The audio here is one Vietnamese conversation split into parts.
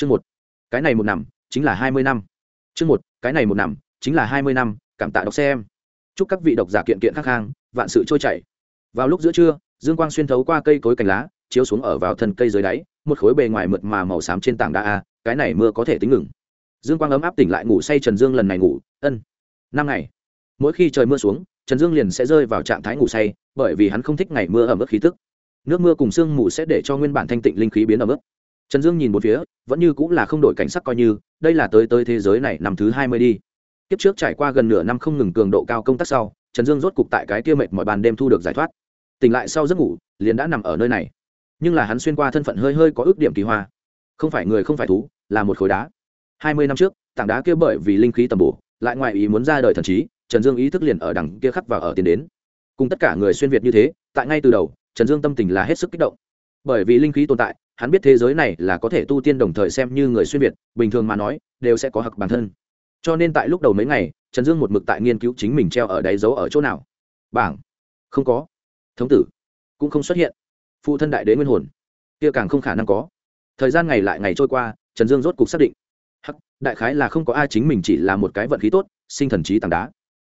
chương một. Cái này một năm, chính là hai mươi năm. Chương một, cái này một năm, chính là hai mươi năm, cảm tạ đọc xem. Chúc các vị độc giả kiện kiện khắc hàng vạn sự trôi chảy. Vào lúc giữa trưa, dương quang xuyên thấu qua cây cối cành lá, chiếu xuống ở vào thân cây dưới đáy, một khối bề ngoài mượt mà màu xám trên tảng đá a, cái này mưa có thể tính ngừng. Dương quang ấm áp tỉnh lại ngủ say trần dương lần này ngủ, ân. Năm ngày. Mỗi khi trời mưa xuống, trần dương liền sẽ rơi vào trạng thái ngủ say, bởi vì hắn không thích ngày mưa ẩm ướt khí tức. Nước mưa cùng sương mù sẽ để cho nguyên bản thanh tịnh linh khí biến ẩm mức trần dương nhìn một phía, vẫn như cũng là không đổi cảnh sắc coi như, đây là tới tới thế giới này năm thứ hai mươi đi. Kiếp trước trải qua gần nửa năm không ngừng cường độ cao công tác sau, trần dương rốt cục tại cái kia mệt mọi bàn đêm thu được giải thoát. Tỉnh lại sau giấc ngủ, liền đã nằm ở nơi này. Nhưng là hắn xuyên qua thân phận hơi hơi có ước điểm kỳ hoa. Không phải người không phải thú, là một khối đá. Hai mươi năm trước, tảng đá kia bởi vì linh khí tầm bổ, lại ngoại ý muốn ra đời thần trí, trần dương ý thức liền ở đằng kia khắc và ở tiền đến. Cùng tất cả người xuyên việt như thế, tại ngay từ đầu, trần dương tâm tình là hết sức kích động. Bởi vì linh khí tồn tại hắn biết thế giới này là có thể tu tiên đồng thời xem như người xuyên việt, bình thường mà nói, đều sẽ có hặc bản thân. Cho nên tại lúc đầu mấy ngày, trần dương một mực tại nghiên cứu chính mình treo ở đáy dấu ở chỗ nào. Bảng. Không có. Thống tử. Cũng không xuất hiện. Phụ thân đại đế nguyên hồn. Kia càng không khả năng có. Thời gian ngày lại ngày trôi qua, trần dương rốt cục xác định. Hắc, đại khái là không có ai chính mình chỉ là một cái vận khí tốt, sinh thần trí tảng đá.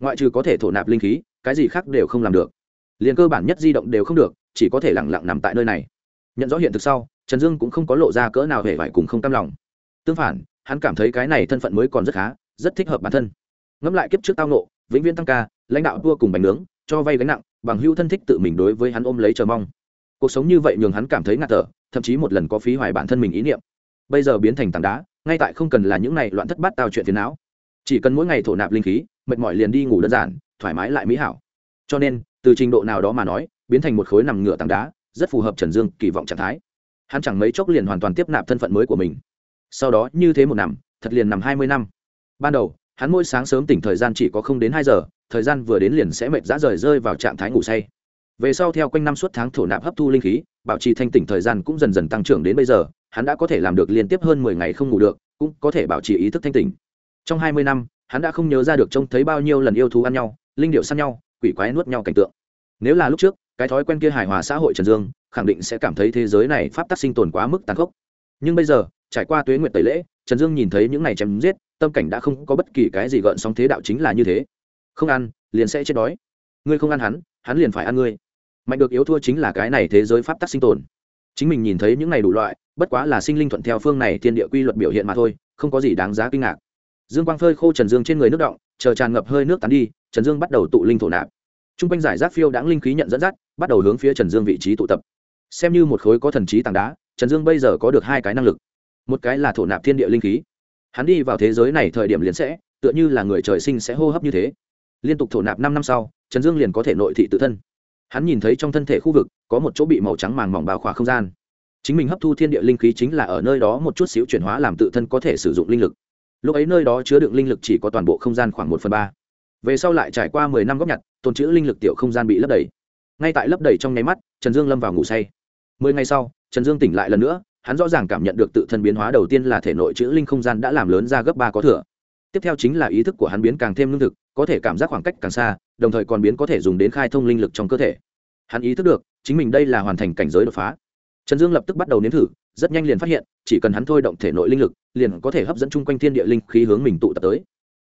Ngoại trừ có thể thổ nạp linh khí, cái gì khác đều không làm được. Liền cơ bản nhất di động đều không được, chỉ có thể lẳng lặng nằm tại nơi này. Nhận rõ hiện thực sau trần dương cũng không có lộ ra cỡ nào hề vải cùng không cam lòng. Tương phản, hắn cảm thấy cái này thân phận mới còn rất khá, rất thích hợp bản thân. Ngẫm lại kiếp trước tao nộ vĩnh viễn tăng ca, lãnh đạo vua cùng bánh nướng, cho vay gánh nặng, bằng hưu thân thích tự mình đối với hắn ôm lấy chờ mong. Cuộc sống như vậy nhường hắn cảm thấy ngạt thở, thậm chí một lần có phí hoài bản thân mình ý niệm. Bây giờ biến thành tảng đá, ngay tại không cần là những này loạn thất bát tao chuyện phiền não. Chỉ cần mỗi ngày thổ nạp linh khí, mệt mỏi liền đi ngủ đơn giản, thoải mái lại mỹ hảo. Cho nên, từ trình độ nào đó mà nói, biến thành một khối nằm ngửa tảng đá, rất phù hợp trần dương kỳ vọng trạng thái hắn chẳng mấy chốc liền hoàn toàn tiếp nạp thân phận mới của mình. Sau đó, như thế một năm, thật liền nằm hai mươi năm. Ban đầu, hắn mỗi sáng sớm tỉnh thời gian chỉ có không đến hai giờ, thời gian vừa đến liền sẽ mệt dã rời rơi vào trạng thái ngủ say. Về sau, theo quanh năm suốt tháng thổ nạp hấp thu linh khí, bảo trì thanh tỉnh thời gian cũng dần dần tăng trưởng đến bây giờ, hắn đã có thể làm được liên tiếp hơn mười ngày không ngủ được, cũng có thể bảo trì ý thức thanh tỉnh. Trong hai mươi năm, hắn đã không nhớ ra được trông thấy bao nhiêu lần yêu thú ăn nhau, linh điệu săn nhau, quỷ quái nuốt nhau cảnh tượng. Nếu là lúc trước, cái thói quen kia hài hòa xã hội trần dương khẳng định sẽ cảm thấy thế giới này pháp tắc sinh tồn quá mức tàn khốc. Nhưng bây giờ, trải qua tuế nguyện tẩy lễ, trần dương nhìn thấy những này chém giết, tâm cảnh đã không có bất kỳ cái gì gợn sóng thế đạo chính là như thế. Không ăn, liền sẽ chết đói. Ngươi không ăn hắn hắn liền phải ăn ngươi. Mạnh được yếu thua chính là cái này thế giới pháp tắc sinh tồn. Chính mình nhìn thấy những này đủ loại, bất quá là sinh linh thuận theo phương này thiên địa quy luật biểu hiện mà thôi, không có gì đáng giá kinh ngạc. Dương quang phơi khô trần dương trên người nước động, chờ tràn ngập hơi nước tán đi, trần dương bắt đầu tụ linh thổ nạp. T r u n g quanh giải rác phiêu đáng linh khí nhận dẫn dắt, bắt đầu hướng phía trần dương vị trí tụ tập xem như một khối có thần trí tảng đá, trần dương bây giờ có được hai cái năng lực. Một cái là thổ nạp thiên địa linh khí. Hắn đi vào thế giới này thời điểm liền sẽ, tựa như là người trời sinh sẽ hô hấp như thế. Liên tục thổ nạp năm năm sau, trần dương liền có thể nội thị tự thân. Hắn nhìn thấy trong thân thể khu vực, có một chỗ bị màu trắng màng mỏng bào khỏa không gian. Chính mình hấp thu thiên địa linh khí chính là ở nơi đó một chút xíu chuyển hóa làm tự thân có thể sử dụng linh lực. Lúc ấy nơi đó chứa đựng linh lực chỉ có toàn bộ không gian khoảng một phần ba. Về sau lại trải qua mười năm góp nhặt, tồn chữ linh lực tiểu không gian bị lấp đầy. Ngay tại lấp đầy trong nháy mắt, trần dương lâm vào ngủ say mười ngày sau, trần dương tỉnh lại lần nữa, hắn rõ ràng cảm nhận được tự thân biến hóa đầu tiên là thể nội chữ linh không gian đã làm lớn ra gấp ba có thừa. Tiếp theo chính là ý thức của hắn biến càng thêm lương thực, có thể cảm giác khoảng cách càng xa, đồng thời còn biến có thể dùng đến khai thông linh lực trong cơ thể. Hắn ý thức được, chính mình đây là hoàn thành cảnh giới đột phá. Trần dương lập tức bắt đầu nếm thử, rất nhanh liền phát hiện, chỉ cần hắn thôi động thể nội linh lực, liền có thể hấp dẫn chung quanh thiên địa linh khí hướng mình tụ tập tới.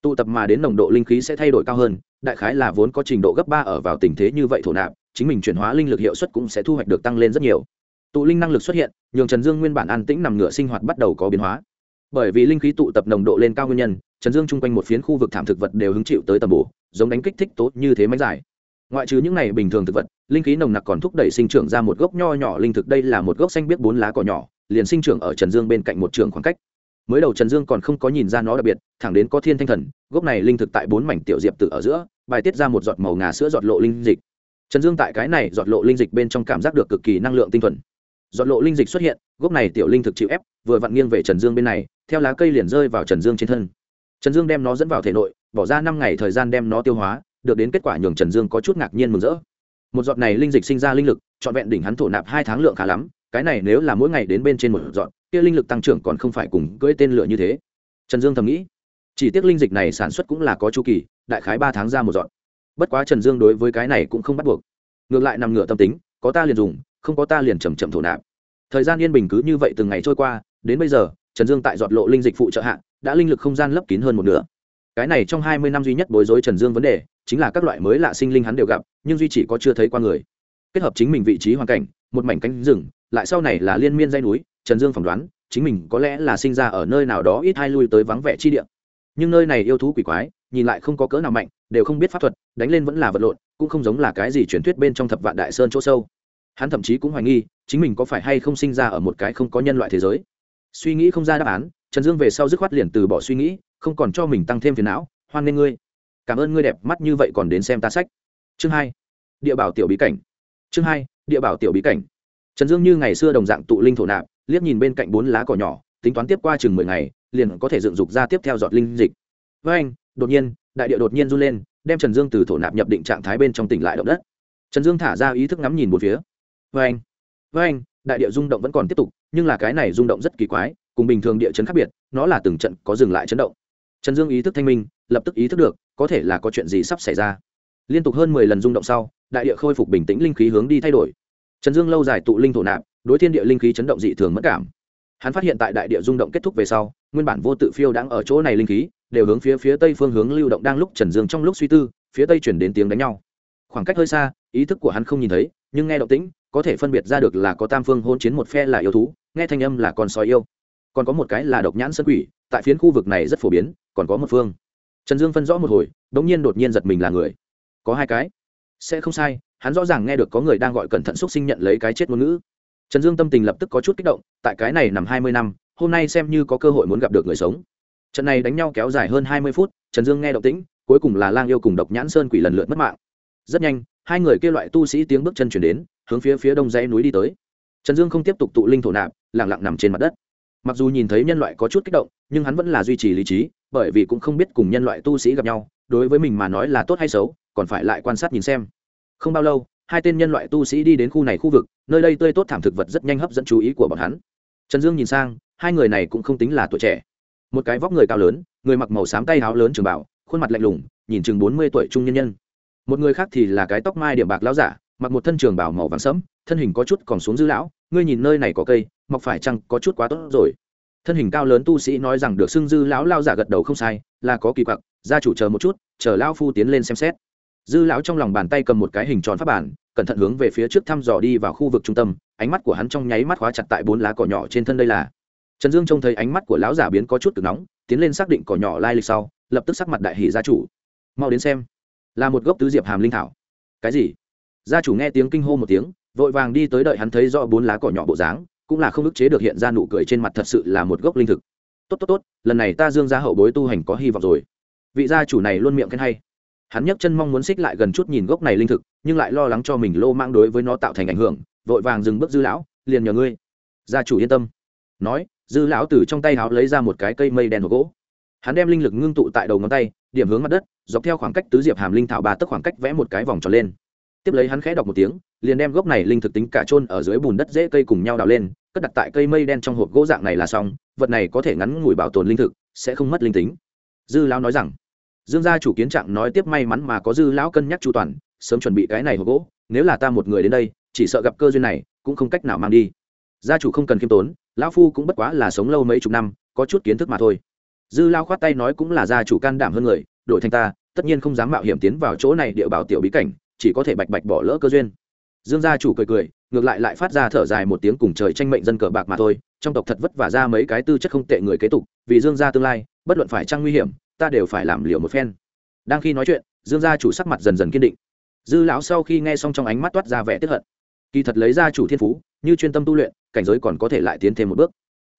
Tụ tập mà đến nồng độ linh khí sẽ thay đổi cao hơn, đại khái là vốn có trình độ gấp ba ở vào tình thế như vậy thổ nạp, chính mình chuyển hóa linh lực hiệu suất cũng sẽ thu hoạch được tăng lên rất nhiều tụ linh năng lực xuất hiện, nhường trần dương nguyên bản an tĩnh nằm ngửa sinh hoạt bắt đầu có biến hóa. Bởi vì linh khí tụ tập nồng độ lên cao nguyên nhân, trần dương chung quanh một phiến khu vực thảm thực vật đều hứng chịu tới tầm bổ, giống đánh kích thích tốt như thế máy giải ngoại trừ những này bình thường thực vật, linh khí nồng nặc còn thúc đẩy sinh trưởng ra một gốc nho nhỏ linh thực, đây là một gốc xanh biết bốn lá cỏ nhỏ, liền sinh trưởng ở trần dương bên cạnh một trường khoảng cách. Mới đầu trần dương còn không có nhìn ra nó đặc biệt, thẳng đến có thiên thanh thần, gốc này linh thực tại bốn mảnh tiểu diệp tự ở giữa, bài tiết ra một giọt màu ngà sữa giọt lộ linh dịch. Trần dương tại cái này giọt lộ linh dịch bên trong cảm giác được cực kỳ năng lượng tinh thuần giọt lộ linh dịch xuất hiện, gốc này tiểu linh thực chịu ép, vừa vặn nghiêng về trần dương bên này, theo lá cây liền rơi vào trần dương trên thân. Trần dương đem nó dẫn vào thể nội, bỏ ra năm ngày thời gian đem nó tiêu hóa, được đến kết quả nhường trần dương có chút ngạc nhiên mừng rỡ. Một giọt này linh dịch sinh ra linh lực, trọn vẹn đỉnh hắn thổ nạp hai tháng lượng khá lắm, cái này nếu là mỗi ngày đến bên trên một giọt, kia linh lực tăng trưởng còn không phải cùng cưỡi tên lửa như thế. Trần dương thầm nghĩ, chỉ tiếc linh dịch này sản xuất cũng là có chu kỳ, đại khái ba tháng ra một giọt. Bất quá trần dương đối với cái này cũng không bắt buộc. Ngược lại nằm ngửa tâm tính, có ta liền dùng không có ta liền chầm chậm thổ nạp. Thời gian yên bình cứ như vậy từng ngày trôi qua, đến bây giờ, trần dương tại giọt lộ linh dịch phụ trợ hạ, đã linh lực không gian lấp kín hơn một nửa. Cái này trong hai mươi năm duy nhất bối rối trần dương vấn đề, chính là các loại mới lạ sinh linh hắn đều gặp, nhưng duy chỉ có chưa thấy qua người. Kết hợp chính mình vị trí hoàn cảnh, một mảnh cánh rừng, lại sau này là liên miên dây núi, trần dương phỏng đoán, chính mình có lẽ là sinh ra ở nơi nào đó ít hai lui tới vắng vẻ chi địa. Nhưng nơi này yêu thú quỷ quái, nhìn lại không có cỡ nào mạnh, đều không biết pháp thuật, đánh lên vẫn là vật lộn, cũng không giống là cái gì truyền thuyết bên trong thập vạn đại sơn chỗ sâu hắn thậm chí cũng hoài nghi, chính mình có phải hay không sinh ra ở một cái không có nhân loại thế giới. Suy nghĩ không ra đáp án, trần dương về sau dứt khoát liền từ bỏ suy nghĩ, không còn cho mình tăng thêm phiền não, hoan nghê ngươi. Cảm ơn ngươi đẹp mắt như vậy còn đến xem ta sách. Chương hai, địa bảo tiểu bí cảnh. Chương hai, địa bảo tiểu bí cảnh. Trần dương như ngày xưa đồng dạng tụ linh thổ nạp, liếc nhìn bên cạnh bốn lá cỏ nhỏ, tính toán tiếp qua chừng mười ngày, liền có thể dựng dục ra tiếp theo giọt linh dịch. Với anh, đột nhiên, đại địa đột nhiên run lên, đem trần dương từ thổ nạp nhập định trạng thái bên trong tỉnh lại động đất. Trần dương thả ra ý thức ngắm nhìn một phía với anh. Với anh, đại địa rung động vẫn còn tiếp tục, nhưng là cái này rung động rất kỳ quái, cùng bình thường địa chấn khác biệt, nó là từng trận có dừng lại chấn động. Trần dương ý thức thanh minh, lập tức ý thức được, có thể là có chuyện gì sắp xảy ra. Liên tục hơn mười lần rung động sau, đại địa khôi phục bình tĩnh, linh khí hướng đi thay đổi. Trần dương lâu dài tụ linh thổ nạp, đối thiên địa linh khí chấn động dị thường mất cảm. Hắn phát hiện tại đại địa rung động kết thúc về sau, nguyên bản vô tự phiêu đang ở chỗ này linh khí, đều hướng phía phía tây phương hướng lưu động đang lúc trần dương trong lúc suy tư, phía tây chuyển đến tiếng đánh nhau. Khoảng cách hơi xa, ý thức của hắn không nhìn thấy, nhưng nghe động tĩnh có thể phân biệt ra được là có tam phương hôn chiến một phe là yêu thú, nghe thanh âm là con sói yêu. Còn có một cái là độc nhãn sơn quỷ, tại phiến khu vực này rất phổ biến, còn có một phương. Trần dương phân rõ một hồi đ ỗ n g nhiên đột nhiên giật mình là người. Có hai cái. Sẽ không sai, hắn rõ ràng nghe được có người đang gọi cẩn thận xúc sinh nhận lấy cái chết ngôn ngữ. Trần dương tâm tình lập tức có chút kích động, tại cái này nằm hai mươi năm, hôm nay xem như có cơ hội muốn gặp được người sống. Trận này đánh nhau kéo dài hơn hai mươi phút, trần dương nghe động tĩnh, cuối cùng là lang yêu cùng độc nhãn sơn quỷ lần lượt mất mạng. Rất nhanh, hai người kêu loại tu sĩ tiếng bước chân chuyển đến hướng phía phía đông dãy núi đi tới. Trần dương không tiếp tục tụ linh thổ nạp, lẳng lặng nằm trên mặt đất. Mặc dù nhìn thấy nhân loại có chút kích động, nhưng hắn vẫn là duy trì lý trí, bởi vì cũng không biết cùng nhân loại tu sĩ gặp nhau, đối với mình mà nói là tốt hay xấu, còn phải lại quan sát nhìn xem. Không bao lâu, hai tên nhân loại tu sĩ đi đến khu này khu vực, nơi đây tươi tốt thảm thực vật rất nhanh hấp dẫn chú ý của bọn hắn. Trần dương nhìn sang, hai người này cũng không tính là tuổi trẻ. Một cái vóc người cao lớn, người mặc màu xám tay áo lớn trường bảo khuôn mặt lạnh lùng, nhìn chừng bốn mươi tuổi trung nhân nhân. Một người khác thì là cái tóc mai điểm bạc lão giả mặc một thân trường bảo màu vàng sẫm, thân hình có chút còn xuống dư lão, ngươi nhìn nơi này có cây, mọc phải chăng có chút quá tốt rồi. Thân hình cao lớn tu sĩ nói rằng được xưng dư lão lao giả gật đầu không sai, là có kỳ quặc, gia chủ chờ một chút, chờ lão phu tiến lên xem xét. Dư lão trong lòng bàn tay cầm một cái hình tròn pháp bản, cẩn thận hướng về phía trước thăm dò đi vào khu vực trung tâm, ánh mắt của hắn trong nháy mắt khóa chặt tại bốn lá cỏ nhỏ trên thân đây là. Trần dương trông thấy ánh mắt của lão giả biến có chút cực nóng, tiến lên xác định cỏ nhỏ lai lịch sau, lập tức sắc mặt đại hỷ gia chủ. Mau đến xem. Là một gốc tứ diệp hàm linh thảo. Cái gì? Gia chủ nghe tiếng kinh hô một tiếng, vội vàng đi tới đợi hắn thấy rõ bốn lá cỏ nhỏ bộ dáng, cũng là không ức chế được hiện ra nụ cười trên mặt thật sự là một gốc linh thực. Tốt tốt tốt, lần này ta dương gia hậu bối tu hành có hy vọng rồi. Vị gia chủ này luôn miệng khen hay. Hắn nhấc chân mong muốn xích lại gần chút nhìn gốc này linh thực, nhưng lại lo lắng cho mình lô mang đối với nó tạo thành ảnh hưởng, vội vàng dừng bước dư lão, liền nhờ ngươi. Gia chủ yên tâm. Nói, dư lão từ trong tay háo lấy ra một cái cây mây đen hộp gỗ. Hắn đem linh lực ngưng tụ tại đầu ngón tay, điểm hướng mặt đất, dọc theo khoảng cách tứ diệp hàm linh thảo ba tức khoảng cách vẽ một cái vòng tròn lên tiếp lấy hắn khẽ đọc một tiếng, liền đem gốc này linh thực tính cả trôn ở dưới bùn đất dễ cây cùng nhau đào lên, cất đặt tại cây mây đen trong hộp gỗ dạng này là xong, vật này có thể ngắn ngủi bảo tồn linh thực, sẽ không mất linh tính. Dư lão nói rằng, dương gia chủ kiến trạng nói tiếp may mắn mà có dư lão cân nhắc chu toàn, sớm chuẩn bị cái này hộp gỗ, nếu là ta một người đến đây, chỉ sợ gặp cơ duyên này, cũng không cách nào mang đi. Gia chủ không cần khiêm tốn, lão phu cũng bất quá là sống lâu mấy chục năm, có chút kiến thức mà thôi. Dư lao khoát tay nói cũng là gia chủ can đảm hơn người, đổi thành ta, tất nhiên không dám mạo hiểm tiến vào chỗ này địa bảo tiểu bí cảnh chỉ có thể bạch bạch bỏ lỡ cơ duyên. Dương gia chủ cười cười, ngược lại lại phát ra thở dài một tiếng cùng trời tranh mệnh dân cờ bạc mà thôi, trong tộc thật vất vả ra mấy cái tư chất không tệ người kế tục, vì dương gia tương lai, bất luận phải chăng nguy hiểm, ta đều phải làm liều một phen. Đang khi nói chuyện, dương gia chủ sắc mặt dần dần kiên định. Dư lão sau khi nghe xong trong ánh mắt toát ra vẻ tiếp hận. Kỳ thật lấy gia chủ thiên phú, như chuyên tâm tu luyện, cảnh giới còn có thể lại tiến thêm một bước.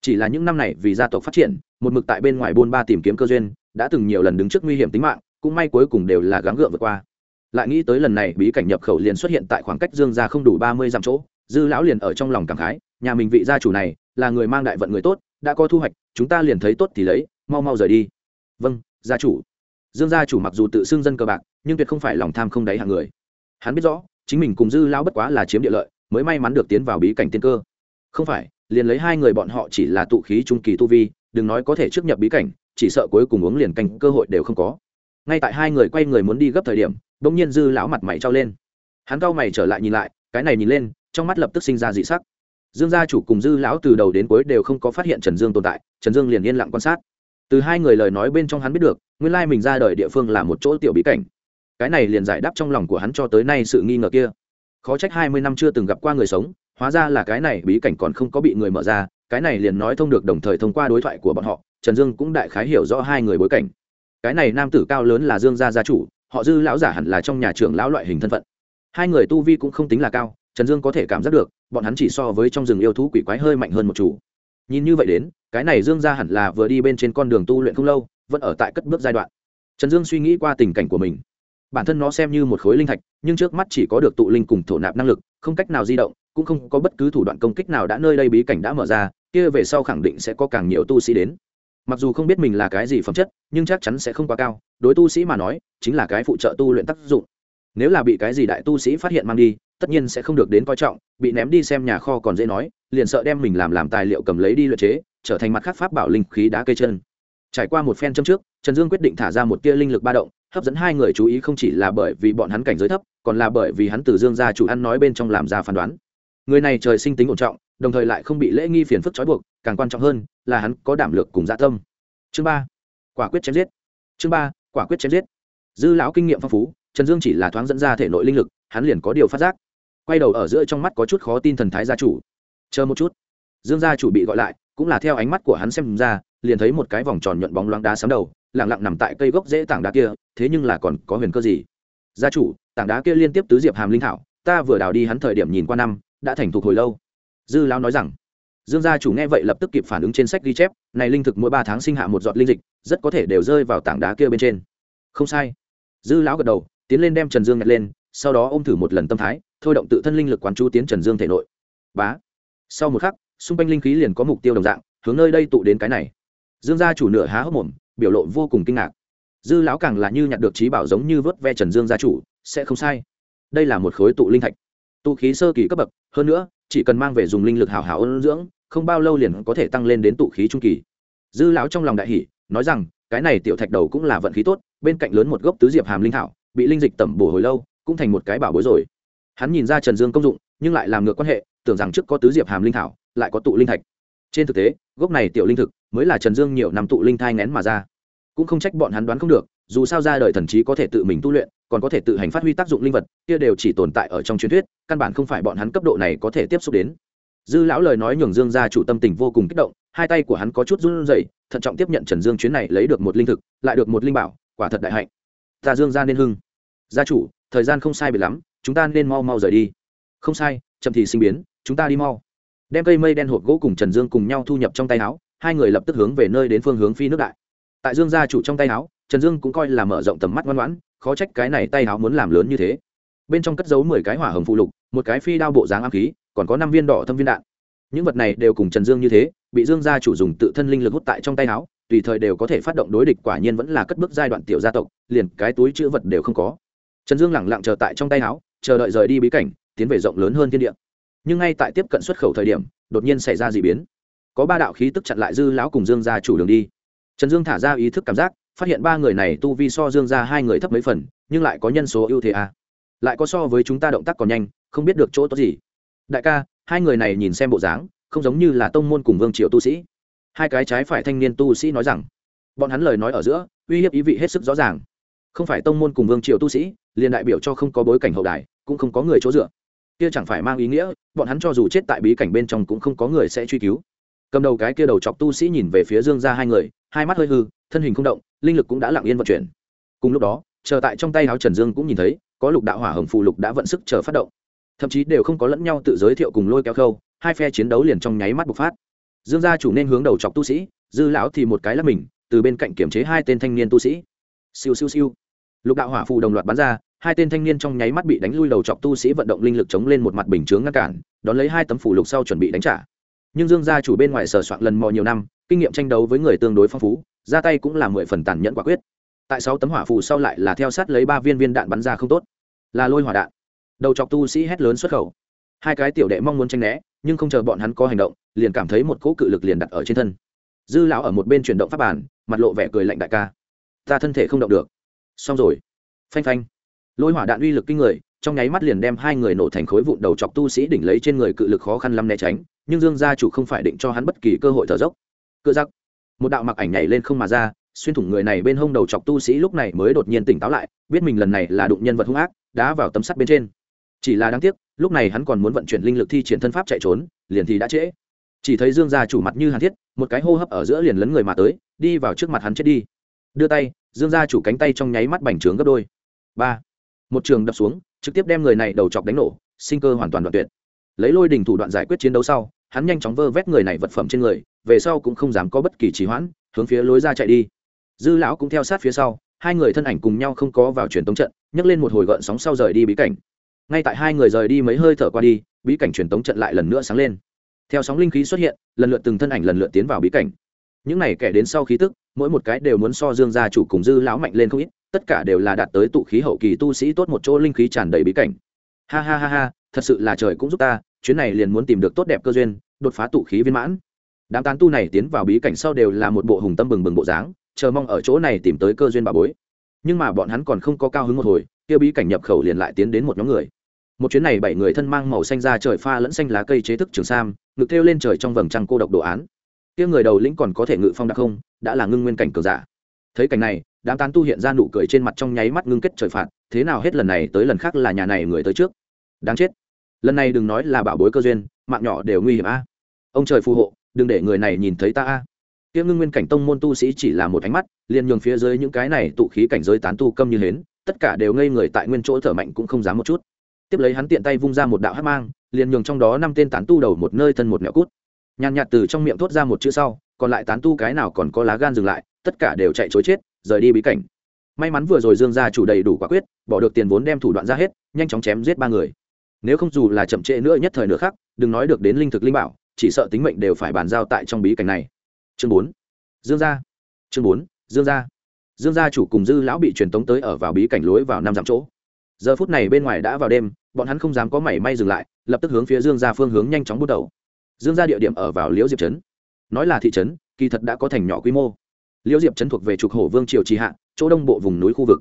Chỉ là những năm này vì gia tộc phát triển, một mực tại bên ngoài buôn ba tìm kiếm cơ duyên, đã từng nhiều lần đứng trước nguy hiểm tính mạng, cũng may cuối cùng đều là gắng gượng vượt qua lại nghĩ tới lần này bí cảnh nhập khẩu liền xuất hiện tại khoảng cách dương gia không đủ ba mươi dặm chỗ, dư lão liền ở trong lòng cảm khái, nhà mình vị gia chủ này là người mang đại vận người tốt, đã có thu hoạch, chúng ta liền thấy tốt thì lấy, mau mau rời đi. Vâng gia chủ. Dương gia chủ mặc dù tự xưng dân cờ bạc, nhưng tuyệt không phải lòng tham không đáy hàng người. Hắn biết rõ, chính mình cùng dư lão bất quá là chiếm địa lợi, mới may mắn được tiến vào bí cảnh tiên cơ. Không phải, liền lấy hai người bọn họ chỉ là tụ khí trung kỳ tu vi, đừng nói có thể trước nhập bí cảnh, chỉ sợ cuối cùng uống liền canh, cơ hội đều không có. Ngay tại hai người quay người muốn đi gấp thời điểm bỗng nhiên dư lão mặt mày trao lên. Hắn cau mày trở lại nhìn lại, cái này nhìn lên, trong mắt lập tức sinh ra dị sắc. Dương gia chủ cùng dư lão từ đầu đến cuối đều không có phát hiện trần dương tồn tại, trần dương liền yên lặng quan sát. Từ hai người lời nói bên trong hắn biết được, nguyên lai mình ra đời địa phương là một chỗ tiểu bí cảnh. Cái này liền giải đáp trong lòng của hắn cho tới nay sự nghi ngờ kia. Khó trách hai mươi năm chưa từng gặp qua người sống, hóa ra là cái này bí cảnh còn không có bị người mở ra, cái này liền nói thông được đồng thời thông qua đối thoại của bọn họ, trần dương cũng đại khái hiểu rõ hai người bối cảnh. Cái này nam tử cao lớn là dương gia gia chủ họ dư lão giả hẳn là trong nhà trưởng lão loại hình thân phận. Hai người tu vi cũng không tính là cao, trần dương có thể cảm giác được, bọn hắn chỉ so với trong rừng yêu thú quỷ quái hơi mạnh hơn một chủ. Nhìn như vậy đến, cái này dương gia hẳn là vừa đi bên trên con đường tu luyện không lâu, vẫn ở tại cất bước giai đoạn. Trần dương suy nghĩ qua tình cảnh của mình. Bản thân nó xem như một khối linh thạch, nhưng trước mắt chỉ có được tụ linh cùng thổ nạp năng lực, không cách nào di động, cũng không có bất cứ thủ đoạn công kích nào đã nơi đây bí cảnh đã mở ra, kia về sau khẳng định sẽ có càng nhiều tu sĩ đến. Mặc dù không biết mình là cái gì phẩm chất, nhưng chắc chắn sẽ không quá cao đối tu sĩ mà nói, chính là cái phụ trợ tu luyện tác dụng. Nếu là bị cái gì đại tu sĩ phát hiện mang đi, tất nhiên sẽ không được đến coi trọng, bị ném đi xem nhà kho còn dễ nói, liền sợ đem mình làm làm tài liệu cầm lấy đi luyện chế, trở thành mặt khác pháp bảo linh khí đá cây chân. Trải qua một phen châm trước, trần dương quyết định thả ra một tia linh lực ba động, hấp dẫn hai người chú ý không chỉ là bởi vì bọn hắn cảnh giới thấp, còn là bởi vì hắn từ dương gia chủ ăn nói bên trong làm ra phán đoán. Người này trời sinh tính ổn trọng, đồng thời lại không bị lễ nghi phiền phức trói buộc, càng quan trọng hơn là hắn có đảm lược cùng dạ tâm. Chương ba, quả quyết chém giết. Chương ba quả quyết chém giết. Dư lão kinh nghiệm phong phú, trần dương chỉ là thoáng dẫn ra thể nội linh lực, hắn liền có điều phát giác. Quay đầu ở giữa trong mắt có chút khó tin thần thái gia chủ. Chờ một chút. Dương gia chủ bị gọi lại, cũng là theo ánh mắt của hắn xem ra, liền thấy một cái vòng tròn nhuận bóng loáng đá sắm đầu lẳng lặng nằm tại cây gốc dễ tảng đá kia, thế nhưng là còn có huyền cơ gì? Gia chủ, tảng đá kia liên tiếp tứ diệp hàm linh thảo, ta vừa đào đi hắn thời điểm nhìn qua năm, đã thành thục hồi lâu. Dư lão nói rằng dương gia chủ nghe vậy lập tức kịp phản ứng trên sách ghi chép, này linh thực mỗi ba tháng sinh hạ một giọt linh dịch, rất có thể đều rơi vào tảng đá kia bên trên. Không sai. Dư lão gật đầu, tiến lên đem trần dương nhặt lên, sau đó ôm thử một lần tâm thái, thôi động tự thân linh lực quán chú tiến trần dương thể nội. Bá. Sau một khắc, xung quanh linh khí liền có mục tiêu đồng dạng, hướng nơi đây tụ đến cái này. Dương gia chủ nửa há hốc mồm, biểu lộ vô cùng kinh ngạc. Dư lão càng là như nhặt được trí bảo giống như vớt ve trần dương gia chủ, sẽ không sai. Đây là một khối tụ linh thạch. Tụ khí sơ kỳ cấp bậc, hơn nữa, chỉ cần mang về dùng linh lực hào hào ôn dưỡng không bao lâu liền có thể tăng lên đến tụ khí trung kỳ. Dư lão trong lòng đại hỷ nói rằng, cái này tiểu thạch đầu cũng là vận khí tốt, bên cạnh lớn một gốc tứ diệp hàm linh thảo, bị linh dịch tẩm bổ hồi lâu, cũng thành một cái bảo bối rồi. Hắn nhìn ra trần dương công dụng, nhưng lại làm ngược quan hệ, tưởng rằng trước có tứ diệp hàm linh thảo, lại có tụ linh thạch. Trên thực tế, gốc này tiểu linh thực mới là trần dương nhiều năm tụ linh thai ngén mà ra. Cũng không trách bọn hắn đoán không được, dù sao ra đời thần trí có thể tự mình tu luyện, còn có thể tự hành phát huy tác dụng linh vật, kia đều chỉ tồn tại ở trong truyền thuyết, căn bản không phải bọn hắn cấp độ này có thể tiếp xúc đến dư lão lời nói nhường dương gia chủ tâm tình vô cùng kích động, hai tay của hắn có chút run rẩy, thận trọng tiếp nhận trần dương chuyến này lấy được một linh thực, lại được một linh bảo, quả thật đại hạnh. Ta dương gia nên hưng. Gia chủ, thời gian không sai biệt lắm, chúng ta nên mau mau rời đi. Không sai, chậm thì sinh biến, chúng ta đi mau. Đem cây mây đen hộp gỗ cùng trần dương cùng nhau thu nhập trong tay áo, hai người lập tức hướng về nơi đến phương hướng phi nước đại. Tại dương gia chủ trong tay áo, trần dương cũng coi là mở rộng tầm mắt ngoan ngoãn, khó trách cái này tay áo muốn làm lớn như thế. Bên trong cất giấu mười cái hỏa hồng phụ lục một cái phi đao bộ dáng ám khí, còn có năm viên đỏ thâm viên đạn. Những vật này đều cùng trần dương như thế, bị dương gia chủ dùng tự thân linh lực hút tại trong tay áo, tùy thời đều có thể phát động đối địch quả nhiên vẫn là cất bước giai đoạn tiểu gia tộc, liền cái túi chữ vật đều không có. Trần dương lẳng lặng chờ tại trong tay áo, chờ đợi rời đi bí cảnh, tiến về rộng lớn hơn thiên địa. Nhưng ngay tại tiếp cận xuất khẩu thời điểm, đột nhiên xảy ra d ị biến. Có ba đạo khí tức chặn lại dư lão cùng dương gia chủ đường đi. Trần dương thả ra ý thức cảm giác, phát hiện ba người này tu vi so dương ra hai người thấp mấy phần, nhưng lại có nhân số ưu thế à. lại có so với chúng ta động tác còn nhanh không biết được chỗ tốt gì. Đại ca, hai người này nhìn xem bộ dáng, không giống như là tông môn cùng vương triều tu sĩ. Hai cái trái phải thanh niên tu sĩ nói rằng, bọn hắn lời nói ở giữa, uy hiếp ý vị hết sức rõ ràng. Không phải tông môn cùng vương triều tu sĩ, liền đại biểu cho không có bối cảnh hậu đài cũng không có người chỗ dựa. Kia chẳng phải mang ý nghĩa, bọn hắn cho dù chết tại bí cảnh bên trong cũng không có người sẽ truy cứu. Cầm đầu cái kia đầu chọc tu sĩ nhìn về phía dương ra hai người, hai mắt hơi hư, thân hình không động, linh lực cũng đã lặng yên vận chuyển. Cùng lúc đó, chờ tại trong tay áo trần dương cũng nhìn thấy, có lục đạo hỏa hồng phù lục đã vận sức chờ phát động thậm chí đều không có lẫn nhau tự giới thiệu cùng lôi kéo khâu, hai phe chiến đấu liền trong nháy mắt bộc phát. Dương gia chủ nên hướng đầu chọc tu sĩ, dư lão thì một cái là mình, từ bên cạnh kiểm chế hai tên thanh niên tu sĩ. Siêu siêu siêu. Lục đạo hỏa phù đồng loạt bắn ra, hai tên thanh niên trong nháy mắt bị đánh lui đầu chọc tu sĩ vận động linh lực chống lên một mặt bình chướng ngăn cản, đón lấy hai tấm phủ lục sau chuẩn bị đánh trả. Nhưng dương gia chủ bên ngoài sờ soạn lần mò nhiều năm, kinh nghiệm tranh đấu với người tương đối phong phú, ra tay cũng là mười phần tàn nhẫn quả quyết. Tại sáu tấm hỏa phù sau lại là theo sát lấy ba viên viên đạn bắn ra không tốt. Là lôi hỏa đạn đầu chọc tu sĩ hét lớn xuất khẩu. Hai cái tiểu đệ mong muốn tranh né nhưng không chờ bọn hắn có hành động liền cảm thấy một cỗ cự lực liền đặt ở trên thân. Dư lão ở một bên chuyển động pháp bản, mặt lộ vẻ cười lạnh đại ca. Ta thân thể không động được. Xong rồi. Phanh phanh. Lôi hỏa đạn uy lực kinh người trong nháy mắt liền đem hai người nổ thành khối vụn đầu chọc tu sĩ đỉnh lấy trên người cự lực khó khăn lắm né tránh nhưng dương gia chủ không phải định cho hắn bất kỳ cơ hội thở dốc. Cự giặc. Một đạo mặc ảnh nhảy lên không mà ra xuyên thủng người này bên hông đầu chọc tu sĩ lúc này mới đột nhiên tỉnh táo lại biết mình lần này là đụng nhân vật hung ác đá vào tấm sắt bên trên chỉ là đáng tiếc, lúc này hắn còn muốn vận chuyển linh lực thi triển thân pháp chạy trốn, liền thì đã trễ. Chỉ thấy dương gia chủ mặt như hàn thiết, một cái hô hấp ở giữa liền lấn người mà tới, đi vào trước mặt hắn chết đi. Đưa tay, dương gia chủ cánh tay trong nháy mắt bành trướng gấp đôi. Ba. Một trường đập xuống, trực tiếp đem người này đầu chọc đánh nổ, sinh cơ hoàn toàn đoạn tuyệt. Lấy lôi đình thủ đoạn giải quyết chiến đấu sau, hắn nhanh chóng vơ vét người này vật phẩm trên người, về sau cũng không dám có bất kỳ trì hoãn, hướng phía lối ra chạy đi. Dư lão cũng theo sát phía sau, hai người thân ảnh cùng nhau không có vào truyền tống trận, nhấc lên một hồi gợn sóng sau rời đi bí cảnh ngay tại hai người rời đi mấy hơi thở qua đi, bí cảnh truyền tống trận lại lần nữa sáng lên. Theo sóng linh khí xuất hiện, lần lượt từng thân ảnh lần lượt tiến vào bí cảnh. Những này kẻ đến sau khí tức, mỗi một cái đều muốn so dương gia chủ cùng dư lão mạnh lên không ít, tất cả đều là đạt tới tụ khí hậu kỳ tu sĩ tốt một chỗ linh khí tràn đầy bí cảnh. Ha ha ha ha, thật sự là trời cũng giúp ta, chuyến này liền muốn tìm được tốt đẹp cơ duyên, đột phá tụ khí viên mãn. Đám tán tu này tiến vào bí cảnh sau đều là một bộ hùng tâm bừng bừng bộ dáng, chờ mong ở chỗ này tìm tới cơ duyên bà bối. Nhưng mà bọn hắn còn không có cao hứng một hồi, kia bí cảnh nhập khẩu liền lại tiến đến một nhóm người một chuyến này bảy người thân mang màu xanh ra trời pha lẫn xanh lá cây chế thức trường sam, ngực thêu lên trời trong vầng trăng cô độc đồ án. Tiếng người đầu lĩnh còn có thể ngự phong đặc không, đã là ngưng nguyên cảnh cường giả. Thấy cảnh này, đám tán tu hiện ra nụ cười trên mặt trong nháy mắt ngưng kết trời phạt, thế nào hết lần này tới lần khác là nhà này người tới trước. Đáng chết. Lần này đừng nói là bảo bối cơ duyên, mạng nhỏ đều nguy hiểm a. Ông trời phù hộ, đừng để người này nhìn thấy ta a. Tiếng ngưng nguyên cảnh tông môn tu sĩ chỉ là một ánh mắt, liền nhường phía dưới những cái này tụ khí cảnh giới tán tu câm như hến, tất cả đều ngây người tại nguyên chỗ thở mạnh cũng không dám một chút tiếp lấy hắn tiện tay vung ra một đạo hát mang, liền nhường trong đó năm tên tán tu đầu một nơi thân một nẹo cút. Nhàn nhạt từ trong miệng thốt ra một chữ sau, còn lại tán tu cái nào còn có lá gan dừng lại, tất cả đều chạy chối chết, rời đi bí cảnh. May mắn vừa rồi dương gia chủ đầy đủ quả quyết, bỏ được tiền vốn đem thủ đoạn ra hết, nhanh chóng chém giết ba người. Nếu không dù là chậm trễ nữa nhất thời nữa khác đừng nói được đến linh thực linh bảo, chỉ sợ tính mệnh đều phải bàn giao tại trong bí cảnh này. Chương bốn. Dương gia. Chương bốn. Dương gia. Dương gia chủ cùng dư lão bị truyền tống tới ở vào bí cảnh lối vào năm dặm chỗ giờ phút này bên ngoài đã vào đêm, bọn hắn không dám có mảy may dừng lại, lập tức hướng phía dương gia phương hướng nhanh chóng bước đầu. Dương gia địa điểm ở vào liễu diệp trấn. Nói là thị trấn, kỳ thật đã có thành nhỏ quy mô. Liễu diệp trấn thuộc về trục hổ vương triều trì hạ, chỗ đông bộ vùng núi khu vực.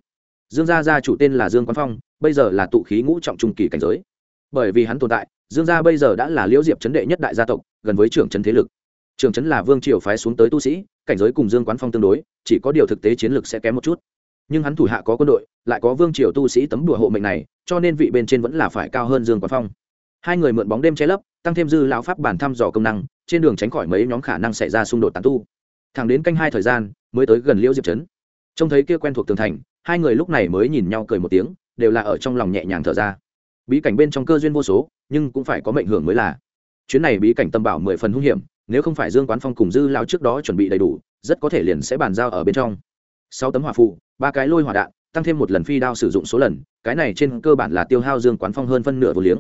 Dương gia gia chủ tên là dương quán phong, bây giờ là tụ khí ngũ trọng trung kỳ cảnh giới. Bởi vì hắn tồn tại, dương gia bây giờ đã là liễu diệp trấn đệ nhất đại gia tộc, gần với trưởng trấn thế lực. Trưởng trấn là vương triều phái xuống tới tu sĩ, cảnh giới cùng dương quán phong tương đối, chỉ có điều thực tế chiến lược sẽ kém một chút nhưng hắn thủ hạ có quân đội, lại có vương triều tu sĩ tấm đùa hộ mệnh này, cho nên vị bên trên vẫn là phải cao hơn dương quán phong. Hai người mượn bóng đêm che lấp, tăng thêm dư lão pháp bản thăm dò công năng, trên đường tránh khỏi mấy nhóm khả năng xảy ra xung đột tán tu. Thẳng đến canh hai thời gian, mới tới gần liễu diệp trấn trông thấy kia quen thuộc tường thành, hai người lúc này mới nhìn nhau cười một tiếng, đều là ở trong lòng nhẹ nhàng thở ra. Bí cảnh bên trong cơ duyên vô số, nhưng cũng phải có mệnh hưởng mới là. Chuyến này bí cảnh tâm bảo mười phần hung hiểm, nếu không phải dương quán phong cùng dư lao trước đó chuẩn bị đầy đủ, rất có thể liền sẽ bàn giao ở bên trong. Sáu tấm hỏa phụ ba cái lôi hỏa đạn, tăng thêm một lần phi đao sử dụng số lần, cái này trên cơ bản là tiêu hao dương quán phong hơn phân nửa vô liếng.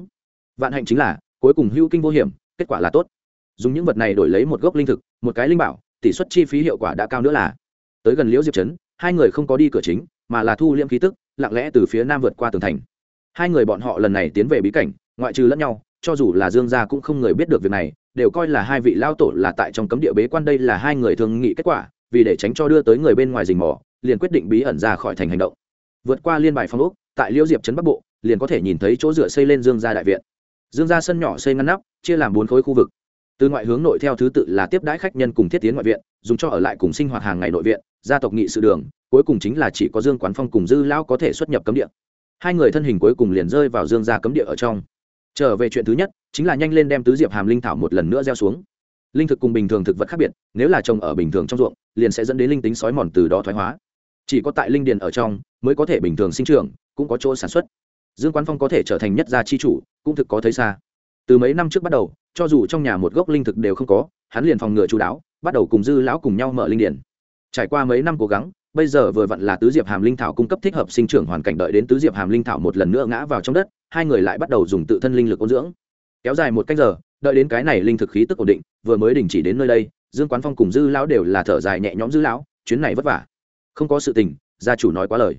Vạn hạnh chính là, cuối cùng hữu kinh vô hiểm, kết quả là tốt. Dùng những vật này đổi lấy một gốc linh thực, một cái linh bảo, tỷ suất chi phí hiệu quả đã cao nữa là. Tới gần liễu diệp trấn hai người không có đi cửa chính, mà là thu liễm khí tức, lặng lẽ từ phía nam vượt qua tường thành. Hai người bọn họ lần này tiến về bí cảnh, ngoại trừ lẫn nhau, cho dù là dương gia cũng không người biết được việc này, đều coi là hai vị lao tổ là tại trong cấm địa bế quan đây là hai người thường nghị kết quả, vì để tránh cho đưa tới người bên ngoài rình mò liền quyết định bí ẩn ra khỏi thành hành động. Vượt qua liên bài phong úc tại liễu diệp trấn bắc bộ, liền có thể nhìn thấy chỗ dựa xây lên dương gia đại viện. Dương gia sân nhỏ xây ngăn nắp, chia làm bốn khối khu vực. Từ ngoại hướng nội theo thứ tự là tiếp đãi khách nhân cùng thiết tiến ngoại viện, dùng cho ở lại cùng sinh hoạt hàng ngày nội viện, gia tộc nghị sự đường, cuối cùng chính là chỉ có dương quán phong cùng dư lão có thể xuất nhập cấm địa. Hai người thân hình cuối cùng liền rơi vào dương gia cấm địa ở trong. Trở về chuyện thứ nhất, chính là nhanh lên đem tứ diệp hàm linh thảo một lần nữa gieo xuống. Linh thực cùng bình thường thực vật khác biệt, nếu là trồng ở bình thường trong ruộng, liền sẽ dẫn đến linh tính sói mòn từ đó thoái hóa chỉ có tại linh điền ở trong mới có thể bình thường sinh trưởng, cũng có chỗ sản xuất. Dương quán phong có thể trở thành nhất gia chi chủ, cũng thực có thấy xa. Từ mấy năm trước bắt đầu, cho dù trong nhà một gốc linh thực đều không có, hắn liền phòng ngừa chú đáo, bắt đầu cùng dư lão cùng nhau mở linh điển trải qua mấy năm cố gắng, bây giờ vừa vặn là tứ diệp hàm linh thảo cung cấp thích hợp sinh trưởng hoàn cảnh đợi đến tứ diệp hàm linh thảo một lần nữa ngã vào trong đất, hai người lại bắt đầu dùng tự thân linh lực ôn dưỡng. Kéo dài một cách giờ, đợi đến cái này linh thực khí tức ổn định, vừa mới đình chỉ đến nơi đây, dương quán phong cùng dư lão đều là thở dài nhẹ nhõm dư lão, chuyến này vất vả không có sự tình, gia chủ nói quá lời.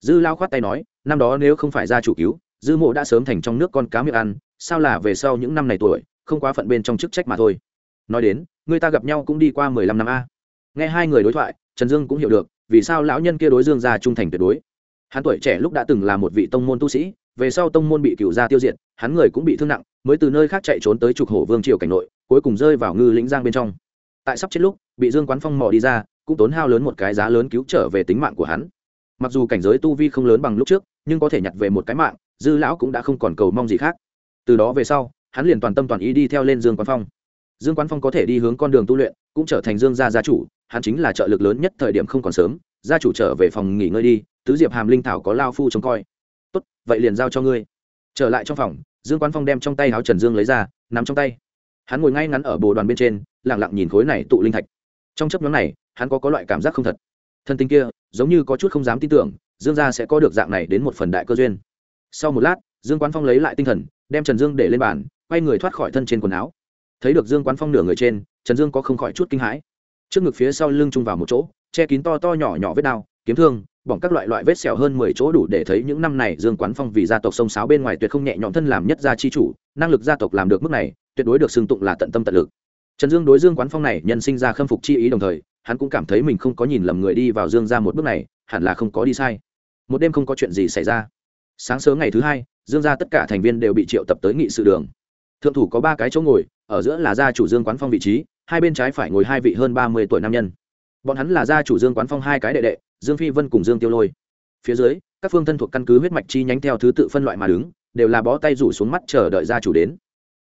Dư lão khoát tay nói, năm đó nếu không phải gia chủ cứu, dư mộ đã sớm thành trong nước con cá miệng ăn, sao là về sau những năm này tuổi, không quá phận bên trong chức trách mà thôi. Nói đến, người ta gặp nhau cũng đi qua mười lăm năm a. Nghe hai người đối thoại, trần dương cũng hiểu được, vì sao lão nhân kia đối dương gia trung thành tuyệt đối. Hắn tuổi trẻ lúc đã từng là một vị tông môn tu sĩ, về sau tông môn bị cựu gia tiêu diệt, hắn người cũng bị thương nặng, mới từ nơi khác chạy trốn tới trục hổ vương triều cảnh nội, cuối cùng rơi vào ngư lĩnh giang bên trong. Tại sắp chết lúc, bị dương quán phong mò đi ra cũng tốn hao lớn một cái giá lớn cứu trở về tính mạng của hắn. Mặc dù cảnh giới tu vi không lớn bằng lúc trước, nhưng có thể nhặt về một cái mạng, dư lão cũng đã không còn cầu mong gì khác. Từ đó về sau, hắn liền toàn tâm toàn ý đi theo lên dương quán phong. Dương quán phong có thể đi hướng con đường tu luyện, cũng trở thành dương gia gia chủ, hắn chính là trợ lực lớn nhất thời điểm không còn sớm, gia chủ trở về phòng nghỉ ngơi đi, tứ diệp hàm linh thảo có lao phu trông coi. Tốt, vậy liền giao cho ngươi. Trở lại trong phòng, dương quán phong đem trong tay áo trần dương lấy ra nằm trong tay. Hắn ngồi ngay ngắn ở bồ đoàn bên trên lẳng lặng nhìn khối này tụ linh thạch. Trong chấp nhóm này hắn có có loại cảm giác không thật. Thân tình kia, giống như có chút không dám tin tưởng, dương gia sẽ có được dạng này đến một phần đại cơ duyên. Sau một lát, dương quán phong lấy lại tinh thần, đem trần dương để lên bàn, quay người thoát khỏi thân trên quần áo. Thấy được dương quán phong nửa người trên, trần dương có không khỏi chút kinh hãi. Trước ngực phía sau lưng chung vào một chỗ, che kín to to nhỏ nhỏ vết đao, kiếm thương, bỏng các loại loại vết sẹo hơn mười chỗ đủ để thấy những năm này dương quán phong vì gia tộc sông sáo bên ngoài tuyệt không nhẹ nhõm thân làm nhất gia chi chủ, năng lực gia tộc làm được mức này, tuyệt đối được xưng tụng là tận tâm tận lực. Trần dương đối dương quán phong này nhân sinh ra khâm phục chi ý đồng thời hắn cũng cảm thấy mình không có nhìn lầm người đi vào dương ra một bước này, hẳn là không có đi sai. Một đêm không có chuyện gì xảy ra. Sáng sớm ngày thứ hai, dương ra tất cả thành viên đều bị triệu tập tới nghị sự đường. Thượng thủ có ba cái chỗ ngồi, ở giữa là gia chủ dương quán phong vị trí, hai bên trái phải ngồi hai vị hơn ba mươi tuổi nam nhân. Bọn hắn là gia chủ dương quán phong hai cái đệ đệ, dương phi vân cùng dương tiêu lôi. Phía dưới, các phương thân thuộc căn cứ huyết mạch chi nhánh theo thứ tự phân loại mà đứng, đều là bó tay rủ xuống mắt chờ đợi gia chủ đến.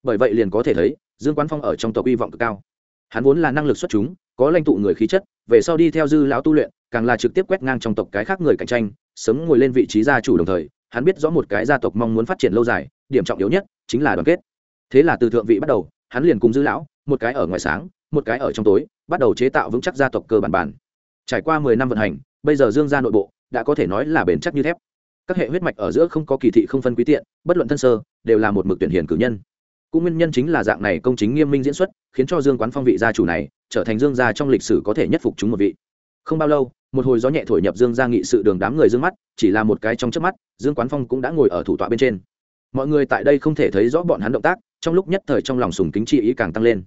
Bởi vậy liền có thể thấy, dương quán phong ở trong tộc hy vọng cực cao. Hắn vốn là năng lực xuất chúng có lãnh tụ người khí chất, về sau đi theo dư lão tu luyện, càng là trực tiếp quét ngang trong tộc cái khác người cạnh tranh, sớm ngồi lên vị trí gia chủ đồng thời, hắn biết rõ một cái gia tộc mong muốn phát triển lâu dài, điểm trọng yếu nhất chính là đoàn kết. Thế là từ thượng vị bắt đầu, hắn liền cùng dư lão, một cái ở ngoài sáng, một cái ở trong tối, bắt đầu chế tạo vững chắc gia tộc cơ bản bản. Trải qua mười năm vận hành, bây giờ dương gia nội bộ đã có thể nói là bền chắc như thép. Các hệ huyết mạch ở giữa không có kỳ thị không phân quý tiện, bất luận thân sơ, đều là một mực tuyển hiền cử nhân cũng nguyên nhân chính là dạng này công chính nghiêm minh diễn xuất, khiến cho dương quán phong vị gia chủ này trở thành dương gia trong lịch sử có thể nhất phục chúng một vị. Không bao lâu, một hồi gió nhẹ thổi nhập dương gia nghị sự đường đám người dương mắt, chỉ là một cái trong chớp mắt, dương quán phong cũng đã ngồi ở thủ tọa bên trên. Mọi người tại đây không thể thấy rõ bọn hắn động tác, trong lúc nhất thời trong lòng sùng kính chi ý càng tăng lên.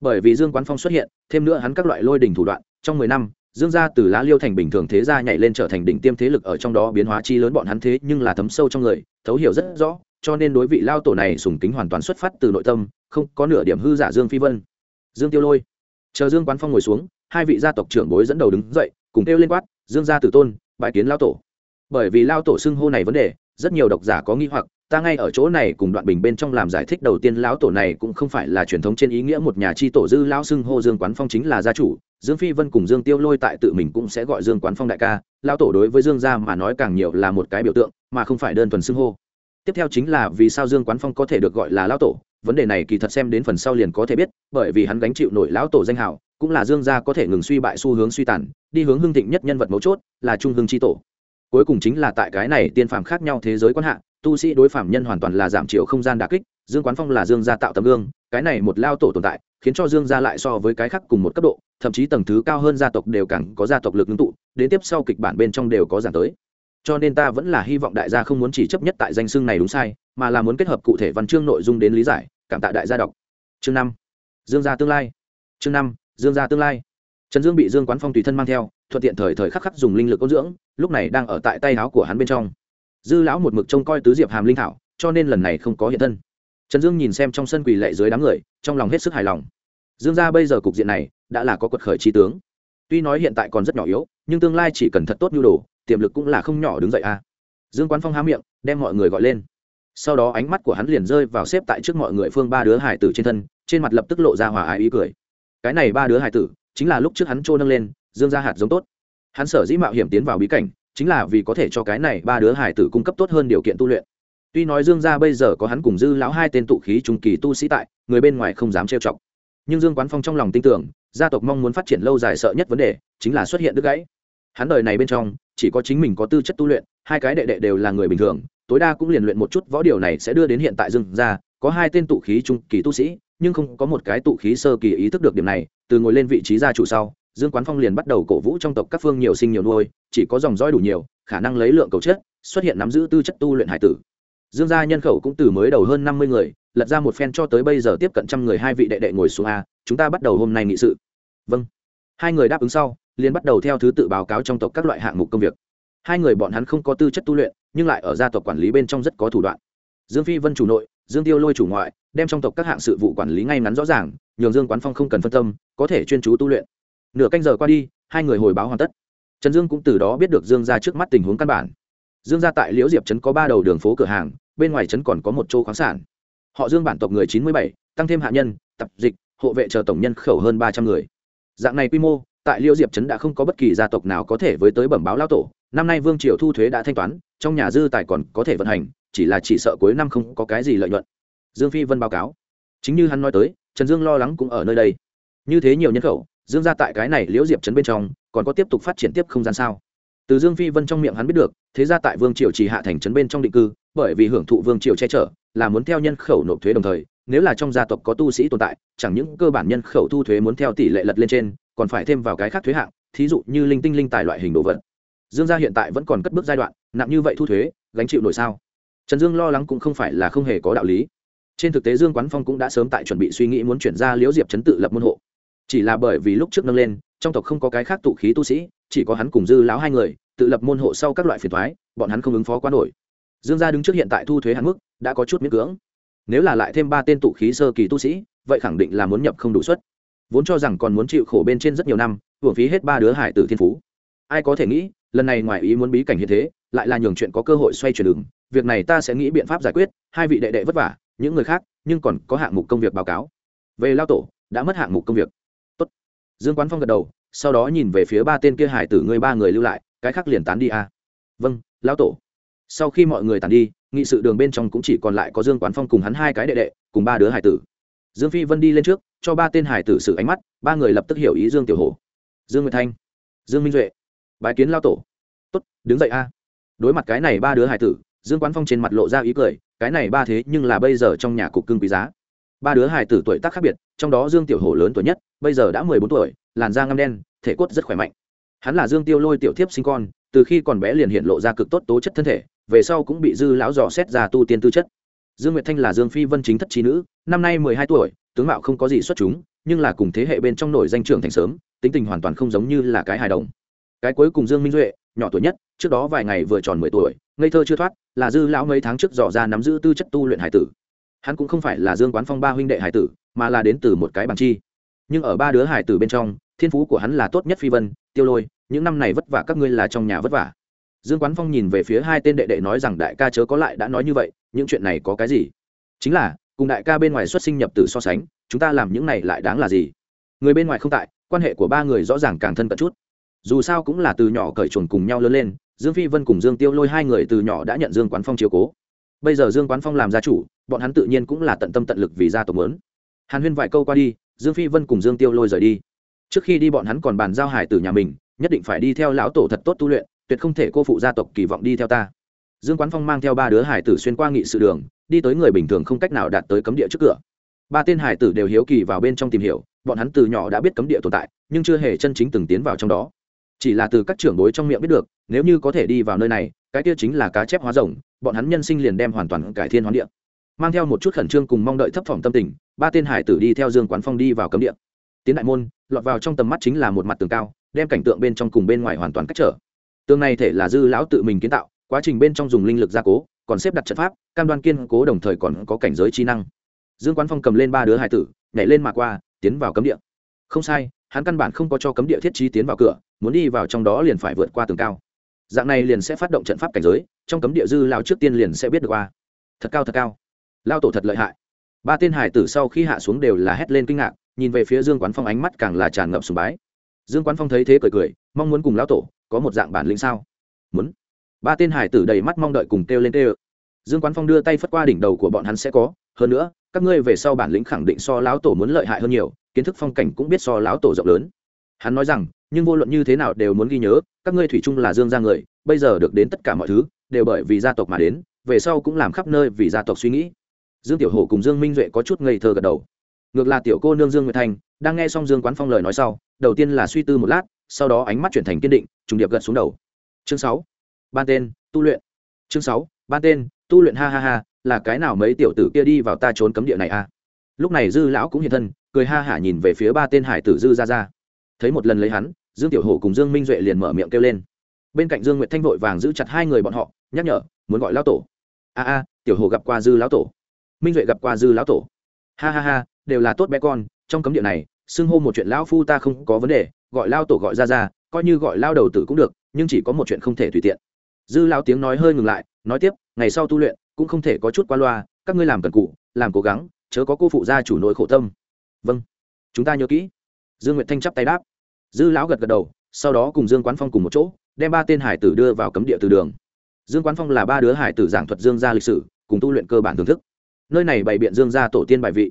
Bởi vì dương quán phong xuất hiện, thêm nữa hắn các loại lôi đình thủ đoạn, trong mười năm, dương gia từ lá liêu thành bình thường thế gia nhảy lên trở thành đỉnh tiêm thế lực ở trong đó biến hóa chi lớn bọn hắn thế nhưng là thấm sâu trong người, thấu hiểu rất rõ cho nên đối vị lao tổ này sùng kính hoàn toàn xuất phát từ nội tâm, không có nửa điểm hư giả dương phi vân. Dương tiêu lôi. Chờ dương quán phong ngồi xuống, hai vị gia tộc trưởng bối dẫn đầu đứng dậy, cùng kêu lên quát, dương gia tử tôn bãi kiến lao tổ. Bởi vì lao tổ xưng hô này vấn đề, rất nhiều độc giả có nghi hoặc, ta ngay ở chỗ này cùng đoạn bình bên trong làm giải thích đầu tiên lão tổ này cũng không phải là truyền thống trên ý nghĩa một nhà chi tổ dư lão xưng hô dương quán phong chính là gia chủ, dương phi vân cùng dương tiêu lôi tại tự mình cũng sẽ gọi dương quán phong đại ca, lão tổ đối với dương gia mà nói càng nhiều là một cái biểu tượng, mà không phải đơn thuần xưng hô tiếp theo chính là vì sao dương quán phong có thể được gọi là lão tổ, vấn đề này kỳ thật xem đến phần sau liền có thể biết, bởi vì hắn gánh chịu nổi lão tổ danh hào, cũng là dương gia có thể ngừng suy bại xu hướng suy tàn, đi hướng hưng thịnh nhất nhân vật mấu chốt là trung hưng chi tổ. Cuối cùng chính là tại cái này tiên phàm khác nhau thế giới quan hạ, tu sĩ đối phạm nhân hoàn toàn là giảm chiều không gian đà kích, dương quán phong là dương gia tạo tấm gương, cái này một lao tổ tồn tại, khiến cho dương gia lại so với cái khác cùng một cấp độ, thậm chí tầng thứ cao hơn gia tộc đều càng có gia tộc lực ngưng tụ, đến tiếp sau kịch bản bên trong đều có giảm tới cho nên ta vẫn là hy vọng đại gia không muốn chỉ chấp nhất tại danh xưng này đúng sai, mà là muốn kết hợp cụ thể văn chương nội dung đến lý giải, cảm tạ đại gia đọc. Chương năm. Dương gia tương lai. Chương năm, dương gia tương lai. Trần dương bị dương quán phong tùy thân mang theo, thuận tiện thời thời khắc khắc dùng linh lực ôn dưỡng, lúc này đang ở tại tay áo của hắn bên trong. Dư lão một mực trông coi tứ diệp hàm linh thảo, cho nên lần này không có hiện thân. Trần dương nhìn xem trong sân quỳ lệ dưới đám người, trong lòng hết sức hài lòng. Dương gia bây giờ cục diện này, đã là có quật khởi trí tướng. Tuy nói hiện tại còn rất nhỏ yếu, nhưng tương lai chỉ cần thật tốt nhu đồ tiềm lực cũng là không nhỏ đứng dậy a. Dương quán phong há miệng, đem mọi người gọi lên. Sau đó ánh mắt của hắn liền rơi vào xếp tại trước mọi người phương ba đứa hải tử trên thân, trên mặt lập tức lộ ra hòa ái ý cười. Cái này ba đứa hải tử, chính là lúc trước hắn trô nâng lên, dương ra hạt giống tốt. Hắn sở dĩ mạo hiểm tiến vào bí cảnh, chính là vì có thể cho cái này ba đứa hải tử cung cấp tốt hơn điều kiện tu luyện. Tuy nói dương gia bây giờ có hắn cùng dư lão hai tên tụ khí trung kỳ tu sĩ tại, người bên ngoài không dám trêu chọc. Nhưng dương quán phong trong lòng tin tưởng, gia tộc mong muốn phát triển lâu dài sợ nhất vấn đề, chính là xuất hiện đứt gãy. Hắn đời này bên trong chỉ có chính mình có tư chất tu luyện, hai cái đệ đệ đều là người bình thường, tối đa cũng liền luyện một chút võ điều này sẽ đưa đến hiện tại dương gia, có hai tên tụ khí trung kỳ tu sĩ, nhưng không có một cái tụ khí sơ kỳ ý thức được điểm này, từ ngồi lên vị trí gia chủ sau, dương quán phong liền bắt đầu cổ vũ trong tộc các phương nhiều sinh nhiều nuôi, chỉ có dòng dõi đủ nhiều, khả năng lấy lượng cầu chất, xuất hiện nắm giữ tư chất tu luyện hải tử. Dương gia nhân khẩu cũng từ mới đầu hơn năm mươi người, lật ra một phen cho tới bây giờ tiếp cận trăm người, hai vị đệ đệ ngồi xuống a, chúng ta bắt đầu hôm nay nghị sự. Vâng. Hai người đáp ứng sau liền bắt đầu theo thứ tự báo cáo trong tộc các loại hạng mục công việc. Hai người bọn hắn không có tư chất tu luyện, nhưng lại ở gia tộc quản lý bên trong rất có thủ đoạn. Dương phi vân chủ nội, dương tiêu lôi chủ ngoại, đem trong tộc các hạng sự vụ quản lý ngay ngắn rõ ràng, nhường dương quán phong không cần phân tâm, có thể chuyên chú tu luyện. Nửa canh giờ qua đi, hai người hồi báo hoàn tất. Trần dương cũng từ đó biết được dương ra trước mắt tình huống căn bản. Dương ra tại liễu diệp trấn có ba đầu đường phố cửa hàng, bên ngoài trấn còn có một chỗ khoáng sản. Họ dương bản tộc người chín mươi bảy, tăng thêm hạ nhân, tập dịch, hộ vệ chờ tổng nhân khẩu hơn ba trăm người. Dạng này quy mô tại Liêu diệp trấn đã không có bất kỳ gia tộc nào có thể với tới bẩm báo lao tổ. Năm nay vương triều thu thuế đã thanh toán, trong nhà dư tài còn có thể vận hành, chỉ là chỉ sợ cuối năm không có cái gì lợi nhuận. Dương phi vân báo cáo. Chính như hắn nói tới, trần dương lo lắng cũng ở nơi đây. Như thế nhiều nhân khẩu, dương ra tại cái này liễu diệp trấn bên trong, còn có tiếp tục phát triển tiếp không gian sao? Từ dương phi vân trong miệng hắn biết được, thế ra tại vương triều chỉ hạ thành trấn bên trong định cư, bởi vì hưởng thụ vương triều che chở, là muốn theo nhân khẩu nộp thuế đồng thời, nếu là trong gia tộc có tu sĩ tồn tại, chẳng những cơ bản nhân khẩu thu thuế muốn theo tỷ lệ lật lên trên còn phải thêm vào cái khác thuế hạng, thí dụ như linh tinh linh tài loại hình đồ vật. Dương gia hiện tại vẫn còn cất bước giai đoạn, nặng như vậy thu thuế, gánh chịu nổi sao? Trần dương lo lắng cũng không phải là không hề có đạo lý. Trên thực tế dương quán phong cũng đã sớm tại chuẩn bị suy nghĩ muốn chuyển ra liễu diệp chấn tự lập môn hộ. Chỉ là bởi vì lúc trước nâng lên, trong tộc không có cái khác tụ khí tu sĩ, chỉ có hắn cùng dư láo hai người, tự lập môn hộ sau các loại phiền thoái bọn hắn không ứng phó quá nổi. Dương gia đứng trước hiện tại thu thuế hạn mức, đã có chút miễn cưỡng. Nếu là lại thêm ba tên tụ khí sơ kỳ tu sĩ, vậy khẳng định là muốn nhập không đủ suất vốn cho rằng còn muốn chịu khổ bên trên rất nhiều năm, hưởng phí hết ba đứa hải tử thiên phú. Ai có thể nghĩ, lần này ngoài ý muốn bí cảnh hiện thế, lại là nhường chuyện có cơ hội xoay chuyển đường. Việc này ta sẽ nghĩ biện pháp giải quyết, hai vị đệ đệ vất vả, những người khác, nhưng còn có hạng mục công việc báo cáo. Về lao tổ, đã mất hạng mục công việc. Tốt. dương quán phong gật đầu, sau đó nhìn về phía ba tên kia hải tử ngươi ba người lưu lại, cái khác liền tán đi a. À? vâng lao tổ. Sau khi mọi người tàn đi, nghị sự đường bên trong cũng chỉ còn lại có dương quán phong cùng hắn hai cái đệ đệ, cùng ba đứa hải tử. Dương phi vân đi lên trước cho ba tên hải tử xử ánh mắt, ba người lập tức hiểu ý dương tiểu hồ dương nguyệt thanh, dương minh duệ, bái kiến lao tổ. Tốt, đứng dậy a. Đối mặt cái này ba đứa hải tử, dương quán phong trên mặt lộ ra ý cười, cái này ba thế nhưng là bây giờ trong nhà cục cưng quý giá. Ba đứa hải tử tuổi tác khác biệt, trong đó dương tiểu hổ lớn tuổi nhất, bây giờ đã mười bốn tuổi, làn da ngăm đen, thể cốt rất khỏe mạnh. Hắn là dương tiêu lôi tiểu thiếp sinh con, từ khi còn bé liền hiện lộ ra cực tốt tố chất thân thể, về sau cũng bị dư lão dò xét ra tu tiên tư chất. Dương nguyệt thanh là dương phi vân chính thất trí nữ, năm nay mười hai tuổi tướng mạo không có gì xuất chúng, nhưng là cùng thế hệ bên trong nổi danh trưởng thành sớm, tính tình hoàn toàn không giống như là cái hài đồng. Cái cuối cùng dương minh duệ, nhỏ tuổi nhất, trước đó vài ngày vừa tròn mười tuổi, ngây thơ chưa thoát, là dư lão mấy tháng trước dò ra nắm giữ tư chất tu luyện hải tử. Hắn cũng không phải là dương quán phong ba huynh đệ hải tử, mà là đến từ một cái bằng chi. Nhưng ở ba đứa hải tử bên trong, thiên phú của hắn là tốt nhất phi vân, tiêu lôi, những năm này vất vả các ngươi là trong nhà vất vả. Dương quán phong nhìn về phía hai tên đệ đệ nói rằng đại ca chớ có lại đã nói như vậy, những chuyện này có cái gì? Chính là cùng đại ca bên ngoài xuất sinh nhập tử so sánh, chúng ta làm những này lại đáng là gì? Người bên ngoài không tại, quan hệ của ba người rõ ràng càng thân cận chút. Dù sao cũng là từ nhỏ cởi chuồn cùng nhau lớn lên, dương phi vân cùng dương tiêu lôi hai người từ nhỏ đã nhận dương quán phong chiếu cố. Bây giờ dương quán phong làm gia chủ, bọn hắn tự nhiên cũng là tận tâm tận lực vì gia tộc lớn. Hàn huyên vài câu qua đi, dương phi vân cùng dương tiêu lôi rời đi. Trước khi đi bọn hắn còn bàn giao hải từ nhà mình, nhất định phải đi theo lão tổ thật tốt tu luyện, tuyệt không thể cô phụ gia tộc kỳ vọng đi theo ta. Dương quán phong mang theo ba đứa hải tử xuyên qua nghị sự đường đi tới người bình thường không cách nào đạt tới cấm địa trước cửa. Ba tên hải tử đều hiếu kỳ vào bên trong tìm hiểu, bọn hắn từ nhỏ đã biết cấm địa tồn tại, nhưng chưa hề chân chính từng tiến vào trong đó. Chỉ là từ các trưởng bối trong miệng biết được, nếu như có thể đi vào nơi này, cái kia chính là cá chép hóa rồng, bọn hắn nhân sinh liền đem hoàn toàn cải thiên hoán địa. Mang theo một chút khẩn trương cùng mong đợi thấp phỏng tâm tình, ba tên hải tử đi theo dương quán phong đi vào cấm địa. Tiến đại môn, lọt vào trong tầm mắt chính là một mặt tường cao, đem cảnh tượng bên trong cùng bên ngoài hoàn toàn cách trở. Tường này thể là dư lão tự mình kiến tạo, quá trình bên trong dùng linh lực gia cố còn xếp đặt trận pháp, cam đoan kiên cố đồng thời còn có cảnh giới trí năng. Dương quán phong cầm lên ba đứa hải tử, nhảy lên mà qua, tiến vào cấm địa. Không sai, hắn căn bản không có cho cấm địa thiết trí tiến vào cửa, muốn đi vào trong đó liền phải vượt qua tường cao. Dạng này liền sẽ phát động trận pháp cảnh giới, trong cấm địa dư lao trước tiên liền sẽ biết được qua. Thật cao thật cao. Lao tổ thật lợi hại. Ba tên hải tử sau khi hạ xuống đều là hét lên kinh ngạc, nhìn về phía dương quán phong ánh mắt càng là tràn ngập sùng bái. Dương quán phong thấy thế cười cười, mong muốn cùng lão tổ có một dạng bản lĩnh sao? Muốn ba tên hải tử đầy mắt mong đợi cùng kêu lên kêu. Dương quán phong đưa tay phất qua đỉnh đầu của bọn hắn sẽ có, hơn nữa, các ngươi về sau bản lĩnh khẳng định so lão tổ muốn lợi hại hơn nhiều, kiến thức phong cảnh cũng biết so lão tổ rộng lớn. Hắn nói rằng, nhưng vô luận như thế nào đều muốn ghi nhớ, các ngươi thủy chung là dương gia người, bây giờ được đến tất cả mọi thứ, đều bởi vì gia tộc mà đến, về sau cũng làm khắp nơi vì gia tộc suy nghĩ. Dương tiểu hổ cùng dương minh duệ có chút ngây thơ gật đầu. Ngược là tiểu cô nương dương nguyệt thanh đang nghe xong dương quán phong lời nói sau, đầu tiên là suy tư một lát, sau đó ánh mắt chuyển thành kiên định, trùng điệp gật xuống đầu. Chương sáu ban tên, tu luyện. Chương sáu, ban tên, tu luyện, ha ha ha, là cái nào mấy tiểu tử kia đi vào ta trốn cấm địa này à? Lúc này dư lão cũng hiện thân, cười ha hả nhìn về phía ba tên hải tử dư ra ra. Thấy một lần lấy hắn, dương tiểu hổ cùng dương minh duệ liền mở miệng kêu lên. Bên cạnh dương nguyệt thanh vội vàng giữ chặt hai người bọn họ, nhắc nhở, muốn gọi lão tổ. A a, tiểu hổ gặp qua dư lão tổ. Minh duệ gặp qua dư lão tổ. Ha ha ha, đều là tốt bé con, trong cấm địa này, xưng hô một chuyện lão phu ta không có vấn đề, gọi lao tổ gọi ra ra, coi như gọi lao đầu tử cũng được, nhưng chỉ có một chuyện không thể tùy tiện dư lao tiếng nói hơi ngừng lại, nói tiếp, ngày sau tu luyện cũng không thể có chút qua loa, các ngươi làm cần cụ làm cố gắng, chớ có cô phụ gia chủ nội khổ tâm. Vâng chúng ta nhớ kỹ. Dương nguyệt thanh chắp tay đáp. Dư lão gật gật đầu, sau đó cùng dương quán phong cùng một chỗ, đem ba tên hải tử đưa vào cấm địa từ đường. Dương quán phong là ba đứa hải tử giảng thuật dương gia lịch sử, cùng tu luyện cơ bản thưởng thức. Nơi này bày biện dương gia tổ tiên bài vị.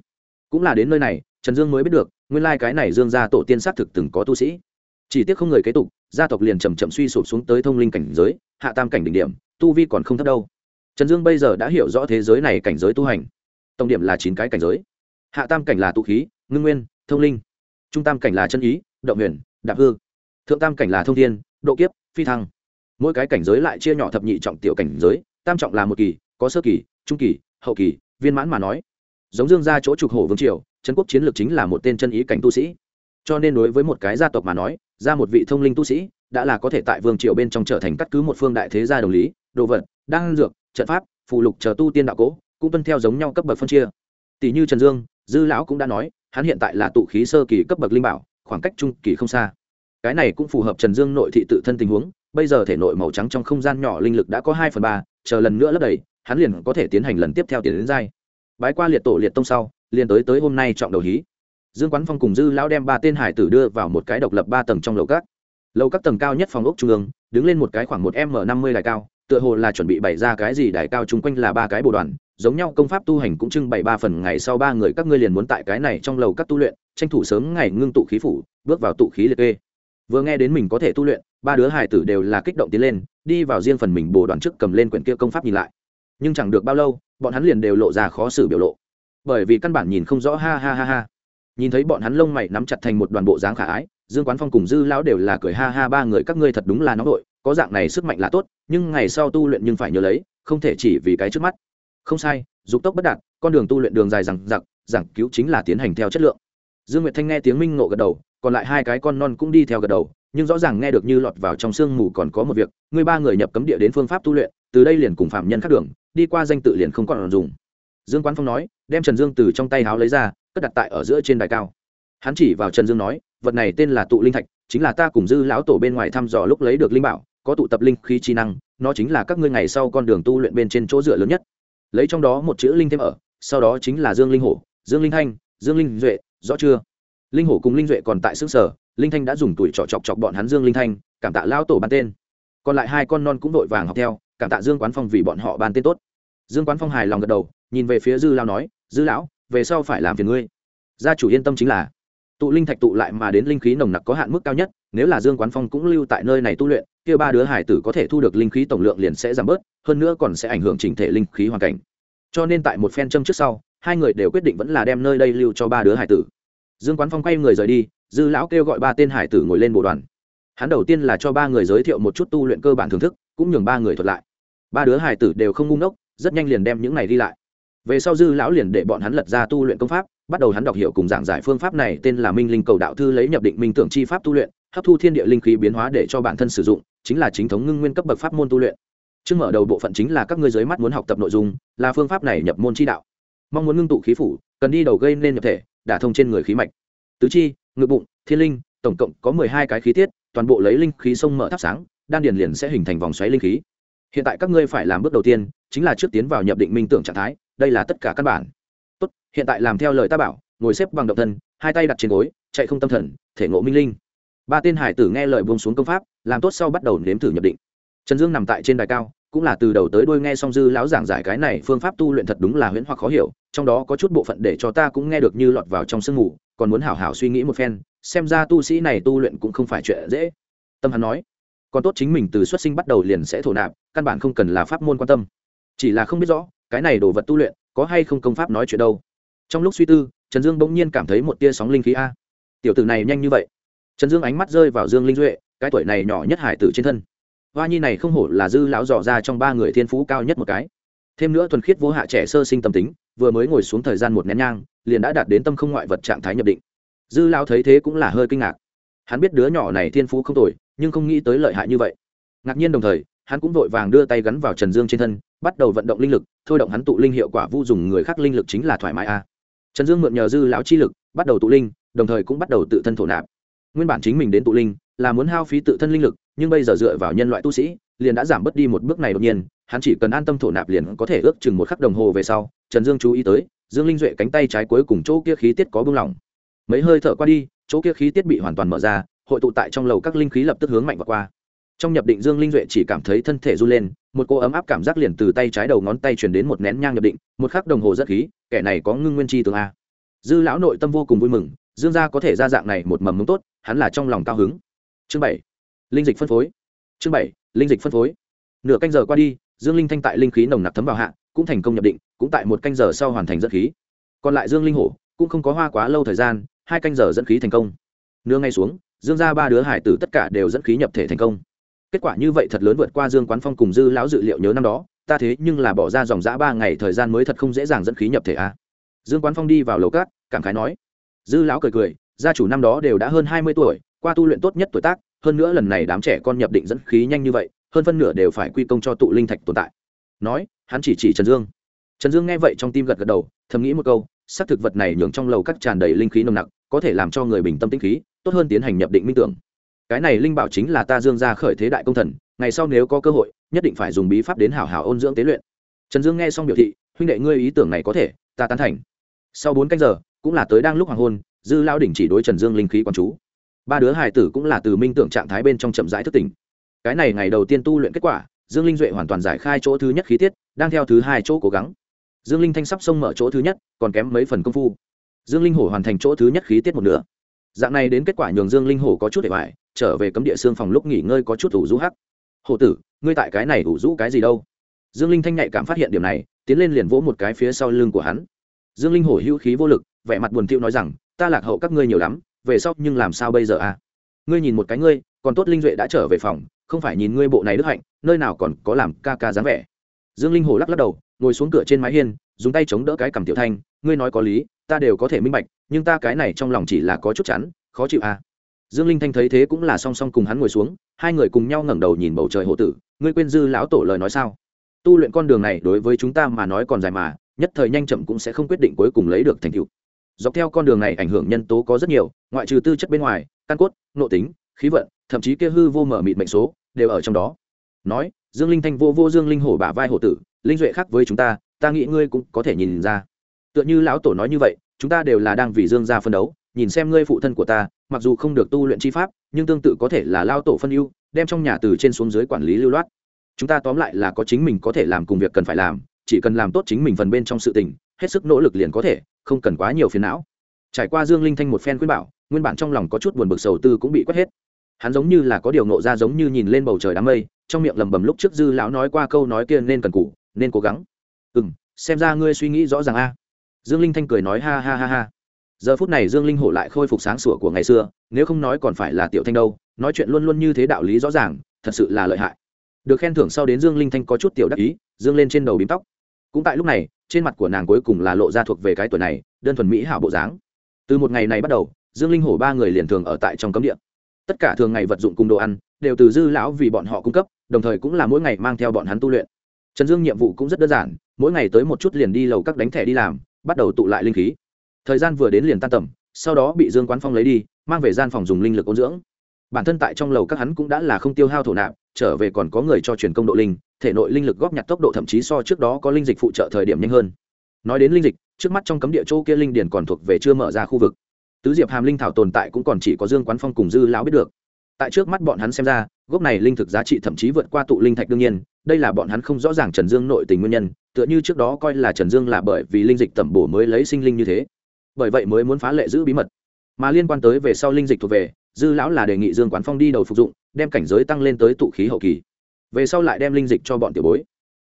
Cũng là đến nơi này, trần dương mới biết được, nguyên lai cái này dương gia tổ tiên xác thực từng có tu sĩ chỉ tiếc không người kế tục, gia tộc liền chầm chậm suy sụp xuống tới thông linh cảnh giới, hạ tam cảnh đỉnh điểm, tu vi còn không thấp đâu. Trần dương bây giờ đã hiểu rõ thế giới này cảnh giới tu hành. Tổng điểm là chín cái cảnh giới. Hạ tam cảnh là tụ khí, ngưng nguyên, thông linh. Trung tam cảnh là chân ý, động huyền, đạp hư. Thượng tam cảnh là thông thiên, độ kiếp, phi thăng. Mỗi cái cảnh giới lại chia nhỏ thập nhị trọng tiểu cảnh giới, tam trọng là một kỳ, có sơ kỳ, trung kỳ, hậu kỳ, viên mãn mà nói. Giống dương ra chỗ trục hổ vương triều, trấn quốc chiến lược chính là một tên chân ý cảnh tu sĩ. Cho nên đối với một cái gia tộc mà nói ra một vị thông linh tu sĩ, đã là có thể tại vương triều bên trong trở thành cắt cứ một phương đại thế gia đồng lý, đồ vật, đan dược, trận pháp phụ lục chờ tu tiên đạo cố, cũng tuân theo giống nhau cấp bậc phân chia. Tỷ như trần dương, dư lão cũng đã nói, hắn hiện tại là tụ khí sơ kỳ cấp bậc linh bảo, khoảng cách trung kỳ không xa. Cái này cũng phù hợp trần dương nội thị tự thân tình huống, bây giờ thể nội màu trắng trong không gian nhỏ linh lực đã có hai phần ba, chờ lần nữa lấp đầy, hắn liền có thể tiến hành lần tiếp theo tiến đến giai. Bái qua liệt tổ liệt tông sau, liền tới tới hôm nay trọng đầu hí dương quán phong cùng dư lão đem ba tên hải tử đưa vào một cái độc lập ba tầng trong lầu các. Lầu các tầng cao nhất phòng ốc trung ương, đứng lên một cái khoảng một m năm mươi đài cao, tựa hồ là chuẩn bị bày ra cái gì đài cao chung quanh là ba cái bộ đoàn, giống nhau công pháp tu hành cũng trưng bày ba phần, ngày sau ba người các ngươi liền muốn tại cái này trong lầu các tu luyện, tranh thủ sớm ngày ngưng tụ khí phủ, bước vào tụ khí liệt kê. Vừa nghe đến mình có thể tu luyện, ba đứa hải tử đều là kích động tiến lên, đi vào riêng phần mình bồ đoàn trước cầm lên quyển kia công pháp nhìn lại. Nhưng chẳng được bao lâu, bọn hắn liền đều lộ ra khó xử biểu lộ. Bởi vì căn bản nhìn không rõ, ha ha ha ha nhìn thấy bọn hắn lông mày nắm chặt thành một đoàn bộ dáng khả ái, dương quán phong cùng dư lão đều là cười ha ha ba người, các ngươi thật đúng là nóng đội có dạng này sức mạnh là tốt, nhưng ngày sau tu luyện nhưng phải nhớ lấy, không thể chỉ vì cái trước mắt. Không sai, dục tốc bất đạt, con đường tu luyện đường dài rằng giặc giảng cứu chính là tiến hành theo chất lượng. Dương nguyệt thanh nghe tiếng minh ngộ gật đầu, còn lại hai cái con non cũng đi theo gật đầu, nhưng rõ ràng nghe được như lọt vào trong sương mù còn có một việc ngươi ba người nhập cấm địa đến phương pháp tu luyện, từ đây liền cùng phạm nhân khác đường, đi qua danh tự liền không còn dùng dương quán phong nói, đem trần dương từ trong tay háo lấy ra, cất đặt tại ở giữa trên đài cao. Hắn chỉ vào trần dương nói, vật này tên là tụ linh thạch, chính là ta cùng dư lão tổ bên ngoài thăm dò lúc lấy được linh bảo, có tụ tập linh khí chi năng, nó chính là các ngươi ngày sau con đường tu luyện bên trên chỗ dựa lớn nhất. Lấy trong đó một chữ linh thêm ở, sau đó chính là dương linh hổ, dương linh thanh, dương linh duệ, rõ chưa? Linh hổ cùng linh duệ còn tại xứ sở, linh thanh đã dùng tuổi trọ chọc chọc bọn hắn dương linh thanh, cảm tạ Lão tổ ban tên. Còn lại hai con non cũng vội vàng học theo, cảm tạ dương quán phong vì bọn họ ban tên tốt dương quán phong hài lòng gật đầu, nhìn về phía dư lao nói, dư lão, về sau phải làm phiền ngươi. Gia chủ yên tâm chính là, tụ linh thạch tụ lại mà đến linh khí nồng nặc có hạn mức cao nhất, nếu là dương quán phong cũng lưu tại nơi này tu luyện, kia ba đứa hải tử có thể thu được linh khí tổng lượng liền sẽ giảm bớt, hơn nữa còn sẽ ảnh hưởng chỉnh thể linh khí hoàn cảnh. Cho nên tại một phen châm trước sau, hai người đều quyết định vẫn là đem nơi đây lưu cho ba đứa hải tử. Dương quán phong quay người rời đi, dư lão kêu gọi ba tên hải tử ngồi lên bộ đoàn. Hắn đầu tiên là cho ba người giới thiệu một chút tu luyện cơ bản thưởng thức, cũng nhường ba người thuật lại. Ba đứa hải tử đều không ngu ngốc rất nhanh liền đem những này đi lại. Về sau dư lão liền để bọn hắn lật ra tu luyện công pháp, bắt đầu hắn đọc hiểu cùng giảng giải phương pháp này tên là minh linh cầu đạo thư lấy nhập định minh tưởng chi pháp tu luyện, hấp thu thiên địa linh khí biến hóa để cho bản thân sử dụng, chính là chính thống ngưng nguyên cấp bậc pháp môn tu luyện. Trước mở đầu bộ phận chính là các ngươi dưới mắt muốn học tập nội dung, là phương pháp này nhập môn chi đạo. Mong muốn ngưng tụ khí phủ, cần đi đầu gây nên nhập thể, đả thông trên người khí mạch. Tứ chi ngự bụng, thiên linh, tổng cộng có mười hai cái khí tiết, toàn bộ lấy linh khí sông mở thắp sáng, đan điền liền sẽ hình thành vòng xoáy linh khí. Hiện tại các ngươi phải làm bước đầu tiên chính là trước tiến vào nhập định minh tưởng trạng thái, đây là tất cả căn bản. Tốt, hiện tại làm theo lời ta bảo, ngồi xếp bằng động thân, hai tay đặt trên gối, chạy không tâm thần, thể ngộ minh linh. Ba tên hải tử nghe lời buông xuống công pháp, làm tốt sau bắt đầu nếm thử nhập định. Trần dương nằm tại trên đài cao, cũng là từ đầu tới đuôi nghe xong dư lão giảng giải cái này phương pháp tu luyện thật đúng là huyễn hoặc khó hiểu, trong đó có chút bộ phận để cho ta cũng nghe được như lọt vào trong sương mù, còn muốn hảo hảo suy nghĩ một phen, xem ra tu sĩ này tu luyện cũng không phải chuyện dễ. Tâm hắn nói, còn tốt chính mình từ xuất sinh bắt đầu liền sẽ thổ nạp, căn bản không cần là pháp môn quan tâm chỉ là không biết rõ, cái này đồ vật tu luyện, có hay không công pháp nói chuyện đâu. Trong lúc suy tư, trần dương bỗng nhiên cảm thấy một tia sóng linh khí a. Tiểu tử này nhanh như vậy. Trần dương ánh mắt rơi vào dương linh duệ, cái tuổi này nhỏ nhất hải tử trên thân. Hoa nhi này không hổ là dư lão dò ra trong ba người thiên phú cao nhất một cái. Thêm nữa thuần khiết vô hạ trẻ sơ sinh tâm tính, vừa mới ngồi xuống thời gian một nén nhang, liền đã đạt đến tâm không ngoại vật trạng thái nhập định. Dư lão thấy thế cũng là hơi kinh ngạc. Hắn biết đứa nhỏ này thiên phú không tồi, nhưng không nghĩ tới lợi hại như vậy. Ngạc nhiên đồng thời hắn cũng vội vàng đưa tay gắn vào trần dương trên thân, bắt đầu vận động linh lực, thôi động hắn tụ linh hiệu quả vu dùng người khác linh lực chính là thoải mái a. Trần dương mượn nhờ dư lão chi lực, bắt đầu tụ linh, đồng thời cũng bắt đầu tự thân thổ nạp. Nguyên bản chính mình đến tụ linh, là muốn hao phí tự thân linh lực, nhưng bây giờ dựa vào nhân loại tu sĩ, liền đã giảm bớt đi một bước này đột nhiên, hắn chỉ cần an tâm thổ nạp liền có thể ước chừng một khắc đồng hồ về sau, trần dương chú ý tới, dương linh duệ cánh tay trái cuối cùng chỗ kia khí tiết có bưng lỏng. Mấy hơi thở qua đi, chỗ kia khí tiết bị hoàn toàn mở ra, hội tụ tại trong lầu các linh khí lập tức hướng mạnh vào qua trong nhập định dương linh duệ chỉ cảm thấy thân thể run lên, một cô ấm áp cảm giác liền từ tay trái đầu ngón tay chuyển đến một nén nhang nhập định, một khắc đồng hồ rất khí, kẻ này có ngưng nguyên chi tường a. Dư lão nội tâm vô cùng vui mừng, dương gia có thể ra dạng này một mầm mống tốt, hắn là trong lòng cao hứng. Chương bảy, linh dịch phân phối. Chương bảy, linh dịch phân phối. Nửa canh giờ qua đi, dương linh thanh tại linh khí nồng nặc thấm vào hạ, cũng thành công nhập định, cũng tại một canh giờ sau hoàn thành dẫn khí. Còn lại dương linh hổ, cũng không có hoa quá lâu thời gian, hai canh giờ dẫn khí thành công. Nửa ngay xuống, dương ra ba đứa hải tử tất cả đều dẫn khí nhập thể thành công kết quả như vậy thật lớn vượt qua dương quán phong cùng dư lão dự liệu nhớ năm đó, ta thế nhưng là bỏ ra dòng giã ba ngày thời gian mới thật không dễ dàng dẫn khí nhập thể a. Dương quán phong đi vào lầu cát, cảm khái nói. Dư lão cười cười, gia chủ năm đó đều đã hơn hai mươi tuổi, qua tu luyện tốt nhất tuổi tác, hơn nữa lần này đám trẻ con nhập định dẫn khí nhanh như vậy, hơn phân nửa đều phải quy công cho tụ linh thạch tồn tại. Nói, hắn chỉ chỉ trần dương. Trần dương nghe vậy trong tim gật gật đầu, thầm nghĩ một câu, xác thực vật này nhường trong lầu các tràn đầy linh khí nồng nặc, có thể làm cho người bình tâm tĩnh khí, tốt hơn tiến hành nhập định minh tưởng cái này linh bảo chính là ta dương ra khởi thế đại công thần, ngày sau nếu có cơ hội, nhất định phải dùng bí pháp đến hảo hảo ôn dưỡng tế luyện. Trần dương nghe xong biểu thị, huynh đệ ngươi ý tưởng này có thể, ta tán thành. Sau bốn canh giờ, cũng là tới đang lúc hoàng hôn, dư lao đỉnh chỉ đối trần dương linh khí quán chú. Ba đứa hải tử cũng là từ minh tưởng trạng thái bên trong chậm rãi thức tỉnh. Cái này ngày đầu tiên tu luyện kết quả, dương linh duệ hoàn toàn giải khai chỗ thứ nhất khí tiết, đang theo thứ hai chỗ cố gắng. Dương linh thanh sắp xông mở chỗ thứ nhất, còn kém mấy phần công phu. Dương linh hổ hoàn thành chỗ thứ nhất khí tiết một nửa. Dạng này đến kết quả nhường dương linh hổ có chút để bài trở về cấm địa xương phòng lúc nghỉ ngơi có chút ủ rũ hắc. Hổ tử, ngươi tại cái này ủ rũ cái gì đâu? Dương linh thanh nhạy cảm phát hiện điểm này, tiến lên liền vỗ một cái phía sau lưng của hắn. Dương linh hổ hữu khí vô lực, vẻ mặt buồn thiu nói rằng, ta lạc hậu các ngươi nhiều lắm, về sau nhưng làm sao bây giờ à? Ngươi nhìn một cái ngươi, còn tốt linh duệ đã trở về phòng, không phải nhìn ngươi bộ này đức hạnh, nơi nào còn có làm ca ca dáng vẻ. Dương linh hồ lắc lắc đầu, ngồi xuống cửa trên mái hiên, dùng tay chống đỡ cái cầm tiểu thanh, ngươi nói có lý, ta đều có thể minh bạch, nhưng ta cái này trong lòng chỉ là có chút chắn khó chịu à? Dương linh thanh thấy thế cũng là song song cùng hắn ngồi xuống, hai người cùng nhau ngẩng đầu nhìn bầu trời hộ tử. Ngươi quên dư lão tổ lời nói sao? Tu luyện con đường này đối với chúng ta mà nói còn dài mà, nhất thời nhanh chậm cũng sẽ không quyết định cuối cùng lấy được thành tựu. Dọc theo con đường này ảnh hưởng nhân tố có rất nhiều, ngoại trừ tư chất bên ngoài, căn cốt, nội tính, khí vận, thậm chí kia hư vô mở mịt mệnh số, đều ở trong đó. Nói, dương linh thanh vô vô dương linh hổ bả vai hổ tử, linh duệ khác với chúng ta ta nghĩ ngươi cũng có thể nhìn ra. Tựa như lão tổ nói như vậy, chúng ta đều là đang vì dương gia phân đấu nhìn xem ngươi phụ thân của ta, mặc dù không được tu luyện chi pháp, nhưng tương tự có thể là lao tổ phân ưu, đem trong nhà từ trên xuống dưới quản lý lưu loát. Chúng ta tóm lại là có chính mình có thể làm cùng việc cần phải làm, chỉ cần làm tốt chính mình phần bên trong sự tình, hết sức nỗ lực liền có thể, không cần quá nhiều phiền não. Trải qua dương linh thanh một phen khuyên bảo, nguyên bản trong lòng có chút buồn bực sầu tư cũng bị quét hết. Hắn giống như là có điều nộ ra giống như nhìn lên bầu trời đám mây, trong miệng lầm bầm lúc trước dư lão nói qua câu nói kia nên cần cù, nên cố gắng. Ừ m xem ra ngươi suy nghĩ rõ ràng a. Dương linh thanh cười nói ha ha ha ha giờ phút này dương linh hổ lại khôi phục sáng sủa của ngày xưa, nếu không nói còn phải là tiểu thanh đâu, nói chuyện luôn luôn như thế đạo lý rõ ràng, thật sự là lợi hại. Được khen thưởng sau đến dương linh thanh có chút tiểu đắc ý, dương lên trên đầu bím tóc. Cũng tại lúc này, trên mặt của nàng cuối cùng là lộ ra thuộc về cái tuổi này, đơn thuần mỹ hảo bộ dáng. Từ một ngày này bắt đầu, dương linh hổ ba người liền thường ở tại trong cấm địa. Tất cả thường ngày vật dụng cùng đồ ăn, đều từ dư lão vì bọn họ cung cấp, đồng thời cũng là mỗi ngày mang theo bọn hắn tu luyện. Trần dương nhiệm vụ cũng rất đơn giản, mỗi ngày tới một chút liền đi lầu các đánh thẻ đi làm, bắt đầu tụ lại linh khí thời gian vừa đến liền tan tầm, sau đó bị dương quán phong lấy đi, mang về gian phòng dùng linh lực ôn dưỡng. Bản thân tại trong lầu các hắn cũng đã là không tiêu hao thổ nạp, trở về còn có người cho truyền công độ linh, thể nội linh lực góp nhặt tốc độ thậm chí so trước đó có linh dịch phụ trợ thời điểm nhanh hơn. Nói đến linh dịch, trước mắt trong cấm địa chỗ kia linh điển còn thuộc về chưa mở ra khu vực. Tứ diệp hàm linh thảo tồn tại cũng còn chỉ có dương quán phong cùng dư lão biết được. Tại trước mắt bọn hắn xem ra, gốc này linh thực giá trị thậm chí vượt qua tụ linh thạch đương nhiên, đây là bọn hắn không rõ ràng trần dương nội tình nguyên nhân, tựa như trước đó coi là trần dương là bởi vì linh dịch tẩm bổ mới lấy sinh linh như thế bởi vậy mới muốn phá lệ giữ bí mật. Mà liên quan tới về sau linh dịch thuộc về, dư lão là đề nghị dương quán phong đi đầu phục dụng, đem cảnh giới tăng lên tới tụ khí hậu kỳ. Về sau lại đem linh dịch cho bọn tiểu bối.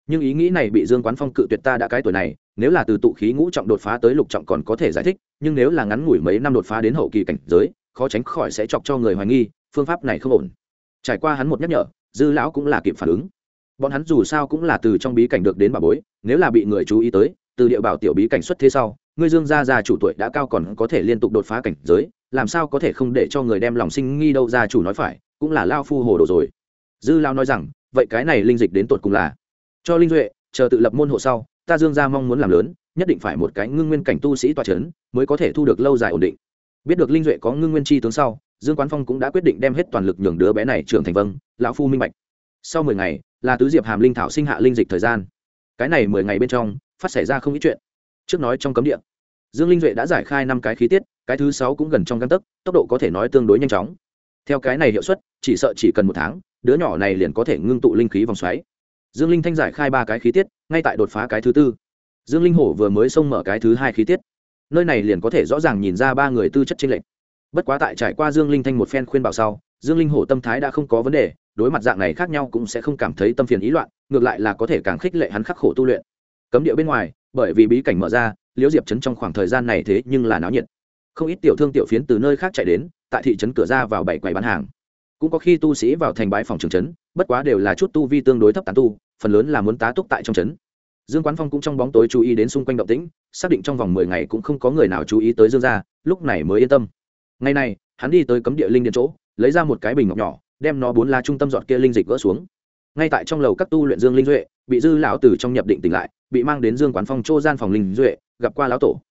Nhưng ý nghĩ này bị dương quán phong cự tuyệt ta đã cái tuổi này, nếu là từ tụ khí ngũ trọng đột phá tới lục trọng còn có thể giải thích, nhưng nếu là ngắn ngủi mấy năm đột phá đến hậu kỳ cảnh giới, khó tránh khỏi sẽ chọc cho người hoài nghi, phương pháp này không ổn. Trải qua hắn một nhắc nhở, dư lão cũng là kịp phản ứng. Bọn hắn dù sao cũng là từ trong bí cảnh được đến bà bối, nếu là bị người chú ý tới từ địa bảo tiểu bí cảnh xuất thế sau, ngươi dương gia già chủ tuổi đã cao còn có thể liên tục đột phá cảnh giới, làm sao có thể không để cho người đem lòng sinh nghi đâu gia chủ nói phải, cũng là lao phu hồ đồ rồi. Dư lao nói rằng, vậy cái này linh dịch đến tột cùng là? Cho linh duệ, chờ tự lập môn hộ sau, ta dương gia mong muốn làm lớn, nhất định phải một cái ngưng nguyên cảnh tu sĩ toa c h ấ n mới có thể thu được lâu dài ổn định. Biết được linh duệ có ngưng nguyên chi tướng sau, dương quán phong cũng đã quyết định đem hết toàn lực nhường đứa bé này trưởng thành vâng lão phu minh bạch. Sau mười ngày, là tứ diệp hàm linh thảo sinh hạ linh dịch thời gian. Cái này mười ngày bên trong phát xảy ra không ít chuyện. Trước nói trong cấm địa, dương linh duệ đã giải khai năm cái khí tiết, cái thứ sáu cũng gần trong găng tấc, tốc độ có thể nói tương đối nhanh chóng. Theo cái này hiệu suất, chỉ sợ chỉ cần một tháng, đứa nhỏ này liền có thể ngưng tụ linh khí vòng xoáy. Dương linh thanh giải khai ba cái khí tiết, ngay tại đột phá cái thứ tư. Dương linh hổ vừa mới xông mở cái thứ hai khí tiết. Nơi này liền có thể rõ ràng nhìn ra ba người tư chất trên lệnh bất quá tại trải qua dương linh thanh một phen khuyên bảo sau, dương linh hổ tâm thái đã không có vấn đề, đối mặt dạng này khác nhau cũng sẽ không cảm thấy tâm phiền ý loạn, ngược lại là có thể càng khích lệ hắn khắc khổ tu luyện cấm địa bên ngoài, bởi vì bí cảnh mở ra, liễu diệp trấn trong khoảng thời gian này thế nhưng là náo nhiệt. Không ít tiểu thương tiểu phiến từ nơi khác chạy đến, tại thị trấn cửa ra vào bảy quầy bán hàng. Cũng có khi tu sĩ vào thành bãi phòng trường trấn, bất quá đều là chút tu vi tương đối thấp tán tu, phần lớn là muốn tá túc tại trong trấn. Dương quán phong cũng trong bóng tối chú ý đến xung quanh động tĩnh, xác định trong vòng mười ngày cũng không có người nào chú ý tới dương gia, lúc này mới yên tâm. Ngày này, hắn đi tới cấm địa linh điện chỗ, lấy ra một cái bình ngọc nhỏ, đem nó bốn la trung tâm dọn kia linh dịch gỡ xuống ngay tại trong lầu các tu luyện dương linh duệ, bị dư lão từ trong nhập định tỉnh lại, bị mang đến dương quán phong chỗ gian phòng linh duệ, gặp qua lão tổ.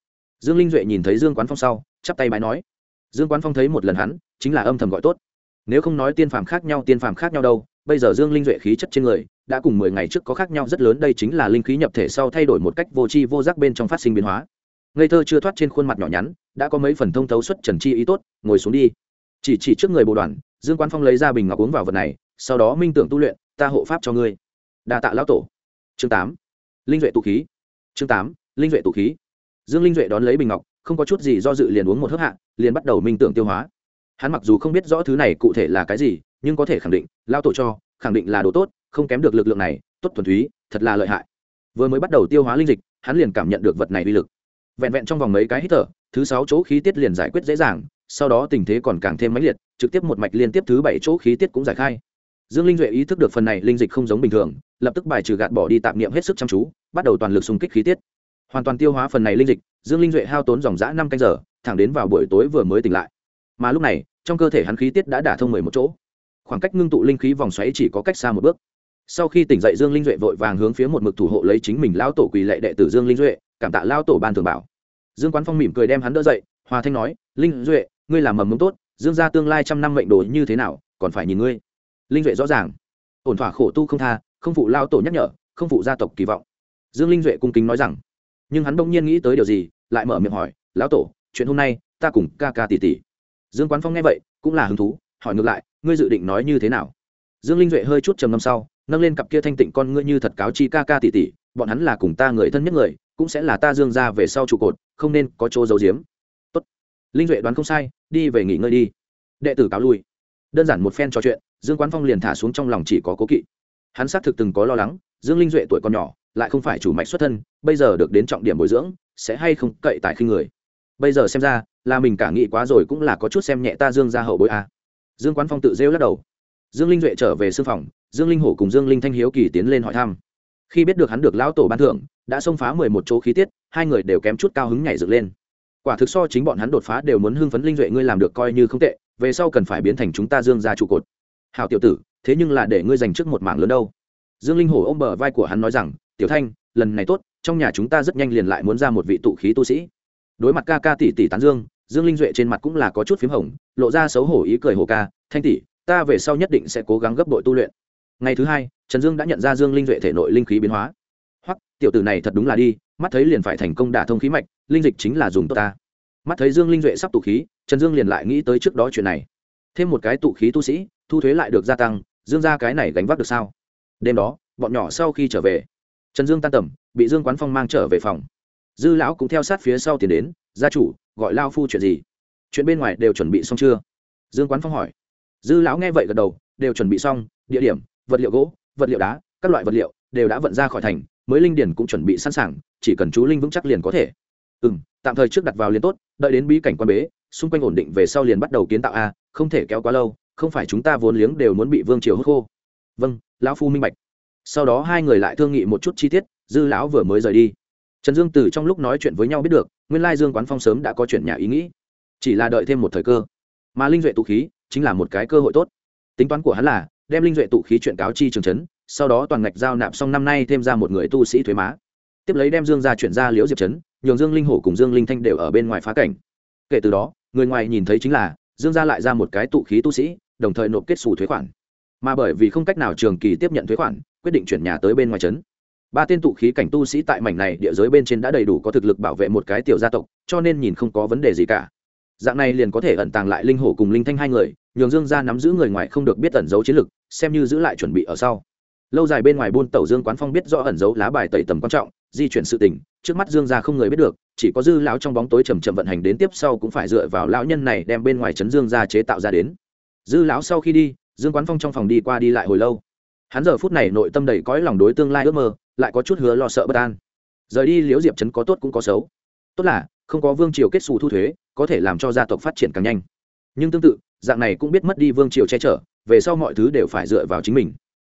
Dương linh duệ nhìn thấy dương quán phong sau, chắp tay mái nói. Dương quán phong thấy một lần hắn, chính là âm thầm gọi tốt. Nếu không nói tiên phàm khác nhau, tiên phàm khác nhau đâu, bây giờ dương linh duệ khí chất trên người, đã cùng mười ngày trước có khác nhau rất lớn, đây chính là linh khí nhập thể sau thay đổi một cách vô tri vô giác bên trong phát sinh biến hóa. Ngây thơ chưa thoát trên khuôn mặt nhỏ nhắn, đã có mấy phần thông thấu xuất trần chi ý tốt, ngồi xuống đi. Chỉ chỉ trước người bộ đoàn, dương quán phong lấy ra bình ngọc uống vào vật này, sau đó minh tưởng tu luyện ta hộ pháp cho ngươi. Đa tạ lão tổ. Chương tám. Linh duệ tụ khí. Chương tám. Linh duệ tụ khí. Dương linh duệ đón lấy bình ngọc, không có chút gì do dự liền uống một hớp hạ, liền bắt đầu minh tưởng tiêu hóa. Hắn mặc dù không biết rõ thứ này cụ thể là cái gì, nhưng có thể khẳng định lao tổ cho, khẳng định là đồ tốt, không kém được lực lượng này, tốt thuần túy, thật là lợi hại. Vừa mới bắt đầu tiêu hóa linh dịch, hắn liền cảm nhận được vật này uy lực. Vẹn vẹn trong vòng mấy cái hít thở, thứ sáu chỗ khí tiết liền giải quyết dễ dàng, sau đó tình thế còn càng thêm mãnh liệt, trực tiếp một mạch liên tiếp thứ bảy chỗ khí tiết cũng giải khai dương linh duệ ý thức được phần này linh dịch không giống bình thường, lập tức bài trừ gạt bỏ đi tạp niệm hết sức chăm chú, bắt đầu toàn lực xung kích khí tiết. Hoàn toàn tiêu hóa phần này linh dịch, dương linh duệ hao tốn dòng g năm canh giờ, thẳng đến vào buổi tối vừa mới tỉnh lại. Mà lúc này, trong cơ thể hắn khí tiết đã đả thông mười một chỗ. Khoảng cách ngưng tụ linh khí vòng xoáy chỉ có cách xa một bước. Sau khi tỉnh dậy dương linh duệ vội vàng hướng phía một mực thủ hộ lấy chính mình lao tổ quỳ lệ đệ tử dương linh duệ, cảm tạ lao tổ ban thường bảo. Dương quán phong mỉm cười đem hắn đỡ dậy, hòa thanh nói, linh duệ, ngươi làm mầm mống tốt, dương ra tương lai trăm năm mệnh đồ như thế nào, còn phải nhìn ngươi linh duệ rõ ràng. Ổn thỏa khổ tu không tha, không phụ lao tổ nhắc nhở, không phụ gia tộc kỳ vọng. Dương linh duệ cung kính nói rằng. Nhưng hắn đông nhiên nghĩ tới điều gì, lại mở miệng hỏi, lão tổ, chuyện hôm nay, ta cùng ca ca tỷ tỷ. Dương quán phong nghe vậy, cũng là hứng thú, hỏi ngược lại, ngươi dự định nói như thế nào? Dương linh duệ hơi chút trầm ngâm sau, nâng lên cặp kia thanh tịnh con ngươi như thật cáo chi ca ca tỷ tỷ, bọn hắn là cùng ta người thân nhất người, cũng sẽ là ta dương ra về sau trụ cột, không nên có chỗ giấu giếm. Tốt. Linh duệ đoán không sai, đi về nghỉ ngơi đi. Đệ tử cáo lui. Đơn giản một phen trò chuyện dương quán phong liền thả xuống trong lòng chỉ có cố kỵ. Hắn xác thực từng có lo lắng, dương linh duệ tuổi còn nhỏ, lại không phải chủ mạch xuất thân, bây giờ được đến trọng điểm bồi dưỡng, sẽ hay không cậy tại khi người. Bây giờ xem ra, là mình cả nghĩ quá rồi cũng là có chút xem nhẹ ta dương ra hậu bối a. Dương quán phong tự rêu lắc đầu. Dương linh duệ trở về sư phòng, dương linh hổ cùng dương linh thanh hiếu kỳ tiến lên hỏi thăm. Khi biết được hắn được lão tổ ban thưởng, đã xông phá mười một chỗ khí tiết, hai người đều kém chút cao hứng nhảy dựng lên. Quả thực so chính bọn hắn đột phá đều muốn hưng phấn linh duệ ngươi làm được coi như không tệ, về sau cần phải biến thành chúng ta dương ra trụ cột hào tiểu tử, thế nhưng là để ngươi dành trước một mảng lớn đâu. Dương linh hổ ôm bờ vai của hắn nói rằng, tiểu thanh, lần này tốt, trong nhà chúng ta rất nhanh liền lại muốn ra một vị tụ khí tu sĩ. Đối mặt ca ca tỷ tỷ tán dương dương linh duệ trên mặt cũng là có chút p h í m hồng, lộ ra xấu hổ ý cười hồ ca, thanh tỷ, ta về sau nhất định sẽ cố gắng gấp đội tu luyện. Ngày thứ hai, trần dương đã nhận ra dương linh duệ thể nội linh khí biến hóa. Hoặc tiểu tử này thật đúng là đi, mắt thấy liền phải thành công đả thông khí mạch, linh dịch chính là dùng tốt ta. Mắt thấy dương linh duệ sắp tụ khí, trần dương liền lại nghĩ tới trước đó chuyện này. Thêm một cái tụ khí tu sĩ thu thuế lại được gia tăng, dương ra cái này gánh vác được sao? Đêm đó, bọn nhỏ sau khi trở về, trần dương tan tầm, bị dương quán phong mang trở về phòng. Dư lão cũng theo sát phía sau tiến đến, gia chủ, gọi lao phu chuyện gì? Chuyện bên ngoài đều chuẩn bị xong chưa? Dương quán phong hỏi. Dư lão nghe vậy gật đầu, đều chuẩn bị xong, địa điểm, vật liệu gỗ, vật liệu đá, các loại vật liệu đều đã vận ra khỏi thành, mới linh điển cũng chuẩn bị sẵn sàng, chỉ cần chú linh vững chắc liền có thể. Ừ m tạm thời trước đặt vào liền tốt, đợi đến bí cảnh quan bế, xung quanh ổn định về sau liền bắt đầu kiến tạo a, không thể kéo quá lâu không phải chúng ta vốn liếng đều muốn bị vương triều hốt khô. Vâng lão phu minh bạch. Sau đó hai người lại thương nghị một chút chi tiết, dư lão vừa mới rời đi. Trần dương từ trong lúc nói chuyện với nhau biết được, nguyên lai dương quán phong sớm đã có chuyện nhà ý nghĩ. Chỉ là đợi thêm một thời cơ. Mà linh duệ tụ khí, chính là một cái cơ hội tốt. Tính toán của hắn là, đem linh duệ tụ khí chuyện cáo chi trường trấn sau đó toàn ngạch giao nạp xong năm nay thêm ra một người tu sĩ thuế má. Tiếp lấy đem dương ra chuyển ra liễu diệp trấn, nhường dương linh hổ cùng dương linh thanh đều ở bên ngoài phá cảnh. Kể từ đó, người ngoài nhìn thấy chính là, dương ra lại ra một cái tụ khí tu sĩ đồng thời nộp kết xù thuế khoản. Mà bởi vì không cách nào trường kỳ tiếp nhận thuế khoản, quyết định chuyển nhà tới bên ngoài trấn. Ba tên tụ khí cảnh tu sĩ tại mảnh này địa giới bên trên đã đầy đủ có thực lực bảo vệ một cái tiểu gia tộc, cho nên nhìn không có vấn đề gì cả. Dạng này liền có thể ẩn tàng lại linh hổ cùng linh thanh hai người, nhường dương gia nắm giữ người ngoài không được biết ẩn giấu chiến lực, xem như giữ lại chuẩn bị ở sau. Lâu dài bên ngoài buôn tẩu dương quán phong biết rõ ẩn giấu lá bài tẩy tầm quan trọng, di chuyển sự tình, trước mắt dương gia không người biết được, chỉ có dư lão trong bóng tối chầm chậm vận hành đến tiếp sau cũng phải dựa vào lão nhân này đem bên ngoài trấn dương gia chế tạo ra đến dư lão sau khi đi, dương quán phong trong phòng đi qua đi lại hồi lâu. Hắn giờ phút này nội tâm đầy cõi lòng đối tương lai ước mơ, lại có chút hứa lo sợ bất an. Rời đi liễu diệp trấn có tốt cũng có xấu. Tốt là, không có vương triều kết xù thu thuế, có thể làm cho gia tộc phát triển càng nhanh. Nhưng tương tự, dạng này cũng biết mất đi vương triều che chở, về sau mọi thứ đều phải dựa vào chính mình.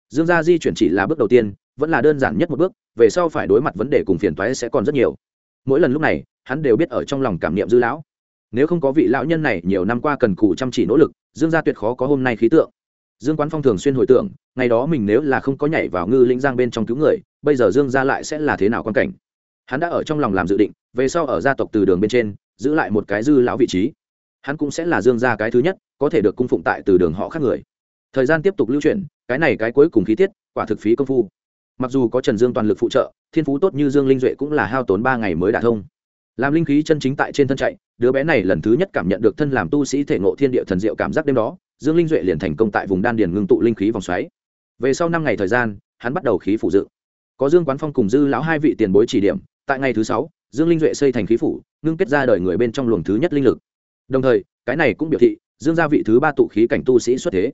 Dương gia di chuyển chỉ là bước đầu tiên, vẫn là đơn giản nhất một bước, về sau phải đối mặt vấn đề cùng phiền toái sẽ còn rất nhiều. Mỗi lần lúc này, hắn đều biết ở trong lòng cảm niệm dư lão. Nếu không có vị lão nhân này nhiều năm qua cần cù chăm chỉ nỗ lực dương gia tuyệt khó có hôm nay khí tượng. Dương quán phong thường xuyên hồi tưởng, ngày đó mình nếu là không có nhảy vào ngư lĩnh giang bên trong cứu người, bây giờ dương gia lại sẽ là thế nào quan cảnh? Hắn đã ở trong lòng làm dự định, về sau ở gia tộc từ đường bên trên, giữ lại một cái dư lão vị trí. Hắn cũng sẽ là dương gia cái thứ nhất, có thể được cung phụng tại từ đường họ khác người. Thời gian tiếp tục lưu chuyển, cái này cái cuối cùng khí tiết, quả thực phí công phu. Mặc dù có trần dương toàn lực phụ trợ, thiên phú tốt như dương linh duệ cũng là hao tốn ba ngày mới đả thông làm linh khí chân chính tại trên thân chạy, đứa bé này lần thứ nhất cảm nhận được thân làm tu sĩ thể ngộ thiên địa thần diệu cảm giác đêm đó, dương linh duệ liền thành công tại vùng đan điền ngưng tụ linh khí vòng xoáy. Về sau năm ngày thời gian, hắn bắt đầu khí phủ dự. Có dương quán phong cùng dư lão hai vị tiền bối chỉ điểm, tại ngày thứ sáu, dương linh duệ xây thành khí phủ, ngưng kết ra đời người bên trong luồng thứ nhất linh lực. Đồng thời, cái này cũng biểu thị, dương gia vị thứ ba tụ khí cảnh tu sĩ xuất thế.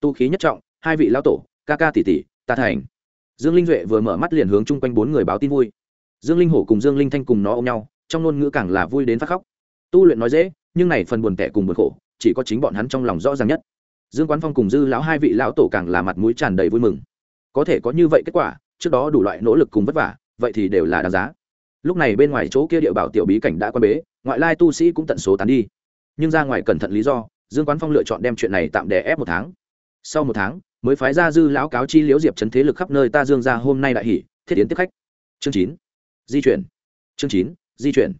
Tu khí nhất trọng, hai vị lão tổ, ca ca tỷ tỷ, ta thành. Dương linh duệ vừa mở mắt liền hướng chung quanh bốn người báo tin vui. Dương linh hổ cùng dương linh thanh cùng nó ôm nhau trong ngôn ngữ càng là vui đến phát khóc. Tu luyện nói dễ, nhưng này phần buồn tẻ cùng buồn khổ, chỉ có chính bọn hắn trong lòng rõ ràng nhất. Dương quán phong cùng dư lão hai vị lão tổ càng là mặt mũi tràn đầy vui mừng. Có thể có như vậy kết quả, trước đó đủ loại nỗ lực cùng vất vả, vậy thì đều là đáng giá. Lúc này bên ngoài chỗ kia địa bảo tiểu bí cảnh đã quan bế, ngoại lai tu sĩ cũng tận số tán đi. Nhưng ra ngoài cẩn thận lý do, dương quán phong lựa chọn đem chuyện này tạm đè ép một tháng. Sau một tháng, mới phái ra dư lão cáo chi liễu diệp chấn thế lực khắp nơi ta dương ra hôm nay đại hỷ thiết tiến tiếp khách. Chương chín. Di chuyển. Chương chín di chuyển.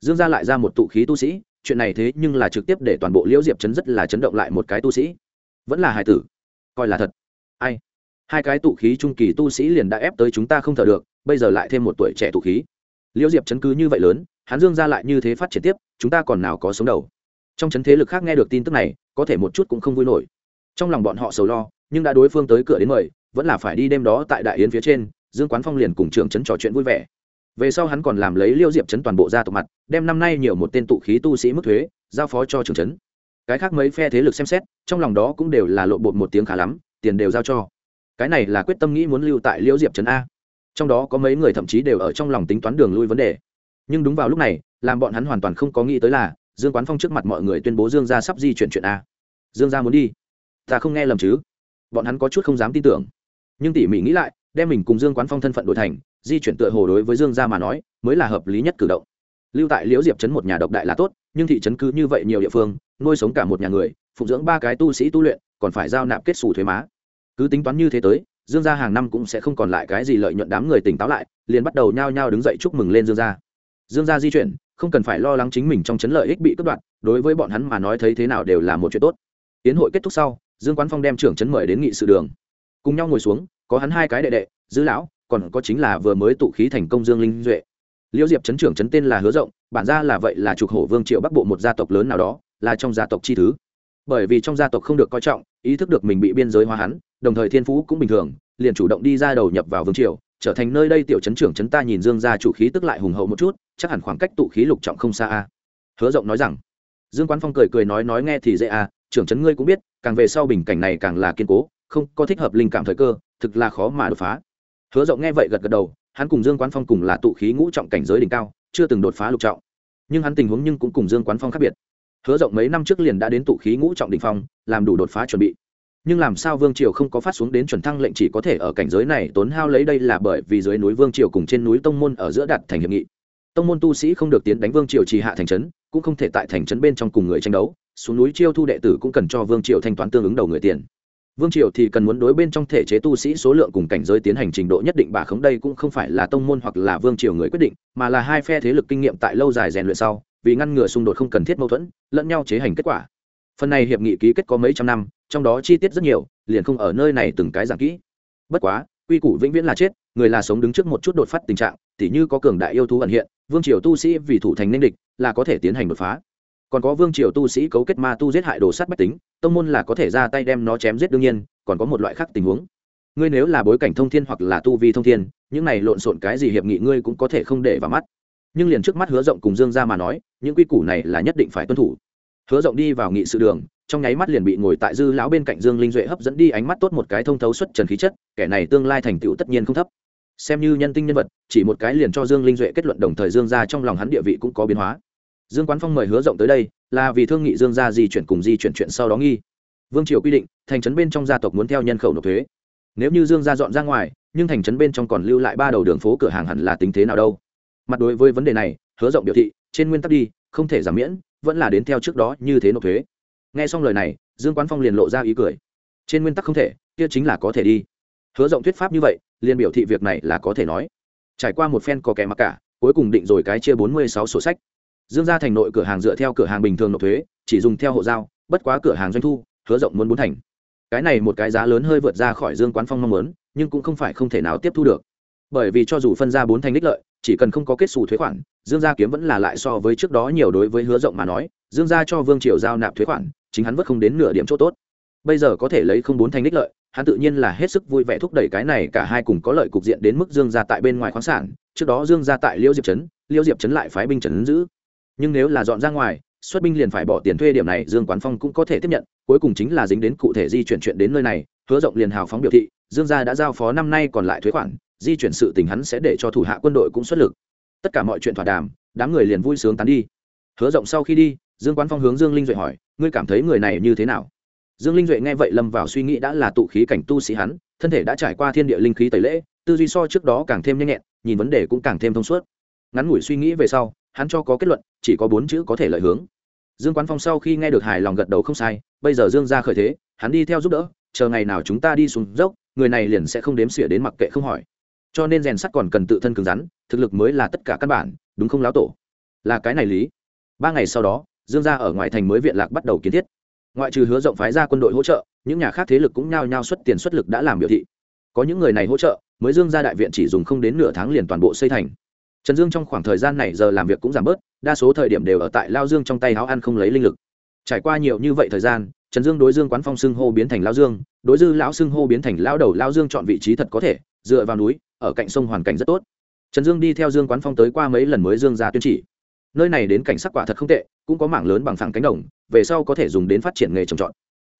Dương gia lại ra một tụ khí tu sĩ, chuyện này thế nhưng là trực tiếp để toàn bộ liễu diệp chấn rất là chấn động lại một cái tu sĩ. Vẫn là hải tử. Coi là thật. Ai? Hai cái tụ khí trung kỳ tu sĩ liền đã ép tới chúng ta không thở được, bây giờ lại thêm một tuổi trẻ tụ khí. Liễu diệp chấn cứ như vậy lớn, hắn dương ra lại như thế phát triển tiếp, chúng ta còn nào có sống đầu. Trong chấn thế lực khác nghe được tin tức này, có thể một chút cũng không vui nổi. Trong lòng bọn họ sầu lo, nhưng đã đối phương tới cửa đến mời, vẫn là phải đi đêm đó tại đại yến phía trên, dương quán phong liền cùng trưởng chấn trò chuyện vui vẻ về sau hắn còn làm lấy liêu diệp trấn toàn bộ gia tộc mặt, đem năm nay nhiều một tên tụ khí tu sĩ mức thuế, giao phó cho trưởng trấn. Cái khác mấy phe thế lực xem xét, trong lòng đó cũng đều là lộ bột một tiếng khá lắm, tiền đều giao cho. Cái này là quyết tâm nghĩ muốn lưu tại liêu diệp trấn a. Trong đó có mấy người thậm chí đều ở trong lòng tính toán đường lui vấn đề. Nhưng đúng vào lúc này, làm bọn hắn hoàn toàn không có nghĩ tới là, dương quán phong trước mặt mọi người tuyên bố dương gia sắp di chuyển chuyện a. Dương gia muốn đi. Ta không nghe lầm chứ? Bọn hắn có chút không dám tin tưởng. Nhưng tỉ mỉ nghĩ lại, đem mình cùng dương quán phong thân phận đổi thành di chuyển tựa hồ đối với dương gia mà nói, mới là hợp lý nhất cử động. Lưu tại liễu diệp trấn một nhà độc đại là tốt, nhưng thị trấn cứ như vậy nhiều địa phương, nuôi sống cả một nhà người, phụng dưỡng ba cái tu sĩ tu luyện, còn phải giao nạp kết xù thuế má. Cứ tính toán như thế tới, dương gia hàng năm cũng sẽ không còn lại cái gì lợi nhuận đám người tỉnh táo lại, liền bắt đầu nhao nhao đứng dậy chúc mừng lên dương gia. Dương gia di chuyển, không cần phải lo lắng chính mình trong chấn lợi ích bị cướp đoạt, đối với bọn hắn mà nói thấy thế nào đều là một chuyện tốt. Tiến hội kết thúc sau, dương quán phong đem trưởng chấn mời đến nghị sự đường. Cùng nhau ngồi xuống, có hắn hai cái đệ đệ, dư lão còn có chính là vừa mới tụ khí thành công dương linh duệ. Liễu diệp chấn trưởng chấn tên là hứa rộng, bản ra là vậy là trục hổ vương triệu bắc bộ một gia tộc lớn nào đó, là trong gia tộc chi thứ. Bởi vì trong gia tộc không được coi trọng, ý thức được mình bị biên giới hóa hắn, đồng thời thiên phú cũng bình thường, liền chủ động đi ra đầu nhập vào vương triều, trở thành nơi đây tiểu chấn trưởng chấn ta nhìn dương gia chủ khí tức lại hùng hậu một chút, chắc hẳn khoảng cách tụ khí lục trọng không xa a. Hứa rộng nói rằng, dương quán phong cười cười nói nói nghe thì dễ a trưởng chấn ngươi cũng biết, càng về sau bình cảnh này càng là kiên cố, không có thích hợp linh cảm thời cơ, thực là khó mà đột phá hứa rộng nghe vậy gật gật đầu, hắn cùng dương quán phong cùng là tụ khí ngũ trọng cảnh giới đỉnh cao, chưa từng đột phá lục trọng. Nhưng hắn tình huống nhưng cũng cùng dương quán phong khác biệt. Hứa rộng mấy năm trước liền đã đến tụ khí ngũ trọng đỉnh phong, làm đủ đột phá chuẩn bị. Nhưng làm sao vương triều không có phát xuống đến chuẩn thăng lệnh chỉ có thể ở cảnh giới này tốn hao lấy đây là bởi vì dưới núi vương triều cùng trên núi tông môn ở giữa đạt thành hiệp nghị. Tông môn tu sĩ không được tiến đánh vương triều trì hạ thành trấn, cũng không thể tại thành trấn bên trong cùng người tranh đấu, xuống núi chiêu thu đệ tử cũng cần cho vương triều thanh toán tương ứng đầu người tiền vương triều thì cần muốn đối bên trong thể chế tu sĩ số lượng cùng cảnh giới tiến hành trình độ nhất định, bà khống đây cũng không phải là tông môn hoặc là vương triều người quyết định, mà là hai phe thế lực kinh nghiệm tại lâu dài rèn luyện sau, vì ngăn ngừa xung đột không cần thiết mâu thuẫn, lẫn nhau chế hành kết quả. Phần này hiệp nghị ký kết có mấy trăm năm, trong đó chi tiết rất nhiều, liền không ở nơi này từng cái giảng kỹ. Bất quá, quy củ vĩnh viễn là chết, người là sống đứng trước một chút đột phát tình trạng, tỉ như có cường đại yêu thú ẩn hiện, vương triều tu sĩ vì thủ thành ninh địch, là có thể tiến hành đột phá. Còn có vương triều tu sĩ cấu kết ma tu giết hại đồ sát bách tính tông môn là có thể ra tay đem nó chém giết đương nhiên, còn có một loại khác tình huống. Ngươi nếu là bối cảnh thông thiên hoặc là tu vi thông thiên, những này lộn xộn cái gì hiệp nghị ngươi cũng có thể không để vào mắt. Nhưng liền trước mắt hứa rộng cùng dương ra mà nói, những quy củ này là nhất định phải tuân thủ. Hứa rộng đi vào nghị sự đường, trong nháy mắt liền bị ngồi tại dư lão bên cạnh dương linh duệ hấp dẫn đi ánh mắt tốt một cái thông thấu xuất trần khí chất, kẻ này tương lai thành tựu tất nhiên không thấp. Xem như nhân tinh nhân vật, chỉ một cái liền cho dương linh duệ kết luận đồng thời dương ra trong lòng hắn địa vị cũng có biến hóa. Dương quán phong mời hứa rộng tới đây là vì thương nghị dương gia di chuyển cùng di chuyển chuyện sau đó nghi. Vương triều quy định, thành trấn bên trong gia tộc muốn theo nhân khẩu nộp thuế. Nếu như dương gia dọn ra ngoài, nhưng thành trấn bên trong còn lưu lại ba đầu đường phố cửa hàng hẳn là tính thế nào đâu. Mặt đối với vấn đề này, hứa rộng biểu thị, trên nguyên tắc đi, không thể giảm miễn, vẫn là đến theo trước đó như thế nộp thuế. Nghe xong lời này, dương quán phong liền lộ ra ý cười. Trên nguyên tắc không thể, kia chính là có thể đi. Hứa rộng thuyết pháp như vậy, liền biểu thị việc này là có thể nói. Trải qua một phen có kẻ mặc cả, cuối cùng định rồi cái chia bốn mươi sáu sổ sách dương gia thành nội cửa hàng dựa theo cửa hàng bình thường nộp thuế, chỉ dùng theo hộ giao, bất quá cửa hàng doanh thu, hứa rộng muốn bốn thành. Cái này một cái giá lớn hơi vượt ra khỏi dương quán phong mong muốn, nhưng cũng không phải không thể nào tiếp thu được. Bởi vì cho dù phân ra bốn thành đích lợi, chỉ cần không có kết xù thuế khoản, dương gia kiếm vẫn là lại so với trước đó nhiều đối với hứa rộng mà nói, dương gia cho vương triều giao nạp thuế khoản, chính hắn vẫn không đến nửa điểm chỗ tốt. Bây giờ có thể lấy không bốn thành đích lợi, hắn tự nhiên là hết sức vui vẻ thúc đẩy cái này cả hai cùng có lợi cục diện đến mức dương gia tại bên ngoài khoáng sản, trước đó dương gia tại liêu diệp trấn liêu diệp trấn lại phái binh trấn giữ nhưng nếu là dọn ra ngoài, xuất binh liền phải bỏ tiền thuê điểm này, dương quán phong cũng có thể tiếp nhận, cuối cùng chính là dính đến cụ thể di chuyển chuyện đến nơi này, hứa rộng liền hào phóng biểu thị, dương gia đã giao phó năm nay còn lại thuế khoản, di chuyển sự tình hắn sẽ để cho thủ hạ quân đội cũng xuất lực. Tất cả mọi chuyện thỏa đàm, đám người liền vui sướng tán đi. Hứa rộng sau khi đi, dương quán phong hướng dương linh duệ hỏi, ngươi cảm thấy người này như thế nào? Dương linh duệ nghe vậy lâm vào suy nghĩ đã là tụ khí cảnh tu sĩ hắn, thân thể đã trải qua thiên địa linh khí tẩy lễ, tư duy so trước đó càng thêm nhanh nhẹn, nhìn vấn đề cũng càng thêm thông suốt. Ngắn ngủi suy nghĩ về sau hắn cho có kết luận, chỉ có bốn chữ có thể lợi hướng. Dương quán phong sau khi nghe được hài lòng gật đầu không sai, bây giờ dương ra khởi thế, hắn đi theo giúp đỡ, chờ ngày nào chúng ta đi xuống dốc, người này liền sẽ không đếm xỉa đến mặc kệ không hỏi. Cho nên rèn sắt còn cần tự thân cứng rắn, thực lực mới là tất cả căn bản, đúng không lão tổ? Là cái này lý. Ba ngày sau đó, dương gia ở ngoài thành mới viện lạc bắt đầu kiến thiết. Ngoại trừ hứa rộng phái ra quân đội hỗ trợ, những nhà khác thế lực cũng nhao nhao xuất tiền xuất lực đã làm biểu thị. Có những người này hỗ trợ, mới dương gia đại viện chỉ dùng không đến nửa tháng liền toàn bộ xây thành trần dương trong khoảng thời gian này giờ làm việc cũng giảm bớt, đa số thời điểm đều ở tại lao dương trong tay áo ăn không lấy linh lực. Trải qua nhiều như vậy thời gian, trần dương đối dương quán phong xưng hô biến thành lao dương, đối dư lão xưng hô biến thành lao đầu lao dương chọn vị trí thật có thể, dựa vào núi, ở cạnh sông hoàn cảnh rất tốt. Trần dương đi theo dương quán phong tới qua mấy lần mới dương ra tuyên chỉ. Nơi này đến cảnh sắc quả thật không tệ, cũng có mảng lớn bằng phẳng cánh đồng, về sau có thể dùng đến phát triển nghề trồng trọt.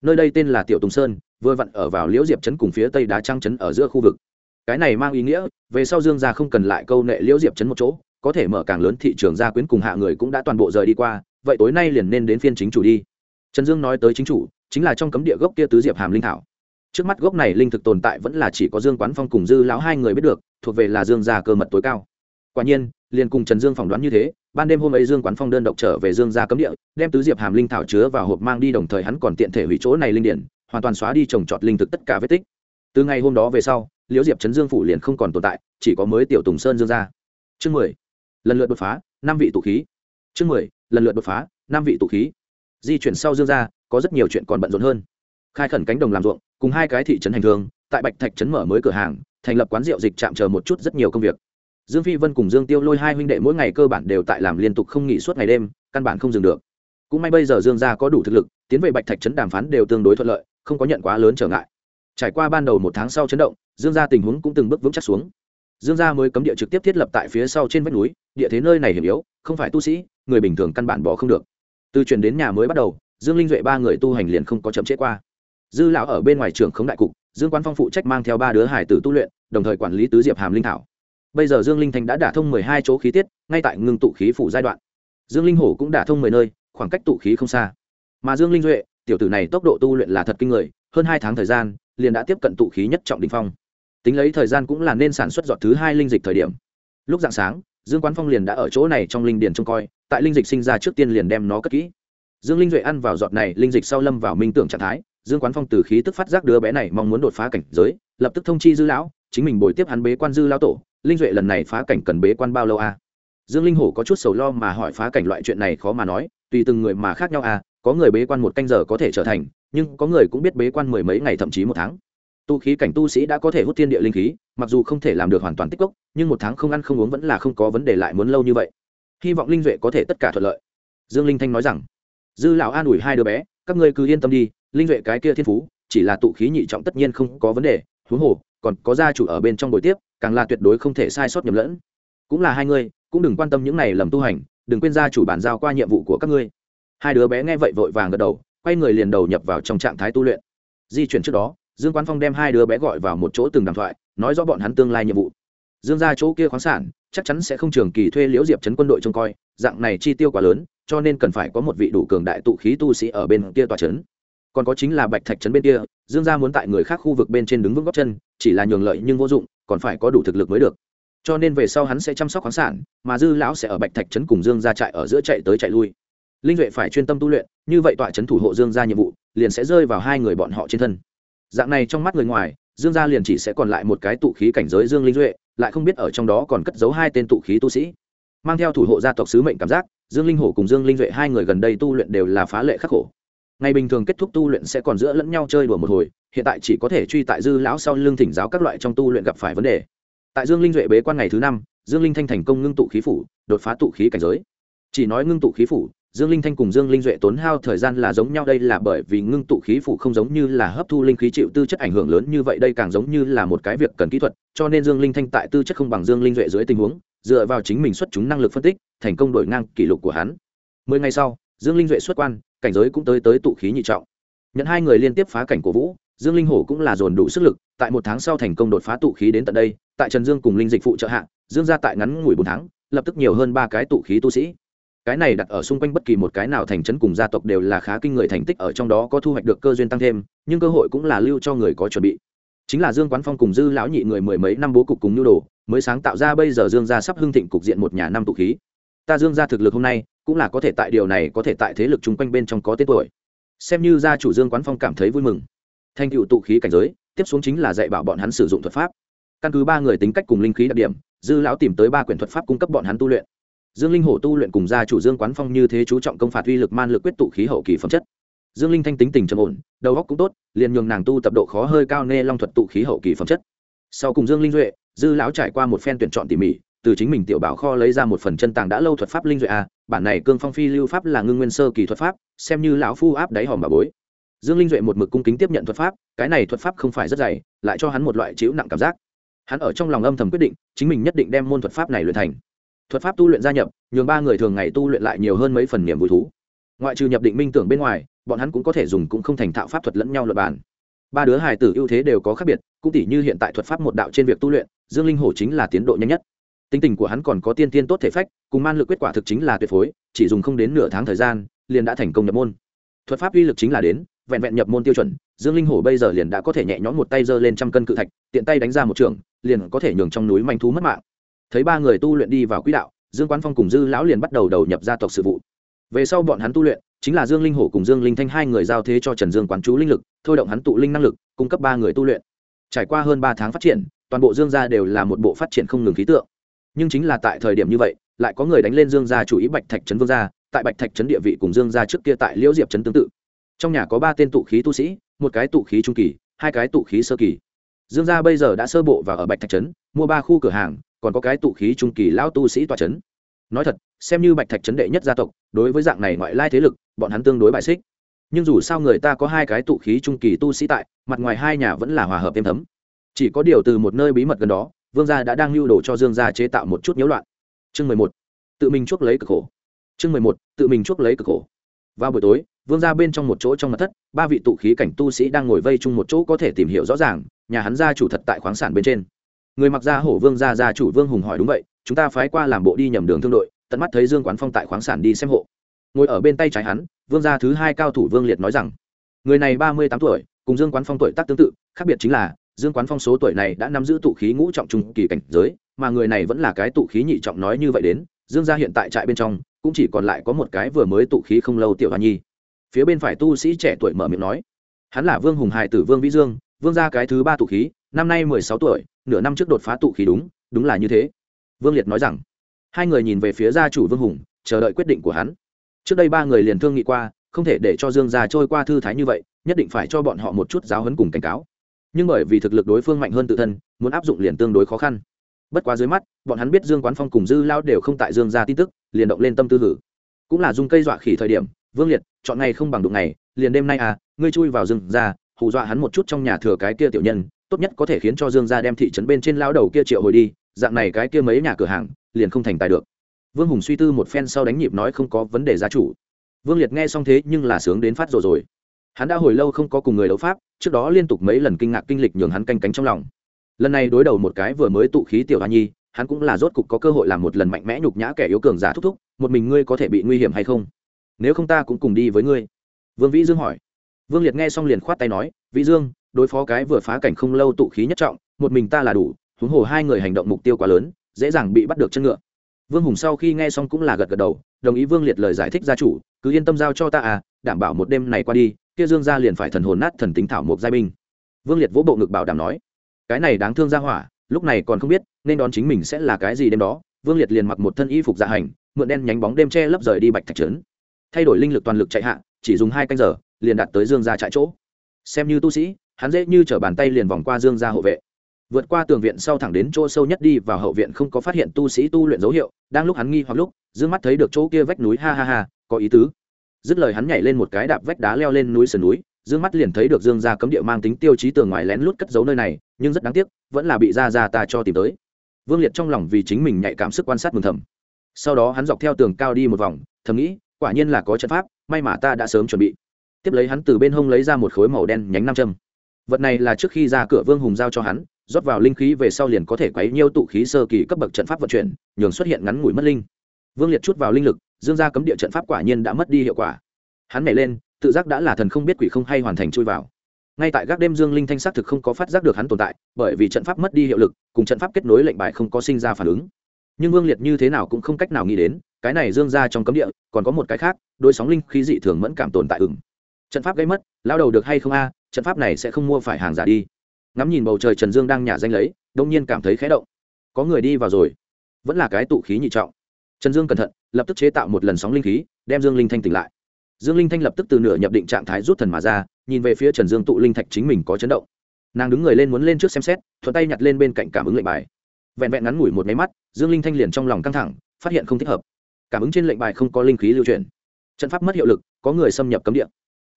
Nơi đây tên là tiểu tùng sơn, vừa vặn ở vào liễu diệp trấn cùng phía tây đá trang trấn ở giữa khu vực cái này mang ý nghĩa, về sau dương gia không cần lại câu nệ liễu diệp trấn một chỗ, có thể mở càng lớn thị trường gia quyến cùng hạ người cũng đã toàn bộ rời đi qua, vậy tối nay liền nên đến phiên chính chủ đi. Trần dương nói tới chính chủ, chính là trong cấm địa gốc kia tứ diệp hàm linh thảo. Trước mắt gốc này linh thực tồn tại vẫn là chỉ có dương quán phong cùng dư lão hai người biết được, thuộc về là dương gia cơ mật tối cao. Quả nhiên, liền cùng trần dương phỏng đoán như thế, ban đêm hôm ấy dương quán phong đơn độc trở về dương gia cấm địa, đem tứ diệp hàm linh thảo chứa vào hộp mang đi đồng thời hắn còn tiện thể hủy chỗ này linh điển, hoàn toàn xóa đi trồng trọt linh thực tất cả vết tích. Từ ngày hôm đó về sau liễu diệp trấn dương phủ liền không còn tồn tại, chỉ có mới tiểu tùng sơn dương gia. Chương mười. Lần lượt đột phá, năm vị tụ khí. Chương mười. Lần lượt đột phá, năm vị tụ khí. Di chuyển sau dương gia, có rất nhiều chuyện còn bận rộn hơn. Khai khẩn cánh đồng làm ruộng, cùng hai cái thị trấn hành thương tại bạch thạch trấn mở mới cửa hàng, thành lập quán rượu dịch chạm chờ một chút rất nhiều công việc. Dương phi vân cùng dương tiêu lôi hai huynh đệ mỗi ngày cơ bản đều tại làm liên tục không nghỉ suốt ngày đêm, căn bản không dừng được. Cũng may bây giờ dương gia có đủ thực lực, tiến về bạch thạch trấn đàm phán đều tương đối thuận lợi, không có nhận quá lớn trở ngại. Trải qua ban đầu một tháng sau chấn động dương gia tình huống cũng từng bước vững chắc xuống. Dương gia mới cấm địa trực tiếp thiết lập tại phía sau trên vách núi, địa thế nơi này hiểm yếu, không phải tu sĩ, người bình thường căn bản bỏ không được. Từ chuyển đến nhà mới bắt đầu, dương linh duệ ba người tu hành liền không có chậm trễ qua. Dư lão ở bên ngoài trường khống đại cục, dương quán phong phụ trách mang theo ba đứa hải tử tu luyện, đồng thời quản lý tứ diệp hàm linh thảo. Bây giờ dương linh thành đã đả thông mười hai chỗ khí tiết, ngay tại ngưng tụ khí phủ giai đoạn. Dương linh hổ cũng đả thông mười nơi, khoảng cách tụ khí không xa. Mà dương linh duệ, tiểu tử này tốc độ tu luyện là thật kinh người, hơn hai tháng thời gian, liền đã tiếp cận tụ khí nhất trọng đình phong tính lấy thời gian cũng là nên sản xuất giọt thứ hai linh dịch thời điểm. Lúc dạng sáng, dương quán phong liền đã ở chỗ này trong linh điền trông coi, tại linh dịch sinh ra trước tiên liền đem nó cất kỹ. Dương linh duệ ăn vào giọt này linh dịch sau lâm vào minh tưởng trạng thái, dương quán phong từ khí tức phát giác đứa bé này mong muốn đột phá cảnh giới, lập tức thông chi dư lão, chính mình bồi tiếp hắn bế quan dư lao tổ, linh duệ lần này phá cảnh cần bế quan bao lâu a dương linh hổ có chút sầu lo mà hỏi phá cảnh loại chuyện này khó mà nói, tùy từng người mà khác nhau a có người bế quan một canh giờ có thể trở thành, nhưng có người cũng biết bế quan mười mấy ngày thậm chí một tháng tu khí cảnh tu sĩ đã có thể hút thiên địa linh khí, mặc dù không thể làm được hoàn toàn tích cốc, nhưng một tháng không ăn không uống vẫn là không có vấn đề lại muốn lâu như vậy. Hy vọng linh duệ có thể tất cả thuận lợi. Dương linh thanh nói rằng, dư lão an ủi hai đứa bé, các ngươi cứ yên tâm đi, linh duệ cái kia thiên phú, chỉ là tụ khí nhị trọng tất nhiên không có vấn đề, huống hồ, còn có gia chủ ở bên trong buổi tiếp, càng là tuyệt đối không thể sai sót nhầm lẫn. Cũng là hai ngươi, cũng đừng quan tâm những này lầm tu hành, đừng quên gia chủ bàn giao qua nhiệm vụ của các ngươi. Hai đứa bé nghe vậy vội vàng gật đầu, quay người liền đầu nhập vào trong trạng thái tu luyện. Di chuyển trước đó dương quán phong đem hai đứa bé gọi vào một chỗ từng đàm thoại, nói rõ bọn hắn tương lai nhiệm vụ. Dương ra chỗ kia khoáng sản, chắc chắn sẽ không trường kỳ thuê liễu diệp Trấn quân đội trông coi, dạng này chi tiêu quá lớn, cho nên cần phải có một vị đủ cường đại tụ khí tu sĩ ở bên kia tòa trấn. Còn có chính là bạch thạch trấn bên kia, dương gia muốn tại người khác khu vực bên trên đứng vững góc chân, chỉ là nhường lợi nhưng vô dụng, còn phải có đủ thực lực mới được. Cho nên về sau hắn sẽ chăm sóc khoáng sản, mà dư lão sẽ ở bạch thạch trấn cùng dương gia chạy ở giữa chạy tới chạy lui. Linh duệ phải chuyên tâm tu luyện, như vậy tọa trấn thủ hộ dương gia nhiệm vụ, liền sẽ rơi vào hai người bọn họ trên thân dạng này trong mắt người ngoài, dương gia liền chỉ sẽ còn lại một cái tụ khí cảnh giới dương linh duệ, lại không biết ở trong đó còn cất giấu hai tên tụ khí tu sĩ. Mang theo thủ hộ gia tộc sứ mệnh cảm giác, dương linh hổ cùng dương linh duệ hai người gần đây tu luyện đều là phá lệ khắc khổ. Ngày bình thường kết thúc tu luyện sẽ còn giữa lẫn nhau chơi đùa một hồi, hiện tại chỉ có thể truy tại dư lão sau lưng thỉnh giáo các loại trong tu luyện gặp phải vấn đề. Tại dương linh duệ bế quan ngày thứ năm, dương linh thanh thành công ngưng tụ khí phủ, đột phá tụ khí cảnh giới. Chỉ nói ngưng tụ khí phủ dương linh thanh cùng dương linh duệ tốn hao thời gian là giống nhau, đây là bởi vì ngưng tụ khí phủ không giống như là hấp thu linh khí chịu tư chất ảnh hưởng lớn như vậy, đây càng giống như là một cái việc cần kỹ thuật, cho nên dương linh thanh tại tư chất không bằng dương linh duệ dưới tình huống, dựa vào chính mình xuất chúng năng lực phân tích, thành công đổi ngang kỷ lục của hắn. Mười ngày sau, dương linh duệ xuất quan, cảnh giới cũng tới tới tụ khí nhị trọng. Nhận hai người liên tiếp phá cảnh của vũ, dương linh hổ cũng là dồn đủ sức lực, tại một tháng sau thành công đột phá tụ khí đến tận đây, tại trần dương cùng linh dịch phụ trợ hạ, dương gia tại ngắn ngủi bốn tháng, lập tức nhiều hơn ba cái tụ khí tu sĩ cái này đặt ở xung quanh bất kỳ một cái nào thành trấn cùng gia tộc đều là khá kinh người thành tích ở trong đó có thu hoạch được cơ duyên tăng thêm, nhưng cơ hội cũng là lưu cho người có chuẩn bị. Chính là dương quán phong cùng dư lão nhị người mười mấy năm bố cục cùng nhu đồ, mới sáng tạo ra bây giờ dương gia sắp hưng thịnh cục diện một nhà năm tụ khí. Ta dương gia thực lực hôm nay, cũng là có thể tại điều này, có thể tại thế lực chung quanh bên trong có tên tuổi. Xem như gia chủ dương quán phong cảm thấy vui mừng. Thành cựu tụ khí cảnh giới, tiếp xuống chính là dạy bảo bọn hắn sử dụng thuật pháp. Căn cứ ba người tính cách cùng linh khí đặc điểm, dư lão tìm tới ba quyển thuật pháp cung cấp bọn hắn tu luyện dương linh hổ tu luyện cùng gia chủ dương quán phong như thế chú trọng công phạt uy lực man lực quyết tụ khí hậu kỳ phẩm chất. Dương linh thanh tính tình trầm ổn, đầu óc cũng tốt, liền nhường nàng tu tập độ khó hơi cao nê long thuật tụ khí hậu kỳ phẩm chất. Sau cùng dương linh duệ, dư lão trải qua một phen tuyển chọn tỉ mỉ, từ chính mình tiểu bảo kho lấy ra một phần chân tàng đã lâu thuật pháp linh duệ a, bản này cương phong phi lưu pháp là ngưng nguyên sơ kỳ thuật pháp, xem như lão phu áp đáy hòm bà bối. Dương linh duệ một mực cung kính tiếp nhận thuật pháp, cái này thuật pháp không phải rất dày, lại cho hắn một loại chịu nặng cảm giác. Hắn ở trong lòng âm thầm quyết định, chính mình nhất định đem môn thuật pháp này luyện thành thuật pháp tu luyện gia nhập, nhường ba người thường ngày tu luyện lại nhiều hơn mấy phần niềm vui thú. Ngoại trừ nhập định minh tưởng bên ngoài, bọn hắn cũng có thể dùng cũng không thành thạo pháp thuật lẫn nhau luật bàn. Ba đứa hài tử ưu thế đều có khác biệt, cũng tỷ như hiện tại thuật pháp một đạo trên việc tu luyện, dương linh hổ chính là tiến độ nhanh nhất. Tính tình của hắn còn có tiên tiên tốt thể phách, cùng man lực kết quả thực chính là tuyệt phối, chỉ dùng không đến nửa tháng thời gian, liền đã thành công nhập môn. Thuật pháp uy lực chính là đến, vẹn vẹn nhập môn tiêu chuẩn, dương linh hổ bây giờ liền đã có thể nhẹ nhõm một tay giơ lên trăm cân cự thạch, tiện tay đánh ra một trường, liền có thể nhường trong núi manh thú mất mạng thấy ba người tu luyện đi vào quỹ đạo, dương quán phong cùng dư lão liền bắt đầu đầu nhập gia tộc sự vụ. Về sau bọn hắn tu luyện, chính là dương linh hổ cùng dương linh thanh hai người giao thế cho trần dương quán chú linh lực, thôi động hắn tụ linh năng lực, cung cấp ba người tu luyện. Trải qua hơn ba tháng phát triển, toàn bộ dương gia đều là một bộ phát triển không ngừng khí tượng. Nhưng chính là tại thời điểm như vậy, lại có người đánh lên dương gia chủ ý bạch thạch trấn vương gia, tại bạch thạch trấn địa vị cùng dương gia trước kia tại liễu diệp trấn tương tự. Trong nhà có ba tên tụ khí tu sĩ, một cái tụ khí trung kỳ, hai cái tụ khí sơ kỳ. Dương gia bây giờ đã sơ bộ và ở bạch thạch trấn, mua ba khu cửa hàng còn có cái tụ khí trung kỳ lão tu sĩ tòa chấn. Nói thật, xem như bạch thạch chấn đệ nhất gia tộc, đối với dạng này ngoại lai thế lực, bọn hắn tương đối bại xích. Nhưng dù sao người ta có hai cái tụ khí trung kỳ tu sĩ tại, mặt ngoài hai nhà vẫn là hòa hợp êm thấm. Chỉ có điều từ một nơi bí mật gần đó, vương gia đã đang lưu đồ cho dương gia chế tạo một chút nhiễu loạn. Chương mười một, tự mình chuốc lấy cực khổ. Chương mười một, tự mình chuốc lấy cực khổ. Vào buổi tối, vương gia bên trong một chỗ trong mặt thất, ba vị tụ khí cảnh tu sĩ đang ngồi vây chung một chỗ có thể tìm hiểu rõ ràng, nhà hắn gia chủ thật tại khoáng sản bên trên người mặc gia hổ vương gia gia chủ vương hùng hỏi đúng vậy, chúng ta phái qua làm bộ đi nhầm đường thương đội, tận mắt thấy dương quán phong tại khoáng sản đi xem hộ. Ngồi ở bên tay trái hắn, vương gia thứ hai cao thủ vương liệt nói rằng, người này ba mươi tám tuổi, cùng dương quán phong tuổi tác tương tự, khác biệt chính là, dương quán phong số tuổi này đã nắm giữ tụ khí ngũ trọng trung kỳ cảnh giới, mà người này vẫn là cái tụ khí nhị trọng nói như vậy đến, dương gia hiện tại trại bên trong, cũng chỉ còn lại có một cái vừa mới tụ khí không lâu tiểu hoa nhi. Phía bên phải tu sĩ trẻ tuổi mở miệng nói, hắn là vương hùng hải tử vương vĩ dương, vương gia cái thứ ba tụ khí, năm nay mười sáu tuổi nửa năm trước đột phá tụ khí đúng đúng là như thế. Vương liệt nói rằng, hai người nhìn về phía gia chủ vương hùng, chờ đợi quyết định của hắn. Trước đây ba người liền thương nghị qua, không thể để cho dương gia trôi qua thư thái như vậy, nhất định phải cho bọn họ một chút giáo hấn cùng cảnh cáo. Nhưng bởi vì thực lực đối phương mạnh hơn tự thân, muốn áp dụng liền tương đối khó khăn. Bất quá dưới mắt, bọn hắn biết dương quán phong cùng dư lao đều không tại dương gia tin tức, liền động lên tâm tư hử. Cũng là dùng cây dọa khỉ thời điểm, vương liệt, chọn ngày không bằng đụng ngày, liền đêm nay à ngươi chui vào rừng ra hù dọa hắn một chút trong nhà thừa cái kia tiểu nhân tốt nhất có thể khiến cho dương gia đem thị trấn bên trên lao đầu kia triệu hồi đi, dạng này cái kia mấy nhà cửa hàng, liền không thành tài được. Vương hùng suy tư một phen sau đánh nhịp nói không có vấn đề gia chủ. Vương liệt nghe xong thế nhưng là sướng đến phát rồi rồi. Hắn đã hồi lâu không có cùng người đấu pháp, trước đó liên tục mấy lần kinh ngạc kinh lịch nhường hắn canh cánh trong lòng. Lần này đối đầu một cái vừa mới tụ khí tiểu hoa nhi, hắn cũng là rốt cục có cơ hội làm một lần mạnh mẽ nhục nhã kẻ yếu cường giả thúc thúc, một mình ngươi có thể bị nguy hiểm hay không? Nếu không ta cũng cùng đi với ngươi. Vương vĩ dương hỏi. Vương liệt nghe xong liền khoát tay nói, vĩ dương đối phó cái vừa phá cảnh không lâu tụ khí nhất trọng, một mình ta là đủ, huống hồ hai người hành động mục tiêu quá lớn, dễ dàng bị bắt được chân ngựa. Vương hùng sau khi nghe xong cũng là gật gật đầu, đồng ý vương liệt lời giải thích gia chủ, cứ yên tâm giao cho ta à đảm bảo một đêm này qua đi, kia dương gia liền phải thần hồn nát thần tính thảo mộc giai binh. Vương liệt vỗ bộ ngực bảo đảm nói, cái này đáng thương ra hỏa, lúc này còn không biết nên đón chính mình sẽ là cái gì đêm đó. Vương liệt liền mặc một thân y phục dạ hành, mượn đen nhánh bóng đêm che lấp rời đi bạch thạch trấn. Thay đổi linh lực toàn lực chạy hạ, chỉ dùng hai canh giờ, liền đạt tới dương gia trại chỗ. Xem như tu sĩ hắn dễ như trở bàn tay liền vòng qua dương gia hộ vệ. Vượt qua tường viện sau thẳng đến chỗ sâu nhất đi vào hậu viện không có phát hiện tu sĩ tu luyện dấu hiệu, đang lúc hắn nghi hoặc lúc d mắt thấy được chỗ kia vách núi, ha ha ha, có ý tứ. Dứt lời hắn nhảy lên một cái đạp vách đá leo lên núi sườn núi, dương mắt liền thấy được dương gia cấm địa mang tính tiêu chí tường ngoài lén lút cất giấu nơi này, nhưng rất đáng tiếc, vẫn là bị gia gia ta cho tìm tới. Vương liệt trong lòng vì chính mình nhạy cảm sức quan sát mừng thầm. Sau đó hắn dọc theo tường cao đi một vòng, thầm nghĩ, quả nhiên là có trận pháp, may mà ta đã sớm chuẩn bị. Tiếp lấy hắn từ bên hông lấy ra một khối màu đen nhánh nam châm vật này là trước khi ra cửa vương hùng giao cho hắn, rót vào linh khí về sau liền có thể quấy nhiêu tụ khí sơ kỳ cấp bậc trận pháp vận chuyển, nhường xuất hiện ngắn ngủi mất linh. Vương liệt chút vào linh lực, dương gia cấm địa trận pháp quả nhiên đã mất đi hiệu quả. Hắn nhảy lên, tự giác đã là thần không biết quỷ không hay hoàn thành chui vào. Ngay tại gác đêm dương linh thanh xác thực không có phát giác được hắn tồn tại, bởi vì trận pháp mất đi hiệu lực, cùng trận pháp kết nối lệnh bài không có sinh ra phản ứng. Nhưng vương liệt như thế nào cũng không cách nào nghĩ đến, cái này dương ra trong cấm địa, còn có một cái khác đôi sóng linh khí dị thường mẫn cảm tồn tại ừng trận pháp gây mất, lao đầu được hay không a, trận pháp này sẽ không mua phải hàng giả đi. Ngắm nhìn bầu trời trần dương đang nhả danh lấy, đông nhiên cảm thấy khé động. Có người đi vào rồi. Vẫn là cái tụ khí nhị trọng. Trần dương cẩn thận, lập tức chế tạo một lần sóng linh khí, đem dương linh thanh tỉnh lại. Dương linh thanh lập tức từ nửa nhập định trạng thái rút thần mà ra, nhìn về phía trần dương tụ linh thạch chính mình có chấn động. Nàng đứng người lên muốn lên trước xem xét, thuận tay nhặt lên bên cạnh cảm ứng lệnh bài. Vẹn vẹn ngắn ngủi một máy mắt, dương linh thanh liền trong lòng căng thẳng, phát hiện không thích hợp. Cảm ứng trên lệnh bài không có linh khí lưu truyền. Trận pháp mất hiệu lực, có người xâm nhập cấm địa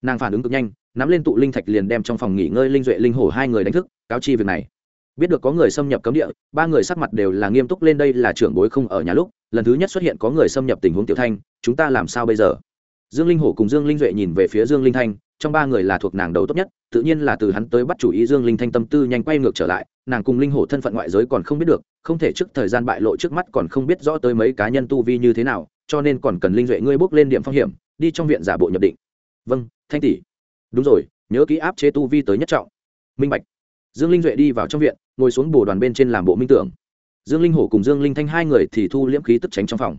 nàng phản ứng cực nhanh, nắm lên tụ linh thạch liền đem trong phòng nghỉ ngơi linh duệ linh hổ hai người đánh thức, cáo chi việc này. Biết được có người xâm nhập cấm địa, ba người sắc mặt đều là nghiêm túc lên đây là trưởng bối không ở nhà lúc, lần thứ nhất xuất hiện có người xâm nhập tình huống tiểu thanh, chúng ta làm sao bây giờ? Dương linh hổ cùng dương linh duệ nhìn về phía dương linh thanh, trong ba người là thuộc nàng đầu tốt nhất, tự nhiên là từ hắn tới bắt chủ ý dương linh thanh tâm tư nhanh quay ngược trở lại, nàng cùng linh hổ thân phận ngoại giới còn không biết được, không thể trước thời gian bại lộ trước mắt còn không biết rõ tới mấy cá nhân tu vi như thế nào, cho nên còn cần linh duệ ngươi bước lên điểm phong hiểm, đi trong viện giả bộ nhập định. Vâng thanh tỷ. Đúng rồi, nhớ ký áp chế tu vi tới nhất trọng. Minh bạch. Dương linh duệ đi vào trong viện, ngồi xuống bồ đoàn bên trên làm bộ minh tưởng. Dương linh hổ cùng dương linh thanh hai người thì thu liễm khí tức tránh trong phòng.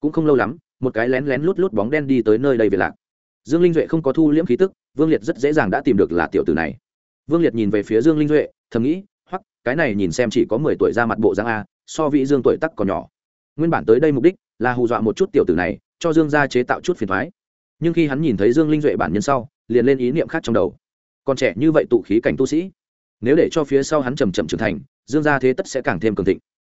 Cũng không lâu lắm, một cái lén lén lút lút bóng đen đi tới nơi đây về lạc. Dương linh duệ không có thu liễm khí tức, vương liệt rất dễ dàng đã tìm được là tiểu tử này. Vương liệt nhìn về phía dương linh duệ, thầm nghĩ hoặc cái này nhìn xem chỉ có mười tuổi ra mặt bộ giang a, so vị dương tuổi tắc còn nhỏ. Nguyên bản tới đây mục đích là hù dọa một chút tiểu tử này, cho dương gia chế tạo chút phiền thoái nhưng khi hắn nhìn thấy dương linh duệ bản nhân sau, liền lên ý niệm khác trong đầu. Còn trẻ như vậy tụ khí cảnh tu sĩ, nếu để cho phía sau hắn chầm chậm trưởng thành, dương gia thế tất sẽ càng thêm cường thịnh.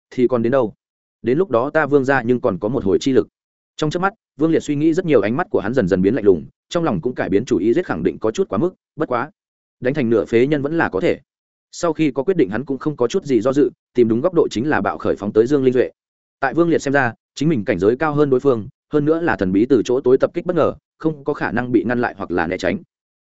Thì còn đến đâu? Đến lúc đó ta vương gia nhưng còn có một hồi chi lực. Trong trước mắt, vương liệt suy nghĩ rất nhiều ánh mắt của hắn dần dần biến lạnh lùng, trong lòng cũng cải biến chủ ý rất khẳng định có chút quá mức, bất quá, đánh thành nửa phế nhân vẫn là có thể. Sau khi có quyết định hắn cũng không có chút gì do dự, tìm đúng góc độ chính là bạo khởi phóng tới dương linh duệ. Tại vương liệt xem ra, chính mình cảnh giới cao hơn đối phương hơn nữa là thần bí từ chỗ tối tập kích bất ngờ, không có khả năng bị ngăn lại hoặc là né tránh.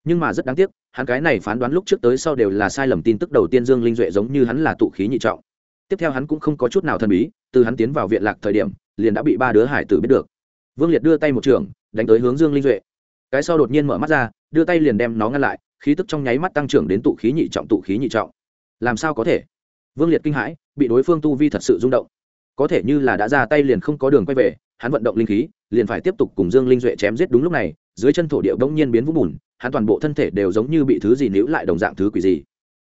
Nhưng mà rất đáng tiếc, hắn cái này phán đoán lúc trước tới sau đều là sai lầm tin tức đầu tiên dương linh duệ giống như hắn là tụ khí nhị trọng. Tiếp theo hắn cũng không có chút nào thần bí, từ hắn tiến vào viện lạc thời điểm, liền đã bị ba đứa hải tử biết được. Vương liệt đưa tay một trường, đánh tới hướng dương linh duệ. Cái sau đột nhiên mở mắt ra, đưa tay liền đem nó ngăn lại, khí tức trong nháy mắt tăng trưởng đến tụ khí nhị trọng, tụ khí nhị trọng. Làm sao có thể? Vương liệt kinh hãi, bị đối phương tu vi thật sự rung động. Có thể như là đã ra tay liền không có đường quay về hắn vận động linh khí, liền phải tiếp tục cùng dương linh duệ chém giết đúng lúc này, dưới chân thổ địa bỗng nhiên biến vũng bùn, hắn toàn bộ thân thể đều giống như bị thứ gì níu lại đồng dạng thứ quỷ gì.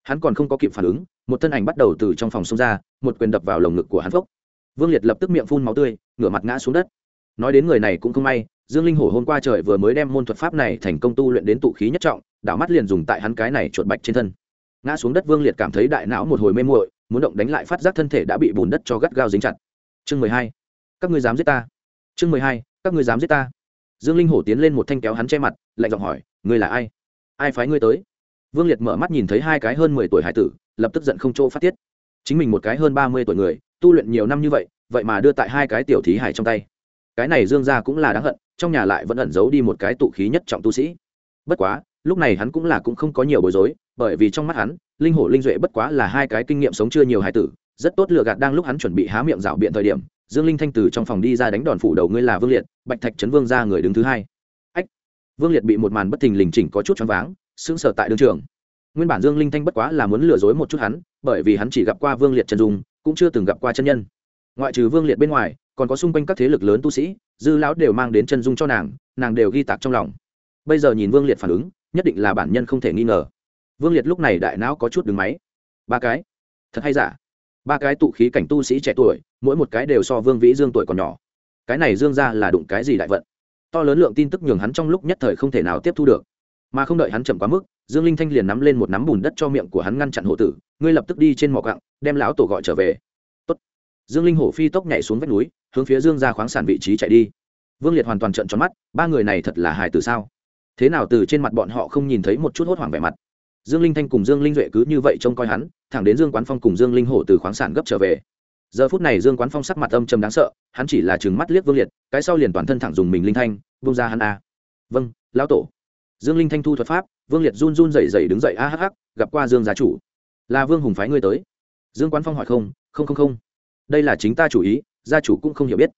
Hắn còn không có kịp phản ứng, một thân ảnh bắt đầu từ trong phòng xông ra, một quyền đập vào lồng ngực của hắn phốc. Vương liệt lập tức miệng phun máu tươi, ngửa mặt ngã xuống đất. Nói đến người này cũng không may, dương linh hổ hôm qua trời vừa mới đem môn thuật pháp này thành công tu luyện đến tụ khí nhất trọng, đảo mắt liền dùng tại hắn cái này chuột bạch trên thân. Ngã xuống đất vương liệt cảm thấy đại não một hồi mê muội, muốn động đánh lại phát giác thân thể đã bị bùn đất cho gắt gao dính chặt. Chương mười hai, các ngươi dám giết ta chương mười hai, các ngươi dám giết ta. Dương linh hổ tiến lên một thanh kéo hắn che mặt, lạnh giọng hỏi, ngươi là ai? Ai phái ngươi tới? Vương liệt mở mắt nhìn thấy hai cái hơn mười tuổi hải tử, lập tức giận không chỗ phát tiết. Chính mình một cái hơn ba mươi tuổi người, tu luyện nhiều năm như vậy vậy mà đưa tại hai cái tiểu thí hải trong tay. Cái này dương ra cũng là đáng hận, trong nhà lại vẫn ẩn giấu đi một cái tụ khí nhất trọng tu sĩ. Bất quá, lúc này hắn cũng là cũng không có nhiều bối rối, bởi vì trong mắt hắn, linh hổ linh duệ bất quá là hai cái kinh nghiệm sống chưa nhiều hải tử, rất tốt lựa gạt đang lúc hắn chuẩn bị há miệng rảo biện thời điểm dương linh thanh từ trong phòng đi ra đánh đòn phủ đầu ngươi là vương liệt, bạch thạch trấn vương ra người đứng thứ hai. Ách, vương liệt bị một màn bất thình lình chỉnh có chút choáng váng, sững sờ tại đường trường. Nguyên bản dương linh thanh bất quá là muốn lừa dối một chút hắn, bởi vì hắn chỉ gặp qua vương liệt chân dung, cũng chưa từng gặp qua chân nhân. Ngoại trừ vương liệt bên ngoài, còn có xung quanh các thế lực lớn tu sĩ, dư lão đều mang đến chân dung cho nàng nàng đều ghi tạc trong lòng. Bây giờ nhìn vương liệt phản ứng, nhất định là bản nhân không thể nghi ngờ. Vương liệt lúc này đại não có chút đứng máy. Ba cái. Thật hay giả? Ba cái tụ khí cảnh tu sĩ trẻ tuổi, mỗi một cái đều so vương vĩ dương tuổi còn nhỏ. Cái này dương ra là đụng cái gì đại vận? To lớn lượng tin tức nhường hắn trong lúc nhất thời không thể nào tiếp thu được. Mà không đợi hắn chậm quá mức, dương linh thanh liền nắm lên một nắm bùn đất cho miệng của hắn ngăn chặn hộ tử, ngươi lập tức đi trên mỏ cặng đem lão tổ gọi trở về. Tốt. dương linh hổ phi tốc nhảy xuống vách núi, hướng phía dương ra khoáng sản vị trí chạy đi. Vương liệt hoàn toàn trận tròn mắt, ba người này thật là hài từ sao? Thế nào từ trên mặt bọn họ không nhìn thấy một chút hốt hoảng vẻ mặt? Dương linh thanh cùng dương linh duệ cứ như vậy trông coi hắn, thẳng đến dương quán phong cùng dương linh hổ từ khoáng sản gấp trở về. Giờ phút này dương quán phong sắc mặt âm trầm đáng sợ, hắn chỉ là chừng mắt liếc vương liệt, cái sau liền toàn thân thẳng dùng mình linh thanh vung ra hắn a. À. vâng lão tổ. Dương linh thanh thu thuật pháp, vương liệt run run rẩy rẩy đứng dậy a hh gặp qua dương gia chủ. Là vương hùng phái ngươi tới. Dương quán phong hỏi không không không không. Đây là chính ta chủ ý, gia chủ cũng không hiểu biết.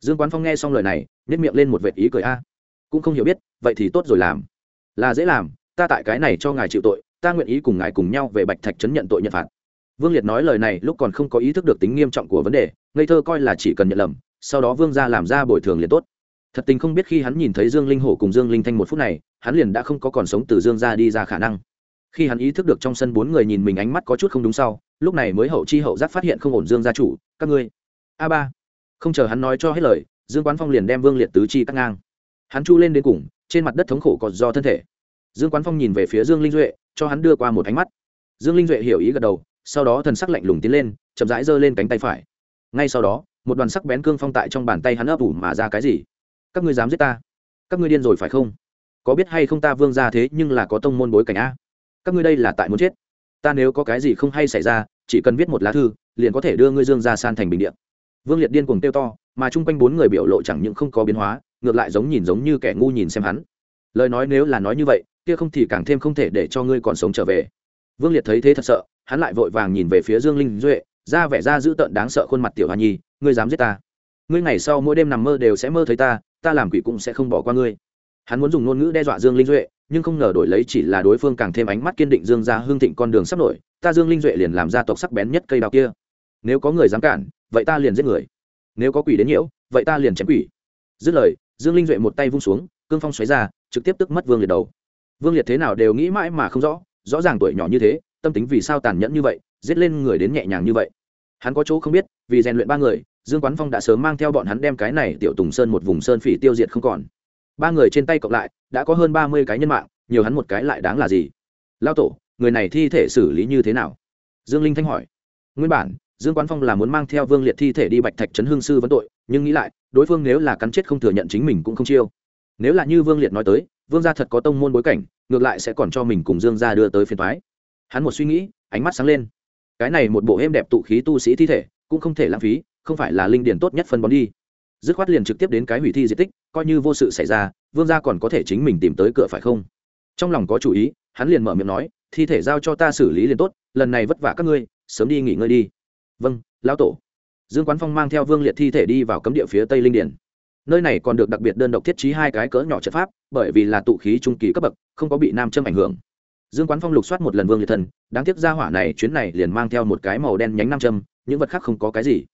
Dương quán phong nghe xong lời này nếp miệng lên một vệt ý cười a. Cũng không hiểu biết, vậy thì tốt rồi làm. Là dễ làm, ta tại cái này cho ngài chịu tội ta nguyện ý cùng ngài cùng nhau về bạch thạch chấn nhận tội nhận phạt. Vương liệt nói lời này lúc còn không có ý thức được tính nghiêm trọng của vấn đề, ngây thơ coi là chỉ cần nhận lầm, sau đó vương ra làm ra bồi thường liền tốt. Thật tình không biết khi hắn nhìn thấy dương linh hổ cùng dương linh thanh một phút này, hắn liền đã không có còn sống từ dương ra đi ra khả năng. Khi hắn ý thức được trong sân bốn người nhìn mình ánh mắt có chút không đúng sau, lúc này mới hậu chi hậu giác phát hiện không ổn dương gia chủ, các ngươi. A ba. Không chờ hắn nói cho hết lời, dương quán phong liền đem vương liệt tứ chi cắt ngang. Hắn chu lên đến cùng, trên mặt đất thống khổ còn do thân thể. Dương quán phong nhìn về phía dương linh duệ cho hắn đưa qua một ánh mắt. Dương linh duệ hiểu ý gật đầu, sau đó thần sắc lạnh lùng tiến lên, chậm rãi giơ lên cánh tay phải. Ngay sau đó, một đoàn sắc bén cương phong tại trong bàn tay hắn ấp ủ mà ra cái gì? Các ngươi dám giết ta? Các ngươi điên rồi phải không? Có biết hay không ta vương ra thế nhưng là có tông môn bối cảnh a? Các ngươi đây là tại muốn chết. Ta nếu có cái gì không hay xảy ra, chỉ cần viết một lá thư, liền có thể đưa ngươi dương ra san thành bình điện vương liệt điên cuồng tiêu to, mà chung quanh bốn người biểu lộ chẳng những không có biến hóa, ngược lại giống nhìn giống như kẻ ngu nhìn xem hắn. Lời nói nếu là nói như vậy kia không thì càng thêm không thể để cho ngươi còn sống trở về. Vương liệt thấy thế thật sợ, hắn lại vội vàng nhìn về phía dương linh duệ, ra vẻ ra dữ tợn đáng sợ khuôn mặt tiểu hoa nhi, ngươi dám giết ta. Ngươi ngày sau mỗi đêm nằm mơ đều sẽ mơ thấy ta ta làm quỷ cũng sẽ không bỏ qua ngươi. Hắn muốn dùng ngôn ngữ đe dọa dương linh duệ, nhưng không ngờ đổi lấy chỉ là đối phương càng thêm ánh mắt kiên định dương ra hương thịnh con đường sắp nổi, ta dương linh duệ liền làm ra tộc sắc bén nhất cây đào kia. Nếu có người dám cản, vậy ta liền giết người. Nếu có quỷ đến nhiễu, vậy ta liền chém quỷ. Dứt lời, dương linh duệ một tay vung xuống, cương phong xoáy ra, trực tiếp tức mất vương liệt đầu vương liệt thế nào đều nghĩ mãi mà không rõ rõ ràng tuổi nhỏ như thế, tâm tính vì sao tàn nhẫn như vậy, giết lên người đến nhẹ nhàng như vậy. Hắn có chỗ không biết, vì rèn luyện ba người, dương quán phong đã sớm mang theo bọn hắn đem cái này tiểu tùng sơn một vùng sơn phỉ tiêu diệt không còn. Ba người trên tay cộng lại, đã có hơn ba mươi cái nhân mạng, nhiều hắn một cái lại đáng là gì? Lao tổ, người này thi thể xử lý như thế nào? Dương linh thanh hỏi. Nguyên bản, dương quán phong là muốn mang theo vương liệt thi thể đi bạch thạch trấn hương sư vấn tội, nhưng nghĩ lại, đối phương nếu là cắn chết không thừa nhận chính mình cũng không chiêu. Nếu là như vương liệt nói tới vương gia thật có tông môn bối cảnh, ngược lại sẽ còn cho mình cùng dương gia đưa tới phiên thoái hắn một suy nghĩ, ánh mắt sáng lên. Cái này một bộ êm đẹp tụ khí tu sĩ thi thể, cũng không thể lãng phí, không phải là linh điển tốt nhất phân bón đi. Dứt khoát liền trực tiếp đến cái hủy thi di tích, coi như vô sự xảy ra, vương gia còn có thể chính mình tìm tới cửa phải không? Trong lòng có chủ ý, hắn liền mở miệng nói, thi thể giao cho ta xử lý liền tốt, lần này vất vả các ngươi, sớm đi nghỉ ngơi đi. Vâng lão tổ. Dương quán phong mang theo vương liệt thi thể đi vào cấm địa phía tây linh điển nơi này còn được đặc biệt đơn độc thiết trí hai cái cỡ nhỏ trận pháp, bởi vì là tụ khí trung kỳ cấp bậc, không có bị nam châm ảnh hưởng. Dương quán phong lục soát một lần vương liệt thần, đáng tiếc ra hỏa này chuyến này liền mang theo một cái màu đen nhánh nam châm, những vật khác không có cái gì.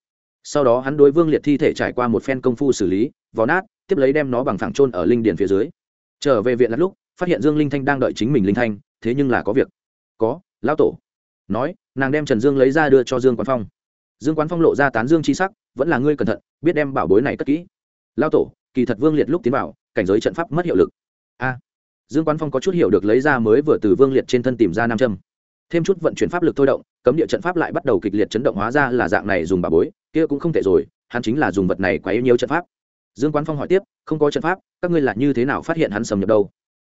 Sau đó hắn đối vương liệt thi thể trải qua một phen công phu xử lý, vò nát, tiếp lấy đem nó bằng phẳng trôn ở linh điền phía dưới. Trở về viện lát lúc, phát hiện dương linh thanh đang đợi chính mình linh thanh, thế nhưng là có việc. Có, lão tổ. Nói, nàng đem trần dương lấy ra đưa cho dương quán phong. Dương quán phong lộ ra tán dương c h i sắc, vẫn là ngươi cẩn thận, biết đem bảo bối này cất kỹ lao tổ, kỳ thật vương liệt lúc tiến vào, cảnh giới trận pháp mất hiệu lực. A, dương quán phong có chút hiểu được lấy ra mới vừa từ vương liệt trên thân tìm ra nam châm. Thêm chút vận chuyển pháp lực thôi động, cấm địa trận pháp lại bắt đầu kịch liệt chấn động hóa ra là dạng này dùng bà bối, kia cũng không tệ rồi, hắn chính là dùng vật này quá yêu nhiều trận pháp. Dương quán phong hỏi tiếp, không có trận pháp, các ngươi là như thế nào phát hiện hắn sầm nhập đâu?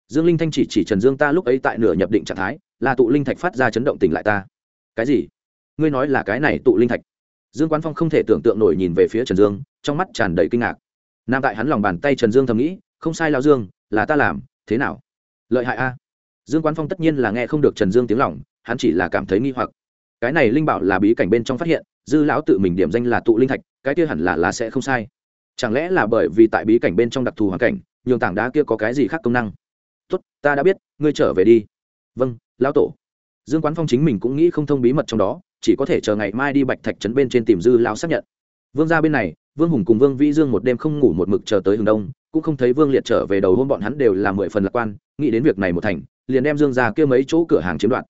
Dương linh thanh chỉ chỉ trần dương ta lúc ấy tại nửa nhập định trạng thái, là tụ linh thạch phát ra chấn động tỉnh lại ta. Cái gì? Ngươi nói là cái này tụ linh thạch? Dương quán phong không thể tưởng tượng nổi nhìn về phía trần dương, trong mắt tràn đầy kinh ngạc nam tại hắn lòng bàn tay trần dương thầm nghĩ, không sai lao dương, là ta làm, thế nào? Lợi hại a. Dương quán phong tất nhiên là nghe không được trần dương tiếng lòng, hắn chỉ là cảm thấy nghi hoặc. Cái này linh bảo là bí cảnh bên trong phát hiện, dư lão tự mình điểm danh là tụ linh thạch, cái kia hẳn là là sẽ không sai. Chẳng lẽ là bởi vì tại bí cảnh bên trong đặc thù hoàn cảnh, nhường tảng đá kia có cái gì khác công năng? Tốt, ta đã biết, ngươi trở về đi. Vâng lão tổ. Dương quán phong chính mình cũng nghĩ không thông bí mật trong đó, chỉ có thể chờ ngày mai đi bạch thạch trấn bên trên tìm dư lão xác nhận vương ra bên này, vương hùng cùng vương vĩ dương một đêm không ngủ một mực chờ tới hừng đông, cũng không thấy vương liệt trở về đầu hôm bọn hắn đều là mười phần lạc quan, nghĩ đến việc này một thành, liền đem dương ra kia mấy chỗ cửa hàng chiếm đoạt.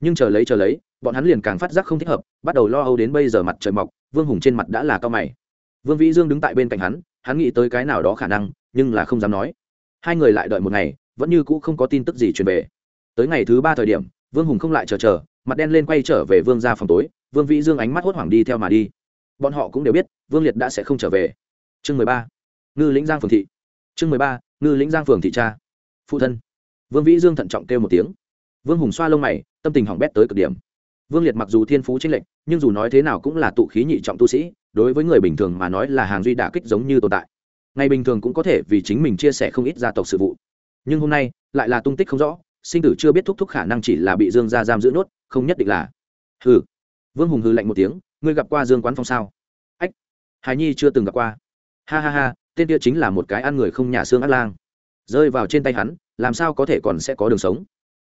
Nhưng chờ lấy chờ lấy, bọn hắn liền càng phát giác không thích hợp, bắt đầu lo âu đến bây giờ mặt trời mọc, vương hùng trên mặt đã là cao mày. Vương vĩ dương đứng tại bên cạnh hắn hắn nghĩ tới cái nào đó khả năng, nhưng là không dám nói. Hai người lại đợi một ngày, vẫn như cũ không có tin tức gì truyền về. Tới ngày thứ ba thời điểm, vương hùng không lại chờ chờ, mặt đen lên quay trở về vương ra phòng tối, vương vĩ dương ánh mắt hốt hoảng đi theo mà đi bọn họ cũng đều biết, vương liệt đã sẽ không trở về. Chương mười ba, ngư lĩnh giang phường thị. Chương mười ba, ngư lĩnh giang phường thị cha. Phụ thân. Vương vĩ dương thận trọng kêu một tiếng. Vương hùng xoa lông mày, tâm tình hỏng bét tới cực điểm. Vương liệt mặc dù thiên phú tranh lệch, nhưng dù nói thế nào cũng là tụ khí nhị trọng tu sĩ, đối với người bình thường mà nói là hàng duy đả kích giống như tồn tại. Ngày bình thường cũng có thể vì chính mình chia sẻ không ít gia tộc sự vụ. Nhưng hôm nay, lại là tung tích không rõ, sinh tử chưa biết thúc thúc khả năng chỉ là bị dương gia giam giữ nốt, không nhất định là. Hừ. Vương hùng hư lạnh một tiếng ngươi gặp qua dương quán phong sao? Ách hài nhi chưa từng gặp qua. Ha ha ha, tên kia chính là một cái ăn người không nhà xương át lang. Rơi vào trên tay hắn, làm sao có thể còn sẽ có đường sống?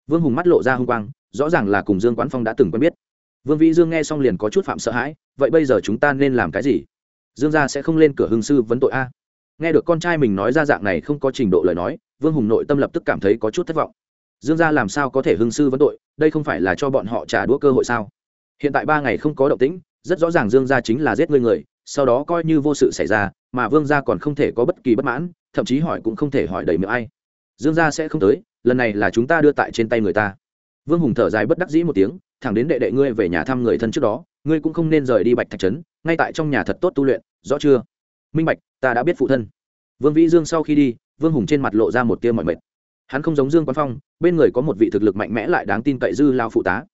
Vương hùng mắt lộ ra h u n g quang, rõ ràng là cùng dương quán phong đã từng quen biết. Vương vĩ dương nghe xong liền có chút phạm sợ hãi, vậy bây giờ chúng ta nên làm cái gì? Dương gia sẽ không lên cửa hương sư vấn tội a. Nghe được con trai mình nói ra dạng này không có trình độ lời nói, vương hùng nội tâm lập tức cảm thấy có chút thất vọng. Dương gia làm sao có thể hương sư vấn tội, đây không phải là cho bọn họ trả đũa cơ hội sao? Hiện tại ba ngày không có động tĩnh rất rõ ràng dương gia chính là giết người người, sau đó coi như vô sự xảy ra, mà vương gia còn không thể có bất kỳ bất mãn, thậm chí hỏi cũng không thể hỏi đầy miệng ai. Dương gia sẽ không tới, lần này là chúng ta đưa tại trên tay người ta. Vương hùng thở dài bất đắc dĩ một tiếng, thẳng đến đệ đệ ngươi về nhà thăm người thân trước đó, ngươi cũng không nên rời đi bạch thạch trấn, ngay tại trong nhà thật tốt tu luyện, rõ chưa? Minh bạch, ta đã biết phụ thân. Vương vĩ dương sau khi đi, vương hùng trên mặt lộ ra một tia mọi mệt. Hắn không giống dương quán phong, bên người có một vị thực lực mạnh mẽ lại đáng tin cậy dư lao phụ tá.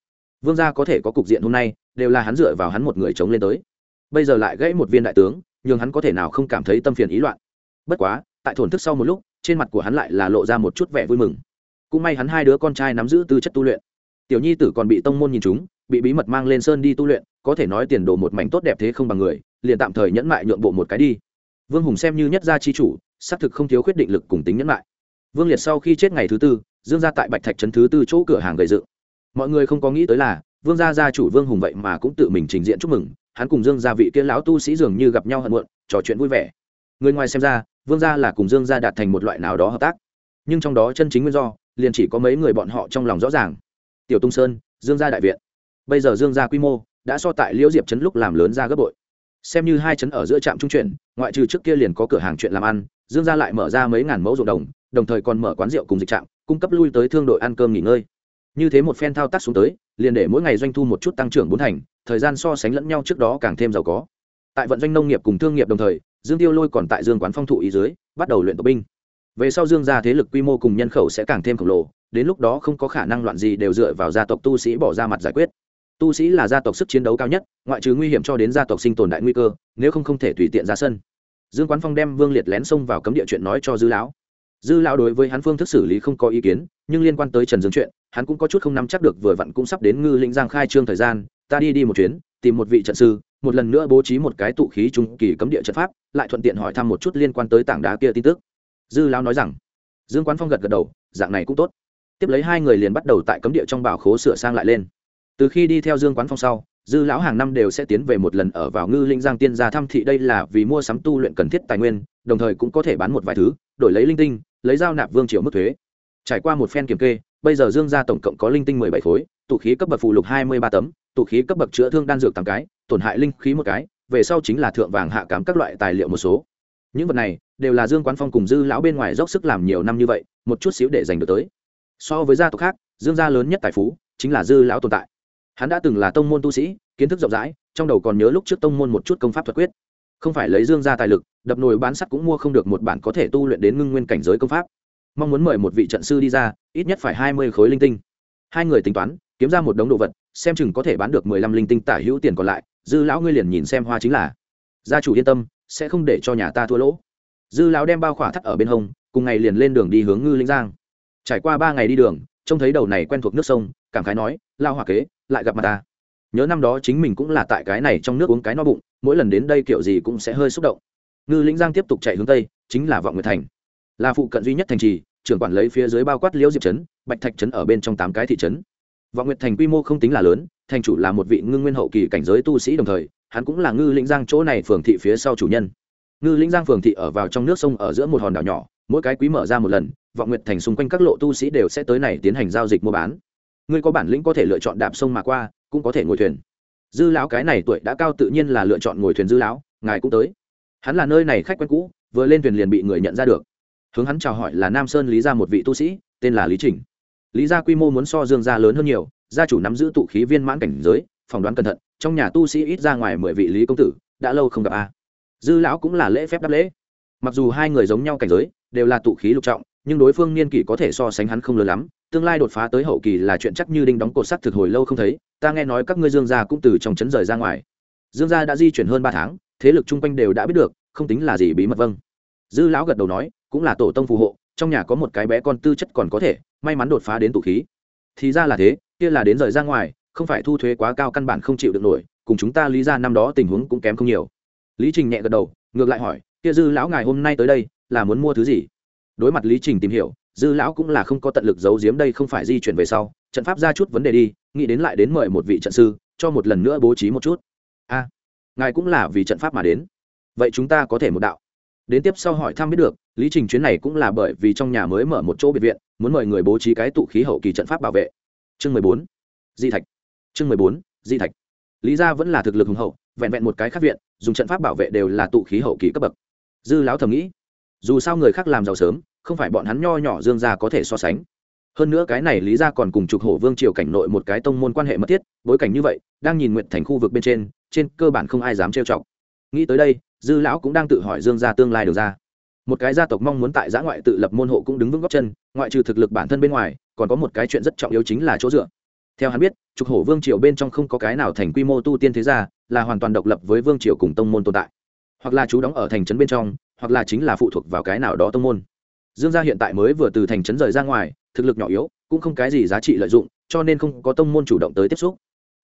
Vương gia có thể có cục diện hôm nay đều là hắn dựa vào hắn một người chống lên tới. Bây giờ lại gãy một viên đại tướng nhưng hắn có thể nào không cảm thấy tâm phiền ý loạn. Bất quá, tại thổn thức sau một lúc, trên mặt của hắn lại là lộ ra một chút vẻ vui mừng. Cũng may hắn hai đứa con trai nắm giữ tư chất tu luyện. Tiểu nhi tử còn bị tông môn nhìn chúng, bị bí mật mang lên sơn đi tu luyện, có thể nói tiền đồ một mảnh tốt đẹp thế không bằng người, liền tạm thời nhẫn mại nhượng bộ một cái đi. Vương hùng xem như nhất gia chi chủ, xác thực không thiếu khuyết định lực cùng tính nhẫn mại. Vương liệt sau khi chết ngày thứ tư, dương gia tại bạch thạch trấn thứ tư chỗ cửa hàng gầy dự. mọi người không có nghĩ tới là vương gia gia chủ vương hùng vậy mà cũng tự mình trình diện chúc mừng, hắn cùng dương gia vị kia lão tu sĩ dường như gặp nhau hận muộn, trò chuyện vui vẻ. Người ngoài xem ra, vương gia là cùng dương gia đạt thành một loại nào đó hợp tác. Nhưng trong đó chân chính nguyên do, liền chỉ có mấy người bọn họ trong lòng rõ ràng. Tiểu tung sơn, dương gia đại viện. Bây giờ dương gia quy mô đã so tại liễu diệp trấn lúc làm lớn ra gấp bội. Xem như hai trấn ở giữa trạm trung chuyển, ngoại trừ trước kia liền có cửa hàng chuyện làm ăn, dương gia lại mở ra mấy ngàn mẫu ruộng đồng đồng thời còn mở quán rượu cùng dịch trạm, cung cấp lui tới thương đội ăn cơm nghỉ ngơi như thế một phen thao tác xuống tới, liền để mỗi ngày doanh thu một chút tăng trưởng bốn thành, thời gian so sánh lẫn nhau trước đó càng thêm giàu có. Tại vận doanh nông nghiệp cùng thương nghiệp đồng thời, dương tiêu lôi còn tại dương quán phong thụ ý dưới, bắt đầu luyện tập binh. Về sau dương gia thế lực quy mô cùng nhân khẩu sẽ càng thêm khổng lồ, đến lúc đó không có khả năng loạn gì đều dựa vào gia tộc tu sĩ bỏ ra mặt giải quyết. Tu sĩ là gia tộc sức chiến đấu cao nhất, ngoại trừ nguy hiểm cho đến gia tộc sinh tồn đại nguy cơ, nếu không không thể tùy tiện ra sân. Dương quán phong đem vương liệt lén xông vào cấm địa chuyện nói cho dư lão dư lão đối với hắn phương thức xử lý không có ý kiến, nhưng liên quan tới trần dương chuyện, hắn cũng có chút không nắm chắc được vừa vặn cũng sắp đến ngư lĩnh giang khai trương thời gian, ta đi đi một chuyến, tìm một vị trận sư, một lần nữa bố trí một cái tụ khí trung kỳ cấm địa trận pháp, lại thuận tiện hỏi thăm một chút liên quan tới tảng đá kia tin tức. Dư lão nói rằng, dương quán phong gật gật đầu, dạng này cũng tốt. Tiếp lấy hai người liền bắt đầu tại cấm địa trong bảo khố sửa sang lại lên. Từ khi đi theo dương quán phong sau, dư lão hàng năm đều sẽ tiến về một lần ở vào ngư linh giang tiên gia thăm thị đây là vì mua sắm tu luyện cần thiết tài nguyên, đồng thời cũng có thể bán một vài thứ, đổi lấy linh tinh lấy giao nạp vương triều mức thuế. Trải qua một phen kiểm kê, bây giờ dương gia tổng cộng có linh tinh mười bảy khối, tụ khí cấp bậc phụ lục hai mươi ba tấm, tụ khí cấp bậc chữa thương đan dược tám cái, tổn hại linh khí một cái, về sau chính là thượng vàng hạ cám các loại tài liệu một số. Những vật này đều là dương quán phong cùng dư lão bên ngoài dốc sức làm nhiều năm như vậy, một chút xíu để giành được tới. So với gia tộc khác, dương gia lớn nhất tài phú chính là dư lão tồn tại. Hắn đã từng là tông môn tu sĩ, kiến thức rộng rãi, trong đầu còn nhớ lúc trước tông môn một chút công pháp thuật quyết không phải lấy dương gia tài lực, đập nồi bán sắt cũng mua không được một bản có thể tu luyện đến ngưng nguyên cảnh giới công pháp. Mong muốn mời một vị trận sư đi ra, ít nhất phải hai mươi khối linh tinh. Hai người tính toán, kiếm ra một đống đồ vật, xem chừng có thể bán được mười lăm linh tinh tả hữu tiền còn lại, dư lão ngươi liền nhìn xem hoa chính là. Gia chủ yên tâm, sẽ không để cho nhà ta thua lỗ. Dư lão đem bao khỏa thắt ở bên hông, cùng ngày liền lên đường đi hướng ngư linh giang. Trải qua ba ngày đi đường, trông thấy đầu này quen thuộc nước sông, cảm khái nói lao hỏa kế, lại gặp mặt ta nhớ năm đó chính mình cũng là tại cái này trong nước uống cái no bụng, mỗi lần đến đây kiểu gì cũng sẽ hơi xúc động. Ngư lĩnh giang tiếp tục chạy hướng tây, chính là vọng nguyệt thành. Là phụ cận duy nhất thành trì, trưởng quản lấy phía dưới bao quát liễu diệp trấn, bạch thạch trấn ở bên trong tám cái thị trấn. Vọng nguyệt thành quy mô không tính là lớn, thành chủ là một vị ngưng nguyên hậu kỳ cảnh giới tu sĩ đồng thời, hắn cũng là ngư lĩnh giang chỗ này phường thị phía sau chủ nhân. Ngư lĩnh giang phường thị ở vào trong nước sông ở giữa một hòn đảo nhỏ, mỗi cái quý mở ra một lần, vọng nguyệt thành xung quanh các lộ tu sĩ đều sẽ tới này tiến hành giao dịch mua bán. Ngươi có bản lĩnh có thể lựa chọn đạp sông mà qua cũng có thể ngồi thuyền. Dư lão cái này tuổi đã cao tự nhiên là lựa chọn ngồi thuyền dư lão, ngài cũng tới. Hắn là nơi này khách quen cũ, vừa lên thuyền liền bị người nhận ra được. Hướng hắn chào hỏi là nam sơn lý gia một vị tu sĩ, tên là lý trình. Lý gia quy mô muốn so dương gia lớn hơn nhiều, gia chủ nắm giữ tụ khí viên mãn cảnh giới, phỏng đoán cẩn thận, trong nhà tu sĩ ít ra ngoài mười vị lý công tử, đã lâu không gặp a. Dư lão cũng là lễ phép đáp lễ. Mặc dù hai người giống nhau cảnh giới, đều là tụ khí lục trọng nhưng đối phương niên kỷ có thể so sánh hắn không lớn lắm, tương lai đột phá tới hậu kỳ là chuyện chắc như đinh đóng cột sắt thực hồi lâu không thấy, ta nghe nói các ngươi dương gia cũng từ trong trấn rời ra ngoài. Dương gia đã di chuyển hơn ba tháng, thế lực chung quanh đều đã biết được, không tính là gì bí mật vâng. Dư lão gật đầu nói, cũng là tổ tông phù hộ, trong nhà có một cái bé con tư chất còn có thể, may mắn đột phá đến tụ khí. Thì ra là thế, kia là đến rời ra ngoài, không phải thu thuế quá cao căn bản không chịu được nổi, cùng chúng ta lý ra năm đó tình huống cũng kém không nhiều. Lý trình nhẹ gật đầu, ngược lại hỏi, kia dư lão ngài hôm nay tới đây, là muốn mua thứ gì? Đối mặt lý trình tìm hiểu, dư lão cũng là không có tận lực giấu giếm đây không phải di chuyển về sau, trận pháp ra chút vấn đề đi, nghĩ đến lại đến mời một vị trận sư, cho một lần nữa bố trí một chút. A, ngài cũng là vì trận pháp mà đến. Vậy chúng ta có thể một đạo. Đến tiếp sau hỏi thăm biết được, lý trình chuyến này cũng là bởi vì trong nhà mới mở một chỗ biệt viện, muốn mời người bố trí cái tụ khí hậu kỳ trận pháp bảo vệ. Chương mười bốn, di thạch. Chương mười bốn, di thạch. Lý gia vẫn là thực lực hùng hậu, vẹn vẹn một cái khác viện, dùng trận pháp bảo vệ đều là tụ khí hậu kỳ cấp bậc. Dư lão thầm nghĩ, dù sao người khác làm giàu sớm không phải bọn hắn nho nhỏ dương gia có thể so sánh. Hơn nữa cái này lý gia còn cùng trục hổ vương triều cảnh nội một cái tông môn quan hệ mật thiết, bối cảnh như vậy, đang nhìn nguyện thành khu vực bên trên trên cơ bản không ai dám trêu chọc. Nghĩ tới đây, dư lão cũng đang tự hỏi dương gia tương lai được ra. Một cái gia tộc mong muốn tại giã ngoại tự lập môn hộ cũng đứng vững góc chân, ngoại trừ thực lực bản thân bên ngoài, còn có một cái chuyện rất trọng yếu chính là chỗ dựa. Theo hắn biết, trục hổ vương triều bên trong không có cái nào thành quy mô tu tiên thế gia, là hoàn toàn độc lập với vương triều cùng tông môn tồn tại. Hoặc là chú đóng ở thành trấn bên trong, hoặc là chính là phụ thuộc vào cái nào đó tông môn dương gia hiện tại mới vừa từ thành trấn rời ra ngoài, thực lực nhỏ yếu, cũng không cái gì giá trị lợi dụng, cho nên không có tông môn chủ động tới tiếp xúc.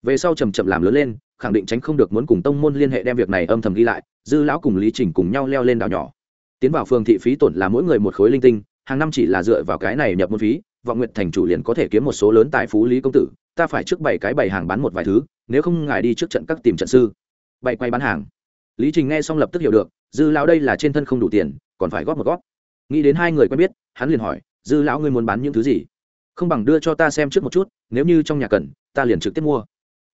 Về sau chầm chậm làm lớn lên, khẳng định tránh không được muốn cùng tông môn liên hệ đem việc này âm thầm ghi lại, dư lão cùng lý trình cùng nhau leo lên đảo nhỏ. Tiến vào phường thị phí tổn là mỗi người một khối linh tinh, hàng năm chỉ là dựa vào cái này nhập môn phí, vọng nguyện thành chủ liền có thể kiếm một số lớn tài phú lý công tử, ta phải trước bảy cái bày hàng bán một vài thứ, nếu không ngài đi trước trận các tìm trận sư. Bày quay bán hàng. Lý trình nghe xong lập tức hiểu được, dư lão đây là trên thân không đủ tiền, còn phải góp một góp nghĩ đến hai người quen biết, hắn liền hỏi, dư lão ngươi muốn bán những thứ gì? Không bằng đưa cho ta xem trước một chút, nếu như trong nhà cần, ta liền trực tiếp mua.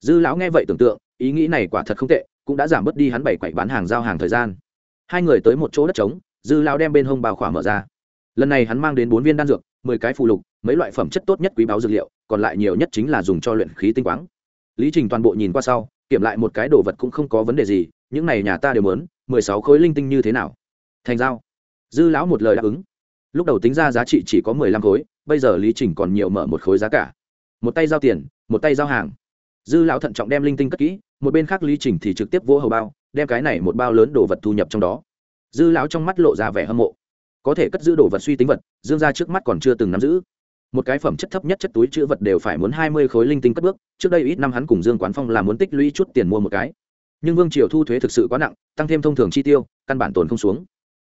Dư lão nghe vậy tưởng tượng, ý nghĩ này quả thật không tệ, cũng đã giảm bớt đi hắn bảy quậy bán hàng giao hàng thời gian. Hai người tới một chỗ đất trống, dư lão đem bên hông bào khỏa mở ra. Lần này hắn mang đến bốn viên đan dược, mười cái phụ lục, mấy loại phẩm chất tốt nhất quý báo dược liệu, còn lại nhiều nhất chính là dùng cho luyện khí tinh quáng. Lý trình toàn bộ nhìn qua sau, kiểm lại một cái đồ vật cũng không có vấn đề gì, những này nhà ta đều mớn mười sáu khối linh tinh như thế nào? Thành giao dư lão một lời đáp ứng. Lúc đầu tính ra giá trị chỉ có mười lăm khối, bây giờ lý trình còn nhiều mở một khối giá cả. Một tay giao tiền, một tay giao hàng. Dư lão thận trọng đem linh tinh cất kỹ, một bên khác lý trình thì trực tiếp vỗ hầu bao, đem cái này một bao lớn đồ vật thu nhập trong đó. Dư lão trong mắt lộ ra vẻ hâm mộ. Có thể cất giữ đồ vật suy tính vật, dương ra trước mắt còn chưa từng nắm giữ. Một cái phẩm chất thấp nhất chất túi chữ vật đều phải muốn hai mươi khối linh tinh cất bước, trước đây ít năm hắn cùng dương quán phong là muốn tích lũy chút tiền mua một cái. Nhưng vương triều thu thuế thực sự quá nặng, tăng thêm thông thường chi tiêu, căn bản tồn không xuống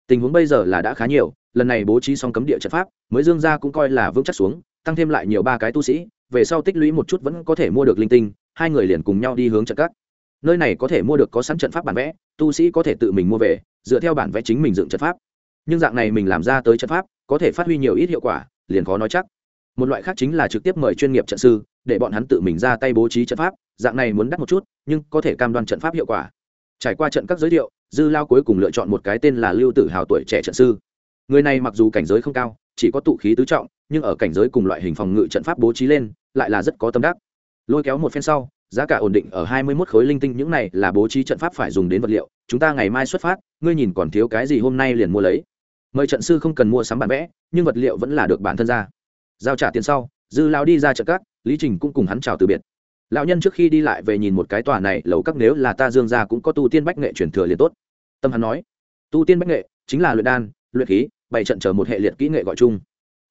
tình huống bây giờ là đã khá nhiều, lần này bố trí xong cấm địa trận pháp, mới dương ra cũng coi là vững chắc xuống, tăng thêm lại nhiều ba cái tu sĩ, về sau tích lũy một chút vẫn có thể mua được linh tinh, hai người liền cùng nhau đi hướng trận cắt nơi này có thể mua được có sẵn trận pháp bản vẽ, tu sĩ có thể tự mình mua về, dựa theo bản vẽ chính mình dựng trận pháp. Nhưng dạng này mình làm ra tới trận pháp, có thể phát huy nhiều ít hiệu quả, liền khó nói chắc. Một loại khác chính là trực tiếp mời chuyên nghiệp trận sư, để bọn hắn tự mình ra tay bố trí trận pháp, dạng này muốn đắt một chút, nhưng có thể cam đoan trận pháp hiệu quả. Trải qua trận các giới thiệu dư lao cuối cùng lựa chọn một cái tên là lưu tử hào tuổi trẻ trận sư. Người này mặc dù cảnh giới không cao, chỉ có tụ khí tứ trọng, nhưng ở cảnh giới cùng loại hình phòng ngự trận pháp bố trí lên, lại là rất có tâm đắc. Lôi kéo một phen sau, giá cả ổn định ở hai mươi 21 khối linh tinh, những này là bố trí trận pháp phải dùng đến vật liệu. Chúng ta ngày mai xuất phát, ngươi nhìn còn thiếu cái gì hôm nay liền mua lấy. Mời trận sư không cần mua sắm bản vẽ, nhưng vật liệu vẫn là được bản thân ra. Giao trả tiền sau, dư lao đi ra trận cát lý trình cũng cùng hắn chào từ biệt lão nhân trước khi đi lại về nhìn một cái tòa này, lầu các nếu là ta dương gia cũng có tu tiên bách nghệ truyền thừa liền tốt. Tâm hắn nói, tu tiên bách nghệ chính là luyện đan, luyện khí bảy trận chờ một hệ liệt kỹ nghệ gọi chung.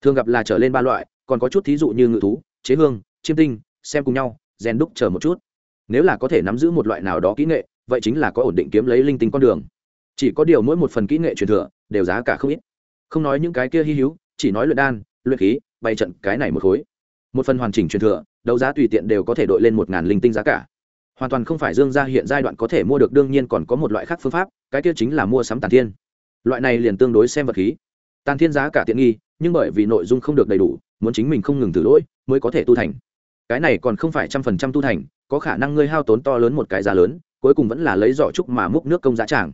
Thường gặp là trở lên ba loại, còn có chút thí dụ như ngự thú, chế hương, chiêm tinh, xem cùng nhau, rèn đúc chờ một chút. Nếu là có thể nắm giữ một loại nào đó kỹ nghệ, vậy chính là có ổn định kiếm lấy linh tinh con đường. Chỉ có điều mỗi một phần kỹ nghệ truyền thừa đều giá cả không ít. Không nói những cái kia hy hữu, chỉ nói luyện đan, luyện khí, bày trận cái này một khối một phần hoàn chỉnh truyền thừa, đấu giá tùy tiện đều có thể đội lên một ngàn linh tinh giá cả. Hoàn toàn không phải dương gia hiện giai đoạn có thể mua được, đương nhiên còn có một loại khác phương pháp, cái kia chính là mua sắm tàn thiên. Loại này liền tương đối xem vật khí. Tàn thiên giá cả tiện nghi, nhưng bởi vì nội dung không được đầy đủ, muốn chính mình không ngừng thử lỗi, mới có thể tu thành. Cái này còn không phải trăm phần trăm tu thành, có khả năng ngươi hao tốn to lớn một cái giá lớn, cuối cùng vẫn là lấy giỏ trúc mà múc nước công giá tràng.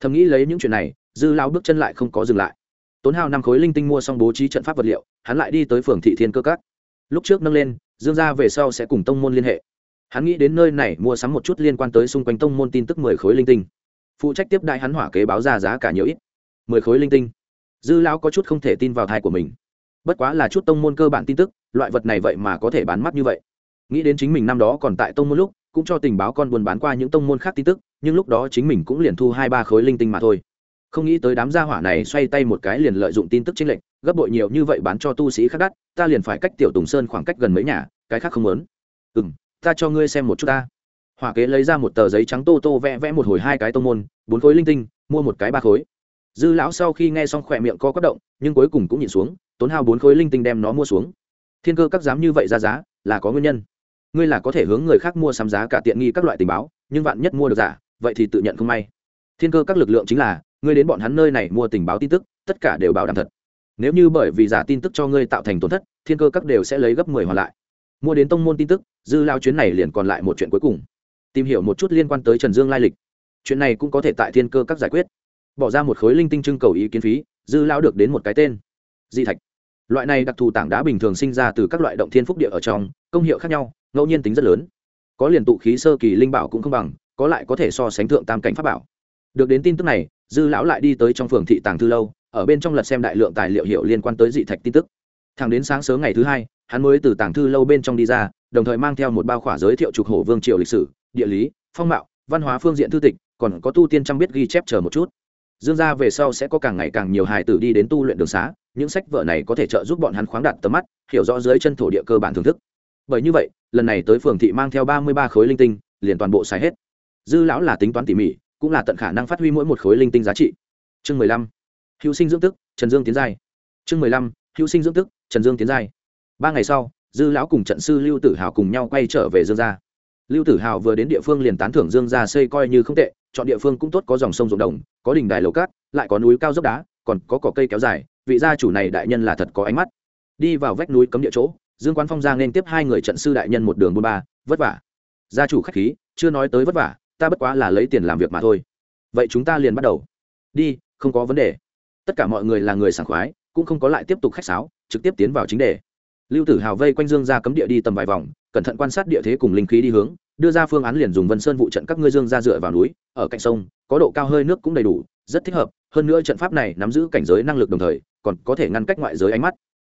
Thầm nghĩ lấy những chuyện này, dư lao bước chân lại không có dừng lại. Tốn hao năm khối linh tinh mua xong bố trí trận pháp vật liệu, hắn lại đi tới phường thị thiên cơ các lúc trước nâng lên, dương gia về sau sẽ cùng tông môn liên hệ. Hắn nghĩ đến nơi này mua sắm một chút liên quan tới xung quanh tông môn tin tức mười khối linh tinh. Phụ trách tiếp đại hắn hỏa kế báo ra giá cả nhiều ít. Mười khối linh tinh. Dư lão có chút không thể tin vào thai của mình. Bất quá là chút tông môn cơ bản tin tức, loại vật này vậy mà có thể bán mắt như vậy. Nghĩ đến chính mình năm đó còn tại tông môn lúc, cũng cho tình báo con buôn bán qua những tông môn khác tin tức, nhưng lúc đó chính mình cũng liền thu hai ba khối linh tinh mà thôi không nghĩ tới đám gia hỏa này xoay tay một cái liền lợi dụng tin tức chính lệnh gấp bội nhiều như vậy bán cho tu sĩ khác đắt, ta liền phải cách tiểu tùng sơn khoảng cách gần mấy nhà, cái khác không lớn ừ m ta cho ngươi xem một chút ta. Hỏa kế lấy ra một tờ giấy trắng tô tô vẽ vẽ một hồi hai cái tông môn, bốn khối linh tinh, mua một cái ba khối. Dư lão sau khi nghe xong khỏe miệng co quất động, nhưng cuối cùng cũng nhìn xuống, tốn hao bốn khối linh tinh đem nó mua xuống. Thiên cơ các dám như vậy ra giá, là có nguyên nhân. Ngươi là có thể hướng người khác mua sắm giá cả tiện nghi các loại tình báo, nhưng vạn nhất mua được giả, vậy thì tự nhận không may. Thiên cơ các lực lượng chính là ngươi đến bọn hắn nơi này mua tình báo tin tức, tất cả đều bảo đảm thật. Nếu như bởi vì giả tin tức cho ngươi tạo thành tổn thất, thiên cơ các đều sẽ lấy gấp mười hoàn lại. Mua đến tông môn tin tức, dư lao chuyến này liền còn lại một chuyện cuối cùng. Tìm hiểu một chút liên quan tới trần dương lai lịch. Chuyện này cũng có thể tại thiên cơ các giải quyết. Bỏ ra một khối linh tinh trưng cầu ý kiến phí, dư lao được đến một cái tên. Di thạch. Loại này đặc thù tảng đá bình thường sinh ra từ các loại động thiên phúc địa ở trong, công hiệu khác nhau, ngẫu nhiên tính rất lớn. Có liền tụ khí sơ kỳ linh bảo cũng không bằng, có lại có thể so sánh thượng tam cảnh pháp bảo. Được đến tin tức này dư lão lại đi tới trong phường thị tàng thư lâu, ở bên trong lật xem đại lượng tài liệu hiệu liên quan tới dị thạch tin tức. Thẳng đến sáng sớm ngày thứ hai, hắn mới từ tàng thư lâu bên trong đi ra, đồng thời mang theo một bao khỏa giới thiệu trục hổ vương triều lịch sử, địa lý, phong mạo, văn hóa phương diện thư tịch, còn có tu tiên chăm biết ghi chép chờ một chút. Dương gia về sau sẽ có càng ngày càng nhiều hài tử đi đến tu luyện đường xá, những sách vở này có thể trợ giúp bọn hắn khoáng đạt tầm mắt, hiểu rõ dưới chân thổ địa cơ bản thưởng thức. Bởi như vậy, lần này tới phường thị mang theo ba mươi ba khối linh tinh, liền toàn bộ xài hết. Dư lão là tính toán tỉ mỉ cũng là tận khả năng phát huy mỗi một khối linh tinh giá trị. Chương mười lăm. Hữu sinh dưỡng tức, trần dương tiến giai. Chương mười lăm. Hữu sinh dưỡng tức, trần dương tiến giai. Ba ngày sau, dư lão cùng trận sư lưu tử hào cùng nhau quay trở về dương gia. Lưu tử hào vừa đến địa phương liền tán thưởng dương gia xây coi như không tệ, chọn địa phương cũng tốt, có dòng sông ruộng đồng, có đỉnh đài lầu cát, lại có núi cao dốc đá, còn có cỏ cây kéo dài, vị gia chủ này đại nhân là thật có ánh mắt. Đi vào vách núi cấm địa chỗ, dương quán phong giang nên tiếp hai người trận sư đại nhân một đường buôn ba, vất vả. Gia chủ khách khí, chưa nói tới vất vả ta bất quá là lấy tiền làm việc mà thôi. Vậy chúng ta liền bắt đầu. Đi, không có vấn đề. Tất cả mọi người là người sảng khoái, cũng không có lại tiếp tục khách sáo, trực tiếp tiến vào chính đề. Lưu tử hào vây quanh dương ra cấm địa đi tầm vài vòng, cẩn thận quan sát địa thế cùng linh khí đi hướng, đưa ra phương án liền dùng vân sơn vụ trận các ngươi dương ra dựa vào núi, ở cạnh sông, có độ cao hơi nước cũng đầy đủ, rất thích hợp, hơn nữa trận pháp này nắm giữ cảnh giới năng lực đồng thời, còn có thể ngăn cách ngoại giới ánh mắt.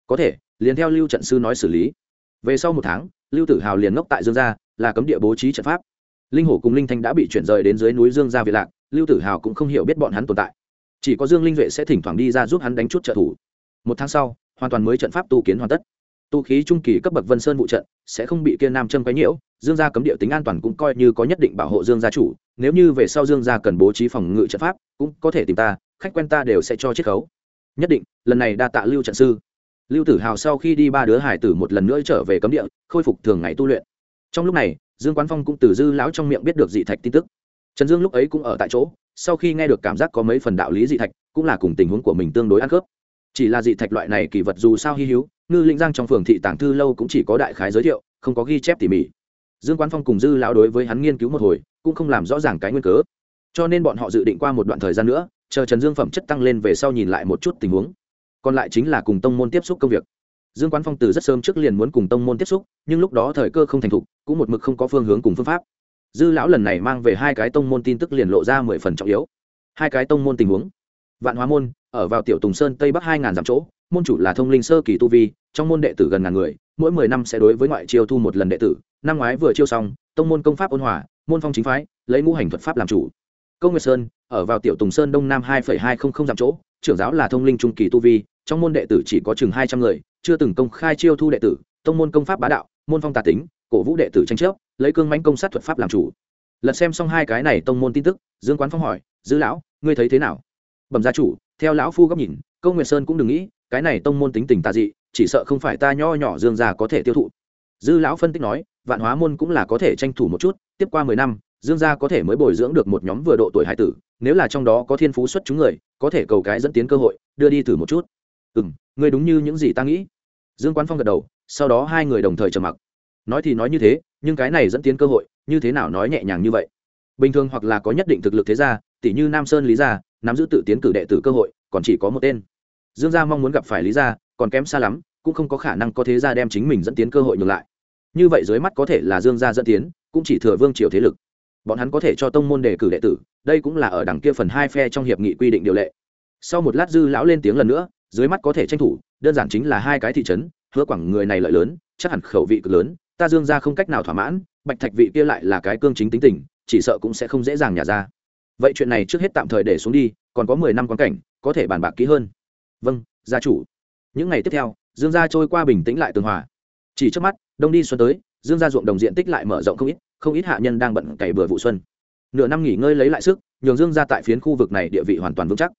Có thể, liền theo lưu trận sư nói xử lý. Về sau một tháng, lưu tử hào liền ngốc tại dương gia, là cấm địa bố trí trận pháp linh hổ cùng linh thanh đã bị chuyển rời đến dưới núi dương gia việt lạc, lưu tử hào cũng không hiểu biết bọn hắn tồn tại. Chỉ có dương linh duệ sẽ thỉnh thoảng đi ra giúp hắn đánh chút trợ thủ. Một tháng sau, hoàn toàn mới trận pháp tu kiến hoàn tất. Tu khí trung kỳ cấp bậc vân sơn vụ trận sẽ không bị kia nam châm quấy nhiễu, dương gia cấm địa tính an toàn cũng coi như có nhất định bảo hộ dương gia chủ, nếu như về sau dương gia cần bố trí phòng ngự trận pháp, cũng có thể tìm ta, khách quen ta đều sẽ cho chiết khấu. Nhất định, lần này đa tạ lưu trận sư. Lưu tử hào sau khi đi ba đứa hải tử một lần nữa trở về cấm địa, khôi phục thường ngày tu luyện. Trong lúc này dương quán phong cũng từ dư lão trong miệng biết được dị thạch tin tức. Trần dương lúc ấy cũng ở tại chỗ, sau khi nghe được cảm giác có mấy phần đạo lý dị thạch, cũng là cùng tình huống của mình tương đối ăn khớp. Chỉ là dị thạch loại này kỳ vật dù sao hy hữu, ngư lĩnh giang trong phường thị tàng thư lâu cũng chỉ có đại khái giới thiệu, không có ghi chép tỉ mỉ. Dương quán phong cùng dư lão đối với hắn nghiên cứu một hồi, cũng không làm rõ ràng cái nguyên cớ. Cho nên bọn họ dự định qua một đoạn thời gian nữa, chờ trần dương phẩm chất tăng lên về sau nhìn lại một chút tình huống. Còn lại chính là cùng tông môn tiếp xúc công việc dương quán phong từ rất sớm trước liền muốn cùng tông môn tiếp xúc, nhưng lúc đó thời cơ không thành thục, cũng một mực không có phương hướng cùng phương pháp. Dư lão lần này mang về hai cái tông môn tin tức liền lộ ra mười phần trọng yếu. Hai cái tông môn tình huống. Vạn hóa môn, ở vào tiểu tùng sơn tây bắc hai ngàn dặm chỗ, môn chủ là thông linh sơ kỳ tu vi, trong môn đệ tử gần ngàn người, mỗi mười năm sẽ đối với ngoại chiêu thu một lần đệ tử. Năm ngoái vừa chiêu xong, tông môn công pháp ôn hòa, môn phong chính phái, lấy ngũ hành thuật pháp làm chủ. Công nguyệt sơn, ở vào tiểu tùng sơn đông nam hai hai không không dặm chỗ, trưởng giáo là thông linh trung kỳ tu vi, trong môn đệ tử chỉ có chừng hai trăm người chưa từng công khai chiêu thu đệ tử, tông môn công pháp bá đạo, môn phong tà tính, cổ vũ đệ tử tranh chấp, lấy cương mãnh công sát thuật pháp làm chủ. Lật xem xong hai cái này tông môn tin tức, dương quán phong hỏi, dư lão, ngươi thấy thế nào? Bẩm gia chủ, theo lão phu góc nhìn, Câu nguyệt sơn cũng đừng nghĩ, cái này tông môn tính tình tà dị, chỉ sợ không phải ta nho nhỏ dương gia có thể tiêu thụ. Dư lão phân tích nói, vạn hóa môn cũng là có thể tranh thủ một chút, tiếp qua mười năm, dương gia có thể mới bồi dưỡng được một nhóm vừa độ tuổi hải tử, nếu là trong đó có thiên phú xuất chúng người, có thể cầu cái dẫn tiến cơ hội, đưa đi thử một chút. Ừ m ngươi đúng như những gì ta nghĩ. Dương quán phong gật đầu, sau đó hai người đồng thời trầm mặc. Nói thì nói như thế, nhưng cái này dẫn tiến cơ hội, như thế nào nói nhẹ nhàng như vậy? Bình thường hoặc là có nhất định thực lực thế gia tỷ như nam sơn lý gia, nắm giữ tự tiến cử đệ tử cơ hội, còn chỉ có một tên. Dương gia mong muốn gặp phải lý gia, còn kém xa lắm, cũng không có khả năng có thế gia đem chính mình dẫn tiến cơ hội nhường lại. Như vậy dưới mắt có thể là dương gia dẫn tiến, cũng chỉ thừa vương triều thế lực. Bọn hắn có thể cho tông môn đề cử đệ tử, đây cũng là ở đằng kia phần hai phe trong hiệp nghị quy định điều lệ. Sau một lát dư lão lên tiếng lần nữa dưới mắt có thể tranh thủ, đơn giản chính là hai cái thị trấn, hứa quảng người này lợi lớn, chắc hẳn khẩu vị cực lớn, ta dương ra không cách nào thỏa mãn, bạch thạch vị kia lại là cái cương chính tính tình, chỉ sợ cũng sẽ không dễ dàng nhả ra. Vậy chuyện này trước hết tạm thời để xuống đi, còn có mười năm quan cảnh, có thể bàn bạc kỹ hơn. Vâng gia chủ. Những ngày tiếp theo, dương gia trôi qua bình tĩnh lại tường hòa. Chỉ trước mắt, đông đi xuân tới, dương gia ruộng đồng diện tích lại mở rộng không ít không ít hạ nhân đang bận cày bừa vụ xuân. Nửa năm nghỉ ngơi lấy lại sức, nhường dương gia tại phiến khu vực này địa vị hoàn toàn vững chắc.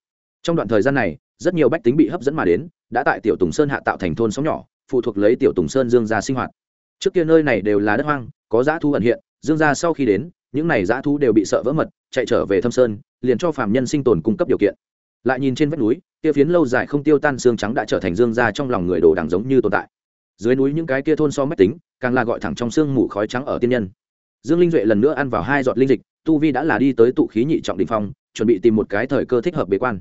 Trong đoạn thời gian này rất nhiều bách tính bị hấp dẫn mà đến, đã tại tiểu tùng sơn hạ tạo thành thôn xóm nhỏ, phụ thuộc lấy tiểu tùng sơn dương gia sinh hoạt. Trước kia nơi này đều là đất hoang, có dã thu ẩn hiện, dương gia sau khi đến, những này dã thu đều bị sợ vỡ mật, chạy trở về thâm sơn, liền cho Phạm nhân sinh tồn cung cấp điều kiện. Lại nhìn trên vách núi, kia phiến lâu dài không tiêu tan xương trắng đã trở thành dương gia trong lòng người đồ đảng giống như tồn tại. Dưới núi những cái kia thôn so mách tính, càng là gọi thẳng trong xương mù khói trắng ở tiên nhân. Dương linh duệ lần nữa ăn vào hai giọt linh dịch, tu vi đã là đi tới tụ khí nhị trọng đình phong, chuẩn bị tìm một cái thời cơ thích hợp bế quan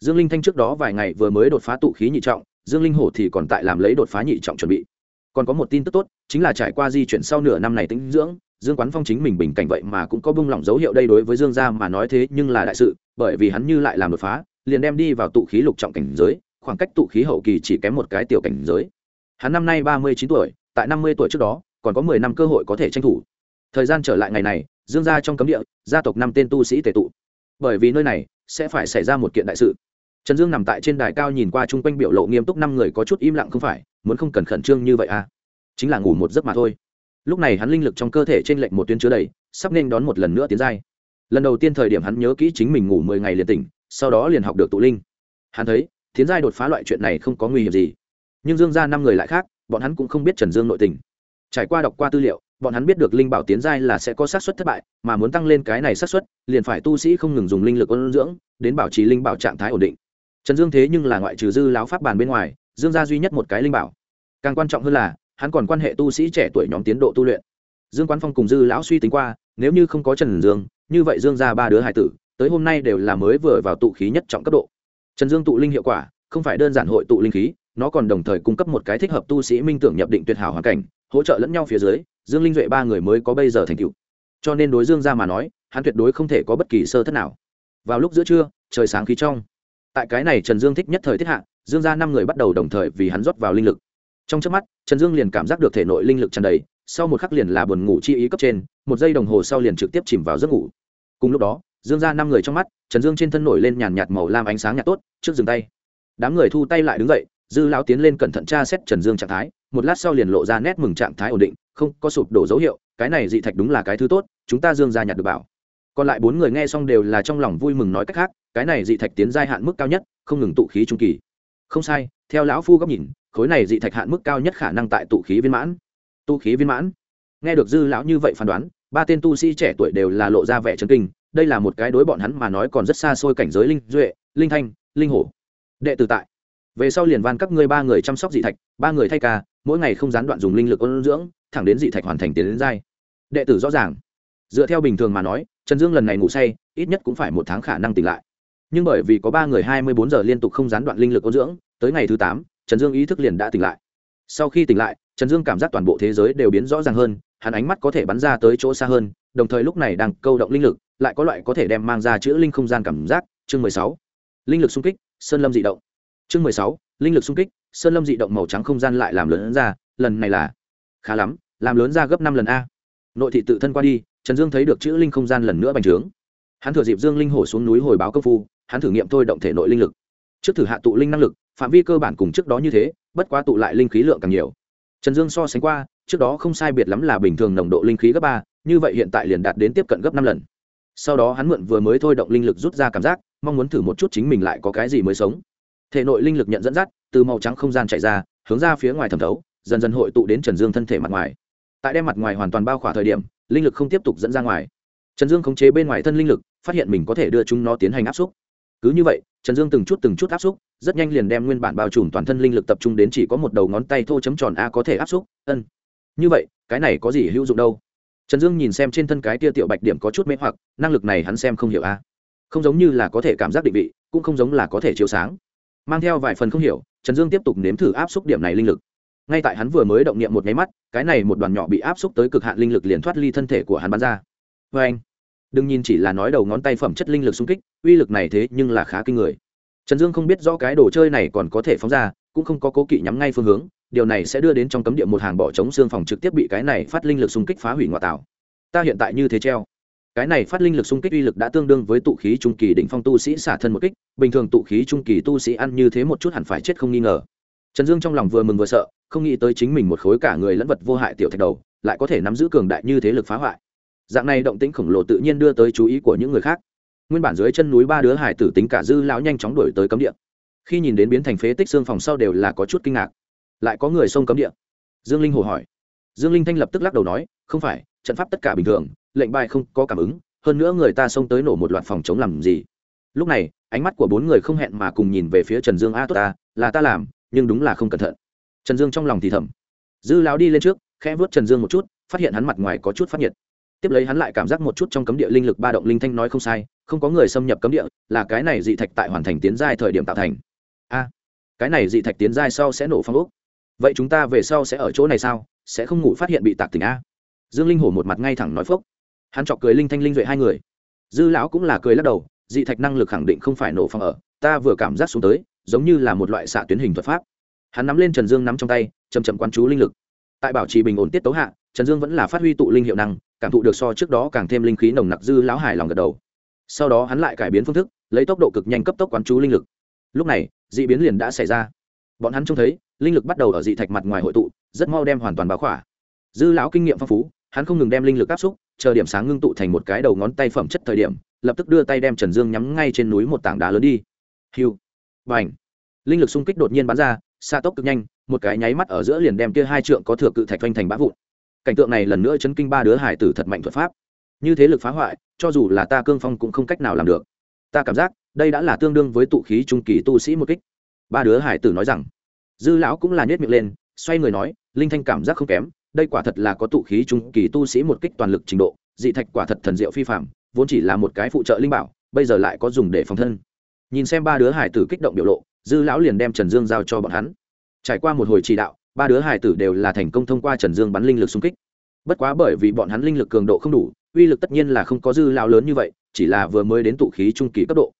dương linh thanh trước đó vài ngày vừa mới đột phá tụ khí nhị trọng, dương linh hổ thì còn tại làm lấy đột phá nhị trọng chuẩn bị. Còn có một tin tức tốt, chính là trải qua di chuyển sau nửa năm này tĩnh dưỡng, dương quán phong chính mình bình cảnh vậy mà cũng có bung lỏng dấu hiệu đây đối với dương gia mà nói thế nhưng là đại sự, bởi vì hắn như lại làm đột phá, liền đem đi vào tụ khí lục trọng cảnh giới, khoảng cách tụ khí hậu kỳ chỉ kém một cái tiểu cảnh giới. Hắn năm nay ba mươi chín tuổi, tại năm mươi tuổi trước đó, còn có mười năm cơ hội có thể tranh thủ. Thời gian trở lại ngày này, dương gia trong cấm địa, gia tộc năm tên tu sĩ tề tụ. Bởi vì nơi này, sẽ phải xảy ra một kiện đại sự trần dương nằm tại trên đài cao nhìn qua chung quanh biểu lộ nghiêm túc năm người có chút im lặng không phải, muốn không cần khẩn trương như vậy à? Chính là ngủ một giấc mà thôi. Lúc này hắn linh lực trong cơ thể trên lệnh một tuyến chứa đầy, sắp nên đón một lần nữa tiến giai. Lần đầu tiên thời điểm hắn nhớ kỹ chính mình ngủ mười ngày liền tỉnh, sau đó liền học được tụ linh. Hắn thấy, tiến giai đột phá loại chuyện này không có nguy hiểm gì. Nhưng dương ra năm người lại khác, bọn hắn cũng không biết trần dương nội tình. Trải qua đọc qua tư liệu, bọn hắn biết được linh bảo tiến giai là sẽ có xác suất thất bại, mà muốn tăng lên cái này xác suất, liền phải tu sĩ không ngừng dùng linh lực ôn dưỡng, đến bảo trì linh bảo trạng thái ổn định trần dương thế nhưng là ngoại trừ dư láo pháp bàn bên ngoài, dương gia duy nhất một cái linh bảo. Càng quan trọng hơn là, hắn còn quan hệ tu sĩ trẻ tuổi nhóm tiến độ tu luyện. Dương quán phong cùng dư lão suy tính qua, nếu như không có trần dương, như vậy dương gia ba đứa hải tử, tới hôm nay đều là mới vừa vào tụ khí nhất trọng cấp độ. Trần dương tụ linh hiệu quả, không phải đơn giản hội tụ linh khí, nó còn đồng thời cung cấp một cái thích hợp tu sĩ minh tưởng nhập định tuyệt hảo hoàn cảnh, hỗ trợ lẫn nhau phía dưới, dương linh duệ ba người mới có bây giờ thành tựu. Cho nên đối dương gia mà nói, hắn tuyệt đối không thể có bất kỳ sơ thất nào. Vào lúc giữa trưa, trời sáng khí trong tại cái này trần dương thích nhất thời tiết hạ, dương gia năm người bắt đầu đồng thời vì hắn rót vào linh lực. Trong trước mắt, trần dương liền cảm giác được thể nội linh lực tràn đầy, sau một khắc liền là buồn ngủ chi ý cấp trên, một giây đồng hồ sau liền trực tiếp chìm vào giấc ngủ. Cùng lúc đó, dương ra năm người trong mắt, trần dương trên thân nổi lên nhàn nhạt màu lam ánh sáng nhạt tốt, trước dừng tay. Đám người thu tay lại đứng dậy, dư lão tiến lên cẩn thận tra xét trần dương trạng thái, một lát sau liền lộ ra nét mừng trạng thái ổn định, không có sụp đổ dấu hiệu, cái này dị thạch đúng là cái thứ tốt, chúng ta dương ra nhặt được bảo. Còn lại bốn người nghe xong đều là trong lòng vui mừng nói cách khác cái này dị thạch tiến giai hạn mức cao nhất, không ngừng tụ khí trung kỳ. Không sai, theo lão phu góc nhìn, khối này dị thạch hạn mức cao nhất khả năng tại tụ khí viên mãn. Tụ khí viên mãn? Nghe được dư lão như vậy phán đoán, ba tên tu sĩ trẻ tuổi đều là lộ ra vẻ chấn kinh, đây là một cái đối bọn hắn mà nói còn rất xa xôi cảnh giới linh duệ, linh thanh, linh hổ. Đệ tử tại. Về sau liền van các ngươi ba người chăm sóc dị thạch, ba người thay ca, mỗi ngày không gián đoạn dùng linh lực ôn dưỡng, thẳng đến dị thạch hoàn thành tiến đến giai. Đệ tử rõ ràng. Dựa theo bình thường mà nói, trần dương lần này ngủ say, ít nhất cũng phải một tháng khả năng tỉnh lại nhưng bởi vì có ba người hai mươi bốn giờ liên tục không gián đoạn linh lực ôn dưỡng, tới ngày thứ tám, trần dương ý thức liền đã tỉnh lại. Sau khi tỉnh lại, trần dương cảm giác toàn bộ thế giới đều biến rõ ràng hơn, hắn ánh mắt có thể bắn ra tới chỗ xa hơn, đồng thời lúc này đang câu động linh lực, lại có loại có thể đem mang ra chữ linh không gian cảm giác. Chương mười sáu, linh lực xung kích, sơn lâm dị động. Chương mười sáu, linh lực xung kích, sơn lâm dị động màu trắng không gian lại làm lớn ra, lần này là khá lắm, làm lớn ra gấp năm lần a. Nội thị tự thân qua đi, trần dương thấy được chữ linh không gian lần nữa bành trướng. Hắn thừa dịp dương linh hổ xuống núi hồi báo công phu hắn thử nghiệm thôi động thể nội linh lực. Trước thử hạ tụ linh năng lực, phạm vi cơ bản cùng trước đó như thế, bất quá tụ lại linh khí lượng càng nhiều. Trần dương so sánh qua, trước đó không sai biệt lắm là bình thường nồng độ linh khí gấp ba, như vậy hiện tại liền đạt đến tiếp cận gấp năm lần. Sau đó hắn mượn vừa mới thôi động linh lực rút ra cảm giác, mong muốn thử một chút chính mình lại có cái gì mới sống. Thể nội linh lực nhận dẫn dắt, từ màu trắng không gian chạy ra, hướng ra phía ngoài thẩm thấu, dần dần hội tụ đến trần dương thân thể mặt ngoài. Tại đem mặt ngoài hoàn toàn bao khỏa thời điểm, linh lực không tiếp tục dẫn ra ngoài. Trần dương khống chế bên ngoài thân linh lực, phát hiện mình có thể đưa chúng nó tiến hành áp xúc cứ như vậy, trần dương từng chút từng chút áp xúc, rất nhanh liền đem nguyên bản bao trùm toàn thân linh lực tập trung đến chỉ có một đầu ngón tay thô chấm tròn a có thể áp xúc, ân. Như vậy, cái này có gì hữu dụng đâu? Trần dương nhìn xem trên thân cái tia tiểu bạch điểm có chút mê hoặc, năng lực này hắn xem không hiểu a. Không giống như là có thể cảm giác định vị, cũng không giống là có thể chiếu sáng. Mang theo vài phần không hiểu, trần dương tiếp tục nếm thử áp xúc điểm này linh lực. Ngay tại hắn vừa mới động niệm một nháy mắt, cái này một đoàn nhỏ bị áp xúc tới cực hạn linh lực liền thoát ly thân thể của hắn bắn ra. Vê anh đừng nhìn chỉ là nói đầu ngón tay phẩm chất linh lực xung kích, uy lực này thế nhưng là khá kinh người. Trần dương không biết rõ cái đồ chơi này còn có thể phóng ra, cũng không có cố kỵ nhắm ngay phương hướng, điều này sẽ đưa đến trong cấm địa một hàng bỏ trống xương phòng trực tiếp bị cái này phát linh lực xung kích phá hủy ngoại tạo. Ta hiện tại như thế treo. Cái này phát linh lực xung kích uy lực đã tương đương với tụ khí trung kỳ đỉnh phong tu sĩ xả thân một kích, bình thường tụ khí trung kỳ tu sĩ ăn như thế một chút hẳn phải chết không nghi ngờ. Trần dương trong lòng vừa mừng vừa sợ, không nghĩ tới chính mình một khối cả người lẫn vật vô hại tiểu thạch đầu, lại có thể nắm giữ cường đại như thế lực phá hoại dạng này động tĩnh khổng lồ tự nhiên đưa tới chú ý của những người khác. Nguyên bản dưới chân núi ba đứa hải tử tính cả dư lão nhanh chóng đuổi tới cấm địa. Khi nhìn đến biến thành phế tích xương phòng sau đều là có chút kinh ngạc. Lại có người xông cấm địa. Dương linh hồ hỏi. Dương linh thanh lập tức lắc đầu nói, không phải, trận pháp tất cả bình thường, lệnh bài không có cảm ứng, hơn nữa người ta xông tới nổ một loạt phòng chống làm gì? Lúc này, ánh mắt của bốn người không hẹn mà cùng nhìn về phía trần dương, a, tốt ta, là ta làm, nhưng đúng là không cẩn thận. Trần dương trong lòng thì thầm. Dư lão đi lên trước, khẽ vớt trần dương một chút, phát hiện hắn mặt ngoài có chút phát nhiệt tiếp lấy hắn lại cảm giác một chút trong cấm địa linh lực ba động linh thanh nói không sai, không có người xâm nhập cấm địa, là cái này dị thạch tại hoàn thành tiến giai thời điểm tạo thành. A, cái này dị thạch tiến giai sau sẽ nổ phong ốc. Vậy chúng ta về sau sẽ ở chỗ này sao? Sẽ không ngủ phát hiện bị tạc tỉnh a. Dương linh hổ một mặt ngay thẳng nói phốc. Hắn chọc cười linh thanh linh duệ hai người. Dư lão cũng là cười lắc đầu, dị thạch năng lực khẳng định không phải nổ phong ở, ta vừa cảm giác xuống tới, giống như là một loại xạ tuyến hình thuật pháp. Hắn nắm lên trần dương nắm trong tay chầm chậm quán chú linh lực. Tại bảo trì bình ổn tiết tấu hạ, trần dương vẫn là phát huy tụ linh hiệu năng cảm thụ được so trước đó càng thêm linh khí nồng nặc dư lão hài lòng gật đầu. Sau đó hắn lại cải biến phương thức, lấy tốc độ cực nhanh cấp tốc quán chú linh lực. Lúc này d ị biến liền đã xảy ra. Bọn hắn trông thấy, linh lực bắt đầu ở dị thạch mặt ngoài hội tụ, rất mau đem hoàn toàn báo khỏa. Dư lão kinh nghiệm phong phú, hắn không ngừng đem linh lực áp xúc, chờ điểm sáng ngưng tụ thành một cái đầu ngón tay phẩm chất thời điểm, lập tức đưa tay đem trần dương nhắm ngay trên núi một tảng đá lớn đi. Hiu b à n h linh lực xung kích đột nhiên bắn ra, xa tốc cực nhanh, một cái nháy mắt ở giữa liền đem kia hai trượng có thừa cự thạch phanh thành bã vụn cảnh tượng này lần nữa chấn kinh ba đứa hải tử thật mạnh thuật pháp. Như thế lực phá hoại, cho dù là ta cương phong cũng không cách nào làm được. Ta cảm giác, đây đã là tương đương với tụ khí trung kỳ tu sĩ một kích. Ba đứa hải tử nói rằng, dư lão cũng là nhét miệng lên, xoay người nói, linh thanh cảm giác không kém, đây quả thật là có tụ khí trung kỳ tu sĩ một kích toàn lực trình độ, dị thạch quả thật thần diệu phi phạm vốn chỉ là một cái phụ trợ linh bảo, bây giờ lại có dùng để phòng thân. Nhìn xem ba đứa hải tử kích động biểu lộ, dư lão liền đem trần dương giao cho bọn hắn. Trải qua một hồi chỉ đạo ba đứa hải tử đều là thành công thông qua trần dương bắn linh lực xung kích. Bất quá bởi vì bọn hắn linh lực cường độ không đủ, uy lực tất nhiên là không có dư lao lớn như vậy, chỉ là vừa mới đến tụ khí trung kỳ cấp độ.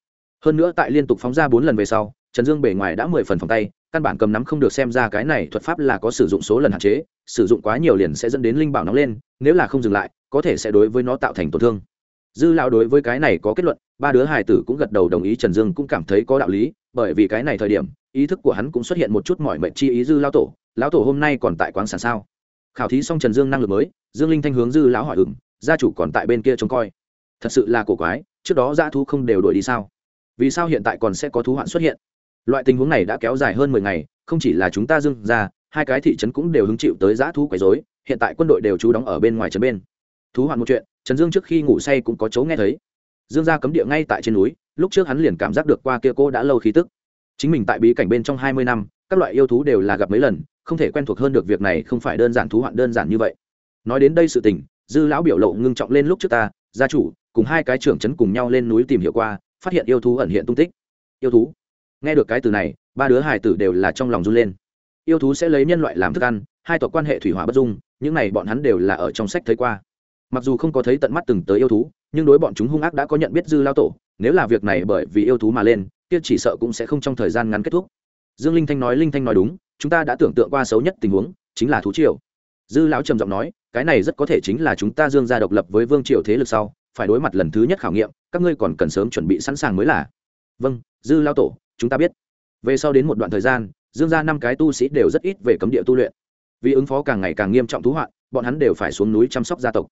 Hơn nữa tại liên tục phóng ra bốn lần về sau, trần dương bề ngoài đã mười phần phòng tay, căn bản cầm nắm không được xem ra cái này thuật pháp là có sử dụng số lần hạn chế, sử dụng quá nhiều liền sẽ dẫn đến linh bảo nóng lên, nếu là không dừng lại, có thể sẽ đối với nó tạo thành tổn thương. Dư lao đối với cái này có kết luận, ba đứa hài tử cũng gật đầu đồng ý trần dương cũng cảm thấy có đạo lý, bởi vì cái này thời điểm, ý thức của hắn cũng xuất hiện một chút mỏi mệt chi ý dư lao tổ lão tổ hôm nay còn tại quán sản sao? Khảo thí xong trần dương năng lực mới, dương linh thanh hướng dư lão hỏi ừng gia chủ còn tại bên kia trông coi. Thật sự là cổ quái, trước đó dã thú không đều đuổi đi sao? Vì sao hiện tại còn sẽ có thú hoạn xuất hiện? Loại tình huống này đã kéo dài hơn mười ngày, không chỉ là chúng ta dưng ra hai cái thị trấn cũng đều hứng chịu tới dã thú quấy dối hiện tại quân đội đều trú đóng ở bên ngoài trấn bên. Thú hoạn một chuyện, trần dương trước khi ngủ say cũng có chấu nghe thấy. Dương gia cấm địa ngay tại trên núi, lúc trước hắn liền cảm giác được qua kia cô đã lâu khí tức. Chính mình tại bí cảnh bên trong hai mươi năm, các loại yêu thú đều là gặp mấy lần không thể quen thuộc hơn được việc này không phải đơn giản thú hoạn đơn giản như vậy. Nói đến đây sự tình, dư lão biểu lộ ngưng trọng lên lúc trước ta, gia chủ, cùng hai cái trưởng trấn cùng nhau lên núi tìm hiểu qua, phát hiện yêu thú ẩn hiện tung tích. Yêu thú? Nghe được cái từ này, ba đứa hải tử đều là trong lòng run lên. Yêu thú sẽ lấy nhân loại làm thức ăn, hai tộc quan hệ thủy hỏa bất dung, những này bọn hắn đều là ở trong sách thấy qua. Mặc dù không có thấy tận mắt từng tới yêu thú, nhưng đối bọn chúng hung ác đã có nhận biết dư lao tổ, nếu là việc này bởi vì yêu thú mà lên, kia chỉ sợ cũng sẽ không trong thời gian ngắn kết thúc. Dương linh thanh nói, linh thanh nói đúng chúng ta đã tưởng tượng qua xấu nhất tình huống, chính là thú triều. Dư lão trầm giọng nói, cái này rất có thể chính là chúng ta dương ra độc lập với vương triều thế lực sau, phải đối mặt lần thứ nhất khảo nghiệm, các ngươi còn cần sớm chuẩn bị sẵn sàng mới là. Vâng dư lao tổ, chúng ta biết. Về sau đến một đoạn thời gian, dương ra năm cái tu sĩ đều rất ít về cấm địa tu luyện. Vì ứng phó càng ngày càng nghiêm trọng thú hoạn, bọn hắn đều phải xuống núi chăm sóc gia tộc.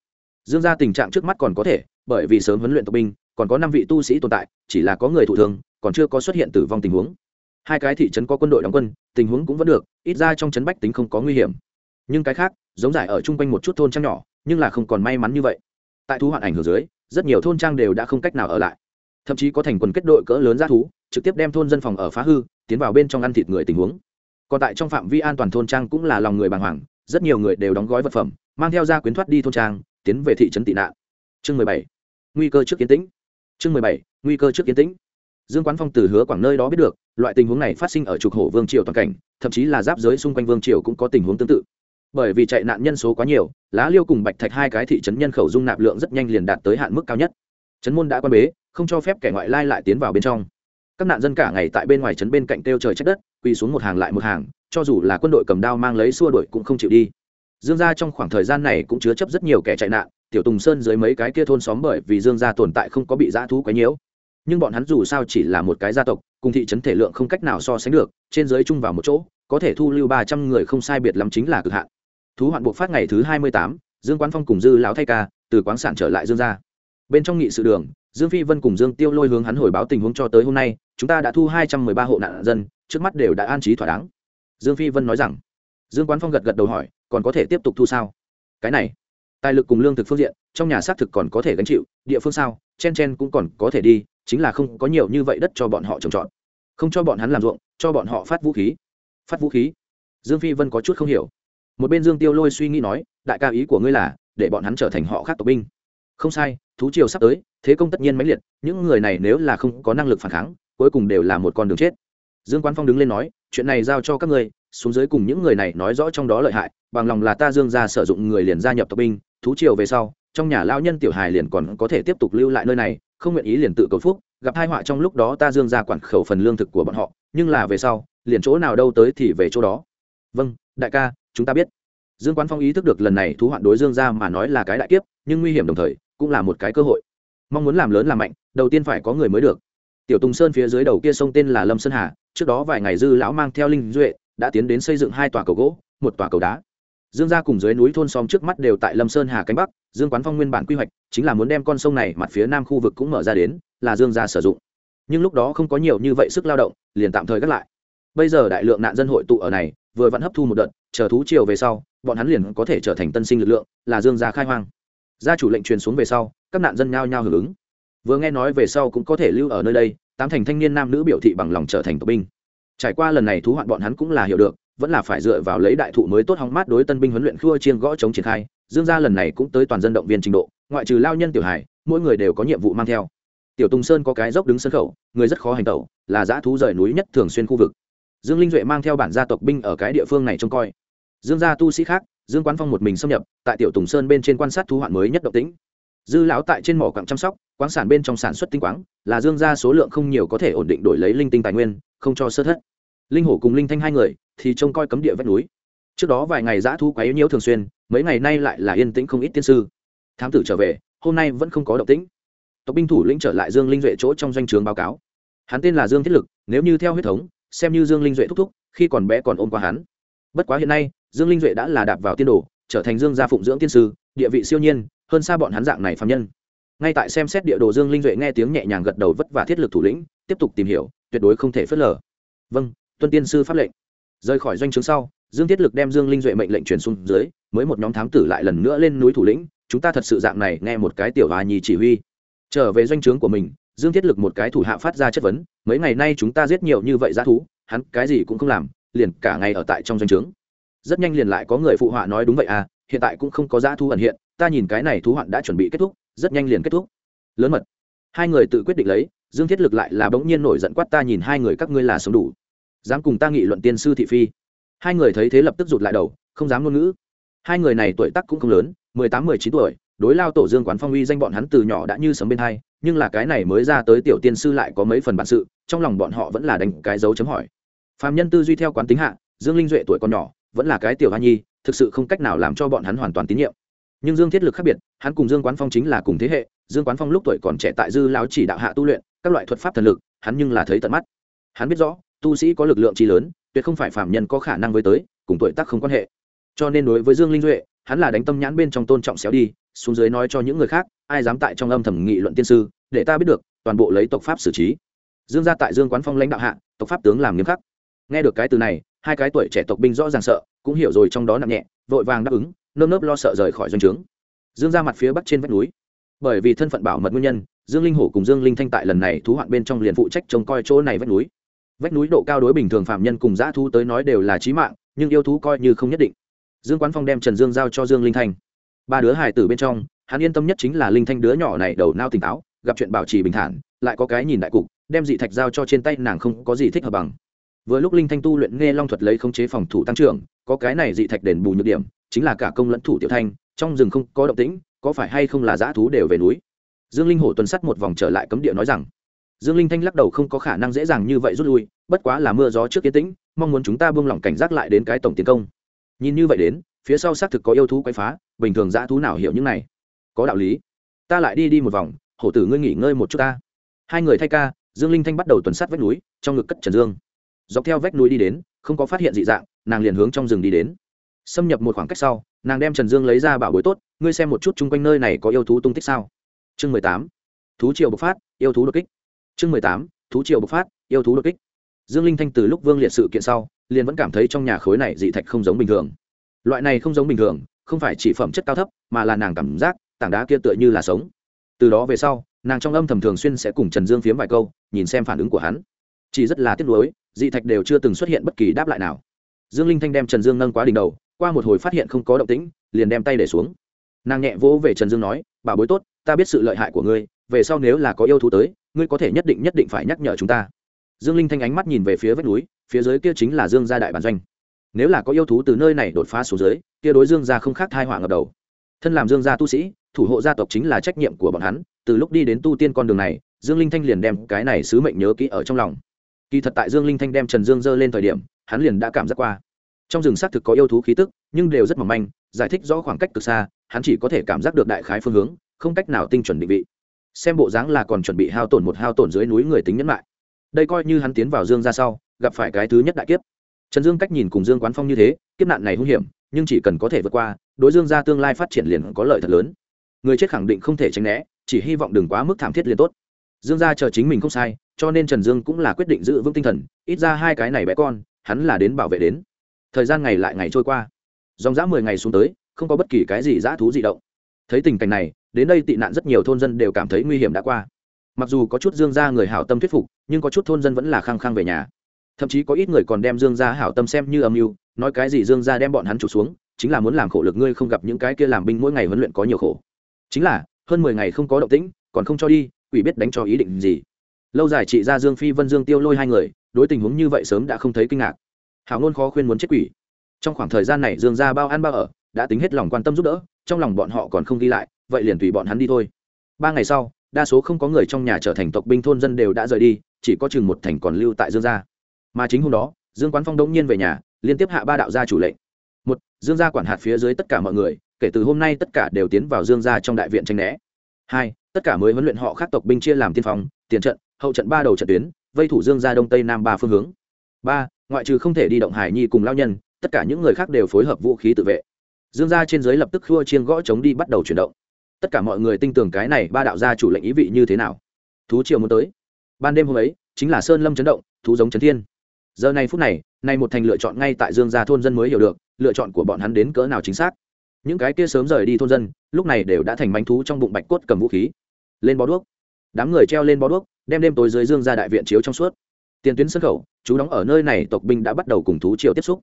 Dương ra tình trạng trước mắt còn có thể, bởi vì sớm huấn luyện tộc binh, còn có năm vị tu sĩ tồn tại, chỉ là có người thụ thương, còn chưa có xuất hiện tử vong tình huống hai cái thị trấn có quân đội đóng quân, tình huống cũng vẫn được, ít ra trong trấn bách tính không có nguy hiểm. Nhưng cái khác, giống giải ở chung quanh một chút thôn trang nhỏ, nhưng là không còn may mắn như vậy. Tại thú hoạn ảnh hưởng dưới, rất nhiều thôn trang đều đã không cách nào ở lại. Thậm chí có thành quần kết đội cỡ lớn ra thú, trực tiếp đem thôn dân phòng ở phá hư, tiến vào bên trong ăn thịt người tình huống. Còn tại trong phạm vi an toàn thôn trang cũng là lòng người bàng hoàng, rất nhiều người đều đóng gói vật phẩm, mang theo ra quyến thoát đi thôn trang, tiến về thị trấn tị nạn. Chương mười bảy, nguy cơ trước kiến tĩnh. Chương mười bảy, nguy cơ trước kiến tĩnh dương quán phong từ hứa quảng nơi đó biết được, loại tình huống này phát sinh ở trục hổ vương triều toàn cảnh, thậm chí là giáp giới xung quanh vương triều cũng có tình huống tương tự. Bởi vì chạy nạn nhân số quá nhiều, lá liêu cùng bạch thạch hai cái thị trấn nhân khẩu dung nạp lượng rất nhanh liền đạt tới hạn mức cao nhất. Trấn môn đã quan bế, không cho phép kẻ ngoại lai lại tiến vào bên trong. Các nạn dân cả ngày tại bên ngoài trấn bên cạnh kêu trời trách đất, quỳ xuống một hàng lại một hàng, cho dù là quân đội cầm đao mang lấy xua đuổi cũng không chịu đi. Dương gia trong khoảng thời gian này cũng chứa chấp rất nhiều kẻ chạy nạn, tiểu tùng sơn dưới mấy cái kia thôn xóm bởi vì dương gia tồn tại không có bị dã thú quấy nhiễu nhưng bọn hắn dù sao chỉ là một cái gia tộc, cùng thị trấn thể lượng không cách nào so sánh được, trên dưới chung vào một chỗ, có thể thu lưu ba trăm người không sai biệt lắm chính là cực hạn. Thú hoạn buộc phát ngày thứ hai mươi tám, dương quán phong cùng dư lão thay ca từ quán sản trở lại dương gia. Bên trong nghị sự đường, dương phi vân cùng dương tiêu lôi hướng hắn hồi báo tình huống cho tới hôm nay, chúng ta đã thu hai trăm mười ba hộ nạn dân, trước mắt đều đã an trí thỏa đáng. Dương phi vân nói rằng, dương quán phong gật gật đầu hỏi, còn có thể tiếp tục thu sao? Cái này tài lực cùng lương thực phương diện, trong nhà xác thực còn có thể gánh chịu, địa phương sao, chen chen cũng còn có thể đi, chính là không có nhiều như vậy đất cho bọn họ trồng trọt. Không cho bọn hắn làm ruộng, cho bọn họ phát vũ khí. Phát vũ khí? Dương phi vân có chút không hiểu. Một bên dương tiêu lôi suy nghĩ nói, đại ca ý của ngươi là, để bọn hắn trở thành họ khác tộc binh. Không sai, thú triều sắp tới, thế công tất nhiên mãnh liệt, những người này nếu là không có năng lực phản kháng, cuối cùng đều là một con đường chết. Dương quán phong đứng lên nói, chuyện này giao cho các ngươi, xuống dưới cùng những người này nói rõ trong đó lợi hại, bằng lòng là ta dương ra sử dụng người liền gia nhập tộc binh thú triều về sau, trong nhà lao nhân tiểu hài liền còn có thể tiếp tục lưu lại nơi này, không nguyện ý liền tự cầu phúc, gặp hai họa trong lúc đó ta dương ra quản khẩu phần lương thực của bọn họ, nhưng là về sau, liền chỗ nào đâu tới thì về chỗ đó. Vâng đại ca, chúng ta biết. Dương quán phong ý thức được lần này thú hoạn đối dương ra mà nói là cái đại kiếp, nhưng nguy hiểm đồng thời, cũng là một cái cơ hội. Mong muốn làm lớn làm mạnh, đầu tiên phải có người mới được. Tiểu tùng sơn phía dưới đầu kia sông tên là lâm sơn hà, trước đó vài ngày dư lão mang theo linh duệ, đã tiến đến xây dựng hai tòa cầu gỗ, một tòa cầu đá dương gia cùng dưới núi thôn xóm trước mắt đều tại lâm sơn hà cánh bắc, dương quán phong nguyên bản quy hoạch, chính là muốn đem con sông này mặt phía nam khu vực cũng mở ra đến, là dương gia sử dụng. Nhưng lúc đó không có nhiều như vậy sức lao động, liền tạm thời gác lại. Bây giờ đại lượng nạn dân hội tụ ở này, vừa vẫn hấp thu một đợt, chờ thú chiều về sau, bọn hắn liền có thể trở thành tân sinh lực lượng, là dương gia khai hoang. Gia chủ lệnh truyền xuống về sau, các nạn dân nhao nhao hưởng ứng. Vừa nghe nói về sau cũng có thể lưu ở nơi đây, tám thành thanh niên nam nữ biểu thị bằng lòng trở thành tộc binh. Trải qua lần này thú hoạn bọn hắn cũng là hiểu được vẫn là phải dựa vào lấy đại thụ mới tốt hóng mát đối tân binh huấn luyện khua chiên gõ chống triển khai, dương gia lần này cũng tới toàn dân động viên trình độ, ngoại trừ lao nhân tiểu hải, mỗi người đều có nhiệm vụ mang theo. Tiểu tùng sơn có cái dốc đứng sân khẩu, người rất khó hành tẩu, là dã thú rời núi nhất thường xuyên khu vực. Dương linh duệ mang theo bản gia tộc binh ở cái địa phương này trông coi. Dương gia tu sĩ khác, dương quán phong một mình xâm nhập, tại tiểu tùng sơn bên trên quan sát thú hoạn mới nhất động tĩnh. Dư lão tại trên mỏ quặng chăm sóc, quán sản bên trong sản xuất tinh quáng, là dương gia số lượng không nhiều có thể ổn định đổi lấy linh tinh tài nguyên, không cho sơ thất linh hổ cùng linh thanh hai người thì trông coi cấm địa vách núi. Trước đó vài ngày giã thu quấy nhiễu thường xuyên, mấy ngày nay lại là yên tĩnh không ít tiên sư. Thám tử trở về, hôm nay vẫn không có động tĩnh. Tộc binh thủ lĩnh trở lại dương linh duệ chỗ trong doanh trường báo cáo. Hắn tên là dương thiết lực, nếu như theo huyết thống, xem như dương linh duệ thúc thúc, khi còn bé còn ôm qua hắn. Bất quá hiện nay, dương linh duệ đã là đạp vào tiên đồ, trở thành dương gia phụng dưỡng tiên sư, địa vị siêu nhiên, hơn xa bọn hắn dạng này phạm nhân. Ngay tại xem xét địa đồ, dương linh duệ nghe tiếng nhẹ nhàng gật đầu vất và thiết lực thủ lĩnh, tiếp tục tìm hiểu, tuyệt đối không thể phớt lờ. Vâng tuân tiên sư pháp lệnh. Rời khỏi doanh trướng sau, dương thiết lực đem dương linh duệ mệnh lệnh truyền xuống dưới, mới một nhóm thám tử lại lần nữa lên núi thủ lĩnh, chúng ta thật sự dạng này nghe một cái tiểu hòa nhì chỉ huy. Trở về doanh trướng của mình, dương thiết lực một cái thủ hạ phát ra chất vấn, mấy ngày nay chúng ta giết nhiều như vậy dã thú, hắn cái gì cũng không làm, liền cả ngày ở tại trong doanh trướng. Rất nhanh liền lại có người phụ họa nói đúng vậy à hiện tại cũng không có dã thú ẩn hiện, ta nhìn cái này thú hoạn đã chuẩn bị kết thúc, rất nhanh liền kết thúc. Lớn mật. Hai người tự quyết định lấy, dương thiết lực lại là bỗng nhiên nổi giận quát ta nhìn hai người các ngươi là sống đủ dám cùng ta nghị luận tiên sư thị phi. Hai người thấy thế lập tức rụt lại đầu, không dám ngôn ngữ. Hai người này tuổi tác cũng không lớn, mười tám, mười chín tuổi, đối lao tổ dương quán phong uy danh bọn hắn từ nhỏ đã như sấm bên hai, nhưng là cái này mới ra tới tiểu tiên sư lại có mấy phần bản sự, trong lòng bọn họ vẫn là đánh cái dấu chấm hỏi. Phạm nhân tư duy theo quán tính hạ, dương linh duệ tuổi còn nhỏ, vẫn là cái tiểu hoa nhi, thực sự không cách nào làm cho bọn hắn hoàn toàn tín nhiệm. Nhưng dương thiết lực khác biệt, hắn cùng dương quán phong chính là cùng thế hệ, dương quán phong lúc tuổi còn trẻ tại dư lao chỉ đạo hạ tu luyện, các loại thuật pháp thần lực, hắn nhưng là thấy tận mắt. Hắn biết rõ tu sĩ có lực lượng trí lớn, tuyệt không phải phạm nhân có khả năng với tới, cùng tuổi tác không quan hệ. Cho nên đối với dương linh duệ, hắn là đánh tâm nhãn bên trong tôn trọng xéo đi, xuống dưới nói cho những người khác, ai dám tại trong âm thầm nghị luận tiên sư, để ta biết được, toàn bộ lấy tộc pháp xử trí. Dương gia tại dương quán phong lãnh đạo hạ, tộc pháp tướng làm nghiêm khắc. Nghe được cái từ này, hai cái tuổi trẻ tộc binh rõ ràng sợ, cũng hiểu rồi trong đó nặng nhẹ, vội vàng đáp ứng, nơm nớp lo sợ rời khỏi doanh trướng. Dương ra mặt phía bắc trên vách núi. Bởi vì thân phận bảo mật nguyên nhân, dương linh hổ cùng dương linh thanh tại lần này thú hoạn bên trong liền phụ trách trông coi chỗ này vách núi vách núi độ cao đối bình thường phạm nhân cùng dã thú tới nói đều là trí mạng, nhưng yêu thú coi như không nhất định. Dương quán phong đem trần dương giao cho dương linh thanh. Ba đứa hải tử bên trong, hắn yên tâm nhất chính là linh thanh đứa nhỏ này đầu nao tỉnh táo, gặp chuyện bảo trì bình thản, lại có cái nhìn đại cục, đem dị thạch giao cho trên tay nàng không có gì thích hợp bằng. Vừa lúc linh thanh tu luyện nghe long thuật lấy khống chế phòng thủ tăng trưởng, có cái này dị thạch đền bù nhược điểm, chính là cả công lẫn thủ tiểu thanh, trong rừng không có động tĩnh, có phải hay không là dã thú đều về núi? Dương linh hổ tuần sắt một vòng trở lại cấm địa nói rằng dương linh thanh lắc đầu không có khả năng dễ dàng như vậy rút lui, bất quá là mưa gió trước kiến tĩnh, mong muốn chúng ta buông lỏng cảnh giác lại đến cái tổng tiến công. Nhìn như vậy đến, phía sau xác thực có yêu thú quấy phá, bình thường dã thú nào hiểu những này? Có đạo lý. Ta lại đi đi một vòng, hổ tử ngươi nghỉ ngơi một chút ta. Hai người thay ca, dương linh thanh bắt đầu tuần sát vách núi, trong ngực cất trần dương. Dọc theo vách núi đi đến, không có phát hiện dị dạng, nàng liền hướng trong rừng đi đến. Xâm nhập một khoảng cách sau, nàng đem trần dương lấy ra bảo bối tốt, ngươi xem một chút chung quanh nơi này có yêu thú tung tích sao. Chương mười tám. Thú triều bộc phát, yêu thú đột kích chương mười tám, thú triều bộc phát, yêu thú đột kích. Dương linh thanh từ lúc vương liệt sự kiện sau, liền vẫn cảm thấy trong nhà khối này dị thạch không giống bình thường. Loại này không giống bình thường, không phải chỉ phẩm chất cao thấp, mà là nàng cảm giác, tảng đá kia tựa như là sống. Từ đó về sau, nàng trong âm thầm thường xuyên sẽ cùng trần dương phiếm vài câu, nhìn xem phản ứng của hắn. Chỉ rất là tiếc nuối, dị thạch đều chưa từng xuất hiện bất kỳ đáp lại nào. Dương linh thanh đem trần dương nâng quá đỉnh đầu, qua một hồi phát hiện không có động tĩnh, liền đem tay để xuống. Nàng nhẹ vỗ về trần dương nói, bà bối tốt, ta biết sự lợi hại của ngươi, về sau nếu là có yêu thú tới ngươi có thể nhất định nhất định phải nhắc nhở chúng ta. Dương linh thanh ánh mắt nhìn về phía vách núi, phía dưới kia chính là dương gia đại bản doanh. Nếu là có yêu thú từ nơi này đột phá xuống dưới, kia đối dương gia không khác thai họa ngập đầu. Thân làm dương gia tu sĩ, thủ hộ gia tộc chính là trách nhiệm của bọn hắn, từ lúc đi đến tu tiên con đường này, dương linh thanh liền đem cái này sứ mệnh nhớ kỹ ở trong lòng. Kỳ thật tại dương linh thanh đem trần dương dơ lên thời điểm, hắn liền đã cảm giác qua. Trong rừng xác thực có yêu thú khí tức, nhưng đều rất mỏng manh, giải thích rõ khoảng cách từ xa, hắn chỉ có thể cảm giác được đại khái phương hướng, không cách nào tinh chuẩn định vị xem bộ dáng là còn chuẩn bị hao tổn một hao tổn dưới núi người tính nhẫn lại. Đây coi như hắn tiến vào dương ra sau, gặp phải cái thứ nhất đại kiếp. Trần dương cách nhìn cùng dương quán phong như thế, kiếp nạn này hung hiểm, nhưng chỉ cần có thể vượt qua, đối dương ra tương lai phát triển liền có lợi thật lớn. Người chết khẳng định không thể tránh né, chỉ hy vọng đừng quá mức thảm thiết liền tốt. Dương gia chờ chính mình không sai, cho nên trần dương cũng là quyết định giữ vững tinh thần, ít ra hai cái này bé con, hắn là đến bảo vệ đến. Thời gian ngày lại ngày trôi qua. Dòng dã mười ngày xuống tới, không có bất kỳ cái gì dã thú di động thấy tình cảnh này, đến đây tị nạn rất nhiều thôn dân đều cảm thấy nguy hiểm đã qua. Mặc dù có chút dương gia người hảo tâm thuyết phục, nhưng có chút thôn dân vẫn là khăng khăng về nhà. Thậm chí có ít người còn đem dương gia hảo tâm xem như âm mưu, nói cái gì dương gia đem bọn hắn trục xuống, chính là muốn làm khổ lực ngươi không gặp những cái kia làm binh mỗi ngày huấn luyện có nhiều khổ. Chính là, hơn mười ngày không có động tĩnh, còn không cho đi, quỷ biết đánh cho ý định gì. Lâu dài chị ra dương phi vân dương tiêu lôi hai người, đối tình huống như vậy sớm đã không thấy kinh ngạc. Hảo ngôn khó khuyên muốn chết quỷ. Trong khoảng thời gian này dương gia bao ăn bao ở đã tính hết lòng quan tâm giúp đỡ, trong lòng bọn họ còn không ghi lại, vậy liền tùy bọn hắn đi thôi. Ba ngày sau, đa số không có người trong nhà trở thành tộc binh thôn dân đều đã rời đi, chỉ có chừng một thành còn lưu tại dương gia. Mà chính hôm đó, dương quán phong đống nhiên về nhà, liên tiếp hạ ba đạo gia chủ lệnh. Một, dương gia quản hạt phía dưới tất cả mọi người, kể từ hôm nay tất cả đều tiến vào dương gia trong đại viện tranh né. Hai, tất cả mới huấn luyện họ khác tộc binh chia làm tiên phong, tiền trận, hậu trận ba đầu trận tuyến, vây thủ dương gia đông tây nam ba phương hướng. Ba, ngoại trừ không thể đi động hải nhi cùng lao nhân, tất cả những người khác đều phối hợp vũ khí tự vệ dương gia trên dưới lập tức khua chiên gõ chống đi bắt đầu chuyển động. Tất cả mọi người tin tưởng cái này ba đạo gia chủ lệnh ý vị như thế nào. Thú triều muốn tới. Ban đêm hôm ấy, chính là sơn lâm chấn động, thú giống chấn thiên. Giờ này phút này, nay một thành lựa chọn ngay tại dương gia thôn dân mới hiểu được, lựa chọn của bọn hắn đến cỡ nào chính xác. Những cái kia sớm rời đi thôn dân, lúc này đều đã thành manh thú trong bụng bạch cốt cầm vũ khí. Lên bó đuốc. Đám người treo lên bó đuốc, đem đêm tối dưới dương ra đại viện chiếu trong suốt. Tiền tuyến sân khẩu, chú đóng ở nơi này, tộc binh đã bắt đầu cùng thú triều tiếp xúc.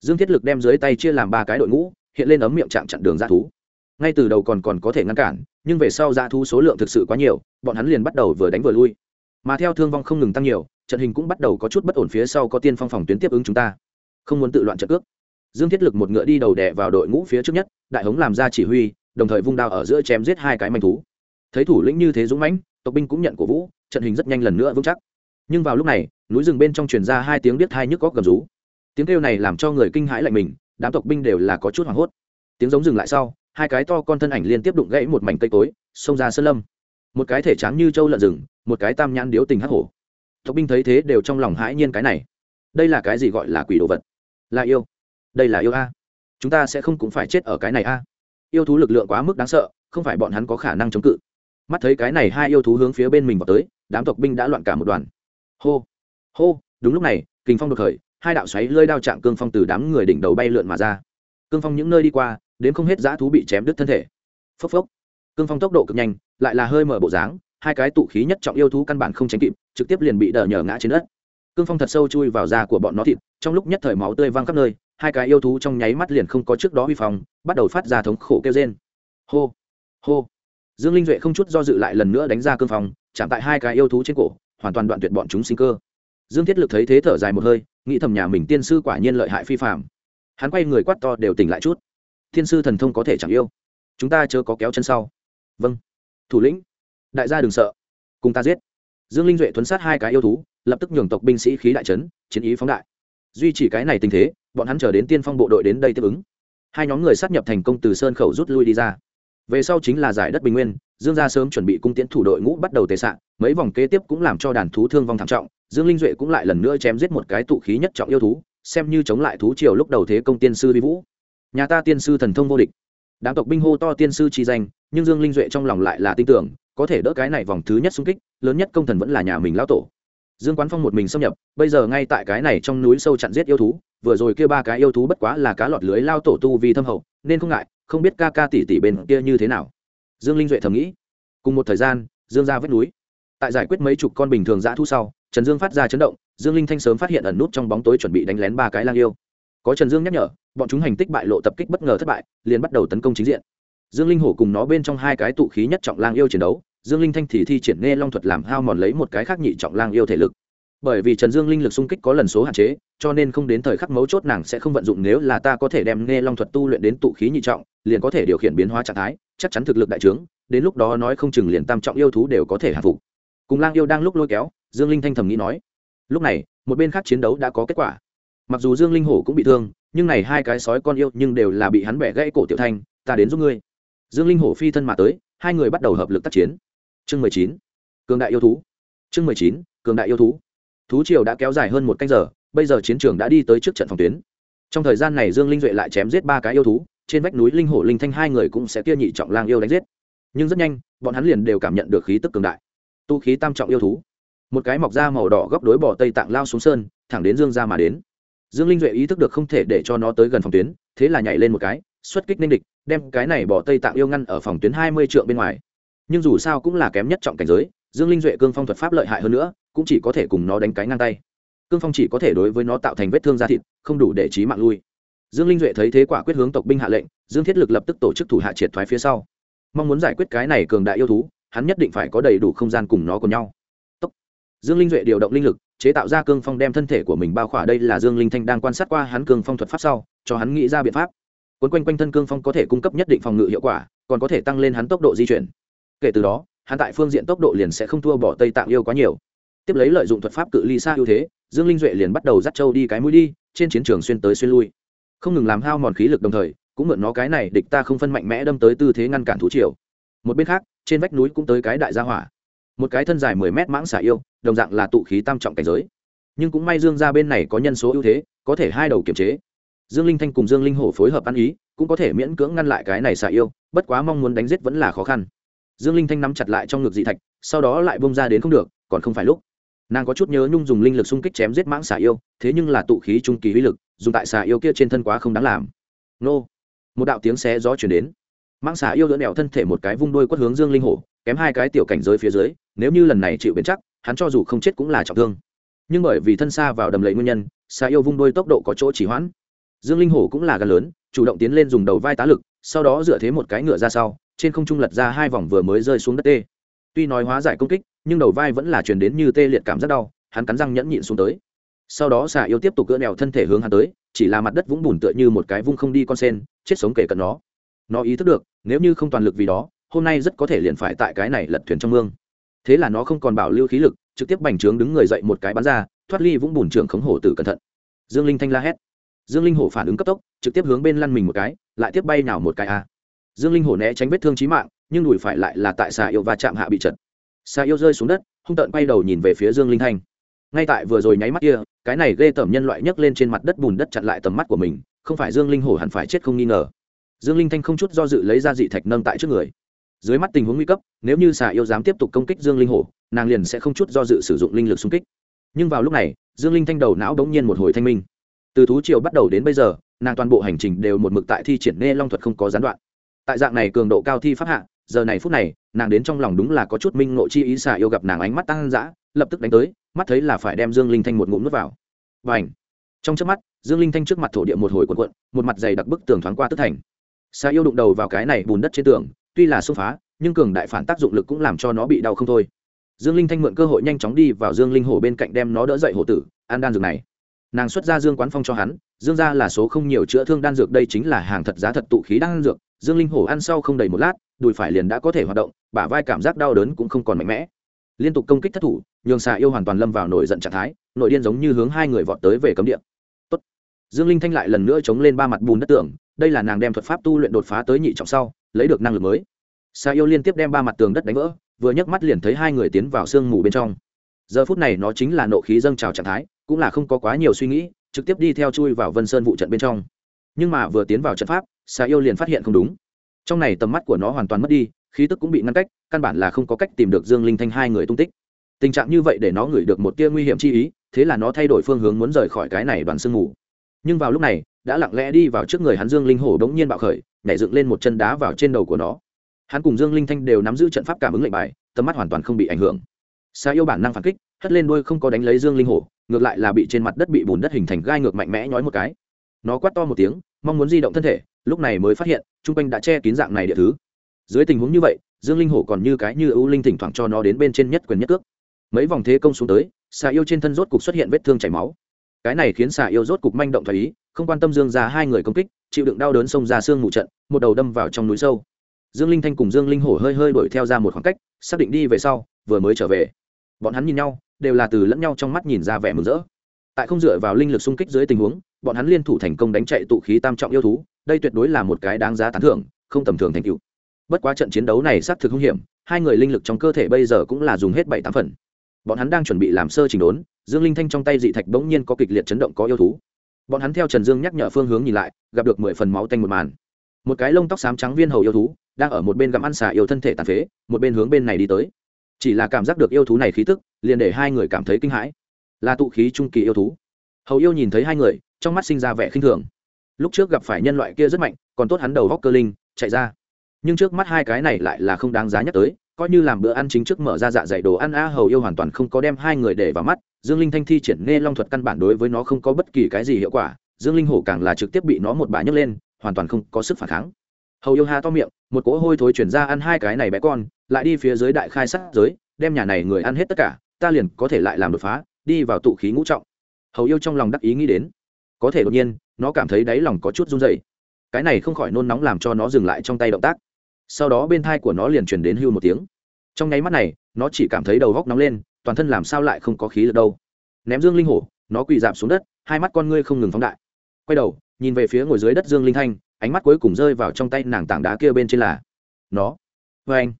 Dương thiết lực đem dưới tay chia làm ba cái đội ngũ hiện lên ấm miệng chạm chặn đường dã thú. Ngay từ đầu còn còn có thể ngăn cản, nhưng về sau dã thú số lượng thực sự quá nhiều, bọn hắn liền bắt đầu vừa đánh vừa lui. Mà theo thương vong không ngừng tăng nhiều, trận hình cũng bắt đầu có chút bất ổn phía sau có tiên phong phòng tuyến tiếp ứng chúng ta. Không muốn tự loạn trận cước. Dương thiết lực một ngựa đi đầu đẻ vào đội ngũ phía trước nhất, đại hống làm ra chỉ huy, đồng thời vung đao ở giữa chém giết hai cái manh thú. Thấy thủ lĩnh như thế dũng mãnh, tộc binh cũng nhận cổ vũ, trận hình rất nhanh lần nữa vững chắc. Nhưng vào lúc này, núi rừng bên trong truyền ra hai tiếng biết hai nhức góc gầm rú. Tiếng kêu này làm cho người kinh hãi lạnh mình đám tộc binh đều là có chút hoảng hốt. Tiếng giống dừng lại sau, hai cái to con thân ảnh liên tiếp đụng gãy một mảnh cây cối, xông ra sơn lâm. Một cái thể trắng như trâu lợn rừng, một cái tam nhãn điếu tình hắc hổ. Tộc binh thấy thế đều trong lòng hãi nhiên cái này. Đây là cái gì gọi là quỷ đồ vật? Là yêu. Đây là yêu a. Chúng ta sẽ không cũng phải chết ở cái này a. Yêu thú lực lượng quá mức đáng sợ, không phải bọn hắn có khả năng chống cự. Mắt thấy cái này hai yêu thú hướng phía bên mình vào tới, đám tộc binh đã loạn cả một đoàn. Hô. Hô, đúng lúc này, kình phong đột khởi hai đạo xoáy lơi đao chạm cương phong từ đám người đỉnh đầu bay lượn mà ra. Cương phong những nơi đi qua, đến không hết dã thú bị chém đứt thân thể. Phốc phốc. Cương phong tốc độ cực nhanh, lại là hơi mở bộ dáng, hai cái tụ khí nhất trọng yêu thú căn bản không tránh kịp, trực tiếp liền bị đờ nhờ ngã trên đất. Cương phong thật sâu chui vào da của bọn nó thịt, trong lúc nhất thời máu tươi văng khắp nơi, hai cái yêu thú trong nháy mắt liền không có trước đó huy phong, bắt đầu phát ra thống khổ kêu trên hô hô. Dương linh duệ không chút do dự lại lần nữa đánh ra cương phong, chạm tại hai cái yêu thú trên cổ, hoàn toàn đoạn tuyệt bọn chúng sinh cơ dương thiết lực thấy thế thở dài một hơi, nghĩ thầm nhà mình tiên sư quả nhiên lợi hại phi phạm hắn quay người quát to đều tỉnh lại chút. Thiên sư thần thông có thể chẳng yêu. Chúng ta chớ có kéo chân sau. Vâng. Thủ lĩnh. Đại gia đừng sợ. Cùng ta giết. Dương linh duệ thuấn sát hai cái yêu thú, lập tức nhường tộc binh sĩ khí đại trấn chiến ý phóng đại. Duy chỉ cái này tình thế, bọn hắn chờ đến tiên phong bộ đội đến đây tiếp ứng. Hai nhóm người sát nhập thành công từ sơn khẩu rút lui đi ra về sau chính là giải đất bình nguyên, dương gia sớm chuẩn bị cung tiễn thủ đội ngũ bắt đầu tề sạn mấy vòng kế tiếp cũng làm cho đàn thú thương vong thảm trọng, dương linh duệ cũng lại lần nữa chém giết một cái tụ khí nhất trọng yêu thú, xem như chống lại thú triều lúc đầu thế công tiên sư vi vũ. Nhà ta tiên sư thần thông vô địch. Đám tộc binh hô to tiên sư chi danh, nhưng dương linh duệ trong lòng lại là tin tưởng, có thể đỡ cái này vòng thứ nhất xung kích, lớn nhất công thần vẫn là nhà mình lão tổ. Dương quán phong một mình xâm nhập, bây giờ ngay tại cái này trong núi sâu chặn giết yêu thú, vừa rồi kia ba cái yêu thú bất quá là cá lọt lưới lao tổ tu vì thâm hậu, nên không ngại không biết ca ca tỷ tỷ bên kia như thế nào. Dương linh duệ thầm nghĩ. Cùng một thời gian, dương ra vết núi. Tại giải quyết mấy chục con bình thường dã thu sau, trần dương phát ra chấn động, dương linh thanh sớm phát hiện ẩn nút trong bóng tối chuẩn bị đánh lén ba cái lang yêu. Có trần dương nhắc nhở, bọn chúng hành tích bại lộ tập kích bất ngờ thất bại, liền bắt đầu tấn công chính diện. Dương linh hổ cùng nó bên trong hai cái tụ khí nhất trọng lang yêu chiến đấu, dương linh thanh thì thi triển nghe long thuật làm hao mòn lấy một cái khác nhị trọng lang yêu thể lực bởi vì trần dương linh lực xung kích có lần số hạn chế, cho nên không đến thời khắc mấu chốt nàng sẽ không vận dụng nếu là ta có thể đem nghe long thuật tu luyện đến tụ khí nhị trọng, liền có thể điều khiển biến hóa trạng thái, chắc chắn thực lực đại trướng, đến lúc đó nói không chừng liền tam trọng yêu thú đều có thể hạ phục. Cùng lang yêu đang lúc lôi kéo, dương linh thanh thầm nghĩ nói, lúc này, một bên khác chiến đấu đã có kết quả. Mặc dù dương linh hổ cũng bị thương, nhưng này hai cái sói con yêu nhưng đều là bị hắn bẻ gãy cổ tiểu thanh, ta đến giúp ngươi. Dương linh hổ phi thân mà tới, hai người bắt đầu hợp lực tác chiến. Chương mười chín, cường đại yêu thú. Chương mười chín, cường đại yêu thú thú triều đã kéo dài hơn một canh giờ, bây giờ chiến trường đã đi tới trước trận phòng tuyến. Trong thời gian này dương linh duệ lại chém giết ba cái yêu thú, trên vách núi linh hổ linh thanh hai người cũng sẽ kia nhị trọng lang yêu đánh giết. Nhưng rất nhanh, bọn hắn liền đều cảm nhận được khí tức cường đại. Tu khí tam trọng yêu thú. Một cái mọc da màu đỏ góc đối bỏ tây tạng lao xuống sơn, thẳng đến dương ra mà đến. Dương linh duệ ý thức được không thể để cho nó tới gần phòng tuyến, thế là nhảy lên một cái, xuất kích ninh địch, đem cái này bỏ tây tạng yêu ngăn ở phòng tuyến hai mươi trượng bên ngoài. Nhưng dù sao cũng là kém nhất trọng cảnh giới, dương linh duệ cương phong thuật pháp lợi hại hơn nữa cũng chỉ có thể cùng nó đánh cái ngang tay. Cương phong chỉ có thể đối với nó tạo thành vết thương da thịt, không đủ để trí mạng lui. Dương linh duệ thấy thế quả quyết hướng tộc binh hạ lệnh, dương thiết lực lập tức tổ chức thủ hạ triệt thoái phía sau. Mong muốn giải quyết cái này cường đại yêu thú, hắn nhất định phải có đầy đủ không gian cùng nó cùng nhau. Tốc. dương linh duệ điều động linh lực, chế tạo ra cương phong đem thân thể của mình bao khỏa đây là dương linh thanh đang quan sát qua hắn cương phong thuật pháp sau, cho hắn nghĩ ra biện pháp. Quấn quanh quanh thân cương phong có thể cung cấp nhất định phòng ngự hiệu quả, còn có thể tăng lên hắn tốc độ di chuyển. Kể từ đó, hắn tại phương diện tốc độ liền sẽ không thua bỏ tây tạng yêu quá nhiều tiếp lấy lợi dụng thuật pháp cự ly xa ưu thế, dương linh duệ liền bắt đầu dắt châu đi cái mũi đi, trên chiến trường xuyên tới xuyên lui. Không ngừng làm hao mòn khí lực đồng thời, cũng mượn nó cái này địch ta không phân mạnh mẽ đâm tới tư thế ngăn cản thú triều. Một bên khác, trên vách núi cũng tới cái đại gia hỏa. Một cái thân dài mười mét mãng xả yêu, đồng dạng là tụ khí tam trọng cảnh giới. Nhưng cũng may dương ra bên này có nhân số ưu thế, có thể hai đầu kiềm chế. Dương linh thanh cùng dương linh hổ phối hợp ăn ý, cũng có thể miễn cưỡng ngăn lại cái này xả yêu, bất quá mong muốn đánh giết vẫn là khó khăn. Dương linh thanh nắm chặt lại trong ngực dị thạch, sau đó lại bông ra đến không được, còn không phải lúc nàng có chút nhớ nhung dùng linh lực xung kích chém giết mãng xà yêu, thế nhưng là tụ khí trung kỳ uy lực, dùng tại xà yêu kia trên thân quá không đáng làm. Nô. Một đạo tiếng xé gió chuyển đến. Mãng xà yêu lỡ đèo thân thể một cái vung đôi quất hướng dương linh hổ, kém hai cái tiểu cảnh giới phía dưới, nếu như lần này chịu biến chắc, hắn cho dù không chết cũng là trọng thương. Nhưng bởi vì thân xa vào đầm lầy nguyên nhân, xà yêu vung đôi tốc độ có chỗ chỉ hoãn. Dương linh hổ cũng là gần lớn, chủ động tiến lên dùng đầu vai tá lực, sau đó dựa thế một cái ngựa ra sau, trên không trung lật ra hai vòng vừa mới rơi xuống đất tê tuy nói hóa giải công kích, nhưng đầu vai vẫn là truyền đến như tê liệt cảm rất đau, hắn cắn răng nhẫn nhịn xuống tới. Sau đó xà yêu tiếp tục cỡ đèo thân thể hướng hắn tới, chỉ là mặt đất vũng bùn tựa như một cái vung không đi con sen, chết sống kể cận nó. Nó ý thức được, nếu như không toàn lực vì đó, hôm nay rất có thể liền phải tại cái này lật thuyền trong mương. Thế là nó không còn bảo lưu khí lực, trực tiếp bành trướng đứng người dậy một cái bắn ra, thoát ly vũng bùn trưởng khống hổ tử cẩn thận. Dương linh thanh la hét. Dương linh hổ phản ứng cấp tốc, trực tiếp hướng bên lăn mình một cái, lại tiếp bay nào một cái a dương linh hổ né tránh vết thương trí mạng, nhưng đùi phải lại là tại xà yêu và chạm hạ bị chật. Xà yêu rơi xuống đất, hung tợn quay đầu nhìn về phía dương linh thanh. Ngay tại vừa rồi nháy mắt kia, cái này ghê tởm nhân loại nhấc lên trên mặt đất bùn đất chặn lại tầm mắt của mình, không phải dương linh hổ hẳn phải chết không nghi ngờ. Dương linh thanh không chút do dự lấy ra dị thạch nâng tại trước người. Dưới mắt tình huống nguy cấp, nếu như xà yêu dám tiếp tục công kích dương linh hổ, nàng liền sẽ không chút do dự sử dụng linh lực xung kích. Nhưng vào lúc này, dương linh thanh đầu não bỗng nhiên một hồi thanh minh. Từ thú triều bắt đầu đến bây giờ, nàng toàn bộ hành trình đều một mực tại thi triển nê long thuật không có gián đoạn tại dạng này cường độ cao thi pháp hạ, giờ này phút này, nàng đến trong lòng đúng là có chút minh ngộ chi ý xà yêu gặp nàng ánh mắt tăng dã, lập tức đánh tới, mắt thấy là phải đem dương linh thanh một ngụm nước vào. Và ảnh trong trước mắt, dương linh thanh trước mặt thổ địa một hồi quần quận một mặt dày đặc bức tường thoáng qua tức thành. Xà yêu đụng đầu vào cái này bùn đất trên tường, tuy là xông phá, nhưng cường đại phản tác dụng lực cũng làm cho nó bị đau không thôi. Dương linh thanh mượn cơ hội nhanh chóng đi vào dương linh hổ bên cạnh đem nó đỡ dậy hổ tử, an đan dược này. Nàng xuất ra dương quán phong cho hắn dương gia là số không nhiều chữa thương đan dược đây chính là hàng thật giá thật tụ khí đan dược. Dương linh hổ ăn sau không đầy một lát đùi phải liền đã có thể hoạt động bả vai cảm giác đau đớn cũng không còn mạnh mẽ. Liên tục công kích thất thủ nhường xà yêu hoàn toàn lâm vào nổi giận trạng thái nội điên giống như hướng hai người vọt tới về cấm địa. Tốt. dương linh thanh lại lần nữa chống lên ba mặt bùn đất tường, đây là nàng đem thuật pháp tu luyện đột phá tới nhị trọng sau lấy được năng lực mới. Xà yêu liên tiếp đem ba mặt tường đất đánh vỡ vừa nhấc mắt liền thấy hai người tiến vào sương mù bên trong. Giờ phút này nó chính là nộ khí dâng trào trạng thái cũng là không có quá nhiều suy nghĩ trực tiếp đi theo chui vào vân sơn vụ trận bên trong. Nhưng mà vừa tiến vào trận pháp, xà yêu liền phát hiện không đúng. Trong này tầm mắt của nó hoàn toàn mất đi, khí tức cũng bị ngăn cách, căn bản là không có cách tìm được dương linh thanh hai người tung tích. Tình trạng như vậy để nó ngửi được một tia nguy hiểm chi ý, thế là nó thay đổi phương hướng muốn rời khỏi cái này đoàn sương mù. Nhưng vào lúc này, đã lặng lẽ đi vào trước người hắn dương linh hổ đống nhiên bạo khởi, nhảy dựng lên một chân đá vào trên đầu của nó. Hắn cùng dương linh thanh đều nắm giữ trận pháp cảm ứng lệnh bài, tầm mắt hoàn toàn không bị ảnh hưởng. Xa yêu bản năng phản kích, hất lên đôi không có đánh lấy dương linh hổ ngược lại là bị trên mặt đất bị bùn đất hình thành gai ngược mạnh mẽ nhói một cái. Nó quát to một tiếng, mong muốn di động thân thể, lúc này mới phát hiện, chung quanh đã che kín dạng này địa thứ. Dưới tình huống như vậy, dương linh hổ còn như cái như ưu linh thỉnh thoảng cho nó đến bên trên nhất quyền nhất cước. Mấy vòng thế công xuống tới, xà yêu trên thân rốt cục xuất hiện vết thương chảy máu. Cái này khiến xà yêu rốt cục manh động thoải ý, không quan tâm dương ra hai người công kích, chịu đựng đau đớn xông ra xương mù trận, một đầu đâm vào trong núi sâu. Dương linh thanh cùng dương linh hổ hơi hơi đuổi theo ra một khoảng cách, xác định đi về sau, vừa mới trở về. Bọn hắn nhìn nhau đều là từ lẫn nhau trong mắt nhìn ra vẻ mừng rỡ. Tại không dựa vào linh lực xung kích dưới tình huống, bọn hắn liên thủ thành công đánh chạy tụ khí tam trọng yêu thú, đây tuyệt đối là một cái đáng giá tán thưởng, không tầm thường thành tựu. Bất quá trận chiến đấu này xác thực hung hiểm, hai người linh lực trong cơ thể bây giờ cũng là dùng hết bảy tám phần. Bọn hắn đang chuẩn bị làm sơ trình đốn, dương linh thanh trong tay dị thạch bỗng nhiên có kịch liệt chấn động có yêu thú. Bọn hắn theo trần dương nhắc nhở phương hướng nhìn lại, gặp được mười phần máu tanh một màn. Một cái lông tóc xám trắng viên hầu yêu thú, đang ở một bên gặm ăn xà yêu thân thể tàn phế, một bên hướng bên này đi tới chỉ là cảm giác được yêu thú này khí tức, liền để hai người cảm thấy kinh hãi. Là tụ khí trung kỳ yêu thú. Hầu yêu nhìn thấy hai người, trong mắt sinh ra vẻ khinh thường. Lúc trước gặp phải nhân loại kia rất mạnh, còn tốt hắn đầu góc cơ linh, chạy ra. Nhưng trước mắt hai cái này lại là không đáng giá nhắc tới, coi như làm bữa ăn chính trước mở ra dạ dày đồ ăn, a hầu yêu hoàn toàn không có đem hai người để vào mắt. Dương linh thanh thi triển nghe long thuật căn bản đối với nó không có bất kỳ cái gì hiệu quả, dương linh hổ càng là trực tiếp bị nó một bà nhấc lên, hoàn toàn không có sức phản kháng. Hầu yêu hà to miệng, một cỗ hôi thối chuyển ra ăn hai cái này bé con lại đi phía dưới đại khai sát giới, đem nhà này người ăn hết tất cả, ta liền có thể lại làm đột phá, đi vào tụ khí ngũ trọng. Hầu yêu trong lòng đắc ý nghĩ đến. Có thể đột nhiên, nó cảm thấy đáy lòng có chút run dày cái này không khỏi nôn nóng làm cho nó dừng lại trong tay động tác. Sau đó bên thai của nó liền chuyển đến hưu một tiếng. Trong nháy mắt này, nó chỉ cảm thấy đầu góc nóng lên, toàn thân làm sao lại không có khí được đâu. Ném dương linh hổ, nó quỳ dạp xuống đất, hai mắt con ngươi không ngừng phóng đại. Quay đầu, nhìn về phía ngồi dưới đất dương linh thanh, ánh mắt cuối cùng rơi vào trong tay nàng tảng đá kia bên trên là, nó vê anh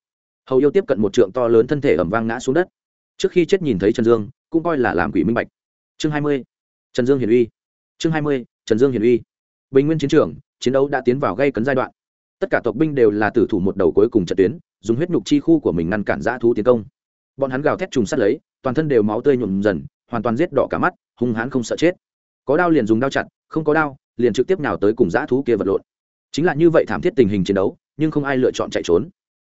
hầu yêu tiếp cận một trượng to lớn thân thể ẩm vang ngã xuống đất. Trước khi chết nhìn thấy trần dương, cũng coi là làm quỷ minh bạch. Chương hai mươi, trần dương hiển uy. Chương hai mươi, trần dương hiển uy. Bình nguyên chiến trường, chiến đấu đã tiến vào gây cấn giai đoạn. Tất cả tộc binh đều là tử thủ một đầu cuối cùng trận tuyến, dùng huyết nhục chi khu của mình ngăn cản giã thú tiến công. Bọn hắn gào thét trùng sát lấy, toàn thân đều máu tươi nhuộm dần, hoàn toàn giết đỏ cả mắt, hung hãn không sợ chết. Có đao liền dùng đao chặt, không có đao, liền trực tiếp nào tới cùng giã thú kia vật lộn. Chính là như vậy thảm thiết tình hình chiến đấu, nhưng không ai lựa chọn chạy trốn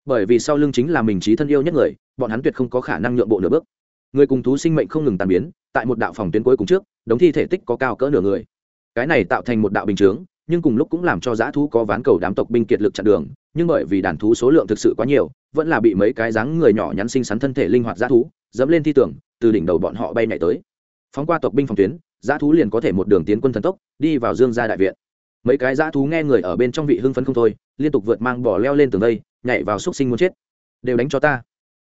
bởi vì sau lưng chính là mình trí thân yêu nhất người, bọn hắn tuyệt không có khả năng nhượng bộ nửa bước. Người cùng thú sinh mệnh không ngừng tàn biến, tại một đạo phòng tuyến cuối cùng trước, đống thi thể tích có cao cỡ nửa người. Cái này tạo thành một đạo bình chướng, nhưng cùng lúc cũng làm cho dã thú có ván cầu đám tộc binh kiệt lực chặn đường, nhưng bởi vì đàn thú số lượng thực sự quá nhiều, vẫn là bị mấy cái dáng người nhỏ nhắn xinh xắn thân thể linh hoạt dã thú, dẫm lên thi tưởng, từ đỉnh đầu bọn họ bay nhảy tới. Phóng qua tộc binh phòng tuyến dã thú liền có thể một đường tiến quân thần tốc, đi vào dương gia đại viện. Mấy cái dã thú nghe người ở bên trong vị hưng phấn không thôi, liên tục vượt mang bỏ leo lên tường đây nhảy vào xúc sinh muốn chết. Đều đánh cho ta.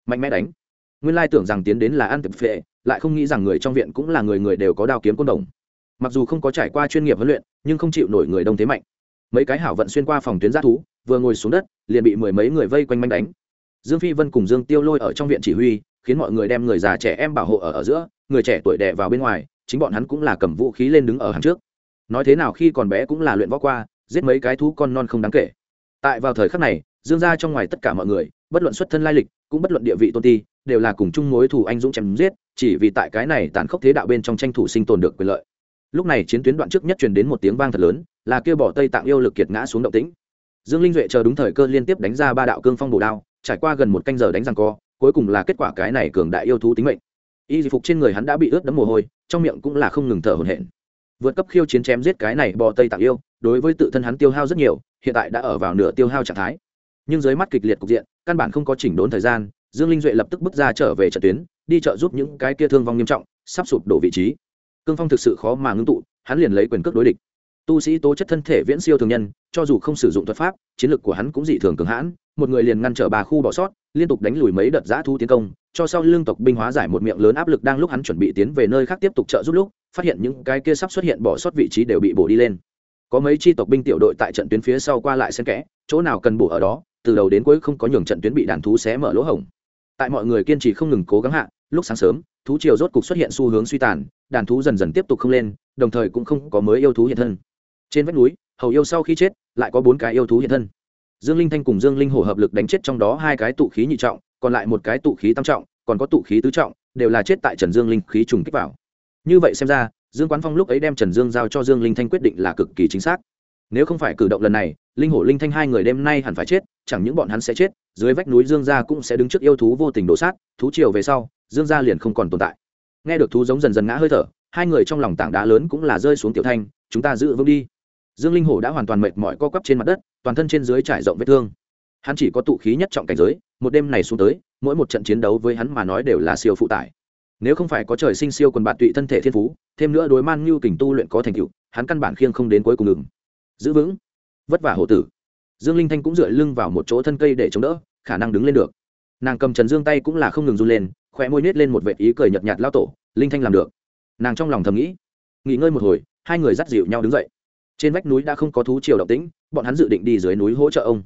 Mạnh mẽ đánh. Nguyên lai tưởng rằng tiến đến là ăn tập phệ, lại không nghĩ rằng người trong viện cũng là người người đều có đao kiếm côn đồng. Mặc dù không có trải qua chuyên nghiệp huấn luyện, nhưng không chịu nổi người đông thế mạnh. Mấy cái hảo vận xuyên qua phòng tuyến g thú, vừa ngồi xuống đất, liền bị mười mấy người vây quanh manh đánh. Dương phi vân cùng dương tiêu lôi ở trong viện chỉ huy, khiến mọi người đem người già trẻ em bảo hộ ở ở giữa, người trẻ tuổi đẻ vào bên ngoài, chính bọn hắn cũng là cầm vũ khí lên đứng ở hàng trước. Nói thế nào khi còn bé cũng là luyện võ qua, giết mấy cái thú con non không đáng kể. Tại vào thời khắc này dương gia trong ngoài tất cả mọi người, bất luận xuất thân lai lịch, cũng bất luận địa vị tôn ti, đều là cùng chung mối thù anh dũng chém giết, chỉ vì tại cái này tàn khốc thế đạo bên trong tranh thủ sinh tồn được quyền lợi. Lúc này chiến tuyến đoạn trước nhất truyền đến một tiếng vang thật lớn, là kêu bỏ tây tạng yêu lực kiệt ngã xuống động tĩnh. Dương linh duệ chờ đúng thời cơ liên tiếp đánh ra ba đạo cương phong bổ đao, trải qua gần một canh giờ đánh răng co, cuối cùng là kết quả cái này cường đại yêu thú tính mệnh. Y phục trên người hắn đã bị ướt đẫm mồ hôi, trong miệng cũng là không ngừng thở hổn hển. Vượt cấp khiêu chiến chém giết cái này bò tây tạng yêu, đối với tự thân hắn tiêu hao rất nhiều, hiện tại đã ở vào nửa tiêu hao trạng thái nhưng dưới mắt kịch liệt cục diện, căn bản không có chỉnh đốn thời gian, dương linh duệ lập tức bước ra trở về trận tuyến, đi trợ giúp những cái kia thương vong nghiêm trọng, sắp sụp đổ vị trí. Cương phong thực sự khó mà ngưng tụ, hắn liền lấy quyền cước đối địch. Tu sĩ tố chất thân thể viễn siêu thường nhân, cho dù không sử dụng thuật pháp, chiến lược của hắn cũng dị thường cường hãn, một người liền ngăn trở bà khu bỏ sót, liên tục đánh lùi mấy đợt giã thu tiến công, cho sau lương tộc binh hóa giải một miệng lớn áp lực đang lúc hắn chuẩn bị tiến về nơi khác tiếp tục trợ giúp lúc, phát hiện những cái kia sắp xuất hiện bỏ sót vị trí đều bị bổ đi lên. Có mấy chi tộc binh tiểu đội tại trận tuyến phía sau qua lại xen kẽ, chỗ nào cần bổ ở đó từ đầu đến cuối không có nhường trận tuyến bị đàn thú xé mở lỗ hổng. Tại mọi người kiên trì không ngừng cố gắng hạ, lúc sáng sớm, thú triều rốt cục xuất hiện xu hướng suy tàn, đàn thú dần dần tiếp tục không lên, đồng thời cũng không có mới yêu thú hiện thân. Trên vách núi, hầu yêu sau khi chết, lại có bốn cái yêu thú hiện thân. Dương linh thanh cùng dương linh hổ hợp lực đánh chết trong đó hai cái tụ khí nhị trọng, còn lại một cái tụ khí tam trọng, còn có tụ khí tứ trọng, đều là chết tại trần dương linh khí trùng kích vào. Như vậy xem ra, dương quán phong lúc ấy đem trần dương giao cho dương linh thanh quyết định là cực kỳ chính xác nếu không phải cử động lần này, linh hổ linh thanh hai người đêm nay hẳn phải chết, chẳng những bọn hắn sẽ chết, dưới vách núi dương gia cũng sẽ đứng trước yêu thú vô tình đổ sát, thú chiều về sau, dương gia liền không còn tồn tại. Nghe được thú giống dần dần ngã hơi thở, hai người trong lòng tảng đá lớn cũng là rơi xuống tiểu thanh, chúng ta giữ vững đi. Dương linh hổ đã hoàn toàn mệt mỏi co quắp trên mặt đất, toàn thân trên dưới trải rộng vết thương. Hắn chỉ có tụ khí nhất trọng cảnh giới, một đêm này xuống tới, mỗi một trận chiến đấu với hắn mà nói đều là siêu phụ tải. Nếu không phải có trời sinh siêu quần bạn tụy thân thể thiên phú, thêm nữa đối man như kình tu luyện có thành tựu, hắn căn bản khiêng không đến cuối cùng ngừng giữ vững. Vất vả hổ tử. Dương linh thanh cũng dựa lưng vào một chỗ thân cây để chống đỡ, khả năng đứng lên được. Nàng cầm trần dương tay cũng là không ngừng run lên, khóe môi nết lên một vệ ý cười nhợt nhạt lao tổ, linh thanh làm được. Nàng trong lòng thầm nghĩ, nghỉ ngơi một hồi, hai người dắt dịu nhau đứng dậy. Trên vách núi đã không có thú chiều động tĩnh, bọn hắn dự định đi dưới núi hỗ trợ ông.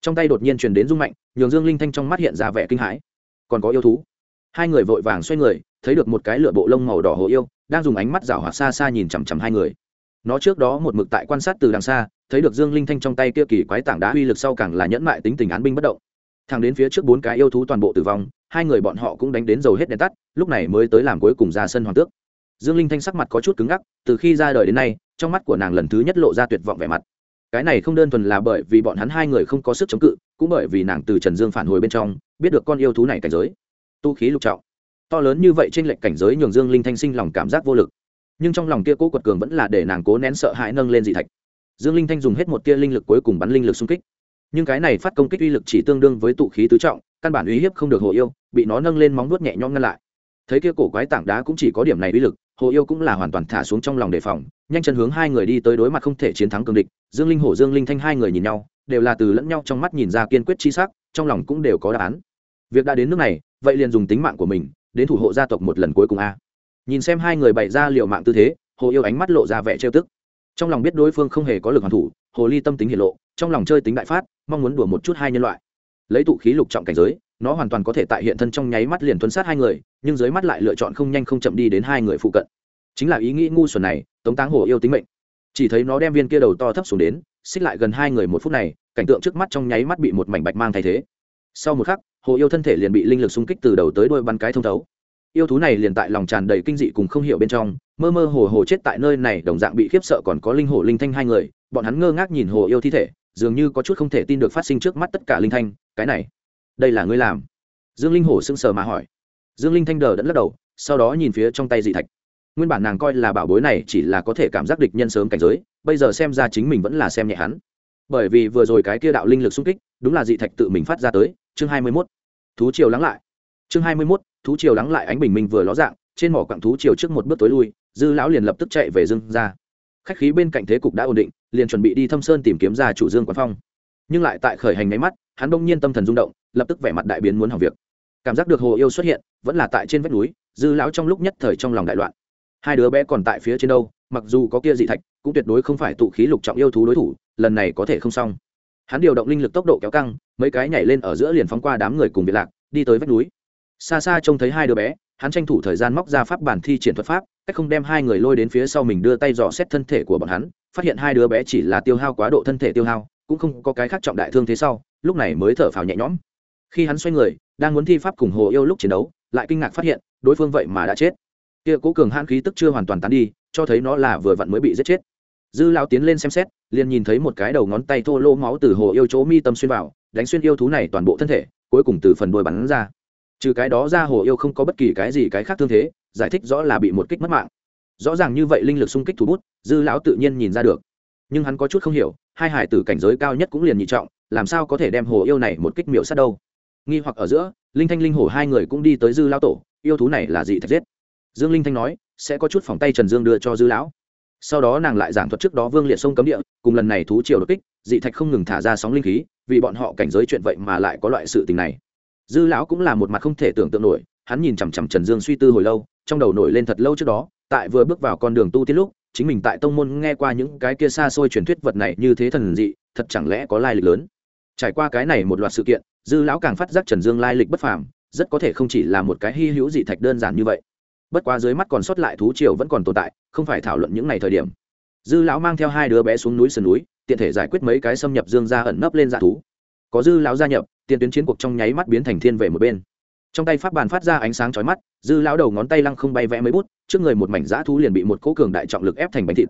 Trong tay đột nhiên truyền đến rung mạnh, nhường dương linh thanh trong mắt hiện ra vẻ kinh hãi. Còn có yêu thú. Hai người vội vàng xoay người, thấy được một cái lựa bộ lông màu đỏ hồ yêu, đang dùng ánh mắt rảo hoạt xa xa nhìn chằm chằm hai người nó trước đó một mực tại quan sát từ đằng xa, thấy được dương linh thanh trong tay kia kỳ quái tảng đá uy lực sau càng là nhẫn mại tính tình án binh bất động. Thằng đến phía trước bốn cái yêu thú toàn bộ tử vong, hai người bọn họ cũng đánh đến dầu hết đèn tắt, lúc này mới tới làm cuối cùng ra sân hoàng tước. Dương linh thanh sắc mặt có chút cứng ngắc, từ khi ra đời đến nay, trong mắt của nàng lần thứ nhất lộ ra tuyệt vọng vẻ mặt. Cái này không đơn thuần là bởi vì bọn hắn hai người không có sức chống cự, cũng bởi vì nàng từ trần dương phản hồi bên trong, biết được con yêu thú này cảnh giới. Tu khí lục trọng. To lớn như vậy trên lệnh cảnh giới nhường dương linh thanh sinh lòng cảm giác vô lực nhưng trong lòng kia cố quật cường vẫn là để nàng cố nén sợ hãi nâng lên dị thạch. Dương linh thanh dùng hết một tia linh lực cuối cùng bắn linh lực xung kích. Nhưng cái này phát công kích uy lực chỉ tương đương với tụ khí tứ trọng, căn bản uy hiếp không được hồ yêu, bị nó nâng lên móng nuốt nhẹ nhõm ngăn lại. Thấy kia cổ quái tảng đá cũng chỉ có điểm này uy lực, hồ yêu cũng là hoàn toàn thả xuống trong lòng đề phòng, nhanh chân hướng hai người đi tới đối mặt không thể chiến thắng cường địch. Dương linh hổ, dương linh thanh hai người nhìn nhau, đều là từ lẫn nhau trong mắt nhìn ra kiên quyết chi sắc, trong lòng cũng đều có đáp án. Việc đã đến nước này, vậy liền dùng tính mạng của mình, đến thủ hộ gia tộc một lần cuối cùng a nhìn xem hai người bày ra liệu mạng tư thế, hồ yêu ánh mắt lộ ra vẻ trêu tức. Trong lòng biết đối phương không hề có lực hoàn thủ, hồ ly tâm tính hiển lộ, trong lòng chơi tính đại phát, mong muốn đùa một chút hai nhân loại. Lấy tụ khí lục trọng cảnh giới, nó hoàn toàn có thể tại hiện thân trong nháy mắt liền tuân sát hai người, nhưng dưới mắt lại lựa chọn không nhanh không chậm đi đến hai người phụ cận. Chính là ý nghĩ ngu xuẩn này, tống táng hồ yêu tính mệnh. Chỉ thấy nó đem viên kia đầu to thấp xuống đến, xích lại gần hai người một phút này, cảnh tượng trước mắt trong nháy mắt bị một mảnh bạch mang thay thế. Sau một khắc, hồ yêu thân thể liền bị linh lực xung kích từ đầu tới đôi bắn cái thông thấu yêu thú này liền tại lòng tràn đầy kinh dị cùng không hiểu bên trong, mơ mơ hồ hồ chết tại nơi này, đồng dạng bị khiếp sợ còn có linh hồ linh thanh hai người, bọn hắn ngơ ngác nhìn hồ yêu thi thể, dường như có chút không thể tin được phát sinh trước mắt tất cả linh thanh, cái này, đây là ngươi làm? Dương linh hổ sững sờ mà hỏi. Dương linh thanh đờ đẫn lắc đầu, sau đó nhìn phía trong tay dị thạch. Nguyên bản nàng coi là bảo bối này chỉ là có thể cảm giác địch nhân sớm cảnh giới, bây giờ xem ra chính mình vẫn là xem nhẹ hắn. Bởi vì vừa rồi cái kia đạo linh lực xung kích, đúng là dị thạch tự mình phát ra tới. Chương hai mươi mốt. Thú triều lắng lại. Chương hai mươi mốt thú triều lắng lại ánh bình minh vừa ló dạng, trên mỏ quặng thú triều trước một bước tối lui, dư lão liền lập tức chạy về dương ra khách khí bên cạnh thế cục đã ổn định, liền chuẩn bị đi thâm sơn tìm kiếm ra chủ dương quán phong. Nhưng lại tại khởi hành nháy mắt, hắn đông nhiên tâm thần rung động, lập tức vẻ mặt đại biến muốn hỏng việc. Cảm giác được hồ yêu xuất hiện, vẫn là tại trên vách núi, dư lão trong lúc nhất thời trong lòng đại loạn. Hai đứa bé còn tại phía trên đâu, mặc dù có kia dị thạch, cũng tuyệt đối không phải tụ khí lục trọng yêu thú đối thủ, lần này có thể không xong. Hắn điều động linh lực tốc độ kéo căng, mấy cái nhảy lên ở giữa liền phóng qua đám người cùng biệt lạc, đi tới vách núi xa xa trông thấy hai đứa bé, hắn tranh thủ thời gian móc ra pháp bản thi triển thuật pháp, cách không đem hai người lôi đến phía sau mình đưa tay dò xét thân thể của bọn hắn, phát hiện hai đứa bé chỉ là tiêu hao quá độ thân thể tiêu hao, cũng không có cái khác trọng đại thương thế sau, lúc này mới thở phào nhẹ nhõm. Khi hắn xoay người, đang muốn thi pháp cùng hồ yêu lúc chiến đấu, lại kinh ngạc phát hiện, đối phương vậy mà đã chết. Kia cố cường hãn khí tức chưa hoàn toàn tán đi, cho thấy nó là vừa vặn mới bị giết chết. Dư lao tiến lên xem xét, liền nhìn thấy một cái đầu ngón tay thô lô máu từ hồ yêu chỗ mi tâm xuyên vào, đánh xuyên yêu thú này toàn bộ thân thể, cuối cùng từ phần đuôi bắn ra trừ cái đó ra hồ yêu không có bất kỳ cái gì cái khác thương thế, giải thích rõ là bị một kích mất mạng. Rõ ràng như vậy linh lực xung kích thủ bút, dư lão tự nhiên nhìn ra được. Nhưng hắn có chút không hiểu, hai hải tử cảnh giới cao nhất cũng liền nhị trọng, làm sao có thể đem hồ yêu này một kích miểu sát đâu? Nghi hoặc ở giữa, linh thanh linh hồ hai người cũng đi tới dư lão tổ, yêu thú này là dị thạch giết. Dương linh thanh nói, sẽ có chút phòng tay trần dương đưa cho dư lão. Sau đó nàng lại giảng thuật trước đó vương liệt sông cấm địa, cùng lần này thú triều đột kích, dị thạch không ngừng thả ra sóng linh khí, vì bọn họ cảnh giới chuyện vậy mà lại có loại sự tình này dư lão cũng là một mặt không thể tưởng tượng nổi, hắn nhìn chằm chằm trần dương suy tư hồi lâu, trong đầu nổi lên thật lâu trước đó, tại vừa bước vào con đường tu tiên lúc, chính mình tại tông môn nghe qua những cái kia xa xôi truyền thuyết vật này như thế thần dị, thật chẳng lẽ có lai lịch lớn? Trải qua cái này một loạt sự kiện, dư lão càng phát giác trần dương lai lịch bất phàm, rất có thể không chỉ là một cái hy hữu dị thạch đơn giản như vậy. Bất quá dưới mắt còn sót lại thú triều vẫn còn tồn tại, không phải thảo luận những ngày thời điểm. Dư lão mang theo hai đứa bé xuống núi sườn núi, tiện thể giải quyết mấy cái xâm nhập dương ra ẩn nấp lên dạ thú. Có dư lão gia nhập tiền tuyến chiến cuộc trong nháy mắt biến thành thiên về một bên. Trong tay pháp bàn phát ra ánh sáng chói mắt, dư lão đầu ngón tay lăng không bay vẽ mấy bút, trước người một mảnh dã thú liền bị một cỗ cường đại trọng lực ép thành bánh thịt.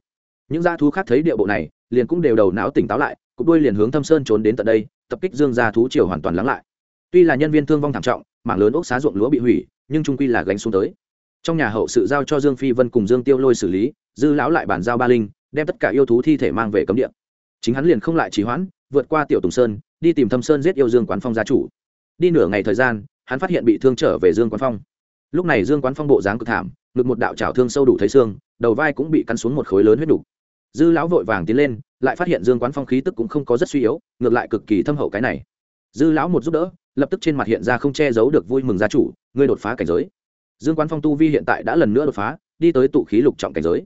Những dã thú khác thấy địa bộ này, liền cũng đều đầu não tỉnh táo lại, cục đuôi liền hướng thâm sơn trốn đến tận đây, tập kích dương gia thú triều hoàn toàn lắng lại. Tuy là nhân viên thương vong thảm trọng, mảng lớn ốc xá ruộng lúa bị hủy, nhưng trung quy là gánh xuống tới. Trong nhà hậu sự giao cho dương phi vân cùng dương tiêu lôi xử lý, dư lão lại bàn giao ba linh, đem tất cả yêu thú thi thể mang về cấm địa. Chính hắn liền không lại trì hoãn, vượt qua tiểu tùng sơn đi tìm thâm sơn giết yêu dương quán phong gia chủ. Đi nửa ngày thời gian, hắn phát hiện bị thương trở về dương quán phong. Lúc này dương quán phong bộ dáng cực thảm, ngực một đạo trào thương sâu đủ thấy xương, đầu vai cũng bị cắn xuống một khối lớn huyết đủ dư lão vội vàng tiến lên, lại phát hiện dương quán phong khí tức cũng không có rất suy yếu, ngược lại cực kỳ thâm hậu cái này. Dư lão một giúp đỡ, lập tức trên mặt hiện ra không che giấu được vui mừng gia chủ, ngươi đột phá cảnh giới. Dương quán phong tu vi hiện tại đã lần nữa đột phá, đi tới tụ khí lục trọng cảnh giới.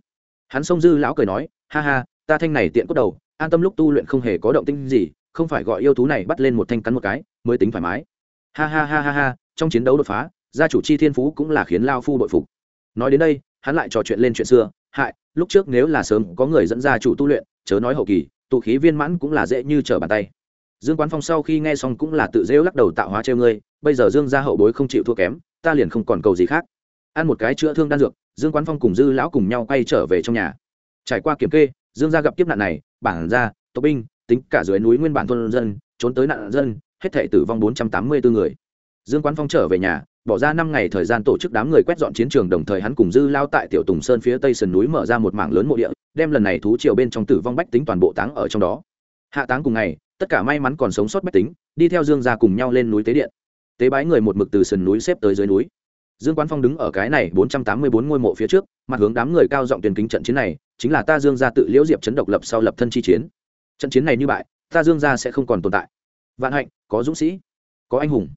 Hắn xông dư lão cười nói, ha ha, ta thanh này tiện cốt đầu, an tâm lúc tu luyện không hề có động tinh gì không phải gọi yêu thú này bắt lên một thanh cắn một cái, mới tính thoải mái. Ha ha ha ha ha, trong chiến đấu đột phá, gia chủ chi thiên phú cũng là khiến lao phu đội phục. Nói đến đây, hắn lại trò chuyện lên chuyện xưa, hại, lúc trước nếu là sớm có người dẫn gia chủ tu luyện, chớ nói hậu kỳ, tụ khí viên mãn cũng là dễ như trở bàn tay. Dương quán phong sau khi nghe xong cũng là tự dễu lắc đầu tạo hóa treo ngươi, bây giờ dương gia hậu bối không chịu thua kém, ta liền không còn cầu gì khác. Ăn một cái chữa thương đan dược, dương quán phong cùng dư lão cùng nhau quay trở về trong nhà. Trải qua kiểm kê, dương gia gặp kiếp nạn này, bản ra tộc binh tính cả dưới núi nguyên bản thôn dân, trốn tới nạn dân, hết thể tử vong bốn trăm tám mươi bốn người. Dương quán phong trở về nhà, bỏ ra năm ngày thời gian tổ chức đám người quét dọn chiến trường, đồng thời hắn cùng dư lao tại tiểu tùng sơn phía tây sườn núi mở ra một mảng lớn mộ địa, đem lần này thú triều bên trong tử vong bách tính toàn bộ táng ở trong đó. Hạ táng cùng ngày, tất cả may mắn còn sống sót bách tính, đi theo dương ra cùng nhau lên núi tế điện. Tế bái người một mực từ sườn núi xếp tới dưới núi. Dương quán phong đứng ở cái này bốn trăm tám mươi bốn ngôi mộ phía trước, mặt hướng đám người cao giọng tuyên kính trận chiến này, chính là ta dương gia tự liễu diệp chấn độc lập sau lập thân chi chiến trận chiến này như bại, ta dương gia sẽ không còn tồn tại. Vạn hạnh, có dũng sĩ, có anh hùng,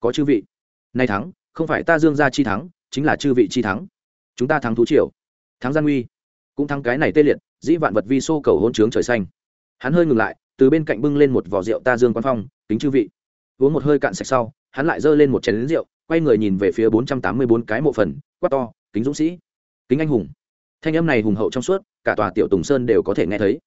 có chư vị. Nay thắng, không phải ta dương gia chi thắng, chính là chư vị chi thắng. Chúng ta thắng thú triều, thắng gian uy, cũng thắng cái này tê liệt, dĩ vạn vật vi xô cầu hôn trướng trời xanh. Hắn hơi ngừng lại, từ bên cạnh bưng lên một vỏ rượu ta dương quán phong, kính chư vị. Uống một hơi cạn sạch sau, hắn lại giơ lên một chén lính rượu, quay người nhìn về phía bốn trăm tám mươi bốn cái mộ phần, quát to, kính dũng sĩ, kính anh hùng. Thanh âm này hùng hậu trong suốt, cả tòa tiểu tùng sơn đều có thể nghe thấy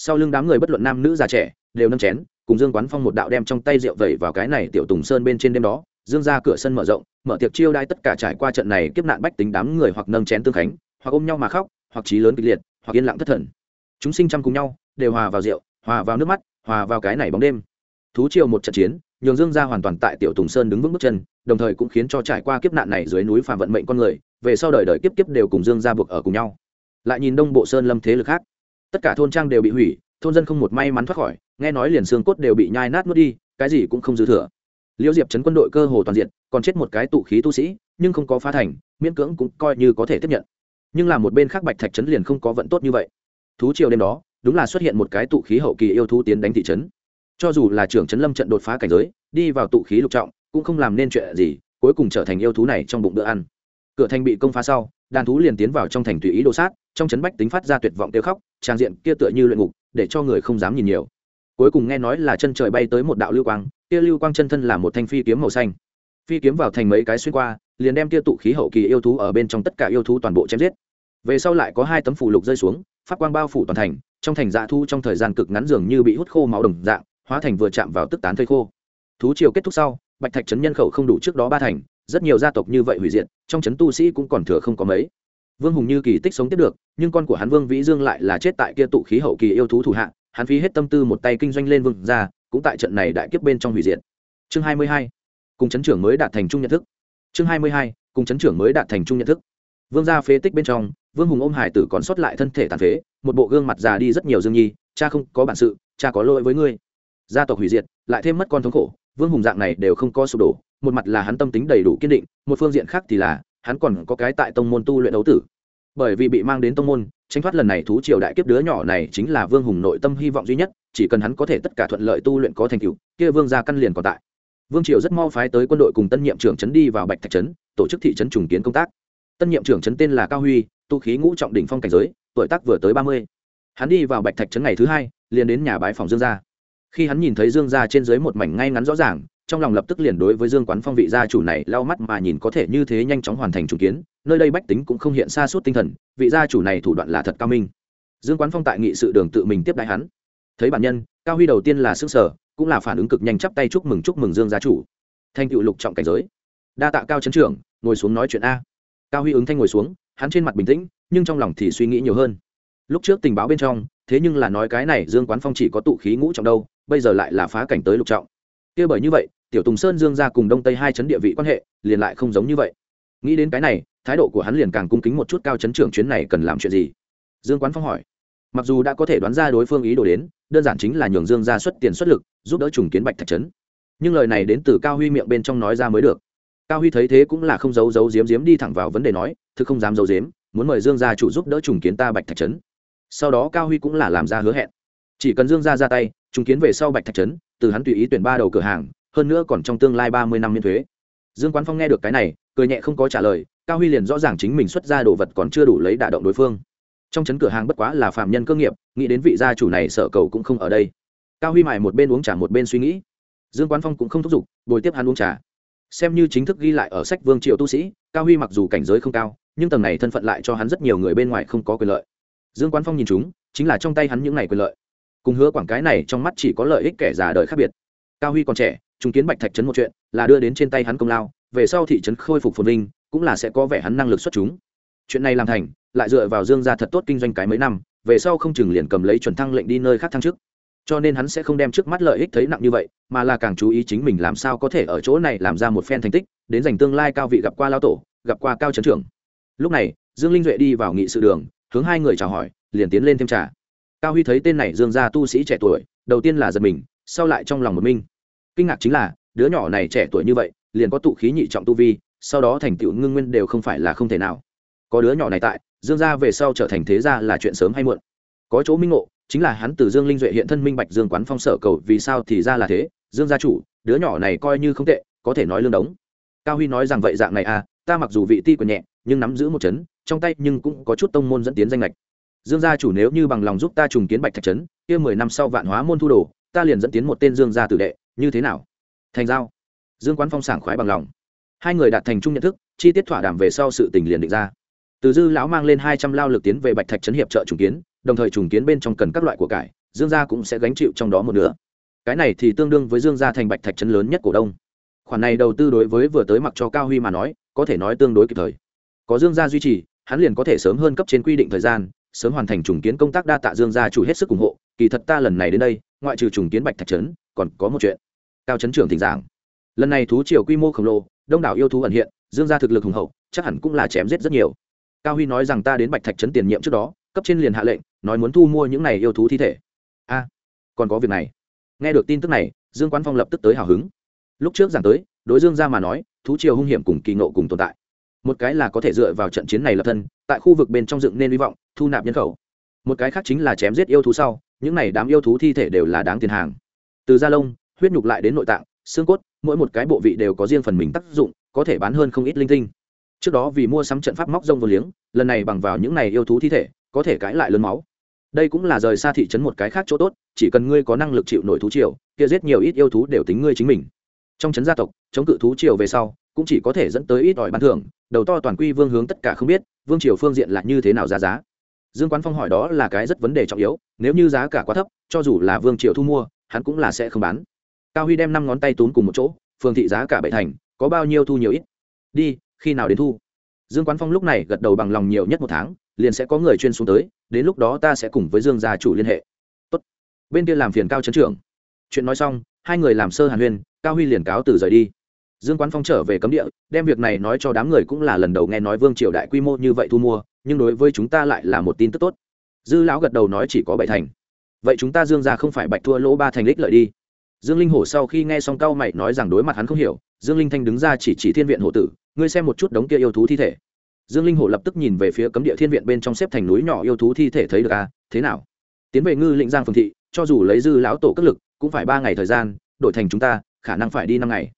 sau lưng đám người bất luận nam nữ già trẻ đều nâng chén, cùng dương quán phong một đạo đem trong tay rượu vẩy vào cái này tiểu tùng sơn bên trên đêm đó. Dương ra cửa sân mở rộng, mở tiệc chiêu đai tất cả trải qua trận này kiếp nạn bách tính đám người hoặc nâng chén tương khánh, hoặc ôm nhau mà khóc, hoặc trí lớn kịch liệt, hoặc yên lặng thất thần. Chúng sinh chăm cùng nhau, đều hòa vào rượu, hòa vào nước mắt, hòa vào cái này bóng đêm. Thú chiều một trận chiến, nhường dương gia hoàn toàn tại tiểu tùng sơn đứng vững bước chân, đồng thời cũng khiến cho trải qua kiếp nạn này dưới núi phàm vận mệnh con người, về sau đời đời kiếp kiếp đều cùng dương gia buộc ở cùng nhau. Lại nhìn đông bộ sơn lâm thế lực khác tất cả thôn trang đều bị hủy, thôn dân không một may mắn thoát khỏi, nghe nói liền xương cốt đều bị nhai nát mất đi, cái gì cũng không dư thừa. Liễu diệp chấn quân đội cơ hồ toàn diện, còn chết một cái tụ khí tu sĩ, nhưng không có phá thành, miễn cưỡng cũng coi như có thể tiếp nhận. Nhưng là một bên khác bạch thạch trấn liền không có vận tốt như vậy. Thú triều đêm đó, đúng là xuất hiện một cái tụ khí hậu kỳ yêu thú tiến đánh thị trấn. Cho dù là trưởng trấn lâm trận đột phá cảnh giới, đi vào tụ khí lục trọng, cũng không làm nên chuyện gì, cuối cùng trở thành yêu thú này trong bụng bữa ăn. Cửa thành bị công phá sau, đàn thú liền tiến vào trong thành tùy ý đồ sát trong trấn bách tính phát ra tuyệt vọng kêu khóc, trang diện kia tựa như luyện ngục, để cho người không dám nhìn nhiều. Cuối cùng nghe nói là chân trời bay tới một đạo lưu quang, kia lưu quang chân thân là một thanh phi kiếm màu xanh. Phi kiếm vào thành mấy cái xuyên qua, liền đem kia tụ khí hậu kỳ yêu thú ở bên trong tất cả yêu thú toàn bộ chém giết. Về sau lại có hai tấm phủ lục rơi xuống phát quang bao phủ toàn thành, trong thành dạ thu trong thời gian cực ngắn dường như bị hút khô máu đồng dạng, hóa thành vừa chạm vào tức tán thây khô. Thú triều kết thúc sau, bạch thạch trấn nhân khẩu không đủ trước đó ba thành, rất nhiều gia tộc như vậy hủy diệt, trong trấn tu sĩ cũng còn thừa không có mấy vương hùng như kỳ tích sống tiếp được, nhưng con của hắn vương vĩ dương lại là chết tại kia tụ khí hậu kỳ yêu thú thủ hạ, hắn phí hết tâm tư một tay kinh doanh lên vương ra cũng tại trận này đại kiếp bên trong hủy diệt. Chương hai mươi hai, cùng chấn trưởng mới đạt thành chung nhận thức. Chương hai mươi hai, cùng chấn trưởng mới đạt thành chung nhận thức. Vương gia phế tích bên trong, vương hùng ôm hải tử còn sót lại thân thể tàn phế, một bộ gương mặt già đi rất nhiều dương nhi, cha không có bản sự, cha có lỗi với ngươi. Gia tộc hủy diệt, lại thêm mất con thống khổ, vương hùng dạng này đều không có sụp đổ, một mặt là hắn tâm tính đầy đủ kiên định, một phương diện khác thì là hắn còn có cái tại tông môn tu luyện đấu tử. Bởi vì bị mang đến tông môn tranh thoát lần này thú triều đại kiếp đứa nhỏ này chính là vương hùng nội tâm hy vọng duy nhất, chỉ cần hắn có thể tất cả thuận lợi tu luyện có thành tựu, kia vương gia căn liền còn tại. Vương triều rất mau phái tới quân đội cùng tân nhiệm trưởng trấn đi vào bạch thạch trấn, tổ chức thị trấn trùng kiến công tác. Tân nhiệm trưởng trấn tên là cao huy, tu khí ngũ trọng đỉnh phong cảnh giới, tuổi tác vừa tới ba mươi. Hắn đi vào bạch thạch trấn ngày thứ hai, liền đến nhà bái phòng dương gia. Khi hắn nhìn thấy dương gia trên dưới một mảnh ngay ngắn rõ ràng trong lòng lập tức liền đối với dương quán phong vị gia chủ này lau mắt mà nhìn có thể như thế nhanh chóng hoàn thành chủ kiến, nơi đây bách tính cũng không hiện xa suốt tinh thần, vị gia chủ này thủ đoạn là thật cao minh. Dương quán phong tại nghị sự đường tự mình tiếp đại hắn. Thấy bản nhân, cao huy đầu tiên là xương sở cũng là phản ứng cực nhanh chắp tay chúc mừng chúc mừng dương gia chủ. Thanh cựu lục trọng cảnh giới. Đa tạ cao trấn trưởng, ngồi xuống nói chuyện a. Cao huy ứng thanh ngồi xuống, hắn trên mặt bình tĩnh, nhưng trong lòng thì suy nghĩ nhiều hơn. Lúc trước tình báo bên trong, thế nhưng là nói cái này dương quán phong chỉ có tụ khí ngũ trọng đâu, bây giờ lại là phá cảnh tới lục trọng. Kia bởi như vậy tiểu tùng sơn dương ra cùng đông tây hai chấn địa vị quan hệ liền lại không giống như vậy. Nghĩ đến cái này, thái độ của hắn liền càng cung kính một chút cao chấn trưởng chuyến này cần làm chuyện gì? Dương quán phong hỏi. Mặc dù đã có thể đoán ra đối phương ý đồ đến, đơn giản chính là nhường dương ra xuất tiền xuất lực, giúp đỡ trùng kiến bạch thạch trấn. Nhưng lời này đến từ cao huy miệng bên trong nói ra mới được. Cao huy thấy thế cũng là không giấu giấu giếm giếm đi thẳng vào vấn đề nói, thực không dám giấu giếm, muốn mời dương gia chủ giúp đỡ trùng kiến ta bạch thạch trấn. Sau đó cao huy cũng là làm ra hứa hẹn. Chỉ cần dương gia ra tay, trùng kiến về sau bạch thạch trấn, từ hắn tùy ý tuyển ba đầu cửa hàng hơn nữa còn trong tương lai ba mươi năm miễn thuế. Dương quán phong nghe được cái này, cười nhẹ không có trả lời, cao huy liền rõ ràng chính mình xuất ra đồ vật còn chưa đủ lấy đả động đối phương. Trong chấn cửa hàng bất quá là phạm nhân cơ nghiệp, nghĩ đến vị gia chủ này sợ cầu cũng không ở đây. Cao huy mải một bên uống trà một bên suy nghĩ. Dương quán phong cũng không thúc giục, bồi tiếp hắn uống trà. Xem như chính thức ghi lại ở sách vương triệu tu sĩ, cao huy mặc dù cảnh giới không cao, nhưng tầng này thân phận lại cho hắn rất nhiều người bên ngoài không có quyền lợi. Dương quán phong nhìn chúng, chính là trong tay hắn những ngày quyền lợi. Cùng hứa quảng cái này trong mắt chỉ có lợi ích kẻ già đời khác biệt. Cao huy còn trẻ chứng kiến bạch thạch trấn một chuyện, là đưa đến trên tay hắn công lao, về sau thị trấn khôi phục phồn vinh, cũng là sẽ có vẻ hắn năng lực xuất chúng. Chuyện này làm thành, lại dựa vào dương gia thật tốt kinh doanh cái mấy năm, về sau không chừng liền cầm lấy chuẩn thăng lệnh đi nơi khác thăng chức. Cho nên hắn sẽ không đem trước mắt lợi ích thấy nặng như vậy, mà là càng chú ý chính mình làm sao có thể ở chỗ này làm ra một phen thành tích, đến giành tương lai cao vị gặp qua lao tổ, gặp qua cao trấn trưởng. Lúc này, dương linh duệ đi vào nghị sự đường, hướng hai người chào hỏi, liền tiến lên thêm trà. Cao huy thấy tên này dương gia tu sĩ trẻ tuổi, đầu tiên là giật mình, sau lại trong lòng một minh kinh ngạc chính là, đứa nhỏ này trẻ tuổi như vậy, liền có tụ khí nhị trọng tu vi, sau đó thành tựu ngưng nguyên đều không phải là không thể nào. Có đứa nhỏ này tại, dương gia về sau trở thành thế gia là chuyện sớm hay muộn. Có chỗ minh ngộ, chính là hắn từ dương linh duệ hiện thân minh bạch dương quán phong sở cầu vì sao thì ra là thế, dương gia chủ, đứa nhỏ này coi như không tệ, có thể nói lương đống. Cao huy nói rằng vậy dạng này à ta mặc dù vị ti của nhẹ, nhưng nắm giữ một chấn, trong tay nhưng cũng có chút tông môn dẫn tiến danh lệch dương gia chủ nếu như bằng lòng giúp ta trùng kiến bạch thạch trấn kia mười năm sau vạn hóa môn thu đồ, ta liền dẫn tiến một tên dương gia tử đệ như thế nào? Thành giao. Dương quán phong sảng khoái bằng lòng. Hai người đạt thành chung nhận thức, chi tiết thỏa đàm về sau sự tình liền định ra. Từ dư lão mang lên hai trăm lao lực tiến về bạch thạch trấn hiệp trợ trùng kiến, đồng thời trùng kiến bên trong cần các loại của cải, dương gia cũng sẽ gánh chịu trong đó một nửa. Cái này thì tương đương với dương gia thành bạch thạch trấn lớn nhất cổ đông. Khoản này đầu tư đối với vừa tới mặc cho cao huy mà nói, có thể nói tương đối kịp thời. Có dương gia duy trì, hắn liền có thể sớm hơn cấp trên quy định thời gian, sớm hoàn thành trùng kiến công tác đa tạ dương gia chủ hết sức ủng hộ, kỳ thật ta lần này đến đây, ngoại trừ trùng kiến bạch thạch trấn, còn có một chuyện cao chấn trưởng thỉnh giảng. Lần này thú triều quy mô khổng lồ, đông đảo yêu thú ẩn hiện, dương gia thực lực hùng hậu, chắc hẳn cũng là chém giết rất nhiều. Cao huy nói rằng ta đến bạch thạch trấn tiền nhiệm trước đó, cấp trên liền hạ lệnh, nói muốn thu mua những này yêu thú thi thể. A, còn có việc này. Nghe được tin tức này, dương quán phong lập tức tới hào hứng. Lúc trước giảng tới, đối dương gia mà nói, thú triều hung hiểm cùng kỳ nộ cùng tồn tại. Một cái là có thể dựa vào trận chiến này lập thân, tại khu vực bên trong dựng nên hy vọng, thu nạp nhân khẩu. Một cái khác chính là chém giết yêu thú sau, những này đám yêu thú thi thể đều là đáng tiền hàng. Từ gia lông huyết nhục lại đến nội tạng, xương cốt, mỗi một cái bộ vị đều có riêng phần mình tác dụng, có thể bán hơn không ít linh tinh. Trước đó vì mua sắm trận pháp móc rông vô liếng, lần này bằng vào những này yêu thú thi thể, có thể cãi lại lớn máu. Đây cũng là rời xa thị trấn một cái khác chỗ tốt, chỉ cần ngươi có năng lực chịu nổi thú triều, kia giết nhiều ít yêu thú đều tính ngươi chính mình. Trong trấn gia tộc, chống cự thú triều về sau, cũng chỉ có thể dẫn tới ít ỏi bán thưởng, đầu to toàn quy vương hướng tất cả không biết, vương triều phương diện là như thế nào ra giá. Dương quán phong hỏi đó là cái rất vấn đề trọng yếu, nếu như giá cả quá thấp, cho dù là vương triều thu mua, hắn cũng là sẽ không bán cao huy đem năm ngón tay túm cùng một chỗ, phường thị giá cả bảy thành, có bao nhiêu thu nhiều ít? Đi, khi nào đến thu? Dương quán phong lúc này gật đầu bằng lòng nhiều nhất một tháng, liền sẽ có người chuyên xuống tới, đến lúc đó ta sẽ cùng với dương gia chủ liên hệ. Tốt. bên kia làm phiền cao trấn trưởng. Chuyện nói xong, hai người làm sơ hàn huyên, cao huy liền cáo từ rời đi. Dương quán phong trở về cấm địa, đem việc này nói cho đám người cũng là lần đầu nghe nói vương triều đại quy mô như vậy thu mua, nhưng đối với chúng ta lại là một tin tức tốt. Dư lão gật đầu nói chỉ có bảy thành. Vậy chúng ta dương gia không phải bạch thua lỗ ba thành lích lợi đi dương linh hổ sau khi nghe xong cao mày nói rằng đối mặt hắn không hiểu, dương linh thanh đứng ra chỉ chỉ thiên viện hổ tử, ngươi xem một chút đống kia yêu thú thi thể. Dương linh hổ lập tức nhìn về phía cấm địa thiên viện bên trong xếp thành núi nhỏ yêu thú thi thể thấy được à thế nào? Tiến về ngư lĩnh giang phương thị, cho dù lấy dư lão tổ cất lực, cũng phải ba ngày thời gian, đổi thành chúng ta, khả năng phải đi năm ngày.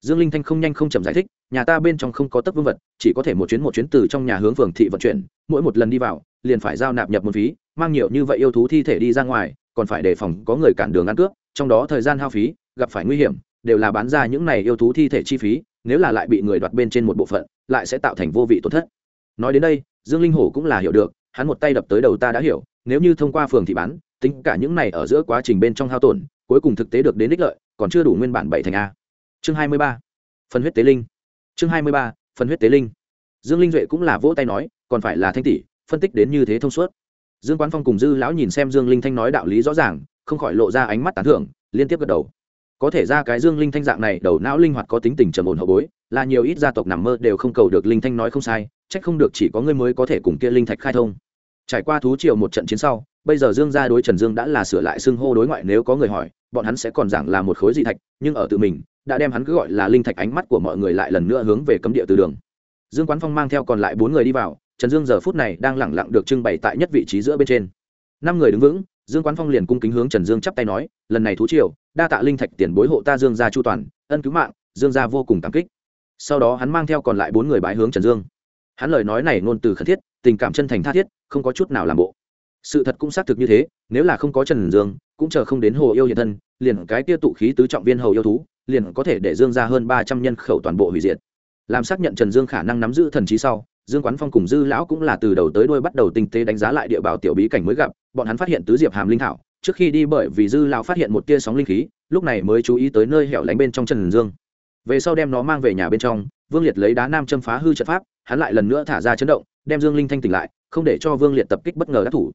Dương linh thanh không nhanh không chậm giải thích, nhà ta bên trong không có tấc vương vật, chỉ có thể một chuyến một chuyến từ trong nhà hướng phường thị vận chuyển, mỗi một lần đi vào, liền phải giao nạp nhập một phí, mang nhiều như vậy yêu thú thi thể đi ra ngoài, còn phải đề phòng có người cản đường ăn cướp trong đó thời gian hao phí, gặp phải nguy hiểm, đều là bán ra những này yêu thú thi thể chi phí, nếu là lại bị người đoạt bên trên một bộ phận, lại sẽ tạo thành vô vị tổn thất. Nói đến đây, dương linh hổ cũng là hiểu được, hắn một tay đập tới đầu ta đã hiểu, nếu như thông qua phường thị bán, tính cả những này ở giữa quá trình bên trong hao tổn, cuối cùng thực tế được đến đích lợi, còn chưa đủ nguyên bản bảy thành a. Chương hai mươi ba. Phần huyết tế linh. Chương hai mươi ba, phần huyết tế linh. Dương linh duệ cũng là vỗ tay nói, còn phải là thanh tỷ, phân tích đến như thế thông suốt. Dương quán phong cùng dư lão nhìn xem dương linh thanh nói đạo lý rõ ràng không khỏi lộ ra ánh mắt tán thưởng, liên tiếp gật đầu. Có thể ra cái dương linh thanh dạng này, đầu não linh hoạt có tính tình trầm ổn hậu bối, là nhiều ít gia tộc nằm mơ đều không cầu được linh thanh nói không sai trách không được chỉ có ngươi mới có thể cùng kia linh thạch khai thông. Trải qua thú triều một trận chiến sau, bây giờ dương gia đối trần dương đã là sửa lại xưng hô đối ngoại nếu có người hỏi, bọn hắn sẽ còn giảng là một khối dị thạch, nhưng ở tự mình, đã đem hắn cứ gọi là linh thạch ánh mắt của mọi người lại lần nữa hướng về cấm địa từ đường. Dương quán phong mang theo còn lại bốn người đi vào, trần dương giờ phút này đang lẳng lặng được trưng bày tại nhất vị trí giữa bên trên. Năm người đứng vững dương quán phong liền cung kính hướng trần dương chắp tay nói, lần này thú triều, đa tạ linh thạch tiền bối hộ ta dương gia chu toàn, ân cứu mạng, dương gia vô cùng cảm kích. Sau đó hắn mang theo còn lại bốn người bái hướng trần dương. Hắn lời nói này ngôn từ khẩn thiết, tình cảm chân thành tha thiết, không có chút nào làm bộ. Sự thật cũng xác thực như thế, nếu là không có trần dương, cũng chờ không đến hồ yêu hiện thân, liền cái kia tụ khí tứ trọng viên hầu yêu thú, liền có thể để dương ra hơn ba trăm nhân khẩu toàn bộ hủy diệt. Làm xác nhận trần dương khả năng nắm giữ thần trí sau dương quán phong cùng dư lão cũng là từ đầu tới đuôi bắt đầu tinh tế đánh giá lại địa bảo tiểu bí cảnh mới gặp, bọn hắn phát hiện tứ diệp hàm linh thảo, trước khi đi bởi vì dư lão phát hiện một tia sóng linh khí, lúc này mới chú ý tới nơi hẻo lánh bên trong trần dương. Về sau đem nó mang về nhà bên trong, vương liệt lấy đá nam châm phá hư trận pháp, hắn lại lần nữa thả ra chấn động, đem dương linh thanh tỉnh lại, không để cho vương liệt tập kích bất ngờ đắc thủ.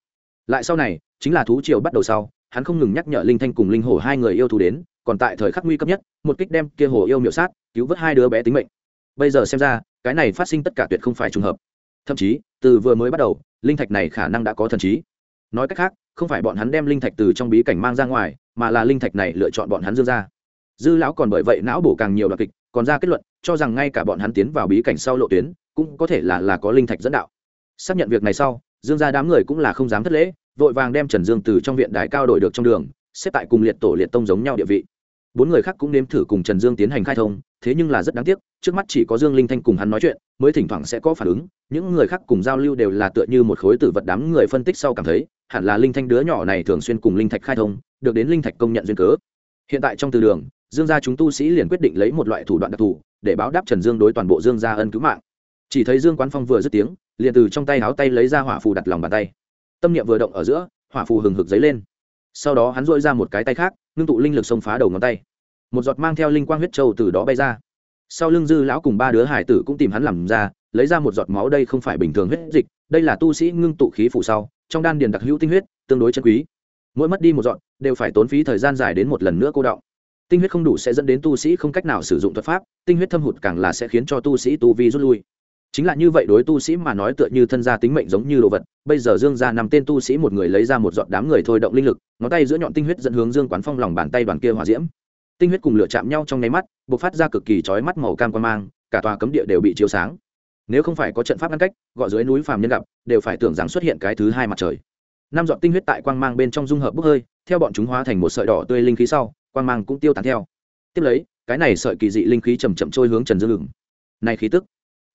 Lại sau này, chính là thú triều bắt đầu sau, hắn không ngừng nhắc nhở linh thanh cùng linh hổ hai người yêu thú đến, còn tại thời khắc nguy cấp nhất, một kích đem kia hồ yêu miểu sát, cứu vớt hai đứa bé tính mệnh. Bây giờ xem ra cái này phát sinh tất cả tuyệt không phải trùng hợp. Thậm chí, từ vừa mới bắt đầu, linh thạch này khả năng đã có thần trí. Nói cách khác, không phải bọn hắn đem linh thạch từ trong bí cảnh mang ra ngoài, mà là linh thạch này lựa chọn bọn hắn dương ra. Dư lão còn bởi vậy não bổ càng nhiều đoạn kịch, còn ra kết luận, cho rằng ngay cả bọn hắn tiến vào bí cảnh sau lộ tuyến, cũng có thể là là có linh thạch dẫn đạo. Xác nhận việc này sau, dương ra đám người cũng là không dám thất lễ, vội vàng đem trần dương từ trong viện đài cao đổi được trong đường, xếp tại cùng liệt tổ liệt tông giống nhau địa vị bốn người khác cũng nếm thử cùng trần dương tiến hành khai thông, thế nhưng là rất đáng tiếc, trước mắt chỉ có dương linh thanh cùng hắn nói chuyện, mới thỉnh thoảng sẽ có phản ứng. Những người khác cùng giao lưu đều là tựa như một khối tử vật đám người phân tích sau cảm thấy, hẳn là linh thanh đứa nhỏ này thường xuyên cùng linh thạch khai thông, được đến linh thạch công nhận duyên cớ. Hiện tại trong từ đường, dương gia chúng tu sĩ liền quyết định lấy một loại thủ đoạn đặc thù, để báo đáp trần dương đối toàn bộ dương gia ân cứu mạng. Chỉ thấy dương quán phong vừa dứt tiếng, liền từ trong tay háo tay lấy ra hỏa phù đặt lòng bàn tay. Tâm niệm vừa động ở giữa, hỏa phù hừng hực dấy lên sau đó hắn dội ra một cái tay khác, ngưng tụ linh lực xông phá đầu ngón tay. Một giọt mang theo linh quang huyết trâu từ đó bay ra. Sau lưng dư lão cùng ba đứa hải tử cũng tìm hắn làm ra, lấy ra một giọt máu đây không phải bình thường huyết dịch, đây là tu sĩ ngưng tụ khí phụ sau, trong đan điền đặc hữu tinh huyết, tương đối chân quý. Mỗi mất đi một giọt, đều phải tốn phí thời gian dài đến một lần nữa cô động. tinh huyết không đủ sẽ dẫn đến tu sĩ không cách nào sử dụng thuật pháp, tinh huyết thâm hụt càng là sẽ khiến cho tu sĩ tu vi rút lui chính là như vậy đối tu sĩ mà nói tựa như thân gia tính mệnh giống như đồ vật, bây giờ dương ra nằm tên tu sĩ một người lấy ra một giọt đám người thôi động linh lực, ngón tay giữa nhọn tinh huyết dẫn hướng dương quán phong lòng bàn tay đoàn kia hòa diễm. Tinh huyết cùng lửa chạm nhau trong nháy mắt b ộ c phát ra cực kỳ trói mắt màu cam quan mang, cả tòa cấm địa đều bị chiếu sáng. Nếu không phải có trận pháp ngăn cách, gọi dưới núi phàm nhân gặp, đều phải tưởng rằng xuất hiện cái thứ hai mặt trời. Năm giọt tinh huyết tại quang mang bên trong dung hợp bốc hơi, theo bọn chúng hóa thành một sợi đỏ tươi linh khí sau, quang mang cũng tiêu tán theo. Tiếp lấy, cái này sợi kỳ dị linh khí chầm chậm trôi hướng trần dương ngừng này khí tức,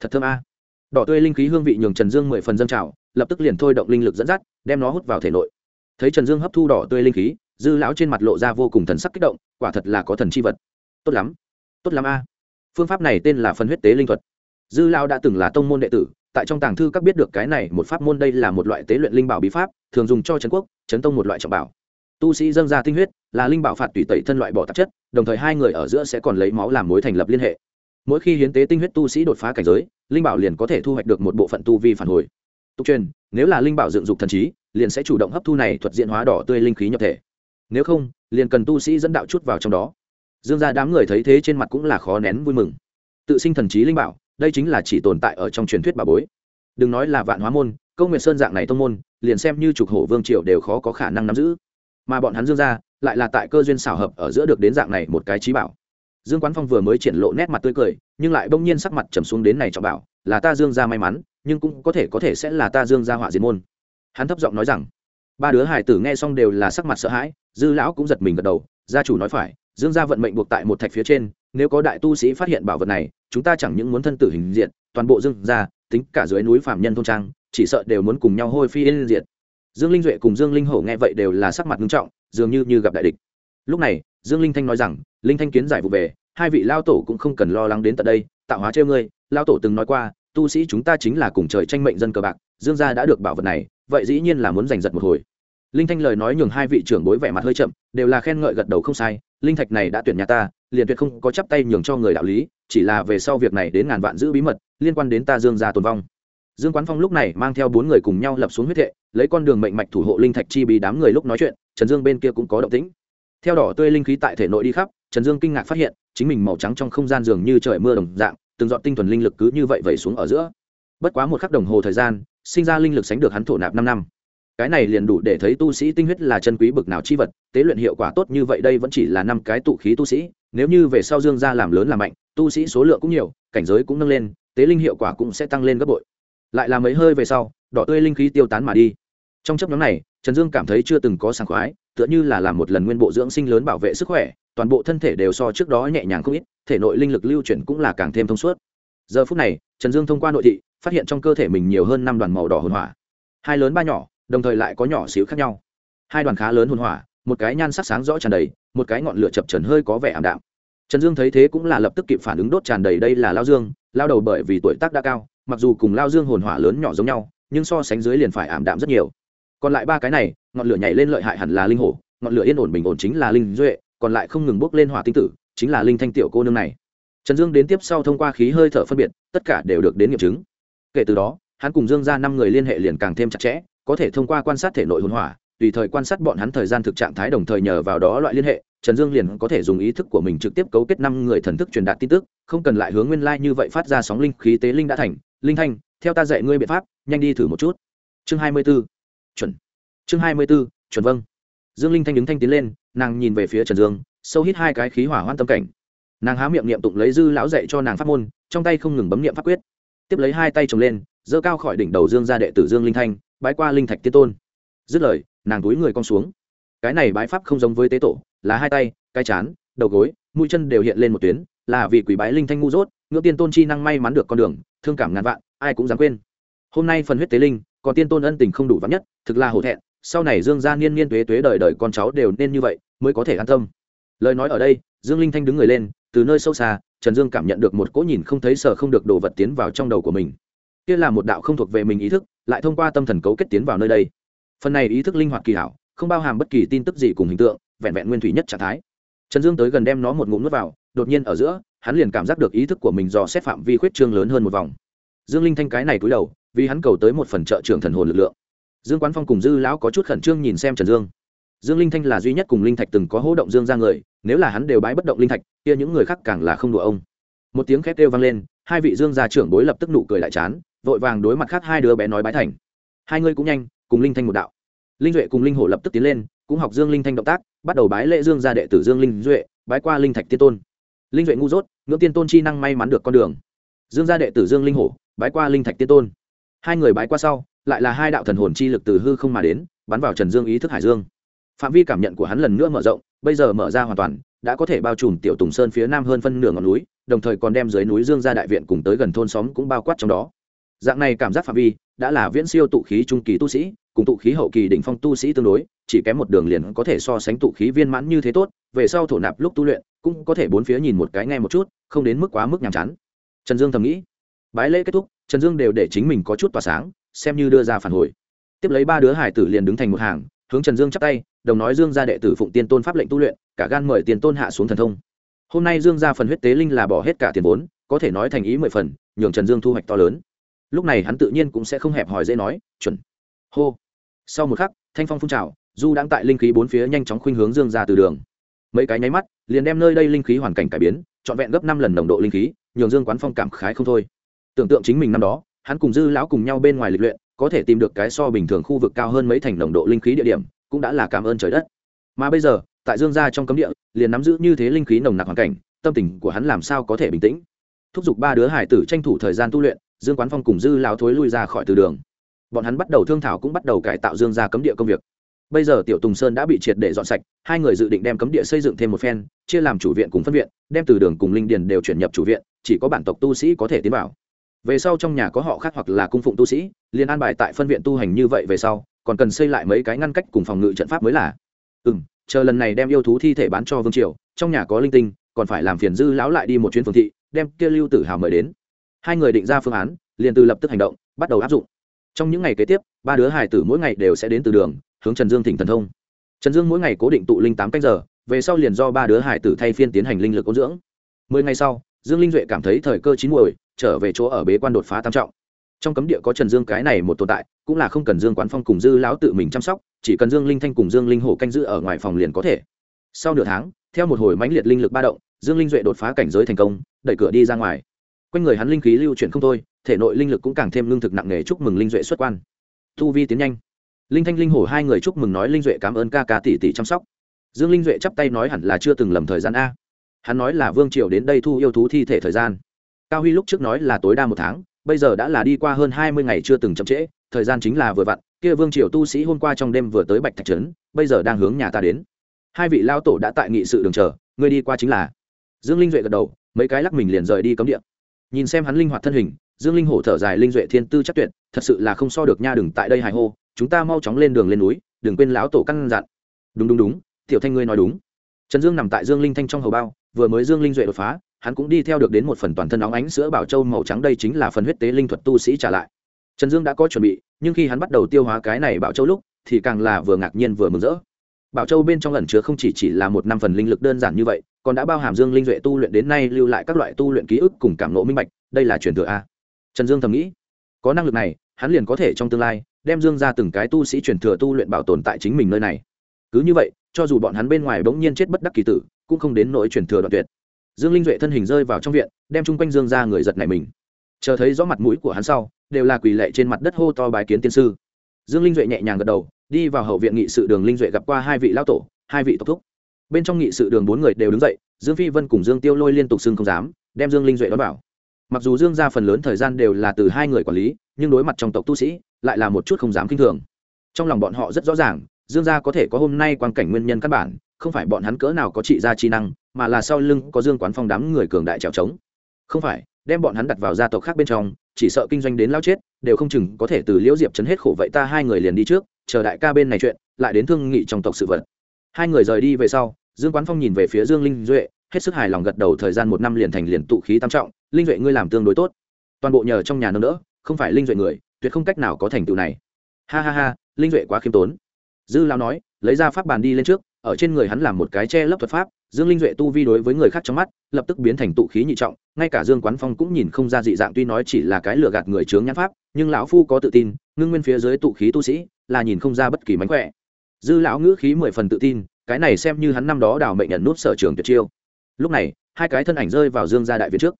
thật thơm a đỏ tươi linh khí hương vị nhường trần dương mười phần dâng trào, lập tức liền thôi động linh lực dẫn dắt, đem nó hút vào thể nội. Thấy trần dương hấp thu đỏ tươi linh khí, dư lão trên mặt lộ ra vô cùng thần sắc kích động, quả thật là có thần chi vật. Tốt lắm tốt lắm a. Phương pháp này tên là phân huyết tế linh thuật. Dư lão đã từng là tông môn đệ tử, tại trong tàng thư các biết được cái này, một pháp môn đây là một loại tế luyện linh bảo bí pháp, thường dùng cho trấn quốc, trấn tông một loại trọng bảo. Tu sĩ dâng ra tinh huyết, là linh bảo phạt tùy tẩy thân loại bỏ tạp chất, đồng thời hai người ở giữa sẽ còn lấy máu làm mối thành lập liên hệ mỗi khi hiến tế tinh huyết tu sĩ đột phá cảnh giới, linh bảo liền có thể thu hoạch được một bộ phận tu vi phản hồi. Tục truyền, nếu là linh bảo dựng dục thần trí, liền sẽ chủ động hấp thu này thuật diện hóa đỏ tươi linh khí nhập thể. Nếu không, liền cần tu sĩ dẫn đạo chút vào trong đó. Dương ra đám người thấy thế trên mặt cũng là khó nén vui mừng. Tự sinh thần trí linh bảo, đây chính là chỉ tồn tại ở trong truyền thuyết bà bối. Đừng nói là vạn hóa môn, câu nguyệt sơn dạng này tông môn, liền xem như trục hổ vương triều đều khó có khả năng nắm giữ. Mà bọn hắn dương ra lại là tại cơ duyên xảo hợp ở giữa được đến dạng này một cái trí bảo dương quán phong vừa mới triển lộ nét mặt tươi cười, nhưng lại bỗng nhiên sắc mặt trầm xuống đến này cho bảo, là ta dương ra may mắn, nhưng cũng có thể có thể sẽ là ta dương ra họa diệt môn. Hắn thấp giọng nói rằng, ba đứa hải tử nghe xong đều là sắc mặt sợ hãi, dư lão cũng giật mình gật đầu, gia chủ nói phải, dương gia vận mệnh buộc tại một thạch phía trên, nếu có đại tu sĩ phát hiện bảo vật này, chúng ta chẳng những muốn thân tử hình diện, toàn bộ dương gia, tính cả dưới núi phạm nhân thôn trang, chỉ sợ đều muốn cùng nhau hôi phi yên diện dương linh duệ cùng dương linh hổ nghe vậy đều là sắc mặt nghiêm trọng, dường như như gặp đại địch lúc này, dương linh thanh nói rằng, linh thanh kiến giải vụ về, hai vị lao tổ cũng không cần lo lắng đến tận đây, tạo hóa trêu ngươi. Lao tổ từng nói qua, tu sĩ chúng ta chính là cùng trời tranh mệnh dân cờ bạc, dương gia đã được bảo vật này, vậy dĩ nhiên là muốn giành giật một hồi. Linh thanh lời nói nhường hai vị trưởng bối vẻ mặt hơi chậm, đều là khen ngợi gật đầu không sai, linh thạch này đã tuyển nhà ta, liền tuyệt không có chắp tay nhường cho người đạo lý, chỉ là về sau việc này đến ngàn vạn giữ bí mật, liên quan đến ta dương gia tồn vong. Dương quán phong lúc này mang theo bốn người cùng nhau lập xuống huyết thệ, lấy con đường mệnh mạch thủ hộ linh thạch chi bí đám người lúc nói chuyện, trần dương bên kia cũng có động tĩnh theo đỏ tươi linh khí tại thể nội đi khắp, trần dương kinh ngạc phát hiện, chính mình màu trắng trong không gian dường như trời mưa đồng dạng, từng dọn tinh thuần linh lực cứ như vậy vẩy xuống ở giữa. Bất quá một khắc đồng hồ thời gian, sinh ra linh lực sánh được hắn thổ nạp năm năm. Cái này liền đủ để thấy tu sĩ tinh huyết là chân quý bực nào chi vật, tế luyện hiệu quả tốt như vậy đây vẫn chỉ là năm cái tụ khí tu sĩ, nếu như về sau dương gia làm lớn làm mạnh, tu sĩ số lượng cũng nhiều, cảnh giới cũng nâng lên, tế linh hiệu quả cũng sẽ tăng lên gấp bội. Lại là mấy hơi về sau, đỏ tươi linh khí tiêu tán mà đi trong chấp nhóm này, trần dương cảm thấy chưa từng có sảng khoái, tựa như là làm một lần nguyên bộ dưỡng sinh lớn bảo vệ sức khỏe, toàn bộ thân thể đều so trước đó nhẹ nhàng không ít, thể nội linh lực lưu chuyển cũng là càng thêm thông suốt. Giờ phút này, trần dương thông qua nội thị, phát hiện trong cơ thể mình nhiều hơn năm đoàn màu đỏ hồn hỏa. Hai lớn ba nhỏ, đồng thời lại có nhỏ xíu khác nhau. Hai đoàn khá lớn hồn hỏa, một cái nhan sắc sáng rõ tràn đầy, một cái ngọn lửa chập trần hơi có vẻ ảm đạm. Trần dương thấy thế cũng là lập tức kịp phản ứng đốt tràn đầy đây là lao dương, lao đầu bởi vì tuổi tác đã cao, mặc dù cùng lao dương hồn hỏa lớn nhỏ giống nhau, nhưng so sánh dưới liền phải ảm đạm rất nhiều còn lại ba cái này, ngọn lửa nhảy lên lợi hại hẳn là linh hổ, ngọn lửa yên ổn bình ổn chính là linh duệ, còn lại không ngừng bốc lên hỏa tinh tử, chính là linh thanh tiểu cô nương này. Trần dương đến tiếp sau thông qua khí hơi thở phân biệt, tất cả đều được đến nghiệm chứng. Kể từ đó, hắn cùng dương ra năm người liên hệ liền càng thêm chặt chẽ, có thể thông qua quan sát thể nội hồn hỏa, tùy thời quan sát bọn hắn thời gian thực trạng thái đồng thời nhờ vào đó loại liên hệ, trần dương liền có thể dùng ý thức của mình trực tiếp cấu kết năm người thần thức truyền đạt tin tức, không cần lại hướng nguyên lai、like、như vậy phát ra sóng linh khí tế linh đã thành. Linh thanh, theo ta dạy ngươi biện pháp, nhanh đi thử một chút. Chương hai mươi b ố chuẩn. Chương hai mươi b ố chuẩn vâng. Dương linh thanh đứng thanh tiến lên, nàng nhìn về phía trần dương, sâu hít hai cái khí hỏa hoan tâm cảnh. Nàng há miệng niệm tụng lấy dư lão dạy cho nàng pháp môn, trong tay không ngừng bấm niệm pháp quyết. Tiếp lấy hai tay trồng lên, giơ cao khỏi đỉnh đầu dương ra đệ tử dương linh thanh, bái qua linh thạch tiên tôn. Dứt lời, nàng túi người con xuống. Cái này bái pháp không giống với tế tổ, là hai tay, cái chán, đầu gối, mũi chân đều hiện lên một tuyến, là vì quỷ bái linh thanh ngu dốt, ngưỡng tiên tôn chi năng may mắn được con đường, thương cảm ngàn vạn, ai cũng dám quên. Hôm nay phần huyết tế linh còn tiên tôn ân tình không đủ vắn nhất, thực là hổ thẹn, sau này dương gia niên niên tuế tuế đời đời con cháu đều nên như vậy, mới có thể an tâm. Lời nói ở đây, dương linh thanh đứng người lên, từ nơi sâu xa, trần dương cảm nhận được một cỗ nhìn không thấy sợ không được đồ vật tiến vào trong đầu của mình. Kia là một đạo không thuộc về mình ý thức, lại thông qua tâm thần cấu kết tiến vào nơi đây. Phần này ý thức linh hoạt kỳ hảo, không bao hàm bất kỳ tin tức gì cùng hình tượng, vẹn vẹn nguyên thủy nhất trạng thái. Trần dương tới gần đem nó một ngụm nuốt vào, đột nhiên ở giữa, hắn liền cảm giác được ý thức của mình do xét phạm vi khuyết trương lớn hơn một vòng. Dương linh thanh cái này cúi đầu vì hắn cầu tới một phần trợ trưởng thần hồn lực lượng. Dương quán phong cùng dư lão có chút khẩn trương nhìn xem trần dương. Dương linh thanh là duy nhất cùng linh thạch từng có hỗ động dương ra người, nếu là hắn đều bái bất động linh thạch, kia những người khác càng là không đùa ông. Một tiếng khét kêu vang lên, hai vị dương gia trưởng bối lập tức nụ cười lại chán, vội vàng đối mặt khác hai đứa bé nói bái thành. Hai người cũng nhanh, cùng linh thanh một đạo. Linh duệ cùng linh hổ lập tức tiến lên, cũng học dương linh thanh động tác, bắt đầu bái lễ dương gia đệ tử dương linh duệ, bái qua linh thạch tiên tôn. Linh duệ ngu dốt, ngưỡng tiên tôn chi năng may mắn được con đường. Dương gia đệ tử dương linh hổ, bái qua linh thạch tiên tôn hai người bái qua sau, lại là hai đạo thần hồn chi lực từ hư không mà đến, bắn vào trần dương ý thức hải dương. Phạm vi cảm nhận của hắn lần nữa mở rộng, bây giờ mở ra hoàn toàn, đã có thể bao trùm tiểu tùng sơn phía nam hơn phân nửa ngọn núi, đồng thời còn đem dưới núi dương ra đại viện cùng tới gần thôn xóm cũng bao quát trong đó. Dạng này cảm giác phạm vi, đã là viễn siêu tụ khí trung kỳ tu sĩ, cùng tụ khí hậu kỳ đỉnh phong tu sĩ tương đối, chỉ kém một đường liền có thể so sánh tụ khí viên mãn như thế tốt, về sau thổ nạp lúc tu luyện, cũng có thể bốn phía nhìn một cái nghe một chút, không đến mức quá mức nhàm chán. Trần dương thầm nghĩ, bái lễ kết thúc trần dương đều để chính mình có chút tỏa sáng, xem như đưa ra phản hồi. Tiếp lấy ba đứa hải tử liền đứng thành một hàng, hướng trần dương chắp tay, đồng nói dương gia đệ tử phụng tiên tôn pháp lệnh tu luyện, cả gan mời tiền tôn hạ xuống thần thông. Hôm nay dương gia phần huyết tế linh là bỏ hết cả tiền vốn, có thể nói thành ý mười phần, nhường trần dương thu hoạch to lớn. Lúc này hắn tự nhiên cũng sẽ không hẹp hòi dễ nói, chuẩn. Hô. Sau một khắc, thanh phong phun trào, du đang tại linh khí bốn phía nhanh chóng khuynh hướng dương ra từ đường. Mấy cái nháy mắt, liền đem nơi đây linh khí hoàn cảnh cải biến, trọn vẹn gấp năm lần nồng độ linh khí, nhường dương quán phong cảm khái không thôi tưởng tượng chính mình năm đó, hắn cùng dư lão cùng nhau bên ngoài lịch luyện, có thể tìm được cái so bình thường khu vực cao hơn mấy thành nồng độ linh khí địa điểm, cũng đã là cảm ơn trời đất. Mà bây giờ, tại dương gia trong cấm địa, liền nắm giữ như thế linh khí nồng nặc hoàn cảnh, tâm tình của hắn làm sao có thể bình tĩnh? Thúc giục ba đứa hải tử tranh thủ thời gian tu luyện, dương quán phong cùng dư lao thối lui ra khỏi từ đường. Bọn hắn bắt đầu thương thảo cũng bắt đầu cải tạo dương gia cấm địa công việc. Bây giờ tiểu tùng sơn đã bị triệt để dọn sạch, hai người dự định đem cấm địa xây dựng thêm một phen, chia làm chủ viện cùng phân viện, đem từ đường cùng linh điền đều chuyển nhập chủ viện, chỉ có bản tộc tu sĩ có thể tiến vào về sau trong nhà có họ khác hoặc là cung phụng tu sĩ, liền an bài tại phân viện tu hành như vậy về sau, còn cần xây lại mấy cái ngăn cách cùng phòng ngự trận pháp mới là. Ừ m chờ lần này đem yêu thú thi thể bán cho vương triều, trong nhà có linh tinh, còn phải làm phiền dư lão lại đi một chuyến phương thị, đem kia lưu tử hào mời đến. Hai người định ra phương án, liền từ lập tức hành động, bắt đầu áp dụng. Trong những ngày kế tiếp, ba đứa hải tử mỗi ngày đều sẽ đến từ đường, hướng trần dương thỉnh thần thông. Trần dương mỗi ngày cố định tụ linh tám canh giờ, về sau liền do ba đứa hải tử thay phiên tiến hành linh lực ôn dưỡng. Mười ngày sau, dương linh duệ cảm thấy thời cơ chín muồi trở về chỗ ở bế quan đột phá tam trọng. Trong cấm địa có trần dương cái này một tồn tại, cũng là không cần dương quán phong cùng dư lão tự mình chăm sóc, chỉ cần dương linh thanh cùng dương linh hổ canh giữ ở ngoài phòng liền có thể. Sau nửa tháng, theo một hồi mãnh liệt linh lực ba động, dương linh duệ đột phá cảnh giới thành công, đẩy cửa đi ra ngoài. Quanh người hắn linh khí lưu chuyển không thôi, thể nội linh lực cũng càng thêm lương thực nặng nề chúc mừng linh duệ xuất quan. Thu vi tiến nhanh. Linh thanh linh hổ hai người chúc mừng nói linh duệ cảm ơn ca ca tỷ tỷ chăm sóc. Dương linh duệ chắp tay nói hẳn là chưa từng lầm thời gian a. Hắn nói là vương triều đến đây thu yêu thú thi thể thời gian cao huy lúc trước nói là tối đa một tháng, bây giờ đã là đi qua hơn hai mươi ngày chưa từng chậm trễ, thời gian chính là vừa vặn, kia vương triều tu sĩ hôm qua trong đêm vừa tới bạch thạch trấn, bây giờ đang hướng nhà ta đến. Hai vị lao tổ đã tại nghị sự đường chờ, người đi qua chính là. Dương linh duệ gật đầu, mấy cái lắc mình liền rời đi cấm địa. Nhìn xem hắn linh hoạt thân hình, dương linh hổ thở dài linh duệ thiên tư chắc tuyệt, thật sự là không so được nha đừng tại đây hài hô, chúng ta mau chóng lên đường lên núi, đừng quên lão tổ căn dặn. Đúng đúng đúng, tiểu thanh ngươi nói đúng. Trần dương nằm tại dương linh thanh trong hầu bao, vừa mới dương linh duệ đột phá hắn cũng đi theo được đến một phần toàn thân óng ánh sữa bảo châu màu trắng đây chính là phần huyết tế linh thuật tu sĩ trả lại. Trần dương đã có chuẩn bị, nhưng khi hắn bắt đầu tiêu hóa cái này bảo châu lúc, thì càng là vừa ngạc nhiên vừa mừng rỡ. Bảo châu bên trong ẩn chứa không chỉ chỉ là một năm phần linh lực đơn giản như vậy, còn đã bao hàm dương linh duệ tu luyện đến nay lưu lại các loại tu luyện ký ức cùng cảm nộ minh bạch, đây là truyền thừa a. Trần dương thầm nghĩ, có năng lực này, hắn liền có thể trong tương lai, đem dương ra từng cái tu sĩ truyền thừa tu luyện bảo tồn tại chính mình nơi này. Cứ như vậy, cho dù bọn hắn bên ngoài bỗng nhiên chết bất đắc kỳ tử, cũng không đến nỗi truyền thừa đoạn tuyệt dương linh duệ thân hình rơi vào trong viện, đem chung quanh dương ra người giật này mình. Chờ thấy rõ mặt mũi của hắn sau, đều là quỳ lệ trên mặt đất hô to bái kiến tiên sư. Dương linh duệ nhẹ nhàng gật đầu, đi vào hậu viện nghị sự đường linh duệ gặp qua hai vị lao tổ, hai vị tộc thúc. Bên trong nghị sự đường bốn người đều đứng dậy, dương phi vân cùng dương tiêu lôi liên tục xưng không dám, đem dương linh duệ đón vào. Mặc dù dương ra phần lớn thời gian đều là từ hai người quản lý, nhưng đối mặt trong tộc tu sĩ, lại là một chút không dám k i n h thường. Trong lòng bọn họ rất rõ ràng, dương gia có thể có hôm nay quan cảnh nguyên nhân căn bản, không phải bọn hắn cỡ nào có trị gia chi năng mà là sau lưng có dương quán phong đám người cường đại trèo trống. Không phải, đem bọn hắn đặt vào gia tộc khác bên trong, chỉ sợ kinh doanh đến lao chết, đều không chừng có thể từ liễu diệp chấn hết khổ vậy ta hai người liền đi trước, chờ đại ca bên này chuyện, lại đến thương nghị trong tộc sự vật. Hai người rời đi về sau, dương quán phong nhìn về phía dương linh duệ, hết sức hài lòng gật đầu thời gian một năm liền thành liền tụ khí tam trọng, linh duệ ngươi làm tương đối tốt. Toàn bộ nhờ trong nhà nâng đỡ, không phải linh duệ người, tuyệt không cách nào có thành tựu này. Ha ha ha, linh duệ quá khiêm tốn. Dư lao nói, lấy ra pháp bàn đi lên trước, ở trên người hắn làm một cái che lấp thuật pháp dương linh duệ tu vi đối với người khác trong mắt, lập tức biến thành tụ khí nhị trọng, ngay cả dương quán phong cũng nhìn không ra dị dạng tuy nói chỉ là cái lừa gạt người chướng nhãn pháp, nhưng lão phu có tự tin, ngưng nguyên phía dưới tụ khí tu sĩ, là nhìn không ra bất kỳ mánh khỏe. Dư lão ngữ khí mười phần tự tin, cái này xem như hắn năm đó đào mệnh nhận nút sở trường tuyệt chiêu. Lúc này, hai cái thân ảnh rơi vào dương gia đại viện trước.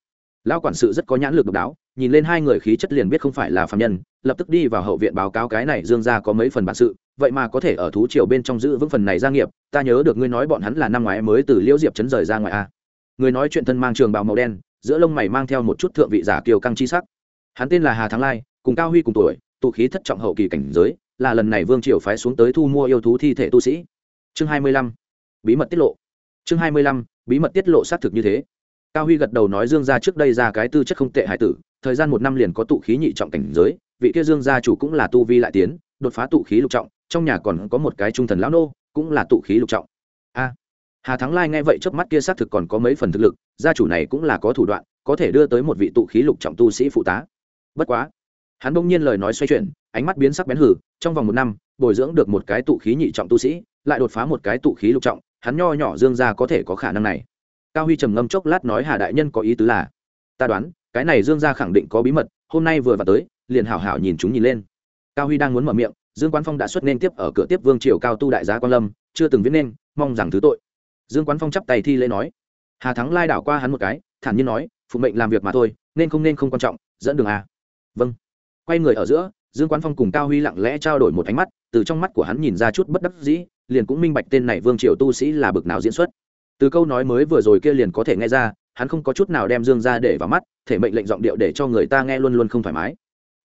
Lão quản sự rất có nhãn lực độc đáo nhìn lên hai người khí chất liền biết không phải là phạm nhân, lập tức đi vào hậu viện báo cáo cái này dương gia có mấy phần bản sự, vậy mà có thể ở thú triều bên trong giữ vững phần này gia nghiệp, ta nhớ được ngươi nói bọn hắn là năm ngoái mới từ liễu diệp Trấn rời ra ngoài a. Người nói chuyện thân mang trường bào màu đen, giữa lông mày mang theo một chút thượng vị giả kiều căng chi sắc. Hắn tên là hà thắng lai, cùng cao huy cùng tuổi, tụ khí thất trọng hậu kỳ cảnh giới, là lần này vương triều phái xuống tới thu mua yêu thú thi thể tu sĩ. Chương hai mươi lăm, bí mật tiết lộ. Chương hai mươi lăm, bí mật tiết lộ xác thực như thế cao huy gật đầu nói dương gia trước đây ra cái tư chất không tệ hải tử, thời gian một năm liền có tụ khí nhị trọng cảnh giới, vị kia dương gia chủ cũng là tu vi lại tiến, đột phá tụ khí lục trọng, trong nhà còn có một cái trung thần lão nô, cũng là tụ khí lục trọng. A, hà thắng lai nghe vậy trước mắt kia xác thực còn có mấy phần thực lực, gia chủ này cũng là có thủ đoạn, có thể đưa tới một vị tụ khí lục trọng tu sĩ phụ tá. Bất quá, hắn bỗng nhiên lời nói xoay chuyển, ánh mắt biến sắc bén hử trong vòng một năm, bồi dưỡng được một cái tụ khí nhị trọng tu sĩ, lại đột phá một cái tụ khí lục trọng, hắn nho nhỏ dương gia có thể có khả năng này cao huy trầm ngâm chốc lát nói hà đại nhân có ý tứ là, ta đoán, cái này dương gia khẳng định có bí mật, hôm nay vừa vào tới, liền hảo hảo nhìn chúng nhìn lên. Cao huy đang muốn mở miệng, dương quán phong đã xuất nên tiếp ở cửa tiếp vương triều cao tu đại giá quan lâm, chưa từng viết nên, mong rằng thứ tội. Dương quán phong chắp tay thi lễ nói, hà thắng lai đảo qua hắn một cái, thản nhiên nói, phụ mệnh làm việc mà thôi, nên không nên không quan trọng, dẫn đường à. vâng. Quay người ở giữa, dương quán phong cùng cao huy lặng lẽ trao đổi một ánh mắt, từ trong mắt của hắn nhìn ra chút bất đắc dĩ, liền cũng minh bạch tên này vương triều tu sĩ là bực nào diễn xuất từ câu nói mới vừa rồi kia liền có thể nghe ra, hắn không có chút nào đem dương ra để vào mắt, thể mệnh lệnh giọng điệu để cho người ta nghe luôn luôn không thoải mái.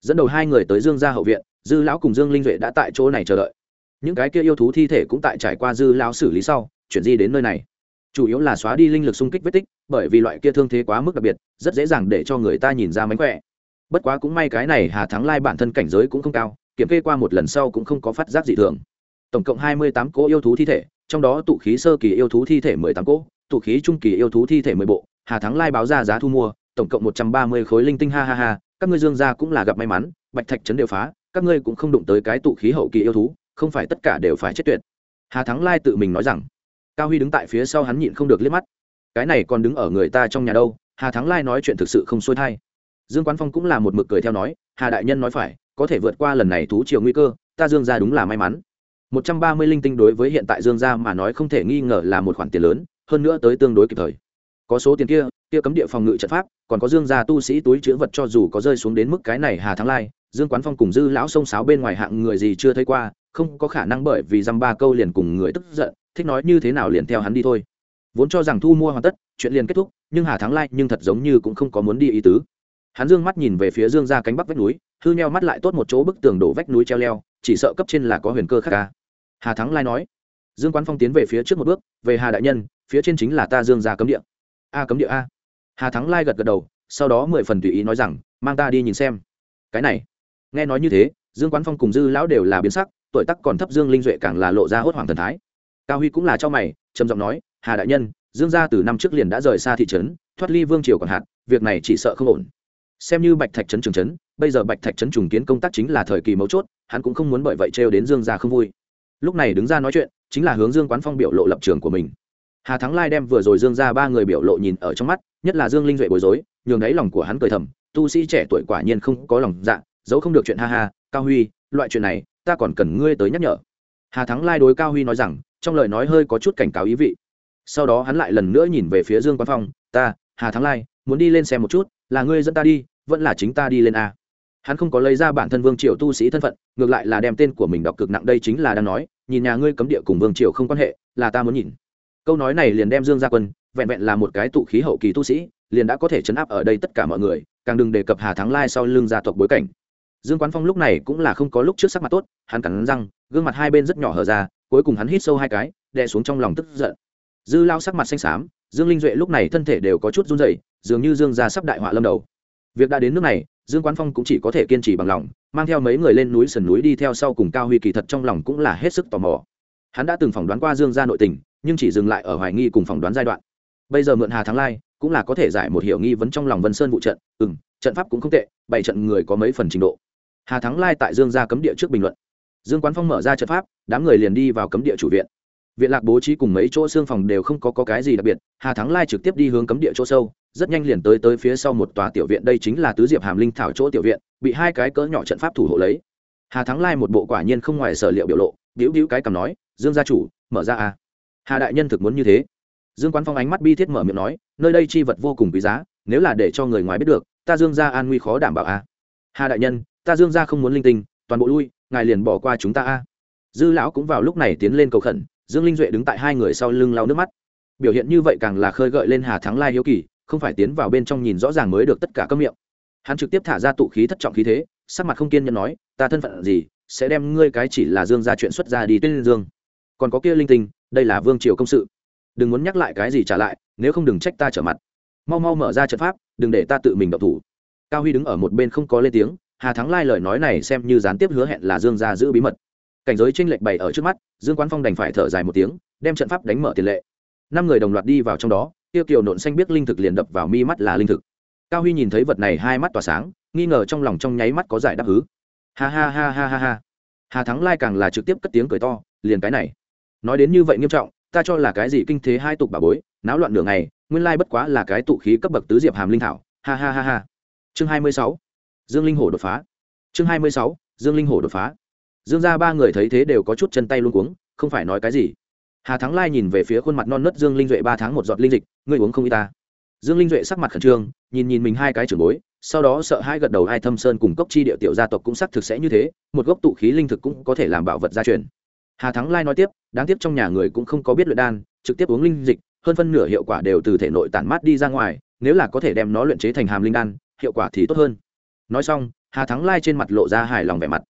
Dẫn đầu hai người tới dương ra hậu viện, dư lão cùng dương linh duệ đã tại chỗ này chờ đợi. Những cái kia yêu thú thi thể cũng tại trải qua dư lão xử lý sau, chuyển di đến nơi này. Chủ yếu là xóa đi linh lực xung kích vết tích, bởi vì loại kia thương thế quá mức đặc biệt, rất dễ dàng để cho người ta nhìn ra mánh khỏe. Bất quá cũng may cái này hà thắng lai bản thân cảnh giới cũng không cao, kiểm kê qua một lần sau cũng không có phát giác gì thường. Tổng cộng hai mươi tám cỗ yêu thú thi thể trong đó tụ khí sơ kỳ yêu thú thi thể mười tám cỗ, tụ khí trung kỳ yêu thú thi thể mười bộ, hà thắng lai báo ra giá thu mua, tổng cộng một trăm ba mươi khối linh tinh, ha ha ha, các ngươi dương gia cũng là gặp may mắn, bạch thạch trấn đều phá, các ngươi cũng không đụng tới cái tụ khí hậu kỳ yêu thú, không phải tất cả đều phải chết tuyệt. Hà thắng lai tự mình nói rằng, cao huy đứng tại phía sau hắn nhịn không được liếc mắt. Cái này còn đứng ở người ta trong nhà đâu, hà thắng lai nói chuyện thực sự không xuôi thai. Dương quán phong cũng là một mực cười theo nói, hà đại nhân nói phải, có thể vượt qua lần này thú chiều nguy cơ, ta dương gia đúng là may mắn một trăm ba mươi linh tinh đối với hiện tại dương gia mà nói không thể nghi ngờ là một khoản tiền lớn, hơn nữa tới tương đối kịp thời. Có số tiền kia kia cấm địa phòng ngự trận pháp, còn có dương gia tu sĩ túi chứa vật cho dù có rơi xuống đến mức cái này hà thắng lai, dương quán phong cùng dư lão sông sáo bên ngoài hạng người gì chưa thấy qua, không có khả năng bởi vì dăm ba câu liền cùng người tức giận, thích nói như thế nào liền theo hắn đi thôi. Vốn cho rằng thu mua hoàn tất, chuyện liền kết thúc, nhưng hà thắng lai nhưng thật giống như cũng không có muốn đi ý tứ. Hắn dương mắt nhìn về phía dương ra cánh bắc vách núi, hư nheo mắt lại tốt một chỗ bức tường đổ vách núi treo leo, chỉ sợ cấp trên là có huyền cơ khác ca hà thắng lai nói. Dương quán phong tiến về phía trước một bước, về hà đại nhân, phía trên chính là ta dương ra cấm địa. A, cấm địa a. Hà thắng lai gật gật đầu, sau đó mười phần tùy ý nói rằng, mang ta đi nhìn xem. Cái này, nghe nói như thế, dương quán phong cùng dư lão đều là biến sắc, tuổi tắc còn thấp dương linh duệ càng là lộ ra hốt hoảng thần thái. Cao huy cũng là cho mày, trầm giọng nói, hà đại nhân, dương gia từ năm trước liền đã rời xa thị trấn, thoát ly vương triều còn hạt việc này chỉ sợ không ổn. Xem như bạch thạch trấn trường trấn, bây giờ bạch thạch trấn trùng kiến công tác chính là thời kỳ mấu chốt, hắn cũng không muốn bởi vậy trêu đến dương gia không vui lúc này đứng ra nói chuyện, chính là hướng dương quán phong biểu lộ lập trường của mình. Hà thắng lai đem vừa rồi dương ra ba người biểu lộ nhìn ở trong mắt, nhất là dương linh duệ bối rối, nhường đáy lòng của hắn cười thầm, tu sĩ trẻ tuổi quả nhiên không có lòng dạ giấu không được chuyện ha ha, cao huy, loại chuyện này, ta còn cần ngươi tới nhắc nhở. Hà thắng lai đối cao huy nói rằng, trong lời nói hơi có chút cảnh cáo ý vị. Sau đó hắn lại lần nữa nhìn về phía dương quán phong, ta, hà thắng lai, muốn đi lên xem một chút, là ngươi dẫn ta đi, vẫn là chính ta đi lên a? Hắn không có lấy ra bản thân vương triều tu sĩ thân phận, ngược lại là đem tên của mình đọc cực nặng đây chính là đang nói nhìn nhà ngươi cấm địa cùng vương triều không quan hệ, là ta muốn nhìn. Câu nói này liền đem dương gia quân, vẹn vẹn là một cái tụ khí hậu kỳ tu sĩ, liền đã có thể chấn áp ở đây tất cả mọi người, càng đừng đề cập hà thắng lai sau lưng gia tộc bối cảnh. Dương quán phong lúc này cũng là không có lúc trước sắc mặt tốt, hắn cắn răng, gương mặt hai bên rất nhỏ hở ra, cuối cùng hắn hít sâu hai cái, đè xuống trong lòng tức giận. Dư lao sắc mặt xanh xám, dương linh duệ lúc này thân thể đều có chút run dậy dường như dương gia sắp đại họa lâm đầu. Việc đã đến nước này, dương quán phong cũng chỉ có thể kiên trì bằng lòng mang theo mấy người lên núi sườn núi đi theo sau cùng cao huy kỳ thật trong lòng cũng là hết sức tò mò. Hắn đã từng phỏng đoán qua dương gia nội tình, nhưng chỉ dừng lại ở hoài nghi cùng phỏng đoán giai đoạn. Bây giờ mượn hà thắng lai, cũng là có thể giải một hiểu nghi vấn trong lòng vân sơn vụ trận. Ừ m trận pháp cũng không tệ, bảy trận người có mấy phần trình độ. Hà thắng lai tại dương gia cấm địa trước bình luận. Dương quán phong mở ra trận pháp, đám người liền đi vào cấm địa chủ viện viện lạc bố trí cùng mấy chỗ xương phòng đều không có, có cái gì đặc biệt hà thắng lai trực tiếp đi hướng cấm địa chỗ sâu rất nhanh liền tới tới phía sau một tòa tiểu viện đây chính là tứ diệp hàm linh thảo chỗ tiểu viện bị hai cái cỡ nhỏ trận pháp thủ hộ lấy. Hà thắng lai một bộ quả nhiên không ngoài sở liệu biểu lộ đĩu đĩu cái cầm nói dương gia chủ mở ra a hà đại nhân thực muốn như thế. Dương quán phong ánh mắt bi thiết mở miệng nói nơi đây chi vật vô cùng quý giá nếu là để cho người ngoài biết được ta dương gia an nguy khó đảm bảo a hà đại nhân ta dương gia không muốn linh tinh toàn bộ lui ngài liền bỏ qua chúng ta a dư lão cũng vào lúc này tiến lên cầu khẩn dương linh duệ đứng tại hai người sau lưng lau nước mắt. Biểu hiện như vậy càng là khơi gợi lên hà thắng lai hiếu kỳ, không phải tiến vào bên trong nhìn rõ ràng mới được tất cả các miệng. Hắn trực tiếp thả ra tụ khí thất trọng khí thế, sắc mặt không kiên nhẫn nói, ta thân phận gì, sẽ đem ngươi cái chỉ là dương ra chuyện xuất ra đi tuyên dương. Còn có kia linh tinh, đây là vương triều công sự. Đừng muốn nhắc lại cái gì trả lại, nếu không đừng trách ta trở mặt. Mau mau mở ra trận pháp, đừng để ta tự mình động thủ. Cao huy đứng ở một bên không có lên tiếng, hà thắng lai lời nói này xem như gián tiếp hứa hẹn là dương gia giữ bí mật cảnh giới tranh lệch bày ở trước mắt, dương quán phong đành phải thở dài một tiếng, đem trận pháp đánh mở tiền lệ. Năm người đồng loạt đi vào trong đó, tiêu kiều nộn xanh biết linh thực liền đập vào mi mắt là linh thực. Cao huy nhìn thấy vật này hai mắt tỏa sáng, nghi ngờ trong lòng trong nháy mắt có giải đáp hứ ha ha ha ha ha ha. Hà thắng lai càng là trực tiếp cất tiếng cười to, liền cái này. Nói đến như vậy nghiêm trọng, ta cho là cái gì kinh thế hai tục bà bối, náo loạn nửa ngày, nguyên lai bất quá là cái tụ khí cấp bậc tứ diệp hàm linh thảo. Ha ha ha ha. Chương hai mươi sáu. Dương linh hổ đột phá. Chương hai mươi sáu. Dương linh hổ đột phá dương gia ba người thấy thế đều có chút chân tay luôn cuống, không phải nói cái gì. Hà thắng lai nhìn về phía khuôn mặt non nớt dương linh duệ ba tháng một giọt linh dịch, ngươi uống không y ta? Dương linh duệ sắc mặt khẩn trương, nhìn nhìn mình hai cái trưởng bối, sau đó sợ hai gật đầu hai thâm sơn cùng cốc chi địa tiểu gia tộc cũng xác thực sẽ như thế, một gốc tụ khí linh thực cũng có thể làm bảo vật gia truyền. Hà thắng lai nói tiếp, đáng tiếc trong nhà người cũng không có biết luyện đan, trực tiếp uống linh dịch, hơn phân nửa hiệu quả đều từ thể nội tản mát đi ra ngoài, nếu là có thể đem nó luyện chế thành hàm linh đan, hiệu quả thì tốt hơn. Nói xong, hà thắng lai trên mặt lộ ra hài lòng vẻ mặt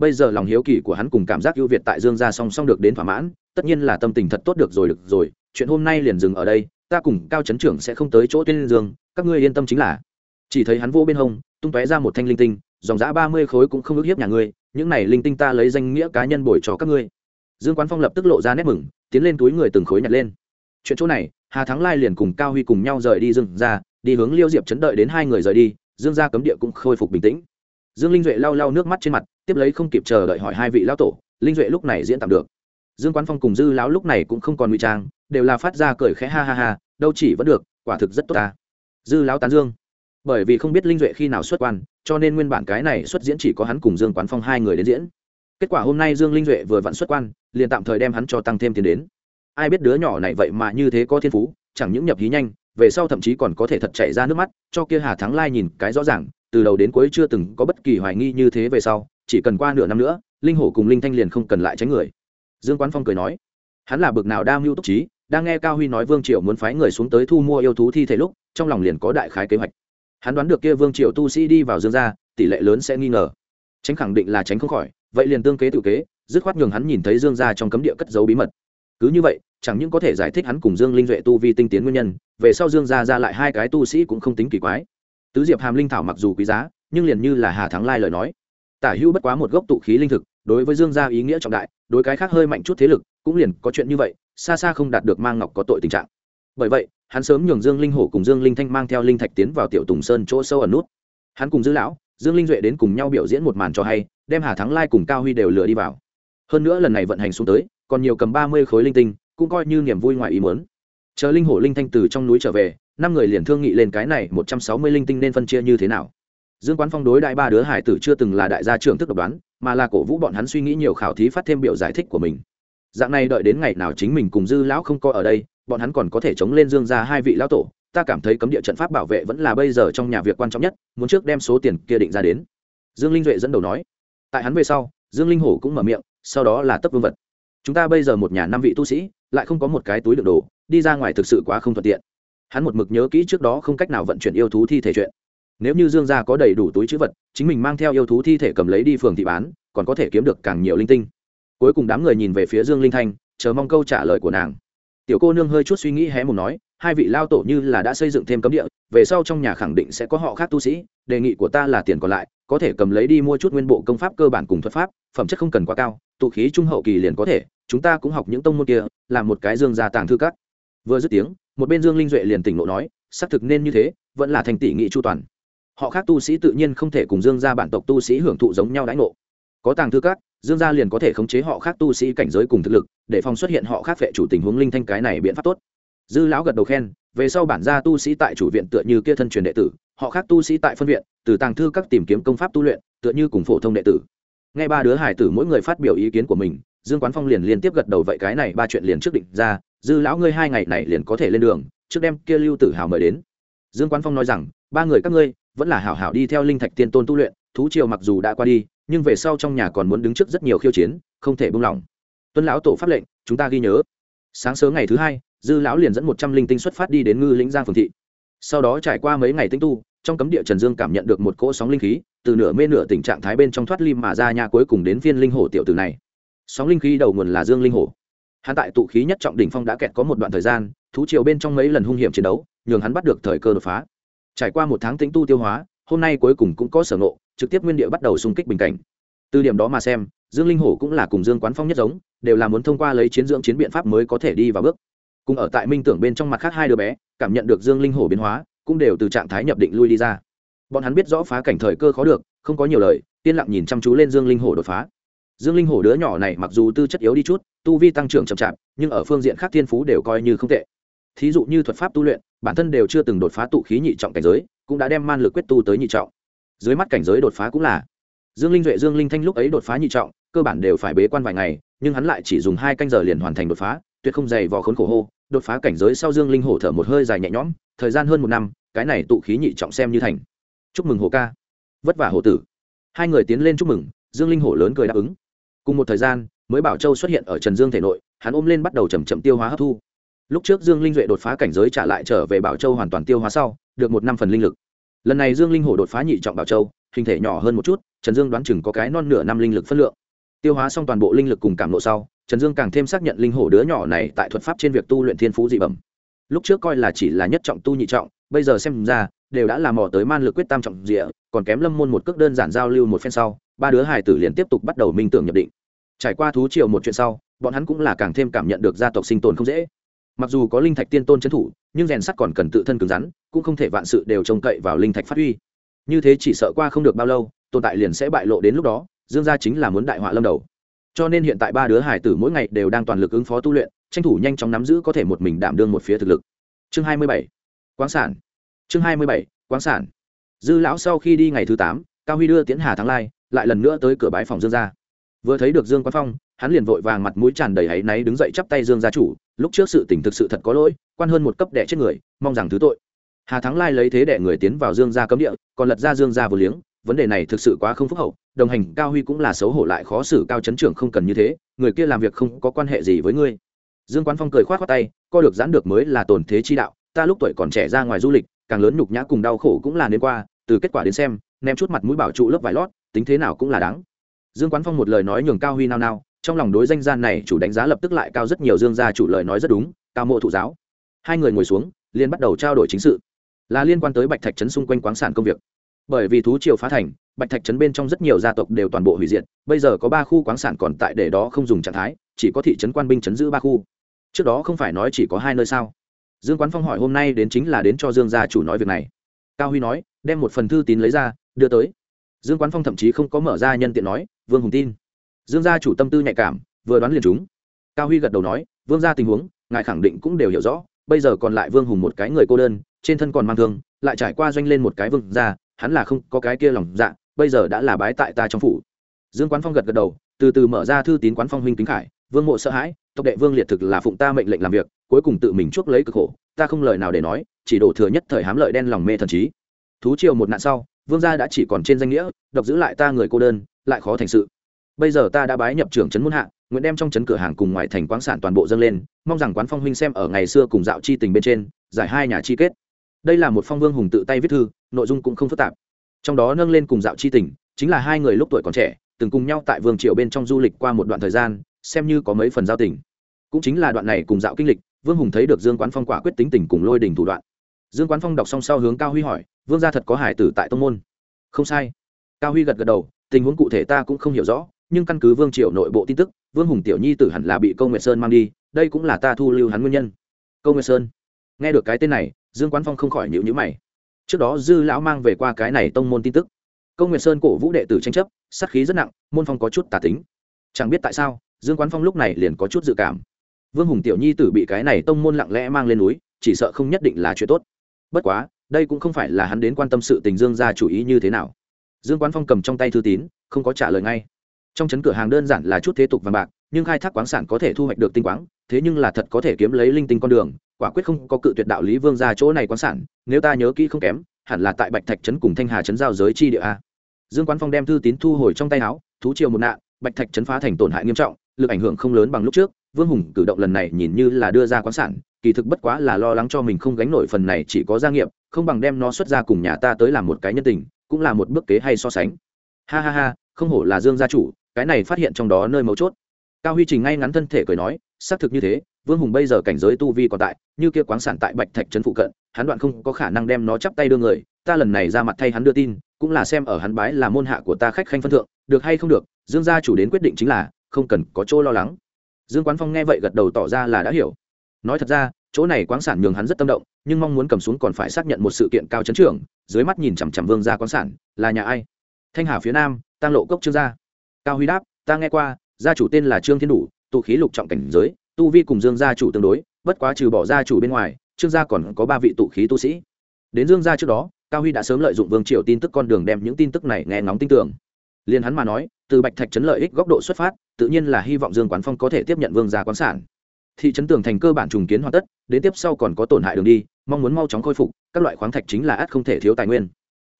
bây giờ lòng hiếu kỳ của hắn cùng cảm giác ưu việt tại dương gia song song được đến thỏa mãn, tất nhiên là tâm tình thật tốt được rồi được rồi. Chuyện hôm nay liền dừng ở đây, ta cùng cao chấn trưởng sẽ không tới chỗ tuyên dương, các ngươi yên tâm chính là. Chỉ thấy hắn vô bên hông, tung tóe ra một thanh linh tinh, dòng giã ba mươi khối cũng không ước hiếp nhà ngươi, những này linh tinh ta lấy danh nghĩa cá nhân bồi cho các ngươi. Dương quán phong lập tức lộ ra nét mừng, tiến lên túi người từng khối nhặt lên. Chuyện chỗ này, hà thắng lai liền cùng cao huy cùng nhau rời đi dương ra đi hướng liêu diệp chấn đợi đến hai người rời đi, dương gia cấm địa cũng khôi phục bình tĩnh. Dương linh duệ lau lau nước mắt trên mặt tiếp lấy không kịp chờ đợi hỏi hai vị lão tổ, linh duệ lúc này diễn tạm được. Dương quán phong cùng dư lão lúc này cũng không còn ngụy trang, đều là phát ra cười khẽ ha ha ha, đâu chỉ vẫn được, quả thực rất tốt ta. Dư lão tán dương. Bởi vì không biết linh duệ khi nào xuất quan, cho nên nguyên bản cái này xuất diễn chỉ có hắn cùng dương quán phong hai người đến diễn. Kết quả hôm nay dương linh duệ vừa vặn xuất quan, liền tạm thời đem hắn cho tăng thêm tiền đến. Ai biết đứa nhỏ này vậy mà như thế có thiên phú, chẳng những nhập hí nhanh, về sau thậm chí còn có thể thật chảy ra nước mắt, cho kia hà thắng lai nhìn cái rõ ràng, từ đầu đến cuối chưa từng có bất kỳ hoài nghi như thế về sau chỉ cần qua nửa năm nữa, linh hổ cùng linh thanh liền không cần lại tránh người. Dương quán phong cười nói, hắn là bực nào đa mưu túc trí, đang nghe cao huy nói vương triều muốn phái người xuống tới thu mua yêu thú thi thể lúc, trong lòng liền có đại khái kế hoạch. Hắn đoán được kia vương triều tu sĩ đi vào dương gia, tỷ lệ lớn sẽ nghi ngờ. Tránh khẳng định là tránh không khỏi, vậy liền tương kế tự kế, dứt khoát nhường hắn nhìn thấy dương gia trong cấm địa cất giấu bí mật. Cứ như vậy, chẳng những có thể giải thích hắn cùng dương linh duệ tu vi tinh tiến nguyên nhân, về sau dương gia ra lại hai cái tu sĩ cũng không tính kỳ quái. Tứ diệp hàm linh thảo mặc dù quý giá, nhưng liền như là hà thắng lai lời nói tả hữu bất quá một gốc tụ khí linh thực, đối với dương gia ý nghĩa trọng đại, đối cái khác hơi mạnh chút thế lực, cũng liền có chuyện như vậy, xa xa không đạt được mang ngọc có tội tình trạng. Bởi vậy, hắn sớm nhường dương linh hổ cùng dương linh thanh mang theo linh thạch tiến vào tiểu tùng sơn chỗ sâu ẩn nút. Hắn cùng dư lão, dương linh duệ đến cùng nhau biểu diễn một màn cho hay, đem hà thắng lai cùng cao huy đều lừa đi vào. Hơn nữa lần này vận hành xuống tới, còn nhiều cầm ba mươi khối linh tinh, cũng coi như niềm vui ngoài ý muốn. Chờ linh hổ linh thanh từ trong núi trở về, năm người liền thương nghị lên cái này một trăm sáu mươi linh tinh nên phân chia như thế nào dương quán phong đối đại ba đứa hải tử chưa từng là đại gia trưởng thức độc đoán, mà là cổ vũ bọn hắn suy nghĩ nhiều khảo thí phát thêm biểu giải thích của mình. Dạng này đợi đến ngày nào chính mình cùng dư lão không có ở đây, bọn hắn còn có thể chống lên dương ra hai vị lão tổ, ta cảm thấy cấm địa trận pháp bảo vệ vẫn là bây giờ trong nhà việc quan trọng nhất, muốn trước đem số tiền kia định ra đến. Dương linh duệ dẫn đầu nói. Tại hắn về sau, dương linh hổ cũng mở miệng, sau đó là tấp vương vật. Chúng ta bây giờ một nhà năm vị tu sĩ, lại không có một cái túi đựng đồ, đi ra ngoài thực sự quá không thuận tiện. Hắn một mực nhớ kỹ trước đó không cách nào vận chuyển yêu thú thi thể chuyện nếu như dương gia có đầy đủ túi chữ vật, chính mình mang theo yêu thú thi thể cầm lấy đi phường thị bán, còn có thể kiếm được càng nhiều linh tinh. Cuối cùng đám người nhìn về phía dương linh thanh, chờ mong câu trả lời của nàng. Tiểu cô nương hơi chút suy nghĩ hé mồm nói, hai vị lao tổ như là đã xây dựng thêm cấm địa, về sau trong nhà khẳng định sẽ có họ khác tu sĩ, đề nghị của ta là tiền còn lại, có thể cầm lấy đi mua chút nguyên bộ công pháp cơ bản cùng thuật pháp, phẩm chất không cần quá cao, tụ khí trung hậu kỳ liền có thể, chúng ta cũng học những tông môn kia, làm một cái dương gia tàng thư các. Vừa dứt tiếng, một bên dương linh duệ liền tỉnh lộ nói, xác thực nên như thế, vẫn là thành tỷ nghị chu toàn họ khác tu sĩ tự nhiên không thể cùng dương gia bản tộc tu sĩ hưởng thụ giống nhau đãi ngộ. Có tàng thư các, dương gia liền có thể khống chế họ khác tu sĩ cảnh giới cùng thực lực, để phòng xuất hiện họ khác vệ chủ tình huống linh thanh cái này biện pháp tốt. Dư lão gật đầu khen, về sau bản gia tu sĩ tại chủ viện tựa như kia thân truyền đệ tử, họ khác tu sĩ tại phân viện, từ tàng thư các tìm kiếm công pháp tu luyện, tựa như cùng phổ thông đệ tử. Nghe ba đứa hải tử mỗi người phát biểu ý kiến của mình, dương quán phong liền liên tiếp gật đầu vậy cái này ba chuyện liền trước định ra, dư lão ngươi hai ngày này liền có thể lên đường, trước đem kia lưu tử hào mời đến. Dương quán phong nói rằng, ba người các ngươi vẫn là hảo hảo đi theo linh thạch tiên tôn tu luyện, thú triều mặc dù đã qua đi, nhưng về sau trong nhà còn muốn đứng trước rất nhiều khiêu chiến, không thể buông lỏng. Tuân lão tổ pháp lệnh, chúng ta ghi nhớ. Sáng sớm ngày thứ hai, dư lão liền dẫn một trăm linh tinh xuất phát đi đến ngư lĩnh giang phường thị. Sau đó trải qua mấy ngày tinh tu, trong cấm địa trần dương cảm nhận được một cỗ sóng linh khí, từ nửa mê nửa tình trạng thái bên trong thoát lim mà ra nhà cuối cùng đến phiên linh hổ tiểu tử này. Sóng linh khí đầu nguồn là dương linh hổ. Hắn tại tụ khí nhất trọng đỉnh phong đã kẹt có một đoạn thời gian, thú triều bên trong mấy lần hung hiểm chiến đấu, nhường hắn bắt được thời cơ đột phá trải qua một tháng tĩnh tu tiêu hóa, hôm nay cuối cùng cũng có sở ngộ, trực tiếp nguyên địa bắt đầu xung kích bình cảnh. Từ điểm đó mà xem, dương linh hổ cũng là cùng dương quán phong nhất giống, đều là muốn thông qua lấy chiến dưỡng chiến biện pháp mới có thể đi vào bước. Cùng ở tại minh tưởng bên trong mặt khác hai đứa bé, cảm nhận được dương linh hổ biến hóa, cũng đều từ trạng thái nhập định lui đi ra. Bọn hắn biết rõ phá cảnh thời cơ khó được, không có nhiều lời, yên lặng nhìn chăm chú lên dương linh hổ đột phá. Dương linh hổ đứa nhỏ này mặc dù tư chất yếu đi chút, tu vi tăng trưởng chậm chạp, nhưng ở phương diện khác thiên phú đều coi như không tệ. Thí dụ như thuật pháp tu luyện bản thân đều chưa từng đột phá tụ khí nhị trọng cảnh giới, cũng đã đem man lực quyết tu tới nhị trọng. Dưới mắt cảnh giới đột phá cũng là. Dương linh duệ, dương linh thanh lúc ấy đột phá nhị trọng, cơ bản đều phải bế quan vài ngày, nhưng hắn lại chỉ dùng hai canh giờ liền hoàn thành đột phá, tuyệt không dày vò khốn khổ hô. Đột phá cảnh giới sau dương linh hổ thở một hơi dài nhẹ nhõm, thời gian hơn một năm, cái này tụ khí nhị trọng xem như thành. Chúc mừng hồ ca. Vất vả hồ tử. Hai người tiến lên chúc mừng, dương linh hổ lớn cười đáp ứng. Cùng một thời gian, mới bảo châu xuất hiện ở trần dương thể nội, hắn ôm lên bắt đầu chầm chậm tiêu hóa hấp thu lúc trước dương linh duệ đột phá cảnh giới trả lại trở về bảo châu hoàn toàn tiêu hóa sau, được một năm phần linh lực. Lần này dương linh hổ đột phá nhị trọng bảo châu, hình thể nhỏ hơn một chút, trần dương đoán chừng có cái non nửa năm linh lực phân lượng. Tiêu hóa xong toàn bộ linh lực cùng cảm lộ sau, trần dương càng thêm xác nhận linh hổ đứa nhỏ này tại thuật pháp trên việc tu luyện thiên phú dị bẩm. Lúc trước coi là chỉ là nhất trọng tu nhị trọng, bây giờ xem ra, đều đã làm mò tới man lực quyết tam trọng rịa còn kém lâm môn một cước đơn giản giao lưu một phen sau, ba đứa hải tử liền tiếp tục bắt đầu minh tưởng nhập định. Trải qua thú triều một chuyện sau, bọn hắn cũng là càng thêm cảm nhận được gia tộc sinh tồn không dễ mặc dù có linh thạch tiên tôn trấn thủ, nhưng rèn sắt còn cần tự thân cứng rắn, cũng không thể vạn sự đều trông cậy vào linh thạch phát huy. Như thế chỉ sợ qua không được bao lâu, tồn tại liền sẽ bại lộ đến lúc đó, dương gia chính là muốn đại họa lâm đầu. Cho nên hiện tại ba đứa hải tử mỗi ngày đều đang toàn lực ứng phó tu luyện, tranh thủ nhanh chóng nắm giữ có thể một mình đảm đương một phía thực lực. Chương hai mươi bảy quán sản. Chương hai mươi bảy quán sản. Dư lão sau khi đi ngày thứ tám, cao huy đưa tiến hà thắng lai, lại lần nữa tới cửa bái phòng dương gia. Vừa thấy được dương quán phong hắn liền vội vàng mặt mũi tràn đầy áy náy đứng dậy chắp tay dương gia chủ, lúc trước sự tỉnh thực sự thật có lỗi, quan hơn một cấp đẻ chết người, mong rằng thứ tội. Hà thắng lai lấy thế đẻ người tiến vào dương gia cấm địa, còn lật ra dương gia vừa liếng, vấn đề này thực sự quá không phúc hậu, đồng hành cao huy cũng là xấu hổ lại khó xử cao chấn trưởng không cần như thế, người kia làm việc không có quan hệ gì với ngươi. Dương quán phong cười khoát khoát tay, co được giãn được mới là tổn thế chi đạo, ta lúc tuổi còn trẻ ra ngoài du lịch, càng lớn nhục nhã cùng đau khổ cũng là nên qua, từ kết quả đến xem, ném chút mặt mũi bảo trụ lớp vải lót, tính thế nào cũng là đáng. Dương quán phong một lời nói nhường cao huy nao nao trong lòng đối danh gian này chủ đánh giá lập tức lại cao rất nhiều, dương gia chủ lời nói rất đúng, cao mộ thụ giáo. Hai người ngồi xuống liên bắt đầu trao đổi chính sự. Là liên quan tới bạch thạch trấn xung quanh quán sản công việc. Bởi vì thú triều phá thành, bạch thạch trấn bên trong rất nhiều gia tộc đều toàn bộ hủy diệt, bây giờ có ba khu quán sản còn tại để đó không dùng trạng thái, chỉ có thị trấn quan binh chấn giữ ba khu. Trước đó không phải nói chỉ có hai nơi sao? Dương quán phong hỏi hôm nay đến chính là đến cho dương gia chủ nói việc này. Cao huy nói, đem một phần thư tín lấy ra, đưa tới. Dương quán phong thậm chí không có mở ra nhân tiện nói, vương hùng tin dương gia chủ tâm tư nhạy cảm, vừa đoán liền chúng cao huy gật đầu nói, vương gia tình huống, ngài khẳng định cũng đều hiểu rõ, bây giờ còn lại vương hùng một cái người cô đơn, trên thân còn mang thương, lại trải qua doanh lên một cái vương gia, hắn là không có cái kia lòng dạ bây giờ đã là bái tại ta trong phủ. Dương quán phong gật gật đầu, từ từ mở ra thư tín quán phong huynh kính khải, vương mộ sợ hãi, tộc đệ vương liệt thực là phụng ta mệnh lệnh làm việc, cuối cùng tự mình chuốc lấy cực khổ, ta không lời nào để nói, chỉ đổ thừa nhất thời hám lợi đen lòng mê thần trí. Thú triều một nạn sau, vương gia đã chỉ còn trên danh nghĩa, độc giữ lại ta người cô đơn, lại khó thành sự bây giờ ta đã bái nhập trưởng trấn muôn hạ, nguyện đem trong trấn cửa hàng cùng ngoài thành quán sản toàn bộ dâng lên, mong rằng quán phong huynh xem ở ngày xưa cùng dạo chi tình bên trên, giải hai nhà chi kết. Đây là một phong vương hùng tự tay viết thư, nội dung cũng không phức tạp. Trong đó nâng lên cùng dạo chi tình, chính là hai người lúc tuổi còn trẻ, từng cùng nhau tại vương triều bên trong du lịch qua một đoạn thời gian, xem như có mấy phần giao tình. Cũng chính là đoạn này cùng dạo kinh lịch, vương hùng thấy được dương quán phong quả quyết tính tình cùng lôi đình thủ đoạn. Dương quán phong đọc xong sau hướng cao huy hỏi, vương gia thật có hải tử tại tông môn? Không sai. Cao huy gật gật đầu, tình huống cụ thể ta cũng không hiểu rõ nhưng căn cứ vương triều nội bộ tin tức, vương hùng tiểu nhi tử hẳn là bị câu nguyệt sơn mang đi, đây cũng là ta thu lưu hắn nguyên nhân. Câu nguyệt sơn? Nghe được cái tên này, dương quán phong không khỏi nhịu nhữ mày. Trước đó dư lão mang về qua cái này tông môn tin tức. Câu nguyệt sơn cổ vũ đệ tử tranh chấp, sát khí rất nặng, môn phong có chút tà tính. Chẳng biết tại sao, dương quán phong lúc này liền có chút dự cảm. Vương hùng tiểu nhi tử bị cái này tông môn lặng lẽ mang lên núi, chỉ sợ không nhất định là chuyện tốt. Bất quá, đây cũng không phải là hắn đến quan tâm sự tình dương ra chủ ý như thế nào. Dương quán phong cầm trong tay thư tín, không có trả lời ngay trong chấn cửa hàng đơn giản là chút thế tục vàng bạc, nhưng khai thác quáng sản có thể thu hoạch được tinh quáng, thế nhưng là thật có thể kiếm lấy linh tinh con đường, quả quyết không có cự tuyệt đạo lý vương ra chỗ này quán sản, nếu ta nhớ kỹ không kém, hẳn là tại bạch thạch trấn cùng thanh hà trấn giao giới chi địa a. Dương quán phong đem thư tín thu hồi trong tay áo, thú chiều một nạn, bạch thạch trấn phá thành tổn hại nghiêm trọng, lực ảnh hưởng không lớn bằng lúc trước, vương hùng cử động lần này nhìn như là đưa ra quán sản, kỳ thực bất quá là lo lắng cho mình không gánh nổi phần này chỉ có gia nghiệp, không bằng đem nó xuất ra cùng nhà ta tới làm một cái nhân tình, cũng là một bước kế hay so sánh. Ha ha ha, không hổ là dương gia chủ cái này phát hiện trong đó nơi mấu chốt. Cao huy trình ngay ngắn thân thể cười nói, xác thực như thế, vương hùng bây giờ cảnh giới tu vi còn tại, như kia quáng sản tại bạch thạch trấn phụ cận, hắn đoạn không có khả năng đem nó chắp tay đưa người, ta lần này ra mặt thay hắn đưa tin, cũng là xem ở hắn bái là môn hạ của ta khách khanh phân thượng, được hay không được, dương gia chủ đến quyết định chính là, không cần có chỗ lo lắng. Dương quán phong nghe vậy gật đầu tỏ ra là đã hiểu. Nói thật ra, chỗ này quáng sản nhường hắn rất tâm động, nhưng mong muốn cầm xuống còn phải xác nhận một sự kiện cao chấn trưởng, dưới mắt nhìn chằm chằm vương gia quán sản, là nhà ai? Thanh hà phía nam tăng lộ cốc trương gia cao huy đáp, ta nghe qua, gia chủ tên là trương thiên đủ, tụ khí lục trọng cảnh giới, tu vi cùng dương gia chủ tương đối, bất quá trừ bỏ gia chủ bên ngoài, trương gia còn có ba vị tụ khí tu sĩ. Đến dương gia trước đó, cao huy đã sớm lợi dụng vương triều tin tức con đường đem những tin tức này nghe ngóng tin tưởng. Liền hắn mà nói, từ bạch thạch trấn lợi ích góc độ xuất phát, tự nhiên là hy vọng dương quán phong có thể tiếp nhận vương gia quán sản. Thị trấn tường thành cơ bản trùng kiến hoàn tất, đến tiếp sau còn có tổn hại đường đi, mong muốn mau chóng khôi phục, các loại khoáng thạch chính là ắt không thể thiếu tài nguyên.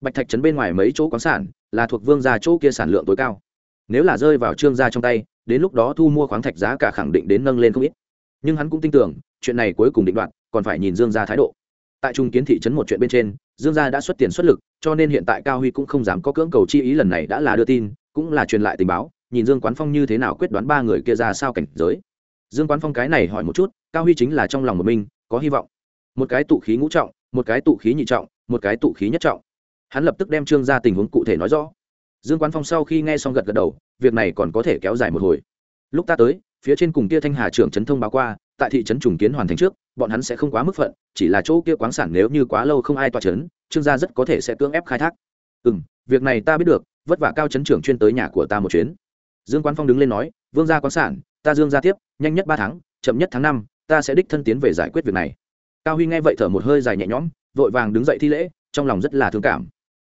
Bạch thạch trấn bên ngoài mấy chỗ quán sản, là thuộc vương gia chỗ kia sản lượng tối cao nếu là rơi vào trương gia trong tay, đến lúc đó thu mua khoáng thạch giá cả khẳng định đến nâng lên không ít. Nhưng hắn cũng tin tưởng, chuyện này cuối cùng định đoạt, còn phải nhìn dương gia thái độ. Tại trung kiến thị trấn một chuyện bên trên, dương gia đã xuất tiền xuất lực, cho nên hiện tại cao huy cũng không dám có cưỡng cầu chi ý lần này đã là đưa tin, cũng là truyền lại tình báo, nhìn dương quán phong như thế nào quyết đoán ba người kia ra sao cảnh giới. Dương quán phong cái này hỏi một chút, cao huy chính là trong lòng một mình, có hy vọng. Một cái tụ khí ngũ trọng, một cái tụ khí nhị trọng, một cái tụ khí nhất trọng. Hắn lập tức đem trương ra tình huống cụ thể nói rõ dương quán phong sau khi nghe xong gật gật đầu, việc này còn có thể kéo dài một hồi. Lúc ta tới, phía trên cùng kia thanh hà trưởng trấn thông báo qua, tại thị trấn trùng kiến hoàn thành trước, bọn hắn sẽ không quá mức phận, chỉ là chỗ kia quáng sản nếu như quá lâu không ai tỏa trấn, trương gia rất có thể sẽ cưỡng ép khai thác. Ừ m việc này ta biết được, vất vả cao trấn trưởng chuyên tới nhà của ta một chuyến. Dương quán phong đứng lên nói, vương gia quán sản, ta dương gia tiếp, nhanh nhất ba tháng, chậm nhất tháng năm, ta sẽ đích thân tiến về giải quyết việc này. Cao huy nghe vậy thở một hơi dài nhẹ nhõm, vội vàng đứng dậy thi lễ, trong lòng rất là thương cảm.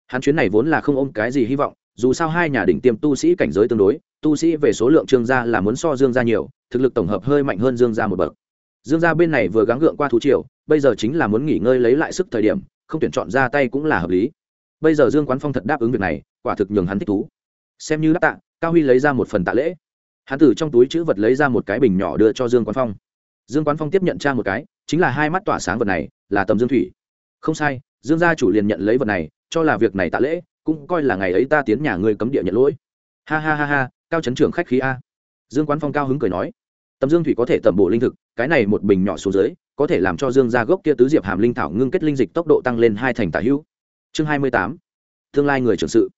Hắn chuyến này vốn là không ôm cái gì hy vọng dù sao hai nhà đỉnh tiêm tu sĩ cảnh giới tương đối, tu sĩ về số lượng trương gia là muốn so dương gia nhiều, thực lực tổng hợp hơi mạnh hơn dương gia một bậc. Dương gia bên này vừa gắng gượng qua thú triều, bây giờ chính là muốn nghỉ ngơi lấy lại sức thời điểm, không tuyển chọn ra tay cũng là hợp lý. Bây giờ dương quán phong thật đáp ứng việc này, quả thực nhường hắn thích thú. Xem như đáp tạ, cao huy lấy ra một phần tạ lễ. Hắn từ trong túi chữ vật lấy ra một cái bình nhỏ đưa cho dương quán phong. Dương quán phong tiếp nhận tra một cái, chính là hai mắt tỏa sáng vật này, là tầm dương thủy. Không sai, dương gia chủ liền nhận lấy vật này, cho là việc này tạ lễ cũng coi là ngày ấy ta tiến nhà ngươi cấm địa nhận lỗi. Ha ha ha ha, cao chấn trưởng khách khí a. Dương quán phong cao hứng cười nói. Tầm dương thủy có thể tẩm bổ linh thực, cái này một bình nhỏ xuống dưới, có thể làm cho dương gia gốc kia tứ diệp hàm linh thảo ngưng kết linh dịch tốc độ tăng lên hai thành tả hữu. Chương hai mươi tám. Tương lai người trưởng sự.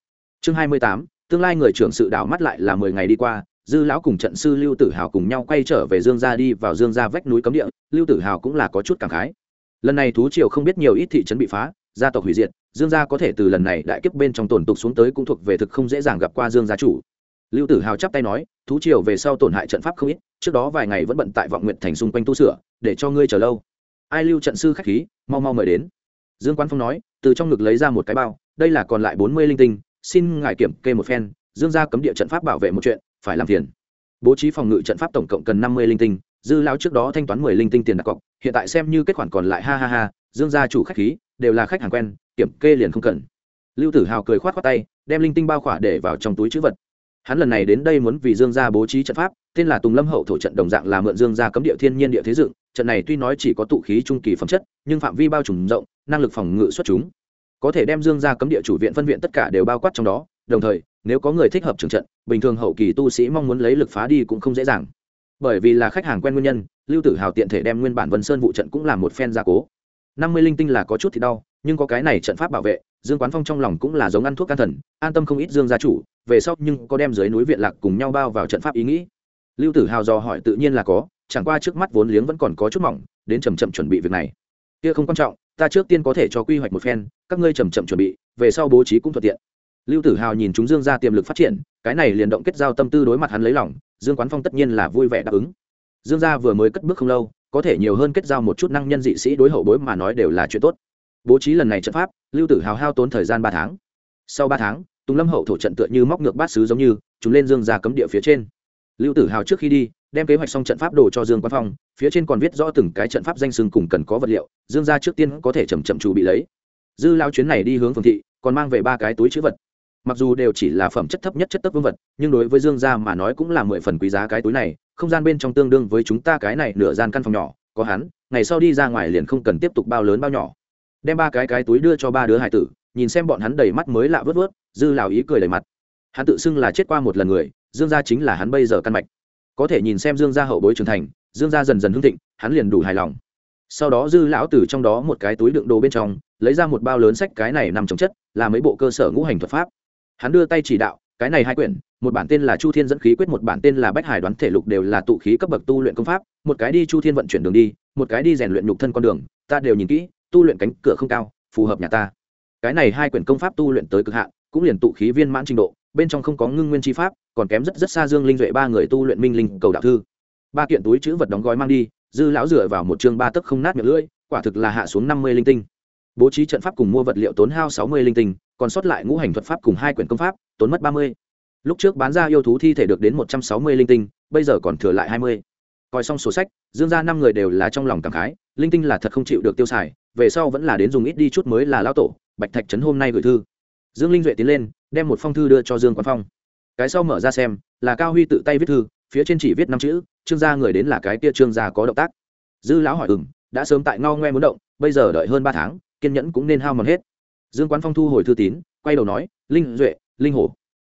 Chương hai mươi tám. Tương lai người trưởng sự đảo mắt lại là mười ngày đi qua, dư lão cùng trận sư lưu tử hào cùng nhau quay trở về dương gia đi vào dương gia vách núi cấm địa, lưu tử hào cũng là có chút cảm khái. Lần này thú triều không biết nhiều ít thị trấn bị phá gia tộc hủy diệt, dương gia có thể từ lần này đại kiếp bên trong tổn tục xuống tới cũng thuộc về thực không dễ dàng gặp qua dương gia chủ. Lưu tử hào chắp tay nói, thú triều về sau tổn hại trận pháp không ít, trước đó vài ngày vẫn bận tại vọng nguyện thành xung quanh tu sửa, để cho ngươi chờ lâu. Ai lưu trận sư khách khí, mau mau mời đến. Dương quan phong nói, từ trong ngực lấy ra một cái bao, đây là còn lại bốn mươi linh tinh, xin ngài kiểm kê một phen, dương gia cấm địa trận pháp bảo vệ một chuyện, phải làm tiền bố trí phòng ngự trận pháp tổng cộng cần năm mươi linh tinh, dư lao trước đó thanh toán mười linh tinh tiền đặt cọc, hiện tại xem như kết khoản còn lại, ha ha ha dương gia chủ khách khí, đều là khách hàng quen, kiểm kê liền không cần. Lưu tử hào cười khoát khoát tay, đem linh tinh bao khỏa để vào trong túi chữ vật. Hắn lần này đến đây muốn vì dương gia bố trí trận pháp, tên là tùng lâm hậu thổ trận đồng dạng là mượn dương gia cấm địa thiên nhiên địa thế dựng, trận này tuy nói chỉ có tụ khí trung kỳ phẩm chất, nhưng phạm vi bao trùm rộng, năng lực phòng ngự xuất chúng. Có thể đem dương gia cấm địa chủ viện phân viện tất cả đều bao quát trong đó, đồng thời, nếu có người thích hợp trường trận, bình thường hậu kỳ tu sĩ mong muốn lấy lực phá đi cũng không dễ dàng. Bởi vì là khách hàng quen nguyên nhân, lưu tử hào tiện thể đem nguyên bản vân sơn vụ trận cũng là một phen gia cố năm mươi linh tinh là có chút thì đau, nhưng có cái này trận pháp bảo vệ, dương quán phong trong lòng cũng là giống ăn thuốc can thần, an tâm không ít dương gia chủ, về sau nhưng có đem dưới núi viện lạc cùng nhau bao vào trận pháp ý nghĩ. Lưu tử hào dò hỏi tự nhiên là có, chẳng qua trước mắt vốn liếng vẫn còn có chút mỏng, đến chầm chậm chuẩn bị việc này. Kia không quan trọng, ta trước tiên có thể cho quy hoạch một phen, các ngươi chầm chậm chuẩn bị, về sau bố trí cũng thuận tiện. Lưu tử hào nhìn chúng dương ra tiềm lực phát triển, cái này liền động kết giao tâm tư đối mặt hắn lấy lòng, dương quán phong tất nhiên là vui vẻ đáp ứng. Dương gia vừa mới cất bước không lâu có thể nhiều hơn kết giao một chút năng nhân dị sĩ đối hậu bối mà nói đều là chuyện tốt. Bố trí lần này trận pháp, lưu tử hào hao tốn thời gian ba tháng. Sau ba tháng, tùng lâm hậu thổ trận tựa như móc ngược bát sứ giống như, chúng lên dương ra cấm địa phía trên. Lưu tử hào trước khi đi, đem kế hoạch xong trận pháp đồ cho dương quán phong, phía trên còn viết rõ từng cái trận pháp danh sưng cùng cần có vật liệu, dương ra trước tiên có thể chầm chậm chủ bị lấy. Dư lao chuyến này đi hướng phương thị, còn mang về ba cái túi chữ vật mặc dù đều chỉ là phẩm chất thấp nhất chất tấp vương vật, nhưng đối với dương gia mà nói cũng là mười phần quý giá cái túi này, không gian bên trong tương đương với chúng ta cái này nửa gian căn phòng nhỏ, có hắn, ngày sau đi ra ngoài liền không cần tiếp tục bao lớn bao nhỏ. Đem ba cái cái túi đưa cho ba đứa hải tử, nhìn xem bọn hắn đầy mắt mới lạ vớt vớt, dư lào ý cười đầy mặt. Hắn tự xưng là chết qua một lần người, dương gia chính là hắn bây giờ căn mạch. Có thể nhìn xem dương gia hậu bối trưởng thành, dương gia dần dần hưng thịnh, hắn liền đủ hài lòng. Sau đó dư lão từ trong đó một cái túi đựng đồ bên trong, lấy ra một bao lớn sách cái này nằm trồng chất, là mấy bộ cơ sở ngũ hành thuật pháp hắn đưa tay chỉ đạo, cái này hai quyển, một bản tên là chu thiên dẫn khí quyết, một bản tên là bách hải đoán thể lục đều là tụ khí cấp bậc tu luyện công pháp, một cái đi chu thiên vận chuyển đường đi, một cái đi rèn luyện nhục thân con đường, ta đều nhìn kỹ, tu luyện cánh cửa không cao, phù hợp nhà ta. Cái này hai quyển công pháp tu luyện tới cực hạn, cũng liền tụ khí viên mãn trình độ, bên trong không có ngưng nguyên chi pháp, còn kém rất rất xa dương linh duệ ba người tu luyện minh linh cầu đạo thư. Ba kiện túi chữ vật đóng gói mang đi, dư lão dựa vào một chương ba tấc không nát miệng lưỡi, quả thực là hạ xuống năm mươi linh tinh. Bố trí trận pháp cùng mua vật liệu tốn hao sáu mươi linh tinh còn sót lại ngũ hành thuật pháp cùng hai quyển công pháp, tốn mất ba mươi. Lúc trước bán ra yêu thú thi thể được đến một trăm sáu mươi linh tinh, bây giờ còn thừa lại hai mươi. Coi xong sổ sách, dương ra năm người đều là trong lòng cảm khái, linh tinh là thật không chịu được tiêu xài, về sau vẫn là đến dùng ít đi chút mới là lão tổ, bạch thạch trấn hôm nay gửi thư. Dương linh duệ tiến lên, đem một phong thư đưa cho dương quán phong. Cái sau mở ra xem, là cao huy tự tay viết thư, phía trên chỉ viết năm chữ, trương gia người đến là cái kia trương gia có động tác. Dư lão hỏi ừng đã sớm tại ngao ngoe muốn động, bây giờ đợi hơn ba tháng, kiên nhẫn cũng nên hao mòn hết dương quán phong thu hồi thư tín, quay đầu nói, linh duệ, linh hổ,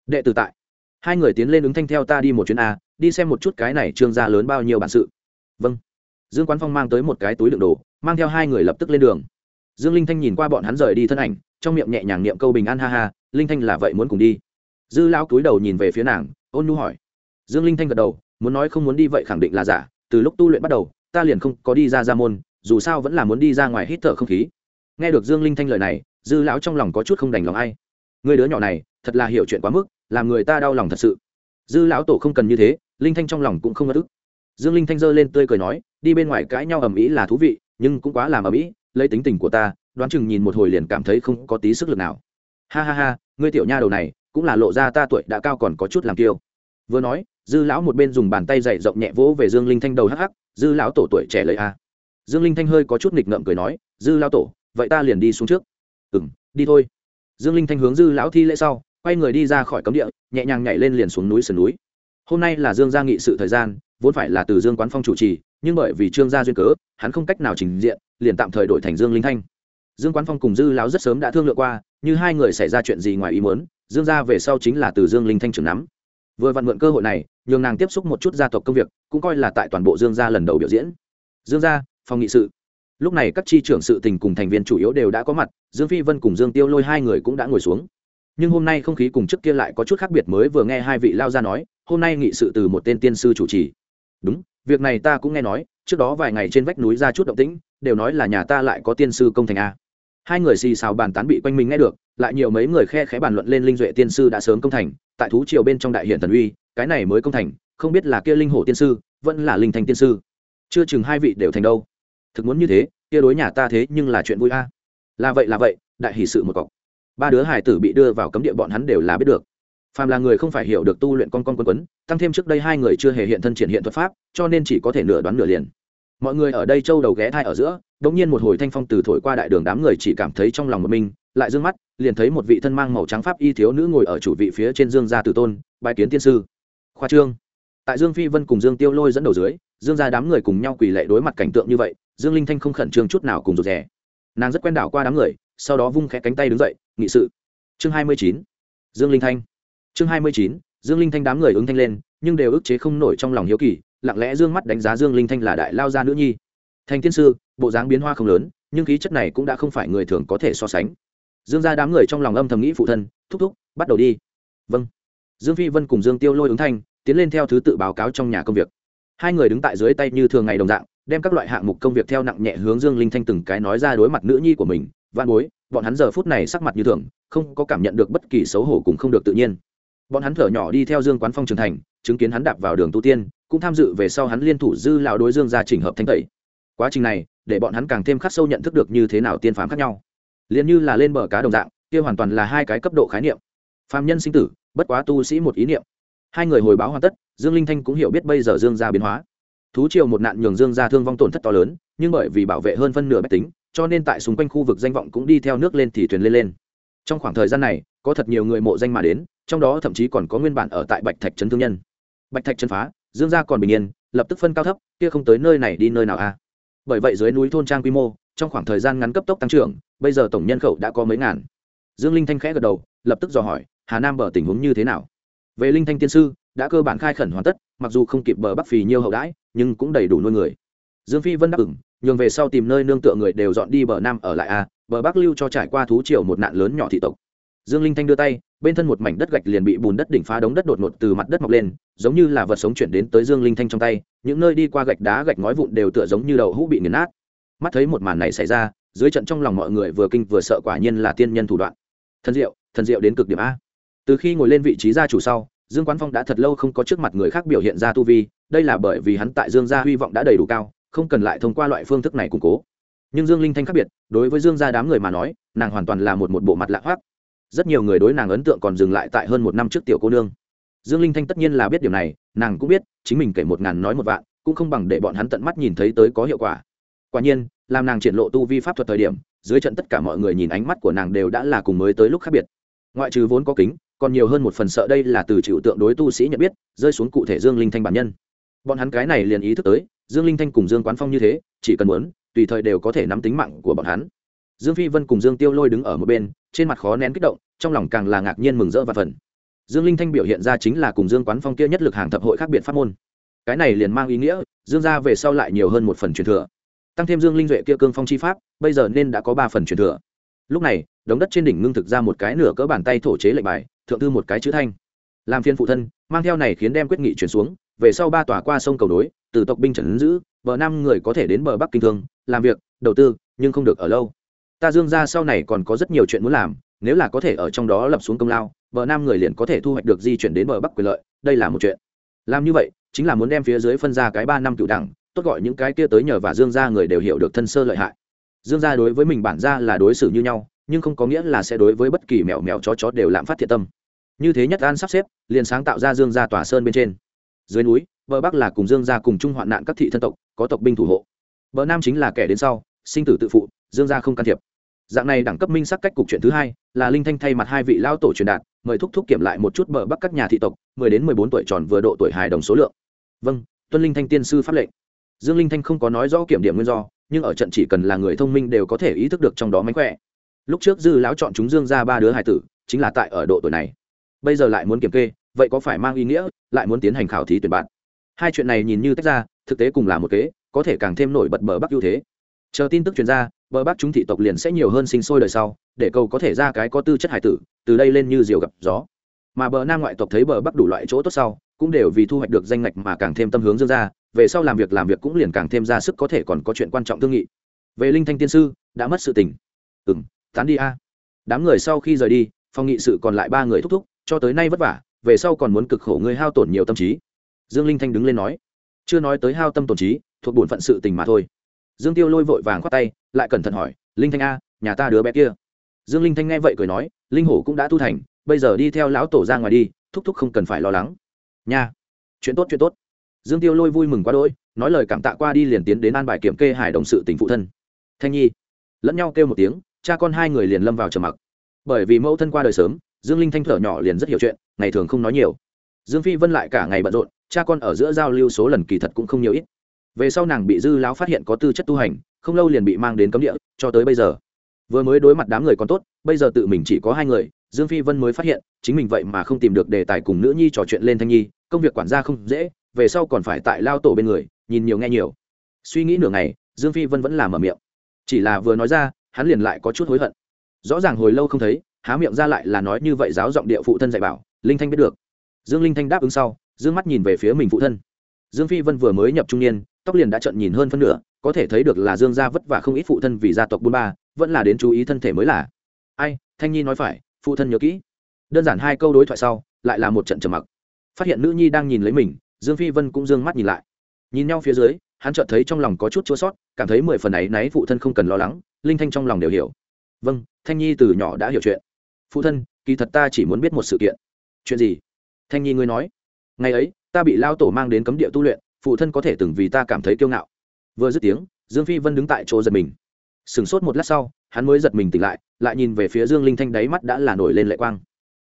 đệ tử tại. Hai người tiến lên ứng thanh theo ta đi một chuyến a, đi xem một chút cái này trương gia lớn bao nhiêu bản sự. Vâng. Dương quán phong mang tới một cái túi đựng đồ, mang theo hai người lập tức lên đường. Dương linh thanh nhìn qua bọn hắn rời đi thân ảnh, trong miệng nhẹ nhàng niệm câu bình an ha ha, linh thanh là vậy muốn cùng đi. Dư lão cúi đầu nhìn về phía nàng, ôn nhu hỏi. Dương linh thanh gật đầu, muốn nói không muốn đi vậy khẳng định là giả, từ lúc tu luyện bắt đầu, ta liền không có đi ra ra môn, dù sao vẫn là muốn đi ra ngoài hít thở không khí. Nghe được dương linh thanh lời này dư lão trong lòng có chút không đành lòng ai. Người đứa nhỏ này, thật là hiểu chuyện quá mức, làm người ta đau lòng thật sự. Dư lão tổ không cần như thế, linh thanh trong lòng cũng không ngất ức. Dương linh thanh giơ lên tươi cười nói, đi bên ngoài cãi nhau ầm ĩ là thú vị, nhưng cũng quá làm ầm ĩ, lấy tính tình của ta, đoán chừng nhìn một hồi liền cảm thấy không có tí sức lực nào. Ha ha ha, ngươi tiểu nha đầu này, cũng là lộ ra ta tuổi đã cao còn có chút làm kiêu. Vừa nói, dư lão một bên dùng bàn tay dày rộng nhẹ vỗ về dương linh thanh đầu hắc hắc, dư lão tổ tuổi trẻ lấy a. Dương linh thanh hơi có chút nghịch ngợm cười nói, dư lão tổ, vậy ta liền đi xuống trước ừ m đi thôi. Dương linh thanh hướng dư lão thi lễ sau, quay người đi ra khỏi cấm địa, nhẹ nhàng nhảy lên liền xuống núi sườn núi. Hôm nay là dương gia nghị sự thời gian, vốn phải là từ dương quán phong chủ trì, nhưng bởi vì trương gia duyên cớ, hắn không cách nào trình diện, liền tạm thời đổi thành dương linh thanh. Dương quán phong cùng dư lão rất sớm đã thương lượng qua, như hai người xảy ra chuyện gì ngoài ý muốn, dương gia về sau chính là từ dương linh thanh trưởng nắm. Vừa vặn mượn cơ hội này, nhường nàng tiếp xúc một chút gia tộc công việc, cũng coi là tại toàn bộ dương gia lần đầu biểu diễn. Dương gia, phòng nghị sự lúc này các tri trưởng sự tình cùng thành viên chủ yếu đều đã có mặt, dương phi vân cùng dương tiêu lôi hai người cũng đã ngồi xuống. Nhưng hôm nay không khí cùng trước kia lại có chút khác biệt mới vừa nghe hai vị lao ra nói, hôm nay nghị sự từ một tên tiên sư chủ trì. Đúng, việc này ta cũng nghe nói, trước đó vài ngày trên vách núi ra chút động tĩnh, đều nói là nhà ta lại có tiên sư công thành a. Hai người xì xào bàn tán bị quanh mình nghe được, lại nhiều mấy người khe khẽ bàn luận lên linh duệ tiên sư đã sớm công thành, tại thú triều bên trong đại hiển thần uy, cái này mới công thành, không biết là kia linh hổ tiên sư, vẫn là linh thành tiên sư. Chưa chừng hai vị đều thành đâu. Thực muốn như thế kia đối nhà ta thế nhưng là chuyện vui a. Là vậy là vậy, đại hỷ sự một cọc. Ba đứa hải tử bị đưa vào cấm địa bọn hắn đều là biết được. Phàm là người không phải hiểu được tu luyện con con quân quấn, tăng thêm trước đây hai người chưa hề hiện thân triển hiện thuật pháp, cho nên chỉ có thể nửa đoán nửa liền. Mọi người ở đây châu đầu ghé thai ở giữa đ ỗ n g nhiên một hồi thanh phong từ thổi qua đại đường đám người chỉ cảm thấy trong lòng một mình, lại d ư ơ n g mắt, liền thấy một vị thân mang màu trắng pháp y thiếu nữ ngồi ở chủ vị phía trên dương gia tử tôn bài kiến tiên sư. Khoa trương. Tại dương phi vân cùng dương tiêu lôi dẫn đầu dưới, dương gia đám người cùng nhau quỳ lệ đối mặt cảnh tượng như vậy dương linh thanh không khẩn trương chút nào cùng rụt rè. Nàng rất quen đảo qua đám người, sau đó vung khẽ cánh tay đứng dậy, nghị sự. Chương hai mươi chín, dương linh thanh. Chương hai mươi chín, dương linh thanh đám người ứng thanh lên, nhưng đều ức chế không nổi trong lòng hiếu kỳ, lặng lẽ dương mắt đánh giá dương linh thanh là đại lao gia nữ nhi. Thành tiên sư, bộ dáng biến hoa không lớn, nhưng khí chất này cũng đã không phải người thường có thể so sánh. Dương ra đám người trong lòng âm thầm nghĩ phụ thân, thúc thúc, bắt đầu đi. Vâng. Dương phi vân cùng dương tiêu lôi ứng thanh, tiến lên theo thứ tự báo cáo trong nhà công việc. Hai người đứng tại dưới tay như thường ngày đồng dạng đem các loại hạng mục công việc theo nặng nhẹ hướng dương linh thanh từng cái nói ra đối mặt nữ nhi của mình van bối, bọn hắn giờ phút này sắc mặt như thường, không có cảm nhận được bất kỳ xấu hổ cũng không được tự nhiên. Bọn hắn thở nhỏ đi theo dương quán phong trường thành, chứng kiến hắn đạp vào đường tu tiên, cũng tham dự về sau hắn liên thủ dư lão đối dương ra chỉnh hợp thanh tẩy. Quá trình này, để bọn hắn càng thêm khắc sâu nhận thức được như thế nào tiên phàm khác nhau. Liền như là lên bờ cá đồng dạng, kia hoàn toàn là hai cái cấp độ khái niệm. Phàm nhân sinh tử, bất quá tu sĩ một ý niệm. Hai người hồi báo hoàn tất, dương linh thanh cũng hiểu biết bây giờ dương gia biến hóa thú triều một nạn nhường dương gia thương vong tổn thất to lớn, nhưng bởi vì bảo vệ hơn phân nửa bách tính, cho nên tại xung quanh khu vực danh vọng cũng đi theo nước lên thì thuyền lên lên. Trong khoảng thời gian này, có thật nhiều người mộ danh mà đến, trong đó thậm chí còn có nguyên bản ở tại bạch thạch trấn thương nhân. Bạch thạch trấn phá, dương gia còn bình yên, lập tức phân cao thấp, kia không tới nơi này đi nơi nào a bởi vậy dưới núi thôn trang quy mô, trong khoảng thời gian ngắn cấp tốc tăng trưởng, bây giờ tổng nhân khẩu đã có mấy ngàn. Dương linh thanh khẽ gật đầu, lập tức dò hỏi, hà nam bờ tình huống như thế nào? Về linh thanh tiên sư đã cơ bản khai khẩn hoàn tất, mặc dù không kịp bờ bắc phì nhiều hậu đãi, nhưng cũng đầy đủ nuôi người. Dương phi vân đáp ứng, nhường về sau tìm nơi nương tựa người đều dọn đi bờ nam ở lại a bờ bắc lưu cho trải qua thú triều một nạn lớn nhỏ thị tộc. Dương linh thanh đưa tay, bên thân một mảnh đất gạch liền bị bùn đất đỉnh phá đống đất đột ngột từ mặt đất mọc lên, giống như là vật sống chuyển đến tới dương linh thanh trong tay, những nơi đi qua gạch đá gạch ngói vụn đều tựa giống như đầu hũ bị nghiền nát. Mắt thấy một màn này xảy ra, dưới trận trong lòng mọi người vừa kinh vừa sợ quả nhiên là tiên nhân thủ đoạn. Thần diệu thần diệu đến cực điểm a. Từ khi ngồi lên vị trí gia chủ sau dương quán phong đã thật lâu không có trước mặt người khác biểu hiện ra tu vi, đây là bởi vì hắn tại dương gia hy vọng đã đầy đủ cao, không cần lại thông qua loại phương thức này củng cố. Nhưng dương linh thanh khác biệt, đối với dương gia đám người mà nói, nàng hoàn toàn là một một bộ mặt lạ hoác rất nhiều người đối nàng ấn tượng còn dừng lại tại hơn một năm trước tiểu cô nương. Dương linh thanh tất nhiên là biết điều này, nàng cũng biết, chính mình kể một ngàn nói một vạn, cũng không bằng để bọn hắn tận mắt nhìn thấy tới có hiệu quả. Quả nhiên, làm nàng triển lộ tu vi pháp thuật thời điểm, dưới trận tất cả mọi người nhìn ánh mắt của nàng đều đã là cùng mới tới lúc khác biệt. Ngoại trừ vốn có kính còn nhiều hơn một phần sợ đây là từ chịu tượng đối tu sĩ nhận biết, rơi xuống cụ thể dương linh thanh bản nhân. Bọn hắn cái này liền ý thức tới, dương linh thanh cùng dương quán phong như thế, chỉ cần muốn, tùy thời đều có thể nắm tính mạng của bọn hắn. Dương phi vân cùng dương tiêu lôi đứng ở một bên, trên mặt khó nén kích động, trong lòng càng là ngạc nhiên mừng rỡ và phần. Dương linh thanh biểu hiện ra chính là cùng dương quán phong kia nhất lực hàng thập hội khác biệt pháp môn. Cái này liền mang ý nghĩa, dương gia về sau lại nhiều hơn một phần truyền thừa. Tăng thêm dương linh duệ kia cương phong chi pháp, bây giờ nên đã có ba phần truyền thừa. Lúc này, đống đất trên đỉnh ngưng thực ra một cái nửa cỡ bàn tay thổ chế lệnh bài thượng thư một cái chữ thanh. Làm phiên phụ thân, mang theo này khiến đem quyết nghị chuyển xuống, về sau ba tòa qua sông cầu đối từ tộc binh trần giữ, bờ năm người có thể đến bờ bắc kinh thương, làm việc, đầu tư, nhưng không được ở lâu. Ta dương ra sau này còn có rất nhiều chuyện muốn làm, nếu là có thể ở trong đó lập xuống công lao, bờ nam người liền có thể thu hoạch được di chuyển đến bờ bắc quyền lợi, đây là một chuyện. Làm như vậy, chính là muốn đem phía dưới phân ra cái ba năm cựu đẳng tốt gọi những cái kia tới nhờ và dương gia người đều hiểu được thân sơ lợi hại. Dương gia đối với mình bản ra là đối xử như nhau nhưng không có nghĩa là sẽ đối với bất kỳ mèo mèo chó chó đều lạm phát thiện tâm. Như thế nhất an sắp xếp, liền sáng tạo ra dương gia tòa sơn bên trên. Dưới núi, bờ bắc là cùng dương gia cùng chung hoạn nạn các thị thân tộc, có tộc binh thủ hộ. Bờ nam chính là kẻ đến sau, sinh tử tự phụ, dương gia không can thiệp. Dạng này đẳng cấp minh sắc cách cục chuyện thứ hai, là linh thanh thay mặt hai vị lao tổ truyền đạt, mời thúc thúc kiểm lại một chút bờ bắc các nhà thị tộc, mười đến mười bốn tuổi tròn vừa độ tuổi hài đồng số lượng. Vâng tuân linh thanh tiên sư pháp lệnh. Dương linh thanh không có nói rõ kiểm điểm nguyên do, nhưng ở trận chỉ cần là người thông minh đều có thể ý thức được trong đó mánh khỏe lúc trước dư lão chọn chúng dương ra ba đứa hải tử, chính là tại ở độ tuổi này. Bây giờ lại muốn kiểm kê, vậy có phải mang ý nghĩa, lại muốn tiến hành khảo thí tuyển bạn? Hai chuyện này nhìn như tách ra, thực tế cùng là một kế, có thể càng thêm nổi bật bờ bắc ưu thế. Chờ tin tức chuyên ra, bờ bắc chúng thị tộc liền sẽ nhiều hơn sinh sôi đời sau, để cầu có thể ra cái có tư chất hải tử, từ đây lên như diều gặp gió. Mà bờ nam ngoại tộc thấy bờ bắc đủ loại chỗ tốt sau, cũng đều vì thu hoạch được danh ngạch mà càng thêm tâm hướng dương ra về sau làm việc làm việc cũng liền càng thêm ra sức có thể còn có chuyện quan trọng thương nghị. Về linh thanh tiên sư, đã mất sự tình. Ừ m tán đi a. Đám người sau khi rời đi, phòng nghị sự còn lại ba người thúc thúc, cho tới nay vất vả, về sau còn muốn cực khổ ngươi hao tổn nhiều tâm trí. Dương linh thanh đứng lên nói, chưa nói tới hao tâm tổn trí, thuộc bổn phận sự tình mà thôi. Dương tiêu lôi vội vàng khoát tay, lại cẩn thận hỏi, linh thanh a, nhà ta đứa bé kia? Dương linh thanh nghe vậy cười nói, linh hổ cũng đã tu thành, bây giờ đi theo lão tổ ra ngoài đi, thúc thúc không cần phải lo lắng. Nha, chuyện tốt chuyện tốt. Dương tiêu lôi vui mừng quá đỗi, nói lời cảm tạ qua đi liền tiến đến an bài kiểm kê hải đồng sự tình phụ thân. Thanh nhi, lẫn nhau kêu một tiếng cha con hai người liền lâm vào trầm mặc. Bởi vì mẫu thân qua đời sớm, dương linh thanh thở nhỏ liền rất hiểu chuyện, ngày thường không nói nhiều. Dương phi vân lại cả ngày bận rộn, cha con ở giữa giao lưu số lần kỳ thật cũng không nhiều ít. Về sau nàng bị dư lão phát hiện có tư chất tu hành, không lâu liền bị mang đến cấm địa, cho tới bây giờ. Vừa mới đối mặt đám người còn tốt, bây giờ tự mình chỉ có hai người, dương phi vân mới phát hiện, chính mình vậy mà không tìm được đề tài cùng nữ nhi trò chuyện lên thanh nhi, công việc quản gia không dễ, về sau còn phải tại lao tổ bên người, nhìn nhiều nghe nhiều. Suy nghĩ nửa ngày, dương phi vân vẫn làm ở miệng. Chỉ là vừa nói ra hắn liền lại có chút hối hận. Rõ ràng hồi lâu không thấy, há miệng ra lại là nói như vậy giáo giọng địa phụ thân dạy bảo, linh thanh biết được. Dương linh thanh đáp ứng sau, dương mắt nhìn về phía mình phụ thân. Dương phi vân vừa mới nhập trung niên, tóc liền đã trận nhìn hơn phân nửa, có thể thấy được là dương gia vất vả không ít phụ thân vì gia tộc buôn ba, vẫn là đến chú ý thân thể mới là. Ai, thanh nhi nói phải, phụ thân nhớ kỹ. Đơn giản hai câu đối thoại sau, lại là một trận trầm mặc. Phát hiện nữ nhi đang nhìn lấy mình, dương phi vân cũng d ư ơ n g mắt nhìn lại. Nhìn nhau phía dưới hắn chợt thấy trong lòng có chút chua sót, cảm thấy mười phần ấy náy phụ thân không cần lo lắng, linh thanh trong lòng đều hiểu. Vâng thanh nhi từ nhỏ đã hiểu chuyện. Phụ thân, kỳ thật ta chỉ muốn biết một sự kiện. Chuyện gì? Thanh nhi ngươi nói. Ngày ấy, ta bị lao tổ mang đến cấm địa tu luyện, phụ thân có thể từng vì ta cảm thấy kiêu ngạo. Vừa dứt tiếng, dương phi vân đứng tại chỗ giật mình. Sửng sốt một lát sau, hắn mới giật mình tỉnh lại lại nhìn về phía dương linh thanh đáy mắt đã là nổi lên lệ quang.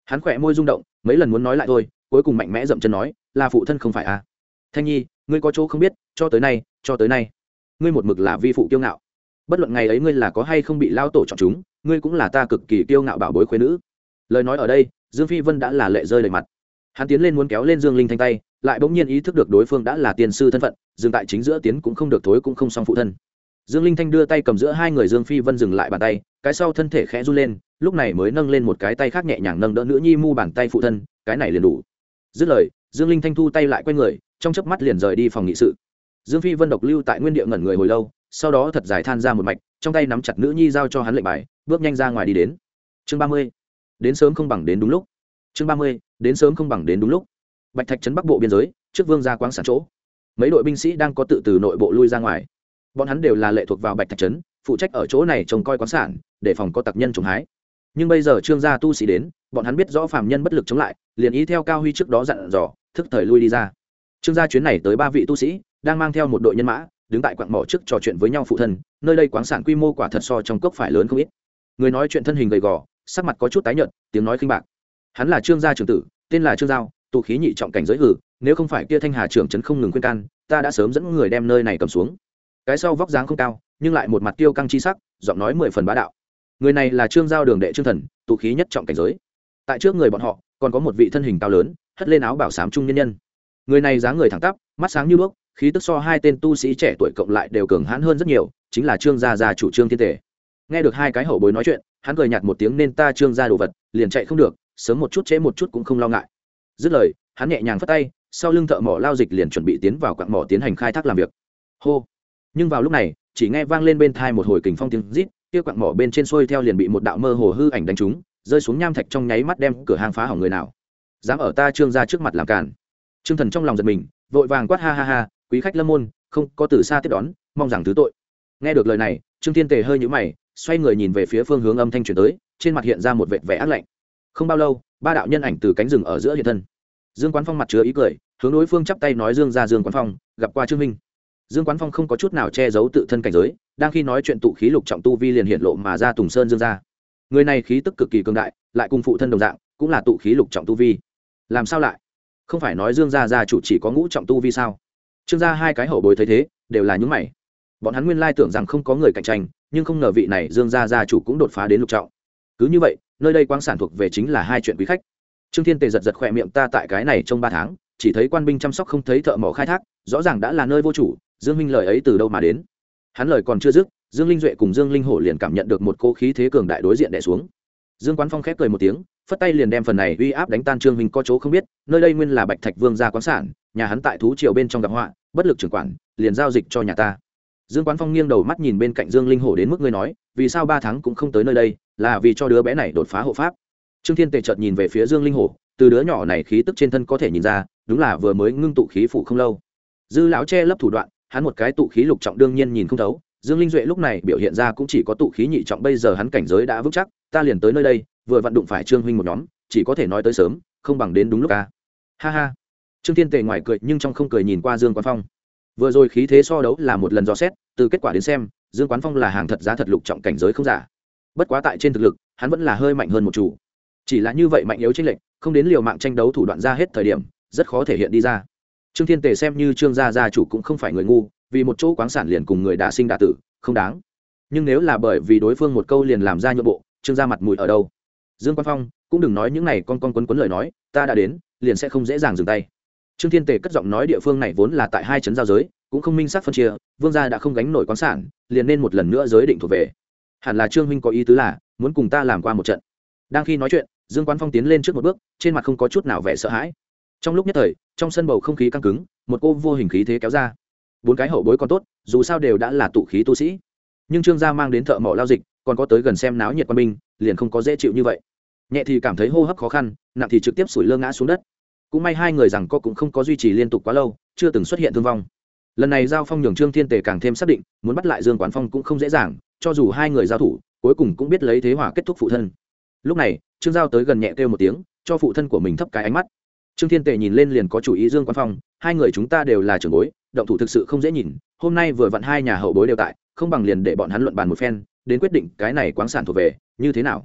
Hắn khỏe môi rung động, mấy lần muốn nói lại thôi, cuối cùng mạnh mẽ dậm chân nói, là phụ thân không phải à? Thanh nhi ngươi có chỗ không biết, cho tới nay, cho tới nay. Ngươi một mực là vi phụ kiêu ngạo. Bất luận ngày ấy ngươi là có hay không bị lao tổ chọn chúng, ngươi cũng là ta cực kỳ kiêu ngạo bảo bối khuyên nữ. Lời nói ở đây, dương phi vân đã là lệ rơi đầy mặt. Hắn tiến lên muốn kéo lên dương linh thanh tay, lại bỗng nhiên ý thức được đối phương đã là tiền sư thân phận, dừng tại chính giữa tiến cũng không được thối cũng không xong phụ thân. Dương linh thanh đưa tay cầm giữa hai người dương phi vân dừng lại bàn tay, cái sau thân thể khẽ run lên, lúc này mới nâng lên một cái tay khác nhẹ nhàng nâng đỡ nữ nhi mu bàn tay phụ thân, cái này liền đủ. Dứt lời, dương linh thanh thu tay lại q u a y người trong chớp mắt liền rời đi phòng nghị sự. Dương phi vân độc lưu tại nguyên địa ngẩn người hồi lâu, sau đó thật dài than ra một mạch, trong tay nắm chặt nữ nhi giao cho hắn lệnh bài, bước nhanh ra ngoài đi đến. Chương ba mươi. Đến sớm không bằng đến đúng lúc. Chương ba mươi. Đến sớm không bằng đến đúng lúc. Bạch thạch trấn bắc bộ biên giới, trước vương gia quang sản chỗ. Mấy đội binh sĩ đang có tự từ nội bộ lui ra ngoài. Bọn hắn đều là lệ thuộc vào bạch thạch trấn, phụ trách ở chỗ này trông coi quán sản, để phòng có tặc nhân trồng hái. Nhưng bây giờ trương gia tu sĩ đến, bọn hắn biết rõ phạm nhân bất lực chống lại, liền ý theo cao huy trước đó dặn dò, thức thời lui đi ra trương gia chuyến này tới ba vị tu sĩ, đang mang theo một đội nhân mã, đứng tại quặng mỏ trước trò chuyện với nhau phụ thân, nơi đây quán sản quy mô quả thật so trong cốc phải lớn không ít. Người nói chuyện thân hình gầy gò, sắc mặt có chút tái nhợt, tiếng nói khinh bạc. Hắn là trương gia trưởng tử, tên là trương giao tụ khí nhị trọng cảnh giới hử nếu không phải kia thanh hà trưởng trấn không ngừng khuyên can, ta đã sớm dẫn người đem nơi này cầm xuống. Cái sau vóc dáng không cao, nhưng lại một mặt tiêu căng chi sắc, giọng nói mười phần bá đạo. Người này là trương giao đường đệ trương thần tụ khí nhất trọng cảnh giới. Tại trước người bọn họ, còn có một vị thân hình cao lớn, hất lên áo bảo sám trung nhân nhân người này dáng người thẳng tắp, mắt sáng như đuốc, khí tức so hai tên tu sĩ trẻ tuổi cộng lại đều cường hãn hơn rất nhiều, chính là trương gia già chủ trương thiên tể nghe được hai cái hậu bối nói chuyện, hắn cười nhạt một tiếng nên ta trương gia đồ vật, liền chạy không được, sớm một chút trễ một chút cũng không lo ngại. Dứt lời, hắn nhẹ nhàng phất tay, sau lưng thợ mỏ lao dịch liền chuẩn bị tiến vào quặng mỏ tiến hành khai thác làm việc. Hô! Nhưng vào lúc này, chỉ nghe vang lên bên thai một hồi kình phong tiếng rít, kia quặng mỏ bên trên xuôi theo liền bị một đạo mơ hồ hư ảnh đánh trúng, rơi xuống nham thạch trong nháy mắt đem cửa hàng phá hỏng người nào. Dám ở ta trương ra trước mặt làm trương thần trong lòng giật mình, vội vàng quát ha ha ha, quý khách lâm môn, không có từ xa tiếp đón, mong rằng thứ tội. Nghe được lời này, trương thiên tề hơi nhũ mày, xoay người nhìn về phía phương hướng âm thanh truyền tới, trên mặt hiện ra một vệt vẻ ác lạnh. Không bao lâu, ba đạo nhân ảnh từ cánh rừng ở giữa hiện thân. Dương quán phong mặt chứa ý cười, hướng đối phương chắp tay nói dương ra dương quán phong, gặp qua trương minh. Dương quán phong không có chút nào che giấu tự thân cảnh giới, đang khi nói chuyện tụ khí lục trọng tu vi liền hiện lộ mà ra tùng sơn dương ra người này khí tức cực kỳ cường đại, lại cùng phụ thân đồng dạng, cũng là tụ khí lục trọng tu vi. Làm sao lại? Không phải nói dương gia gia chủ chỉ có ngũ trọng tu vi sao? Trương gia hai cái hậu bối thấy thế, đều là những mày. Bọn hắn nguyên lai tưởng rằng không có người cạnh tranh, nhưng không ngờ vị này dương gia gia chủ cũng đột phá đến lục trọng. Cứ như vậy, nơi đây quang sản thuộc về chính là hai chuyện quý khách. Trương thiên tề giật giật khỏe miệng ta tại cái này trong ba tháng, chỉ thấy quan binh chăm sóc không thấy thợ mỏ khai thác, rõ ràng đã là nơi vô chủ, dương minh lời ấy từ đâu mà đến? Hắn lời còn chưa dứt, dương linh duệ cùng dương linh hổ liền cảm nhận được một cô khí thế cường đại đối diện đẻ xuống. Dương quán phong khép cười một tiếng phất tay liền đem phần này uy áp đánh tan trương minh có chỗ không biết, nơi đây nguyên là bạch thạch vương gia quán sản, nhà hắn tại thú triều bên trong gặp họa, bất lực trưởng quản, liền giao dịch cho nhà ta. Dương quán phong nghiêng đầu mắt nhìn bên cạnh dương linh hổ đến mức ngươi nói, vì sao ba tháng cũng không tới nơi đây, là vì cho đứa bé này đột phá hộ pháp. Trương thiên tề chợt nhìn về phía dương linh hổ, từ đứa nhỏ này khí tức trên thân có thể nhìn ra, đúng là vừa mới ngưng tụ khí phụ không lâu. Dư lão che lấp thủ đoạn, hắn một cái tụ khí lục trọng đương nhiên nhìn không thấu, dương linh duệ lúc này biểu hiện ra cũng chỉ có tụ khí nhị trọng, bây giờ hắn cảnh giới đã vững chắc, ta liền tới nơi đây vừa vặn đụng phải trương huynh một nhóm, chỉ có thể nói tới sớm, không bằng đến đúng lúc ca ha ha. Trương thiên tề ngoài cười nhưng trong không cười nhìn qua dương quán phong. Vừa rồi khí thế so đấu là một lần dò xét, từ kết quả đến xem, dương quán phong là hàng thật giá thật lục trọng cảnh giới không giả. Bất quá tại trên thực lực, hắn vẫn là hơi mạnh hơn một chủ. Chỉ là như vậy mạnh yếu tranh lệch, không đến liều mạng tranh đấu thủ đoạn ra hết thời điểm, rất khó thể hiện đi ra. Trương thiên tề xem như trương gia gia chủ cũng không phải người ngu, vì một chỗ quán sản liền cùng người đã sinh đạ tử, không đáng. Nhưng nếu là bởi vì đối phương một câu liền làm ra nhượng bộ, trương gia mặt mũi ở đâu? Dương Quan phong, cũng đừng nói những này con con quấn quấn lời nói, ta đã đến, liền sẽ không dễ dàng dừng tay. Trương thiên tề cất giọng nói địa phương này vốn là tại hai trấn giao giới, cũng không minh xác phân chia, vương gia đã không gánh nổi quán sản, liền nên một lần nữa giới định thuộc về. Hẳn là trương huynh có ý tứ là, muốn cùng ta làm qua một trận. Đang khi nói chuyện, dương quán phong tiến lên trước một bước, trên mặt không có chút nào vẻ sợ hãi. Trong lúc nhất thời, trong sân bầu không khí căng cứng, một cô vô hình khí thế kéo ra. Bốn cái hậu bối còn tốt, dù sao đều đã là tụ khí tu sĩ. Nhưng trương gia mang đến thợ mỏ lao dịch, còn có tới gần xem náo nhiệt quân binh, liền không có dễ chịu như vậy nhẹ thì cảm thấy hô hấp khó khăn, nặng thì trực tiếp sủi lơ ngã xuống đất. Cũng may hai người rằng co cũng không có duy trì liên tục quá lâu, chưa từng xuất hiện thương vong. Lần này giao phong nhường trương thiên tề càng thêm xác định, muốn bắt lại dương quán phong cũng không dễ dàng, cho dù hai người giao thủ, cuối cùng cũng biết lấy thế hòa kết thúc phụ thân. Lúc này, trương giao tới gần nhẹ kêu một tiếng, cho phụ thân của mình thấp cái ánh mắt. Trương thiên tề nhìn lên liền có chủ ý dương quán phong, hai người chúng ta đều là trưởng bối, động thủ thực sự không dễ nhìn, hôm nay vừa vặn hai nhà hậu bối đều tại, không bằng liền để bọn hắn luận bàn một phen, đến quyết định cái này quán sản thuộc về, như thế nào?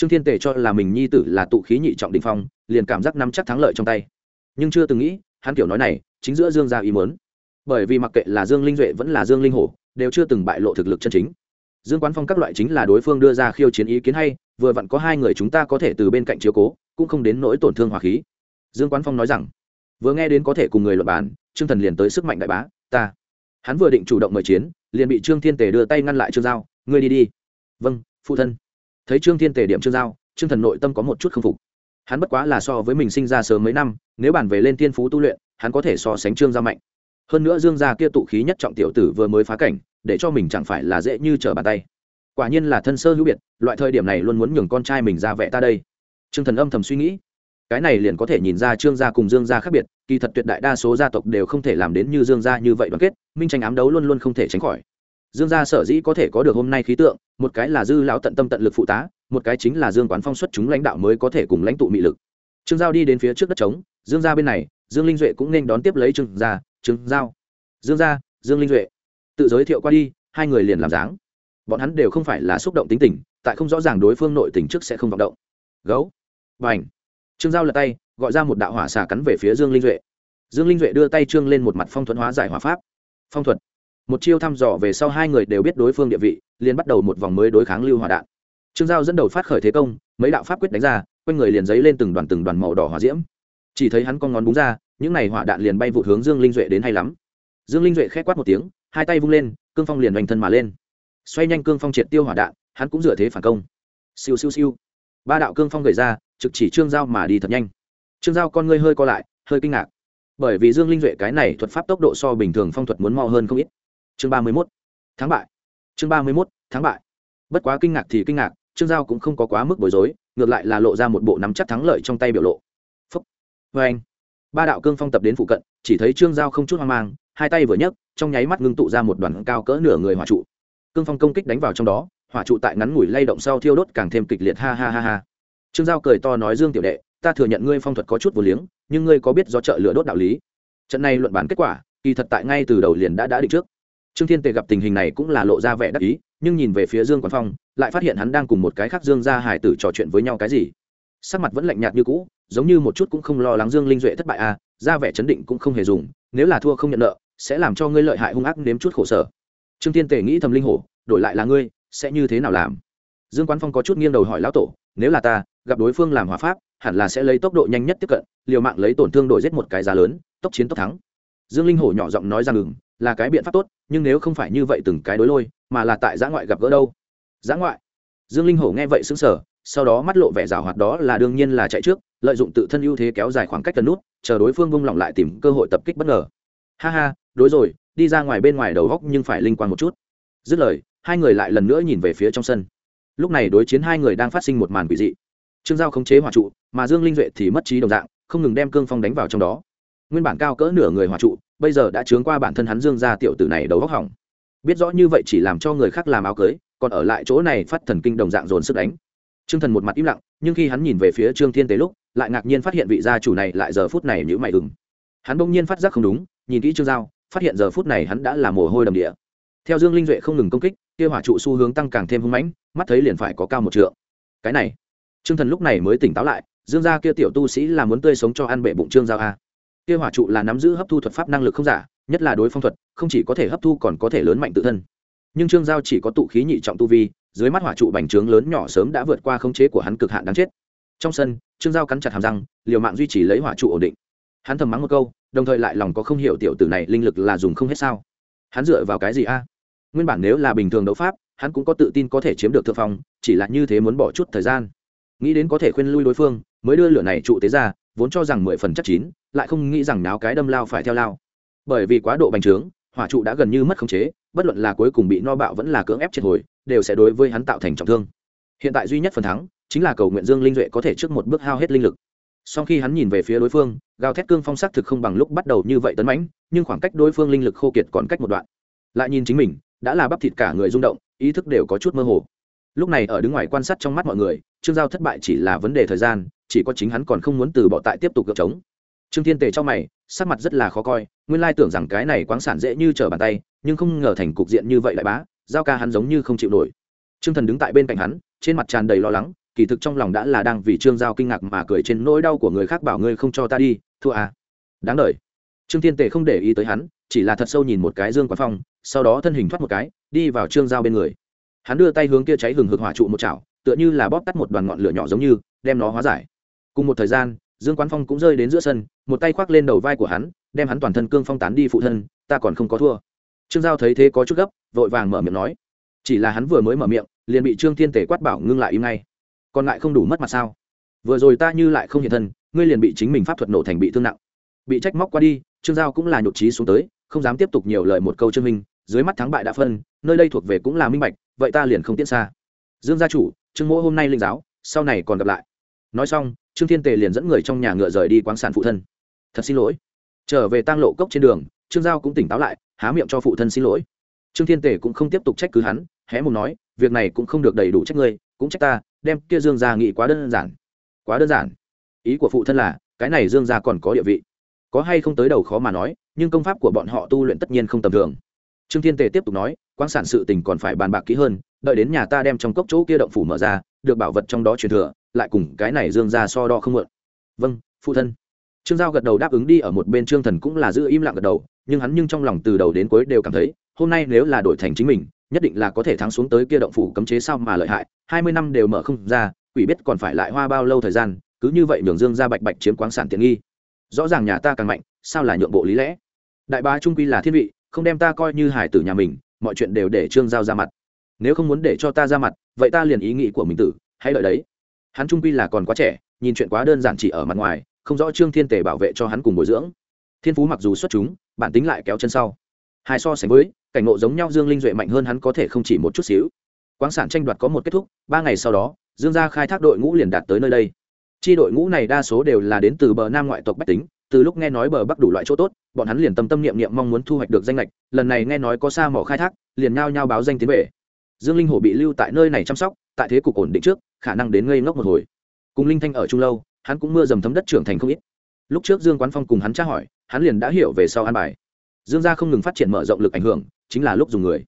Trương thiên tề cho là mình nhi tử là tụ khí nhị trọng đình phong, liền cảm giác nắm chắc thắng lợi trong tay. Nhưng chưa từng nghĩ, hắn kiểu nói này chính giữa dương gia ý muốn. Bởi vì mặc kệ là dương linh duệ vẫn là dương linh hổ, đều chưa từng bại lộ thực lực chân chính. Dương quán phong các loại chính là đối phương đưa ra khiêu chiến ý kiến hay, vừa vặn có hai người chúng ta có thể từ bên cạnh chiếu cố, cũng không đến nỗi tổn thương hòa khí. Dương quán phong nói rằng, vừa nghe đến có thể cùng người luật bàn, trương thần liền tới sức mạnh đại bá, ta. Hắn vừa định chủ động mời chiến, liền bị trương thiên tề đưa tay ngăn lại trương giao, ngươi đi đi. Vâng phụ thân thấy trương thiên tề điểm trương giao, trương thần nội tâm có một chút k phục. Hắn bất quá là so với mình sinh ra sớm mấy năm, nếu bàn về lên thiên phú tu luyện, hắn có thể so sánh trương gia mạnh. Hơn nữa dương gia kia tụ khí nhất trọng tiểu tử vừa mới phá cảnh, để cho mình chẳng phải là dễ như trở bàn tay. Quả nhiên là thân sơ hữu biệt, loại thời điểm này luôn muốn nhường con trai mình ra vẽ ta đây. Trương thần âm thầm suy nghĩ. Cái này liền có thể nhìn ra trương gia cùng dương gia khác biệt, kỳ thật tuyệt đại đa số gia tộc đều không thể làm đến như dương gia như vậy đoàn kết, minh tranh ám đấu luôn luôn không thể tránh khỏi. Dương gia sở dĩ có thể có được hôm nay khí tượng một cái là dư lão tận tâm tận lực phụ tá, một cái chính là dương quán phong xuất chúng lãnh đạo mới có thể cùng lãnh tụ mị lực. Trương giao đi đến phía trước đất trống, dương gia bên này, dương linh duệ cũng nên đón tiếp lấy trương gia, trương giao. Dương gia, dương linh duệ. Tự giới thiệu qua đi, hai người liền làm dáng. Bọn hắn đều không phải là xúc động tính tình, tại không rõ ràng đối phương nội tình trước sẽ không vọng động. Gấu. Và trương giao lật tay, gọi ra một đạo hỏa xà cắn về phía dương linh duệ. Dương linh duệ đưa tay trương lên một mặt phong thuẫn hóa giải hỏa pháp. Phong thuật một chiêu thăm dò về sau hai người đều biết đối phương địa vị, liền bắt đầu một vòng mới đối kháng lưu hỏa đạn. Trương giao dẫn đầu phát khởi thế công, mấy đạo pháp quyết đánh ra, quanh người liền giấy lên từng đoàn từng đoàn màu đỏ hỏa diễm. Chỉ thấy hắn con ngón búng ra, những này hỏa đạn liền bay vụ hướng dương linh duệ đến hay lắm. Dương linh duệ k h é quát một tiếng, hai tay vung lên, cương phong liền hoành thân mà lên. Xoay nhanh cương phong triệt tiêu hỏa đạn, hắn cũng dựa thế phản công. Siêu siêu siêu. Ba đạo cương phong gầy ra, trực chỉ trương giao mà đi thật nhanh. Trương giao con ngươi hơi co lại, hơi kinh ngạc. Bởi vì dương linh duệ cái này thuật pháp tốc độ so bình thường phong thuật muốn mo hơn không ít chương ba mươi mốt. Tháng bại. Chương ba mươi mốt tháng bại. Bất quá kinh ngạc thì kinh ngạc, trương giao cũng không có quá mức bối rối, ngược lại là lộ ra một bộ nắm chắc thắng lợi trong tay biểu lộ. Phúc. Vê anh. Ba đạo cương phong tập đến phụ cận, chỉ thấy trương giao không chút hoang mang, hai tay vừa nhấc, trong nháy mắt ngưng tụ ra một đoàn cao cỡ nửa người hỏa trụ. Cương phong công kích đánh vào trong đó, hỏa trụ tại ngắn ngủi lay động sau thiêu đốt càng thêm kịch liệt, ha ha ha ha. Trương giao cười to nói, dương tiểu đệ, ta thừa nhận ngươi phong thuật có chút vô liếng, nhưng ngươi có biết do trợ lửa đốt đạo lý. Trận này luận bản kết quả, kỳ thật tại ngay từ đầu liền đã đã định trước trương thiên tề gặp tình hình này cũng là lộ ra vẻ đắc ý, nhưng nhìn về phía dương quán phong, lại phát hiện hắn đang cùng một cái khác dương gia hải tử trò chuyện với nhau cái gì. Sắc mặt vẫn lạnh nhạt như cũ, giống như một chút cũng không lo lắng dương linh duệ thất bại à ra vẻ chấn định cũng không hề dùng, nếu là thua không nhận nợ, sẽ làm cho ngươi lợi hại hung ác nếm chút khổ sở. Trương thiên tề nghĩ thầm linh hổ, đổi lại là ngươi, sẽ như thế nào làm? Dương quán phong có chút nghiêng đầu hỏi lão tổ, nếu là ta, gặp đối phương làm hòa pháp, hẳn là sẽ lấy tốc độ nhanh nhất tiếp cận, liều mạng lấy tổn thương đổi giết một cái giá lớn, tốc chiến tốc thắng. Dương linh hổ nhỏ giọng nói ra ngừng là cái biện pháp tốt, nhưng nếu không phải như vậy từng cái đối lôi, mà là tại giã ngoại gặp gỡ đâu? Giã ngoại? Dương linh hổ nghe vậy xứng sở sau đó mắt lộ vẻ rào hoạt đó là đương nhiên là chạy trước, lợi dụng tự thân ưu thế kéo dài khoảng cách cần nút, chờ đối phương vung lỏng lại tìm cơ hội tập kích bất ngờ. Ha ha, đối rồi, đi ra ngoài bên ngoài đầu góc nhưng phải linh quan một chút. Dứt lời, hai người lại lần nữa nhìn về phía trong sân. Lúc này đối chiến hai người đang phát sinh một màn quỷ dị. Trương giao khống chế hòa trụ, mà dương linh duệ thì mất trí đồng dạng, không ngừng đem cương phong đánh vào trong đó nguyên bản cao cỡ nửa người hỏa trụ, bây giờ đã chướng qua bản thân hắn dương ra tiểu tử này đầu góc hỏng. Biết rõ như vậy chỉ làm cho người khác làm áo cưới, còn ở lại chỗ này phát thần kinh đồng dạng dồn sức đánh. Trương thần một mặt im lặng, nhưng khi hắn nhìn về phía trương thiên tế lúc, lại ngạc nhiên phát hiện vị gia chủ này lại giờ phút này nhữ mày ừng hắn bỗng nhiên phát giác không đúng, nhìn kỹ trương giao, phát hiện giờ phút này hắn đã là mồ hôi đầm địa. Theo dương linh duệ không ngừng công kích, kia hỏa trụ xu hướng tăng càng thêm hưng mãnh, mắt thấy liền phải có cao một trượng. Cái này, trương thần lúc này mới tỉnh táo lại, dương gia kia tiểu tu sĩ là muốn tươi sống cho ăn bệ bụng trương giao a kia hỏa trụ là nắm giữ hấp thu thuật pháp năng lực không giả, nhất là đối phong thuật, không chỉ có thể hấp thu còn có thể lớn mạnh tự thân. Nhưng trương giao chỉ có tụ khí nhị trọng tu vi, dưới mắt hỏa trụ bành trướng lớn nhỏ sớm đã vượt qua khống chế của hắn cực hạn đáng chết. Trong sân, trương giao cắn chặt hàm răng, liều mạng duy trì lấy hỏa trụ ổn định. Hắn thầm mắng một câu, đồng thời lại lòng có không hiểu tiểu tử này linh lực là dùng không hết sao. Hắn dựa vào cái gì a? Nguyên bản nếu là bình thường đấu pháp, hắn cũng có tự tin có thể chiếm được thượng phong, chỉ là như thế muốn bỏ chút thời gian. Nghĩ đến có thể khuyên lui đối phương, mới đưa lửa này trụ tế ra, vốn cho rằng mười phần chắc chín lại không nghĩ rằng náo cái đâm lao phải theo lao. Bởi vì quá độ bành trướng, hỏa trụ đã gần như mất khống chế, bất luận là cuối cùng bị no bạo vẫn là cưỡng ép triệt hồi, đều sẽ đối với hắn tạo thành trọng thương. Hiện tại duy nhất phần thắng, chính là cầu nguyện dương linh duệ có thể trước một bước hao hết linh lực. Sau khi hắn nhìn về phía đối phương, gào thét cương phong sắc thực không bằng lúc bắt đầu như vậy tấn mãnh, nhưng khoảng cách đối phương linh lực khô kiệt còn cách một đoạn. Lại nhìn chính mình, đã là bắp thịt cả người rung động, ý thức đều có chút mơ hồ. Lúc này ở đứng ngoài quan sát trong mắt mọi người, trương giao thất bại chỉ là vấn đề thời gian, chỉ có chính hắn còn không muốn từ bỏ tại tiếp tục gợp trống trương thiên tề cho mày, sắc mặt rất là khó coi, nguyên lai tưởng rằng cái này quáng sản dễ như trở bàn tay, nhưng không ngờ thành cục diện như vậy lại bá, giao ca hắn giống như không chịu nổi. Trương thần đứng tại bên cạnh hắn, trên mặt tràn đầy lo lắng, kỳ thực trong lòng đã là đang vì trương giao kinh ngạc mà cười trên nỗi đau của người khác bảo ngươi không cho ta đi, thua à. Đáng đ trương thiên tề không để ý tới hắn, chỉ là thật sâu nhìn một cái dương quán phong sau đó thân hình thoát một cái, đi vào trương giao bên người. Hắn đưa tay hướng kia cháy hừng hực hỏa trụ một chảo, tựa như là bóp tắt một đoàn ngọn lửa nhỏ giống như, đem nó hóa giải. Cùng một thời gian dương quán phong cũng rơi đến giữa sân, một tay khoác lên đầu vai của hắn, đem hắn toàn thân cương phong tán đi phụ thân, ta còn không có thua. Trương giao thấy thế có chút gấp, vội vàng mở miệng nói, chỉ là hắn vừa mới mở miệng, liền bị trương thiên tể quát bảo ngưng lại im ngay. Còn lại không đủ mất mặt sao? Vừa rồi ta như lại không hiện thân, ngươi liền bị chính mình pháp thuật nổ thành bị thương nặng. Bị trách móc qua đi, trương giao cũng là nhụt trí xuống tới, không dám tiếp tục nhiều lời một câu trương minh, dưới mắt thắng bại đã phân, nơi đây thuộc về cũng là minh bạch, vậy ta liền không tiễn xa. Dương gia chủ, trương mỗ hôm nay linh giáo, sau này còn gặp lại nói xong, trương thiên tề liền dẫn người trong nhà ngựa rời đi quán sản phụ thân. Thật xin lỗi. Trở về tang lộ cốc trên đường, trương giao cũng tỉnh táo lại, há miệng cho phụ thân xin lỗi. Trương thiên tề cũng không tiếp tục trách cứ hắn, hé mồm nói, việc này cũng không được đầy đủ trách ngươi, cũng trách ta, đem kia dương gia nghị quá đơn giản. Quá đơn giản? Ý của phụ thân là, cái này dương gia còn có địa vị. Có hay không tới đầu khó mà nói, nhưng công pháp của bọn họ tu luyện tất nhiên không tầm thường. Trương thiên tề tiếp tục nói quang sản sự tình còn phải bàn bạc kỹ hơn, đợi đến nhà ta đem trong cốc chỗ kia động phủ mở ra được bảo vật trong đó truyền thừa, lại cùng cái này dương ra so đo không mượn. Vâng phụ thân. Trương giao gật đầu đáp ứng đi ở một bên, trương thần cũng là giữ im lặng gật đầu, nhưng hắn nhưng trong lòng từ đầu đến cuối đều cảm thấy, hôm nay nếu là đổi thành chính mình, nhất định là có thể thắng xuống tới kia động phủ cấm chế sao mà lợi hại, hai mươi năm đều mở không ra, quỷ biết còn phải lại hoa bao lâu thời gian, cứ như vậy nhường dương ra bạch bạch chiếm quáng sản tiện nghi. Rõ ràng nhà ta càng mạnh, sao là nhượng bộ lý lẽ? Đại bá trung quy là thiên vị, không đem ta coi như hải tử nhà mình, mọi chuyện đều để trương giao ra mặt nếu không muốn để cho ta ra mặt, vậy ta liền ý nghĩ của mình tử, hãy đợi đấy. Hắn trung quy là còn quá trẻ, nhìn chuyện quá đơn giản chỉ ở mặt ngoài, không rõ trương thiên tề bảo vệ cho hắn cùng bồi dưỡng. Thiên phú mặc dù xuất chúng, bản tính lại kéo chân sau. Hai so sánh với, cảnh ngộ giống nhau dương linh duệ mạnh hơn hắn có thể không chỉ một chút xíu. Quáng sản tranh đoạt có một kết thúc, ba ngày sau đó, dương gia khai thác đội ngũ liền đạt tới nơi đây. Chi đội ngũ này đa số đều là đến từ bờ nam ngoại tộc bách tính, từ lúc nghe nói bờ bắc đủ loại chỗ tốt, bọn hắn liền tâm tâm niệm niệm mong muốn thu hoạch được danh lệch lần này nghe nói có sa mỏ khai thác, liền nhao nhao báo danh tiến về dương linh hổ bị lưu tại nơi này chăm sóc, tại thế cục ổn định trước, khả năng đến ngây ngốc một hồi. Cùng linh thanh ở trung lâu, hắn cũng mưa dầm thấm đất trưởng thành không ít. Lúc trước dương quán phong cùng hắn tra hỏi, hắn liền đã hiểu về sau an bài. Dương gia không ngừng phát triển mở rộng lực ảnh hưởng, chính là lúc dùng người.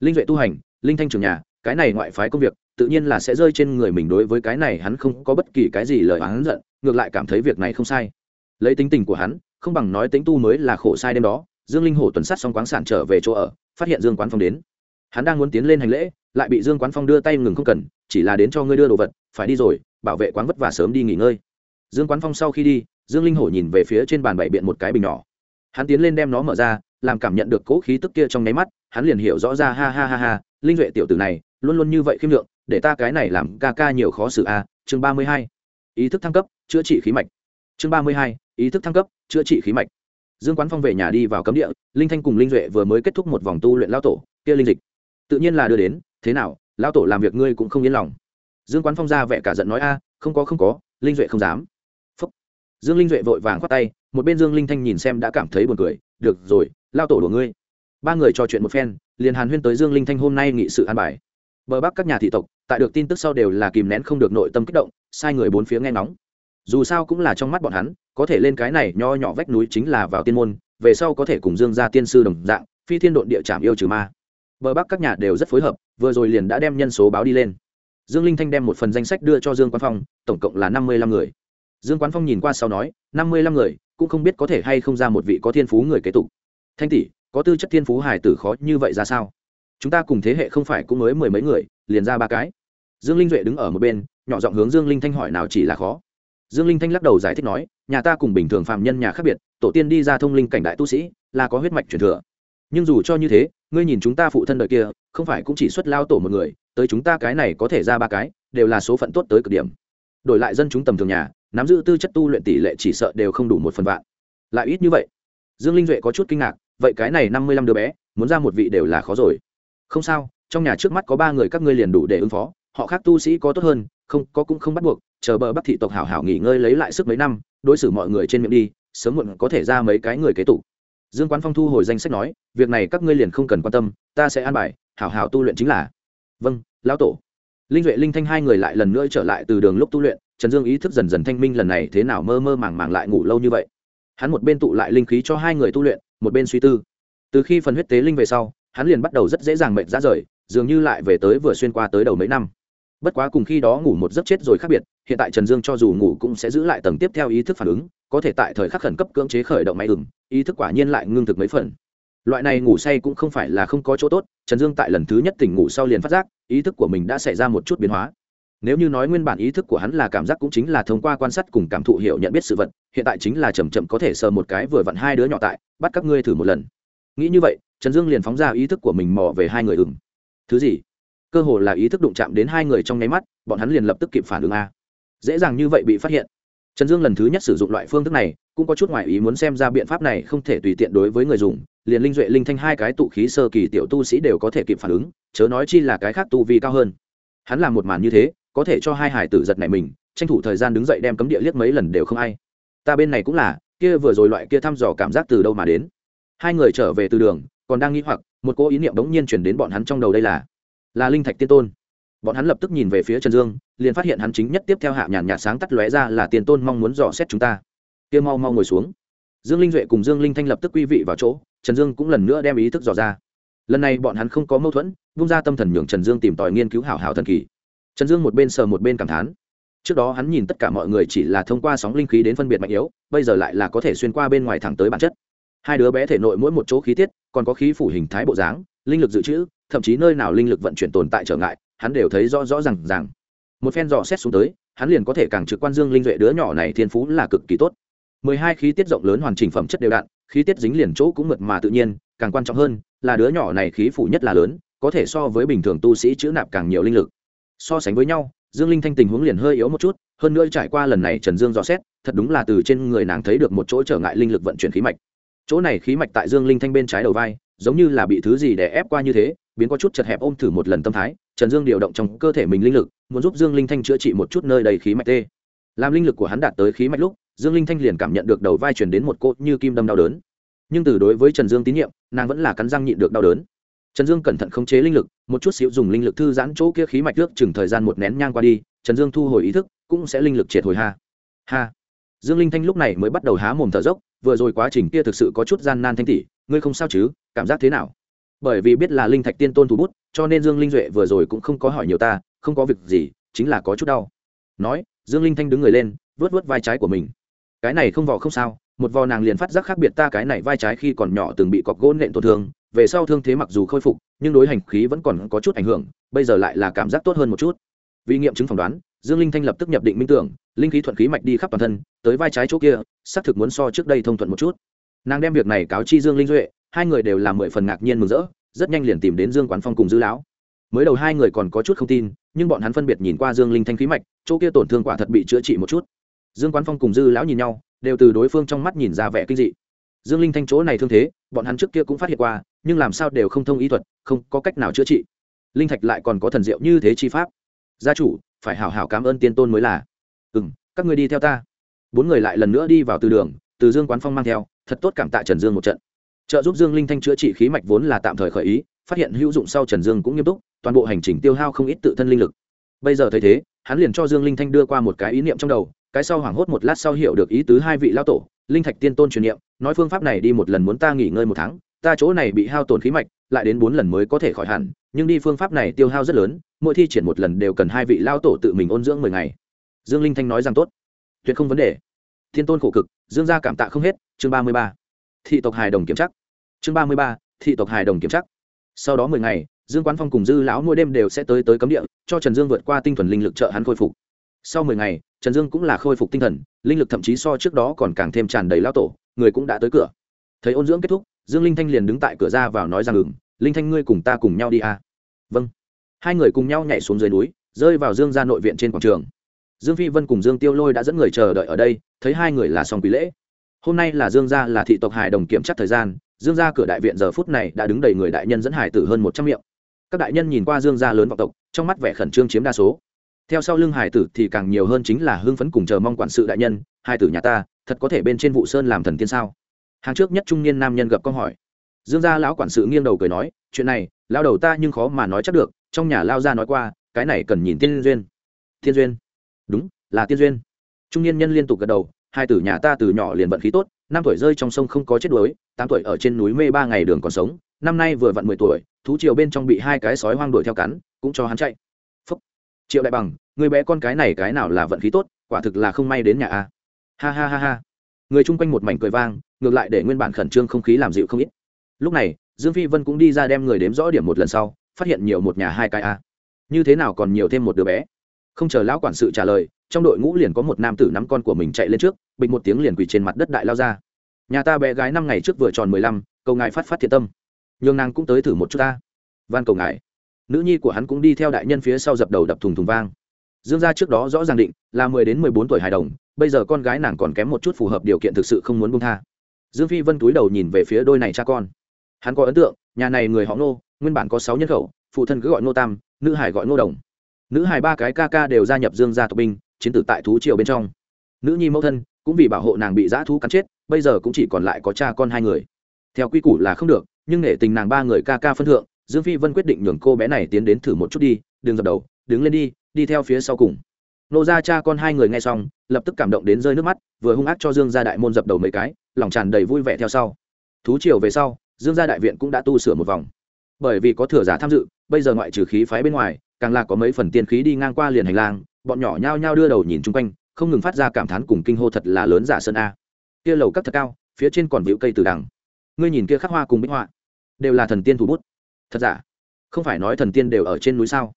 Linh duệ tu hành, linh thanh trường nhà, cái này ngoại phái công việc, tự nhiên là sẽ rơi trên người mình đối với cái này hắn không có bất kỳ cái gì lời hắn giận, ngược lại cảm thấy việc này không sai. Lấy tính tình của hắn, không bằng nói tính tu mới là khổ sai đêm đó, dương linh hổ tuần sát xong quán sản trở về chỗ ở, phát hiện dương quán phong đến hắn đang muốn tiến lên hành lễ, lại bị dương quán phong đưa tay ngừng không cần, chỉ là đến cho ngươi đưa đồ vật, phải đi rồi, bảo vệ quán vất vả sớm đi nghỉ ngơi. Dương quán phong sau khi đi, dương linh hổ nhìn về phía trên bàn bày biện một cái bình nhỏ. Hắn tiến lên đem nó mở ra, làm cảm nhận được cỗ khí tức kia trong nháy mắt, hắn liền hiểu rõ ra, ha ha ha ha, linh duệ tiểu tử này, luôn luôn như vậy khiêm lượng, để ta cái này làm ca ca nhiều khó xử a, chương ba mươi hai. Ý thức thăng cấp, chữa trị khí mạch. Chương ba mươi hai, ý thức thăng cấp, chữa trị khí mạch. Dương quán phong về nhà đi vào cấm địa, linh thanh cùng linh duệ vừa mới kết thúc một vòng tu luyện lao tổ, kia linh dịch tự nhiên là đưa đến, thế nào lao tổ làm việc ngươi cũng không yên lòng. Dương quán phong ra vẻ cả giận nói, a, không có không có, linh duệ không dám. Phúc. dương linh duệ vội vàng khoát tay, một bên dương linh thanh nhìn xem đã cảm thấy buồn cười, được rồi lao tổ của ngươi. Ba người trò chuyện một phen, liền hàn huyên tới dương linh thanh hôm nay nghị sự an bài. Bờ bắc các nhà thị tộc, tại được tin tức sau đều là kìm nén không được nội tâm kích động, sai người bốn phía nghe ngóng. Dù sao cũng là trong mắt bọn hắn, có thể lên cái này nho nhỏ vách núi chính là vào tiên môn, về sau có thể cùng dương gia tiên sư đồng dạng, phi thiên độn địa chạm yêu trừ ma bờ bắc các nhà đều rất phối hợp, vừa rồi liền đã đem nhân số báo đi lên. Dương linh thanh đem một phần danh sách đưa cho dương quán phong, tổng cộng là năm mươi lăm người. Dương quán phong nhìn qua sau nói, năm mươi lăm người, cũng không biết có thể hay không ra một vị có thiên phú người kế tục. Thanh tỷ, có tư chất thiên phú hải tử khó như vậy ra sao? Chúng ta cùng thế hệ không phải cũng mới mười mấy người, liền ra ba cái. Dương linh duệ đứng ở một bên, nhỏ giọng hướng dương linh thanh hỏi nào chỉ là khó. Dương linh thanh lắc đầu giải thích nói, nhà ta cùng bình thường phạm nhân nhà khác biệt, tổ tiên đi ra thông linh cảnh đại tu sĩ, là có huyết mạch truyền thừa. Nhưng dù cho như thế ngươi nhìn chúng ta phụ thân đời kia, không phải cũng chỉ xuất lao tổ một người, tới chúng ta cái này có thể ra ba cái, đều là số phận tốt tới cực điểm. Đổi lại dân chúng tầm thường nhà, nắm giữ tư chất tu luyện tỷ lệ chỉ sợ đều không đủ một phần vạn. Lại ít như vậy. Dương linh duệ có chút kinh ngạc, vậy cái này năm mươi lăm đứa bé, muốn ra một vị đều là khó rồi. Không sao, trong nhà trước mắt có ba người các ngươi liền đủ để ứng phó, họ khác tu sĩ có tốt hơn, không, có cũng không bắt buộc, chờ bờ bắc thị tộc hảo hảo nghỉ ngơi lấy lại sức mấy năm, đối xử mọi người trên miệng đi, sớm muộn có thể ra mấy cái người kế tục dương quán phong thu hồi danh sách nói, việc này các ngươi liền không cần quan tâm, ta sẽ an bài, hảo hảo tu luyện chính là. Vâng lão tổ. Linh duệ, linh thanh hai người lại lần nữa trở lại từ đường lúc tu luyện, trần dương ý thức dần dần thanh minh lần này thế nào mơ mơ màng màng lại ngủ lâu như vậy. Hắn một bên tụ lại linh khí cho hai người tu luyện, một bên suy tư. Từ khi phần huyết tế linh về sau, hắn liền bắt đầu rất dễ dàng mệt ra rời, dường như lại về tới vừa xuyên qua tới đầu mấy năm. Bất quá cùng khi đó ngủ một giấc chết rồi khác biệt, hiện tại trần dương cho dù ngủ cũng sẽ giữ lại tầng tiếp theo ý thức phản ứng có thể tại thời khắc khẩn cấp cưỡng chế khởi động máy ừng ý thức quả nhiên lại ngưng thực mấy phần. Loại này ngủ say cũng không phải là không có chỗ tốt, trần dương tại lần thứ nhất tỉnh ngủ sau liền phát giác, ý thức của mình đã xảy ra một chút biến hóa. Nếu như nói nguyên bản ý thức của hắn là cảm giác cũng chính là thông qua quan sát cùng cảm thụ hiểu nhận biết sự vật, hiện tại chính là chầm chậm có thể sờ một cái vừa vặn hai đứa nhỏ tại, bắt các ngươi thử một lần. Nghĩ như vậy, trần dương liền phóng ra ý thức của mình mò về hai người ừng thứ gì? Cơ hồ là ý thức đụng chạm đến hai người trong nháy mắt, bọn hắn liền lập tức kịp phản ứng a. Dễ dàng như vậy bị phát hiện trần dương lần thứ nhất sử dụng loại phương thức này, cũng có chút ngoại ý muốn xem ra biện pháp này không thể tùy tiện đối với người dùng, liền linh duệ, linh thanh hai cái tụ khí sơ kỳ tiểu tu sĩ đều có thể kịp phản ứng, chớ nói chi là cái khác tu vi cao hơn. Hắn làm một màn như thế, có thể cho hai hải tử giật này mình, tranh thủ thời gian đứng dậy đem cấm địa liếc mấy lần đều không ai. Ta bên này cũng là, kia vừa rồi loại kia thăm dò cảm giác từ đâu mà đến? Hai người trở về từ đường, còn đang nghĩ hoặc, một cô ý niệm bỗng nhiên chuyển đến bọn hắn trong đầu đây là là linh thạch tiên tôn. Bọn hắn lập tức nhìn về phía trần dương liền phát hiện hắn chính nhất tiếp theo hạ nhàn nhạt sáng tắt lóe ra là tiền tôn mong muốn dò xét chúng ta. Kia mau mau ngồi xuống. Dương linh duệ cùng dương linh thanh lập tức quy vị vào chỗ, trần dương cũng lần nữa đem ý thức dò ra. Lần này bọn hắn không có mâu thuẫn bung ra tâm thần nhường trần dương tìm tòi nghiên cứu hảo hảo thần kỳ. Trần dương một bên sờ một bên cảm thán. Trước đó hắn nhìn tất cả mọi người chỉ là thông qua sóng linh khí đến phân biệt mạnh yếu, bây giờ lại là có thể xuyên qua bên ngoài thẳng tới bản chất. Hai đứa bé thể nội mỗi một chỗ khí tiết, còn có khí phủ hình thái bộ dáng, linh lực dự trữ, thậm chí nơi nào linh lực vận chuyển tồn tại trở ngại, hắn đều thấy rõ rõ r à n g rằng một phen dò xét xuống tới, hắn liền có thể càng trực quan dương linh duệ đứa nhỏ này thiên phú là cực kỳ tốt. Mười hai khí tiết rộng lớn hoàn chỉnh phẩm chất đều đạn khí tiết dính liền chỗ cũng mượt mà tự nhiên, càng quan trọng hơn là đứa nhỏ này khí phủ nhất là lớn, có thể so với bình thường tu sĩ chữ nạp càng nhiều linh lực. So sánh với nhau, dương linh thanh tình huống liền hơi yếu một chút, hơn nữa trải qua lần này trần dương dò xét, thật đúng là từ trên người nàng thấy được một chỗ trở ngại linh lực vận chuyển khí mạch. Chỗ này khí mạch tại dương linh thanh bên trái đầu vai, giống như là bị thứ gì để ép qua như thế biến có chút chật hẹp ôm thử một lần tâm thái, trần dương điều động trong cơ thể mình linh lực, muốn giúp dương linh thanh chữa trị một chút nơi đầy khí mạch tê. Làm linh lực của hắn đạt tới khí mạch lúc, dương linh thanh liền cảm nhận được đầu vai chuyển đến một cốt như kim đâm đau đớn. Nhưng từ đối với trần dương tín nhiệm, nàng vẫn là cắn răng nhịn được đau đớn. Trần dương cẩn thận khống chế linh lực, một chút xíu dùng linh lực thư giãn chỗ kia khí mạch nước chừng thời gian một nén nhang qua đi, trần dương thu hồi ý thức, cũng sẽ linh lực triệt hồi ha. Ha. Dương linh thanh lúc này mới bắt đầu há mồm thở dốc, vừa rồi quá trình kia thực sự có chút gian nan thanh tỷ ngươi không sao chứ, cảm giác thế nào? Bởi vì biết là linh thạch tiên tôn thủ bút, cho nên dương linh duệ vừa rồi cũng không có hỏi nhiều ta, không có việc gì, chính là có chút đau. Nói, dương linh thanh đứng người lên vớt vớt vai trái của mình. Cái này không vò không sao, một vò nàng liền phát giác khác biệt ta cái này vai trái khi còn nhỏ từng bị cọc gỗ nện tổn thương, về sau thương thế mặc dù khôi phục, nhưng đối hành khí vẫn còn có chút ảnh hưởng, bây giờ lại là cảm giác tốt hơn một chút. Vì nghiệm chứng phỏng đoán, dương linh thanh lập tức nhập định minh tưởng, linh khí thuận khí mạch đi khắp toàn thân, tới vai trái chỗ kia, xác thực muốn so trước đây thông thuận một chút. Nàng đem việc này cáo chi dương linh duệ hai người đều làm mười phần ngạc nhiên mừng rỡ, rất nhanh liền tìm đến dương quán phong cùng dư lão. Mới đầu hai người còn có chút không tin, nhưng bọn hắn phân biệt nhìn qua dương linh thanh khí mạch, chỗ kia tổn thương quả thật bị chữa trị một chút. Dương quán phong cùng dư lão nhìn nhau, đều từ đối phương trong mắt nhìn ra vẻ kinh dị. Dương linh thanh chỗ này thương thế, bọn hắn trước kia cũng phát hiện qua, nhưng làm sao đều không thông ý thuật, không có cách nào chữa trị. Linh thạch lại còn có thần diệu như thế chi pháp. Gia chủ, phải hảo hảo cảm ơn tiên tôn mới là. Ừ m các người đi theo ta. Bốn người lại lần nữa đi vào từ đường, từ dương quán phong mang theo, thật tốt cảm tạ trần dương một trận trợ giúp dương linh thanh chữa trị khí mạch vốn là tạm thời khởi ý, phát hiện hữu dụng sau trần dương cũng nghiêm túc, toàn bộ hành trình tiêu hao không ít tự thân linh lực. Bây giờ thấy thế, hắn liền cho dương linh thanh đưa qua một cái ý niệm trong đầu, cái sau hoảng hốt một lát sau hiểu được ý tứ hai vị lao tổ, linh thạch tiên tôn truyền niệm, nói phương pháp này đi một lần muốn ta nghỉ ngơi một tháng, ta chỗ này bị hao tổn khí mạch, lại đến bốn lần mới có thể khỏi hẳn, nhưng đi phương pháp này tiêu hao rất lớn, mỗi thi triển một lần đều cần hai vị lao tổ tự mình ôn dưỡng mười ngày. Dương linh thanh nói rằng tốt, tuyệt không vấn đề. Thiên tôn khổ cực, dương gia cảm tạ không hết, chương ba mươi ba thị tộc hài đồng kiểm chắc chương ba mươi ba, thị tộc hài đồng kiểm chắc sau đó mười ngày, dương quán phong cùng dư lão mỗi đêm đều sẽ tới tới cấm địa, cho trần dương vượt qua tinh thuần linh lực trợ hắn khôi phục. Sau mười ngày, trần dương cũng là khôi phục tinh thần, linh lực thậm chí so trước đó còn càng thêm tràn đầy lao tổ, người cũng đã tới cửa. Thấy ôn dưỡng kết thúc, dương linh thanh liền đứng tại cửa ra vào nói rằng ừng linh thanh ngươi cùng ta cùng nhau đi à. vâng. Hai người cùng nhau nhảy xuống dưới núi, rơi vào dương ra nội viện trên quảng trường. Dương phi vân cùng dương tiêu lôi đã dẫn người chờ đợi ở đây, thấy hai người là xong quý lễ hôm nay là dương gia là thị tộc hải đồng kiểm chắc thời gian, dương gia cửa đại viện giờ phút này đã đứng đầy người đại nhân dẫn hải tử hơn một trăm miệng. Các đại nhân nhìn qua dương gia lớn vọng tộc, trong mắt vẻ khẩn trương chiếm đa số. Theo sau lưng hải tử thì càng nhiều hơn chính là hưng phấn cùng chờ mong quản sự đại nhân, hải tử nhà ta, thật có thể bên trên vụ sơn làm thần tiên sao? Hàng trước nhất trung niên nam nhân gặp câu hỏi. Dương gia lão quản sự nghiêng đầu cười nói, chuyện này lao đầu ta nhưng khó mà nói chắc được, trong nhà lao ra nói qua, cái này cần nhìn tiên duyên. Tiên duyên? Đúng, là tiên duyên. Trung niên nhân liên tục gật đầu hai tử nhà ta từ nhỏ liền vận khí tốt, năm tuổi rơi trong sông không có chết đuối, tám tuổi ở trên núi mê ba ngày đường còn sống, năm nay vừa vặn mười tuổi, thú triều bên trong bị hai cái sói hoang đuổi theo cắn, cũng cho hắn chạy. Phúc. triệu đại bằng, người bé con cái này cái nào là vận khí tốt, quả thực là không may đến nhà a. Ha ha ha ha. Người chung quanh một mảnh cười vang, ngược lại để nguyên bản khẩn trương không khí làm dịu không ít. Lúc này, dương phi vân cũng đi ra đem người đếm rõ điểm một lần sau, phát hiện nhiều một nhà hai cái a. Như thế nào còn nhiều thêm một đứa bé? Không chờ lão quản sự trả lời trong đội ngũ liền có một nam tử nắm con của mình chạy lên trước, bình một tiếng liền quỳ trên mặt đất đại lao ra. Nhà ta bé gái năm ngày trước vừa tròn mười lăm, cầu ngài phát phát thiện tâm. Nhường nàng cũng tới thử một chút ta. Van cầu ngài. Nữ nhi của hắn cũng đi theo đại nhân phía sau dập đầu đập thùng thùng vang. Dương gia trước đó rõ ràng định là mười đến mười bốn tuổi hài đồng, bây giờ con gái nàng còn kém một chút phù hợp điều kiện thực sự không muốn buông tha. Dương phi vân túi đầu nhìn về phía đôi này cha con. Hắn có ấn tượng, nhà này người họ nô nguyên bản có sáu nhân khẩu, phụ thân cứ gọi nô tam, nữ hải gọi nô đồng. Nữ hải ba cái ca ca đều gia nhập dương gia tộc binh chiến tử tại thú triều bên trong. Nữ nhi mẫu thân cũng vì bảo hộ nàng bị dã thú cắn chết, bây giờ cũng chỉ còn lại có cha con hai người. Theo quy củ là không được, nhưng nể tình nàng ba người ca ca phân thượng, dương phi vân quyết định nhường cô bé này tiến đến thử một chút đi, đừng dập đầu, đứng lên đi đi theo phía sau cùng. Nô ra cha con hai người nghe xong, lập tức cảm động đến rơi nước mắt, vừa hung ác cho dương gia đại môn dập đầu mấy cái, lòng tràn đầy vui vẻ theo sau. Thú triều về sau, dương gia đại viện cũng đã tu sửa một vòng. Bởi vì có thừa giả tham dự, bây giờ ngoại trừ khí phái bên ngoài, càng là có mấy phần tiên khí đi ngang qua liền hành lang bọn nhỏ nhao nhao đưa đầu nhìn chung quanh, không ngừng phát ra cảm thán cùng kinh hô thật là lớn giả sơn a. Kia lầu các thật cao, phía trên còn vĩu cây từ đằng. Ngươi nhìn kia khắc hoa cùng bích họa, đều là thần tiên thủ bút. Thật giả? Không phải nói thần tiên đều ở trên núi sao?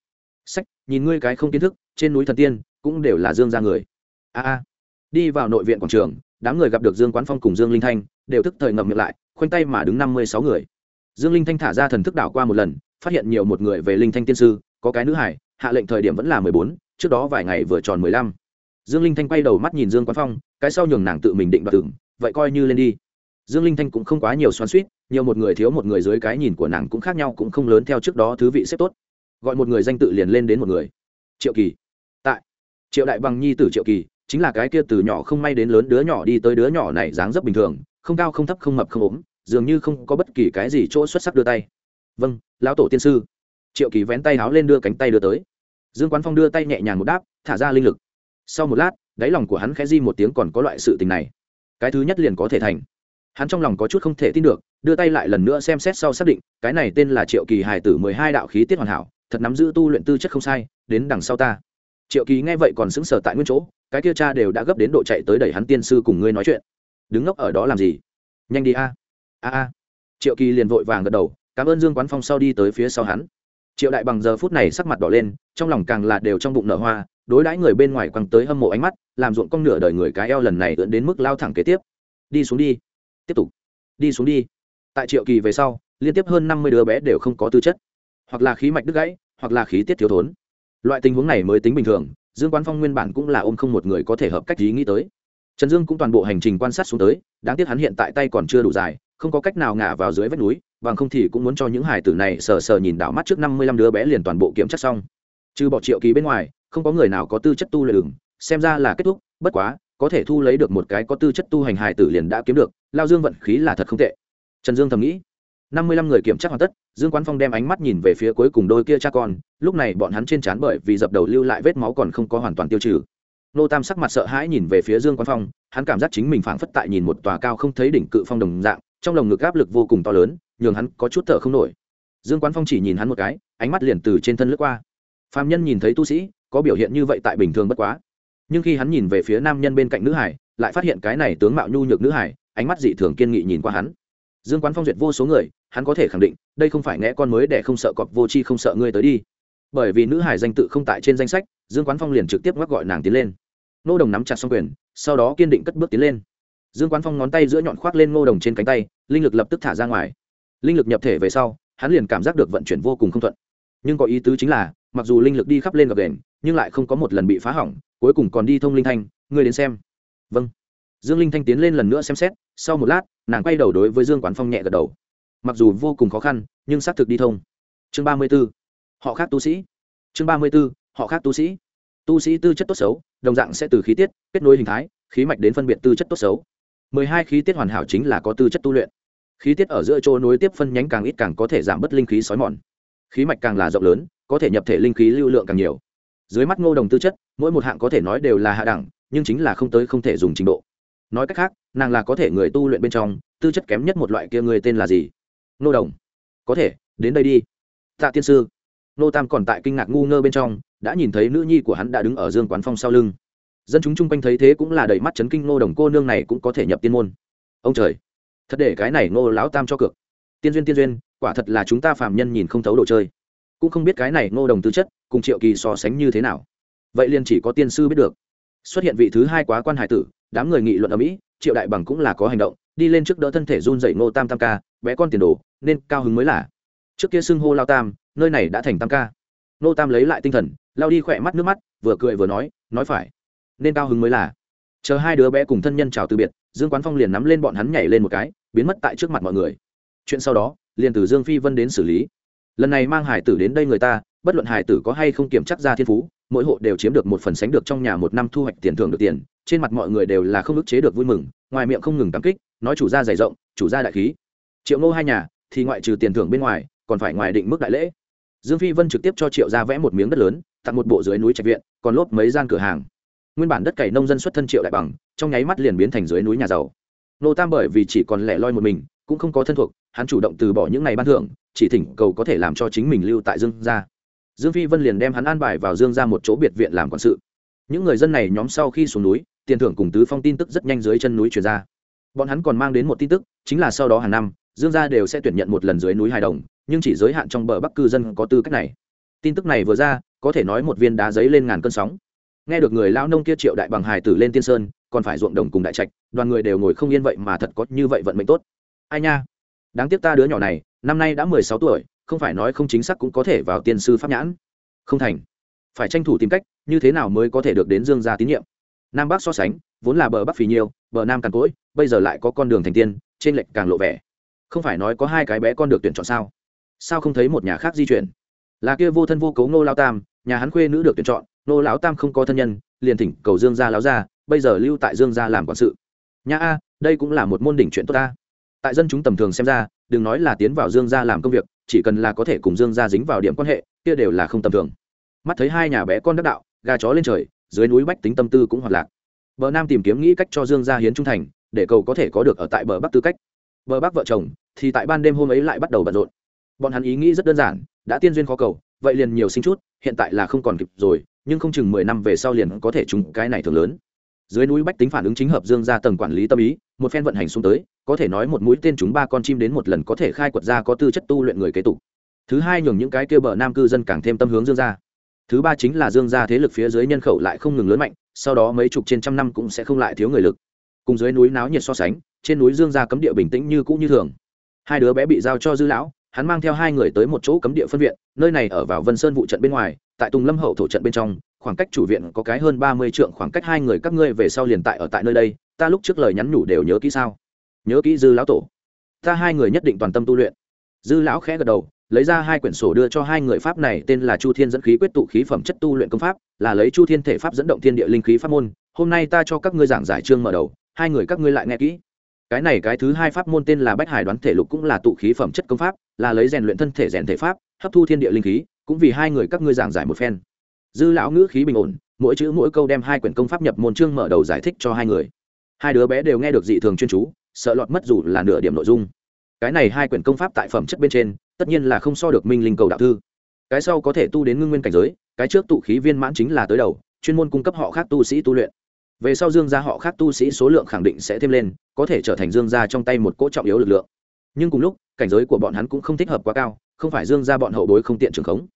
Sách, nhìn ngươi cái không kiến thức, trên núi thần tiên cũng đều là dương ra người. A a. Đi vào nội viện quảng trường, đám người gặp được dương quán phong cùng dương linh thanh, đều thức thời ngậm miệng lại, khoanh tay mà đứng năm mươi sáu người. Dương linh thanh thả ra thần thức đảo qua một lần, phát hiện nhiều một người về linh thanh tiên sư, có cái nữ hải hạ lệnh thời điểm vẫn là mười bốn trước đó vài ngày vừa tròn mười lăm. Dương linh thanh quay đầu mắt nhìn dương quán phong, cái sau nhường nàng tự mình định đoạt tưởng vậy coi như lên đi. Dương linh thanh cũng không quá nhiều xoắn suýt, nhiều một người thiếu một người dưới cái nhìn của nàng cũng khác nhau, cũng không lớn theo trước đó thứ vị xếp tốt. Gọi một người danh tự liền lên đến một người. Triệu kỳ. Tại. Triệu đại bằng nhi tử triệu kỳ, chính là cái kia từ nhỏ không may đến lớn đứa nhỏ đi tới đứa nhỏ này dáng rất bình thường, không cao không thấp không mập không ốm, dường như không có bất kỳ cái gì chỗ xuất sắc đưa tay. Vâng lão tổ tiên sư. Triệu kỳ vén tay áo lên đưa cánh tay đưa tới dương quán phong đưa tay nhẹ nhàng một đáp, thả ra linh lực. Sau một lát, đáy lòng của hắn khẽ di một tiếng còn có loại sự tình này. Cái thứ nhất liền có thể thành. Hắn trong lòng có chút không thể tin được, đưa tay lại lần nữa xem xét sau xác định, cái này tên là triệu kỳ hài tử mười hai đạo khí tiết hoàn hảo, thật nắm giữ tu luyện tư chất không sai, đến đằng sau ta. Triệu kỳ nghe vậy còn sững sờ tại nguyên chỗ, cái kia cha đều đã gấp đến độ chạy tới đẩy hắn tiên sư cùng ngươi nói chuyện. Đứng ngốc ở đó làm gì? Nhanh đi a. A a. Triệu kỳ liền vội vàng gật đầu, cảm ơn dương quán phong sau đi tới phía sau hắn triệu đại bằng giờ phút này sắc mặt đỏ lên, trong lòng càng là đều trong bụng nở hoa, đối đãi người bên ngoài quăng tới hâm mộ ánh mắt, làm ruộng con nửa đời người cái eo lần này ưỡn đến mức lao thẳng kế tiếp. Đi xuống đi. Tiếp tục. Đi xuống đi. Tại triệu kỳ về sau, liên tiếp hơn năm mươi đứa bé đều không có tư chất. Hoặc là khí mạch đứt gãy, hoặc là khí tiết thiếu thốn. Loại tình huống này mới tính bình thường, dương quán phong nguyên bản cũng là ôm không một người có thể hợp cách ý nghĩ tới. Trần dương cũng toàn bộ hành trình quan sát xuống tới, đáng tiếc hắn hiện tại tay còn chưa đủ dài, không có cách nào ngả vào dưới vách núi bằng không thì cũng muốn cho những hải tử này sờ sờ nhìn đảo mắt trước năm mươi lăm đứa bé liền toàn bộ kiểm chất xong. Trừ bỏ triệu kỳ bên ngoài, không có người nào có tư chất tu luyện đường xem ra là kết thúc, bất quá, có thể thu lấy được một cái có tư chất tu hành hải tử liền đã kiếm được, lao dương vận khí là thật không tệ. Trần dương thầm nghĩ. Năm mươi lăm người kiểm tra hoàn tất, dương quán phong đem ánh mắt nhìn về phía cuối cùng đôi kia cha con, lúc này bọn hắn trên trán bởi vì dập đầu lưu lại vết máu còn không có hoàn toàn tiêu trừ. Nô tam sắc mặt sợ hãi nhìn về phía dương quán phong, hắn cảm giác chính mình phảng phất tại nhìn một tòa cao không thấy đỉnh cự phong đồng dạng trong lồng ngực áp lực vô cùng to lớn, nhường hắn có chút thở không nổi. Dương quán phong chỉ nhìn hắn một cái, ánh mắt liền từ trên thân lướt qua. Phạm nhân nhìn thấy tu sĩ, có biểu hiện như vậy tại bình thường bất quá. Nhưng khi hắn nhìn về phía nam nhân bên cạnh nữ hải, lại phát hiện cái này tướng mạo nhu nhược nữ hải, ánh mắt dị thường kiên nghị nhìn qua hắn. Dương quán phong duyệt vô số người, hắn có thể khẳng định, đây không phải nghe con mới để không sợ cọp vô chi không sợ ngươi tới đi. Bởi vì nữ hải danh tự không tại trên danh sách, dương quán phong liền trực tiếp ngoắc gọi nàng tiến lên. Nô đồng nắm chặt xong quyền, sau đó kiên định cất bước tiến lên dương quán phong ngón tay giữa nhọn khoác lên ngô đồng trên cánh tay, linh lực lập tức thả ra ngoài. Linh lực nhập thể về sau, hắn liền cảm giác được vận chuyển vô cùng không thuận. Nhưng có ý tứ chính là, mặc dù linh lực đi khắp lên gập đền nhưng lại không có một lần bị phá hỏng, cuối cùng còn đi thông linh thanh, ngươi đến xem. Vâng. Dương linh thanh tiến lên lần nữa xem xét, sau một lát, nàng quay đầu đối với dương quán phong nhẹ gật đầu. Mặc dù vô cùng khó khăn, nhưng xác thực đi thông. Chương ba mươi b ố họ khác tu sĩ. Chương ba mươi b ố họ khác tu sĩ. Tu sĩ tư chất tốt xấu, đồng dạng sẽ từ khí tiết, kết nối hình thái, khí mạch đến phân biệt tư chất tốt xấu mười hai khí tiết hoàn hảo chính là có tư chất tu luyện. Khí tiết ở giữa chỗ nối tiếp phân nhánh càng ít càng có thể giảm bớt linh khí sói mòn. Khí mạch càng là rộng lớn, có thể nhập thể linh khí lưu lượng càng nhiều. Dưới mắt ngô đồng tư chất, mỗi một hạng có thể nói đều là hạ đẳng, nhưng chính là không tới không thể dùng trình độ. Nói cách khác, nàng là có thể người tu luyện bên trong, tư chất kém nhất một loại kia người tên là gì? Ngô đồng. Có thể, đến đây đi. Tạ tiên sư. Nô tam còn tại kinh ngạc ngu ngơ bên trong, đã nhìn thấy nữ nhi của hắn đã đứng ở dương quán phong sau lưng dân chúng chung quanh thấy thế cũng là đầy mắt chấn kinh, Ngô đồng cô nương này cũng có thể nhập tiên môn. Ông trời, thật để cái này Ngô lão tam cho cược. Tiên duyên tiên duyên, quả thật là chúng ta phàm nhân nhìn không thấu đồ chơi. Cũng không biết cái này Ngô đồng tư chất, cùng triệu kỳ so sánh như thế nào. Vậy liền chỉ có tiên sư biết được. Xuất hiện vị thứ hai quá quan hải tử, đám người nghị luận ở mỹ, triệu đại bằng cũng là có hành động, đi lên trước đỡ thân thể run dậy Ngô tam tam ca, bé con tiền đồ, nên cao hứng mới là. Trước kia xưng hô lao tam, nơi này đã thành tam ca. Ngô tam lấy lại tinh thần lao đi khỏe mắt, nước mắt, vừa cười vừa nói nói phải nên cao hứng mới là. Chờ hai đứa bé cùng thân nhân chào từ biệt, dương quán phong liền nắm lên bọn hắn nhảy lên một cái, biến mất tại trước mặt mọi người. Chuyện sau đó, liền từ dương phi vân đến xử lý. Lần này mang hải tử đến đây người ta, bất luận hải tử có hay không kiểm chắc ra thiên phú, mỗi hộ đều chiếm được một phần sánh được trong nhà một năm thu hoạch tiền thưởng được tiền, trên mặt mọi người đều là không ức chế được vui mừng, ngoài miệng không ngừng cảm kích, nói chủ gia dày rộng, chủ gia đại khí. Triệu ngô hai nhà, thì ngoại trừ tiền thưởng bên ngoài, còn phải ngoài định mức đại lễ. Dương phi vân trực tiếp cho triệu gia vẽ một miếng đất lớn, tặng một bộ dưới núi trạch viện, còn lốp mấy gian cửa hàng nguyên bản đất cày nông dân xuất thân triệu đại bằng, trong nháy mắt liền biến thành dưới núi nhà giàu. Nô tam bởi vì chỉ còn lẻ loi một mình, cũng không có thân thuộc, hắn chủ động từ bỏ những ngày ban thưởng, chỉ thỉnh cầu có thể làm cho chính mình lưu tại dương gia. Dương phi vân liền đem hắn an bài vào dương ra một chỗ biệt viện làm quản sự. Những người dân này nhóm sau khi xuống núi, tiền thưởng cùng tứ phong tin tức rất nhanh dưới chân núi chuyển ra. Bọn hắn còn mang đến một tin tức, chính là sau đó hàng năm, dương gia đều sẽ tuyển nhận một lần dưới núi hài đồng, nhưng chỉ giới hạn trong bờ bắc cư dân có tư cách này. Tin tức này vừa ra, có thể nói một viên đá giấy lên ngàn cơn sóng nghe được người lao nông kia triệu đại bằng hài tử lên tiên sơn, còn phải ruộng đồng cùng đại trạch, đoàn người đều ngồi không yên vậy mà thật có như vậy vận mệnh tốt. Ai nha? Đáng tiếc ta đứa nhỏ này, năm nay đã mười sáu tuổi, không phải nói không chính xác cũng có thể vào tiên sư pháp nhãn. Không thành. Phải tranh thủ tìm cách, như thế nào mới có thể được đến dương gia tín nhiệm? Nam bắc so sánh, vốn là bờ bắc phì nhiều, bờ nam càn cỗi, bây giờ lại có con đường thành tiên, trên lệnh càng lộ vẻ. Không phải nói có hai cái bé con được tuyển chọn sao? Sao không thấy một nhà khác di chuyển? Là kia vô thân vô cấu ngô lao tam, nhà hắn khuê nữ được tuyển chọn nô lão tam không có thân nhân, liền thỉnh cầu dương gia láo gia, bây giờ lưu tại dương gia làm quản sự. Nhà a, đây cũng là một môn đỉnh chuyện tốt ta. Tại dân chúng tầm thường xem ra, đừng nói là tiến vào dương gia làm công việc, chỉ cần là có thể cùng dương gia dính vào điểm quan hệ, kia đều là không tầm thường. Mắt thấy hai nhà bé con đắc đạo, gà chó lên trời, dưới núi bách tính tâm tư cũng hoạt lạc. Bờ nam tìm kiếm nghĩ cách cho dương gia hiến trung thành, để cầu có thể có được ở tại bờ bắc tư cách. Bờ bắc vợ chồng, thì tại ban đêm hôm ấy lại bắt đầu bận rộn. Bọn hắn ý nghĩ rất đơn giản, đã tiên duyên khó cầu, vậy liền nhiều sinh chút, hiện tại là không còn kịp rồi nhưng không chừng mười năm về sau liền có thể trúng cái này thường lớn. Dưới núi bách tính phản ứng chính hợp dương ra tầng quản lý tâm ý, một phen vận hành xuống tới, có thể nói một mũi tên chúng ba con chim đến một lần có thể khai quật ra có tư chất tu luyện người kế tục. Thứ hai nhường những cái kia bờ nam cư dân càng thêm tâm hướng dương gia. Thứ ba chính là dương gia thế lực phía dưới nhân khẩu lại không ngừng lớn mạnh, sau đó mấy chục trên trăm năm cũng sẽ không lại thiếu người lực. Cùng dưới núi náo nhiệt so sánh, trên núi dương gia cấm địa bình tĩnh như cũ như thường. Hai đứa bé bị giao cho dư lão hắn mang theo hai người tới một chỗ cấm địa phân viện, nơi này ở vào vân sơn vụ trận bên ngoài, tại tùng lâm hậu thổ trận bên trong, khoảng cách chủ viện có cái hơn ba mươi trượng, khoảng cách hai người các ngươi về sau liền tại ở tại nơi đây, ta lúc trước lời nhắn nhủ đều nhớ kỹ sao? Nhớ kỹ dư lão tổ. Ta hai người nhất định toàn tâm tu luyện. Dư lão khẽ gật đầu, lấy ra hai quyển sổ đưa cho hai người pháp này, tên là chu thiên dẫn khí quyết tụ khí phẩm chất tu luyện công pháp, là lấy chu thiên thể pháp dẫn động thiên địa linh khí pháp môn. Hôm nay ta cho các ngươi giảng giải chương mở đầu, hai người các ngươi lại nghe kỹ cái này cái thứ hai pháp môn tên là bách hải đoán thể lục cũng là tụ khí phẩm chất công pháp, là lấy rèn luyện thân thể rèn thể pháp, hấp thu thiên địa linh khí, cũng vì hai người các ngươi giảng giải một phen. Dư lão ngữ khí bình ổn, mỗi chữ mỗi câu đem hai quyển công pháp nhập môn chương mở đầu giải thích cho hai người. Hai đứa bé đều nghe được dị thường chuyên chú, sợ lọt mất dù là nửa điểm nội dung. Cái này hai quyển công pháp tại phẩm chất bên trên, tất nhiên là không so được minh linh cầu đạo thư. Cái sau có thể tu đến ngưng nguyên cảnh giới, cái trước tụ khí viên mãn chính là tới đầu, chuyên môn cung cấp họ khác tu sĩ tu luyện về sau dương gia họ khác tu sĩ số lượng khẳng định sẽ thêm lên, có thể trở thành dương gia trong tay một cỗ trọng yếu lực lượng. Nhưng cùng lúc, cảnh giới của bọn hắn cũng không thích hợp quá cao, không phải dương gia bọn hậu bối không tiện trường khống.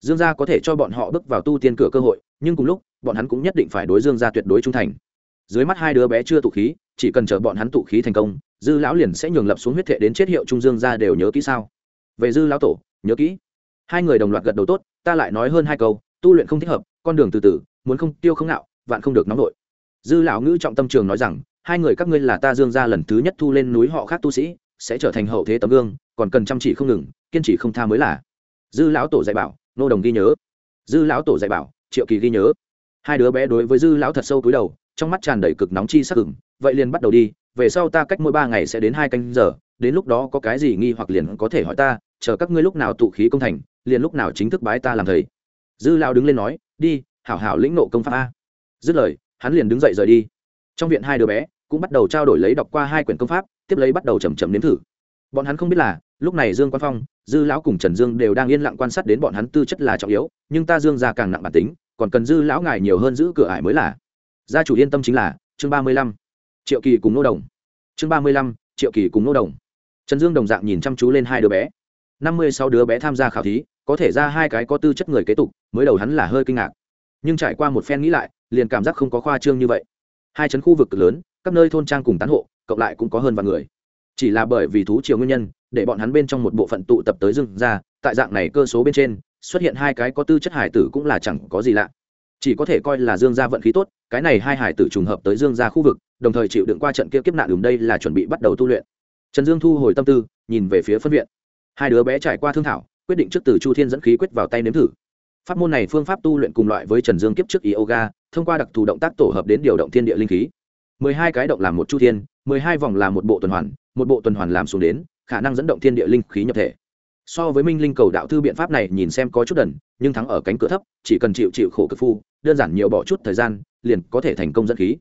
Dương gia có thể cho bọn họ bước vào tu tiên cửa cơ hội, nhưng cùng lúc, bọn hắn cũng nhất định phải đối dương gia tuyệt đối trung thành. Dưới mắt hai đứa bé chưa tụ khí, chỉ cần chờ bọn hắn tụ khí thành công, dư lão liền sẽ nhường lập xuống huyết thệ đến chết hiệu trung dương gia đều nhớ kỹ sao? Về dư lão tổ, nhớ kỹ. Hai người đồng loạt gật đầu tốt, ta lại nói hơn hai câu, tu luyện không thích hợp, con đường từ từ, muốn không tiêu không nạo, vạn không được nóng nổi dư lão ngữ trọng tâm trường nói rằng, hai người các ngươi là ta dương gia lần thứ nhất thu lên núi họ khác tu sĩ, sẽ trở thành hậu thế tấm gương, còn cần chăm chỉ không ngừng, kiên trì không tha mới là. Dư lão tổ dạy bảo nô đồng ghi nhớ. Dư lão tổ dạy bảo, triệu kỳ ghi nhớ. Hai đứa bé đối với dư lão thật sâu túi đầu, trong mắt tràn đầy cực nóng chi sắc ửng. Vậy liền bắt đầu đi, về sau ta cách mỗi ba ngày sẽ đến hai canh giờ, đến lúc đó có cái gì nghi hoặc liền có thể hỏi ta, chờ các ngươi lúc nào tụ khí công thành, liền lúc nào chính thức bái ta làm thầy. Dư lão đứng lên nói, đi, hảo hảo lĩnh nộ công pháp a. Dứt lời hắn liền đứng dậy rời đi. Trong viện hai đứa bé cũng bắt đầu trao đổi lấy đọc qua hai quyển công pháp, tiếp lấy bắt đầu chầm chậm nếm thử. Bọn hắn không biết là, lúc này dương quan phong, dư lão cùng trần dương đều đang yên lặng quan sát đến bọn hắn tư chất là trọng yếu, nhưng ta dương ra càng nặng bản tính, còn cần dư lão ngài nhiều hơn giữ cửa ải mới là. Gia chủ yên tâm chính là, chương ba mươi lăm, triệu kỳ cùng nô đồng. Chương ba mươi lăm, triệu kỳ cùng nô đồng. Trần dương đồng dạng nhìn chăm chú lên hai đứa bé. Năm mươi sáu đứa bé tham gia khảo thí, có thể ra hai cái có tư chất người kế tục, mới đầu hắn là hơi kinh ngạc nhưng trải qua một phen nghĩ lại, liền cảm giác không có khoa trương như vậy. Hai chấn khu vực cực lớn, các nơi thôn trang cùng tán hộ, cộng lại cũng có hơn vài người. Chỉ là bởi vì thú chiều nguyên nhân, để bọn hắn bên trong một bộ phận tụ tập tới rừng ra, tại dạng này cơ số bên trên, xuất hiện hai cái có tư chất hải tử cũng là chẳng có gì lạ. Chỉ có thể coi là dương gia vận khí tốt, cái này hai hải tử trùng hợp tới dương gia khu vực, đồng thời chịu đựng qua trận kia kiếp nạn đúng đây là chuẩn bị bắt đầu tu luyện. Trần dương thu hồi tâm tư, nhìn về phía phân viện. Hai đứa bé trải qua thương thảo, quyết định trước từ chu thiên dẫn khí quyết vào tay nếm thử pháp môn này phương pháp tu luyện cùng loại với trần dương kiếp trước yoga, thông qua đặc thù động tác tổ hợp đến điều động thiên địa linh khí. Mười hai cái động làm một chu thiên, mười hai vòng làm một bộ tuần hoàn, một bộ tuần hoàn làm xuống đến, khả năng dẫn động thiên địa linh khí nhập thể. So với minh linh cầu đạo thư biện pháp này nhìn xem có chút đần, nhưng thắng ở cánh cửa thấp, chỉ cần chịu chịu khổ cực phu, đơn giản nhiều bỏ chút thời gian, liền có thể thành công dẫn khí.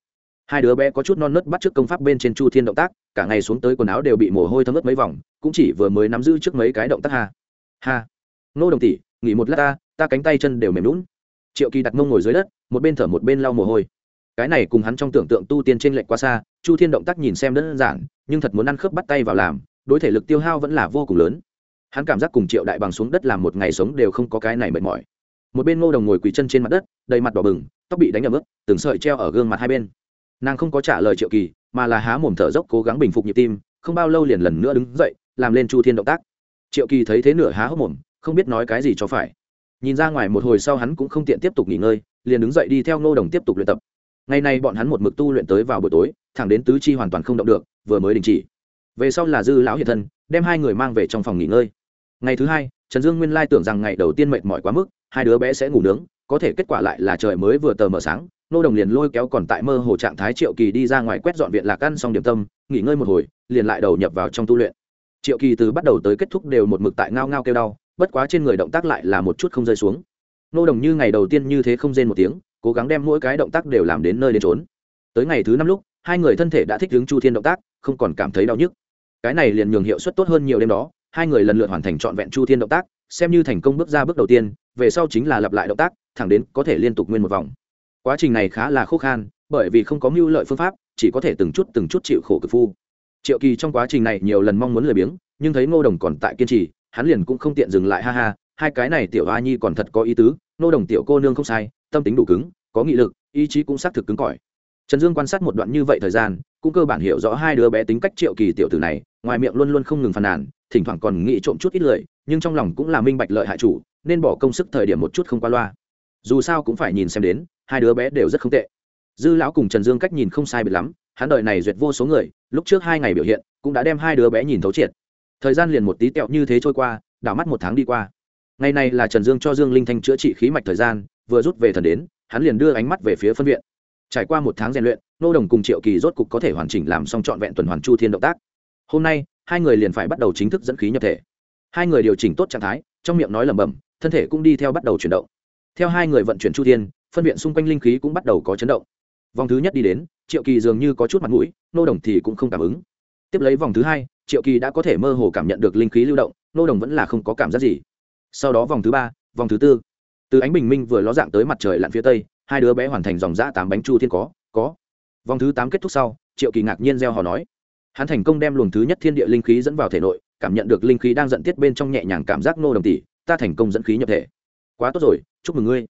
Hai đứa bé có chút non nớt bắt trước công pháp bên trên chu thiên động tác, cả ngày xuống tới quần áo đều bị mồ hôi thấm ướt mấy vòng, cũng chỉ vừa mới nắm giữ trước mấy cái động tác ha. Ha. Nô đồng tỷ, nghỉ một lát ta ta cánh tay chân đều mềm lún. Triệu kỳ đặt mông ngồi dưới đất, một bên thở một bên lau mồ hôi. Cái này cùng hắn trong tưởng tượng tu tiên trên lệch quá xa, chu thiên động tác nhìn xem đơn giản, nhưng thật muốn ăn khớp bắt tay vào làm, đối thể lực tiêu hao vẫn là vô cùng lớn. Hắn cảm giác cùng triệu đại bằng xuống đất làm một ngày sống đều không có cái này mệt mỏi. Một bên ngô đồng ngồi quỳ chân trên mặt đất, đầy mặt đỏ bừng, tóc bị đánh ẩm ướt, từng sợi treo ở gương mặt hai bên. Nàng không có trả lời triệu kỳ, mà là há mồm thở dốc cố gắng bình phục nhịp tim, không bao lâu liền lần nữa đứng dậy, làm lên chu thiên động tác. Triệu kỳ thấy thế nửa há hốc mồm, không biết nói cái gì cho phải nhìn ra ngoài một hồi sau hắn cũng không tiện tiếp tục nghỉ ngơi, liền đứng dậy đi theo ngô đồng tiếp tục luyện tập. Ngày nay bọn hắn một mực tu luyện tới vào buổi tối, thẳng đến tứ chi hoàn toàn không động được, vừa mới đình chỉ. Về sau là dư lão hiện thân, đem hai người mang về trong phòng nghỉ ngơi. Ngày thứ hai, trần dương nguyên lai tưởng rằng ngày đầu tiên mệt mỏi quá mức, hai đứa bé sẽ ngủ nướng, có thể kết quả lại là trời mới vừa tờ mờ sáng nô đồng liền lôi kéo còn tại mơ hồ trạng thái triệu kỳ đi ra ngoài quét dọn viện lạc ăn xong điểm tâm, nghỉ ngơi một hồi, liền lại đầu nhập vào trong tu luyện. Triệu kỳ từ bắt đầu tới kết thúc đều một mực tại ngao ngao kêu đau bất quá trên người động tác lại là một chút không rơi xuống. Nô đồng như ngày đầu tiên như thế không rên một tiếng, cố gắng đem mỗi cái động tác đều làm đến nơi đến trốn tới ngày thứ năm lúc, hai người thân thể đã thích ứng chu thiên động tác, không còn cảm thấy đau nhức. Cái này liền nhường hiệu suất tốt hơn nhiều đêm đó, hai người lần lượt hoàn thành trọn vẹn chu thiên động tác, xem như thành công bước ra bước đầu tiên, về sau chính là lặp lại động tác, thẳng đến có thể liên tục nguyên một vòng. Quá trình này khá là khô khan, bởi vì không có mưu lợi phương pháp, chỉ có thể từng chút từng chút chịu khổ cực phu. Triệu kỳ trong quá trình này nhiều lần mong muốn lười biếng, nhưng thấy ngô đồng còn tại kiên trì hắn liền cũng không tiện dừng lại, ha ha, hai cái này tiểu a nhi còn thật có ý tứ, nô đồng tiểu cô nương không sai, tâm tính đủ cứng, có nghị lực, ý chí cũng xác thực cứng cỏi. Trần dương quan sát một đoạn như vậy thời gian, cũng cơ bản hiểu rõ hai đứa bé tính cách triệu kỳ tiểu tử này, ngoài miệng luôn luôn không ngừng phàn nàn, thỉnh thoảng còn nghĩ trộm chút ít lợi nhưng trong lòng cũng là minh bạch lợi hại chủ, nên bỏ công sức thời điểm một chút không qua loa. Dù sao cũng phải nhìn xem đến, hai đứa bé đều rất không tệ. Dư lão cùng trần dương cách nhìn không sai biệt lắm, hắn đợi này duyệt vô số người, lúc trước hai ngày biểu hiện, cũng đã đem hai đứa bé nhìn thấu triệt thời gian liền một tí tẹo như thế trôi qua, đảo mắt một tháng đi qua. Ngày này là trần dương cho dương linh thanh chữa trị khí mạch thời gian, vừa rút về thần đến, hắn liền đưa ánh mắt về phía phân viện. Trải qua một tháng rèn luyện, nô đồng cùng triệu kỳ rốt cục có thể hoàn chỉnh làm xong trọn vẹn tuần hoàn chu thiên động tác. Hôm nay, hai người liền phải bắt đầu chính thức dẫn khí nhập thể. Hai người điều chỉnh tốt trạng thái, trong miệng nói lẩm bẩm, thân thể cũng đi theo bắt đầu chuyển động. Theo hai người vận chuyển chu thiên, phân viện xung quanh linh khí cũng bắt đầu có chấn động. Vòng thứ nhất đi đến, triệu kỳ dường như có chút mặt mũi, nô đồng thì cũng không cảm ứng tiếp lấy vòng thứ hai, triệu kỳ đã có thể mơ hồ cảm nhận được linh khí lưu động, nô đồng vẫn là không có cảm giác gì. Sau đó vòng thứ ba, vòng thứ tư. Từ ánh bình minh vừa ló dạng tới mặt trời lặn phía tây, hai đứa bé hoàn thành dòng giã tám bánh chu thiên có có. Vòng thứ tám kết thúc sau, triệu kỳ ngạc nhiên gieo họ nói. Hắn thành công đem luồng thứ nhất thiên địa linh khí dẫn vào thể nội, cảm nhận được linh khí đang dẫn tiết bên trong nhẹ nhàng cảm giác nô đồng tỷ, ta thành công dẫn khí nhập thể. Quá tốt rồi, chúc mừng ngươi.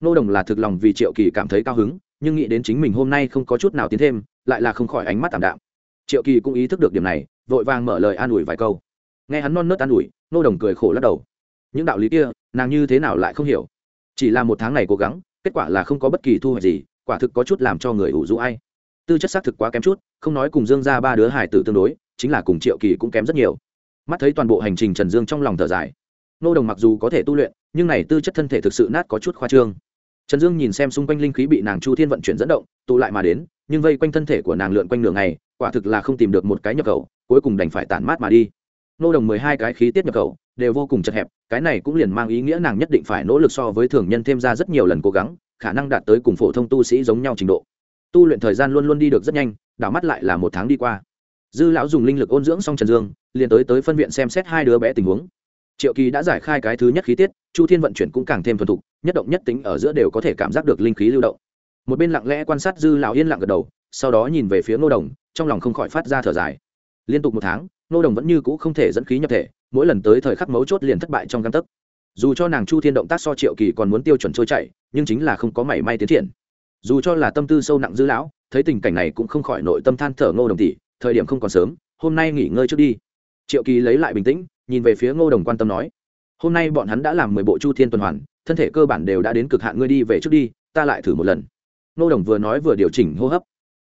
Nô đồng là thực lòng vì triệu kỳ cảm thấy cao hứng, nhưng nghĩ đến chính mình hôm nay không có chút nào tiến thêm, lại là không khỏi ánh mắt tảm đạm triệu kỳ cũng ý thức được điểm này, vội vàng mở lời an ủi vài câu. Nghe hắn non nớt an ủi nô đồng cười khổ lắc đầu. Những đạo lý kia, nàng như thế nào lại không hiểu? Chỉ là một tháng này cố gắng, kết quả là không có bất kỳ thu hoạch gì, quả thực có chút làm cho người ủ rũ ai. Tư chất xác thực quá kém chút, không nói cùng dương ra ba đứa hải tử tương đối, chính là cùng triệu kỳ cũng kém rất nhiều. Mắt thấy toàn bộ hành trình trần dương trong lòng thở dài. Nô đồng mặc dù có thể tu luyện, nhưng này tư chất thân thể thực sự nát có chút khoa trương. Trần dương nhìn xem xung quanh linh khí bị nàng chu thiên vận chuyển dẫn động, tụ lại mà đến nhưng vây quanh thân thể của nàng lượn quanh nửa ngày, quả thực là không tìm được một cái nhập khẩu, cuối cùng đành phải tản mát mà đi. Nô đồng mười hai cái khí tiết nhập khẩu đều vô cùng chật hẹp, cái này cũng liền mang ý nghĩa nàng nhất định phải nỗ lực so với thường nhân thêm ra rất nhiều lần cố gắng, khả năng đạt tới cùng phổ thông tu sĩ giống nhau trình độ. Tu luyện thời gian luôn luôn đi được rất nhanh, đảo mắt lại là một tháng đi qua. Dư lão dùng linh lực ôn dưỡng xong trần dương, liền tới tới phân viện xem xét hai đứa bé tình huống. Triệu kỳ đã giải khai cái thứ nhất khí tiết, chu thiên vận chuyển cũng càng thêm thuần thục, nhất động nhất tính ở giữa đều có thể cảm giác được linh khí lưu động một bên lặng lẽ quan sát dư lão yên lặng gật đầu, sau đó nhìn về phía ngô đồng, trong lòng không khỏi phát ra thở dài. Liên tục một tháng, ngô đồng vẫn như cũ không thể dẫn khí nhập thể, mỗi lần tới thời khắc mấu chốt liền thất bại trong căn tấc. Dù cho nàng chu thiên động tác so triệu kỳ còn muốn tiêu chuẩn trôi chảy, nhưng chính là không có mảy may tiến triển. Dù cho là tâm tư sâu nặng dư lão, thấy tình cảnh này cũng không khỏi nội tâm than thở ngô đồng tỷ, thời điểm không còn sớm, hôm nay nghỉ ngơi trước đi. Triệu kỳ lấy lại bình tĩnh, nhìn về phía ngô đồng quan tâm nói, hôm nay bọn hắn đã làm mười bộ chu thiên tuần hoàn, thân thể cơ bản đều đã đến cực hạn, ngươi đi về trước đi, ta lại thử một lần ngô đồng vừa nói vừa điều chỉnh hô hấp.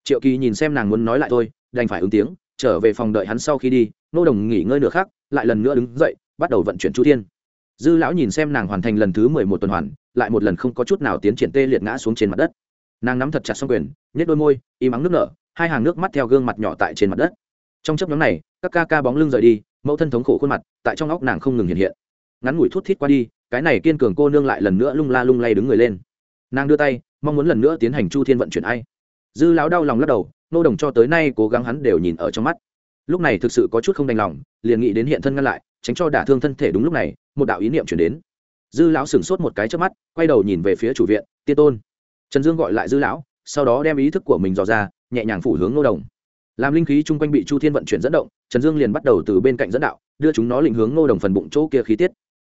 Triệu kỳ nhìn xem nàng muốn nói lại thôi, đành phải ứng tiếng, trở về phòng đợi hắn sau khi đi, ngô đồng nghỉ ngơi nửa khác lại lần nữa đứng dậy, bắt đầu vận chuyển chu thiên. Dư lão nhìn xem nàng hoàn thành lần thứ mười một tuần hoàn, lại một lần không có chút nào tiến triển tê liệt ngã xuống trên mặt đất. Nàng nắm thật chặt xong quyền nhét đôi môi, im ắng nước nở, hai hàng nước mắt theo gương mặt nhỏ tại trên mặt đất. Trong chấp nhóm này, các ca ca bóng lưng rời đi, mẫu thân thống khổ khuôn mặt, tại trong óc nàng không ngừng hiện hiện. Ngắn ngủi thút thít qua đi, cái này kiên cường cô nương lại lần nữa lung la lung lay đứng người lên. Nàng đưa tay mong muốn lần nữa tiến hành chu thiên vận chuyển ai. Dư lão đau lòng lắc đầu, nô đồng cho tới nay cố gắng hắn đều nhìn ở trong mắt. Lúc này thực sự có chút không đành lòng, liền nghĩ đến hiện thân ngăn lại, tránh cho đả thương thân thể đúng lúc này, một đạo ý niệm chuyển đến. Dư lão sửng sốt một cái trước mắt, quay đầu nhìn về phía chủ viện, tiên tôn. Trần dương gọi lại dư lão, sau đó đem ý thức của mình dò ra, nhẹ nhàng phủ hướng nô đồng. Làm linh khí chung quanh bị chu thiên vận chuyển dẫn động, trần dương liền bắt đầu từ bên cạnh dẫn đạo, đưa chúng nó lĩnh hướng nô đồng phần bụng chỗ kia khí tiết.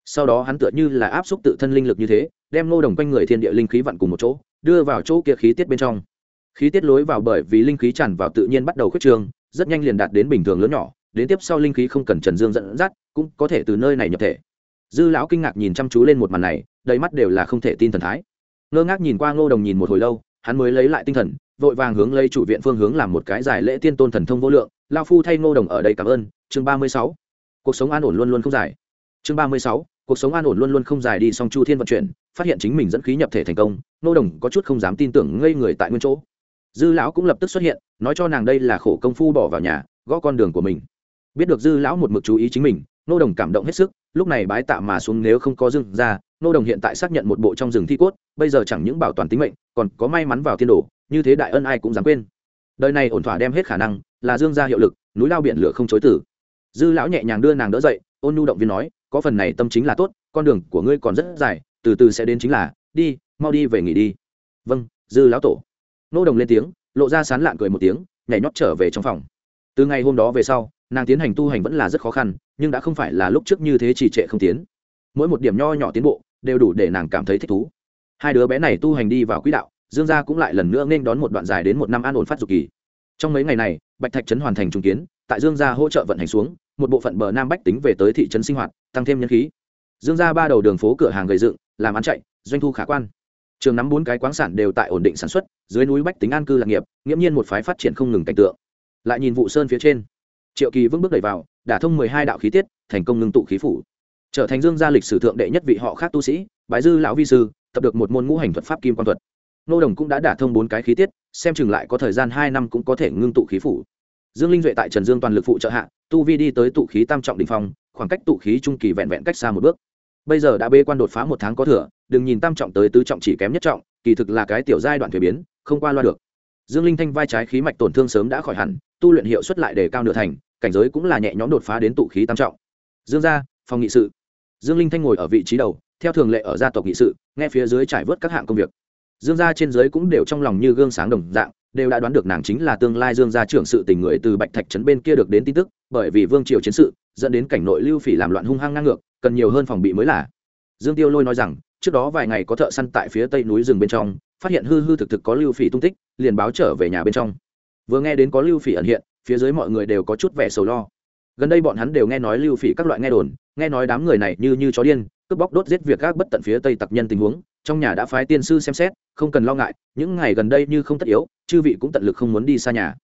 Sau đó hắn tựa như là áp xúc tự thân linh lực như thế, đem nô đồng quanh người thiên địa linh khí vặn cùng một chỗ đưa vào chỗ kia khí tiết bên trong. Khí tiết lối vào bởi vì linh khí tràn vào tự nhiên bắt đầu khuyết trương, rất nhanh liền đạt đến bình thường lớn nhỏ, đến tiếp sau linh khí không cần trần dương dẫn dắt, cũng có thể từ nơi này nhập thể. Dư lão kinh ngạc nhìn chăm chú lên một màn này, đầy mắt đều là không thể tin thần thái. Ngơ ngác nhìn qua ngô đồng nhìn một hồi lâu, hắn mới lấy lại tinh thần, vội vàng hướng lấy chủ viện phương hướng làm một cái giải lễ tiên tôn thần thông vô lượng. Lao phu thay ngô đồng ở đây cảm ơn. Chương ba mươi sáu. Cuộc sống an ổn luôn luôn không dài. Chương ba mươi sáu. Cuộc sống an ổn luôn luôn không dài đi song chu thiên vận chuyển phát hiện chính mình dẫn khí nhập thể thành công nô đồng có chút không dám tin tưởng ngây người tại nguyên chỗ. Dư lão cũng lập tức xuất hiện, nói cho nàng đây là khổ công phu bỏ vào nhà, gõ con đường của mình. Biết được dư lão một mực chú ý chính mình nô đồng cảm động hết sức, lúc này bái tạ mà xuống nếu không có dưng ra nô đồng hiện tại xác nhận một bộ trong rừng thi cốt, bây giờ chẳng những bảo toàn tính mệnh, còn có may mắn vào thiên đồ, như thế đại ân ai cũng dám quên. Đời này ổn thỏa đem hết khả năng, là dương ra hiệu lực, núi lao biển lửa không chối tử. Dư lão nhẹ nhàng đưa nàng đỡ dậy, ôn nhu động viên nói, có phần này tâm chính là tốt, con đường của ngươi còn rất dài từ từ sẽ đến chính là, đi, mau đi về nghỉ đi. Vâng dư lão tổ. Nô đồng lên tiếng, lộ ra sán lạn cười một tiếng, nhảy nhót trở về trong phòng. Từ ngày hôm đó về sau, nàng tiến hành tu hành vẫn là rất khó khăn, nhưng đã không phải là lúc trước như thế trì trệ không tiến. Mỗi một điểm nho nhỏ tiến bộ, đều đủ để nàng cảm thấy thích thú. Hai đứa bé này tu hành đi vào quỹ đạo, dương gia cũng lại lần nữa nên đón một đoạn dài đến một năm an ổn phát dục kỳ. Trong mấy ngày này, bạch thạch trấn hoàn thành trung kiến, tại dương gia hỗ trợ vận hành xuống, một bộ phận bờ nam bách tính về tới thị trấn sinh hoạt, tăng thêm nhân khí. Dương gia ba đầu đường phố cửa hàng gầy dựng làm ăn chạy, doanh thu khả quan. Trường nắm bốn cái quán sản đều tại ổn định sản xuất, dưới núi bách tính an cư lạc nghiệp, nghiễm nhiên một phái phát triển không ngừng cảnh tượng. Lại nhìn vụ sơn phía trên, triệu kỳ vững bước đẩy vào, đả thông mười hai đạo khí tiết, thành công ngưng tụ khí phủ. Trở thành dương gia lịch sử thượng đệ nhất vị họ khác tu sĩ, bái dư lão vi sư, tập được một môn ngũ hành thuật pháp kim quan thuật. Nô đồng cũng đã đả thông bốn cái khí tiết, xem chừng lại có thời gian hai năm cũng có thể ngưng tụ khí phủ. Dương linh duệ tại trần dương toàn lực phụ trợ hạ, tu vi đi tới tụ khí tam trọng đ ỉ n h phong, khoảng cách tụ khí trung kỳ vẹn vẹn cách xa một bước bây giờ đã bê quan đột phá một tháng có thừa, đừng nhìn tam trọng tới tứ trọng chỉ kém nhất trọng, kỳ thực là cái tiểu giai đoạn thuế biến, không qua loa được. Dương linh thanh vai trái khí mạch tổn thương sớm đã khỏi hẳn, tu luyện hiệu suất lại để cao nửa thành, cảnh giới cũng là nhẹ nhõm đột phá đến tụ khí tam trọng. Dương gia, phòng nghị sự. Dương linh thanh ngồi ở vị trí đầu, theo thường lệ ở gia tộc nghị sự, nghe phía dưới trải vớt các hạng công việc. Dương gia trên dưới cũng đều trong lòng như gương sáng đồng dạng, đều đã đoán được nàng chính là tương lai dương gia trưởng sự tình người từ bạch thạch trấn bên kia được đến tin tức, bởi vì vương triều chiến sự, dẫn đến cảnh nội lưu phỉ làm loạn hung hăng ngang ngược cần nhiều hơn phòng bị mới là. Dương tiêu lôi nói rằng, trước đó vài ngày có thợ săn tại phía tây núi rừng bên trong, phát hiện hư hư thực thực có lưu phỉ tung tích, liền báo trở về nhà bên trong. Vừa nghe đến có lưu phỉ ẩn hiện, phía dưới mọi người đều có chút vẻ sầu lo. Gần đây bọn hắn đều nghe nói lưu phỉ các loại nghe đồn, nghe nói đám người này như như chó điên, cướp bóc đốt giết việc gác bất tận phía tây tặc nhân tình huống, trong nhà đã phái tiên sư xem xét, không cần lo ngại, những ngày gần đây như không tất yếu, chư vị cũng tận lực không muốn đi xa nhà.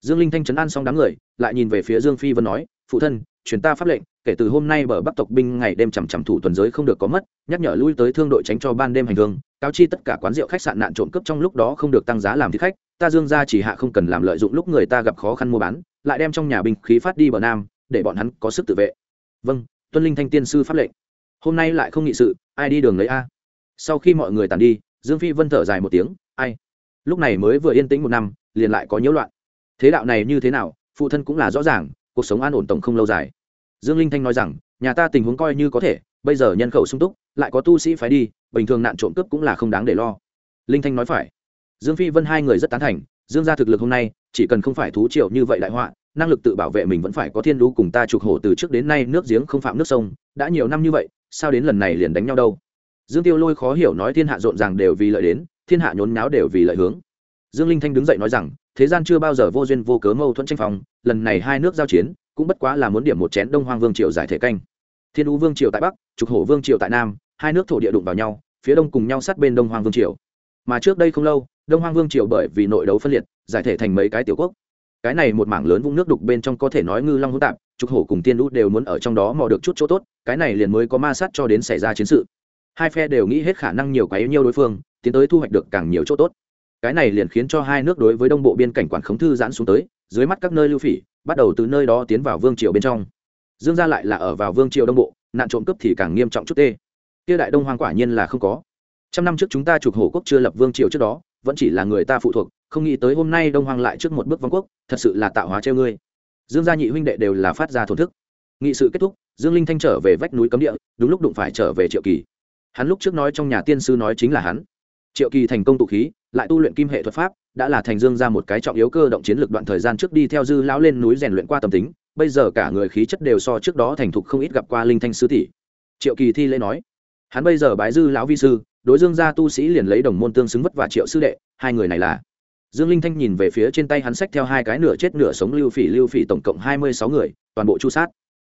Dương linh thanh trấn an xong đám người, lại nhìn về phía dương phi vân nói, phụ thân, truyền ta pháp lệnh kể từ hôm nay bờ bắc tộc binh ngày đêm chằm chằm thủ tuần giới không được có mất, nhắc nhở lui tới thương đội tránh cho ban đêm hành hương, cáo chi tất cả quán rượu khách sạn nạn trộm cướp trong lúc đó không được tăng giá làm thiết khách, ta dương ra chỉ hạ không cần làm lợi dụng lúc người ta gặp khó khăn mua bán, lại đem trong nhà binh khí phát đi bờ nam, để bọn hắn có sức tự vệ. Vâng tuân linh thanh tiên sư pháp lệnh. Hôm nay lại không nghị sự, ai đi đường lấy a? Sau khi mọi người tàn đi, dương phi vân thở dài một tiếng, ai? Lúc này mới vừa yên tĩnh một năm, liền lại có nhiễu loạn. Thế đạo này như thế nào, phụ thân cũng là rõ ràng, cuộc sống an ổn tổng không lâu dài dương linh thanh nói rằng, nhà ta tình huống coi như có thể, bây giờ nhân khẩu sung túc, lại có tu sĩ phải đi, bình thường nạn trộm cướp cũng là không đáng để lo. Linh thanh nói phải. Dương phi vân hai người rất tán thành, dương gia thực lực hôm nay, chỉ cần không phải thú triệu như vậy đại họa, năng lực tự bảo vệ mình vẫn phải có thiên lũ cùng ta trục hổ từ trước đến nay nước giếng không phạm nước sông, đã nhiều năm như vậy, sao đến lần này liền đánh nhau đâu? Dương tiêu lôi khó hiểu nói thiên hạ rộn ràng đều vì lợi đến, thiên hạ nhốn nháo đều vì lợi hướng. Dương linh thanh đứng dậy nói rằng, thế gian chưa bao giờ vô duyên vô cớ mâu thuẫn tranh phòng lần này hai nước giao chiến cũng bất quá là muốn điểm một chén đông hoang vương triều giải thể canh. Thiên u vương triều tại bắc, trục hổ vương triều tại nam, hai nước thổ địa đụng vào nhau, phía đông cùng nhau sát bên đông hoang vương triều. Mà trước đây không lâu, đông hoang vương triều bởi vì nội đấu phân liệt, giải thể thành mấy cái tiểu quốc. Cái này một mảng lớn vũng nước đục bên trong có thể nói ngư long hỗn tạp, trục hổ cùng tiên lũ đều muốn ở trong đó mò được chút chỗ tốt, cái này liền mới có ma sát cho đến xảy ra chiến sự. Hai phe đều nghĩ hết khả năng nhiều cái nhiêu đối phương, tiến tới thu hoạch được càng nhiều chỗ tốt. Cái này liền khiến cho hai nước đối với đông bộ biên cảnh quản khống thư giãn xuống tới, dưới mắt các nơi lưu phỉ bắt đầu từ nơi đó tiến vào vương triều bên trong. Dương gia lại là ở vào vương triều đông bộ, nạn trộm cướp thì càng nghiêm trọng chút tê. Kia đại đông hoang quả nhiên là không có. Trăm năm trước chúng ta chụp hổ quốc chưa lập vương triều trước đó, vẫn chỉ là người ta phụ thuộc, không nghĩ tới hôm nay đông hoang lại trước một bước vương quốc, thật sự là tạo hóa treo ngươi. Dương gia nhị huynh đệ đều là phát ra thổn thức. Nghị sự kết thúc, dương linh thanh trở về vách núi cấm địa, đúng lúc đụng phải trở về triệu kỳ. Hắn lúc trước nói trong nhà tiên sư nói chính là hắn triệu kỳ thành công tụ khí, lại tu luyện kim hệ thuật pháp, đã là thành dương ra một cái trọng yếu cơ động chiến lược đoạn thời gian trước đi theo dư lão lên núi rèn luyện qua tâm tính, bây giờ cả người khí chất đều so trước đó thành thục không ít gặp qua linh thanh sư tỷ. Triệu kỳ thi lễ nói, hắn bây giờ bái dư lão vi sư, đối dương gia tu sĩ liền lấy đồng môn tương xứng vất và triệu sư đệ, hai người này là. Dương linh thanh nhìn về phía trên tay hắn xách theo hai cái nửa chết nửa sống lưu phỉ lưu phỉ tổng cộng hai mươi sáu người, toàn bộ chu sát.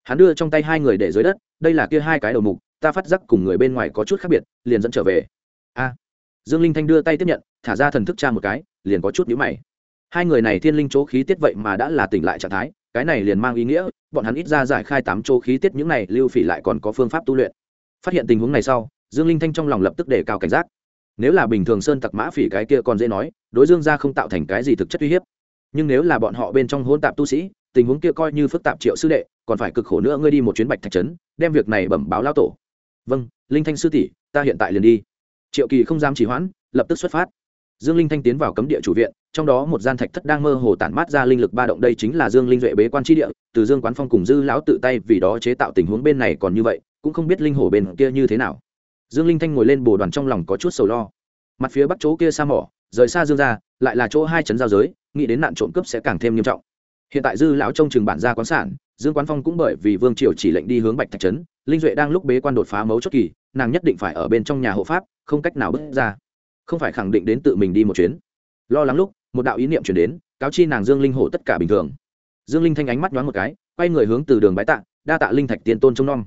Hắn đưa trong tay hai người để dưới đất, đây là kia hai cái đầu mục, ta phát giác cùng người bên ngoài có chút khác biệt, liền dẫn trở về. A dương linh thanh đưa tay tiếp nhận, thả ra thần thức cha một cái, liền có chút nhữ mày. Hai người này thiên linh chỗ khí tiết vậy mà đã là tỉnh lại trạng thái, cái này liền mang ý nghĩa, bọn hắn ít ra giải khai tám chỗ khí tiết, những này lưu phỉ lại còn có phương pháp tu luyện. Phát hiện tình huống này sau, dương linh thanh trong lòng lập tức đề cao cảnh giác. Nếu là bình thường sơn tặc mã phỉ cái kia còn dễ nói, đối dương ra không tạo thành cái gì thực chất uy hiếp. Nhưng nếu là bọn họ bên trong hôn tạp tu sĩ, tình huống kia coi như phức tạp triệu sư đệ, còn phải cực khổ nữa ngươi đi một chuyến bạch thạch trấn, đem việc này bẩm báo lao tổ. Vâng linh thanh sư tỷ, ta hiện tại liền đi triệu kỳ không dám trì hoãn, lập tức xuất phát. Dương linh thanh tiến vào cấm địa chủ viện, trong đó một gian thạch thất đang mơ hồ tản mát ra linh lực ba động. Đây chính là dương linh duệ bế quan tri địa, từ dương quán phong cùng dư lão tự tay vì đó chế tạo tình huống bên này còn như vậy, cũng không biết linh hồ bên kia như thế nào. Dương linh thanh ngồi lên bồ đoàn trong lòng có chút sầu lo. Mặt phía bắc chỗ kia xa mỏ, rời xa dương ra lại là chỗ hai chấn giao giới, nghĩ đến nạn trộm cướp sẽ càng thêm nghiêm trọng. Hiện tại dư lão trông chừng bản gia quán sản, dương quán phong cũng bởi vì vương triều chỉ lệnh đi hướng bạch thạch trấn, linh duệ đang lúc bế quan đột phá mấu chốt kỳ nàng nhất định phải ở bên trong nhà hộ pháp, không cách nào bước ra. Không phải khẳng định đến tự mình đi một chuyến. Lo lắng lúc, một đạo ý niệm chuyển đến, cáo chi nàng dương linh hổ tất cả bình thường. Dương linh thanh ánh mắt nhoáng một cái, quay người hướng từ đường bái tạ, đa tạ linh thạch tiên tôn trông nom.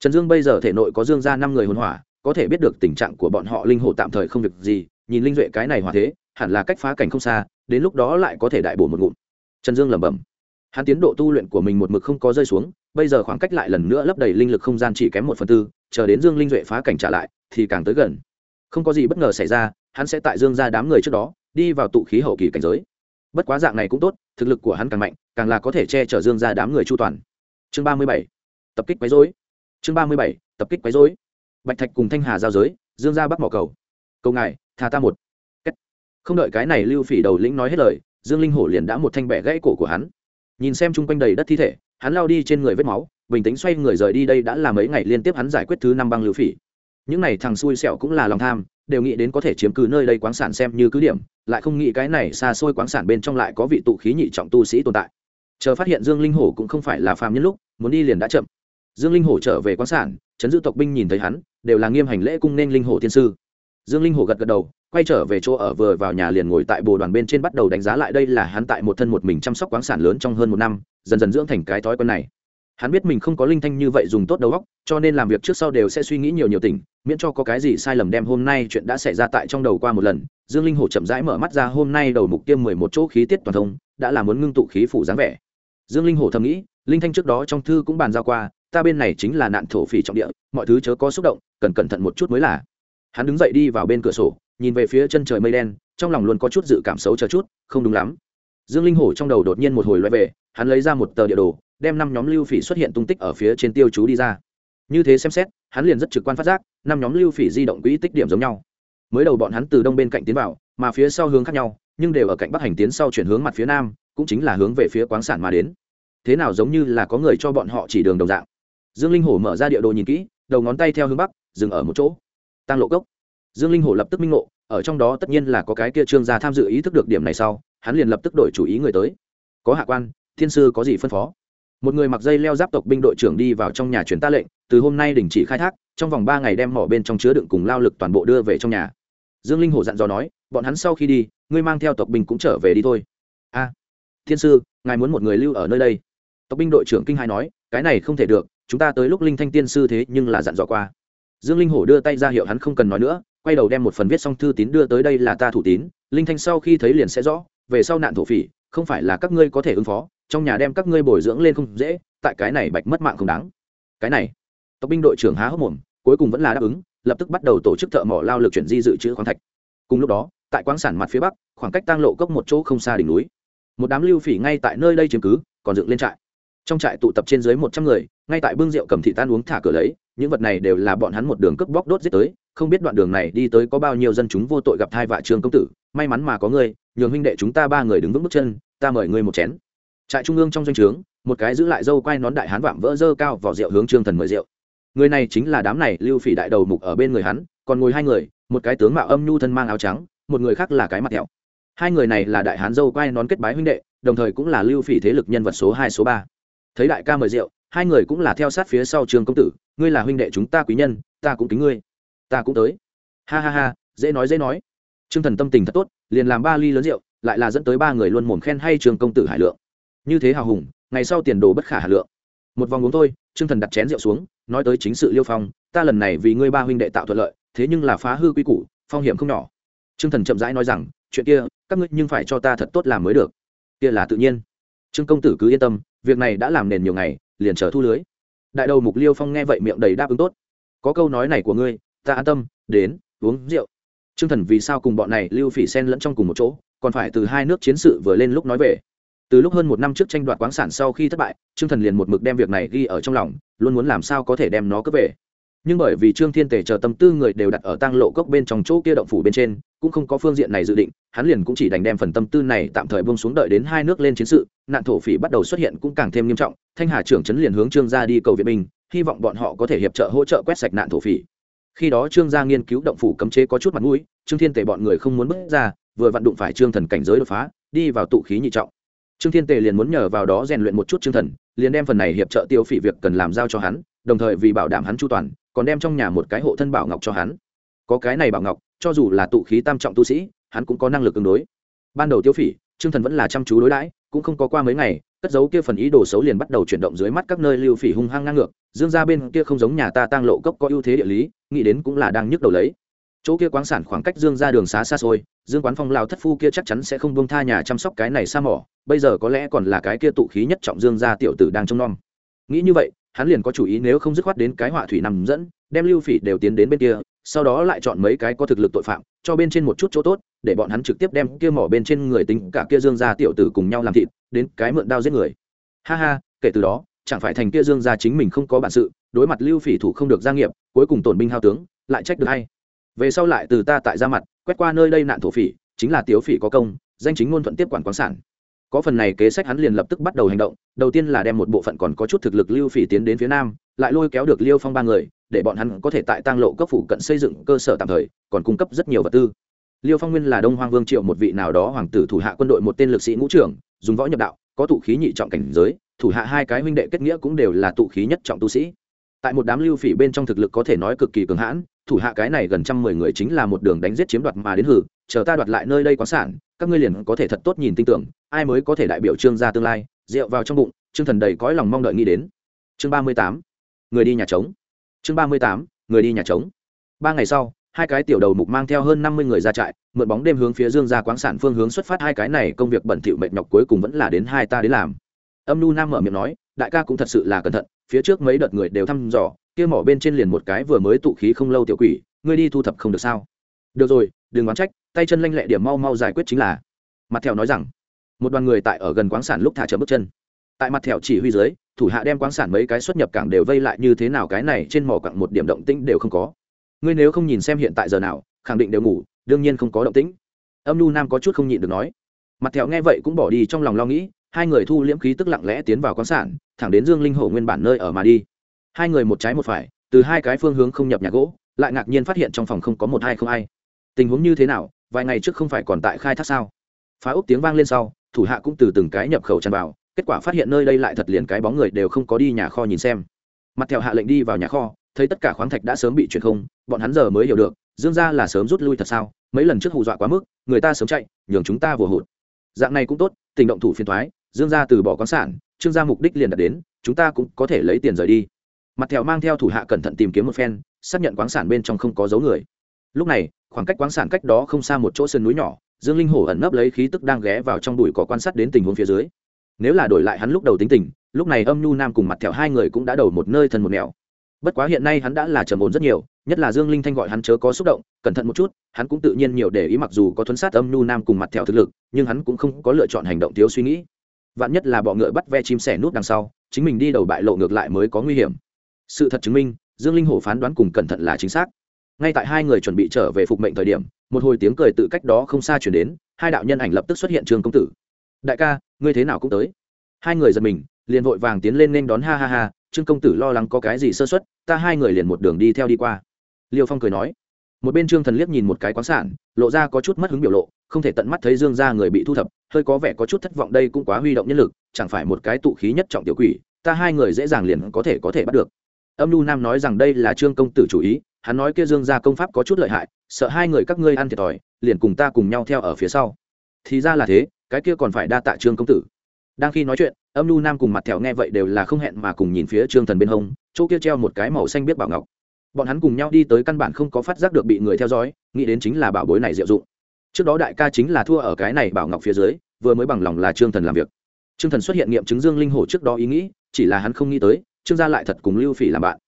Trần dương bây giờ thể nội có dương ra năm người hồn hỏa, có thể biết được tình trạng của bọn họ linh hổ tạm thời không việc gì, nhìn linh duệ cái này hòa thế, hẳn là cách phá cảnh không xa, đến lúc đó lại có thể đại bổ một ngụm. Trần dương lẩm bẩm. Hắn tiến độ tu luyện của mình một mực không có rơi xuống, bây giờ khoảng cách lại lần nữa lấp đầy linh lực không gian chỉ kém một phần tư chờ đến dương linh duệ phá cảnh trả lại, thì càng tới gần. Không có gì bất ngờ xảy ra, hắn sẽ tại dương ra đám người trước đó, đi vào tụ khí hậu kỳ cảnh giới. Bất quá dạng này cũng tốt, thực lực của hắn càng mạnh, càng là có thể che chở dương ra đám người chu toàn. Chương ba mươi bảy, tập kích quấy dối chương ba mươi bảy, tập kích quấy dối bạch thạch cùng thanh hà giao giới, dương ra bắc mỏ cầu. Câu ngài, tha ta một. Không đợi cái này lưu phỉ đầu lĩnh nói hết lời, dương linh hổ liền đã một thanh bẻ gãy cổ của hắn. Nhìn xem chung quanh đầy đất thi thể hắn lao đi trên người vết máu, bình tĩnh xoay người rời đi đây đã là mấy ngày liên tiếp hắn giải quyết thứ năm băng lưu phỉ. Những này thằng xui xẻo cũng là lòng tham, đều nghĩ đến có thể chiếm cứ nơi đây quán sản xem như cứ điểm, lại không nghĩ cái này xa xôi quán sản bên trong lại có vị tụ khí nhị trọng tu sĩ tồn tại. Chờ phát hiện dương linh hổ cũng không phải là phàm nhân lúc, muốn đi liền đã chậm. Dương linh hổ trở về quán sản chấn giữ tộc binh nhìn thấy hắn, đều là nghiêm hành lễ cung nên linh hổ thiên sư. Dương linh hổ gật gật đầu, quay trở về chỗ ở vừa vào nhà liền ngồi tại bồ đoàn bên trên bắt đầu đánh giá lại đây là hắn tại một thân một mình chăm sóc quán sản lớn trong hơn một năm dần dần dưỡng thành cái thói quen này. Hắn biết mình không có linh thanh như vậy dùng tốt đầu óc, cho nên làm việc trước sau đều sẽ suy nghĩ nhiều nhiều tình miễn cho có cái gì sai lầm đem hôm nay chuyện đã xảy ra tại trong đầu qua một lần. Dương linh hổ chậm rãi mở mắt ra, hôm nay đầu mục tiêu mười một chỗ khí tiết toàn thông, đã là muốn ngưng tụ khí phủ dáng vẻ. Dương linh hổ thầm nghĩ, linh thanh trước đó trong thư cũng bàn giao qua, ta bên này chính là nạn thổ phỉ trọng địa, mọi thứ chớ có xúc động, cần cẩn thận một chút mới là. Hắn đứng dậy đi vào bên cửa sổ, nhìn về phía chân trời mây đen, trong lòng luôn có chút dự cảm xấu chờ chút, không đúng lắm. Dương linh hổ trong đầu đột nhiên một hồi loay về hắn lấy ra một tờ địa đồ, đem năm nhóm lưu phỉ xuất hiện tung tích ở phía trên tiêu chú đi ra. Như thế xem xét, hắn liền rất trực quan phát giác, năm nhóm lưu phỉ di động quỹ tích điểm giống nhau. Mới đầu bọn hắn từ đông bên cạnh tiến vào, mà phía sau hướng khác nhau, nhưng đều ở cạnh bắc hành tiến sau chuyển hướng mặt phía nam, cũng chính là hướng về phía quán sản mà đến. Thế nào giống như là có người cho bọn họ chỉ đường đồng dạng. Dương linh hổ mở ra địa đồ nhìn kỹ, đầu ngón tay theo hướng bắc, dừng ở một chỗ. Tăng lộ cốc. Dương linh hổ lập tức minh ngộ, ở trong đó tất nhiên là có cái kia trương gia tham dự ý thức được điểm này sau, hắn liền lập tức đổi chủ ý người tới. Có hạ quan thiên sư có gì phân phó? Một người mặc dây leo giáp tộc binh đội trưởng đi vào trong nhà truyền ta lệnh, từ hôm nay đình chỉ khai thác, trong vòng ba ngày đem mỏ bên trong chứa đựng cùng lao lực toàn bộ đưa về trong nhà. Dương linh hổ dặn dò nói, bọn hắn sau khi đi, ngươi mang theo tộc binh cũng trở về đi thôi. A, thiên sư, ngài muốn một người lưu ở nơi đây? Tộc binh đội trưởng kinh hai nói, cái này không thể được, chúng ta tới lúc linh thanh tiên sư thế nhưng là dặn dò qua. Dương linh hổ đưa tay ra hiệu hắn không cần nói nữa, quay đầu đem một phần viết xong thư tín đưa tới đây là ta thủ tín, linh thanh sau khi thấy liền sẽ rõ, về sau nạn thổ phỉ, không phải là các ngươi có thể ứng phó trong nhà đem các ngươi bồi dưỡng lên không dễ, tại cái này bạch mất mạng không đáng. Cái này, tộc binh đội trưởng há hốc mồm, cuối cùng vẫn là đáp ứng, lập tức bắt đầu tổ chức thợ mỏ lao lực chuyển di dự trữ khoáng thạch. Cùng lúc đó, tại quáng sản mặt phía bắc, khoảng cách tăng lộ cốc một chỗ không xa đỉnh núi. Một đám lưu phỉ ngay tại nơi đây chiếm cứ, còn dựng lên trại. Trong trại tụ tập trên dưới một trăm người, ngay tại bưng rượu cầm thị tan uống thả cửa lấy, những vật này đều là bọn hắn một đường cướp bóc đốt giết tới, không biết đoạn đường này đi tới có bao nhiêu dân chúng vô tội gặp thai vạ trường công tử, may mắn mà có ngươi, nhường huynh đệ chúng ta ba người đứng vững bước chân, ta mời ngươi một chén trại trung ương trong doanh trướng, một cái giữ lại dâu quay nón đại hán vạm vỡ dơ cao vào rượu hướng trương thần mời rượu. Người này chính là đám này lưu phỉ đại đầu mục ở bên người hắn, còn ngồi hai người, một cái tướng mạo âm nhu thân mang áo trắng, một người khác là cái mặt thẹo. Hai người này là đại hán dâu quay nón kết bái huynh đệ, đồng thời cũng là lưu phỉ thế lực nhân vật số hai, số ba. Thấy đại ca mời rượu, hai người cũng là theo sát phía sau trường công tử, ngươi là huynh đệ chúng ta quý nhân, ta cũng kính ngươi. Ta cũng tới. Ha ha ha, dễ nói dễ nói. Trương thần tâm tình thật tốt, liền làm ba ly lớn rượu, lại là dẫn tới ba người luôn mồm khen hay trường công tử hải lượng như thế hào hùng, ngày sau tiền đồ bất khả hà lượng. Một vòng uống thôi, trương thần đặt chén rượu xuống, nói tới chính sự liêu phong, ta lần này vì ngươi ba huynh đệ tạo thuận lợi, thế nhưng là phá hư quy củ, phong hiểm không nhỏ. Trương thần chậm rãi nói rằng, chuyện kia, các ngươi nhưng phải cho ta thật tốt làm mới được. Kia là tự nhiên. Trương công tử cứ yên tâm, việc này đã làm nền nhiều ngày, liền chờ thu lưới. Đại đầu mục liêu phong nghe vậy miệng đầy đáp ứng tốt. Có câu nói này của ngươi, ta an tâm, đến, uống rượu. Trương thần vì sao cùng bọn này lưu phỉ sen lẫn trong cùng một chỗ, còn phải từ hai nước chiến sự vừa lên lúc nói về từ lúc hơn một năm trước tranh đoạt khoáng sản sau khi thất bại, trương thần liền một mực đem việc này ghi ở trong lòng, luôn muốn làm sao có thể đem nó cướp về. Nhưng bởi vì trương thiên tề chờ tâm tư người đều đặt ở tăng lộ cốc bên trong chỗ kia động phủ bên trên, cũng không có phương diện này dự định, hắn liền cũng chỉ đành đem phần tâm tư này tạm thời bông xuống đợi đến hai nước lên chiến sự, nạn thổ phỉ bắt đầu xuất hiện cũng càng thêm nghiêm trọng, thanh hà trưởng trấn liền hướng trương gia đi cầu viện binh, hy vọng bọn họ có thể hiệp trợ hỗ trợ quét sạch nạn thổ phỉ. Khi đó trương gia nghiên cứu động phủ cấm chế có chút mặt mũi, trương thiên tề bọn người không muốn bước ra, vừa vặn đụng phải trương thần cảnh giới đột phá, đi vào tụ khí nhị trọng trương thiên tề liền muốn nhờ vào đó rèn luyện một chút trương thần, liền đem phần này hiệp trợ tiêu phỉ việc cần làm giao cho hắn, đồng thời vì bảo đảm hắn chu toàn, còn đem trong nhà một cái hộ thân bảo ngọc cho hắn. Có cái này bảo ngọc, cho dù là tụ khí tam trọng tu sĩ, hắn cũng có năng lực ứng đối. Ban đầu tiêu phỉ, trương thần vẫn là chăm chú đối đãi, cũng không có qua mấy ngày, cất dấu kia phần ý đồ xấu liền bắt đầu chuyển động dưới mắt các nơi lưu phỉ hung hăng ngang ngược, dương ra bên kia không giống nhà ta tăng lộ cốc có ưu thế địa lý, nghĩ đến cũng là đang nhức đầu lấy chỗ kia quán sản khoảng cách dương ra đường xá xa xôi, dương quán phong lao thất phu kia chắc chắn sẽ không bông tha nhà chăm sóc cái này xa mỏ, bây giờ có lẽ còn là cái kia tụ khí nhất trọng dương gia tiểu tử đang trông nom. Nghĩ như vậy, hắn liền có chủ ý nếu không dứt khoát đến cái họa thủy nằm dẫn, đem lưu phỉ đều tiến đến bên kia, sau đó lại chọn mấy cái có thực lực tội phạm, cho bên trên một chút chỗ tốt, để bọn hắn trực tiếp đem kia mỏ bên trên người tính cả kia dương gia tiểu tử cùng nhau làm thịt, đến cái mượn đao giết người. Ha ha, kể từ đó, chẳng phải thành kia dương gia chính mình không có bản sự, đối mặt lưu phỉ thủ không được gia nghiệp, cuối cùng tổn binh hao tướng, lại trách được hay về sau lại từ ta tại ra mặt, quét qua nơi đây nạn thổ phỉ, chính là tiếu phỉ có công, danh chính ngôn thuận tiếp quản quán sản. Có phần này kế sách hắn liền lập tức bắt đầu hành động, đầu tiên là đem một bộ phận còn có chút thực lực lưu phỉ tiến đến phía nam, lại lôi kéo được liêu phong ba người, để bọn hắn có thể tại tăng lộ cấp phủ cận xây dựng cơ sở tạm thời, còn cung cấp rất nhiều vật tư. Liêu phong nguyên là đông hoang vương triệu một vị nào đó hoàng tử thủ hạ quân đội một tên lực sĩ ngũ trưởng, dùng võ nhập đạo, có tụ khí nhị trọng cảnh giới, thủ hạ hai cái huynh đệ kết nghĩa cũng đều là tụ khí nhất trọng tu sĩ. Tại một đám lưu phỉ bên trong thực lực có thể nói cực kỳ cường hãn thủ hạ cái này gần trăm mười người chính là một đường đánh giết chiếm đoạt mà đến hử, chờ ta đoạt lại nơi đây có sản, các ngươi liền có thể thật tốt nhìn tin tưởng, ai mới có thể đại biểu trương gia tương lai, rượu vào trong bụng, trương thần đầy cõi lòng mong đợi nghĩ đến. Chương ba mươi tám, người đi nhà trống. Chương ba mươi tám, người đi nhà trống. Ba ngày sau, hai cái tiểu đầu mục mang theo hơn năm mươi người ra trại, mượn bóng đêm hướng phía dương gia quán sản phương hướng xuất phát, hai cái này công việc bẩn thỉu mệt nhọc cuối cùng vẫn là đến hai ta đến làm. Âm nu nam mở miệng nói, đại ca cũng thật sự là cẩn thận, phía trước mấy đợt người đều thăm dò kia mỏ bên trên liền một cái vừa mới tụ khí không lâu tiểu quỷ, ngươi đi thu thập không được sao? Được rồi, đừng oán trách, tay chân lanh lẹ điểm mau mau giải quyết chính là. Mặt thẹo nói rằng, một đoàn người tại ở gần quán sản lúc thả chậm bước chân. Tại mặt thẹo chỉ huy dưới, thủ hạ đem quán sản mấy cái xuất nhập cảng đều vây lại như thế nào cái này trên mỏ cặng một điểm động tĩnh đều không có. Ngươi nếu không nhìn xem hiện tại giờ nào, khẳng định đều ngủ, đương nhiên không có động tĩnh. Âm nhu nam có chút không nhịn được nói. Mặt thẹo nghe vậy cũng bỏ đi trong lòng lo nghĩ, hai người thu liễm khí tức lặng lẽ tiến vào quán sản, thẳng đến dương linh hổ nguyên bản nơi ở mà đi hai người một trái một phải, từ hai cái phương hướng không nhập nhà gỗ, lại ngạc nhiên phát hiện trong phòng không có một hai không ai tình huống như thế nào, vài ngày trước không phải còn tại khai thác sao? Phá úc tiếng vang lên sau, thủ hạ cũng từ từng cái nhập khẩu tràn vào, kết quả phát hiện nơi đây lại thật liền cái bóng người đều không có đi nhà kho nhìn xem. Mặt theo hạ lệnh đi vào nhà kho, thấy tất cả khoáng thạch đã sớm bị chuyển không, bọn hắn giờ mới hiểu được, dương ra là sớm rút lui thật sao? Mấy lần trước hù dọa quá mức, người ta sớm chạy, nhường chúng ta vừa hụt. Dạng này cũng tốt, tình động thủ phiền thoái dương ra từ bỏ khoáng sản, trương gia mục đích liền đạt đến, chúng ta cũng có thể lấy tiền rời đi mặt thẹo mang theo thủ hạ cẩn thận tìm kiếm một phen, xác nhận khoáng sản bên trong không có dấu người. Lúc này, khoảng cách khoáng sản cách đó không xa một chỗ sườn núi nhỏ, dương linh hổ ẩn nấp lấy khí tức đang ghé vào trong đùi có quan sát đến tình huống phía dưới. Nếu là đổi lại hắn lúc đầu tính tình, lúc này âm nhu nam cùng mặt thẹo hai người cũng đã đầu một nơi thân một nẻo. Bất quá hiện nay hắn đã là trầm ổn rất nhiều, nhất là dương linh thanh gọi hắn chớ có xúc động, cẩn thận một chút, hắn cũng tự nhiên nhiều để ý mặc dù có thuấn sát âm nhu nam cùng mặt thẹo thực lực, nhưng hắn cũng không có lựa chọn hành động thiếu suy nghĩ. Vạn nhất là bọ ngựa bắt ve chim sẻ nút đằng sau, chính mình đi đầu bại lộ ngược lại mới có nguy hiểm sự thật chứng minh, dương linh hổ phán đoán cùng cẩn thận là chính xác. Ngay tại hai người chuẩn bị trở về phục mệnh thời điểm, một hồi tiếng cười tự cách đó không xa chuyển đến, hai đạo nhân ảnh lập tức xuất hiện trường công tử. Đại ca, ngươi thế nào cũng tới. Hai người giật mình, liền vội vàng tiến lên nên đón, ha ha ha, trương công tử lo lắng có cái gì sơ xuất ta hai người liền một đường đi theo đi qua. Liêu phong cười nói. Một bên trương thần liếc nhìn một cái quán sản lộ ra có chút mất hứng biểu lộ, không thể tận mắt thấy dương ra người bị thu thập, hơi có vẻ có chút thất vọng đây cũng quá huy động nhân lực, chẳng phải một cái tụ khí nhất trọng tiểu quỷ, ta hai người dễ dàng liền có thể có thể bắt được âm nhu nam nói rằng đây là trương công tử chủ ý, hắn nói kia dương gia công pháp có chút lợi hại, sợ hai người các ngươi ăn thiệt thòi, liền cùng ta cùng nhau theo ở phía sau. Thì ra là thế, cái kia còn phải đa tạ trương công tử. Đang khi nói chuyện, âm nhu nam cùng mặt thẹo nghe vậy đều là không hẹn mà cùng nhìn phía trương thần bên hông, chỗ kia treo một cái màu xanh biết bảo ngọc. Bọn hắn cùng nhau đi tới căn bản không có phát giác được bị người theo dõi, nghĩ đến chính là bảo bối này diệu dụng. Trước đó đại ca chính là thua ở cái này bảo ngọc phía dưới, vừa mới bằng lòng là trương thần làm việc. Trương thần xuất hiện nghiệm chứng dương linh hồ trước đó ý nghĩ, chỉ là hắn không nghĩ tới trương gia lại thật cùng lưu phỉ làm bạn.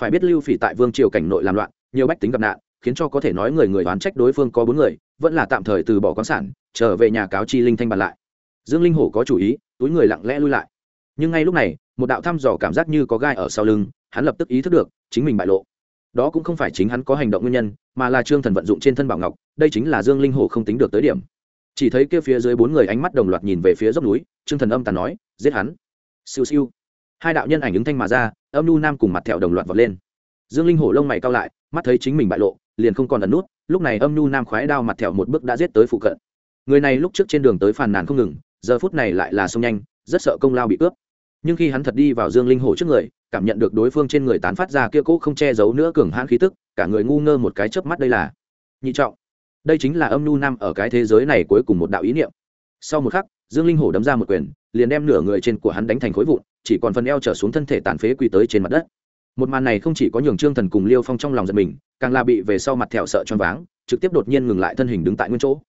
Phải biết lưu phỉ tại vương triều cảnh nội làm loạn, nhiều bách tính gặp nạn, khiến cho có thể nói người người đoán trách đối phương có bốn người, vẫn là tạm thời từ bỏ quán sản, trở về nhà cáo chi linh thanh bàn lại. Dương linh hổ có chủ ý, túi người lặng lẽ lui lại. Nhưng ngay lúc này, một đạo thăm dò cảm giác như có gai ở sau lưng, hắn lập tức ý thức được, chính mình bại lộ. Đó cũng không phải chính hắn có hành động nguyên nhân, mà là trương thần vận dụng trên thân bảo ngọc, đây chính là dương linh hổ không tính được tới điểm. Chỉ thấy kia phía dưới bốn người ánh mắt đồng loạt nhìn về phía dốc núi, trương thần âm tàn nói, giết hắn. Siêu siêu hai đạo nhân ảnh ứng thanh mà ra, âm nu nam cùng mặt thẹo đồng loạt vọt lên. Dương linh hổ lông mày cao lại, mắt thấy chính mình bại lộ, liền không còn ẩn nút, lúc này âm nu nam khoái đao mặt thẹo một bước đã giết tới phụ cận. Người này lúc trước trên đường tới phàn nàn không ngừng, giờ phút này lại là sông nhanh, rất sợ công lao bị cướp. Nhưng khi hắn thật đi vào dương linh hổ trước người, cảm nhận được đối phương trên người tán phát ra kia cỗ không che giấu nữa cường hãn khí tức, cả người ngu ngơ một cái chớp mắt đây là nhị trọng. Đây chính là âm nu nam ở cái thế giới này cuối cùng một đạo ý niệm. Sau một khắc, dương linh hổ đấm ra một quyền liền đem nửa người trên của hắn đánh thành khối vụn, chỉ còn phần eo trở xuống thân thể tàn phế quỳ tới trên mặt đất. Một màn này không chỉ có nhường trương thần cùng liêu phong trong lòng giật mình, càng là bị về sau mặt thẹo sợ choáng váng, trực tiếp đột nhiên ngừng lại thân hình đứng tại nguyên chỗ.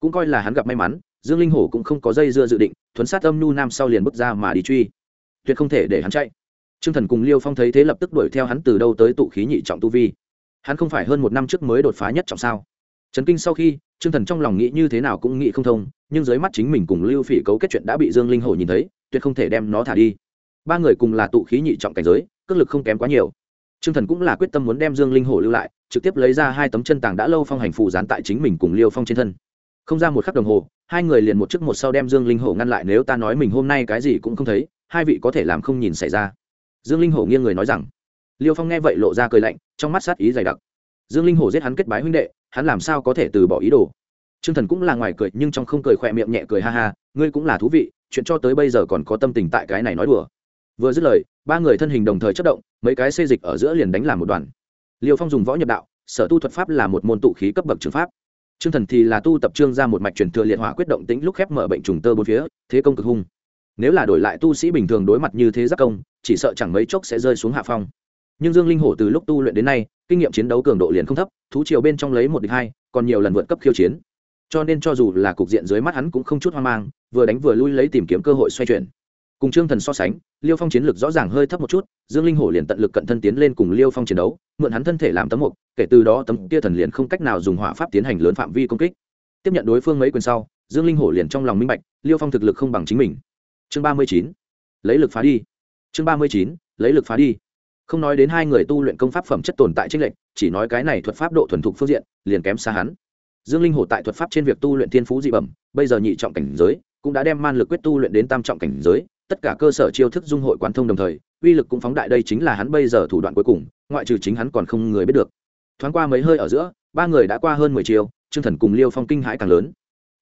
Cũng coi là hắn gặp may mắn, dương linh hổ cũng không có dây dưa dự định, thuấn sát âm nhu nam sau liền bước ra mà đi truy. Tuyệt không thể để hắn chạy. Trương thần cùng liêu phong thấy thế lập tức đuổi theo hắn từ đâu tới tụ khí nhị trọng tu vi. Hắn không phải hơn một năm trước mới đột phá nhất trọng sao? Trấn kinh sau khi, trương thần trong lòng nghĩ như thế nào cũng nghĩ không thông, nhưng dưới mắt chính mình cùng lưu phỉ cấu kết chuyện đã bị dương linh hổ nhìn thấy, tuyệt không thể đem nó thả đi. Ba người cùng là tụ khí nhị trọng cảnh giới, cước lực không kém quá nhiều. Trương thần cũng là quyết tâm muốn đem dương linh hổ lưu lại, trực tiếp lấy ra hai tấm chân tàng đã lâu phong hành phù dán tại chính mình cùng liêu phong trên thân. Không ra một khắc đồng hồ, hai người liền một trước một sau đem dương linh hổ ngăn lại, nếu ta nói mình hôm nay cái gì cũng không thấy, hai vị có thể làm không nhìn xảy ra. Dương linh hổ nghiêng người nói rằng, liêu phong nghe vậy lộ ra cười lạnh, trong mắt sát ý dày đặc dương linh hổ giết hắn kết bái huynh đệ, hắn làm sao có thể từ bỏ ý đồ? T r ư ơ n g thần cũng là ngoài cười, nhưng trong không cười khỏe miệng nhẹ cười ha ha, ngươi cũng là thú vị, chuyện cho tới bây giờ còn có tâm tình tại cái này nói đùa. Vừa dứt lời, ba người thân hình đồng thời chất động, mấy cái xê dịch ở giữa liền đánh làm một đoàn. Liêu phong dùng võ nhập đạo, sở tu thuật pháp là một môn tụ khí cấp bậc trường pháp. T r ư ơ n g thần thì là tu tập trương ra một mạch truyền thừa liệt hỏa quyết động tính lúc khép mở bệnh trùng tơ bốn phía, thế công cực hung. Nếu là đổi lại tu sĩ bình thường đối mặt như thế giác công, chỉ sợ chẳng mấy chốc sẽ rơi xuống hạ phong. Nhưng dương linh hổ từ lúc tu luyện đến nay kinh nghiệm chiến đấu cường độ liền không thấp, thú triều bên trong lấy một địch hai, còn nhiều lần vượt cấp khiêu chiến. Cho nên cho dù là cục diện dưới mắt hắn cũng không chút hoang mang, vừa đánh vừa lui lấy tìm kiếm cơ hội xoay chuyển. Cùng trương thần so sánh, liêu phong chiến lược rõ ràng hơi thấp một chút, dương linh hổ liền tận lực cận thân tiến lên cùng liêu phong chiến đấu, mượn hắn thân thể làm tấm mục, kể từ đó tấm kia thần liền không cách nào dùng hỏa pháp tiến hành lớn phạm vi công kích. Tiếp nhận đối phương mấy quyền sau, dương linh hổ liền trong lòng minh bạch, liêu phong thực lực không bằng chính mình. Chương ba mươi chín, lấy lực phá đi. Chương ba mươi chín, lấy lực phá đi không nói đến hai người tu luyện công pháp phẩm chất tồn tại trích lệch, chỉ nói cái này thuật pháp độ thuần thục phương diện, liền kém xa hắn. Dương linh hổ tại thuật pháp trên việc tu luyện thiên phú dị bẩm, bây giờ nhị trọng cảnh giới, cũng đã đem man lực quyết tu luyện đến tam trọng cảnh giới, tất cả cơ sở chiêu thức dung hội quán thông đồng thời, uy lực cũng phóng đại đây chính là hắn bây giờ thủ đoạn cuối cùng, ngoại trừ chính hắn còn không người biết được. Thoáng qua mấy hơi ở giữa, ba người đã qua hơn mười chiều trương thần cùng liêu phong kinh hãi càng lớn.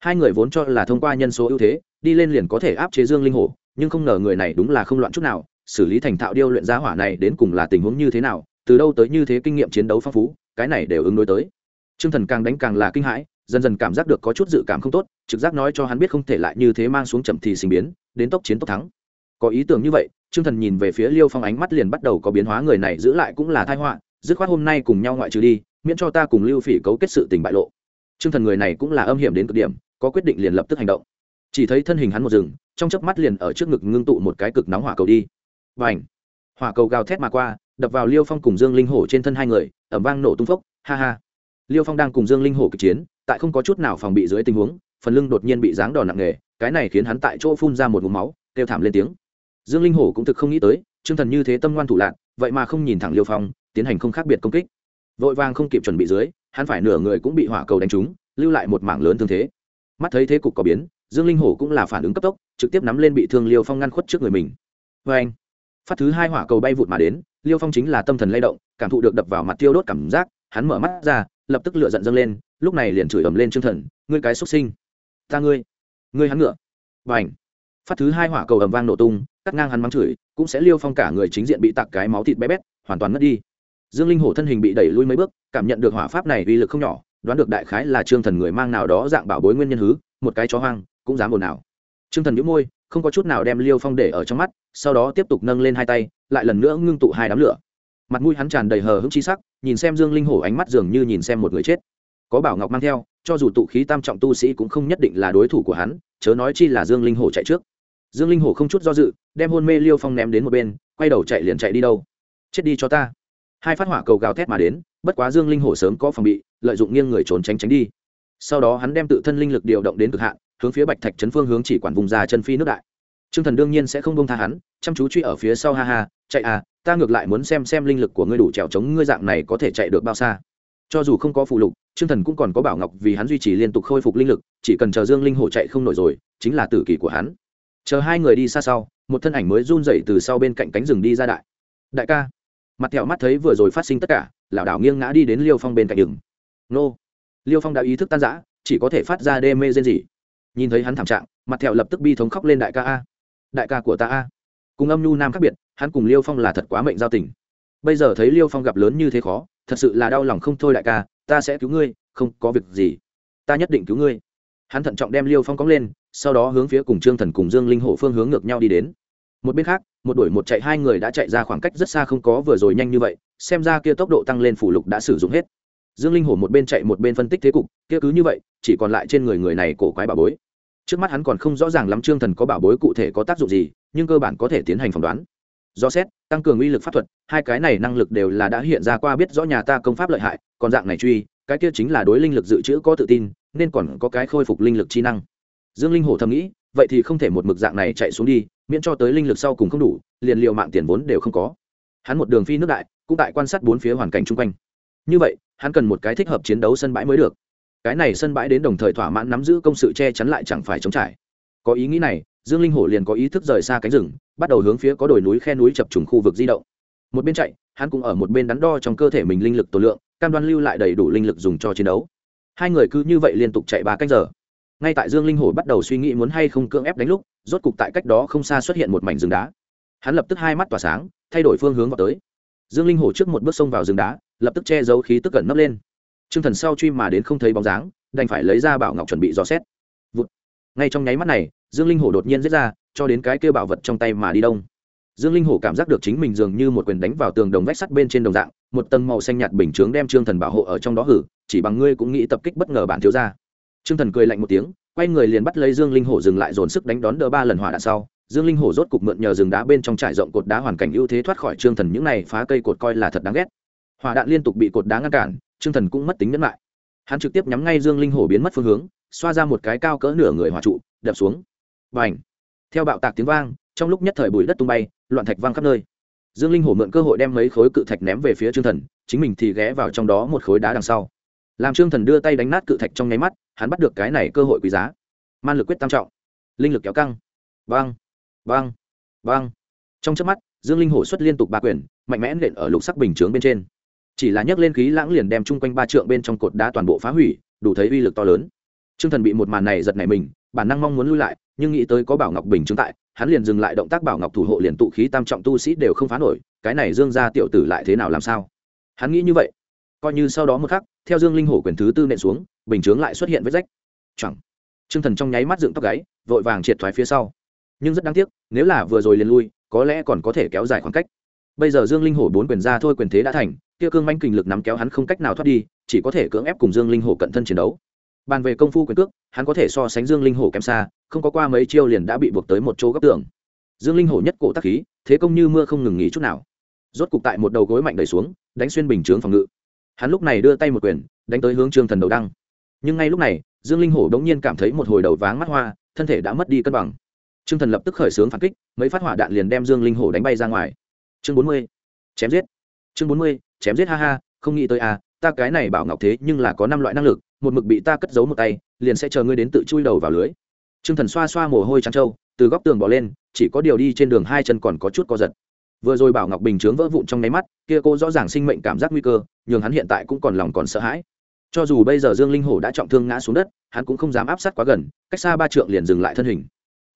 Hai người vốn cho là thông qua nhân số ưu thế, đi lên liền có thể áp chế dương linh hổ, nhưng không ngờ người này đúng là không loạn chút nào xử lý thành thạo điêu luyện giá hỏa này đến cùng là tình huống như thế nào, từ đâu tới như thế kinh nghiệm chiến đấu phong phú, cái này đều ứng đối tới. Trương thần càng đánh càng là kinh hãi, dần dần cảm giác được có chút dự cảm không tốt, trực giác nói cho hắn biết không thể lại như thế mang xuống chậm thì sinh biến, đến tốc chiến tốc thắng. Có ý tưởng như vậy, trương thần nhìn về phía liêu phong ánh mắt liền bắt đầu có biến hóa người này giữ lại cũng là thai họa, dứt khoát hôm nay cùng nhau ngoại trừ đi, miễn cho ta cùng lưu phỉ cấu kết sự tình bại lộ. Trương thần người này cũng là âm hiểm đến cực điểm, có quyết định liền lập tức hành động. Chỉ thấy thân hình hắn một rừng trong chớp mắt liền ở trước ngực ngưng tụ một cái cực nóng hỏa cầu đi và ảnh. Hỏa cầu gào thét mà qua, đập vào liêu phong cùng dương linh hổ trên thân hai người, ẩm vang nổ tung phốc, ha ha. Liêu phong đang cùng dương linh hổ kịch chiến, tại không có chút nào phòng bị dưới tình huống, phần lưng đột nhiên bị giáng đòn nặng nề, cái này khiến hắn tại chỗ phun ra một vùng máu, kêu thảm lên tiếng. Dương linh hổ cũng thực không nghĩ tới chương thần như thế tâm ngoan thủ lạc vậy mà không nhìn thẳng liêu phong, tiến hành không khác biệt công kích. Vội vàng không kịp chuẩn bị dưới, hắn phải nửa người cũng bị hỏa cầu đánh trúng, lưu lại một mảng lớn thương thế. Mắt thấy thế cục có biến, dương linh hổ cũng là phản ứng cấp tốc, trực tiếp nắm lên bị thương liêu phong ngăn khuất trước người mình. Vê anh phát thứ hai hỏa cầu bay vụt mà đến, liêu phong chính là tâm thần lay động, cảm thụ được đập vào mặt tiêu đốt cảm giác, hắn mở mắt ra, lập tức lựa giận dâng lên, lúc này liền chửi ầm lên chương thần, ngươi cái xuất sinh, ta ngươi ngươi hắn ngựa. Và ảnh phát thứ hai hỏa cầu ầm vang nổ tung, cắt ngang hắn mắng chửi, cũng sẽ liêu phong cả người chính diện bị tặc cái máu thịt bé bét, hoàn toàn mất đi. Dương linh hổ thân hình bị đẩy lui mấy bước, cảm nhận được hỏa pháp này uy lực không nhỏ, đoán được đại khái là trương thần người mang nào đó dạng bảo bối nguyên nhân hứ, một cái chó hoang, cũng dám ồn nào trương thần nhũ môi không có chút nào đem liêu phong để ở trong mắt, sau đó tiếp tục nâng lên hai tay, lại lần nữa ngưng tụ hai đám lửa. Mặt mũi hắn tràn đầy hờ hững chi sắc, nhìn xem dương linh hổ ánh mắt dường như nhìn xem một người chết. Có bảo ngọc mang theo, cho dù tụ khí tam trọng tu sĩ cũng không nhất định là đối thủ của hắn, chớ nói chi là dương linh hổ chạy trước. Dương linh hổ không chút do dự, đem hôn mê liêu phong ném đến một bên, quay đầu chạy liền chạy đi đâu. Chết đi cho ta. Hai phát hỏa cầu gào thét mà đến, bất quá dương linh hổ sớm có phòng bị, lợi dụng nghiêng người trốn tránh tránh đi. Sau đó hắn đem tự thân linh lực điều động đến cực hạn hướng phía bạch thạch trấn phương hướng chỉ quản vùng ra chân phi nước đại. Trương thần đương nhiên sẽ không bông tha hắn, chăm chú truy ở phía sau, ha ha, chạy à ta ngược lại muốn xem xem linh lực của ngươi đủ trèo chống ngươi dạng này có thể chạy được bao xa. Cho dù không có phụ lục, trương thần cũng còn có bảo ngọc vì hắn duy trì liên tục khôi phục linh lực, chỉ cần chờ dương linh hổ chạy không nổi rồi, chính là tử kỳ của hắn. Chờ hai người đi xa sau, một thân ảnh mới run dậy từ sau bên cạnh cánh rừng đi ra đại. Đại ca. Mặt thẹo mắt thấy vừa rồi phát sinh tất cả lảo đảo nghiêng ngã đi đến liêu phong bên cạnh rừng nô. Liêu phong đã ý thức tan giã chỉ có thể phát ra đê mê rên rỉ nhìn thấy hắn thảm trạng, mặt thẹo lập tức bi thống khóc lên đại ca a. Đại ca của ta a. Cùng âm nhu nam khác biệt, hắn cùng liêu phong là thật quá mệnh giao tình. Bây giờ thấy liêu phong gặp lớn như thế khó, thật sự là đau lòng không thôi đại ca, ta sẽ cứu ngươi, không có việc gì. Ta nhất định cứu ngươi. Hắn thận trọng đem liêu phong cóng lên, sau đó hướng phía cùng trương thần cùng dương linh hộ phương hướng ngược nhau đi đến. Một bên khác, một đuổi một chạy hai người đã chạy ra khoảng cách rất xa không có vừa rồi nhanh như vậy, xem ra kia tốc độ tăng lên phủ lục đã sử dụng hết. Dương linh hổ một bên chạy một bên phân tích thế cục, kia cứ như vậy, chỉ còn lại trên người người này cổ quái bà bối trước mắt hắn còn không rõ ràng lắm trương thần có bảo bối cụ thể có tác dụng gì, nhưng cơ bản có thể tiến hành phỏng đoán. Do xét, tăng cường uy lực pháp thuật, hai cái này năng lực đều là đã hiện ra qua biết rõ nhà ta công pháp lợi hại, còn dạng này truy, cái kia chính là đối linh lực dự trữ có tự tin, nên còn có cái khôi phục linh lực chi năng. Dương linh hổ thầm nghĩ, vậy thì không thể một mực dạng này chạy xuống đi, miễn cho tới linh lực sau cùng không đủ, liền liệu mạng tiền vốn đều không có. Hắn một đường phi nước đại, cũng tại quan sát bốn phía hoàn cảnh chung quanh. Như vậy, hắn cần một cái thích hợp chiến đấu sân bãi mới được cái này sân bãi đến đồng thời thỏa mãn nắm giữ công sự che chắn lại chẳng phải chống trải. Có ý nghĩ này, dương linh hổ liền có ý thức rời xa cánh rừng, bắt đầu hướng phía có đồi núi khe núi chập trùng khu vực di động. Một bên chạy, hắn cũng ở một bên đắn đo trong cơ thể mình linh lực tổ lượng, cam đoan lưu lại đầy đủ linh lực dùng cho chiến đấu. Hai người cứ như vậy liên tục chạy ba cách giờ. Ngay tại dương linh hổ bắt đầu suy nghĩ muốn hay không cưỡng ép đánh lúc, rốt cục tại cách đó không xa xuất hiện một mảnh rừng đá. Hắn lập tức hai mắt tỏa sáng, thay đổi phương hướng vào tới. Dương linh hổ trước một bước xông vào rừng đá, lập tức che giấu khí tức cẩn nấp lên. Trương thần sau truy mà đến không thấy bóng dáng, đành phải lấy ra bảo ngọc chuẩn bị dò xét Vụt. ngay trong nháy mắt này, dương linh hổ đột nhiên giết ra, cho đến cái kia bảo vật trong tay mà đi đông dương linh hổ cảm giác được chính mình dường như một quyền đánh vào tường đồng vách sắt bên trên đồng dạng, một tầng màu xanh nhạt bình chướng đem trương thần bảo hộ ở trong đó hử, chỉ bằng ngươi cũng nghĩ tập kích bất ngờ bản thiếu gia. trương thần cười lạnh một tiếng, quay người liền bắt lấy dương linh hổ dừng lại dồn sức đánh đón đỡ ba lần hỏa đạn sau dương linh hổ rốt cục mượn nhờ rừng đá bên trong trải rộng cột đá hoàn cảnh ưu thế thoát khỏi trương thần, những này phá cây cột coi là thật đáng ghét hỏa đạn liên tục bị cột đá ngăn cản trương thần cũng mất tính nhẫn lại. Hắn trực tiếp nhắm ngay dương linh hổ biến mất phương hướng, xoa ra một cái cao cỡ nửa người hỏa trụ, đập xuống. Bành! theo bạo tạc tiếng vang, trong lúc nhất thời bụi đất tung bay, loạn thạch vang khắp nơi. Dương linh hổ mượn cơ hội đem mấy khối cự thạch ném về phía trương thần, chính mình thì ghé vào trong đó một khối đá đằng sau. Làm trương thần đưa tay đánh nát cự thạch trong nháy mắt, hắn bắt được cái này cơ hội quý giá. Man lực quyết tam trọng. Linh lực kéo căng. Vang! Vang! Vang! Trong chớp mắt, dương linh hổ xuất liên tục ba quyền, mạnh mẽ nện ở lục sắc bình chướng bên trên chỉ là nhấc lên khí lãng liền đem chung quanh ba trượng bên trong cột đá toàn bộ phá hủy, đủ thấy uy lực to lớn. Trương thần bị một màn này giật nảy mình, bản năng mong muốn lui lại, nhưng nghĩ tới có bảo ngọc bình chứng tại, hắn liền dừng lại động tác bảo ngọc thủ hộ liền tụ khí tam trọng tu sĩ đều không phá nổi, cái này dương ra tiểu tử lại thế nào làm sao? Hắn nghĩ như vậy. Coi như sau đó một khắc, theo dương linh hổ quyền thứ tư nện xuống, bình chướng lại xuất hiện vết rách. Chẳng trương thần trong nháy mắt dựng tóc gáy, vội vàng triệt thoái phía sau. Nhưng rất đáng tiếc, nếu là vừa rồi liền lui, có lẽ còn có thể kéo dài khoảng cách bây giờ dương linh hổ bốn quyền ra thôi quyền thế đã thành, kia cương manh kình lực nắm kéo hắn không cách nào thoát đi, chỉ có thể cưỡng ép cùng dương linh hổ cận thân chiến đấu. Bàn về công phu quyền cước, hắn có thể so sánh dương linh hổ kém xa, không có qua mấy chiêu liền đã bị buộc tới một chỗ góc tường. Dương linh hổ nhất cổ tắc khí, thế công như mưa không ngừng nghỉ chút nào. Rốt cục tại một đầu gối mạnh đẩy xuống, đánh xuyên bình chướng phòng ngự. Hắn lúc này đưa tay một quyền, đánh tới hướng trương thần đầu đăng. Nhưng ngay lúc này, dương linh hổ đ ỗ n g nhiên cảm thấy một hồi đầu váng mắt hoa, thân thể đã mất đi cân bằng. Trương thần lập tức khởi xướng phản kích, mấy phát hỏa đạn liền đem dương linh hổ đánh bay ra ngoài chương bốn mươi, chém giết. Chương bốn mươi, chém giết, ha ha, không nghĩ tới à ta cái này bảo ngọc thế nhưng là có năm loại năng lực, một mực bị ta cất giấu một tay, liền sẽ chờ ngươi đến tự chui đầu vào lưới. Trương thần xoa xoa mồ hôi trắng trâu, từ góc tường bỏ lên, chỉ có điều đi trên đường hai chân còn có chút co giật. Vừa rồi bảo ngọc bình chướng vỡ vụn trong nháy mắt, kia cô rõ ràng sinh mệnh cảm giác nguy cơ, nhường hắn hiện tại cũng còn lòng còn sợ hãi. Cho dù bây giờ dương linh hổ đã trọng thương ngã xuống đất, hắn cũng không dám áp sát quá gần, cách xa ba trượng liền dừng lại thân hình.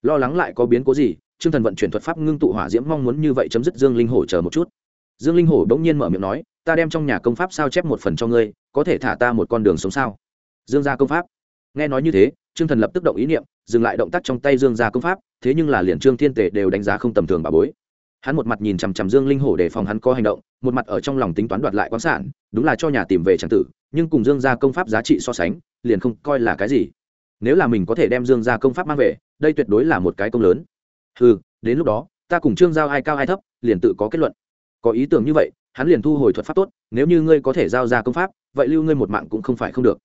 Lo lắng lại có biến cố gì trương thần vận chuyển thuật pháp ngưng tụ hỏa diễm mong muốn như vậy chấm dứt dương linh hổ chờ một chút. Dương linh hổ bỗng nhiên mở miệng nói, ta đem trong nhà công pháp sao chép một phần cho ngươi, có thể thả ta một con đường sống sao? Dương gia công pháp. Nghe nói như thế, trương thần lập tức động ý niệm, dừng lại động tác trong tay dương gia công pháp, thế nhưng là liền trương thiên tể đều đánh giá không tầm thường bà bối. Hắn một mặt nhìn chằm chằm dương linh hổ để phòng hắn có hành động, một mặt ở trong lòng tính toán đoạt lại quán sản, đúng là cho nhà tìm về chẳng tử, nhưng cùng dương gia công pháp giá trị so sánh, liền không coi là cái gì. Nếu là mình có thể đem dương gia công pháp mang về, đây tuyệt đối là một cái công lớn ừ đến lúc đó, ta cùng trương giao ai cao ai thấp, liền tự có kết luận. Có ý tưởng như vậy, hắn liền thu hồi thuật pháp tốt, nếu như ngươi có thể giao ra công pháp, vậy lưu ngươi một mạng cũng không phải không được.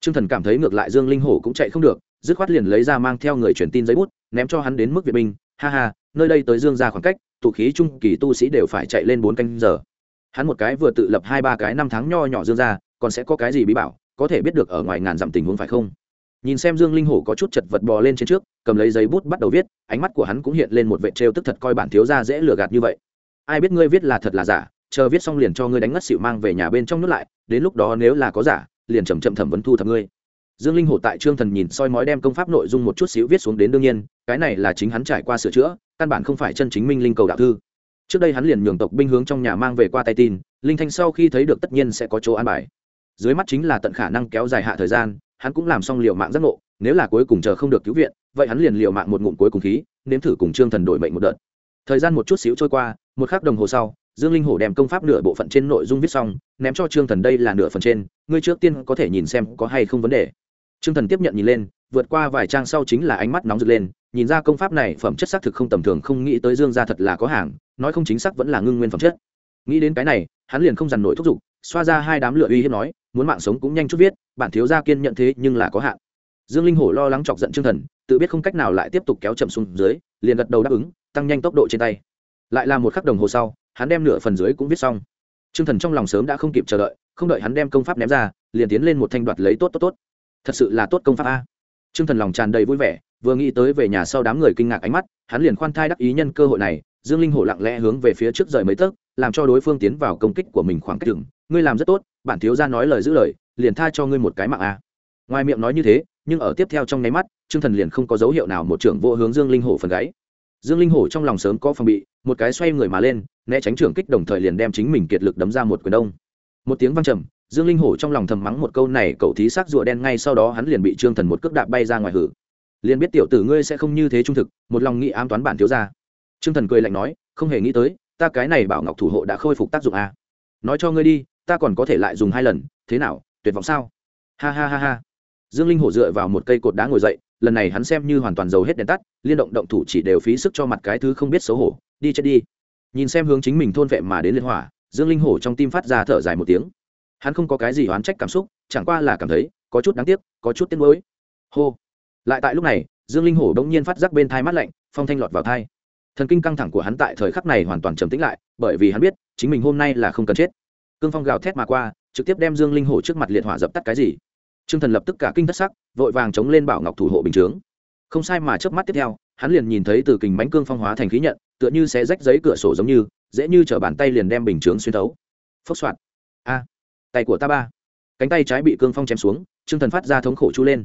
Trương thần cảm thấy ngược lại dương linh hổ cũng chạy không được, dứt khoát liền lấy ra mang theo người truyền tin giấy bút, ném cho hắn đến mức việt binh. Ha ha, nơi đây tới dương gia khoảng cách, tụ khí trung kỳ tu sĩ đều phải chạy lên bốn canh giờ. Hắn một cái vừa tự lập hai ba cái năm tháng nho nhỏ dương ra còn sẽ có cái gì bí bảo, có thể biết được ở ngoài ngàn dặm tình huống phải không? Nhìn xem dương linh hổ có chút chật vật bò lên trên trước, cầm lấy giấy bút bắt đầu viết, ánh mắt của hắn cũng hiện lên một vệ trêu tức thật coi bản thiếu ra dễ lừa gạt như vậy. Ai biết ngươi viết là thật là giả, chờ viết xong liền cho ngươi đánh ngất xịu mang về nhà bên trong nước lại, đến lúc đó nếu là có giả, liền chầm chậm thẩm vấn thu thập ngươi. Dương linh hổ tại trương thần nhìn soi mói đem công pháp nội dung một chút xíu viết xuống đến đương nhiên, cái này là chính hắn trải qua sửa chữa, căn bản không phải chân chính minh linh cầu đạo thư. Trước đây hắn liền nhường tộc binh hướng trong nhà mang về qua tay tin, linh thanh sau khi thấy được tất nhiên sẽ có chỗ an bài. Dưới mắt chính là tận khả năng kéo dài hạ thời gian hắn cũng làm xong liệu mạng giác ngộ, nếu là cuối cùng chờ không được cứu viện, vậy hắn liền liệu mạng một ngụm cuối cùng khí, nếm thử cùng trương thần đổi mệnh một đợt. Thời gian một chút xíu trôi qua, một khắc đồng hồ sau, dương linh hổ đem công pháp nửa bộ phận trên nội dung viết xong, ném cho trương thần đây là nửa phần trên, ngươi trước tiên có thể nhìn xem có hay không vấn đề. Trương thần tiếp nhận nhìn lên, vượt qua vài trang sau chính là ánh mắt nóng rực lên, nhìn ra công pháp này phẩm chất xác thực không tầm thường, không nghĩ tới dương gia thật là có hàng, nói không chính xác vẫn là ngưng nguyên phẩm chất. Nghĩ đến cái này, hắn liền không dằn nổi thúc giục, xoa ra hai đám lửa uy hiếp nói muốn mạng sống cũng nhanh chút viết, bản thiếu gia kiên nhận thế nhưng là có hạn. Dương linh hổ lo lắng chọc giận trương thần, tự biết không cách nào lại tiếp tục kéo chậm xuống dưới, liền gật đầu đáp ứng, tăng nhanh tốc độ trên tay. Lại là một khắc đồng hồ sau, hắn đem nửa phần dưới cũng viết xong. Trương thần trong lòng sớm đã không kịp chờ đợi, không đợi hắn đem công pháp ném ra, liền tiến lên một thanh đoạt lấy tốt tốt tốt. Thật sự là tốt công pháp a. Trương thần lòng tràn đầy vui vẻ, vừa nghĩ tới về nhà sau đám người kinh ngạc ánh mắt, hắn liền khoan thai đắc ý nhân cơ hội này, dương linh hổ lặng lẽ hướng về phía trước rời mấy tấc, làm cho đối phương tiến vào công kích của mình khoảng cách chừng ngươi làm rất tốt, bản thiếu gia nói lời giữ lời, liền tha cho ngươi một cái mạng a. Ngoài miệng nói như thế, nhưng ở tiếp theo trong nháy mắt, trương thần liền không có dấu hiệu nào một trưởng vô hướng dương linh hổ phần gáy. Dương linh hổ trong lòng sớm có phòng bị, một cái xoay người mà lên, né tránh trưởng kích đồng thời liền đem chính mình kiệt lực đấm ra một quyền đông. Một tiếng vang trầm, dương linh hổ trong lòng thầm mắng một câu này cậu thí xác rùa đen ngay sau đó hắn liền bị trương thần một cước đạp bay ra ngoài hử. Liền biết tiểu tử ngươi sẽ không như thế trung thực, một lòng nghĩ ám toán bản thiếu ra trương thần cười lạnh nói, không hề nghĩ tới, ta cái này bảo ngọc thủ hộ đã khôi phục tác dụng à. nói cho ngươi đi ta còn có thể lại dùng hai lần, thế nào, tuyệt vọng sao? Ha ha ha ha. Dương linh hổ dựa vào một cây cột đá ngồi dậy, lần này hắn xem như hoàn toàn giàu hết đèn tắt, liên động động thủ chỉ đều phí sức cho mặt cái thứ không biết xấu hổ, đi chết đi. Nhìn xem hướng chính mình thôn vệ mà đến liên hỏa, dương linh hổ trong tim phát ra thở dài một tiếng. Hắn không có cái gì oán trách cảm xúc, chẳng qua là cảm thấy, có chút đáng tiếc, có chút tiếc nuối. Hô. Lại tại lúc này, dương linh hổ đ ỗ n g nhiên phát giác bên thai mắt lạnh, phong thanh lọt vào thai. Thần kinh căng thẳng của hắn tại thời khắc này hoàn toàn trầm tĩnh lại, bởi vì hắn biết, chính mình hôm nay là không cần chết cương phong gào thét mà qua, trực tiếp đem dương linh hổ trước mặt liệt hỏa dập tắt cái gì. Trương thần lập tức cả kinh thất sắc, vội vàng chống lên bảo ngọc thủ hộ bình chướng. Không sai mà trước mắt tiếp theo, hắn liền nhìn thấy từ kình bánh cương phong hóa thành khí nhận, tựa như sẽ rách giấy cửa sổ giống như, dễ như chở bàn tay liền đem bình chướng xuyên thấu. Phốc soạt. A, tay của ta ba. Cánh tay trái bị cương phong chém xuống, trương thần phát ra thống khổ chu lên.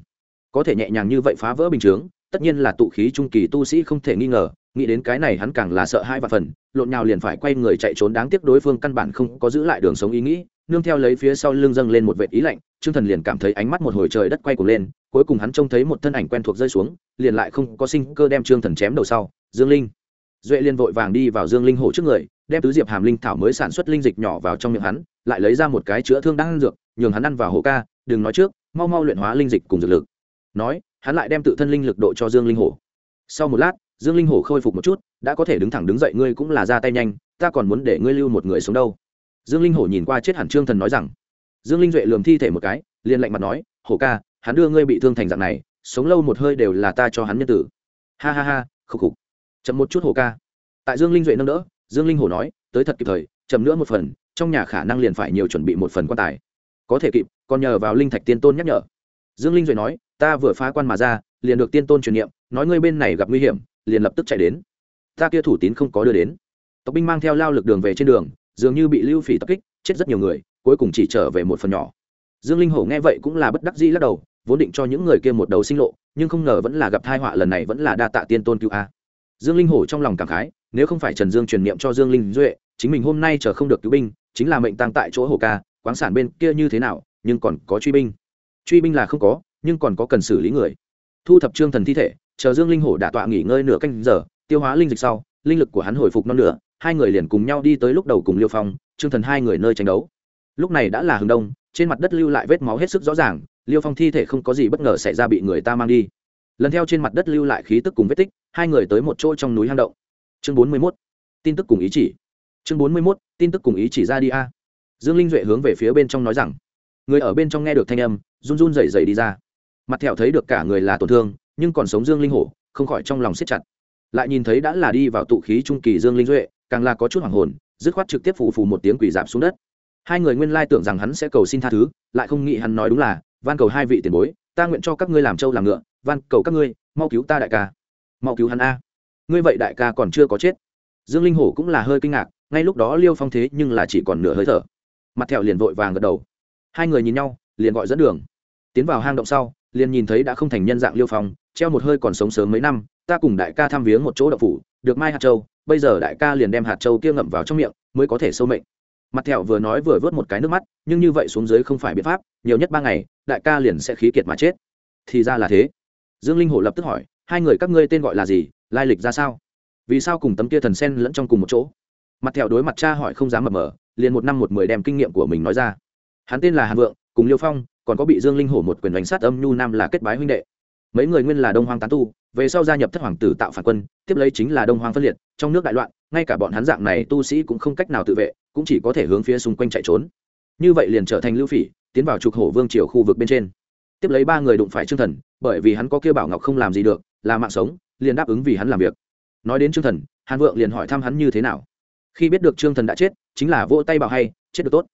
Có thể nhẹ nhàng như vậy phá vỡ bình chướng, tất nhiên là tụ khí trung kỳ tu sĩ không thể nghi ngờ nghĩ đến cái này hắn càng là sợ hai và phần, lộn nhào liền phải quay người chạy trốn đáng tiếc đối phương căn bản không có giữ lại đường sống ý nghĩ, nương theo lấy phía sau lưng dâng lên một vệt ý lạnh, trương thần liền cảm thấy ánh mắt một hồi trời đất quay cuồng lên, cuối cùng hắn trông thấy một thân ảnh quen thuộc rơi xuống, liền lại không có sinh cơ đem trương thần chém đầu sau. Dương linh. Duệ liên vội vàng đi vào dương linh hổ trước người, đem tứ diệp hàm linh thảo mới sản xuất linh dịch nhỏ vào trong miệng hắn, lại lấy ra một cái chữa thương đang dược, nhường hắn ăn vào hổ ca, đừng nói trước, mau mau luyện hóa linh dịch cùng dược lực. Nói, hắn lại đem tự thân linh lực độ cho dương linh hổ. Sau một lát dương linh hổ khôi phục một chút, đã có thể đứng thẳng đứng dậy, ngươi cũng là ra tay nhanh, ta còn muốn để ngươi lưu một người sống đâu. Dương linh hổ nhìn qua chết hẳn trương thần nói rằng, dương linh duệ lườm thi thể một cái, liền lạnh mặt nói, hổ ca, hắn đưa ngươi bị thương thành dạng này, sống lâu một hơi đều là ta cho hắn nhân tử. Ha ha ha, khục khục. Chậm một chút hổ ca. Tại dương linh duệ nâng đỡ, dương linh hổ nói, tới thật kịp thời, chậm nữa một phần, trong nhà khả năng liền phải nhiều chuẩn bị một phần quan tài. Có thể kịp, còn nhờ vào linh thạch tiên tôn nhắc nhở. Dương linh duệ nói, ta vừa phá quan mà ra, liền được tiên tôn truyền niệm, nói ngươi bên này gặp nguy hiểm liền lập tức chạy đến. Ta kia thủ tín không có đưa đến. Tộc binh mang theo lao lực đường về trên đường, dường như bị lưu phỉ tập kích, chết rất nhiều người, cuối cùng chỉ trở về một phần nhỏ. Dương linh hổ nghe vậy cũng là bất đắc dĩ lắc đầu, vốn định cho những người kia một đầu sinh lộ, nhưng không ngờ vẫn là gặp thai họa lần này vẫn là đa tạ tiên tôn cứu a. Dương linh hổ trong lòng cảm khái, nếu không phải trần dương truyền niệm cho dương linh duệ, chính mình hôm nay chờ không được cứu binh, chính là mệnh tăng tại chỗ hồ ca quán sản bên kia như thế nào, nhưng còn có truy binh. Truy binh là không có, nhưng còn có cần xử lý người. Thu thập trương thần thi thể chờ dương linh hổ đả tọa nghỉ ngơi nửa canh giờ, tiêu hóa linh dịch sau, linh lực của hắn hồi phục non nửa, hai người liền cùng nhau đi tới lúc đầu cùng liêu phong, trương thần hai người nơi tranh đấu. Lúc này đã là hừng đông, trên mặt đất lưu lại vết máu hết sức rõ ràng, liêu phong thi thể không có gì bất ngờ xảy ra bị người ta mang đi. Lần theo trên mặt đất lưu lại khí tức cùng vết tích, hai người tới một chỗ trong núi hang động. Chương bốn mươi mốt, tin tức cùng ý chỉ. Chương bốn mươi mốt, tin tức cùng ý chỉ ra đi a. Dương linh duệ hướng về phía bên trong nói rằng. Người ở bên trong nghe được thanh âm, run run rẩy rẩy đi ra. Mặt thẹo thấy được cả người là tổn thương nhưng còn sống dương linh hổ, không khỏi trong lòng siết chặt. Lại nhìn thấy đã là đi vào tụ khí trung kỳ dương linh duệ, càng là có chút hoàng hồn, dứt khoát trực tiếp phù phù một tiếng quỷ giảm xuống đất. Hai người nguyên lai tưởng rằng hắn sẽ cầu xin tha thứ, lại không nghĩ hắn nói đúng là, van cầu hai vị tiền bối, ta nguyện cho các ngươi làm trâu làm ngựa, van cầu các ngươi, mau cứu ta đại ca. Mau cứu hắn a? Ngươi vậy đại ca còn chưa có chết. Dương linh hổ cũng là hơi kinh ngạc, ngay lúc đó liêu phong thế nhưng là chỉ còn nửa hơi thở. Mặt thẹo liền vội vàng gật đầu. Hai người nhìn nhau, liền gọi dẫn đường. Tiến vào hang động sau, liền nhìn thấy đã không thành nhân dạng liêu phong treo một hơi còn sống sớm mấy năm, ta cùng đại ca thăm viếng một chỗ đậu phủ, được mai hạt châu, bây giờ đại ca liền đem hạt châu kia ngậm vào trong miệng, mới có thể sâu mệnh. Mặt thẹo vừa nói vừa vớt một cái nước mắt, nhưng như vậy xuống dưới không phải biện pháp, nhiều nhất ba ngày, đại ca liền sẽ khí kiệt mà chết. Thì ra là thế. Dương linh hổ lập tức hỏi, hai người các ngươi tên gọi là gì, lai lịch ra sao? Vì sao cùng tấm kia thần sen lẫn trong cùng một chỗ? Mặt thẹo đối mặt cha hỏi không dám mập mờ, liền một năm một mười đem kinh nghiệm của mình nói ra. Hắn tên là hàn vượng, cùng liêu phong, còn có bị dương linh hổ một quyền đánh sát âm nhu nam là kết bái huynh đệ mấy người nguyên là đông hoang tán tu, về sau gia nhập thất hoàng tử tạo phản quân, tiếp lấy chính là đông hoang phân liệt, trong nước đại loạn, ngay cả bọn hắn dạng này tu sĩ cũng không cách nào tự vệ, cũng chỉ có thể hướng phía xung quanh chạy trốn. Như vậy liền trở thành lưu phỉ, tiến vào trục hổ vương triều khu vực bên trên. Tiếp lấy ba người đụng phải trương thần, bởi vì hắn có kêu bảo ngọc không làm gì được, là mạng sống, liền đáp ứng vì hắn làm việc. Nói đến trương thần, hàn vượng liền hỏi thăm hắn như thế nào. Khi biết được trương thần đã chết, chính là vỗ tay bảo hay, chết được tốt,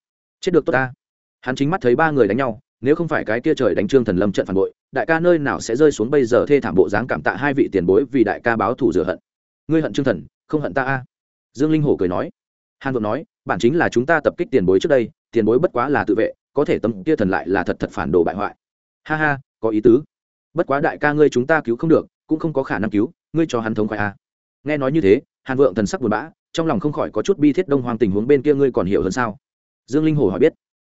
chết được tốt ta. Hắn chính mắt thấy ba người đánh nhau, nếu không phải cái tia trời đánh trương thần lâm trận phản bội đại ca nơi nào sẽ rơi xuống bây giờ thê thảm bộ dáng cảm tạ hai vị tiền bối vì đại ca báo thủ rửa hận. Ngươi hận trương thần, không hận ta a. Dương linh hổ cười nói. Hàn vượng nói, bản chính là chúng ta tập kích tiền bối trước đây, tiền bối bất quá là tự vệ, có thể tâm kia thần lại là thật thật phản đồ bại hoại. Ha ha, có ý tứ. Bất quá đại ca ngươi chúng ta cứu không được, cũng không có khả năng cứu, ngươi cho hắn thống khoái a. Nghe nói như thế, hàn vượng thần sắc buồn bã, trong lòng không khỏi có chút bi thiết đông hoàng tình huống bên kia ngươi còn hiểu hơn sao? Dương linh hồ hỏi biết.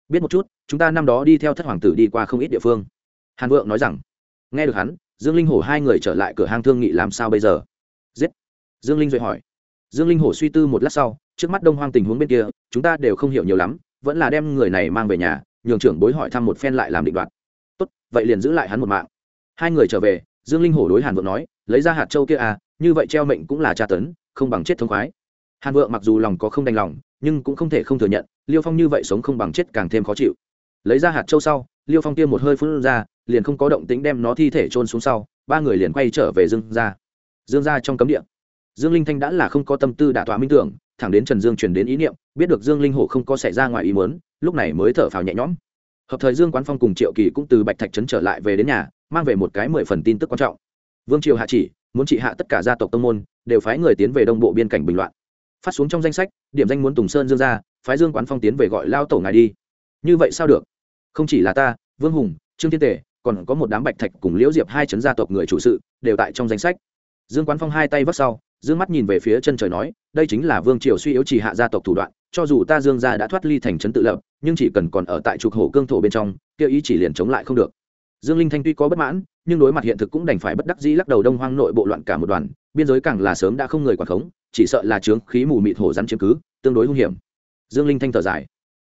Biết một chút, chúng ta năm đó đi theo thất hoàng tử đi qua không ít địa phương hàn vượng nói rằng, nghe được hắn, dương linh hổ hai người trở lại cửa hang thương nghị làm sao bây giờ? Giết. Dương linh duệ hỏi. Dương linh hổ suy tư một lát sau, trước mắt đông hoang tình huống bên kia, chúng ta đều không hiểu nhiều lắm, vẫn là đem người này mang về nhà, nhường trưởng bối hỏi thăm một phen lại làm định đoạt. Tốt, vậy liền giữ lại hắn một mạng. Hai người trở về, dương linh hổ đối hàn vượng nói, lấy ra hạt châu kia à như vậy treo mệnh cũng là tra tấn, không bằng chết thông khoái. Hàn vượng mặc dù lòng có không đành lòng, nhưng cũng không thể không thừa nhận, liêu phong như vậy sống không bằng chết càng thêm khó chịu. Lấy ra hạt châu sau liêu phong tiêm một hơi phun ra, liền không có động tính đem nó thi thể trôn xuống sau, ba người liền quay trở về dương ra dương ra trong cấm địa. Dương linh thanh đã là không có tâm tư đả tọa minh tưởng, thẳng đến trần dương truyền đến ý niệm, biết được dương linh hổ không có xảy ra ngoài ý muốn, lúc này mới thở phào nhẹ nhõm. Hợp thời dương quán phong cùng triệu kỳ cũng từ bạch thạch trấn trở lại về đến nhà, mang về một cái mười phần tin tức quan trọng. Vương triều hạ chỉ, muốn trị hạ tất cả gia tộc tông môn, đều phái người tiến về đông bộ biên cảnh bình loạn. Phát xuống trong danh sách, điểm danh muốn tùng sơn dương ra phái dương quán phong tiến về gọi lao tổ ngài đi. Như vậy sao được? Không chỉ là ta, vương hùng, trương thiên tể còn có một đám bạch thạch cùng liễu diệp hai chấn gia tộc người chủ sự, đều tại trong danh sách. Dương quán phong hai tay vắt sau, dương mắt nhìn về phía chân trời nói, đây chính là vương triều suy yếu chỉ hạ gia tộc thủ đoạn, cho dù ta dương gia đã thoát ly thành trấn tự lập, nhưng chỉ cần còn ở tại trục hổ cương thổ bên trong, kia ý chỉ liền chống lại không được. Dương linh thanh tuy có bất mãn, nhưng đối mặt hiện thực cũng đành phải bất đắc dĩ lắc đầu đông hoang nội bộ loạn cả một đoàn, biên giới càng là sớm đã không người quản khống, chỉ sợ là trướng khí mù mịt hổ rắn chiếm cứ, tương đối hung hiểm. Dương linh thanh thở dài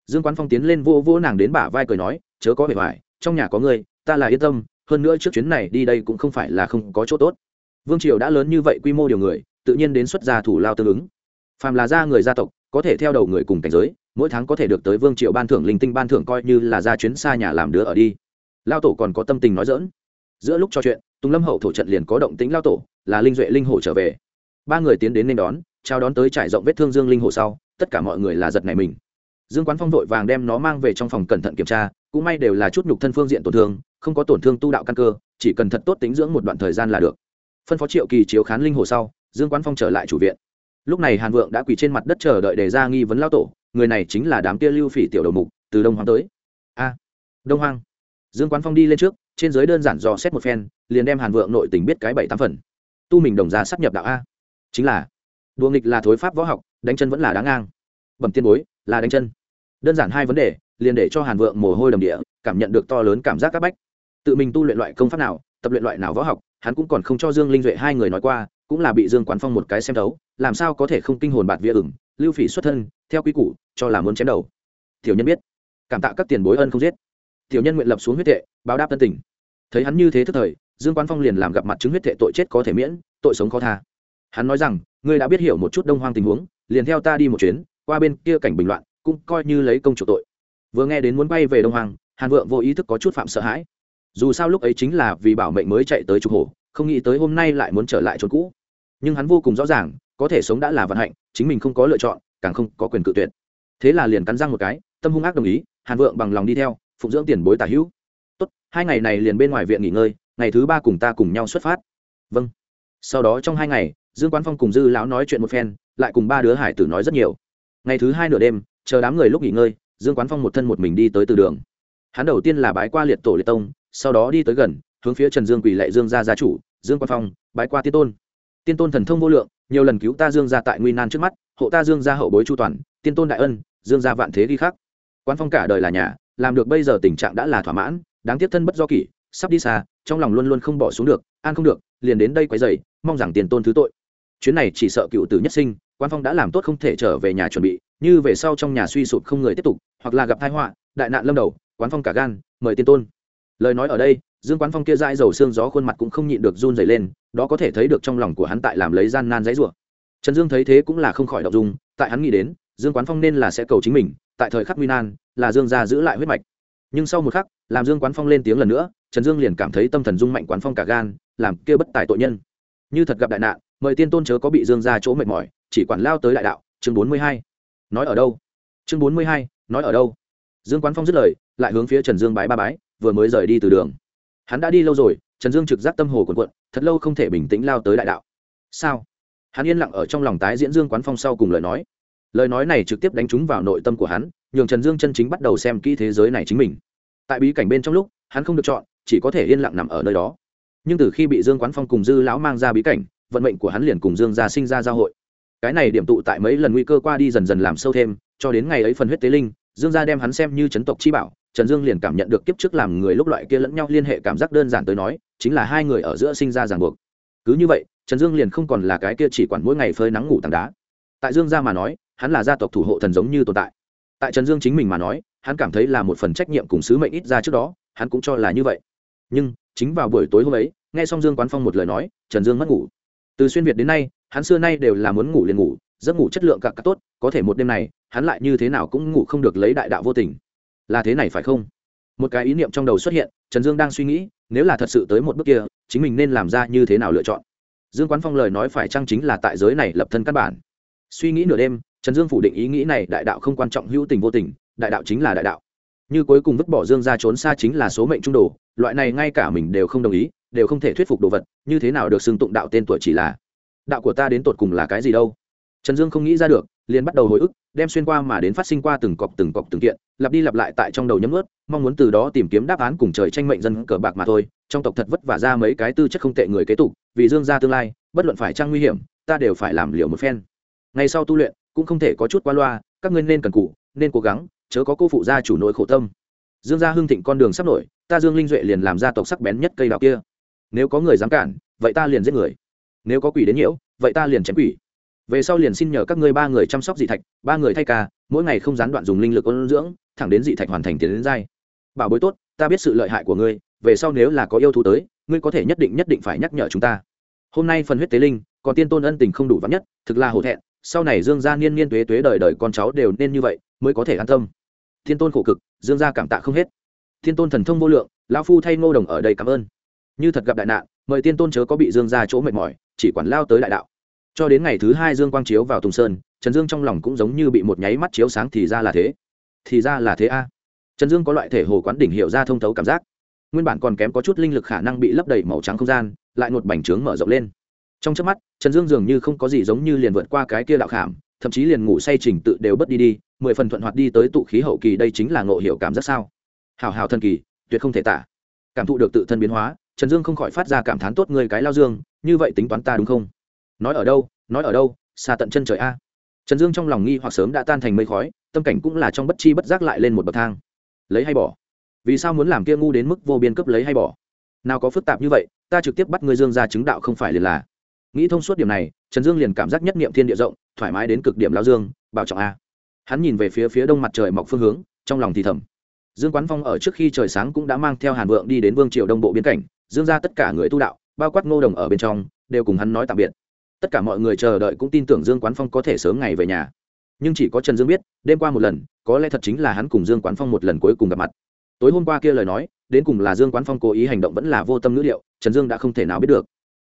dương quán phong tiến lên vô vô nàng đến bả vai cười nói, chớ có vẻ vải, trong nhà có người ta là yên tâm, hơn nữa trước chuyến này đi đây cũng không phải là không có chỗ tốt. Vương triều đã lớn như vậy quy mô điều người, tự nhiên đến xuất gia thủ lao tương ứng. Phàm là gia người gia tộc, có thể theo đầu người cùng cảnh giới, mỗi tháng có thể được tới vương triều ban thưởng linh tinh ban thưởng coi như là ra chuyến xa nhà làm đứa ở đi. Lao tổ còn có tâm tình nói dỡn giữa lúc trò chuyện, tùng lâm hậu thổ trận liền có động tính lao tổ, là linh duệ linh hồ trở về. Ba người tiến đến nên đón, chào đón tới trải rộng vết thương dương linh hồ sau, tất cả mọi người là giật này mình dương quán phong vội vàng đem nó mang về trong phòng cẩn thận kiểm tra, cũng may đều là chút nhục thân phương diện tổn thương, không có tổn thương tu đạo căn cơ, chỉ cần thật tốt tính dưỡng một đoạn thời gian là được. Phân phó triệu kỳ chiếu khán linh hồ sau, dương quán phong trở lại chủ viện. Lúc này hàn vượng đã quỳ trên mặt đất chờ đợi đề ra nghi vấn lao tổ, người này chính là đám kia lưu phỉ tiểu đầu mục, từ đông hoàng tới. A, đông hoàng dương quán phong đi lên trước, trên giới đơn giản dò xét một phen, liền đem hàn vượng nội tình biết cái bảy tám phần. Tu mình đồng ra sắp nhập đạo a. Chính là, đùa nghịch là thối pháp võ học, đánh chân vẫn là đáng ngang. Bẩm tiên bối, là đánh chân đơn giản hai vấn đề, liền để cho hàn vượng mồ hôi đầm địa, cảm nhận được to lớn cảm giác các bách. Tự mình tu luyện loại công pháp nào, tập luyện loại nào võ học, hắn cũng còn không cho dương linh duệ hai người nói qua, cũng là bị dương quán phong một cái xem thấu, làm sao có thể không kinh hồn bạt vía ửng, lưu phỉ xuất thân, theo quy củ, cho là muốn chém đầu. Tiểu nhân biết. Cảm tạ các tiền bối ân không giết. Tiểu nhân nguyện lập xuống huyết thệ báo đáp tân tình. Thấy hắn như thế thức thời, dương quán phong liền làm gặp mặt chứng huyết thệ tội chết có thể miễn, tội sống khó tha. Hắn nói rằng, ngươi đã biết hiểu một chút đông hoang tình huống, liền theo ta đi một chuyến, qua bên kia cảnh bình loạn cũng coi như lấy công chủ tội. Vừa nghe đến muốn bay về đông Hoàng, hàn vượng vô ý thức có chút phạm sợ hãi. Dù sao lúc ấy chính là vì bảo mệnh mới chạy tới trục hổ không nghĩ tới hôm nay lại muốn trở lại chốn cũ. Nhưng hắn vô cùng rõ ràng có thể sống đã là vận hạnh chính mình không có lựa chọn càng không có quyền cự tuyệt. Thế là liền cắn răng một cái tâm hung ác đồng ý hàn vượng bằng lòng đi theo phụng dưỡng tiền bối tả hữu. Tốt hai ngày này liền bên ngoài viện nghỉ ngơi ngày thứ ba cùng ta cùng nhau xuất phát. Vâng. Sau đó trong hai ngày dương quán phong cùng dư lão nói chuyện một phen lại cùng ba đứa hải tử nói rất nhiều. Ngày thứ hai nửa đêm chờ đám người lúc nghỉ ngơi, dương quán phong một thân một mình đi tới từ đường. Hắn đầu tiên là bái qua liệt tổ liệt tông, sau đó đi tới gần, hướng phía trần dương quỳ lệ dương gia gia chủ, dương quán phong, bái qua tiên tôn. Tiên tôn thần thông vô lượng, nhiều lần cứu ta dương gia tại nguy nan trước mắt, hộ ta dương gia hậu bối chu toàn, tiên tôn đại ân, dương gia vạn thế ghi khắc. Quan phong cả đời là nhà, làm được bây giờ tình trạng đã là thỏa mãn, đáng tiếc thân bất do kỷ, sắp đi xa, trong lòng luôn luôn không bỏ xuống được, an không được, liền đến đây quấy dày mong rằng tiền tôn thứ tội. Chuyến này chỉ sợ cựu tử nhất sinh quan phong đã làm tốt không thể trở về nhà chuẩn bị như về sau trong nhà suy sụp không người tiếp tục, hoặc là gặp tai họa, đại nạn lâm đầu, quán phong cả gan, mời tiên tôn. Lời nói ở đây, dương quán phong kia dãi dầu xương gió khuôn mặt cũng không nhịn được run dày lên, đó có thể thấy được trong lòng của hắn tại làm lấy gian nan dãy rủa. Trần dương thấy thế cũng là không khỏi động dung, tại hắn nghĩ đến, dương quán phong nên là sẽ cầu chính mình, tại thời khắc nguy nan, là dương gia giữ lại huyết mạch. Nhưng sau một khắc, làm dương quán phong lên tiếng lần nữa, trần dương liền cảm thấy tâm thần dung mạnh quán phong cả gan, làm kia bất tài tội nhân. Như thật gặp đại nạn, mời tiên tôn chớ có bị dương ra chỗ mệt mỏi, chỉ quản lao tới đại đạo, chương bốn mươi hai nói ở đâu? Chương bốn mươi hai, nói ở đâu? Dương quán phong dứt lời, lại hướng phía trần dương bái ba bái, vừa mới rời đi từ đường. Hắn đã đi lâu rồi, trần dương trực giác tâm hồ quần quận thật lâu không thể bình tĩnh lao tới đại đạo. Sao? Hắn yên lặng ở trong lòng tái diễn dương quán phong sau cùng lời nói. Lời nói này trực tiếp đánh trúng vào nội tâm của hắn, nhường trần dương chân chính bắt đầu xem kỹ thế giới này chính mình. Tại bí cảnh bên trong lúc, hắn không được chọn, chỉ có thể yên lặng nằm ở nơi đó. Nhưng từ khi bị dương quán phong cùng dư lão mang ra bí cảnh, vận mệnh của hắn liền cùng dương gia sinh ra giao hội cái này điểm tụ tại mấy lần nguy cơ qua đi dần dần làm sâu thêm, cho đến ngày ấy phần huyết tế linh, dương gia đem hắn xem như chấn tộc chi bảo, trần dương liền cảm nhận được kiếp trước làm người lúc loại kia lẫn nhau liên hệ cảm giác đơn giản tới nói, chính là hai người ở giữa sinh ra ràng buộc. Cứ như vậy, trần dương liền không còn là cái kia chỉ quản mỗi ngày phơi nắng ngủ tảng đá. Tại dương gia mà nói, hắn là gia tộc thủ hộ thần giống như tồn tại. Tại trần dương chính mình mà nói, hắn cảm thấy là một phần trách nhiệm cùng sứ mệnh ít ra trước đó, hắn cũng cho là như vậy. Nhưng, chính vào buổi tối hôm ấy, nghe xong dương quán phong một lời nói, trần dương mất ngủ. Từ xuyên việt đến nay hắn xưa nay đều là muốn ngủ liền ngủ, giấc ngủ chất lượng cặp cặp tốt, có thể một đêm này, hắn lại như thế nào cũng ngủ không được lấy đại đạo vô tình. Là thế này phải không? Một cái ý niệm trong đầu xuất hiện, trần dương đang suy nghĩ, nếu là thật sự tới một bước kia, chính mình nên làm ra như thế nào lựa chọn? Dương quán phong lời nói phải chăng chính là tại giới này lập thân căn bản? Suy nghĩ nửa đêm, trần dương phủ định ý nghĩ này đại đạo không quan trọng hữu tình vô tình, đại đạo chính là đại đạo. Như cuối cùng vứt bỏ dương ra trốn xa chính là số mệnh trung đồ, loại này ngay cả mình đều không đồng ý, đều không thể thuyết phục đồ vật, như thế nào được xưng tụng đạo tên tuổi chỉ là đạo của ta đến tột cùng là cái gì đâu? Trần dương không nghĩ ra được, liền bắt đầu hồi ức, đem xuyên qua mà đến phát sinh qua từng cọc từng cọc từng kiện, lặp đi lặp lại tại trong đầu nhấm ướt mong muốn từ đó tìm kiếm đáp án cùng trời tranh mệnh dân cờ bạc mà thôi. Trong tộc thật vất vả ra mấy cái tư chất không tệ người kế tục, vì dương ra tương lai, bất luận phải trang nguy hiểm, ta đều phải làm liều một phen. Ngày sau tu luyện, cũng không thể có chút qua loa, các ngươi nên cần cụ nên cố gắng, chớ có cô phụ gia chủ nội khổ tâm. Dương gia hưng thịnh con đường sắp nổi, ta dương linh duệ liền làm gia tộc sắc bén nhất cây đạo kia. Nếu có người dám cản, vậy ta liền giết người nếu có quỷ đến nhiễu, vậy ta liền chém quỷ. Về sau liền xin nhờ các ngươi ba người chăm sóc dị thạch, ba người thay ca, mỗi ngày không gián đoạn dùng linh lực ôn dưỡng, thẳng đến dị thạch hoàn thành tiến đến dai bảo bối tốt, ta biết sự lợi hại của ngươi, về sau nếu là có yêu thú tới, ngươi có thể nhất định nhất định phải nhắc nhở chúng ta. Hôm nay phần huyết tế linh, còn tiên tôn ân tình không đủ vắn nhất, thực là hổ thẹn, sau này dương gia niên niên tuế tuế đời đời con cháu đều nên như vậy, mới có thể an tâm. Thiên tôn khổ cực, dương gia cảm tạ không hết. Thiên tôn thần thông vô lượng, lão phu thay ngô đồng ở đây cảm ơn. Như thật gặp đại nạn, mời tiên tôn chớ có bị dương gia chỗ mệt mỏi chỉ quản lao tới đại đạo. Cho đến ngày thứ hai dương quang chiếu vào tùng sơn, trần dương trong lòng cũng giống như bị một nháy mắt chiếu sáng thì ra là thế. Thì ra là thế a. Trần dương có loại thể hồ quán đỉnh hiệu ra thông thấu cảm giác. Nguyên bản còn kém có chút linh lực khả năng bị lấp đầy màu trắng không gian, lại một bành trướng mở rộng lên. Trong trước mắt, trần dương dường như không có gì giống như liền vượt qua cái kia đạo khảm, thậm chí liền ngủ say trình tự đều bất đi đi, mười phần thuận hoạt đi tới tụ khí hậu kỳ đây chính là ngộ hiệu cảm giác sao? Hào hào thần kỳ, tuyệt không thể tả. Cảm thụ được tự thân biến hóa trần dương không khỏi phát ra cảm thán tốt người cái lao dương, như vậy tính toán ta đúng không? Nói ở đâu, nói ở đâu, xa tận chân trời a. Trần dương trong lòng nghi hoặc sớm đã tan thành mây khói, tâm cảnh cũng là trong bất chi bất giác lại lên một bậc thang. Lấy hay bỏ? Vì sao muốn làm kia ngu đến mức vô biên cấp lấy hay bỏ? Nào có phức tạp như vậy, ta trực tiếp bắt ngươi dương ra chứng đạo không phải liền là. Nghĩ thông suốt điểm này, trần dương liền cảm giác nhất niệm thiên địa rộng, thoải mái đến cực điểm lao dương, bảo trọng a. Hắn nhìn về phía phía đông mặt trời mọc phương hướng, trong lòng thì thầm. Dương quán phong ở trước khi trời sáng cũng đã mang theo hàn vượng đi đến vương triều đông bộ biên cảnh dương ra tất cả người tu đạo, bao quát ngô đồng ở bên trong, đều cùng hắn nói tạm biệt. Tất cả mọi người chờ đợi cũng tin tưởng dương quán phong có thể sớm ngày về nhà. Nhưng chỉ có trần dương biết, đêm qua một lần, có lẽ thật chính là hắn cùng dương quán phong một lần cuối cùng gặp mặt. Tối hôm qua kia lời nói, đến cùng là dương quán phong cố ý hành động vẫn là vô tâm ngữ liệu trần dương đã không thể nào biết được.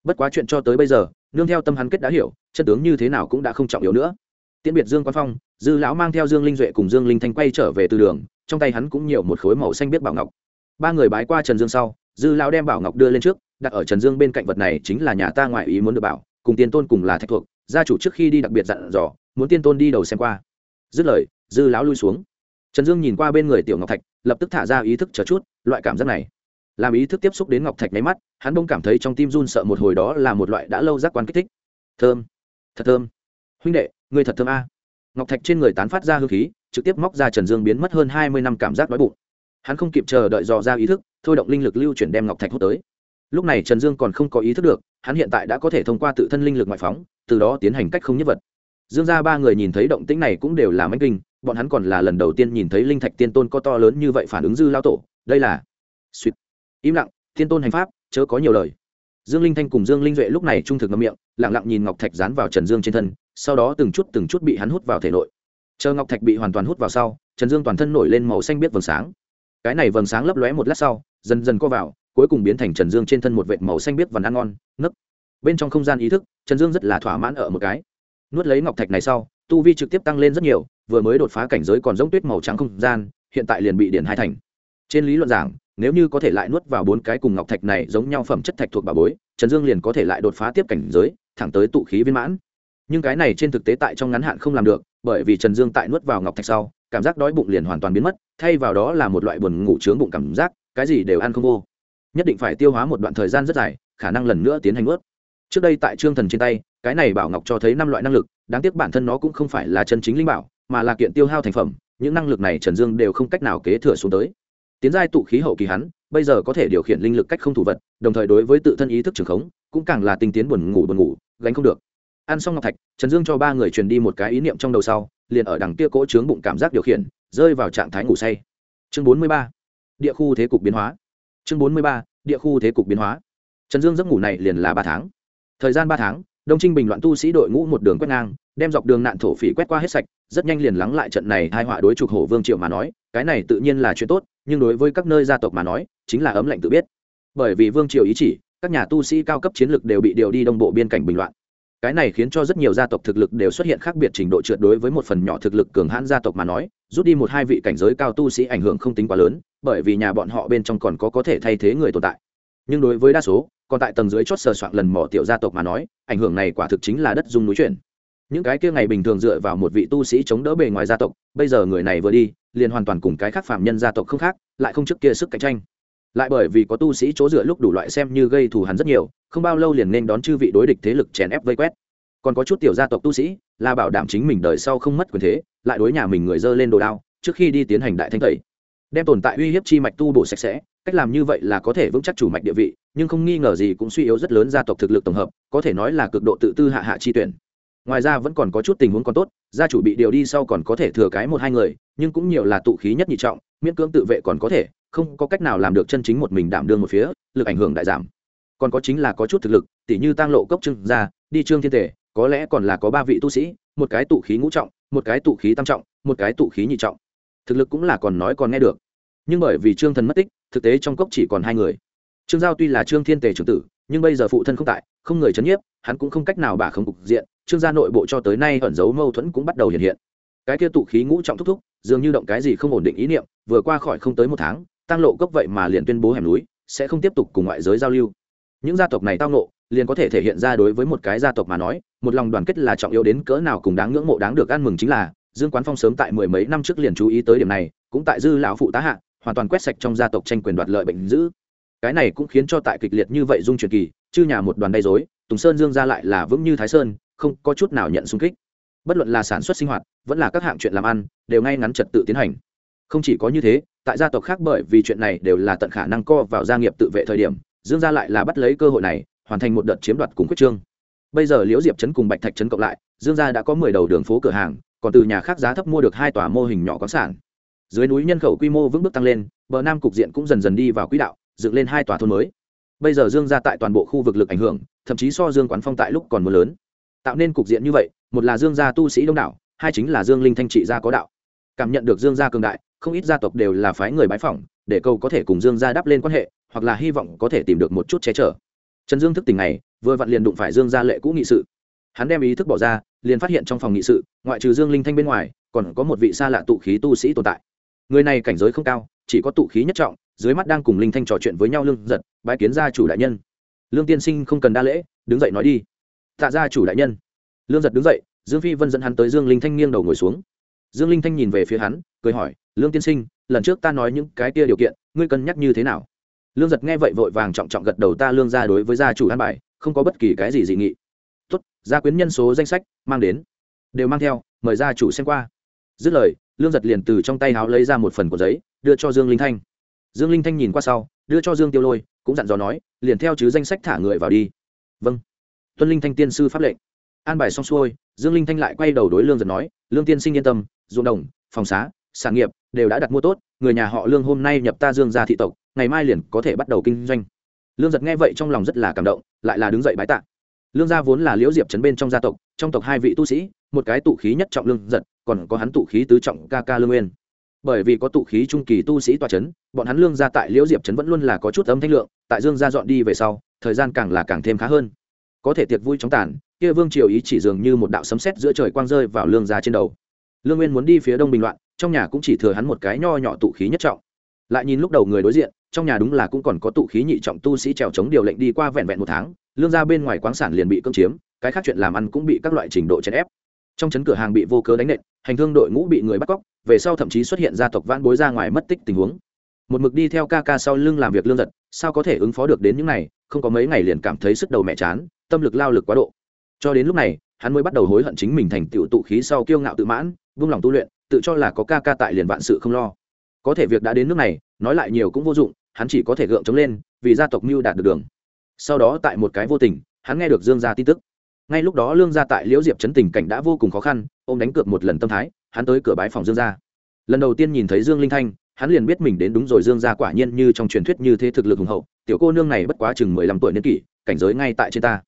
Bất quá chuyện cho tới bây giờ, nương theo tâm hắn kết đã hiểu chất tướng như thế nào cũng đã không trọng yếu nữa. Tiễn biệt dương quán phong, dư lão mang theo dương linh duệ cùng dương linh thanh quay trở về từ đường, trong tay hắn cũng nhiều một khối màu xanh biết bảo ngọc. Ba người bái qua trần dương sau dư lão đem bảo ngọc đưa lên trước, đặt ở trần dương bên cạnh vật này chính là nhà ta ngoại ý muốn được bảo, cùng tiên tôn cùng là thạch thuộc, gia chủ trước khi đi đặc biệt dặn dò, muốn tiên tôn đi đầu xem qua. Dứt lời, dư lão lui xuống. Trần dương nhìn qua bên người tiểu ngọc thạch, lập tức thả ra ý thức chờ chút, loại cảm giác này. Làm ý thức tiếp xúc đến ngọc thạch nháy mắt, hắn bông cảm thấy trong tim run sợ một hồi đó là một loại đã lâu giác quan kích thích. Thơm, thật thơm. Huynh đệ người thật thơm a. Ngọc thạch trên người tán phát ra hương khí, trực tiếp móc ra trần dương biến mất hơn hai mươi năm cảm giác đói bụng. Hắn không kịp chờ đợi dò ra ý thức thôi động linh lực lưu chuyển đem ngọc thạch hút tới. Lúc này trần dương còn không có ý thức được, hắn hiện tại đã có thể thông qua tự thân linh lực ngoại phóng, từ đó tiến hành cách không nhất vật. Dương ra ba người nhìn thấy động tĩnh này cũng đều là mánh kinh, bọn hắn còn là lần đầu tiên nhìn thấy linh thạch tiên tôn có to lớn như vậy phản ứng dư lao tổ, đây là suýt im lặng, tiên tôn hành pháp, chớ có nhiều lời. Dương linh thanh cùng dương linh duệ lúc này trung thực ngâm miệng, lặng lặng nhìn ngọc thạch dán vào trần dương trên thân, sau đó từng chút từng chút bị hắn hút vào thể nội. Chờ ngọc thạch bị hoàn toàn hút vào sau, trần dương toàn thân nổi lên màu xanh biết vầng sáng cái này vầng sáng lấp lóe một lát sau, dần dần co vào, cuối cùng biến thành trần dương trên thân một vệt màu xanh biếc và ăn ngon, nấc. Bên trong không gian ý thức, trần dương rất là thỏa mãn ở một cái. Nuốt lấy ngọc thạch này sau, tu vi trực tiếp tăng lên rất nhiều, vừa mới đột phá cảnh giới còn giống tuyết màu trắng không gian, hiện tại liền bị điện hai thành. Trên lý luận giảng, nếu như có thể lại nuốt vào bốn cái cùng ngọc thạch này giống nhau phẩm chất thạch thuộc bà bối, trần dương liền có thể lại đột phá tiếp cảnh giới, thẳng tới tụ khí viên mãn. Nhưng cái này trên thực tế tại trong ngắn hạn không làm được, bởi vì trần dương tại nuốt vào ngọc thạch sau cảm giác đói bụng liền hoàn toàn biến mất, thay vào đó là một loại buồn ngủ trướng bụng cảm giác, cái gì đều ăn không vô. Nhất định phải tiêu hóa một đoạn thời gian rất dài, khả năng lần nữa tiến hành ướt. Trước đây tại trương thần trên tay, cái này bảo ngọc cho thấy năm loại năng lực, đáng tiếc bản thân nó cũng không phải là chân chính linh bảo, mà là kiện tiêu hao thành phẩm, những năng lực này trần dương đều không cách nào kế thừa xuống tới. Tiến giai tụ khí hậu kỳ hắn, bây giờ có thể điều khiển linh lực cách không thủ vật, đồng thời đối với tự thân ý thức trường khống, cũng càng là tinh tiến buồn ngủ buồn ngủ, gánh không được. Ăn xong ngọc thạch, trần dương cho ba người truyền đi một cái ý niệm trong đầu sau liền ở đằng kia cỗ trướng bụng cảm giác điều khiển, rơi vào trạng thái ngủ say. Chương bốn mươi ba, địa khu thế cục biến hóa. Chương bốn mươi ba, địa khu thế cục biến hóa. Trần dương giấc ngủ này liền là ba tháng. Thời gian ba tháng, đông trinh bình loạn tu sĩ đội ngũ một đường quét ngang, đem dọc đường nạn thổ phỉ quét qua hết sạch, rất nhanh liền lắng lại trận này hai họa đối trục hổ vương triệu mà nói, cái này tự nhiên là chuyện tốt, nhưng đối với các nơi gia tộc mà nói, chính là ấm lạnh tự biết. Bởi vì vương triều ý chỉ, các nhà tu sĩ cao cấp chiến lược đều bị điều đi đông bộ biên cảnh bình loạn cái này khiến cho rất nhiều gia tộc thực lực đều xuất hiện khác biệt trình độ trượt đối với một phần nhỏ thực lực cường hãn gia tộc mà nói, rút đi một hai vị cảnh giới cao tu sĩ ảnh hưởng không tính quá lớn, bởi vì nhà bọn họ bên trong còn có có thể thay thế người tồn tại. Nhưng đối với đa số, còn tại tầng dưới chót sờ soạn lần mỏ tiểu gia tộc mà nói, ảnh hưởng này quả thực chính là đất dung núi chuyển. Những cái kia ngày bình thường dựa vào một vị tu sĩ chống đỡ bề ngoài gia tộc, bây giờ người này vừa đi, liền hoàn toàn cùng cái khác phạm nhân gia tộc không khác, lại không trước kia sức cạnh tranh lại bởi vì có tu sĩ chỗ dựa lúc đủ loại xem như gây thù hắn rất nhiều, không bao lâu liền nên đón chư vị đối địch thế lực chèn ép vây quét. Còn có chút tiểu gia tộc tu sĩ, là bảo đảm chính mình đời sau không mất quyền thế, lại đối nhà mình người dơ lên đồ đao, trước khi đi tiến hành đại thanh tẩy. Đem tồn tại uy hiếp chi mạch tu bổ sạch sẽ, cách làm như vậy là có thể vững chắc chủ mạch địa vị, nhưng không nghi ngờ gì cũng suy yếu rất lớn gia tộc thực lực tổng hợp, có thể nói là cực độ tự tư hạ hạ chi tuyển. Ngoài ra vẫn còn có chút tình huống còn tốt, gia chủ bị điều đi sau còn có thể thừa cái một hai người, nhưng cũng nhiều là tụ khí nhất nhị trọng, miễn cưỡng tự vệ còn có thể không có cách nào làm được chân chính một mình đảm đương một phía, lực ảnh hưởng đại giảm. Còn có chính là có chút thực lực, tỉ như tăng lộ cốc trưng ra đi trương thiên thể, có lẽ còn là có ba vị tu sĩ, một cái tụ khí ngũ trọng, một cái tụ khí tam trọng, một cái tụ khí nhị trọng. Thực lực cũng là còn nói còn nghe được. Nhưng bởi vì trương thần mất tích, thực tế trong cốc chỉ còn hai người. Trương giao tuy là trương thiên tề trưởng tử, nhưng bây giờ phụ thân không tại, không người chấn nhiếp, hắn cũng không cách nào bà không cục diện, trương gia nội bộ cho tới nay ẩn giấu mâu thuẫn cũng bắt đầu hiện hiện. Cái kia tụ khí ngũ trọng thúc thúc, dường như động cái gì không ổn định ý niệm, vừa qua khỏi không tới một tháng tăng lộ cốc vậy mà liền tuyên bố hẻm núi, sẽ không tiếp tục cùng ngoại giới giao lưu. Những gia tộc này tao nộ liền có thể thể hiện ra đối với một cái gia tộc mà nói, một lòng đoàn kết là trọng yếu đến cỡ nào cùng đáng ngưỡng mộ đáng được ăn mừng chính là, dương quán phong sớm tại mười mấy năm trước liền chú ý tới điểm này, cũng tại dư lão phụ tá hạ, hoàn toàn quét sạch trong gia tộc tranh quyền đoạt lợi bệnh dữ. Cái này cũng khiến cho tại kịch liệt như vậy dung truyền kỳ, chư nhà một đoàn đầy dối tùng sơn dương ra lại là vững như thái sơn, không có chút nào nhận xung kích. Bất luận là sản xuất sinh hoạt, vẫn là các hạng chuyện làm ăn, đều ngay ngắn trật tự tiến hành. Không chỉ có như thế tại gia tộc khác bởi vì chuyện này đều là tận khả năng co vào gia nghiệp tự vệ thời điểm, dương gia lại là bắt lấy cơ hội này, hoàn thành một đợt chiếm đoạt cùng quyết trương. Bây giờ liễu diệp trấn cùng bạch thạch trấn cộng lại, dương gia đã có mười đầu đường phố cửa hàng, còn từ nhà khác giá thấp mua được hai tòa mô hình nhỏ có sản. Dưới núi nhân khẩu quy mô vững bước tăng lên, bờ nam cục diện cũng dần dần đi vào quỹ đạo, dựng lên hai tòa thôn mới. Bây giờ dương gia tại toàn bộ khu vực lực ảnh hưởng, thậm chí so dương quán phong tại lúc còn mưa lớn. Tạo nên cục diện như vậy, một là dương gia tu sĩ đông đảo, hai chính là dương linh thanh trị gia có đạo. Cảm nhận được dương gia cường đại không ít gia tộc đều là phái người bái phỏng, để câu có thể cùng dương gia đáp lên quan hệ, hoặc là hy vọng có thể tìm được một chút che chở. Trần dương thức tỉnh này vừa vặn liền đụng phải dương gia lệ cũ nghị sự. Hắn đem ý thức bỏ ra, liền phát hiện trong phòng nghị sự, ngoại trừ dương linh thanh bên ngoài, còn có một vị xa lạ tụ khí tu sĩ tồn tại. Người này cảnh giới không cao, chỉ có tụ khí nhất trọng, dưới mắt đang cùng linh thanh trò chuyện với nhau lương giật, bái kiến gia chủ đại nhân. Lương tiên sinh không cần đa lễ, đứng dậy nói đi. Tạ gia chủ đại nhân. Lương giật đứng dậy, dương phi vân dẫn hắn tới dương linh thanh nghiêng đầu ngồi xuống. Dương linh thanh nhìn về phía hắn cười hỏi, lương tiên sinh, lần trước ta nói những cái kia điều kiện, ngươi cân nhắc như thế nào? Lương giật nghe vậy vội vàng trọng trọng gật đầu ta lương ra đối với gia chủ an bài, không có bất kỳ cái gì dị nghị. Tuất gia quyến nhân số danh sách mang đến, đều mang theo, mời gia chủ xem qua. Dứt lời, lương giật liền từ trong tay háo lấy ra một phần của giấy, đưa cho dương linh thanh. Dương linh thanh nhìn qua sau, đưa cho dương tiêu lôi, cũng dặn dò nói, liền theo chứ danh sách thả người vào đi. Vâng. Tuân linh thanh tiên sư pháp lệnh. An bài xong xuôi, dương linh thanh lại quay đầu đối lương giật nói, lương tiên sinh yên tâm, ruộng đồng, phòng xá sản nghiệp đều đã đặt mua tốt, người nhà họ lương hôm nay nhập ta dương ra thị tộc, ngày mai liền có thể bắt đầu kinh doanh. Lương giật nghe vậy trong lòng rất là cảm động, lại là đứng dậy bái tạ. Lương gia vốn là liễu diệp trấn bên trong gia tộc, trong tộc hai vị tu sĩ, một cái tụ khí nhất trọng lương giật, còn có hắn tụ khí tứ trọng ca ca lương nguyên. Bởi vì có tụ khí trung kỳ tu sĩ tòa trấn bọn hắn lương gia tại liễu diệp trấn vẫn luôn là có chút âm thanh lượng, tại dương gia dọn đi về sau, thời gian càng là càng thêm khá hơn. Có thể tiệc vui chóng tàn, kia vương triều ý chỉ dường như một đạo sấm sét giữa trời quang rơi vào lương gia trên đầu. Lương nguyên muốn đi phía đông bình loạn trong nhà cũng chỉ thừa hắn một cái nho nhỏ tụ khí nhất trọng. Lại nhìn lúc đầu người đối diện, trong nhà đúng là cũng còn có tụ khí nhị trọng tu sĩ trèo chống điều lệnh đi qua vẹn vẹn một tháng, lương ra bên ngoài quán sản liền bị cưỡng chiếm, cái khác chuyện làm ăn cũng bị các loại trình độ chèn ép. Trong chấn cửa hàng bị vô cớ đánh nện, hành thương đội ngũ bị người bắt cóc, về sau thậm chí xuất hiện gia tộc vãn bối ra ngoài mất tích tình huống. Một mực đi theo ca ca sau lưng làm việc lương giật sao có thể ứng phó được đến những này, không có mấy ngày liền cảm thấy sức đầu mẹ chán, tâm lực lao lực quá độ. Cho đến lúc này, hắn mới bắt đầu hối hận chính mình thành tựu tụ khí sau kiêu ngạo tự mãn, vung lòng tu luyện tự cho là có ca ca tại liền vạn sự không lo. Có thể việc đã đến nước này, nói lại nhiều cũng vô dụng, hắn chỉ có thể gượng chống lên, vì gia tộc mưu đạt được đường. Sau đó tại một cái vô tình, hắn nghe được dương gia tin tức. Ngay lúc đó lương gia tại liễu diệp chấn tình cảnh đã vô cùng khó khăn ô m đánh cược một lần tâm thái, hắn tới cửa bái phòng dương gia. Lần đầu tiên nhìn thấy dương linh thanh, hắn liền biết mình đến đúng rồi, dương gia quả nhiên như trong truyền thuyết như thế thực lực hùng hậu, tiểu cô nương này bất quá chừng mười lăm tuổi niên kỷ, cảnh giới ngay tại trên ta.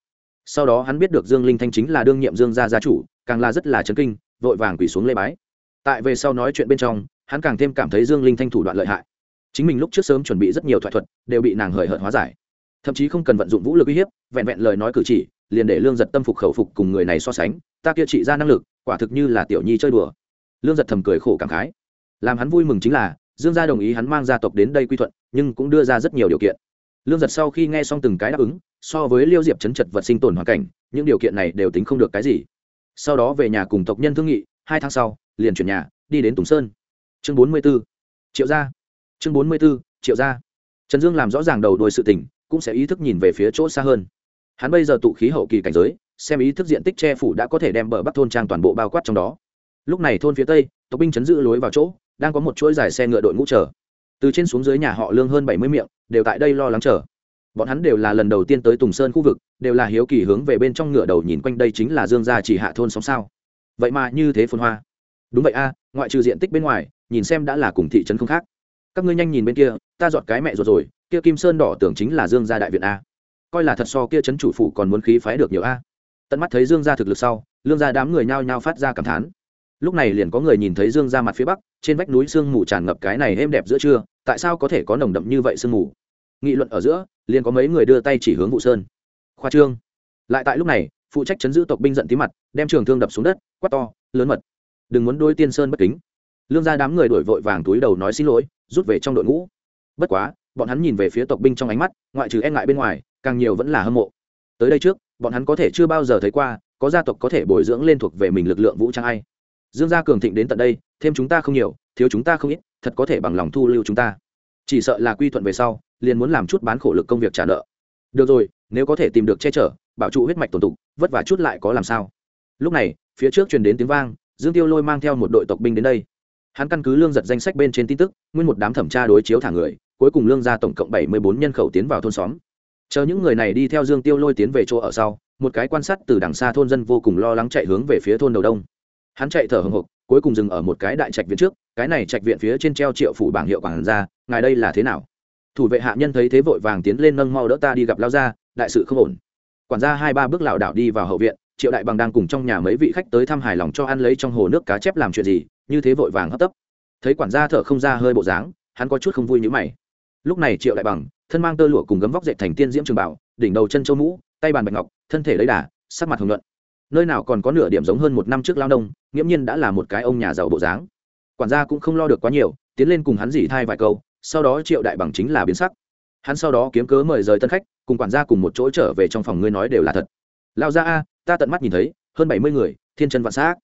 Sau đó hắn biết được dương linh thanh chính là đương nhiệm dương gia gia chủ, càng là rất là chấn kinh, vội vàng quỳ xuống lê bái tại về sau nói chuyện bên trong, hắn càng thêm cảm thấy dương linh thanh thủ đoạn lợi hại. Chính mình lúc trước sớm chuẩn bị rất nhiều thoại thuật, đều bị nàng hời hợt hóa giải. Thậm chí không cần vận dụng vũ lực uy hiếp, vẹn vẹn lời nói cử chỉ, liền để lương giật tâm phục khẩu phục cùng người này so sánh, ta kia trị ra năng lực, quả thực như là tiểu nhi chơi đùa. Lương giật thầm cười khổ cảm khái. Làm hắn vui mừng chính là, dương gia đồng ý hắn mang gia tộc đến đây quy thuận, nhưng cũng đưa ra rất nhiều điều kiện. Lương giật sau khi nghe xong từng cái đáp ứng, so với liêu diệp chấn chật vật sinh tồn hoàn cảnh, những điều kiện này đều tính không được cái gì. Sau đó về nhà cùng tộc nhân thương nghị, hai tháng sau liền chuyển nhà, đi đến tùng sơn. Chương bốn mươi b ố triệu gia. Chương bốn mươi b ố triệu gia. Trần dương làm rõ ràng đầu đuôi sự tình, cũng sẽ ý thức nhìn về phía chỗ xa hơn. Hắn bây giờ tụ khí hậu kỳ cảnh giới, xem ý thức diện tích che phủ đã có thể đem bờ bắc thôn trang toàn bộ bao quát trong đó. Lúc này thôn phía tây, tộc binh chấn giữ lối vào chỗ, đang có một chuỗi dài xe ngựa đội ngũ chờ. Từ trên xuống dưới nhà họ lương hơn bảy mươi miệng, đều tại đây lo lắng chờ. Bọn hắn đều là lần đầu tiên tới tùng sơn khu vực, đều là hiếu kỳ hướng về bên trong ngựa đầu nhìn quanh đây chính là dương gia chỉ hạ thôn sóng sao. Vậy mà như thế phồn hoa đúng vậy a, ngoại trừ diện tích bên ngoài, nhìn xem đã là cùng thị trấn không khác. Các ngươi nhanh nhìn bên kia, ta dọn cái mẹ ruột rồi, kia kim sơn đỏ tưởng chính là dương gia đại viện a. Coi là thật so kia trấn chủ phụ còn muốn khí phái được nhiều a. Tận mắt thấy dương gia thực lực sau, lương gia đám người nhao nhao phát ra cảm thán. Lúc này liền có người nhìn thấy dương gia mặt phía bắc, trên vách núi sương mù tràn ngập cái này êm đẹp giữa trưa, tại sao có thể có nồng đậm như vậy sương mù? Nghị luận ở giữa, liền có mấy người đưa tay chỉ hướng vụ sơn. Khoa trương. Lại tại lúc này, phụ trách chấn giữ tộc binh giận tí mặt, đem trường thương đập xuống đất, quát to, lớn mật đừng muốn đôi tiên sơn bất kính. Lương gia đám người đổi vội vàng túi đầu nói xin lỗi, rút về trong đội ngũ. Bất quá, bọn hắn nhìn về phía tộc binh trong ánh mắt, ngoại trừ e ngại bên ngoài, càng nhiều vẫn là hâm mộ. Tới đây trước, bọn hắn có thể chưa bao giờ thấy qua, có gia tộc có thể bồi dưỡng lên thuộc về mình lực lượng vũ trang ai. Dương gia cường thịnh đến tận đây, thêm chúng ta không nhiều, thiếu chúng ta không ít, thật có thể bằng lòng thu lưu chúng ta. Chỉ sợ là quy thuận về sau, liền muốn làm chút bán khổ lực công việc trả nợ. Được rồi, nếu có thể tìm được che chở, bảo trụ huyết mạch tồn tục vất vả chút lại có làm sao? Lúc này, phía trước truyền đến tiếng vang dương tiêu lôi mang theo một đội tộc binh đến đây. Hắn căn cứ lương giật danh sách bên trên tin tức, nguyên một đám thẩm tra đối chiếu thả người, cuối cùng lương ra tổng cộng bảy mươi bốn nhân khẩu tiến vào thôn xóm. Chờ những người này đi theo dương tiêu lôi tiến về chỗ ở sau, một cái quan sát từ đằng xa thôn dân vô cùng lo lắng chạy hướng về phía thôn đầu đông. Hắn chạy thở hồng hộc, cuối cùng dừng ở một cái đại trạch viện trước, cái này trạch viện phía trên treo triệu phủ bảng hiệu quản ra, ngài đây là thế nào? Thủ vệ hạ nhân thấy thế vội vàng tiến lên nâng mau đỡ ta đi gặp lao gia, đại sự không ổn. Quản gia hai ba bước lảo đảo đi vào hậu viện triệu đại bằng đang cùng trong nhà mấy vị khách tới thăm hài lòng cho ăn lấy trong hồ nước cá chép làm chuyện gì, như thế vội vàng hấp tấp. Thấy quản gia thở không ra hơi bộ dáng, hắn có chút không vui như mày. Lúc này triệu đại bằng, thân mang tơ lụa cùng gấm vóc dệt thành tiên diễm trường bảo, đỉnh đầu chân châu mũ, tay bàn bạch ngọc, thân thể lấy đà, sắc mặt hồng luận. nơi nào còn có nửa điểm giống hơn một năm trước lao nông, nghiễm nhiên đã là một cái ông nhà giàu bộ dáng. Quản gia cũng không lo được quá nhiều, tiến lên cùng hắn dỉ thai vài câu, sau đó triệu đại bằng chính là biến sắc. Hắn sau đó kiếm cớ mời rời tân khách, cùng quản gia cùng một chỗ trở về trong phòng, ngươi nói đều là thật. Lao ra a ta tận mắt nhìn thấy, hơn bảy mươi người, thiên chân vạn xác.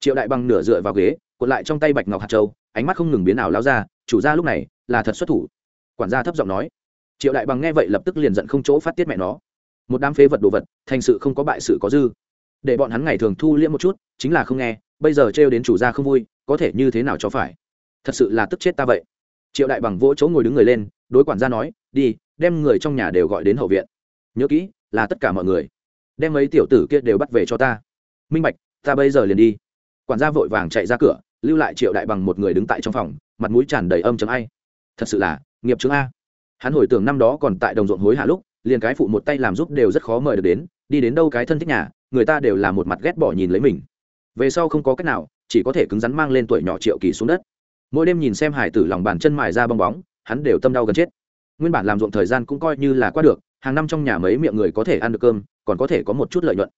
Triệu đại bằng nửa dựa vào ghế, cuộn lại trong tay bạch ngọc hạt châu, ánh mắt không ngừng biến ảo lao ra, chủ gia lúc này là thật xuất thủ. Quản gia thấp giọng nói. Triệu đại bằng nghe vậy lập tức liền giận không chỗ phát tiết mẹ nó. Một đám phế vật đồ vật, thành sự không có bại sự có dư. Để bọn hắn ngày thường thu liễm một chút, chính là không nghe, bây giờ trêu đến chủ gia không vui, có thể như thế nào cho phải? Thật sự là tức chết ta vậy. Triệu đại bằng vỗ chỗ ngồi đứng người lên, đối quản gia nói, đi, đem người trong nhà đều gọi đến hậu viện. Nhớ kỹ, là tất cả mọi người đem mấy tiểu tử kia đều bắt về cho ta. Minh bạch, ta bây giờ liền đi. Quản gia vội vàng chạy ra cửa, lưu lại triệu đại bằng một người đứng tại trong phòng, mặt mũi tràn đầy âm chấm ai. Thật sự là, nghiệp chứng a. Hắn hồi tưởng năm đó còn tại đồng ruộng hối hạ lúc, liền cái phụ một tay làm giúp đều rất khó mời được đến, đi đến đâu cái thân thích nhà, người ta đều là một mặt ghét bỏ nhìn lấy mình. Về sau không có cách nào, chỉ có thể cứng rắn mang lên tuổi nhỏ triệu kỳ xuống đất. Mỗi đêm nhìn xem hải tử lòng bàn chân mài ra bong bóng, hắn đều tâm đau gần chết. Nguyên bản làm ruộng thời gian cũng coi như là qua được hàng năm trong nhà mấy miệng người có thể ăn được cơm, còn có thể có một chút lợi nhuận.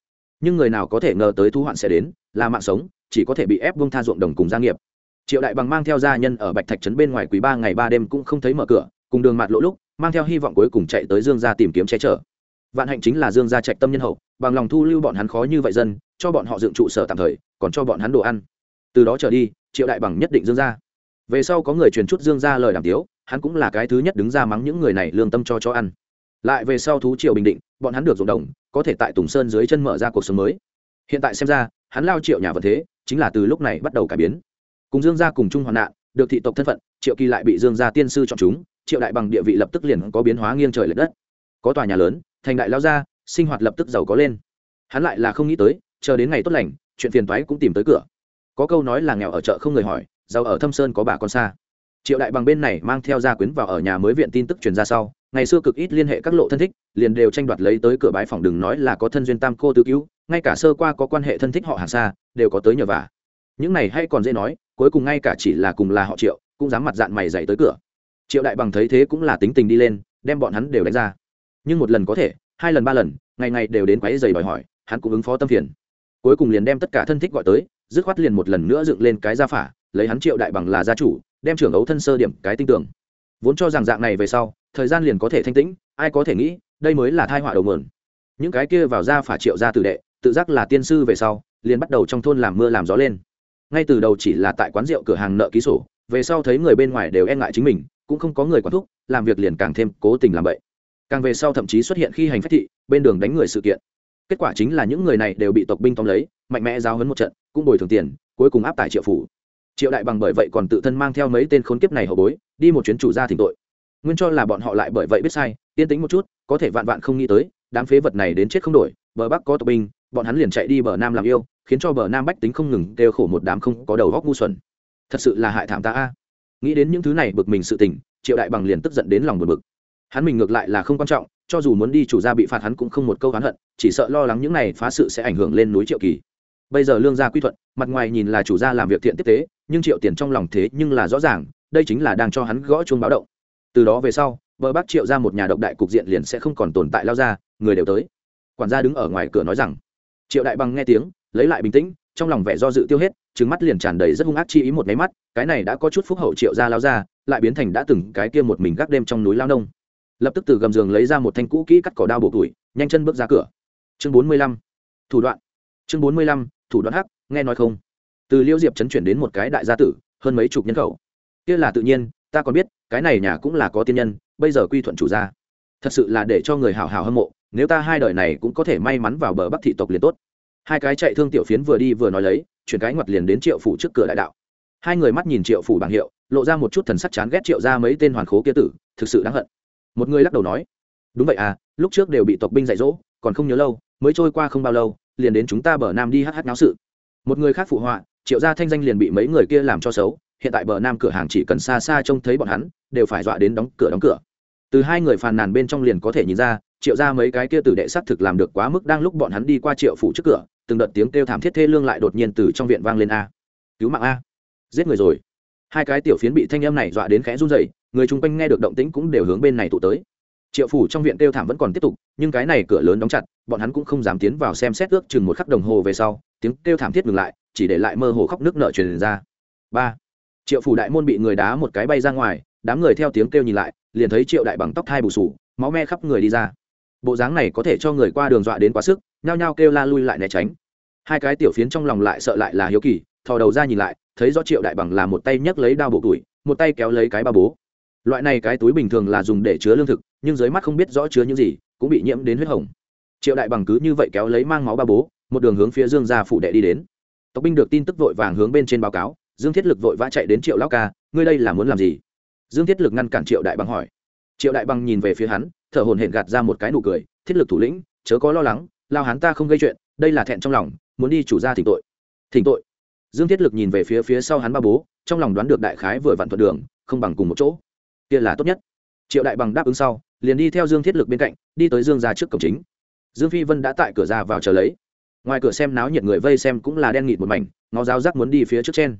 Nhưng người nào có thể ngờ tới thu hoạn sẽ đến, là mạng sống, chỉ có thể bị ép bông tha ruộng đồng cùng gia nghiệp. Triệu đại bằng mang theo gia nhân ở bạch thạch trấn bên ngoài quý ba ngày ba đêm cũng không thấy mở cửa, cùng đường mặt lỗ lúc, mang theo hy vọng cuối cùng chạy tới dương gia tìm kiếm che chở. Vạn hạnh chính là dương gia trạch tâm nhân hậu, bằng lòng thu lưu bọn hắn khó như vậy dân, cho bọn họ dựng trụ sở tạm thời, còn cho bọn hắn đồ ăn. Từ đó trở đi, triệu đại bằng nhất định dương gia. Về sau có người truyền chút dương gia lời đàm tiếu, hắn cũng là cái thứ nhất đứng ra mắng những người này lương tâm cho cho ăn lại về sau thú triệu bình định, bọn hắn được ruộng đồng, có thể tại tùng sơn dưới chân mở ra cuộc sống mới. Hiện tại xem ra, hắn lao triệu nhà vật thế, chính là từ lúc này bắt đầu cải biến. Cùng dương gia cùng chung hoạn nạn, được thị tộc thân phận, triệu kỳ lại bị dương gia tiên sư chọn chúng, triệu đại bằng địa vị lập tức liền có biến hóa nghiêng trời l ệ đất. Có tòa nhà lớn, thành đại lao gia, sinh hoạt lập tức giàu có lên. Hắn lại là không nghĩ tới, chờ đến ngày tốt lành, chuyện phiền thoái cũng tìm tới cửa. Có câu nói là nghèo ở chợ không người hỏi, giàu ở thâm sơn có bà con xa. Triệu đại bằng bên này mang theo gia quyến vào ở nhà mới viện tin tức truyền ra sau ngày xưa cực ít liên hệ các lộ thân thích, liền đều tranh đoạt lấy tới cửa bái phòng đừng nói là có thân duyên tam cô tứ cứu, ngay cả sơ qua có quan hệ thân thích họ hàng xa, đều có tới nhờ vả. Những này hay còn dễ nói, cuối cùng ngay cả chỉ là cùng là họ triệu, cũng dám mặt dạng mày dày tới cửa. Triệu đại bằng thấy thế cũng là tính tình đi lên, đem bọn hắn đều đánh ra. Nhưng một lần có thể, hai lần ba lần, ngày ngày đều đến quáy giày đòi hỏi, hắn cũng ứng phó tâm phiền. Cuối cùng liền đem tất cả thân thích gọi tới, dứt khoát liền một lần nữa dựng lên cái gia phả, lấy hắn triệu đại bằng là gia chủ, đem trưởng ấu thân sơ điểm, cái tinh tưởng vốn cho rằng dạng này về sau, thời gian liền có thể thanh tĩnh, ai có thể nghĩ, đây mới là thai họa đầu mượn những cái kia vào ra phả triệu ra tử đệ, tự giác là tiên sư về sau, liền bắt đầu trong thôn làm mưa làm gió lên. Ngay từ đầu chỉ là tại quán rượu cửa hàng nợ ký sổ, về sau thấy người bên ngoài đều e ngại chính mình, cũng không có người quản thúc, làm việc liền càng thêm cố tình làm vậy càng về sau thậm chí xuất hiện khi hành phách thị, bên đường đánh người sự kiện. Kết quả chính là những người này đều bị tộc binh tóm lấy, mạnh mẽ giao hấn một trận, cũng bồi thường tiền, cuối cùng áp tải triệu phủ. Triệu đại bằng bởi vậy còn tự thân mang theo mấy tên khốn kiếp này hậu bối đi một chuyến chủ gia thỉnh tội. Nguyên cho là bọn họ lại bởi vậy biết sai, yên tĩnh một chút, có thể vạn vạn không nghĩ tới, đám phế vật này đến chết không đổi, bờ bắc có tộc binh, bọn hắn liền chạy đi bờ nam làm yêu, khiến cho bờ nam bách tính không ngừng đều khổ một đám không có đầu góc ngu xuẩn. Thật sự là hại thảm ta a. Nghĩ đến những thứ này bực mình sự tình, triệu đại bằng liền tức giận đến lòng bực bực. Hắn mình ngược lại là không quan trọng, cho dù muốn đi chủ gia bị phạt hắn cũng không một câu hắn hận, chỉ sợ lo lắng những này phá sự sẽ ảnh hưởng lên núi triệu kỳ. Bây giờ lương gia quy thuận, mặt ngoài nhìn là chủ gia làm việc thiện tiếp tế, nhưng triệu tiền trong lòng thế nhưng là rõ ràng đây chính là đang cho hắn gõ chuông báo động. Từ đó về sau, vợ bác triệu ra một nhà độc đại cục diện liền sẽ không còn tồn tại lao ra, người đều tới. Quản gia đứng ở ngoài cửa nói rằng, triệu đại bằng nghe tiếng, lấy lại bình tĩnh, trong lòng vẻ do dự tiêu hết trứng mắt liền tràn đầy rất hung ác chi ý một máy mắt, cái này đã có chút phúc hậu triệu ra lao ra, lại biến thành đã từng cái kia một mình gác đêm trong núi lao nông. Lập tức từ gầm giường lấy ra một thanh cũ kỹ cắt cỏ đao bộ tuổi, nhanh chân bước ra cửa. Chương bốn mươi lăm, thủ đoạn. Chương bốn mươi lăm, thủ đoạn hắc, nghe nói không? Từ liêu diệp chấn chuyển đến một cái đại gia tử, hơn mấy chục nhân khẩu kia là tự nhiên, ta còn biết, cái này nhà cũng là có tiên nhân, bây giờ quy thuận chủ gia. Thật sự là để cho người hào hào hâm mộ, nếu ta hai đời này cũng có thể may mắn vào bờ bắc thị tộc liền tốt. Hai cái chạy thương tiểu phiến vừa đi vừa nói lấy, chuyển cái ngoặt liền đến triệu phủ trước cửa đại đạo. Hai người mắt nhìn triệu phủ bảng hiệu, lộ ra một chút thần sắc chán ghét triệu ra mấy tên hoàn khố kia tử, thực sự đáng hận. Một người lắc đầu nói, đúng vậy à lúc trước đều bị tộc binh dạy dỗ, còn không nhớ lâu, mới trôi qua không bao lâu, liền đến chúng ta bờ nam đi hát hát náo sự. Một người khác phụ họa, triệu gia thanh danh liền bị mấy người kia làm cho xấu hiện tại bờ nam cửa hàng chỉ cần xa xa trông thấy bọn hắn, đều phải dọa đến đóng cửa đóng cửa. Từ hai người phàn nàn bên trong liền có thể nhìn ra, triệu ra mấy cái kia tử đệ xác thực làm được quá mức đang lúc bọn hắn đi qua triệu phủ trước cửa, từng đợt tiếng kêu thảm thiết thê lương lại đột nhiên từ trong viện vang lên a. Cứu mạng a. Giết người rồi. Hai cái tiểu phiến bị thanh âm này dọa đến khẽ run rẩy, người chung quanh nghe được động tĩnh cũng đều hướng bên này tụ tới. Triệu phủ trong viện kêu thảm vẫn còn tiếp tục, nhưng cái này cửa lớn đóng chặt, bọn hắn cũng không dám tiến vào xem xét ước chừng một khắc đồng hồ về sau, tiếng kêu thảm thiết ngừng lại, chỉ để lại mơ hồ khóc nước nợ truyền ra. Ba triệu phủ đại môn bị người đá một cái bay ra ngoài, đám người theo tiếng kêu nhìn lại, liền thấy triệu đại bằng tóc thai bù sù, máu me khắp người đi ra. Bộ dáng này có thể cho người qua đường dọa đến quá sức, nhao nhao kêu la lui lại né tránh. Hai cái tiểu phiến trong lòng lại sợ lại là hiếu kỳ, thò đầu ra nhìn lại, thấy do triệu đại bằng là một tay nhấc lấy đao bộ tuổi, một tay kéo lấy cái ba bố. Loại này cái túi bình thường là dùng để chứa lương thực, nhưng dưới mắt không biết rõ chứa những gì, cũng bị nhiễm đến huyết hồng. Triệu đại bằng cứ như vậy kéo lấy mang máu ba bố, một đường hướng phía dương gia phủ đệ đi đến. Tộc binh được tin tức vội vàng hướng bên trên báo cáo dương thiết lực vội vã chạy đến triệu lão ca, ngươi đây là muốn làm gì? Dương thiết lực ngăn cản triệu đại bằng hỏi. Triệu đại bằng nhìn về phía hắn, thở hồn hển gạt ra một cái nụ cười, thiết lực thủ lĩnh, chớ có lo lắng, lao hắn ta không gây chuyện, đây là thẹn trong lòng, muốn đi chủ ra thỉnh tội. Thỉnh tội? Dương thiết lực nhìn về phía phía sau hắn ba bố, trong lòng đoán được đại khái vừa vặn thuận đường, không bằng cùng một chỗ. Kia là tốt nhất. Triệu đại bằng đáp ứng sau, liền đi theo dương thiết lực bên cạnh, đi tới dương ra trước cổng chính. Dương phi vân đã tại cửa ra vào chờ lấy. Ngoài cửa xem náo nhiệt người vây xem cũng là đen nghịt một mảnh, ngó giáo giác muốn đi phía trước trên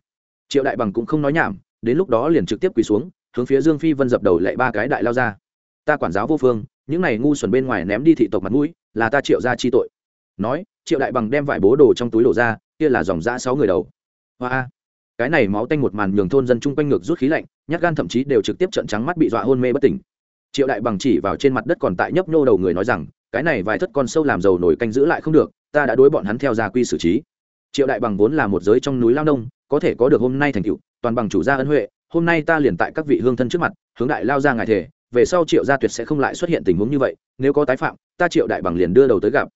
triệu đại bằng cũng không nói nhảm, đến lúc đó liền trực tiếp quỳ xuống, hướng phía dương phi vân dập đầu lệ ba cái đại lao ra. Ta quản giáo vô phương, những này ngu xuẩn bên ngoài ném đi thị tộc mặt mũi, là ta triệu ra chi tội. Nói, triệu đại bằng đem vải bố đồ trong túi đổ ra, kia là dòng giã sáu người đầu. Hoa cái này máu tanh một màn nhường thôn dân chung quanh ngược rút khí lạnh, nhát gan thậm chí đều trực tiếp trận trắng mắt bị dọa hôn mê bất tỉnh. Triệu đại bằng chỉ vào trên mặt đất còn tại nhấp nhô đầu người nói rằng, cái này vài thất con sâu làm dầu nổi canh giữ lại không được, ta đã đối bọn hắn theo gia quy xử trí. Triệu đại bằng vốn là một giới trong núi lao nông có thể có được hôm nay thành tựu, toàn bằng chủ gia ân huệ, hôm nay ta liền tại các vị hương thân trước mặt, hướng đại lao ra ngài thể về sau triệu gia tuyệt sẽ không lại xuất hiện tình huống như vậy, nếu có tái phạm, ta triệu đại bằng liền đưa đầu tới gặp.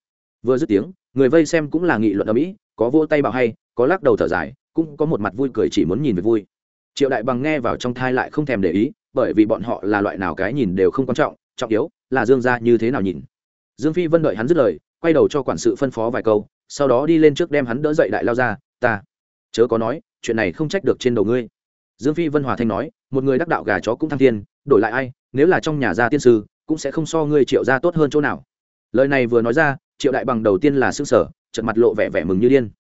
Vừa dứt tiếng, người vây xem cũng là nghị luận ở mỹ có vỗ tay bảo hay, có lắc đầu thở dài, cũng có một mặt vui cười chỉ muốn nhìn về vui. Triệu đại bằng nghe vào trong thai lại không thèm để ý, bởi vì bọn họ là loại nào cái nhìn đều không quan trọng trọng yếu là dương gia như thế nào nhìn. Dương phi vân đợi hắn dứt lời, quay đầu cho quản sự phân phó vài câu, sau đó đi lên trước đem hắn đỡ dậy đại lao ra, ta chớ có nói, chuyện này không trách được trên đầu ngươi. Dương phi vân hòa thanh nói, một người đắc đạo gà chó cũng thăng thiên, đổi lại ai, nếu là trong nhà gia tiên sư, cũng sẽ không so ngươi triệu gia tốt hơn chỗ nào. Lời này vừa nói ra, triệu đại bằng đầu tiên là s ư sở trận mặt lộ vẻ vẻ mừng như điên.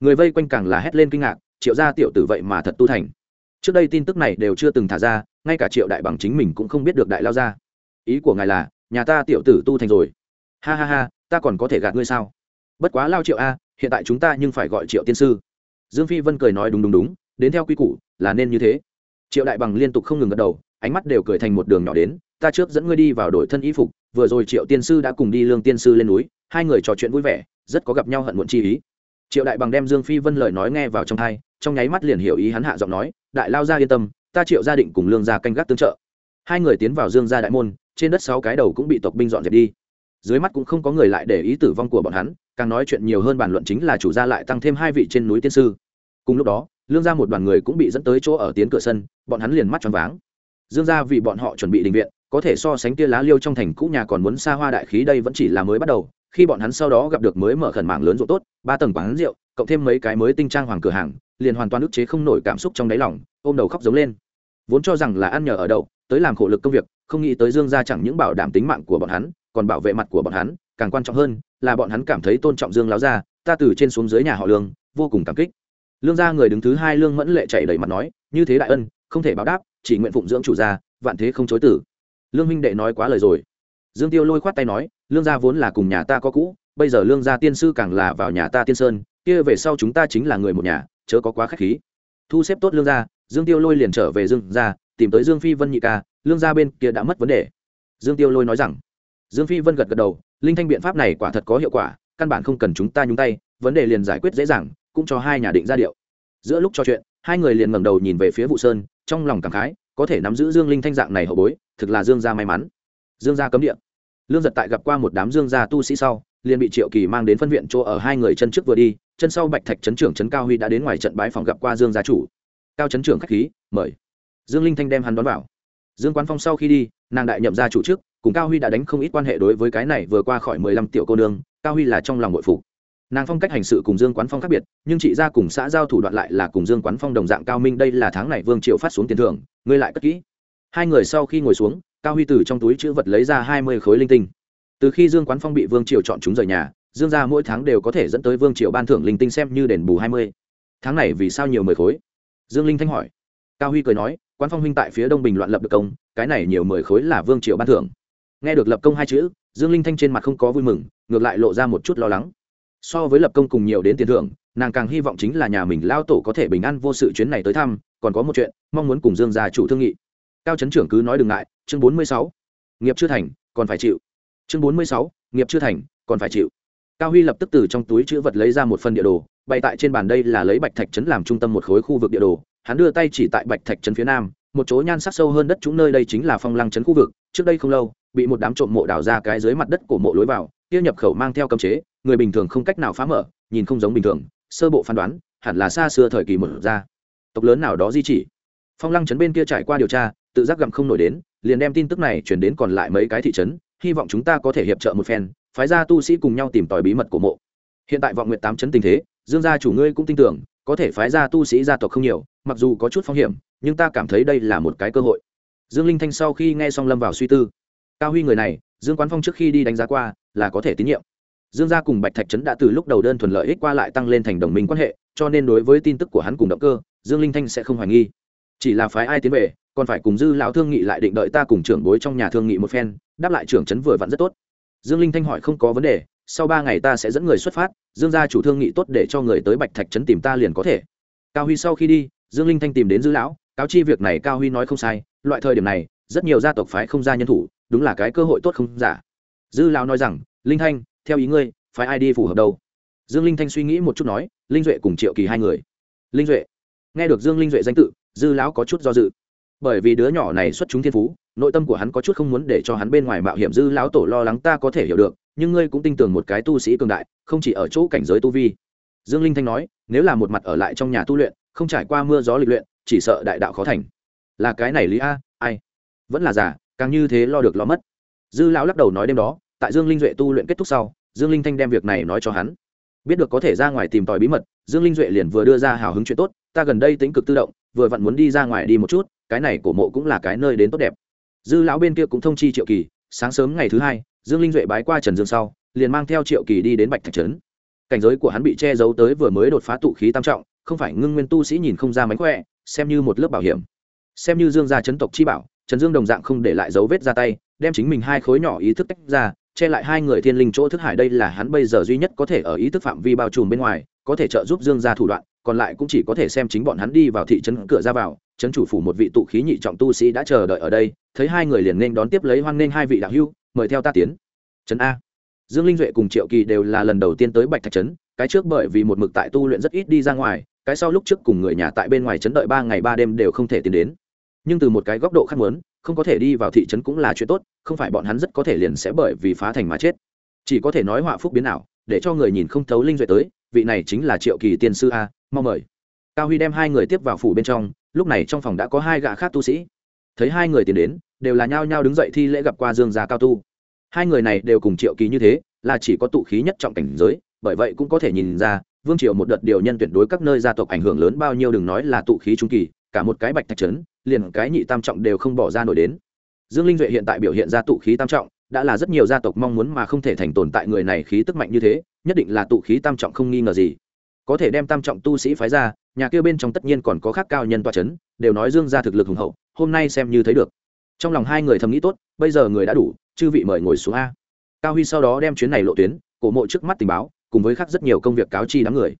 Người vây quanh càng là hét lên kinh ngạc, triệu gia tiểu tử vậy mà thật tu thành. Trước đây tin tức này đều chưa từng thả ra, ngay cả triệu đại bằng chính mình cũng không biết được đại lao ra. Ý của ngài là, nhà ta tiểu tử tu thành rồi. Ha ha ha, ta còn có thể gạt ngươi sao? Bất quá lao triệu a, hiện tại chúng ta nhưng phải gọi triệu tiên sư dương phi vân cười nói đúng đúng đúng, đến theo quy củ, là nên như thế. Triệu đại bằng liên tục không ngừng gật đầu, ánh mắt đều cười thành một đường nhỏ đến, ta trước dẫn ngươi đi vào đổi thân y phục, vừa rồi triệu tiên sư đã cùng đi lương tiên sư lên núi, hai người trò chuyện vui vẻ, rất có gặp nhau hận muộn chi ý. Triệu đại bằng đem dương phi vân lời nói nghe vào trong thai trong nháy mắt liền hiểu ý hắn hạ giọng nói, đại lao ra yên tâm, ta triệu gia định cùng lương gia canh gác tương trợ. Hai người tiến vào dương gia đại môn, trên đất sáu cái đầu cũng bị tộc binh dọn dẹp đi dưới mắt cũng không có người lại để ý tử vong của bọn hắn, càng nói chuyện nhiều hơn bàn luận chính là chủ gia lại tăng thêm hai vị trên núi tiên sư. Cùng lúc đó, lương gia một đoàn người cũng bị dẫn tới chỗ ở tiến cửa sân, bọn hắn liền mắt choáng váng. Dương gia vì bọn họ chuẩn bị đình viện, có thể so sánh tia lá liêu trong thành cũ nhà còn muốn xa hoa đại khí đây vẫn chỉ là mới bắt đầu, khi bọn hắn sau đó gặp được mới mở khẩn mạng lớn ruộng tốt, ba tầng quán rượu, cộng thêm mấy cái mới tinh trang hoàng cửa hàng, liền hoàn toàn ức chế không nổi cảm xúc trong đáy lòng, ôm đầu khóc giống lên. Vốn cho rằng là ăn nhờ ở đậu, tới làm khổ lực công việc, không nghĩ tới dương gia chẳng những bảo đảm tính mạng của bọn hắn còn bảo vệ mặt của bọn hắn, càng quan trọng hơn là bọn hắn cảm thấy tôn trọng dương láo gia, ta từ trên xuống dưới nhà họ lương, vô cùng cảm kích. Lương gia người đứng thứ hai lương mẫn lệ chạy đầy mặt nói, như thế đại ân, không thể báo đáp, chỉ nguyện phụng dưỡng chủ gia, vạn thế không chối tử. Lương minh đệ nói quá lời rồi. Dương tiêu lôi khoát tay nói, lương gia vốn là cùng nhà ta có cũ, bây giờ lương gia tiên sư càng là vào nhà ta tiên sơn, kia về sau chúng ta chính là người một nhà, chớ có quá khách khí. Thu xếp tốt lương gia, dương tiêu lôi liền trở về dương gia, tìm tới dương phi vân nhị ca, lương gia bên kia đã mất vấn đề. Dương tiêu lôi nói rằng dương phi vân gật gật đầu, linh thanh biện pháp này quả thật có hiệu quả, căn bản không cần chúng ta nhúng tay, vấn đề liền giải quyết dễ dàng, cũng cho hai nhà định ra điệu. Giữa lúc trò chuyện, hai người liền ngẩng đầu nhìn về phía vụ sơn, trong lòng cảm khái, có thể nắm giữ dương linh thanh dạng này hậu bối, thực là dương gia may mắn. Dương gia cấm địa. Lương giật tại gặp qua một đám dương gia tu sĩ sau, liền bị triệu kỳ mang đến phân viện chỗ ở hai người chân trước vừa đi, chân sau bạch thạch trấn trưởng trấn cao huy đã đến ngoài trận bái phòng gặp qua dương gia chủ. Cao trấn trưởng khách khí, mời. Dương linh thanh đem hắn đón vào. Dương quán phong sau khi đi, nàng đại nhậm gia chủ trước cùng cao huy đã đánh không ít quan hệ đối với cái này vừa qua khỏi mười lăm tiểu cô nương, cao huy là trong lòng nội phục. Nàng phong cách hành sự cùng dương quán phong khác biệt, nhưng chị ra cùng xã giao thủ đoạn lại là cùng dương quán phong đồng dạng cao minh, đây là tháng này vương triệu phát xuống tiền thưởng, ngươi lại cất kỹ. Hai người sau khi ngồi xuống, cao huy từ trong túi chữ vật lấy ra hai mươi khối linh tinh. Từ khi dương quán phong bị vương triều chọn chúng rời nhà, dương gia mỗi tháng đều có thể dẫn tới vương triều ban thưởng linh tinh xem như đền bù hai mươi. Tháng này vì sao nhiều mười khối? Dương linh thanh hỏi. Cao huy cười nói, quán phong huynh tại phía đông bình loạn lập được công, cái này nhiều mười khối là vương triều ban thưởng nghe được lập công hai chữ, dương linh thanh trên mặt không có vui mừng, ngược lại lộ ra một chút lo lắng. So với lập công cùng nhiều đến tiền thưởng, nàng càng hy vọng chính là nhà mình lao tổ có thể bình an vô sự chuyến này tới thăm, còn có một chuyện, mong muốn cùng dương gia chủ thương nghị. Cao trấn trưởng cứ nói đừng ngại, chương bốn mươi sáu. Nghiệp chưa thành, còn phải chịu. Chương bốn mươi sáu, nghiệp chưa thành, còn phải chịu. Cao huy lập tức từ trong túi chữ vật lấy ra một phần địa đồ, bày tại trên bàn đây là lấy bạch thạch trấn làm trung tâm một khối khu vực địa đồ. Hắn đưa tay chỉ tại bạch thạch trấn phía nam, một chỗ nhan sắc sâu hơn đất chúng nơi đây chính là phong lăng trấn khu vực, trước đây không lâu bị một đám trộm mộ đào ra cái dưới mặt đất của mộ lối vào, kia nhập khẩu mang theo cấm chế, người bình thường không cách nào phá mở, nhìn không giống bình thường, sơ bộ phán đoán, hẳn là xa xưa thời kỳ mở ra. Tộc lớn nào đó di chỉ. Phong lăng trấn bên kia trải qua điều tra, tự giác gặm không nổi đến, liền đem tin tức này chuyển đến còn lại mấy cái thị trấn, hy vọng chúng ta có thể hiệp trợ một phen, phái ra tu sĩ cùng nhau tìm tòi bí mật của mộ. Hiện tại vọng nguyện tám trấn tình thế, dương gia chủ ngươi cũng tin tưởng, có thể phái ra tu sĩ gia tộc không nhiều, mặc dù có chút phong hiểm, nhưng ta cảm thấy đây là một cái cơ hội. Dương linh thanh sau khi nghe xong lâm vào suy tư cao huy người này, dương quán phong trước khi đi đánh giá qua, là có thể tín nhiệm. Dương gia cùng bạch thạch trấn đã từ lúc đầu đơn thuần lợi ích qua lại tăng lên thành đồng minh quan hệ, cho nên đối với tin tức của hắn cùng động cơ, dương linh thanh sẽ không hoài nghi. Chỉ là phái ai tiến về, còn phải cùng dư lão thương nghị lại định đợi ta cùng trưởng bối trong nhà thương nghị một phen, đáp lại trưởng trấn vừa vặn rất tốt. Dương linh thanh hỏi không có vấn đề, sau ba ngày ta sẽ dẫn người xuất phát, dương gia chủ thương nghị tốt để cho người tới bạch thạch trấn tìm ta liền có thể. Cao huy sau khi đi, dương linh thanh tìm đến dư lão, cáo chi việc này cao huy nói không sai, loại thời điểm này, rất nhiều gia tộc phái không ra nhân thủ đúng là cái cơ hội tốt không giả. Dư lão nói rằng, linh thanh, theo ý ngươi, phái ai đi phù hợp đâu? Dương linh thanh suy nghĩ một chút nói, linh duệ cùng triệu kỳ hai người. Linh duệ. Nghe được dương linh duệ danh tự, dư lão có chút do dự. Bởi vì đứa nhỏ này xuất chúng thiên phú, nội tâm của hắn có chút không muốn để cho hắn bên ngoài mạo hiểm dư lão tổ lo lắng ta có thể hiểu được, nhưng ngươi cũng tin tưởng một cái tu sĩ cường đại, không chỉ ở chỗ cảnh giới tu vi. Dương linh thanh nói, nếu là một mặt ở lại trong nhà tu luyện, không trải qua mưa gió lịch luyện, chỉ sợ đại đạo khó thành. Là cái này lý a, ai? Vẫn là giả càng như thế lo được lo mất. Dư lão lắc đầu nói đêm đó, tại dương linh duệ tu luyện kết thúc sau, dương linh thanh đem việc này nói cho hắn. Biết được có thể ra ngoài tìm tòi bí mật, dương linh duệ liền vừa đưa ra hào hứng chuyện tốt, ta gần đây tính cực tự động, vừa vặn muốn đi ra ngoài đi một chút, cái này cổ mộ cũng là cái nơi đến tốt đẹp. Dư lão bên kia cũng thông chi triệu kỳ, sáng sớm ngày thứ hai, dương linh duệ bái qua trần dương sau, liền mang theo triệu kỳ đi đến bạch thạch trấn. Cảnh giới của hắn bị che giấu tới vừa mới đột phá tụ khí tam trọng, không phải ngưng nguyên tu sĩ nhìn không ra mánh khỏe, xem như một lớp bảo hiểm. Xem như dương gia chấn tộc chi bảo trần dương đồng dạng không để lại dấu vết ra tay, đem chính mình hai khối nhỏ ý thức tách ra, che lại hai người thiên linh chỗ thức hải đây là hắn bây giờ duy nhất có thể ở ý thức phạm vi bao trùm bên ngoài, có thể trợ giúp dương ra thủ đoạn, còn lại cũng chỉ có thể xem chính bọn hắn đi vào thị trấn cửa ra vào, trấn chủ phủ một vị tụ khí nhị trọng tu sĩ đã chờ đợi ở đây, thấy hai người liền nên đón tiếp lấy hoan nghênh hai vị đạo hưu mời theo ta tiến. Trấn a. Dương linh duệ cùng triệu kỳ đều là lần đầu tiên tới bạch thạch trấn, cái trước bởi vì một mực tại tu luyện rất ít đi ra ngoài, cái sau lúc trước cùng người nhà tại bên ngoài trấn đợi ba ngày ba đêm đều không thể tiến đến nhưng từ một cái góc độ khác muốn, không có thể đi vào thị trấn cũng là chuyện tốt, không phải bọn hắn rất có thể liền sẽ bởi vì phá thành mà chết. Chỉ có thể nói họa phúc biến ảo, để cho người nhìn không thấu linh duệ tới, vị này chính là triệu kỳ tiên sư a mong mời. Cao huy đem hai người tiếp vào phủ bên trong, lúc này trong phòng đã có hai gã khác tu sĩ. Thấy hai người tiến đến, đều là nhao nhao đứng dậy thi lễ gặp qua dương gia cao tu. Hai người này đều cùng triệu kỳ như thế, là chỉ có tụ khí nhất trọng cảnh giới, bởi vậy cũng có thể nhìn ra, vương triều một đợt điều nhân tuyệt đối các nơi gia tộc ảnh hưởng lớn bao nhiêu đừng nói là tụ khí trung kỳ cả một cái bạch thạch trấn, liền cái nhị tam trọng đều không bỏ ra nổi đến. Dương linh duệ hiện tại biểu hiện ra tụ khí tam trọng, đã là rất nhiều gia tộc mong muốn mà không thể thành tồn tại người này khí tức mạnh như thế, nhất định là tụ khí tam trọng không nghi ngờ gì. Có thể đem tam trọng tu sĩ phái ra, nhà kia bên trong tất nhiên còn có khác cao nhân toa c h ấ n đều nói dương ra thực lực hùng hậu, hôm nay xem như thấy được. Trong lòng hai người thầm nghĩ tốt, bây giờ người đã đủ, chư vị mời ngồi xuống a. Cao huy sau đó đem chuyến này lộ tuyến, cổ mộ trước mắt tình báo, cùng với khác rất nhiều công việc cáo chi đám người.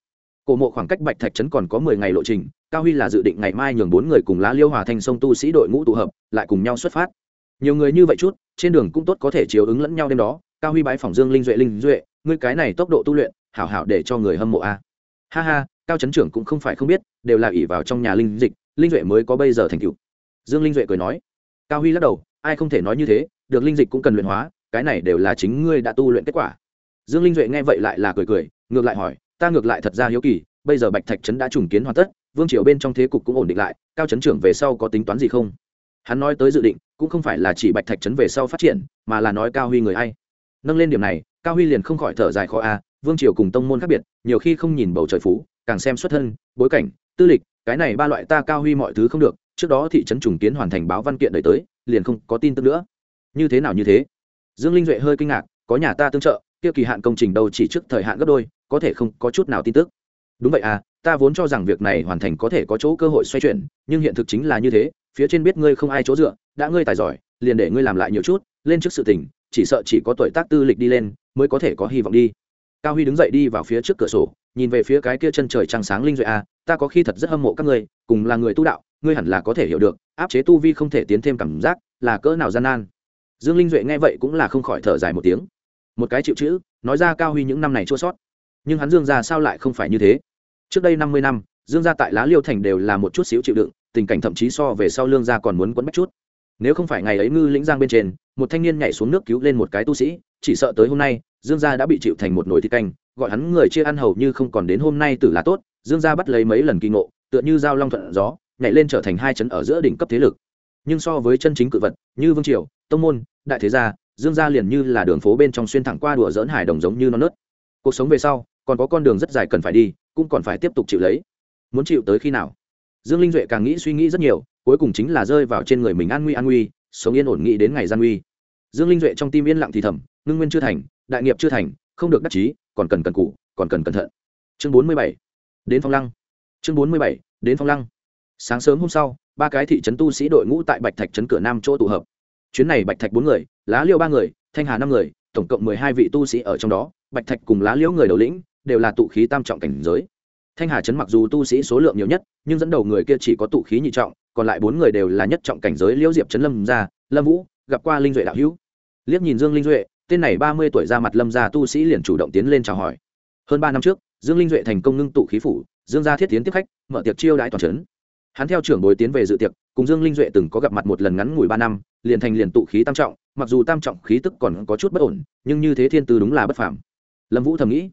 Cổ mộ khoảng cách bạch thạch trấn còn có mười ngày lộ trình cao huy là dự định ngày mai nhường bốn người cùng lá liêu hòa thành sông tu sĩ đội ngũ tụ hợp, lại cùng nhau xuất phát. Nhiều người như vậy chút, trên đường cũng tốt có thể chiếu ứng lẫn nhau đêm đó. Cao huy bái phỏng dương linh duệ linh duệ, ngươi cái này tốc độ tu luyện, hảo hảo để cho người hâm mộ a. Ha ha, cao trấn trưởng cũng không phải không biết, đều là ỷ vào trong nhà linh dịch, linh duệ mới có bây giờ thành tựu. Dương linh duệ cười nói. Cao huy lắc đầu, ai không thể nói như thế, được linh dịch cũng cần luyện hóa, cái này đều là chính ngươi đã tu luyện kết quả. Dương linh duệ nghe vậy lại là cười cười, ngược lại hỏi, ta ngược lại thật ra hiếu kỳ, bây giờ bạch thạch trấn đã trùng kiến hoàn tất vương triều bên trong thế cục cũng ổn định lại, cao trấn trưởng về sau có tính toán gì không? Hắn nói tới dự định, cũng không phải là chỉ bạch thạch trấn về sau phát triển, mà là nói cao huy người ai nâng lên điểm này, cao huy liền không khỏi thở dài khó a, vương triều cùng tông môn khác biệt, nhiều khi không nhìn bầu trời phú, càng xem xuất thân, bối cảnh, tư lịch, cái này ba loại ta cao huy mọi thứ không được, trước đó thị trấn trùng kiến hoàn thành báo văn kiện đợi tới, liền không có tin tức nữa. Như thế nào như thế? Dương linh duệ hơi kinh ngạc, có nhà ta tương trợ, kia kỳ hạn công trình đâu chỉ trước thời hạn gấp đôi, có thể không có chút nào tin tức đúng vậy à ta vốn cho rằng việc này hoàn thành có thể có chỗ cơ hội xoay chuyển nhưng hiện thực chính là như thế phía trên biết ngươi không ai chỗ dựa đã ngươi tài giỏi liền để ngươi làm lại nhiều chút lên trước sự tình chỉ sợ chỉ có tuổi tác tư lịch đi lên mới có thể có hy vọng đi. Cao huy đứng dậy đi vào phía trước cửa sổ nhìn về phía cái kia chân trời trăng sáng linh duệ a à, ta có khi thật rất hâm mộ các ngươi cùng là người tu đạo ngươi hẳn là có thể hiểu được áp chế tu vi không thể tiến thêm cảm giác là cỡ nào gian nan. Dương linh duệ nghe vậy cũng là không khỏi thở dài một tiếng. Một cái chịu chữ nói ra cao huy những năm này chua sót. Nhưng hắn dương ra sao lại không phải như thế? Trước đây năm mươi năm, dương gia tại lá liêu thành đều là một chút xíu chịu đựng, tình cảnh thậm chí so về sau lương gia còn muốn quấn bách chút. Nếu không phải ngày ấy ngư lĩnh giang bên trên, một thanh niên nhảy xuống nước cứu lên một cái tu sĩ, chỉ sợ tới hôm nay, dương gia đã bị chịu thành một nồi thịt canh, gọi hắn người chia ăn hầu như không còn đến hôm nay tử là tốt, dương gia bắt lấy mấy lần kỳ ngộ, tựa như dao long thuận gió, nhảy lên trở thành hai chấn ở giữa đỉnh cấp thế lực. Nhưng so với chân chính cự vật, như vương triều, tông môn, đại thế gia, dương gia liền như là đường phố bên trong xuyên thẳng qua đùa dỡn hải đồng giống như non nớt. Cuộc sống về sau, còn có con đường rất dài cần phải đi cũng còn phải tiếp tục chịu lấy. Muốn chịu tới khi nào? Dương linh duệ càng nghĩ suy nghĩ rất nhiều, cuối cùng chính là rơi vào trên người mình an nguy an nguy, sống yên ổn nghĩ đến ngày gian nguy. Dương linh duệ trong tim yên lặng thì thầm, ngưng nguyên chưa thành, đại nghiệp chưa thành, không được đắc chí, còn cần cần cụ còn cần cẩn thận. Chương bốn mươi bảy, đến phong lăng. Chương bốn mươi bảy, đến phong lăng. Sáng sớm hôm sau, ba cái thị trấn tu sĩ đội ngũ tại bạch thạch trấn cửa nam chỗ tụ hợp. Chuyến này bạch thạch bốn người, lá liêu ba người, thanh hà năm người, tổng cộng mười hai vị tu sĩ ở trong đó, bạch thạch cùng lá liễu người đầu lĩnh đều là tụ khí tam trọng cảnh giới. Thanh hà trấn mặc dù tu sĩ số lượng nhiều nhất, nhưng dẫn đầu người kia chỉ có tụ khí nhị trọng, còn lại bốn người đều là nhất trọng cảnh giới liễu diệp trấn lâm gia, lâm vũ, gặp qua linh duệ đạo hữu. Liếc nhìn dương linh duệ, tên này ba mươi tuổi ra mặt lâm gia tu sĩ liền chủ động tiến lên chào hỏi. Hơn ba năm trước, dương linh duệ thành công ngưng tụ khí phủ, dương gia thiết tiến tiếp khách, mở tiệc chiêu đãi toàn trấn. Hắn theo trưởng bồi tiến về dự tiệc, cùng dương linh duệ từng có gặp mặt một lần ngắn ngủi ba năm, liền thành liền tụ khí tam trọng, mặc dù tam trọng khí tức còn có chút bất ổn, nhưng như thế thiên tư đúng là bất phàm. Lâm vũ thầm nghĩ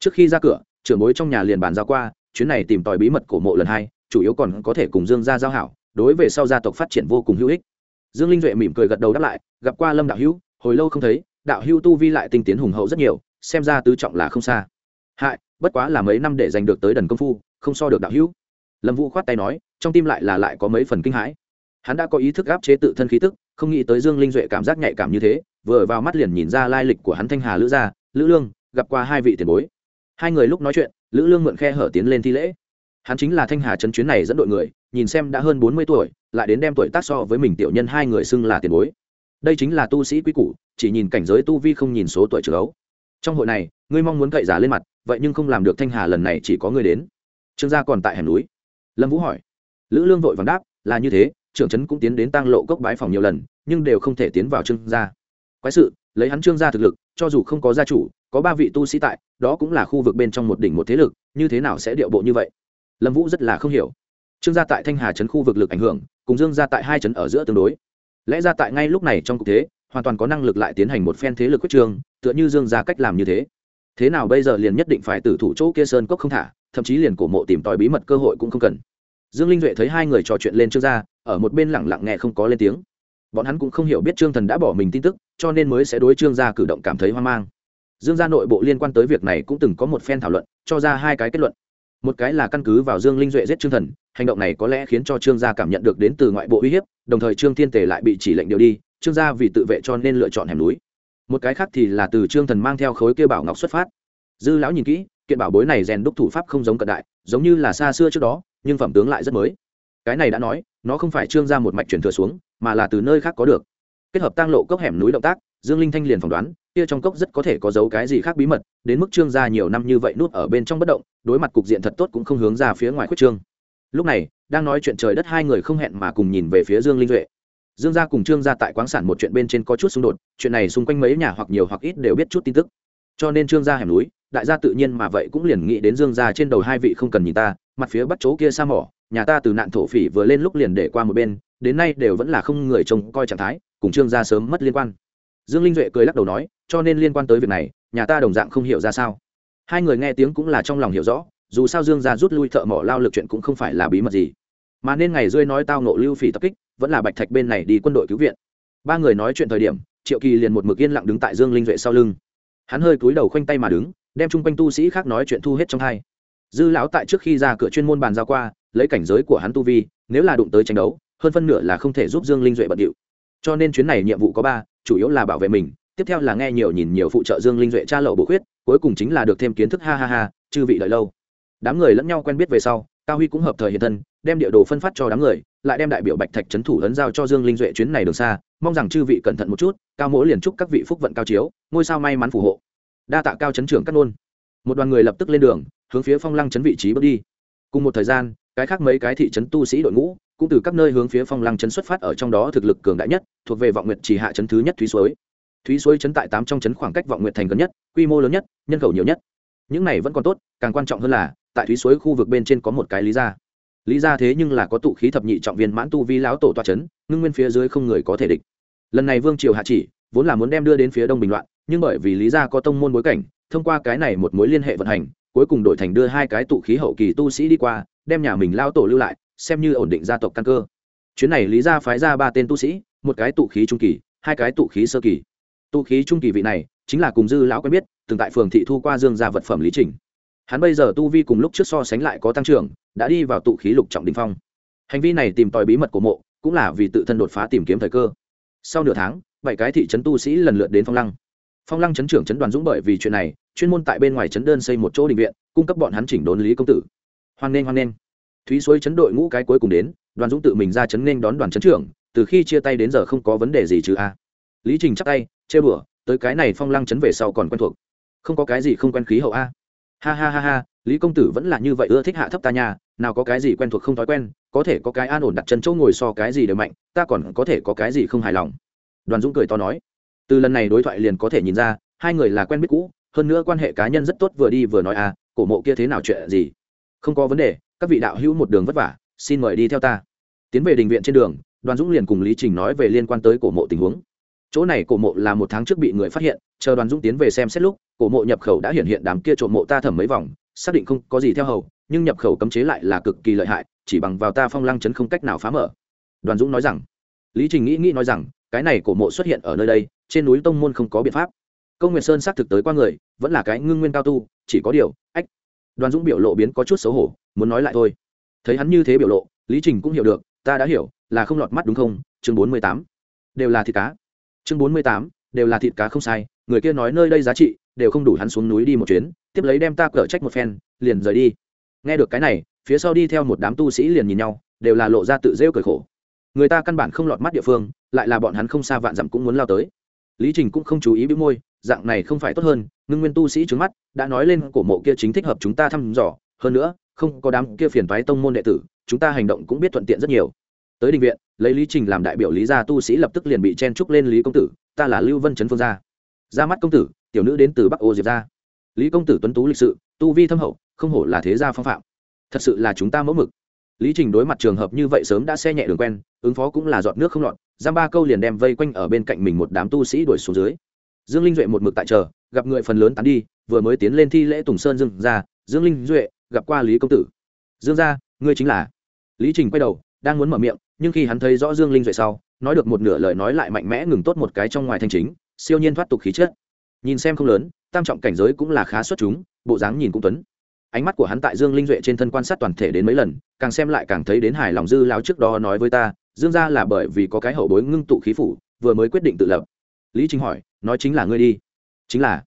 trước khi ra cửa, trưởng bối trong nhà liền bàn giao qua, chuyến này tìm tòi bí mật cổ mộ lần hai, chủ yếu còn có thể cùng dương gia giao hảo, đối về sau gia tộc phát triển vô cùng hữu ích. Dương linh duệ mỉm cười gật đầu đáp lại, gặp qua lâm đạo hữu, hồi lâu không thấy, đạo hữu tu vi lại tinh tiến hùng hậu rất nhiều, xem ra tứ trọng là không xa. Hại, bất quá là mấy năm để giành được tới đần công phu, không so được đạo hữu. Lâm vũ khoát tay nói, trong tim lại là lại có mấy phần kinh hãi. Hắn đã có ý thức áp chế tự thân khí tức, không nghĩ tới dương linh duệ cảm giác nhạy cảm như thế, vừa vào mắt liền nhìn ra lai lịch của hắn thanh hà lữ gia, lữ lương, gặp qua hai vị tiền bối hai người lúc nói chuyện, lữ lương mượn khe hở tiến lên thi lễ. Hắn chính là thanh hà trấn chuyến này dẫn đội người, nhìn xem đã hơn bốn mươi tuổi, lại đến đem tuổi tác so với mình tiểu nhân hai người xưng là tiền bối. Đây chính là tu sĩ quý củ, chỉ nhìn cảnh giới tu vi không nhìn số tuổi trưởng ấu trong hội này, ngươi mong muốn cậy giả lên mặt, vậy nhưng không làm được thanh hà lần này chỉ có ngươi đến. Trương gia còn tại hẻm núi. Lâm vũ hỏi. Lữ lương vội vàng đáp, là như thế, trưởng trấn cũng tiến đến tăng lộ cốc bái phòng nhiều lần, nhưng đều không thể tiến vào trương gia. Quái sự, lấy hắn trương gia thực lực, cho dù không có gia chủ có ba vị tu sĩ tại, đó cũng là khu vực bên trong một đỉnh một thế lực, như thế nào sẽ điệu bộ như vậy? Lâm vũ rất là không hiểu. Trương gia tại thanh hà trấn khu vực lực ảnh hưởng, cùng dương gia tại hai trấn ở giữa tương đối. Lẽ ra tại ngay lúc này trong cục thế, hoàn toàn có năng lực lại tiến hành một phen thế lực quyết trường, tựa như dương gia cách làm như thế. Thế nào bây giờ liền nhất định phải tử thủ chỗ kia sơn cốc không thả, thậm chí liền cổ mộ tìm tòi bí mật cơ hội cũng không cần. Dương linh duệ thấy hai người trò chuyện lên trương gia, ở một bên lẳng lặng nghe không có lên tiếng. Bọn hắn cũng không hiểu biết trương thần đã bỏ mình tin tức, cho nên mới sẽ đối trương gia cử động cảm thấy hoang mang dương gia nội bộ liên quan tới việc này cũng từng có một phen thảo luận, cho ra hai cái kết luận. Một cái là căn cứ vào dương linh duệ giết trương thần, hành động này có lẽ khiến cho trương gia cảm nhận được đến từ ngoại bộ uy hiếp, đồng thời trương thiên tề lại bị chỉ lệnh điều đi, trương gia vì tự vệ cho nên lựa chọn hẻm núi. Một cái khác thì là từ trương thần mang theo khối kia bảo ngọc xuất phát. Dư lão nhìn kỹ, kiện bảo bối này rèn đúc thủ pháp không giống cận đại, giống như là xa xưa trước đó, nhưng phẩm tướng lại rất mới. Cái này đã nói, nó không phải trương ra một mạch chuyển thừa xuống, mà là từ nơi khác có được. Kết hợp tăng lộ cốc hẻm núi động tác, dương linh thanh liền phỏng đoán kia trong cốc rất có thể có dấu cái gì khác bí mật, đến mức trương gia nhiều năm như vậy nuốt ở bên trong bất động, đối mặt cục diện thật tốt cũng không hướng ra phía ngoài khuất trương. Lúc này, đang nói chuyện trời đất hai người không hẹn mà cùng nhìn về phía dương linh duệ. Dương gia cùng trương gia tại quán sản một chuyện bên trên có chút xung đột, chuyện này xung quanh mấy nhà hoặc nhiều hoặc ít đều biết chút tin tức. Cho nên trương gia hẻm núi, đại gia tự nhiên mà vậy cũng liền nghĩ đến dương gia trên đầu hai vị không cần nhìn ta, mặt phía bắt chỗ kia sa mỏ, nhà ta từ nạn thổ phỉ vừa lên lúc liền để qua một bên, đến nay đều vẫn là không người trông coi trạng thái, cùng trương gia sớm mất liên quan dương linh duệ cười lắc đầu nói, cho nên liên quan tới việc này, nhà ta đồng dạng không hiểu ra sao. Hai người nghe tiếng cũng là trong lòng hiểu rõ, dù sao dương gia rút lui thợ mỏ lao lực chuyện cũng không phải là bí mật gì. Mà nên ngày rơi nói tao nộ lưu phỉ tập kích, vẫn là bạch thạch bên này đi quân đội cứu viện. Ba người nói chuyện thời điểm, triệu kỳ liền một mực yên lặng đứng tại dương linh duệ sau lưng. Hắn hơi cúi đầu khoanh tay mà đứng, đem chung quanh tu sĩ khác nói chuyện thu hết trong hai. Dư lão tại trước khi ra cửa chuyên môn bàn giao qua, lấy cảnh giới của hắn tu vi, nếu là đụng tới tranh đấu, hơn phân nửa là không thể giúp dương linh duệ bận điệu. Cho nên chuyến này nhiệm vụ có ba chủ yếu là bảo vệ mình, tiếp theo là nghe nhiều nhìn nhiều phụ trợ dương linh duệ tra lậu bổ khuyết, cuối cùng chính là được thêm kiến thức ha ha ha, chư vị đợi lâu. Đám người lẫn nhau quen biết về sau, cao huy cũng hợp thời hiện thân, đem địa đồ phân phát cho đám người, lại đem đại biểu bạch thạch trấn thủ lớn giao cho dương linh duệ chuyến này đường xa, mong rằng chư vị cẩn thận một chút, cao mỗi liền chúc các vị phúc vận cao chiếu, ngôi sao may mắn phù hộ. Đa tạ cao trấn trưởng cắt nôn. Một đoàn người lập tức lên đường, hướng phía phong lăng trấn vị trí bước đi. Cùng một thời gian, cái khác mấy cái thị trấn tu sĩ đội ngũ cũng từ các nơi hướng phía phong lăng trấn xuất phát ở trong đó thực lực cường đại nhất, thuộc về vọng nguyệt chỉ hạ trấn thứ nhất thúy suối. Thúy suối trấn tại tám trong trấn khoảng cách vọng nguyệt thành gần nhất, quy mô lớn nhất, nhân khẩu nhiều nhất. Những này vẫn còn tốt, càng quan trọng hơn là, tại thúy suối khu vực bên trên có một cái lý gia. Lý gia thế nhưng là có tụ khí thập nhị trọng viên mãn tu vi lão tổ toa trấn ngưng nguyên phía dưới không người có thể địch. Lần này vương triều hạ chỉ, vốn là muốn đem đưa đến phía đông bình loạn, nhưng bởi vì lý gia có tông môn bối cảnh, thông qua cái này một mối liên hệ vận hành, cuối cùng đổi thành đưa hai cái tụ khí hậu kỳ tu sĩ đi qua, đem nhà mình lao tổ lưu lại xem như ổn định gia tộc căn cơ. Chuyến này lý gia phái ra ba tên tu sĩ, một cái tụ khí trung kỳ, hai cái tụ khí sơ kỳ. Tụ khí trung kỳ vị này, chính là cùng dư lão quen biết, từng tại phường thị thu qua dương gia vật phẩm lý trình. Hắn bây giờ tu vi cùng lúc trước so sánh lại có tăng trưởng, đã đi vào tụ khí lục trọng đình phong. Hành vi này tìm tòi bí mật của mộ, cũng là vì tự thân đột phá tìm kiếm thời cơ. Sau nửa tháng, bảy cái thị trấn tu sĩ lần lượt đến phong lăng. Phong lăng trấn trưởng trấn đoàn dũng bởi vì chuyện này, chuyên môn tại bên ngoài trấn đơn xây một chỗ định viện, cung cấp bọn hắn chỉnh đốn lý công tử. Hoan nghênh hoan nghênh thúy suối chấn đội ngũ cái cuối cùng đến, đoàn dũng tự mình ra chấn nên đón đoàn chấn trưởng, từ khi chia tay đến giờ không có vấn đề gì chứ a. Lý trình chắc tay, chê bửa tới cái này phong lăng chấn về sau còn quen thuộc. Không có cái gì không quen khí hậu a. Ha ha ha ha, lý công tử vẫn là như vậy ưa thích hạ thấp ta nhà nào có cái gì quen thuộc không thói quen, có thể có cái an ổn đặt chân chỗ ngồi so cái gì đều mạnh, ta còn có thể có cái gì không hài lòng. Đoàn dũng cười to nói. Từ lần này đối thoại liền có thể nhìn ra, hai người là quen biết cũ, hơn nữa quan hệ cá nhân rất tốt vừa đi vừa nói à cổ mộ kia thế nào chuyện gì? Không có vấn đề các vị đạo hữu một đường vất vả, xin mời đi theo ta. Tiến về đình viện trên đường, đoàn dũng liền cùng lý trình nói về liên quan tới cổ mộ tình huống. Chỗ này cổ mộ là một tháng trước bị người phát hiện, chờ đoàn dũng tiến về xem xét lúc, cổ mộ nhập khẩu đã hiện hiện đám kia trộm mộ ta thẩm mấy vòng, xác định không có gì theo hầu, nhưng nhập khẩu cấm chế lại là cực kỳ lợi hại, chỉ bằng vào ta phong lăng chấn không cách nào phá mở. Đoàn dũng nói rằng, lý trình nghĩ nghĩ nói rằng, cái này cổ mộ xuất hiện ở nơi đây, trên núi tông môn không có biện pháp. Công nguyệt sơn xác thực tới qua người, vẫn là cái ngưng nguyên cao tu, chỉ có điều, ách. Đoàn dũng biểu lộ biến có chút xấu hổ muốn nói lại thôi. Thấy hắn như thế biểu lộ, lý trình cũng hiểu được, ta đã hiểu, là không lọt mắt đúng không? Chương bốn mươi tám. Đều là thịt cá. Chương bốn mươi tám, đều là thịt cá không sai, người kia nói nơi đây giá trị, đều không đủ hắn xuống núi đi một chuyến, tiếp lấy đem ta cở trách một phen, liền rời đi. Nghe được cái này, phía sau đi theo một đám tu sĩ liền nhìn nhau, đều là lộ ra tự rêu cười khổ. Người ta căn bản không lọt mắt địa phương, lại là bọn hắn không xa vạn dặm cũng muốn lao tới. Lý trình cũng không chú ý bĩu môi, dạng này không phải tốt hơn, ngưng nguyên tu sĩ trứng mắt, đã nói lên cổ mộ kia chính thích hợp chúng ta thăm dò, hơn nữa không có đám kia phiền thoái tông môn đệ tử, chúng ta hành động cũng biết thuận tiện rất nhiều. Tới đình viện, lấy lý trình làm đại biểu lý gia tu sĩ lập tức liền bị chen trúc lên lý công tử, ta là lưu vân trấn phương gia. Ra mắt công tử, tiểu nữ đến từ bắc ô diệp gia. Lý công tử tuấn tú lịch sự, tu vi thâm hậu, không hổ là thế gia phong phạm. Thật sự là chúng ta mẫu mực. Lý trình đối mặt trường hợp như vậy sớm đã xe nhẹ đường quen, ứng phó cũng là giọt nước không lọt, giam ba câu liền đem vây quanh ở bên cạnh mình một đám tu sĩ đuổi xuống dưới. Dương linh duệ một mực tại chờ, gặp người phần lớn tán đi, vừa mới tiến lên thi lễ tùng sơn dương ra dương linh duệ gặp qua lý công tử. Dương gia, ngươi chính là. Lý trình quay đầu, đang muốn mở miệng, nhưng khi hắn thấy rõ dương linh duệ sau, nói được một nửa lời nói lại mạnh mẽ ngừng tốt một cái trong ngoài thanh chính, siêu nhiên thoát tục khí chết. nhìn xem không lớn, tam trọng cảnh giới cũng là khá xuất chúng, bộ dáng nhìn cũng tuấn. Ánh mắt của hắn tại dương linh duệ trên thân quan sát toàn thể đến mấy lần, càng xem lại càng thấy đến hài lòng dư lao trước đó nói với ta, dương ra là bởi vì có cái hậu bối ngưng tụ khí phủ, vừa mới quyết định tự lập. Lý chính hỏi, nói chính là ngươi đi. Chính là.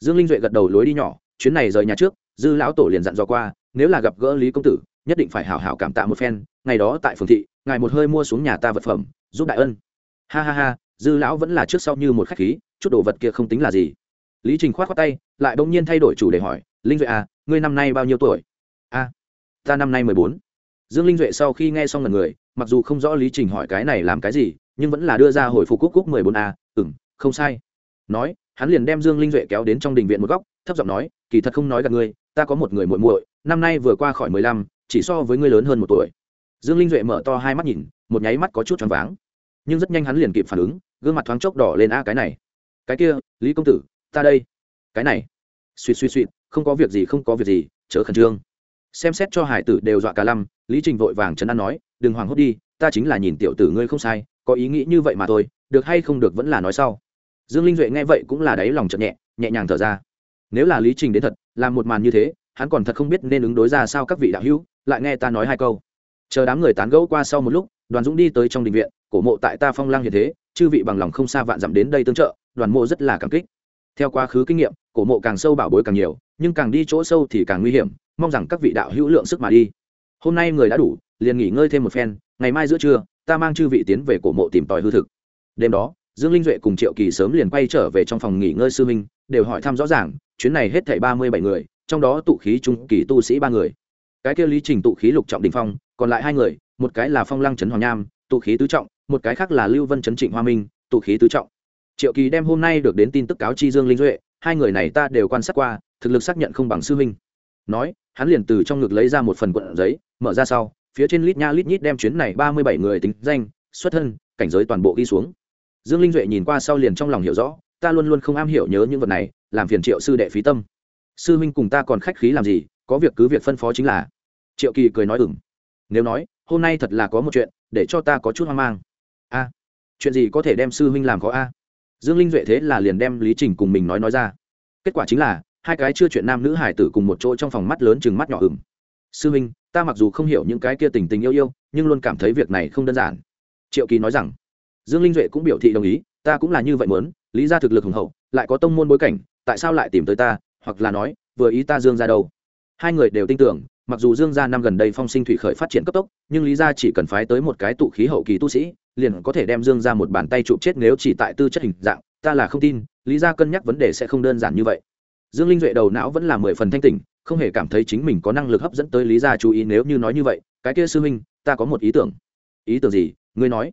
Dương linh duệ gật đầu lối đi nhỏ, chuyến này rời nhà trước dư lão tổ liền dặn dò qua, nếu là gặp gỡ lý công tử, nhất định phải hảo hảo cảm tạ một phen, ngày đó tại phường thị, ngài một hơi mua xuống nhà ta vật phẩm, giúp đại ân. Ha ha ha, dư lão vẫn là trước sau như một khách khí, chút đồ vật kia không tính là gì. Lý trình khoát khoát tay, lại bỗng nhiên thay đổi chủ đề hỏi, linh duệ à ngươi năm nay bao nhiêu tuổi? A ta năm nay mười bốn. Dương linh duệ sau khi nghe xong lần người, mặc dù không rõ lý trình hỏi cái này làm cái gì, nhưng vẫn là đưa ra hồi phục cúc cúc mười bốn a ừng không sai. Nói, hắn liền đem dương linh duệ kéo đến trong đình viện một góc, thấp giọng nói, kỳ thật không nói gặp ngươi ta có một người muội muội, năm nay vừa qua khỏi mười lăm, chỉ so với ngươi lớn hơn một tuổi. Dương linh duệ mở to hai mắt nhìn, một nháy mắt có chút choáng váng. Nhưng rất nhanh hắn liền kịp phản ứng, gương mặt thoáng chốc đỏ lên, a, cái này, cái kia, lý công tử, ta đây. Cái này? Suýt suýt suýt, không có việc gì, không có việc gì, chớ khẩn trương. Xem xét cho hải tử đều dọa cả lăm, lý trình vội vàng chấn an nói, đừng hoảng hốt đi, ta chính là nhìn tiểu tử ngươi không sai, có ý nghĩ như vậy mà thôi, được hay không được vẫn là nói sau. Dương linh duệ nghe vậy cũng là đáy lòng chợt nhẹ nhẹ nhàng thở ra nếu là lý trình đến thật, làm một màn như thế, hắn còn thật không biết nên ứng đối ra sao các vị đạo hữu, lại nghe ta nói hai câu. Chờ đám người tán gẫu qua sau một lúc, đoàn dũng đi tới trong đình viện, cổ mộ tại ta phong lang như thế, chư vị bằng lòng không xa vạn dặm đến đây tương trợ, đoàn mộ rất là cảm kích. Theo quá khứ kinh nghiệm, cổ mộ càng sâu bảo bối càng nhiều, nhưng càng đi chỗ sâu thì càng nguy hiểm, mong rằng các vị đạo hữu lượng sức mà đi. Hôm nay người đã đủ, liền nghỉ ngơi thêm một phen, ngày mai giữa trưa, ta mang chư vị tiến về cổ mộ tìm tòi hư thực. Đêm đó, dương linh duệ cùng triệu kỳ sớm liền quay trở về trong phòng nghỉ ngơi sư minh đều hỏi thăm rõ ràng, chuyến này hết thảy ba mươi bảy người, trong đó tụ khí trung kỳ tu sĩ ba người. Cái kia lý trình tụ khí lục trọng đình phong, còn lại hai người, một cái là phong lăng trấn hoàng nham, tụ khí tứ trọng, một cái khác là lưu vân trấn trịnh hoa minh, tụ khí tứ trọng. Triệu kỳ đem hôm nay được đến tin tức cáo chi dương linh duệ, hai người này ta đều quan sát qua, thực lực xác nhận không bằng sư huynh. Nói, hắn liền từ trong ngực lấy ra một phần quận giấy, mở ra sau, phía trên lít nha lít nhít đem chuyến này ba mươi bảy người tính danh, xuất thân, cảnh giới toàn bộ ghi xuống. Dương linh duệ nhìn qua sau liền trong lòng hiểu rõ ta luôn luôn không am hiểu nhớ những vật này, làm phiền triệu sư đệ phí tâm. Sư huynh cùng ta còn khách khí làm gì, có việc cứ việc phân phó chính là. Triệu kỳ cười nói ừng nếu nói, hôm nay thật là có một chuyện, để cho ta có chút hoang mang. A, chuyện gì có thể đem sư huynh làm khó a? Dương linh duệ thế là liền đem lý trình cùng mình nói nói ra. Kết quả chính là, hai cái chưa chuyện nam nữ hải tử cùng một chỗ trong phòng mắt lớn chừng mắt nhỏ ừng sư huynh, ta mặc dù không hiểu những cái kia tình tình yêu yêu, nhưng luôn cảm thấy việc này không đơn giản. Triệu kỳ nói rằng. Dương linh duệ cũng biểu thị đồng ý, ta cũng là như vậy muốn lý ra thực lực hùng hậu, lại có tông môn bối cảnh, tại sao lại tìm tới ta, hoặc là nói, vừa ý ta dương ra đâu? Hai người đều tin tưởng, mặc dù dương gia năm gần đây phong sinh thủy khởi phát triển cấp tốc, nhưng lý gia chỉ cần phái tới một cái tụ khí hậu kỳ tu sĩ, liền có thể đem dương ra một bàn tay chụp chết nếu chỉ tại tư chất hình dạng, ta là không tin, lý gia cân nhắc vấn đề sẽ không đơn giản như vậy. Dương linh duệ đầu não vẫn là mười phần thanh tỉnh, không hề cảm thấy chính mình có năng lực hấp dẫn tới lý gia chú ý nếu như nói như vậy, cái kia sư huynh, ta có một ý tưởng. Ý tưởng gì? Ngươi nói.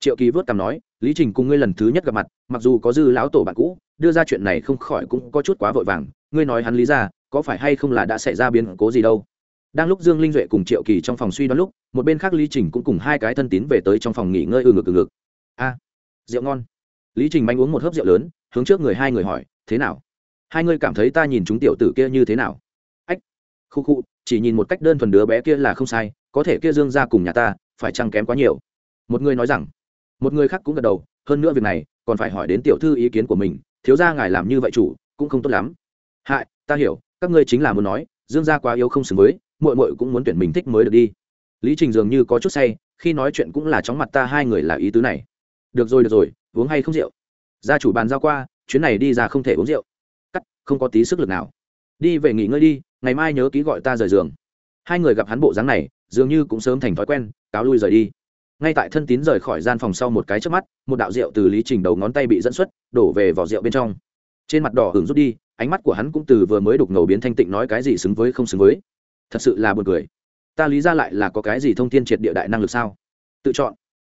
Triệu kỳ vớt cằm nói lý trình cùng ngươi lần thứ nhất gặp mặt, mặc dù có dư lão tổ bạn cũ, đưa ra chuyện này không khỏi cũng có chút quá vội vàng. Ngươi nói hắn lý ra, có phải hay không là đã xảy ra biến cố gì đâu? Đang lúc dương linh duệ cùng triệu kỳ trong phòng suy đoán lúc, một bên khác lý trình cũng cùng hai cái thân tín về tới trong phòng nghỉ ngơi ừ ngực ừ ngực. A, rượu ngon. Lý trình manh uống một hớp rượu lớn, hướng trước người hai người hỏi, thế nào? Hai người cảm thấy ta nhìn chúng tiểu tử kia như thế nào? Ách, khu khu, chỉ nhìn một cách đơn thuần đứa bé kia là không sai, có thể kia dương ra cùng nhà ta, phải chăng kém quá nhiều? Một người nói rằng một người khác cũng gật đầu, hơn nữa việc này, còn phải hỏi đến tiểu thư ý kiến của mình, thiếu ra ngài làm như vậy chủ, cũng không tốt lắm. Hại, ta hiểu, các ngươi chính là muốn nói, dương gia quá yếu không xứng với, muội muội cũng muốn tuyển mình thích mới được đi. Lý trình dường như có chút say, khi nói chuyện cũng là chóng mặt ta hai người là ý tứ này. Được rồi được rồi, uống hay không rượu? Gia chủ bàn giao qua, chuyến này đi ra không thể uống rượu. Cắt, không có tí sức lực nào. Đi về nghỉ ngơi đi, ngày mai nhớ ký gọi ta rời giường. Hai người gặp hắn bộ dáng này, dường như cũng sớm thành thói quen, cáo lui rời đi ngay tại thân tín rời khỏi gian phòng sau một cái trước mắt, một đạo rượu từ lý trình đầu ngón tay bị dẫn xuất, đổ về vỏ rượu bên trong. Trên mặt đỏ hưởng rút đi, ánh mắt của hắn cũng từ vừa mới đục ngầu biến thanh tịnh nói cái gì xứng với không xứng với. Thật sự là buồn cười. Ta lý ra lại là có cái gì thông tin triệt địa đại năng lực sao? Tự chọn.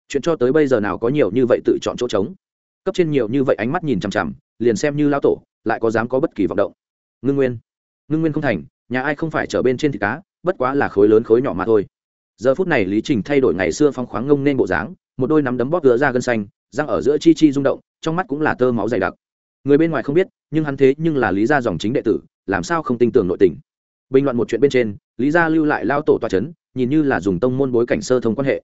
Chuyện cho tới bây giờ nào có nhiều như vậy tự chọn chỗ trống? Cấp trên nhiều như vậy ánh mắt nhìn chằm chằm, liền xem như lao tổ, lại có dám có bất kỳ vọng động. Ngưng nguyên. Ngưng nguyên không thành, nhà ai không phải chở bên trên thịt cá, bất quá là khối lớn khối nhỏ mà thôi giờ phút này lý trình thay đổi ngày xưa phong khoáng ngông nên bộ dáng, một đôi nắm đấm bóp gỡ ra gân xanh, răng ở giữa chi chi rung động, trong mắt cũng là tơ máu dày đặc. Người bên ngoài không biết, nhưng hắn thế nhưng là lý gia dòng chính đệ tử, làm sao không tin tưởng nội tình. Bình luận một chuyện bên trên, lý gia lưu lại lao tổ toa c h ấ n nhìn như là dùng tông môn bối cảnh sơ thông quan hệ.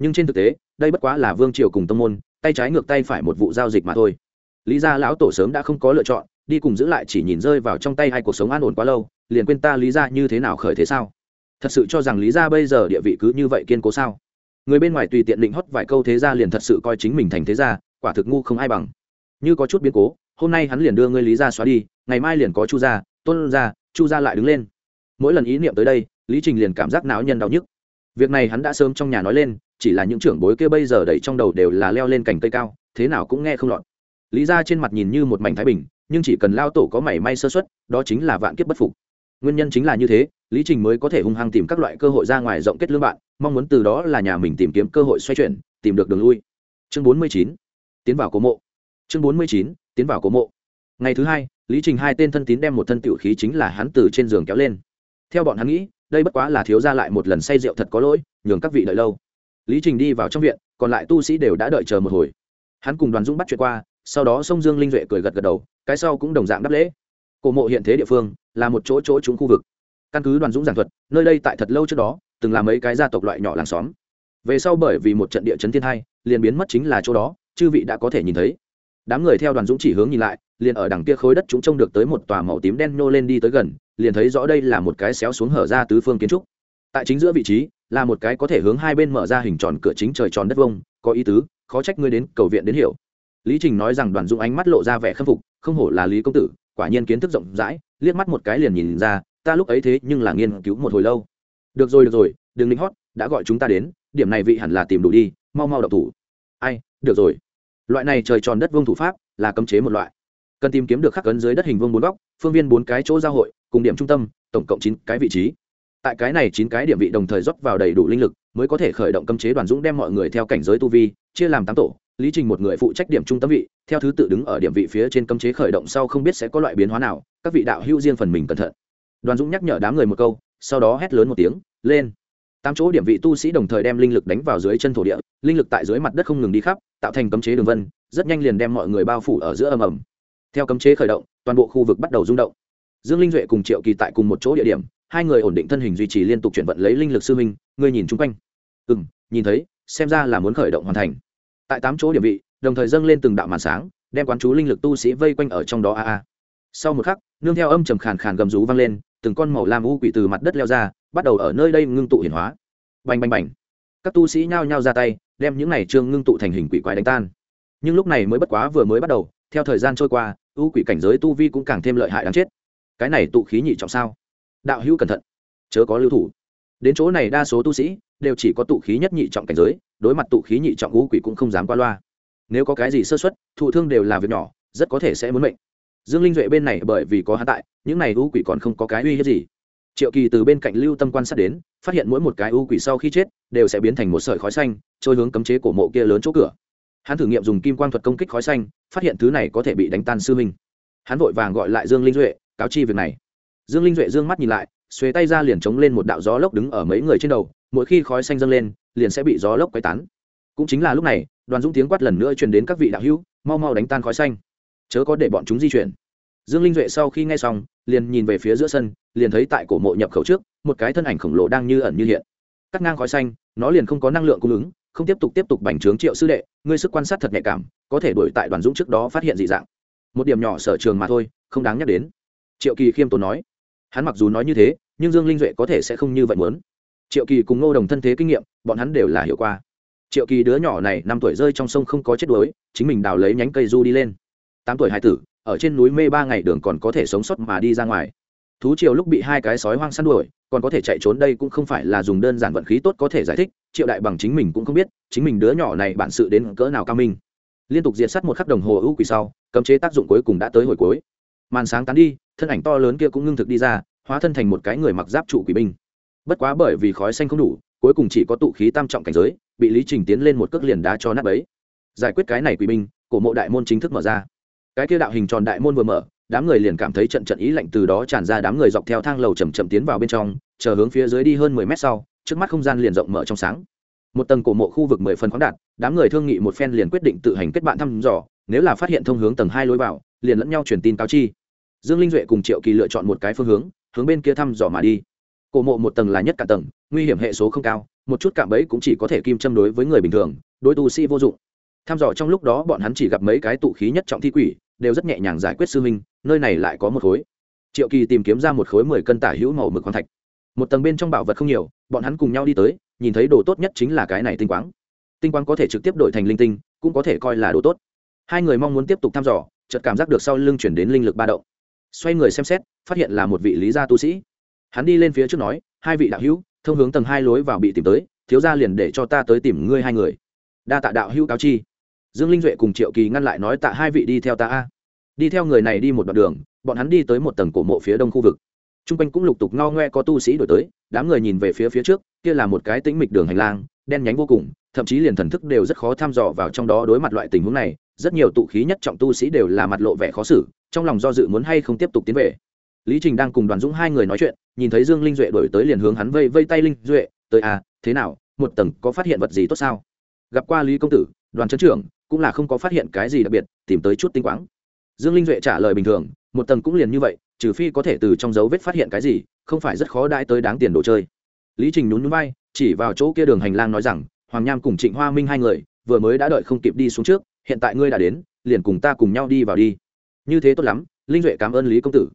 Nhưng trên thực tế, đây bất quá là vương triều cùng tông môn, tay trái ngược tay phải một vụ giao dịch mà thôi. Lý gia lão tổ sớm đã không có lựa chọn, đi cùng giữ lại chỉ nhìn rơi vào trong tay hai cuộc sống an ổn quá lâu, liền quên ta lý gia như thế nào khởi thế sao? Thật sự cho rằng lý gia bây giờ địa vị cứ như vậy kiên cố sao? Người bên ngoài tùy tiện định hót vài câu thế gia liền thật sự coi chính mình thành thế gia, quả thực ngu không ai bằng. Như có chút biến cố, hôm nay hắn liền đưa ngươi lý gia xóa đi, ngày mai liền có chu gia, tôn gia, chu gia lại đứng lên. Mỗi lần ý niệm tới đây, lý trình liền cảm giác não nhân đau nhức. Việc này hắn đã sớm trong nhà nói lên, chỉ là những trưởng bối kia bây giờ đẩy trong đầu đều là leo lên cành cây cao, thế nào cũng nghe không lọt. Lý ra trên mặt nhìn như một mảnh thái bình, nhưng chỉ cần lao tổ có mảy may sơ xuất đó chính là vạn kiếp bất phục. Nguyên nhân chính là như thế lý trình mới có thể hung hăng tìm các loại cơ hội ra ngoài rộng kết lương bạn, mong muốn từ đó là nhà mình tìm kiếm cơ hội xoay chuyển, tìm được đường lui. Chương bốn mươi chín, tiến vào cố mộ. Chương bốn mươi chín, tiến vào cố mộ. Ngày thứ hai, lý trình hai tên thân tín đem một thân tiểu khí chính là hắn từ trên giường kéo lên. Theo bọn hắn nghĩ, đây bất quá là thiếu ra lại một lần say rượu thật có lỗi, nhường các vị đợi lâu. Lý trình đi vào trong viện, còn lại tu sĩ đều đã đợi chờ một hồi. Hắn cùng đoàn dũng bắt chuyện qua, sau đó sông dương linh duệ cười gật gật đầu, cái sau cũng đồng dạng đáp lễ. Cổ mộ hiện thế địa phương, là một chỗ chỗ trúng khu vực căn cứ đoàn dũng giảng thuật, nơi đây tại thật lâu trước đó, từng là mấy cái gia tộc loại nhỏ làng xóm. Về sau bởi vì một trận địa chấn thiên hai liền biến mất chính là chỗ đó, chư vị đã có thể nhìn thấy. Đám người theo đoàn dũng chỉ hướng nhìn lại, liền ở đằng kia khối đất chúng trông được tới một tòa màu tím đen nhô lên đi tới gần, liền thấy rõ đây là một cái xéo xuống hở ra tứ phương kiến trúc. Tại chính giữa vị trí, là một cái có thể hướng hai bên mở ra hình tròn cửa chính trời tròn đất vông, có ý tứ, khó trách ngươi đến cầu viện đến hiểu. Lý trình nói rằng đoàn dũng ánh mắt lộ ra vẻ khâm phục, không hổ là lý công tử, quả nhiên kiến thức rộng rãi, liếc mắt một cái liền nhìn ra ta lúc ấy thế nhưng là nghiên cứu một hồi lâu. Được rồi được rồi, đừng lính hót, đã gọi chúng ta đến, điểm này vị hẳn là tìm đủ đi, mau mau đọc thủ. Ai, được rồi. Loại này trời tròn đất vương thủ pháp là cấm chế một loại. Cần tìm kiếm được khắc cấn dưới đất hình vương bốn góc, phương viên bốn cái chỗ giao hội, cùng điểm trung tâm, tổng cộng chín cái vị trí. Tại cái này chín cái điểm vị đồng thời rót vào đầy đủ linh lực, mới có thể khởi động cấm chế đoàn dũng đem mọi người theo cảnh giới tu vi, chia làm tám tổ, lý trình một người phụ trách điểm trung tâm vị, theo thứ tự đứng ở điểm vị phía trên cấm chế khởi động sau không biết sẽ có loại biến hóa nào, các vị đạo hữu riêng phần mình cẩn thận đoàn dũng nhắc nhở đám người một câu, sau đó hét lớn một tiếng, lên! Tám chỗ điểm vị tu sĩ đồng thời đem linh lực đánh vào dưới chân thổ địa, linh lực tại dưới mặt đất không ngừng đi khắp, tạo thành cấm chế đường vân, rất nhanh liền đem mọi người bao phủ ở giữa ầm ầm. Theo cấm chế khởi động, toàn bộ khu vực bắt đầu rung động. Dương linh duệ cùng triệu kỳ tại cùng một chỗ địa điểm, hai người ổn định thân hình duy trì liên tục chuyển vận lấy linh lực sư minh ngươi nhìn chung quanh. Ừ m nhìn thấy, xem ra là muốn khởi động hoàn thành. Tại tám chỗ điểm vị, đồng thời dâng lên từng đạo màn sáng, đem quán chú linh lực tu sĩ vây quanh ở trong đó a a sau một khắc, nương theo âm trầm khàn khàn gầm rú vang lên, từng con màu lam u quỷ từ mặt đất leo ra, bắt đầu ở nơi đây ngưng tụ hiển hóa. Bành bành bành. Các tu sĩ nhao nhao ra tay, đem những này trương ngưng tụ thành hình quỷ quái đánh tan. Nhưng lúc này mới bất quá vừa mới bắt đầu, theo thời gian trôi qua, u quỷ cảnh giới tu vi cũng càng thêm lợi hại đáng chết. Cái này tụ khí nhị trọng sao? Đạo hữu cẩn thận. Chớ có lưu thủ. Đến chỗ này đa số tu sĩ đều chỉ có tụ khí nhất nhị trọng cảnh giới, đối mặt tụ khí nhị trọng u quỷ cũng không dám qua loa. Nếu có cái gì sơ xuất thụ thương đều là việc nhỏ, rất có thể sẽ muốn mệnh dương linh duệ bên này bởi vì có hắn tại, những này u quỷ còn không có cái uy hiếp gì. Triệu kỳ từ bên cạnh lưu tâm quan sát đến, phát hiện mỗi một cái u quỷ sau khi chết, đều sẽ biến thành một sợi khói xanh, trôi hướng cấm chế cổ mộ kia lớn chỗ cửa. Hắn thử nghiệm dùng kim quang thuật công kích khói xanh, phát hiện thứ này có thể bị đánh tan sư minh hắn vội vàng gọi lại dương linh duệ, cáo chi việc này. Dương linh duệ dương mắt nhìn lại xuế tay ra liền chống lên một đạo gió lốc đứng ở mấy người trên đầu, mỗi khi khói xanh dâng lên, liền sẽ bị gió lốc quay tán. Cũng chính là lúc này, đoàn dũng tiếng quát lần nữa truyền đến các vị đạo hữu, mau mau đánh tan khói xanh chớ có để bọn chúng di chuyển. Dương linh duệ sau khi nghe xong, liền nhìn về phía giữa sân, liền thấy tại cổ mộ nhập khẩu trước, một cái thân ảnh khổng lồ đang như ẩn như hiện. Cắt ngang khói xanh, nó liền không có năng lượng cung ứng, không tiếp tục tiếp tục bành trướng triệu sư đệ, ngươi sức quan sát thật nhạy cảm, có thể đuổi tại đoàn dũng trước đó phát hiện dị dạng. Một điểm nhỏ sở trường mà thôi, không đáng nhắc đến. Triệu kỳ khiêm tốn nói. Hắn mặc dù nói như thế, nhưng dương linh duệ có thể sẽ không như vậy muốn. Triệu kỳ cùng ngô đồng thân thế kinh nghiệm, bọn hắn đều là hiệu qua. Triệu kỳ đứa nhỏ này năm tuổi rơi trong sông không có chết đuối, chính mình đào lấy nhánh cây du đi lên tám tuổi hai tử, ở trên núi mê ba ngày đường còn có thể sống sót mà đi ra ngoài. Thú triều lúc bị hai cái sói hoang săn đuổi, còn có thể chạy trốn đây cũng không phải là dùng đơn giản vận khí tốt có thể giải thích, triệu đại bằng chính mình cũng không biết, chính mình đứa nhỏ này bản sự đến cỡ nào cao minh. Liên tục diệt sát một khắc đồng hồ ưu quỷ sau, cấm chế tác dụng cuối cùng đã tới hồi cuối. Màn sáng tán đi, thân ảnh to lớn kia cũng ngưng thực đi ra, hóa thân thành một cái người mặc giáp trụ quỷ binh. Bất quá bởi vì khói xanh không đủ, cuối cùng chỉ có tụ khí tam trọng cảnh giới, bị lý trình tiến lên một cước liền đá cho nát ấy giải quyết cái này quỷ binh, cổ mộ đại môn chính thức mở ra cái kia đạo hình tròn đại môn vừa mở, đám người liền cảm thấy trận trận ý lạnh từ đó tràn ra, đám người dọc theo thang lầu chầm chậm tiến vào bên trong, chờ hướng phía dưới đi hơn mười mét sau, trước mắt không gian liền rộng mở trong sáng. Một tầng cổ mộ khu vực mười phần khoáng đạt, đám người thương nghị một phen liền quyết định tự hành kết bạn thăm dò, nếu là phát hiện thông hướng tầng hai lối vào, liền lẫn nhau truyền tin cáo chi. Dương linh duệ cùng triệu kỳ lựa chọn một cái phương hướng hướng bên kia thăm dò mà đi. Cổ mộ một tầng là nhất cả tầng, nguy hiểm hệ số không cao, một chút cạm bẫy cũng chỉ có thể kim châm đối với người bình thường, đối tu sĩ vô dụng. Thăm dò trong lúc đó bọn hắn chỉ gặp mấy cái tụ khí nhất trọng thi quỷ đều rất nhẹ nhàng giải quyết sư huynh, nơi này lại có một khối. Triệu kỳ tìm kiếm ra một khối mười cân tả hữu màu mực khoáng thạch. Một tầng bên trong bảo vật không nhiều, bọn hắn cùng nhau đi tới, nhìn thấy đồ tốt nhất chính là cái này tinh quáng. Tinh quáng có thể trực tiếp đổi thành linh tinh, cũng có thể coi là đồ tốt. Hai người mong muốn tiếp tục thăm dò, chợt cảm giác được sau lưng chuyển đến linh lực ba động. Xoay người xem xét, phát hiện là một vị lý gia tu sĩ. Hắn đi lên phía trước nói, hai vị đạo hữu, thông hướng tầng hai lối vào bị tìm tới, thiếu gia liền để cho ta tới tìm ngươi hai người. Đa tạ đạo hữu cáo chi dương linh duệ cùng triệu kỳ ngăn lại nói tạ hai vị đi theo ta a. Đi theo người này đi một đoạn đường, bọn hắn đi tới một tầng cổ mộ phía đông khu vực. T r u n g quanh cũng lục tục ngao ngoe có tu sĩ đổi tới, đám người nhìn về phía phía trước, kia là một cái tĩnh mịch đường hành lang, đen nhánh vô cùng, thậm chí liền thần thức đều rất khó thăm dò vào trong đó đối mặt loại tình huống này, rất nhiều tụ khí nhất trọng tu sĩ đều là mặt lộ vẻ khó xử, trong lòng do dự muốn hay không tiếp tục tiến về. Lý trình đang cùng đoàn dũng hai người nói chuyện, nhìn thấy dương linh duệ đổi tới liền hướng hắn vây vây tay linh duệ, tới à thế nào, một tầng có phát hiện vật gì tốt sao? Gặp qua lý công tử, đoàn trấn trưởng cũng là không có phát hiện cái gì đặc biệt, tìm tới chút tinh quáng. Dương linh duệ trả lời bình thường, một tầng cũng liền như vậy, trừ phi có thể từ trong dấu vết phát hiện cái gì, không phải rất khó đãi tới đáng tiền đồ chơi. Lý trình nhún nhún vai, chỉ vào chỗ kia đường hành lang nói rằng, hoàng nham cùng trịnh hoa minh hai người, vừa mới đã đợi không kịp đi xuống trước, hiện tại ngươi đã đến, liền cùng ta cùng nhau đi vào đi. Như thế tốt lắm, linh duệ cảm ơn lý công tử.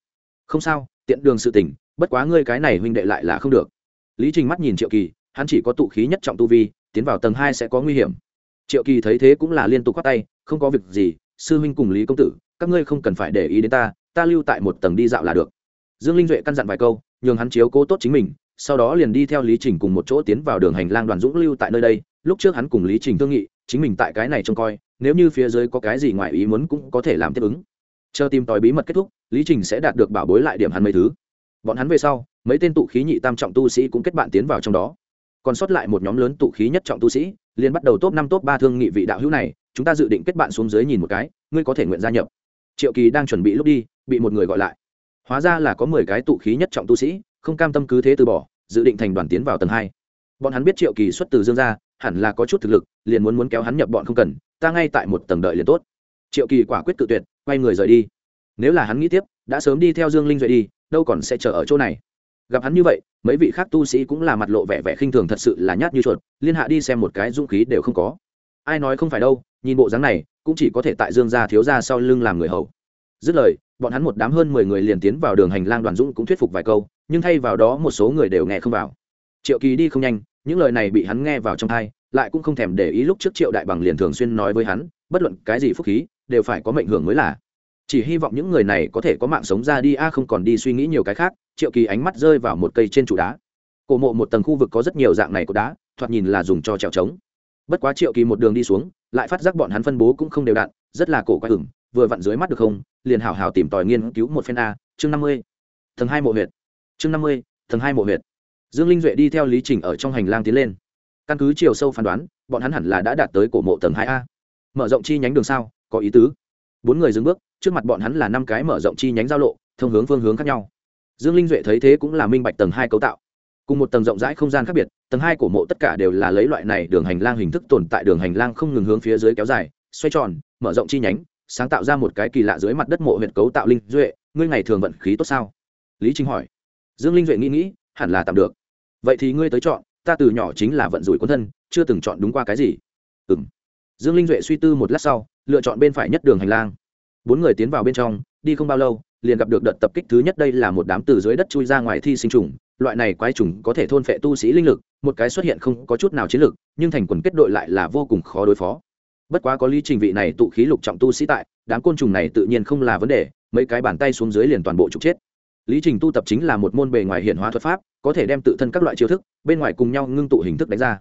Không sao, tiện đường sự tình, bất quá ngươi cái này huynh đệ lại là không được. Lý trình mắt nhìn triệu kỳ, hắn chỉ có tụ khí nhất trọng tu vi, tiến vào tầng hai sẽ có nguy hiểm triệu kỳ thấy thế cũng là liên tục k tay, không có việc gì, sư huynh cùng lý công tử, các ngươi không cần phải để ý đến ta ta lưu tại một tầng đi dạo là được. Dương linh duệ căn dặn vài câu, nhường hắn chiếu cố tốt chính mình, sau đó liền đi theo lý trình cùng một chỗ tiến vào đường hành lang đoàn dũng lưu tại nơi đây. Lúc trước hắn cùng lý trình thương nghị, chính mình tại cái này trông coi, nếu như phía dưới có cái gì ngoài ý muốn cũng có thể làm tiếp ứng. Chờ tìm tòi bí mật kết thúc, lý trình sẽ đạt được bảo bối lại điểm hắn mấy thứ. Bọn hắn về sau, mấy tên tụ khí nhị tam trọng tu sĩ cũng kết bạn tiến vào trong đó. Còn sót lại một nhóm lớn tụ khí nhất trọng tu sĩ liền bắt đầu top năm, top ba thương nghị vị đạo hữu này, chúng ta dự định kết bạn xuống dưới nhìn một cái, ngươi có thể nguyện gia nhập. Triệu kỳ đang chuẩn bị lúc đi, bị một người gọi lại. Hóa ra là có mười cái tụ khí nhất trọng tu sĩ, không cam tâm cứ thế từ bỏ, dự định thành đoàn tiến vào tầng hai. Bọn hắn biết triệu kỳ xuất từ dương gia, hẳn là có chút thực lực, liền muốn muốn kéo hắn nhập bọn không cần, ta ngay tại một tầng đợi liền tốt. Triệu kỳ quả quyết tự tuyệt, quay người rời đi. Nếu là hắn nghĩ tiếp, đã sớm đi theo dương linh duệ đi, đâu còn sẽ chờ ở chỗ này gặp hắn như vậy, mấy vị khác tu sĩ cũng là mặt lộ vẻ vẻ khinh thường thật sự là nhát như chuột, liên hạ đi xem một cái dũng khí đều không có. Ai nói không phải đâu, nhìn bộ dáng này, cũng chỉ có thể tại dương gia thiếu gia sau lưng làm người hầu. Dứt lời, bọn hắn một đám hơn mười người liền tiến vào đường hành lang đoàn dũng cũng thuyết phục vài câu, nhưng thay vào đó một số người đều nghe không vào. Triệu kỳ đi không nhanh, những lời này bị hắn nghe vào trong thai lại cũng không thèm để ý lúc trước triệu đại bằng liền thường xuyên nói với hắn, bất luận cái gì phúc khí, đều phải có mệnh hưởng mới là. Chỉ hy vọng những người này có thể có mạng sống ra đi, a không còn đi suy nghĩ nhiều cái khác triệu kỳ ánh mắt rơi vào một cây trên trụ đá. Cổ mộ một tầng khu vực có rất nhiều dạng này của đá, thoạt nhìn là dùng cho trèo trống. Bất quá triệu kỳ một đường đi xuống, lại phát giác bọn hắn phân bố cũng không đều đặn, rất là cổ quái ửng, vừa vặn dưới mắt được không, liền hảo hảo tìm tòi nghiên cứu một phen a, chương năm mươi. Tầng hai mộ huyệt. Chương năm mươi, tầng hai mộ huyệt. Dương linh duệ đi theo lý trình ở trong hành lang tiến lên. Căn cứ chiều sâu phán đoán, bọn hắn hẳn là đã đạt tới cổ mộ tầng hai a. Mở rộng chi nhánh đường sao, có ý tứ. Bốn người dừng bước, trước mặt bọn hắn là năm cái mở rộng chi nhánh giao lộ, thông hướng phương hướng khác nhau dương linh duệ thấy thế cũng là minh bạch tầng hai cấu tạo. Cùng một tầng rộng rãi không gian khác biệt, tầng hai của mộ tất cả đều là lấy loại này đường hành lang hình thức tồn tại đường hành lang không ngừng hướng phía dưới kéo dài, xoay tròn, mở rộng chi nhánh, sáng tạo ra một cái kỳ lạ dưới mặt đất mộ huyện cấu tạo linh duệ, ngươi ngày thường vận khí tốt sao? Lý trinh hỏi. Dương linh duệ nghĩ nghĩ, hẳn là tạm được. Vậy thì ngươi tới chọn, ta từ nhỏ chính là vận rủi quân thân, chưa từng chọn đúng qua cái gì. Ừ m dương linh duệ suy tư một lát sau, lựa chọn bên phải nhất đường hành lang. Bốn người tiến vào bên trong đi không bao lâu, liền gặp được đợt tập kích thứ nhất đây là một đám từ dưới đất chui ra ngoài thi sinh trùng. Loại này quái trùng có thể thôn phệ tu sĩ linh lực, một cái xuất hiện không có chút nào chiến lực, nhưng thành quần kết đội lại là vô cùng khó đối phó. Bất quá có lý trình vị này tụ khí lục trọng tu sĩ tại, đám côn trùng này tự nhiên không là vấn đề, mấy cái bàn tay xuống dưới liền toàn bộ trục chết. Lý trình tu tập chính là một môn bề ngoài hiện hóa thuật pháp, có thể đem tự thân các loại chiêu thức, bên ngoài cùng nhau ngưng tụ hình thức đánh ra.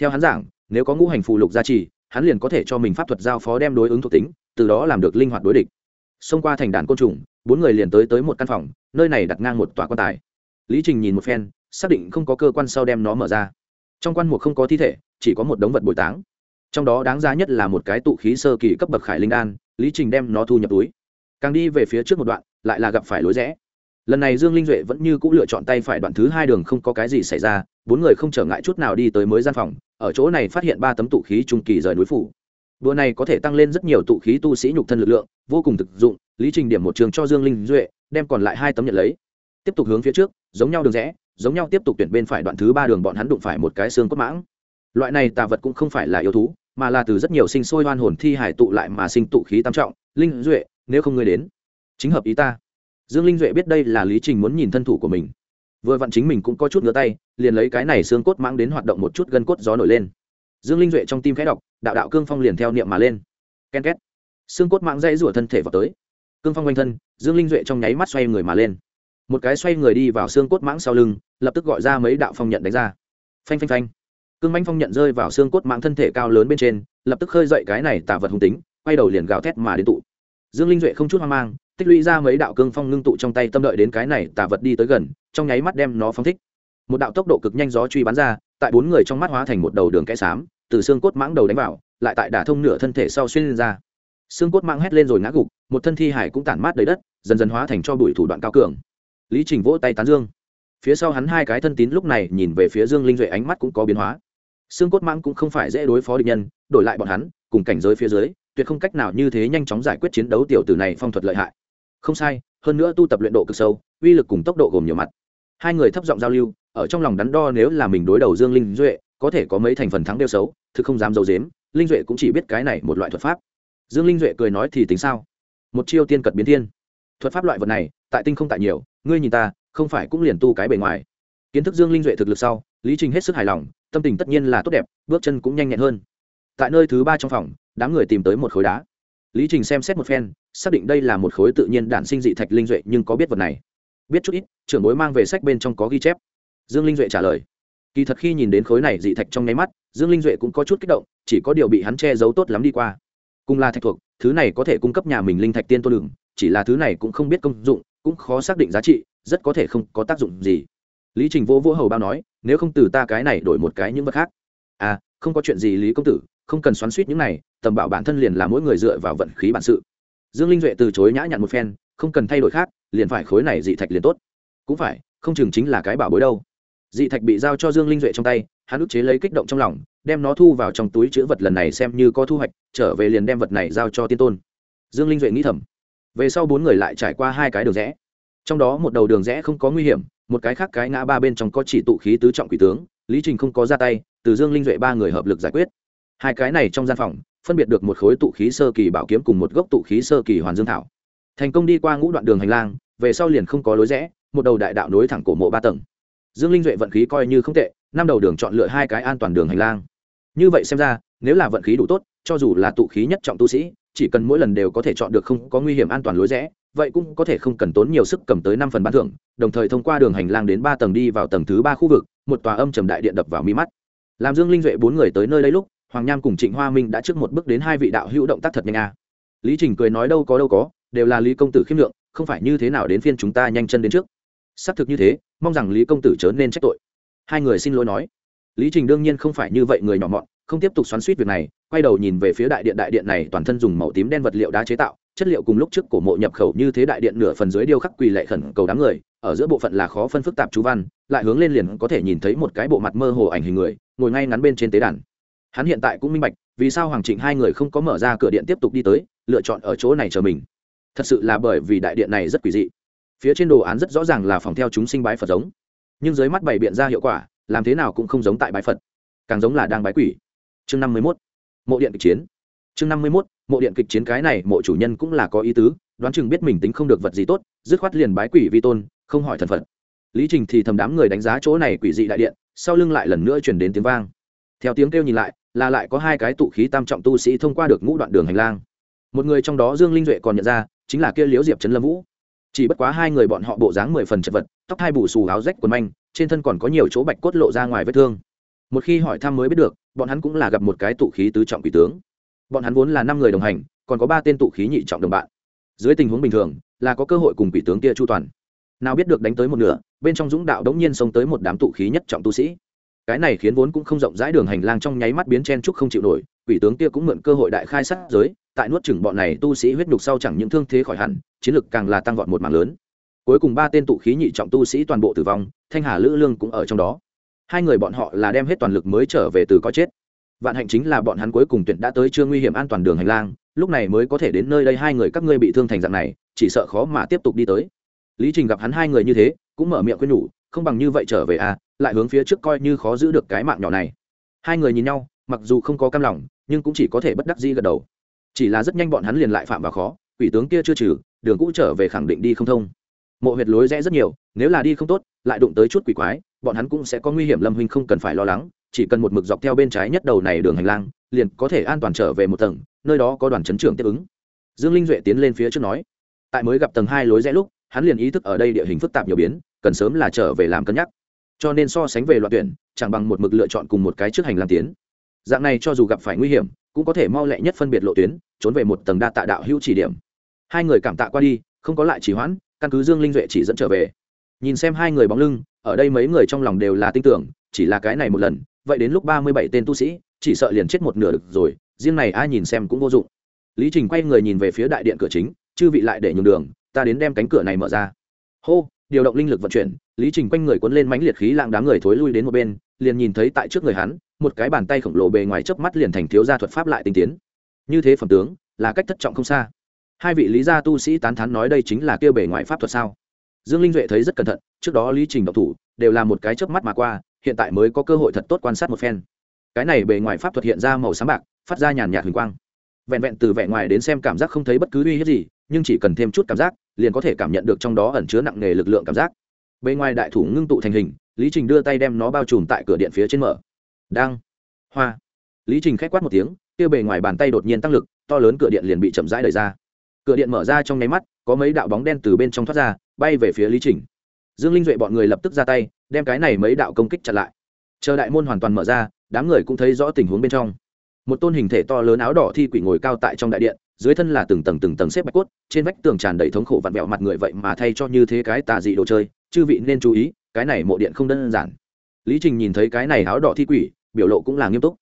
Theo hắn giảng, nếu có ngũ hành phù lục gia trì, hắn liền có thể cho mình pháp thuật giao phó đem đối ứng thuộc tính, từ đó làm được linh hoạt đối địch xông qua thành đàn côn trùng, bốn người liền tới tới một căn phòng, nơi này đặt ngang một tòa quan tài. Lý trình nhìn một phen, xác định không có cơ quan sau đem nó mở ra. Trong quan mục không có thi thể, chỉ có một đống vật bồi táng. Trong đó đáng giá nhất là một cái tụ khí sơ kỳ cấp bậc khải linh đan, lý trình đem nó thu nhập túi. Càng đi về phía trước một đoạn, lại là gặp phải lối rẽ. Lần này dương linh duệ vẫn như c ũ lựa chọn tay phải đoạn thứ hai đường không có cái gì xảy ra, bốn người không trở ngại chút nào đi tới mới gian phòng, ở chỗ này phát hiện ba tấm tụ khí trung kỳ rời núi phủ đùa này có thể tăng lên rất nhiều tụ khí tu sĩ nhục thân lực lượng, vô cùng thực dụng, lý trình điểm một trường cho dương linh duệ, đem còn lại hai tấm nhận lấy. Tiếp tục hướng phía trước, giống nhau đường rẽ, giống nhau tiếp tục tuyển bên phải đoạn thứ ba đường bọn hắn đụng phải một cái xương cốt mãng. Loại này tà vật cũng không phải là yêu thú, mà là từ rất nhiều sinh sôi hoan hồn thi hải tụ lại mà sinh tụ khí tam trọng. Linh duệ, nếu không ngươi đến, chính hợp ý ta. Dương linh duệ biết đây là lý trình muốn nhìn thân thủ của mình. Vừa vặn chính mình cũng có chút ngứa tay, liền lấy cái này xương cốt mãng đến hoạt động một chút gân cốt gió nổi lên dương linh duệ trong tim khẽ đọc, đạo đạo cương phong liền theo niệm mà lên. Ken két. Xương cốt mạng dãy rủa thân thể vào tới. Cương phong quanh thân, dương linh duệ trong nháy mắt xoay người mà lên. Một cái xoay người đi vào xương cốt mãng sau lưng, lập tức gọi ra mấy đạo phong nhận đánh ra. Phanh phanh phanh. Cương manh phong nhận rơi vào xương cốt mãng thân thể cao lớn bên trên, lập tức khơi dậy cái này tả vật hung tính, quay đầu liền gào thét mà đến tụ. Dương linh duệ không chút hoang mang, tích lũy ra mấy đạo cương phong ngưng tụ trong tay tâm đợi đến cái này tả vật đi tới gần, trong nháy mắt đem nó phóng thích. Một đạo tốc độ cực nhanh gió truy bắn ra tại bốn người trong mắt hóa thành một đầu đường kẽ xám, từ xương cốt mãng đầu đánh vào, lại tại đả thông nửa thân thể sau xuyên lên ra. Xương cốt mãng hét lên rồi ngã gục, một thân thi hải cũng tản mát đầy đất, dần dần hóa thành cho bụi thủ đoạn cao cường. Lý trình vỗ tay tán dương. Phía sau hắn hai cái thân tín lúc này nhìn về phía dương linh duệ ánh mắt cũng có biến hóa. Xương cốt mãng cũng không phải dễ đối phó địch nhân, đổi lại bọn hắn, cùng cảnh giới phía dưới, tuyệt không cách nào như thế nhanh chóng giải quyết chiến đấu tiểu tử này phong thuật lợi hại. Không sai, hơn nữa tu tập luyện độ cực sâu, uy lực cùng tốc độ gồm nhiều mặt. Hai người thấp giọng giao lưu ở trong lòng đắn đo nếu là mình đối đầu dương linh duệ, có thể có mấy thành phần thắng đeo xấu, thực không dám d i ấ u dếm linh duệ cũng chỉ biết cái này một loại thuật pháp. Dương linh duệ cười nói thì tính sao? Một chiêu tiên cật biến thiên. Thuật pháp loại vật này, tại tinh không tại nhiều, ngươi nhìn ta, không phải cũng liền tu cái bề ngoài. Kiến thức dương linh duệ thực lực sau, lý trình hết sức hài lòng, tâm tình tất nhiên là tốt đẹp, bước chân cũng nhanh nhẹn hơn. Tại nơi thứ ba trong phòng, đám người tìm tới một khối đá. Lý trình xem xét một phen, xác định đây là một khối tự nhiên đản sinh dị thạch linh duệ nhưng có biết vật này? Biết chút ít, trưởng bối mang về sách bên trong có ghi chép dương linh duệ trả lời. Kỳ thật khi nhìn đến khối này dị thạch trong nháy mắt, dương linh duệ cũng có chút kích động, chỉ có điều bị hắn che giấu tốt lắm đi qua. Cùng là thạch thuộc, thứ này có thể cung cấp nhà mình linh thạch tiên tô đường, chỉ là thứ này cũng không biết công dụng, cũng khó xác định giá trị, rất có thể không có tác dụng gì. Lý trình vô vô hầu bao nói, nếu không từ ta cái này đổi một cái những vật khác. À không có chuyện gì lý công tử, không cần xoắn suýt những này, tầm bảo bản thân liền là mỗi người dựa vào vận khí bản sự. Dương linh duệ từ chối nhã nhặn một phen, không cần thay đổi khác, liền phải khối này dị thạch liền tốt. Cũng phải, không chừng chính là cái bảo bối đâu dị thạch bị giao cho dương linh duệ trong tay, hắn ức chế lấy kích động trong lòng, đem nó thu vào trong túi chữ vật lần này xem như có thu hoạch, trở về liền đem vật này giao cho tiên tôn. Dương linh duệ nghĩ thầm. Về sau bốn người lại trải qua hai cái đường rẽ. Trong đó một đầu đường rẽ không có nguy hiểm, một cái khác cái ngã ba bên trong có chỉ tụ khí tứ trọng quỷ tướng, lý trình không có ra tay, từ dương linh duệ ba người hợp lực giải quyết. Hai cái này trong gian phòng, phân biệt được một khối tụ khí sơ kỳ bảo kiếm cùng một gốc tụ khí sơ kỳ hoàn dương thảo. Thành công đi qua ngũ đoạn đường hành lang, về sau liền không có lối rẽ, một đầu đại đạo nối thẳng cổ mộ ba tầng dương linh duệ vận khí coi như không tệ, năm đầu đường chọn lựa hai cái an toàn đường hành lang. Như vậy xem ra, nếu là vận khí đủ tốt, cho dù là tụ khí nhất trọng tu sĩ, chỉ cần mỗi lần đều có thể chọn được không có nguy hiểm an toàn lối rẽ, vậy cũng có thể không cần tốn nhiều sức cầm tới năm phần bán thưởng, đồng thời thông qua đường hành lang đến ba tầng đi vào tầng thứ ba khu vực, một tòa âm trầm đại điện đập vào mi mắt. Làm dương linh duệ bốn người tới nơi đây lúc, hoàng nham cùng trịnh hoa minh đã trước một bước đến hai vị đạo hữu động tác thật nhanh a. Lý trình cười nói đâu có đâu có, đều là lý công tử khiêm lượng, không phải như thế nào đến phiên chúng ta nhanh chân đến trước xác thực như thế, mong rằng lý công tử chớ nên trách tội. Hai người xin lỗi nói. Lý trình đương nhiên không phải như vậy người nhỏ mọn, không tiếp tục xoắn suýt việc này, quay đầu nhìn về phía đại điện đại điện này toàn thân dùng màu tím đen vật liệu đá chế tạo, chất liệu cùng lúc trước cổ mộ nhập khẩu như thế đại điện nửa phần dưới điêu khắc quỳ lệ khẩn cầu đám người, ở giữa bộ phận là khó phân phức tạp chú văn, lại hướng lên liền có thể nhìn thấy một cái bộ mặt mơ hồ ảnh hình người, ngồi ngay ngắn bên trên tế đàn. Hắn hiện tại cũng minh bạch, vì sao hoàng trịnh hai người không có mở ra cửa điện tiếp tục đi tới, lựa chọn ở chỗ này chờ mình. Thật sự là bởi vì đại điện này rất quỷ dị phía trên đồ án rất rõ ràng là phòng theo chúng sinh bái phật giống. Nhưng dưới mắt bày biện ra hiệu quả, làm thế nào cũng không giống tại bái phật. Càng giống là đang bái quỷ. Chương năm mươi mốt, mộ điện kịch chiến. Chương năm mươi mốt, mộ điện kịch chiến cái này mộ chủ nhân cũng là có ý tứ, đoán chừng biết mình tính không được vật gì tốt, dứt khoát liền bái quỷ vi tôn, không hỏi thần phật. Lý trình thì thầm đám người đánh giá chỗ này quỷ dị đại điện, sau lưng lại lần nữa chuyển đến tiếng vang. Theo tiếng kêu nhìn lại, là lại có hai cái tụ khí tam trọng tu sĩ thông qua được ngũ đoạn đường hành lang. Một người trong đó dương linh duệ còn nhận ra, chính là kia liễu diệp trấn lâm vũ chỉ bất quá hai người bọn họ bộ dáng mười phần chật vật, tóc hai bù xù áo rách quần manh, trên thân còn có nhiều chỗ bạch cốt lộ ra ngoài vết thương. Một khi hỏi thăm mới biết được, bọn hắn cũng là gặp một cái tụ khí tứ trọng quỷ tướng. Bọn hắn vốn là năm người đồng hành, còn có ba tên tụ khí nhị trọng đồng bạn. Dưới tình huống bình thường, là có cơ hội cùng quỷ tướng kia chu toàn. Nào biết được đánh tới một nửa, bên trong dũng đạo đống nhiên xông tới một đám tụ khí nhất trọng tu sĩ. Cái này khiến vốn cũng không rộng rãi đường hành lang trong nháy mắt biến chen trúc không chịu nổi quỷ tướng kia cũng mượn cơ hội đại khai sát giới, tại nuốt chửng bọn này tu sĩ huyết nhục sau chẳng những thương thế khỏi hẳn, chiến lực càng là tăng vọt một mảng lớn. Cuối cùng ba tên tụ khí nhị trọng tu sĩ toàn bộ tử vong, thanh hà lữ lương cũng ở trong đó. Hai người bọn họ là đem hết toàn lực mới trở về từ có chết. Vạn hạnh chính là bọn hắn cuối cùng tuyển đã tới chưa nguy hiểm an toàn đường hành lang, lúc này mới có thể đến nơi đây hai người các ngươi bị thương thành dạng này, chỉ sợ khó mà tiếp tục đi tới. Lý trình gặp hắn hai người như thế, cũng mở miệng khuyên nhủ, không bằng như vậy trở về à lại hướng phía trước coi như khó giữ được cái mạng nhỏ này. Hai người nhìn nhau, mặc dù không có cam lòng nhưng cũng chỉ có thể bất đắc di gật đầu. Chỉ là rất nhanh bọn hắn liền lại phạm vào khó, quỷ tướng kia chưa trừ, đường cũ trở về khẳng định đi không thông. Mộ huyệt lối rẽ rất nhiều, nếu là đi không tốt, lại đụng tới chút quỷ quái, bọn hắn cũng sẽ có nguy hiểm, lâm huynh không cần phải lo lắng, chỉ cần một mực dọc theo bên trái nhất đầu này đường hành lang, liền có thể an toàn trở về một tầng, nơi đó có đoàn chấn trưởng tiếp ứng. Dương linh duệ tiến lên phía trước nói, tại mới gặp tầng hai lối rẽ lúc, hắn liền ý thức ở đây địa hình phức tạp nhiều biến, cần sớm là trở về làm cân nhắc. Cho nên so sánh về loạt tuyển, chẳng bằng một mực lựa chọn cùng một cái trước hành lang tiến dạng này cho dù gặp phải nguy hiểm, cũng có thể mau lẹ nhất phân biệt lộ tuyến, trốn về một tầng đa tạ đạo hữu chỉ điểm. Hai người cảm tạ qua đi, không có lại chỉ hoãn, căn cứ dương linh duệ chỉ dẫn trở về. Nhìn xem hai người bóng lưng, ở đây mấy người trong lòng đều là tin tưởng, chỉ là cái này một lần, vậy đến lúc ba mươi bảy tên tu sĩ, chỉ sợ liền chết một nửa được rồi, riêng này ai nhìn xem cũng vô dụng. Lý trình quay người nhìn về phía đại điện cửa chính, chư vị lại để nhường đường, ta đến đem cánh cửa này mở ra. Hô, điều động linh lực vận chuyển, lý trình quanh người cuốn lên mãnh liệt khí lạng đám người thối lui đến một bên, liền nhìn thấy tại trước người hắn một cái bàn tay khổng lồ bề ngoài chớp mắt liền thành thiếu gia thuật pháp lại tinh tiến. Như thế phẩm tướng, là cách thất trọng không xa. Hai vị lý gia tu sĩ tán thán nói đây chính là kêu bề ngoài pháp thuật sao? Dương linh duệ thấy rất cẩn thận, trước đó lý trình độc thủ, đều là một cái chớp mắt mà qua, hiện tại mới có cơ hội thật tốt quan sát một phen. Cái này bề ngoài pháp thuật hiện ra màu sáng bạc, phát ra nhàn nhạt huỳnh quang. Vẹn vẹn từ vẻ ngoài đến xem cảm giác không thấy bất cứ uy hiếp gì, nhưng chỉ cần thêm chút cảm giác, liền có thể cảm nhận được trong đó ẩn chứa nặng nề lực lượng cảm giác. Bề ngoài đại thủ ngưng tụ thành hình, lý trình đưa tay đem nó bao trùm tại cửa điện phía trên mở đang hoa. Lý trình k h á c quát một tiếng, kia bề ngoài bàn tay đột nhiên tăng lực, to lớn cửa điện liền bị chậm rãi đẩy ra. Cửa điện mở ra trong nháy mắt, có mấy đạo bóng đen từ bên trong thoát ra, bay về phía lý trình. Dương linh duệ bọn người lập tức ra tay, đem cái này mấy đạo công kích chặn lại. Chờ đại môn hoàn toàn mở ra, đám người cũng thấy rõ tình huống bên trong. Một tôn hình thể to lớn áo đỏ thi quỷ ngồi cao tại trong đại điện, dưới thân là từng tầng từng tầng xếp bạch cốt, trên vách tường tràn đầy thống khổ vặn vẹo mặt người vậy mà thay cho như thế cái tà dị đồ chơi, chư vị nên chú ý, cái này mộ điện không đơn giản. Lý trình nhìn thấy cái này áo đỏ thi quỷ biểu lộ cũng là nghiêm túc.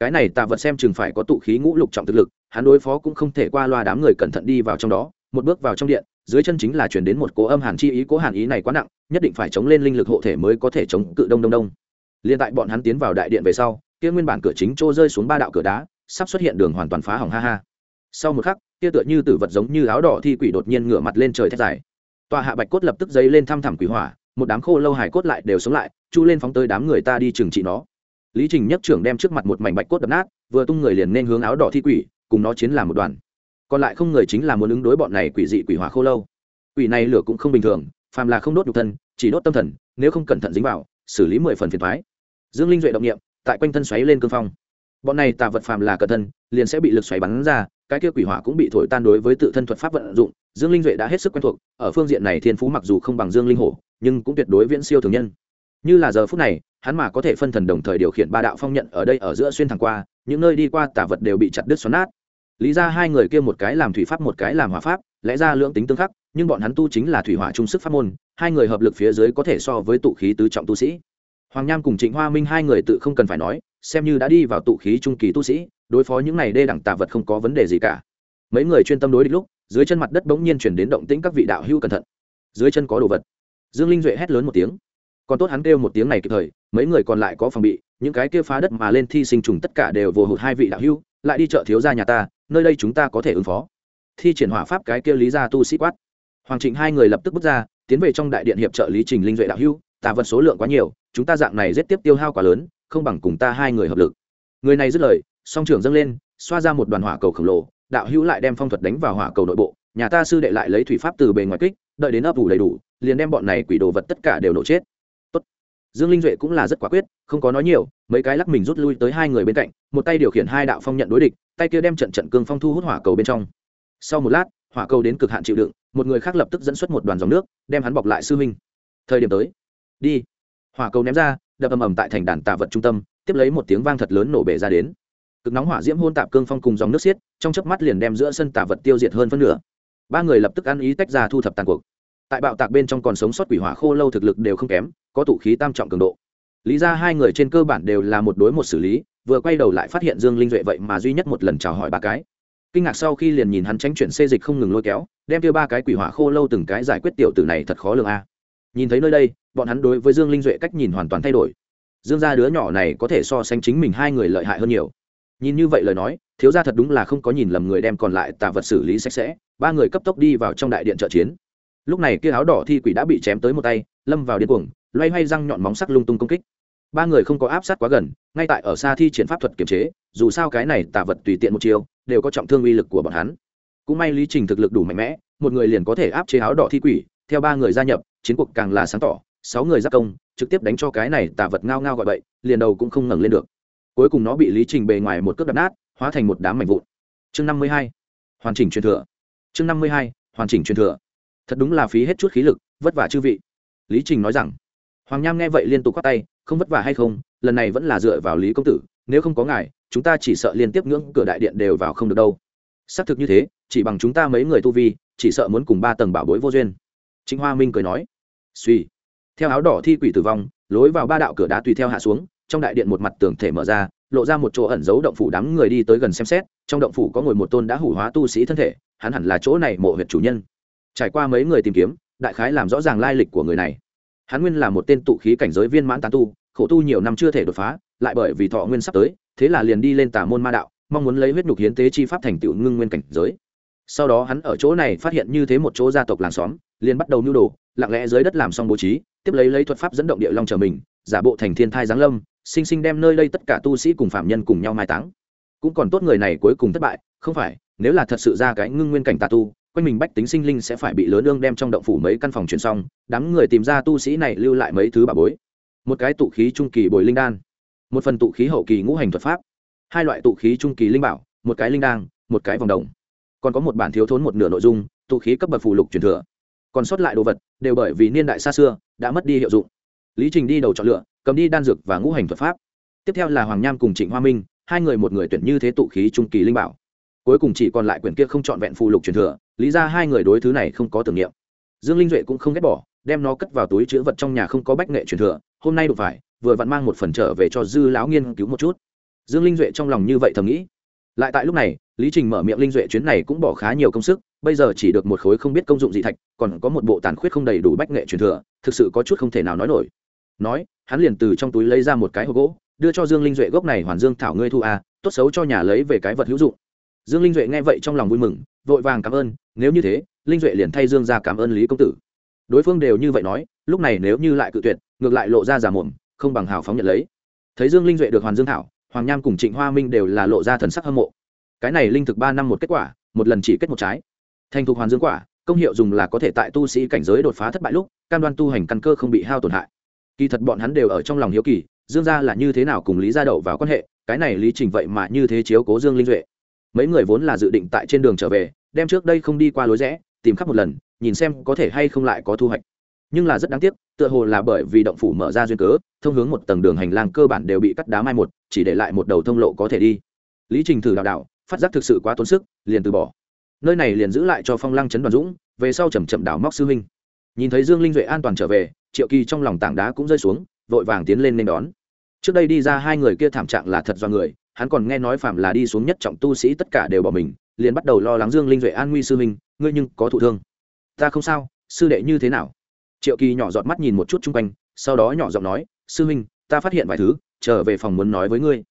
Cái này tạ vật xem chừng phải có tụ khí ngũ lục trọng thực lực, hắn đối phó cũng không thể qua loa đám người cẩn thận đi vào trong đó, một bước vào trong điện, dưới chân chính là chuyển đến một cố âm hàn chi ý, cố hàn ý này quá nặng, nhất định phải chống lên linh lực hộ thể mới có thể chống cự đông đông đông. Liên tại bọn hắn tiến vào đại điện về sau, kia nguyên bản cửa chính trô rơi xuống ba đạo cửa đá, sắp xuất hiện đường hoàn toàn phá hỏng, ha ha. Sau một khắc, kia tựa như tử vật giống như áo đỏ thi quỷ đột nhiên ngửa mặt lên trời thét dài. Tòa hạ bạch cốt lập tức dấy lên thăm thẳm quỷ hỏa, một đám khô lâu hải cốt lại đều sống lại, chu lên phóng tới đám người ta đi trừng trị nó lý trình nhất trưởng đem trước mặt một mảnh bạch cốt đập nát, vừa tung người liền nên hướng áo đỏ thi quỷ, cùng nó chiến làm một đoàn. Còn lại không người chính là muốn ứng đối bọn này quỷ dị quỷ hỏa khô lâu. Quỷ này lửa cũng không bình thường, phàm là không đốt nhục thân, chỉ đốt tâm thần, nếu không cẩn thận dính vào, xử lý mười phần phiền thoái dương linh duệ động nghiệm tại quanh thân xoáy lên cương phong. Bọn này tà vật phàm là cẩn thân liền sẽ bị lực xoáy bắn ra, cái kia quỷ hỏa cũng bị thổi tan đối với tự thân thuật pháp vận dụng, dương linh duệ đã hết sức quen thuộc, ở phương diện này thiên phú mặc dù không bằng dương linh hổ, nhưng cũng tuyệt đối viễn siêu thường nhân. Như là giờ phút này hắn mà có thể phân thần đồng thời điều khiển ba đạo phong nhận ở đây ở giữa xuyên thẳng qua, những nơi đi qua tả vật đều bị chặt đứt xoắn nát. Lý ra hai người kia một cái làm thủy pháp một cái làm hỏa pháp, lẽ ra lưỡng tính tương khắc, nhưng bọn hắn tu chính là thủy hỏa trung sức pháp môn, hai người hợp lực phía dưới có thể so với tụ khí tứ trọng tu sĩ. Hoàng nham cùng trịnh hoa minh hai người tự không cần phải nói, xem như đã đi vào tụ khí trung kỳ tu sĩ, đối phó những này đê đẳng tà vật không có vấn đề gì cả. Mấy người chuyên tâm đối địch lúc, dưới chân mặt đất bỗng nhiên chuyển đến động tĩnh các vị đạo hữu cẩn thận. Dưới chân có đồ vật. Dương linh duệ hét lớn một tiếng. Còn tốt hắn kêu một tiếng này kịp thời mấy người còn lại có phòng bị, những cái kia phá đất mà lên thi sinh trùng tất cả đều vô hụt hai vị đạo hữu, lại đi chợ thiếu gia nhà ta, nơi đây chúng ta có thể ứng phó. Thi triển hỏa pháp cái kia lý gia tu sĩ quát. Hoàng trịnh hai người lập tức bước ra, tiến về trong đại điện hiệp trợ lý trình linh duệ đạo hữu tà vật số lượng quá nhiều, chúng ta dạng này rất tiếp tiêu hao quá lớn, không bằng cùng ta hai người hợp lực. Người này dứt lời, song trưởng dâng lên, xoa ra một đoàn hỏa cầu khổng lồ, đạo hữu lại đem phong thuật đánh vào hỏa cầu nội bộ, nhà ta sư đệ lại lấy thủy pháp từ bề ngoài kích, đợi đến ấp ủ đầy đủ, liền đem bọn này quỷ đồ vật tất cả đều nổ chết dương linh duệ cũng là rất quả quyết, không có nói nhiều, mấy cái lắc mình rút lui tới hai người bên cạnh, một tay điều khiển hai đạo phong nhận đối địch, tay kia đem trận trận cương phong thu hút hỏa cầu bên trong. Sau một lát, hỏa cầu đến cực hạn chịu đựng, một người khác lập tức dẫn xuất một đoàn dòng nước, đem hắn bọc lại sư huynh. Thời điểm tới, đi. Hỏa cầu ném ra, đập ầm ầm tại thành đàn tạ vật trung tâm, tiếp lấy một tiếng vang thật lớn nổ bể ra đến. Cực nóng hỏa diễm hôn tạp cương phong cùng dòng nước xiết, trong chớp mắt liền đem giữa sân tạ vật tiêu diệt hơn phân nửa. Ba người lập tức ăn ý tách ra thu thập tàn cuộc tại bạo tạc bên trong còn sống sót quỷ hỏa khô lâu thực lực đều không kém, có tụ khí tam trọng cường độ. Lý ra hai người trên cơ bản đều là một đối một xử lý, vừa quay đầu lại phát hiện dương linh duệ vậy mà duy nhất một lần chào hỏi ba cái. Kinh ngạc sau khi liền nhìn hắn tránh chuyển xê dịch không ngừng lôi kéo, đem tiêu ba cái quỷ hỏa khô lâu từng cái giải quyết tiểu tử này thật khó lường a. Nhìn thấy nơi đây, bọn hắn đối với dương linh duệ cách nhìn hoàn toàn thay đổi. Dương gia đứa nhỏ này có thể so sánh chính mình hai người lợi hại hơn nhiều. Nhìn như vậy lời nói, thiếu gia thật đúng là không có nhìn lầm người đem còn lại tạ vật xử lý sạch sẽ, ba người cấp tốc đi vào trong đại điện trợ chiến lúc này kia áo đỏ thi quỷ đã bị chém tới một tay, lâm vào điên cuồng, loay hoay răng nhọn móng sắc lung tung công kích. Ba người không có áp sát quá gần, ngay tại ở xa thi triển pháp thuật kiểm chế, dù sao cái này tạ vật tùy tiện một chiều đều có trọng thương uy lực của bọn hắn. Cũng may lý trình thực lực đủ mạnh mẽ, một người liền có thể áp chế áo đỏ thi quỷ, theo ba người gia nhập, chiến cuộc càng là sáng tỏ, sáu người giáp công, trực tiếp đánh cho cái này tạ vật ngao ngao gọi bậy, liền đầu cũng không ngẩng lên được. Cuối cùng nó bị lý trình bề ngoài một cước đập nát, hóa thành một đám mảnh vụn. Chương năm mươi hai, hoàn chỉnh truyền thừa. Chương năm mươi hai, hoàn chỉnh truyền thừa thật đúng là phí hết chút khí lực, vất vả chư vị. Lý trình nói rằng, hoàng nham nghe vậy liên tục k tay, không vất vả hay không, lần này vẫn là dựa vào lý công tử, nếu không có ngài, chúng ta chỉ sợ liên tiếp ngưỡng cửa đại điện đều vào không được đâu. Xác thực như thế, chỉ bằng chúng ta mấy người tu vi, chỉ sợ muốn cùng ba tầng bảo bối vô duyên. Chính hoa minh cười nói, suy. Theo áo đỏ thi quỷ tử vong, lối vào ba đạo cửa đá tùy theo hạ xuống, trong đại điện một mặt tường thể mở ra, lộ ra một chỗ ẩn giấu động phủ đám người đi tới gần xem xét, trong động phủ có ngồi một tôn đã hủ hóa tu sĩ thân thể, hắn hẳn là chỗ này mộ huyệt chủ nhân trải qua mấy người tìm kiếm, đại khái làm rõ ràng lai lịch của người này. Hắn nguyên là một tên tụ khí cảnh giới viên mãn tán tu, khổ tu nhiều năm chưa thể đột phá, lại bởi vì thọ nguyên sắp tới, thế là liền đi lên tà môn ma đạo, mong muốn lấy huyết nhục hiến tế chi pháp thành tựu ngưng nguyên cảnh giới. Sau đó hắn ở chỗ này phát hiện như thế một chỗ gia tộc làng xóm, liền bắt đầu nưu đồ, lặng lẽ dưới đất làm xong bố trí, tiếp lấy lấy thuật pháp dẫn động địa long trở mình, giả bộ thành thiên thai giáng lâm, sinh sinh đem nơi đây tất cả tu sĩ cùng phạm nhân cùng nhau mai táng. Cũng còn tốt người này cuối cùng thất bại, không phải, nếu là thật sự ra cái ngưng nguyên cảnh tà tu quanh mình bách tính sinh linh sẽ phải bị lớn ương đem trong động phủ mấy căn phòng chuyển xong, đám người tìm ra tu sĩ này lưu lại mấy thứ bà bối. Một cái tụ khí trung kỳ bồi linh đan, một phần tụ khí hậu kỳ ngũ hành thuật pháp, hai loại tụ khí trung kỳ linh bảo, một cái linh đan, một cái vòng đồng. Còn có một bản thiếu thốn một nửa nội dung, tụ khí cấp bậc phù lục truyền thừa. Còn sót lại đồ vật, đều bởi vì niên đại xa xưa, đã mất đi hiệu dụng. Lý trình đi đầu chọn lựa, cầm đi đan dược và ngũ hành thuật pháp. Tiếp theo là hoàng nham cùng trịnh hoa minh, hai người một người tuyển như thế tụ khí trung kỳ linh bảo cuối cùng chỉ còn lại quyển kia không trọn vẹn phù lục truyền thừa lý ra hai người đối thứ này không có tưởng niệm. Dương linh duệ cũng không ghét bỏ đem nó cất vào túi chữ vật trong nhà không có bách nghệ truyền thừa hôm nay đụng phải vừa vặn mang một phần trở về cho dư lão nghiên cứu một chút. Dương linh duệ trong lòng như vậy thầm nghĩ. Lại tại lúc này lý trình mở miệng linh duệ chuyến này cũng bỏ khá nhiều công sức bây giờ chỉ được một khối không biết công dụng gì thạch còn có một bộ tàn khuyết không đầy đủ bách nghệ truyền thừa thực sự có chút không thể nào nói nổi. Nói hắn liền từ trong túi lấy ra một cái hộp gỗ đưa cho dương linh duệ gốc này hoàn dương thảo ngươi thu a à, tốt xấu cho nhà lấy về cái vật hữu dụng dương linh duệ nghe vậy trong lòng vui mừng, vội vàng cảm ơn, nếu như thế, linh duệ liền thay dương ra cảm ơn lý công tử. Đối phương đều như vậy nói, lúc này nếu như lại cự tuyệt, ngược lại lộ ra giả mồm, không bằng hào phóng nhận lấy. Thấy dương linh duệ được hoàn dương thảo, hoàng nham cùng trịnh hoa minh đều là lộ ra thần sắc hâm mộ. Cái này linh thực ba năm một kết quả, một lần chỉ kết một trái. Thành thục hoàn dương quả, công hiệu dùng là có thể tại tu sĩ cảnh giới đột phá thất bại lúc, cam đoan tu hành căn cơ không bị hao tổn hại. Kỳ thật bọn hắn đều ở trong lòng hiếu kỳ, dương gia là như thế nào cùng lý gia đậu vào quan hệ, cái này lý trình vậy mà như thế chiếu cố dương linh duệ mấy người vốn là dự định tại trên đường trở về, đem trước đây không đi qua lối rẽ, tìm khắp một lần, nhìn xem có thể hay không lại có thu hoạch. Nhưng là rất đáng tiếc, tựa hồ là bởi vì động phủ mở ra duyên cớ, thông hướng một tầng đường hành lang cơ bản đều bị cắt đá mai một, chỉ để lại một đầu thông lộ có thể đi. Lý trình thử đào đạo, phát giác thực sự quá tốn sức, liền từ bỏ. Nơi này liền giữ lại cho phong lăng trấn đoàn dũng, về sau chầm chậm đảo móc sư huynh. Nhìn thấy dương linh duệ an toàn trở về, triệu kỳ trong lòng tảng đá cũng rơi xuống, vội vàng tiến lên nên đón. Trước đây đi ra hai người kia thảm trạng là thật do người hắn còn nghe nói phạm là đi xuống nhất trọng tu sĩ tất cả đều bỏ mình liền bắt đầu lo lắng dương linh duệ an nguy sư huynh ngươi nhưng có thụ thương. Ta không sao sư đệ như thế nào? Triệu kỳ nhỏ giọt mắt nhìn một chút chung quanh sau đó nhỏ giọng nói sư minh, ta phát hiện vài thứ trở về phòng muốn nói với ngươi.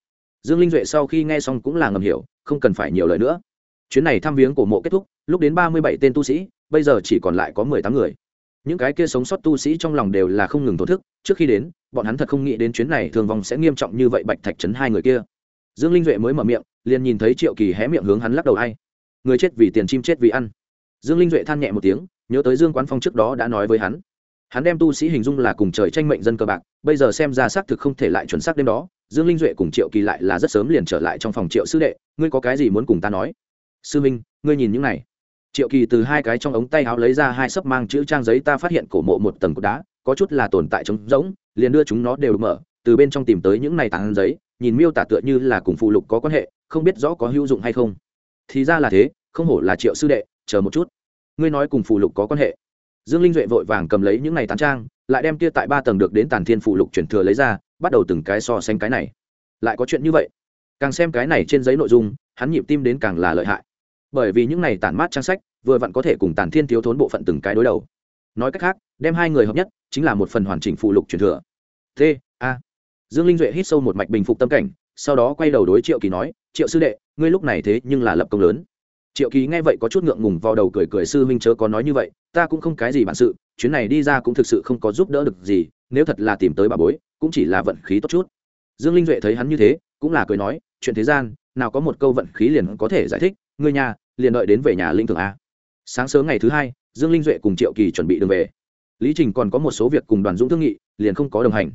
Dương linh duệ sau khi nghe xong cũng là ngầm hiểu không cần phải nhiều lời nữa. Chuyến này thăm viếng cổ mộ kết thúc lúc đến ba mươi bảy tên tu sĩ bây giờ chỉ còn lại có mười tám người. Những cái kia sống sót tu sĩ trong lòng đều là không ngừng thổ thức trước khi đến bọn hắn thật không nghĩ đến chuyến này thường vong sẽ nghiêm trọng như vậy bạch thạch trấn hai người kia dương linh duệ mới mở miệng, liền nhìn thấy triệu kỳ hé miệng hướng hắn lắc đầu hay người chết vì tiền, chim chết vì ăn. Dương linh duệ than nhẹ một tiếng, nhớ tới dương quán phong trước đó đã nói với hắn. Hắn đem tu sĩ hình dung là cùng trời tranh mệnh dân cơ bạc, bây giờ xem ra xác thực không thể lại chuẩn xác đêm đó, dương linh duệ cùng triệu kỳ lại là rất sớm liền trở lại trong phòng triệu sư đệ, ngươi có cái gì muốn cùng ta nói? Sư minh, ngươi nhìn những này. Triệu kỳ từ hai cái trong ống tay áo lấy ra hai sấp mang chữ trang giấy ta phát hiện cổ mộ một tầng cột đá, có chút là tồn tại trống rỗng, liền đưa chúng nó đều mở, từ bên trong tìm tới những này tàn giấy nhìn miêu tả tựa như là cùng phụ lục có quan hệ, không biết rõ có hữu dụng hay không. Thì ra là thế, không hổ là triệu sư đệ, chờ một chút. Ngươi nói cùng phụ lục có quan hệ. Dương linh duệ vội vàng cầm lấy những này tán trang, lại đem kia tại ba tầng được đến tàn thiên phụ lục chuyển thừa lấy ra, bắt đầu từng cái so sánh cái này. Lại có chuyện như vậy. Càng xem cái này trên giấy nội dung, hắn nhịp tim đến càng là lợi hại. Bởi vì những này tản mát trang sách, vừa vặn có thể cùng tàn thiên thiếu thốn bộ phận từng cái đối đầu. Nói cách khác, đem hai người hợp nhất, chính là một phần hoàn chỉnh phụ lục truyền thừa. T a dương linh duệ hít sâu một mạch bình phục tâm cảnh, sau đó quay đầu đối triệu kỳ nói, triệu sư đệ, ngươi lúc này thế nhưng là lập công lớn. Triệu kỳ nghe vậy có chút ngượng ngùng vào đầu cười cười, sư huynh chớ có nói như vậy, ta cũng không cái gì bản sự, chuyến này đi ra cũng thực sự không có giúp đỡ được gì, nếu thật là tìm tới bà bối, cũng chỉ là vận khí tốt chút. Dương linh duệ thấy hắn như thế, cũng là cười nói, chuyện thế gian, nào có một câu vận khí liền có thể giải thích, ngươi nhà, liền đợi đến về nhà linh thường a. Sáng sớm ngày thứ hai, dương linh duệ cùng triệu kỳ chuẩn bị đường về. Lý trình còn có một số việc cùng đoàn dũng thương nghị, liền không có đồng hành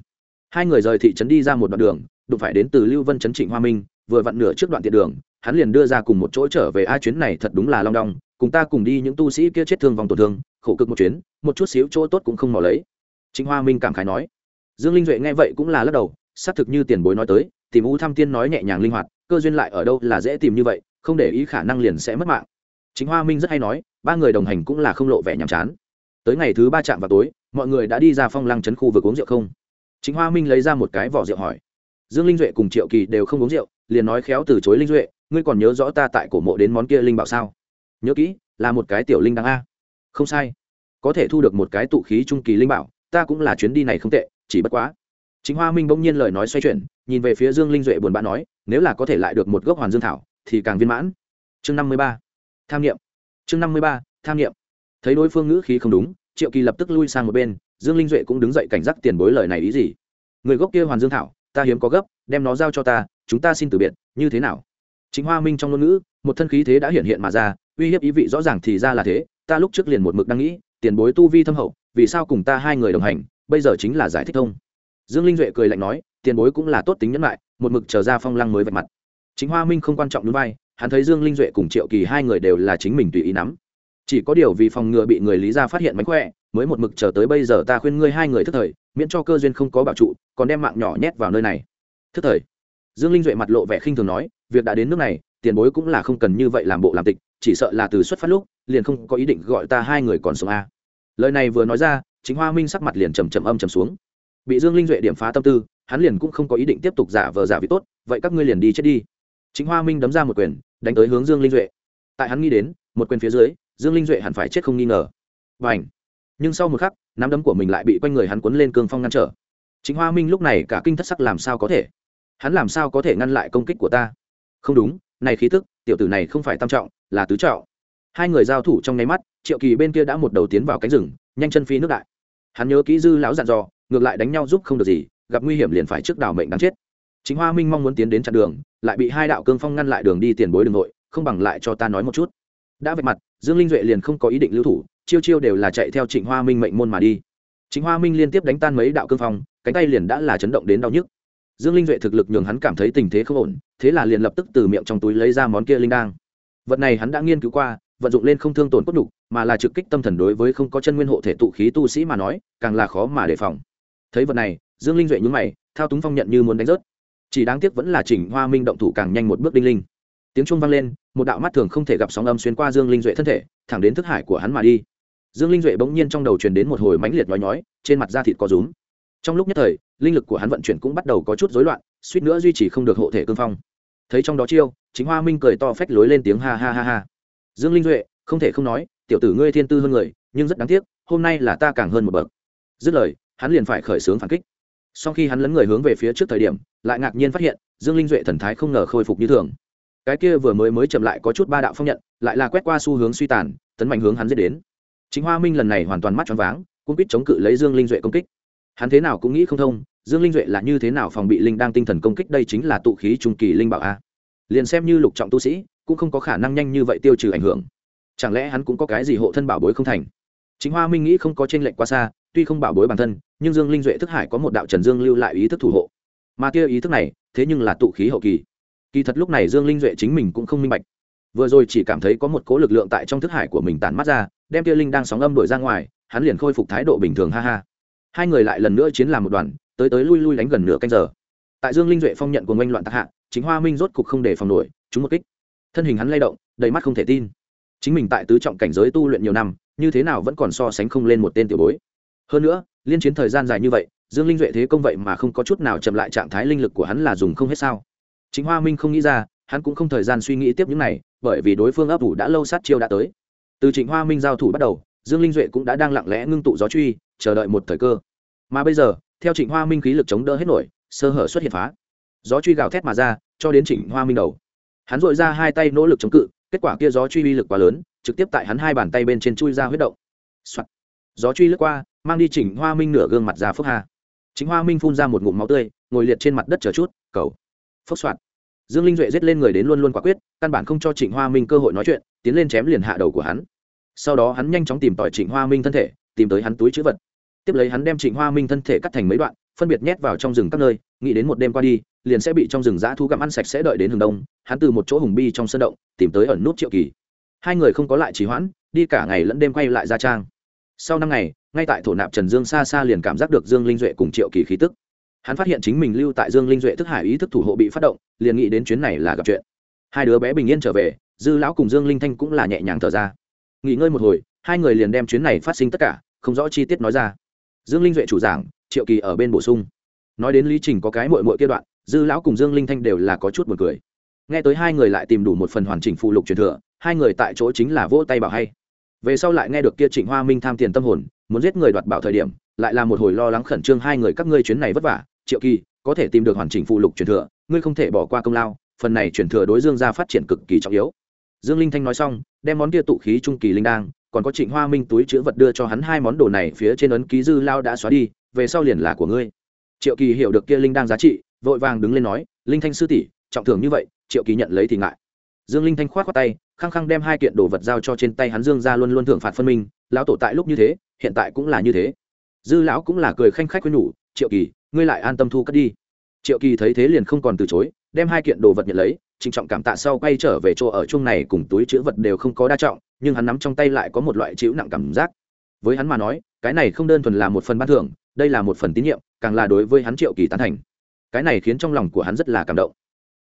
hai người rời thị trấn đi ra một đoạn đường, đụng phải đến từ lưu vân trấn trịnh hoa minh, vừa vặn nửa trước đoạn tiện đường, hắn liền đưa ra cùng một chỗ trở về, a, chuyến này thật đúng là long đong, cùng ta cùng đi những tu sĩ kia chết thương vòng tổn thương, khổ cực một chuyến, một chút xíu chỗ tốt cũng không mò lấy. Trịnh hoa minh cảm khái nói. Dương linh duệ nghe vậy cũng là lắc đầu, xác thực như tiền bối nói tới, tìm u thăm tiên nói nhẹ nhàng linh hoạt, cơ duyên lại ở đâu là dễ tìm như vậy, không để ý khả năng liền sẽ mất mạng. Chính hoa minh rất hay nói, ba người đồng hành cũng là không lộ vẻ nhàm chán. Tới ngày thứ ba chạm vào tối, mọi người đã đi ra phong lăng trấn khu vực uống rượu không? Chính hoa minh lấy ra một cái vỏ rượu hỏi. Dương linh duệ cùng triệu kỳ đều không uống rượu, liền nói khéo từ chối linh duệ, ngươi còn nhớ rõ ta tại cổ mộ đến món kia linh bảo sao? Nhớ kỹ, là một cái tiểu linh đáng a. Không sai. Có thể thu được một cái tụ khí trung kỳ linh bảo, ta cũng là chuyến đi này không tệ, chỉ bất quá. Chính hoa minh bỗng nhiên lời nói xoay chuyển, nhìn về phía dương linh duệ buồn bã nói, nếu là có thể lại được một gốc hoàn dương thảo, thì càng viên mãn. Chương năm mươi ba. Tham nghiệm chương năm mươi ba, tham nghiệm thấy đối phương ngữ khí không đúng, triệu kỳ lập tức lui sang một bên dương linh duệ cũng đứng dậy cảnh giác tiền bối lời này ý gì? Người gốc kia hoàn dương thảo, ta hiếm có gấp, đem nó giao cho ta, chúng ta xin từ biệt, như thế nào? Chính hoa minh trong ngôn ngữ, một thân khí thế đã hiện hiện mà ra, uy hiếp ý vị rõ ràng thì ra là thế, ta lúc trước liền một mực đang nghĩ, tiền bối tu vi thâm hậu, vì sao cùng ta hai người đồng hành, bây giờ chính là giải thích thông. Dương linh duệ cười lạnh nói, tiền bối cũng là tốt tính nhẫn lại một mực chờ ra phong lăng mới vạch mặt. Chính hoa minh không quan trọng núi vai, hắn thấy dương linh duệ cùng triệu kỳ hai người đều là chính mình tùy ý nắm. Chỉ có điều vì phòng ngừa bị người lý ra phát hiện mánh khỏe mới một mực chờ tới bây giờ ta khuyên ngươi hai người thức thời, miễn cho cơ duyên không có bảo trụ, còn đem mạng nhỏ nhét vào nơi này. Thức thời. Dương linh duệ mặt lộ vẻ khinh thường nói, việc đã đến nước này, tiền bối cũng là không cần như vậy làm bộ làm tịch, chỉ sợ là từ xuất phát lúc, liền không có ý định gọi ta hai người còn sống a lời này vừa nói ra, chính hoa minh sắc mặt liền trầm trầm âm trầm xuống. Bị dương linh duệ điểm phá tâm tư, hắn liền cũng không có ý định tiếp tục giả vờ giả vị tốt, vậy các ngươi liền đi chết đi. Chính hoa minh đấm ra một quyền, đánh tới hướng dương linh duệ. Tại hắn nghĩ đến, một quyền phía dưới, dương linh duệ hẳn phải chết không nghi ngờ. Và ảnh nhưng sau một khắc, nắm đấm của mình lại bị quanh người hắn quấn lên cương phong ngăn trở. Chính hoa minh lúc này cả kinh thất sắc làm sao có thể? Hắn làm sao có thể ngăn lại công kích của ta? Không đúng, này khí tức, tiểu tử này không phải tam trọng, là tứ trọng. Hai người giao thủ trong nháy mắt, triệu kỳ bên kia đã một đầu tiến vào cánh rừng, nhanh chân phi nước đại. Hắn nhớ kỹ dư lão dặn dò, ngược lại đánh nhau giúp không được gì, gặp nguy hiểm liền phải trước đào mệnh đáng chết. Chính hoa minh mong muốn tiến đến chặn đường, lại bị hai đạo cương phong ngăn lại đường đi tiền bối đường nội, không bằng lại cho ta nói một chút. Đã vạch mặt, dương linh duệ liền không có ý định lưu thủ chiêu chiêu đều là chạy theo trịnh hoa minh mệnh môn mà đi. Trịnh hoa minh liên tiếp đánh tan mấy đạo cương phong, cánh tay liền đã là chấn động đến đau nhức. Dương linh duệ thực lực nhường hắn cảm thấy tình thế không ổn, thế là liền lập tức từ miệng trong túi lấy ra món kia linh đang vật này hắn đã nghiên cứu qua, vận dụng lên không thương tổn cốt đục mà là trực kích tâm thần đối với không có chân nguyên hộ thể tụ khí tu sĩ mà nói, càng là khó mà đề phòng. Thấy vật này, dương linh duệ nhún mày, thao túng phong nhận như muốn đánh rớt. Chỉ đáng tiếc vẫn là chỉnh hoa minh động thủ càng nhanh một bước đinh linh. Tiếng trung vang lên, một đạo mắt thường không thể gặp sóng âm xuyên qua dương linh duệ thân thể, thẳng đến thức hải của hắn mà đi dương linh duệ bỗng nhiên trong đầu truyền đến một hồi mãnh liệt nhói nhói, trên mặt da thịt có rúm. Trong lúc nhất thời, linh lực của hắn vận chuyển cũng bắt đầu có chút rối loạn, suýt nữa duy trì không được hộ thể cương phong. Thấy trong đó chiêu, chính hoa minh cười to phách lối lên tiếng ha ha ha ha. Dương linh duệ, không thể không nói, tiểu tử ngươi thiên tư hơn người, nhưng rất đáng tiếc, hôm nay là ta càng hơn một bậc. Dứt lời, hắn liền phải khởi xướng phản kích. Sau khi hắn lấn người hướng về phía trước thời điểm, lại ngạc nhiên phát hiện, dương linh duệ thần thái không ngờ khôi phục như thường. Cái kia vừa mới mới chậm lại có chút ba đạo phong nhận, lại là quét qua xu hướng suy tàn, tấn mạnh hướng hắn dễ đến chính hoa minh lần này hoàn toàn mắt choáng váng cũng biết chống cự lấy dương linh duệ công kích. Hắn thế nào cũng nghĩ không thông, dương linh duệ là như thế nào phòng bị linh đang tinh thần công kích đây chính là tụ khí trung kỳ linh bảo a. Liền xem như lục trọng tu sĩ, cũng không có khả năng nhanh như vậy tiêu trừ ảnh hưởng. Chẳng lẽ hắn cũng có cái gì hộ thân bảo bối không thành? Chính hoa minh nghĩ không có t r ê n lệch quá xa, tuy không bảo bối bản thân, nhưng dương linh duệ thức hải có một đạo trần dương lưu lại ý thức thủ hộ. Mà kia ý thức này, thế nhưng là tụ khí hậu kỳ. Kỳ thật lúc này dương linh duệ chính mình cũng không minh bạch. Vừa rồi chỉ cảm thấy có một cố lực lượng tại trong thức hải của mình tản mắt ra đem kia linh đang sóng âm đổi ra ngoài, hắn liền khôi phục thái độ bình thường, ha ha. Hai người lại lần nữa chiến làm một đoàn, tới tới lui lui đánh gần nửa canh giờ. Tại dương linh duệ phong nhận của ngoanh loạn tạc hạ, chính hoa minh rốt cục không để phòng nổi chúng một kích. Thân hình hắn lay động, đầy mắt không thể tin. Chính mình tại tứ trọng cảnh giới tu luyện nhiều năm, như thế nào vẫn còn so sánh không lên một tên tiểu bối. Hơn nữa, liên chiến thời gian dài như vậy, dương linh duệ thế công vậy mà không có chút nào chậm lại trạng thái linh lực của hắn là dùng không hết sao? Chính hoa minh không nghĩ ra, hắn cũng không thời gian suy nghĩ tiếp những này, bởi vì đối phương ấp ủ đã lâu sát chiêu đã tới từ trịnh hoa minh giao thủ bắt đầu, dương linh duệ cũng đã đang lặng lẽ ngưng tụ gió truy, chờ đợi một thời cơ. Mà bây giờ, theo trịnh hoa minh khí lực chống đỡ hết nổi, sơ hở xuất hiện phá. Gió truy gào thét mà ra, cho đến trịnh hoa minh đầu. Hắn dội ra hai tay nỗ lực chống cự, kết quả kia gió truy uy lực quá lớn, trực tiếp tại hắn hai bàn tay bên trên chui ra huyết động、Soạn. gió truy lướt qua, mang đi trịnh hoa minh nửa gương mặt ra phước hà. Chính hoa minh phun ra một ngụm máu tươi, ngồi liệt trên mặt đất chờ chút, cầu. Phước soạt dương linh duệ giết lên người đến luôn luôn quả quyết, căn bản không cho trịnh hoa minh cơ hội nói chuyện, tiến lên chém liền hạ đầu của hắn. Sau đó hắn nhanh chóng tìm tỏi trịnh hoa minh thân thể, tìm tới hắn túi chữ vật. Tiếp lấy hắn đem trịnh hoa minh thân thể cắt thành mấy đoạn, phân biệt nhét vào trong rừng các nơi, nghĩ đến một đêm qua đi, liền sẽ bị trong rừng giã thu gặm ăn sạch sẽ đợi đến hừng đông, hắn từ một chỗ hùng bi trong sân động, tìm tới ẩn nút triệu kỳ. Hai người không có lại trì hoãn, đi cả ngày lẫn đêm quay lại gia trang. Sau năm ngày, ngay tại thổ nạp trần dương xa xa liền cảm giác được dương linh duệ cùng triệu kỳ khí tức hắn phát hiện chính mình lưu tại dương linh duệ thức hải ý thức thủ hộ bị phát động, liền nghĩ đến chuyến này là gặp chuyện. Hai đứa bé bình yên trở về, dư lão cùng dương linh thanh cũng là nhẹ nhàng thở ra. Nghỉ ngơi một hồi, hai người liền đem chuyến này phát sinh tất cả, không rõ chi tiết nói ra. Dương linh duệ chủ giảng, triệu kỳ ở bên bổ sung. Nói đến lý trình có cái mội mội kia đoạn, dư lão cùng dương linh thanh đều là có chút b u ồ n cười. Nghe tới hai người lại tìm đủ một phần hoàn chỉnh phụ lục truyền thừa, hai người tại chỗ chính là vỗ tay bảo hay. Về sau lại nghe được kia trịnh hoa minh tham tiền tâm hồn, muốn giết người đoạt bảo thời điểm, lại là một hồi lo lắng khẩn trương hai người các ngươi chuyến này vất vả triệu kỳ, có thể tìm được hoàn chỉnh phụ lục truyền thừa, ngươi không thể bỏ qua công lao, phần này truyền thừa đối dương gia phát triển cực kỳ trọng yếu. Dương linh thanh nói xong, đem món kia tụ khí trung kỳ linh đang còn có trịnh hoa minh túi chữ vật đưa cho hắn hai món đồ này phía trên ấn ký dư lao đã xóa đi, về sau liền là của ngươi. Triệu kỳ hiểu được kia linh đang giá trị, vội vàng đứng lên nói, linh thanh sư tỷ, trọng thưởng như vậy, triệu kỳ nhận lấy thì ngại. Dương linh thanh k h o á t tay, khăng khăng đem hai kiện đồ vật giao cho trên tay hắn dương ra luôn luôn thưởng phạt phân minh, lão tổ tại lúc như thế, hiện tại cũng là như thế. Dư lão cũng là cười khanh khách với nhủ, triệu kỳ ngươi lại an tâm thu cất đi. Triệu kỳ thấy thế liền không còn từ chối, đem hai kiện đồ vật nhận lấy, trịnh trọng cảm tạ sau quay trở về chỗ ở chung này cùng túi chữ vật đều không có đa trọng, nhưng hắn nắm trong tay lại có một loại chịu nặng cảm giác. Với hắn mà nói, cái này không đơn thuần là một phần ban thưởng, đây là một phần tín nhiệm, càng là đối với hắn triệu kỳ tán thành. Cái này khiến trong lòng của hắn rất là cảm động.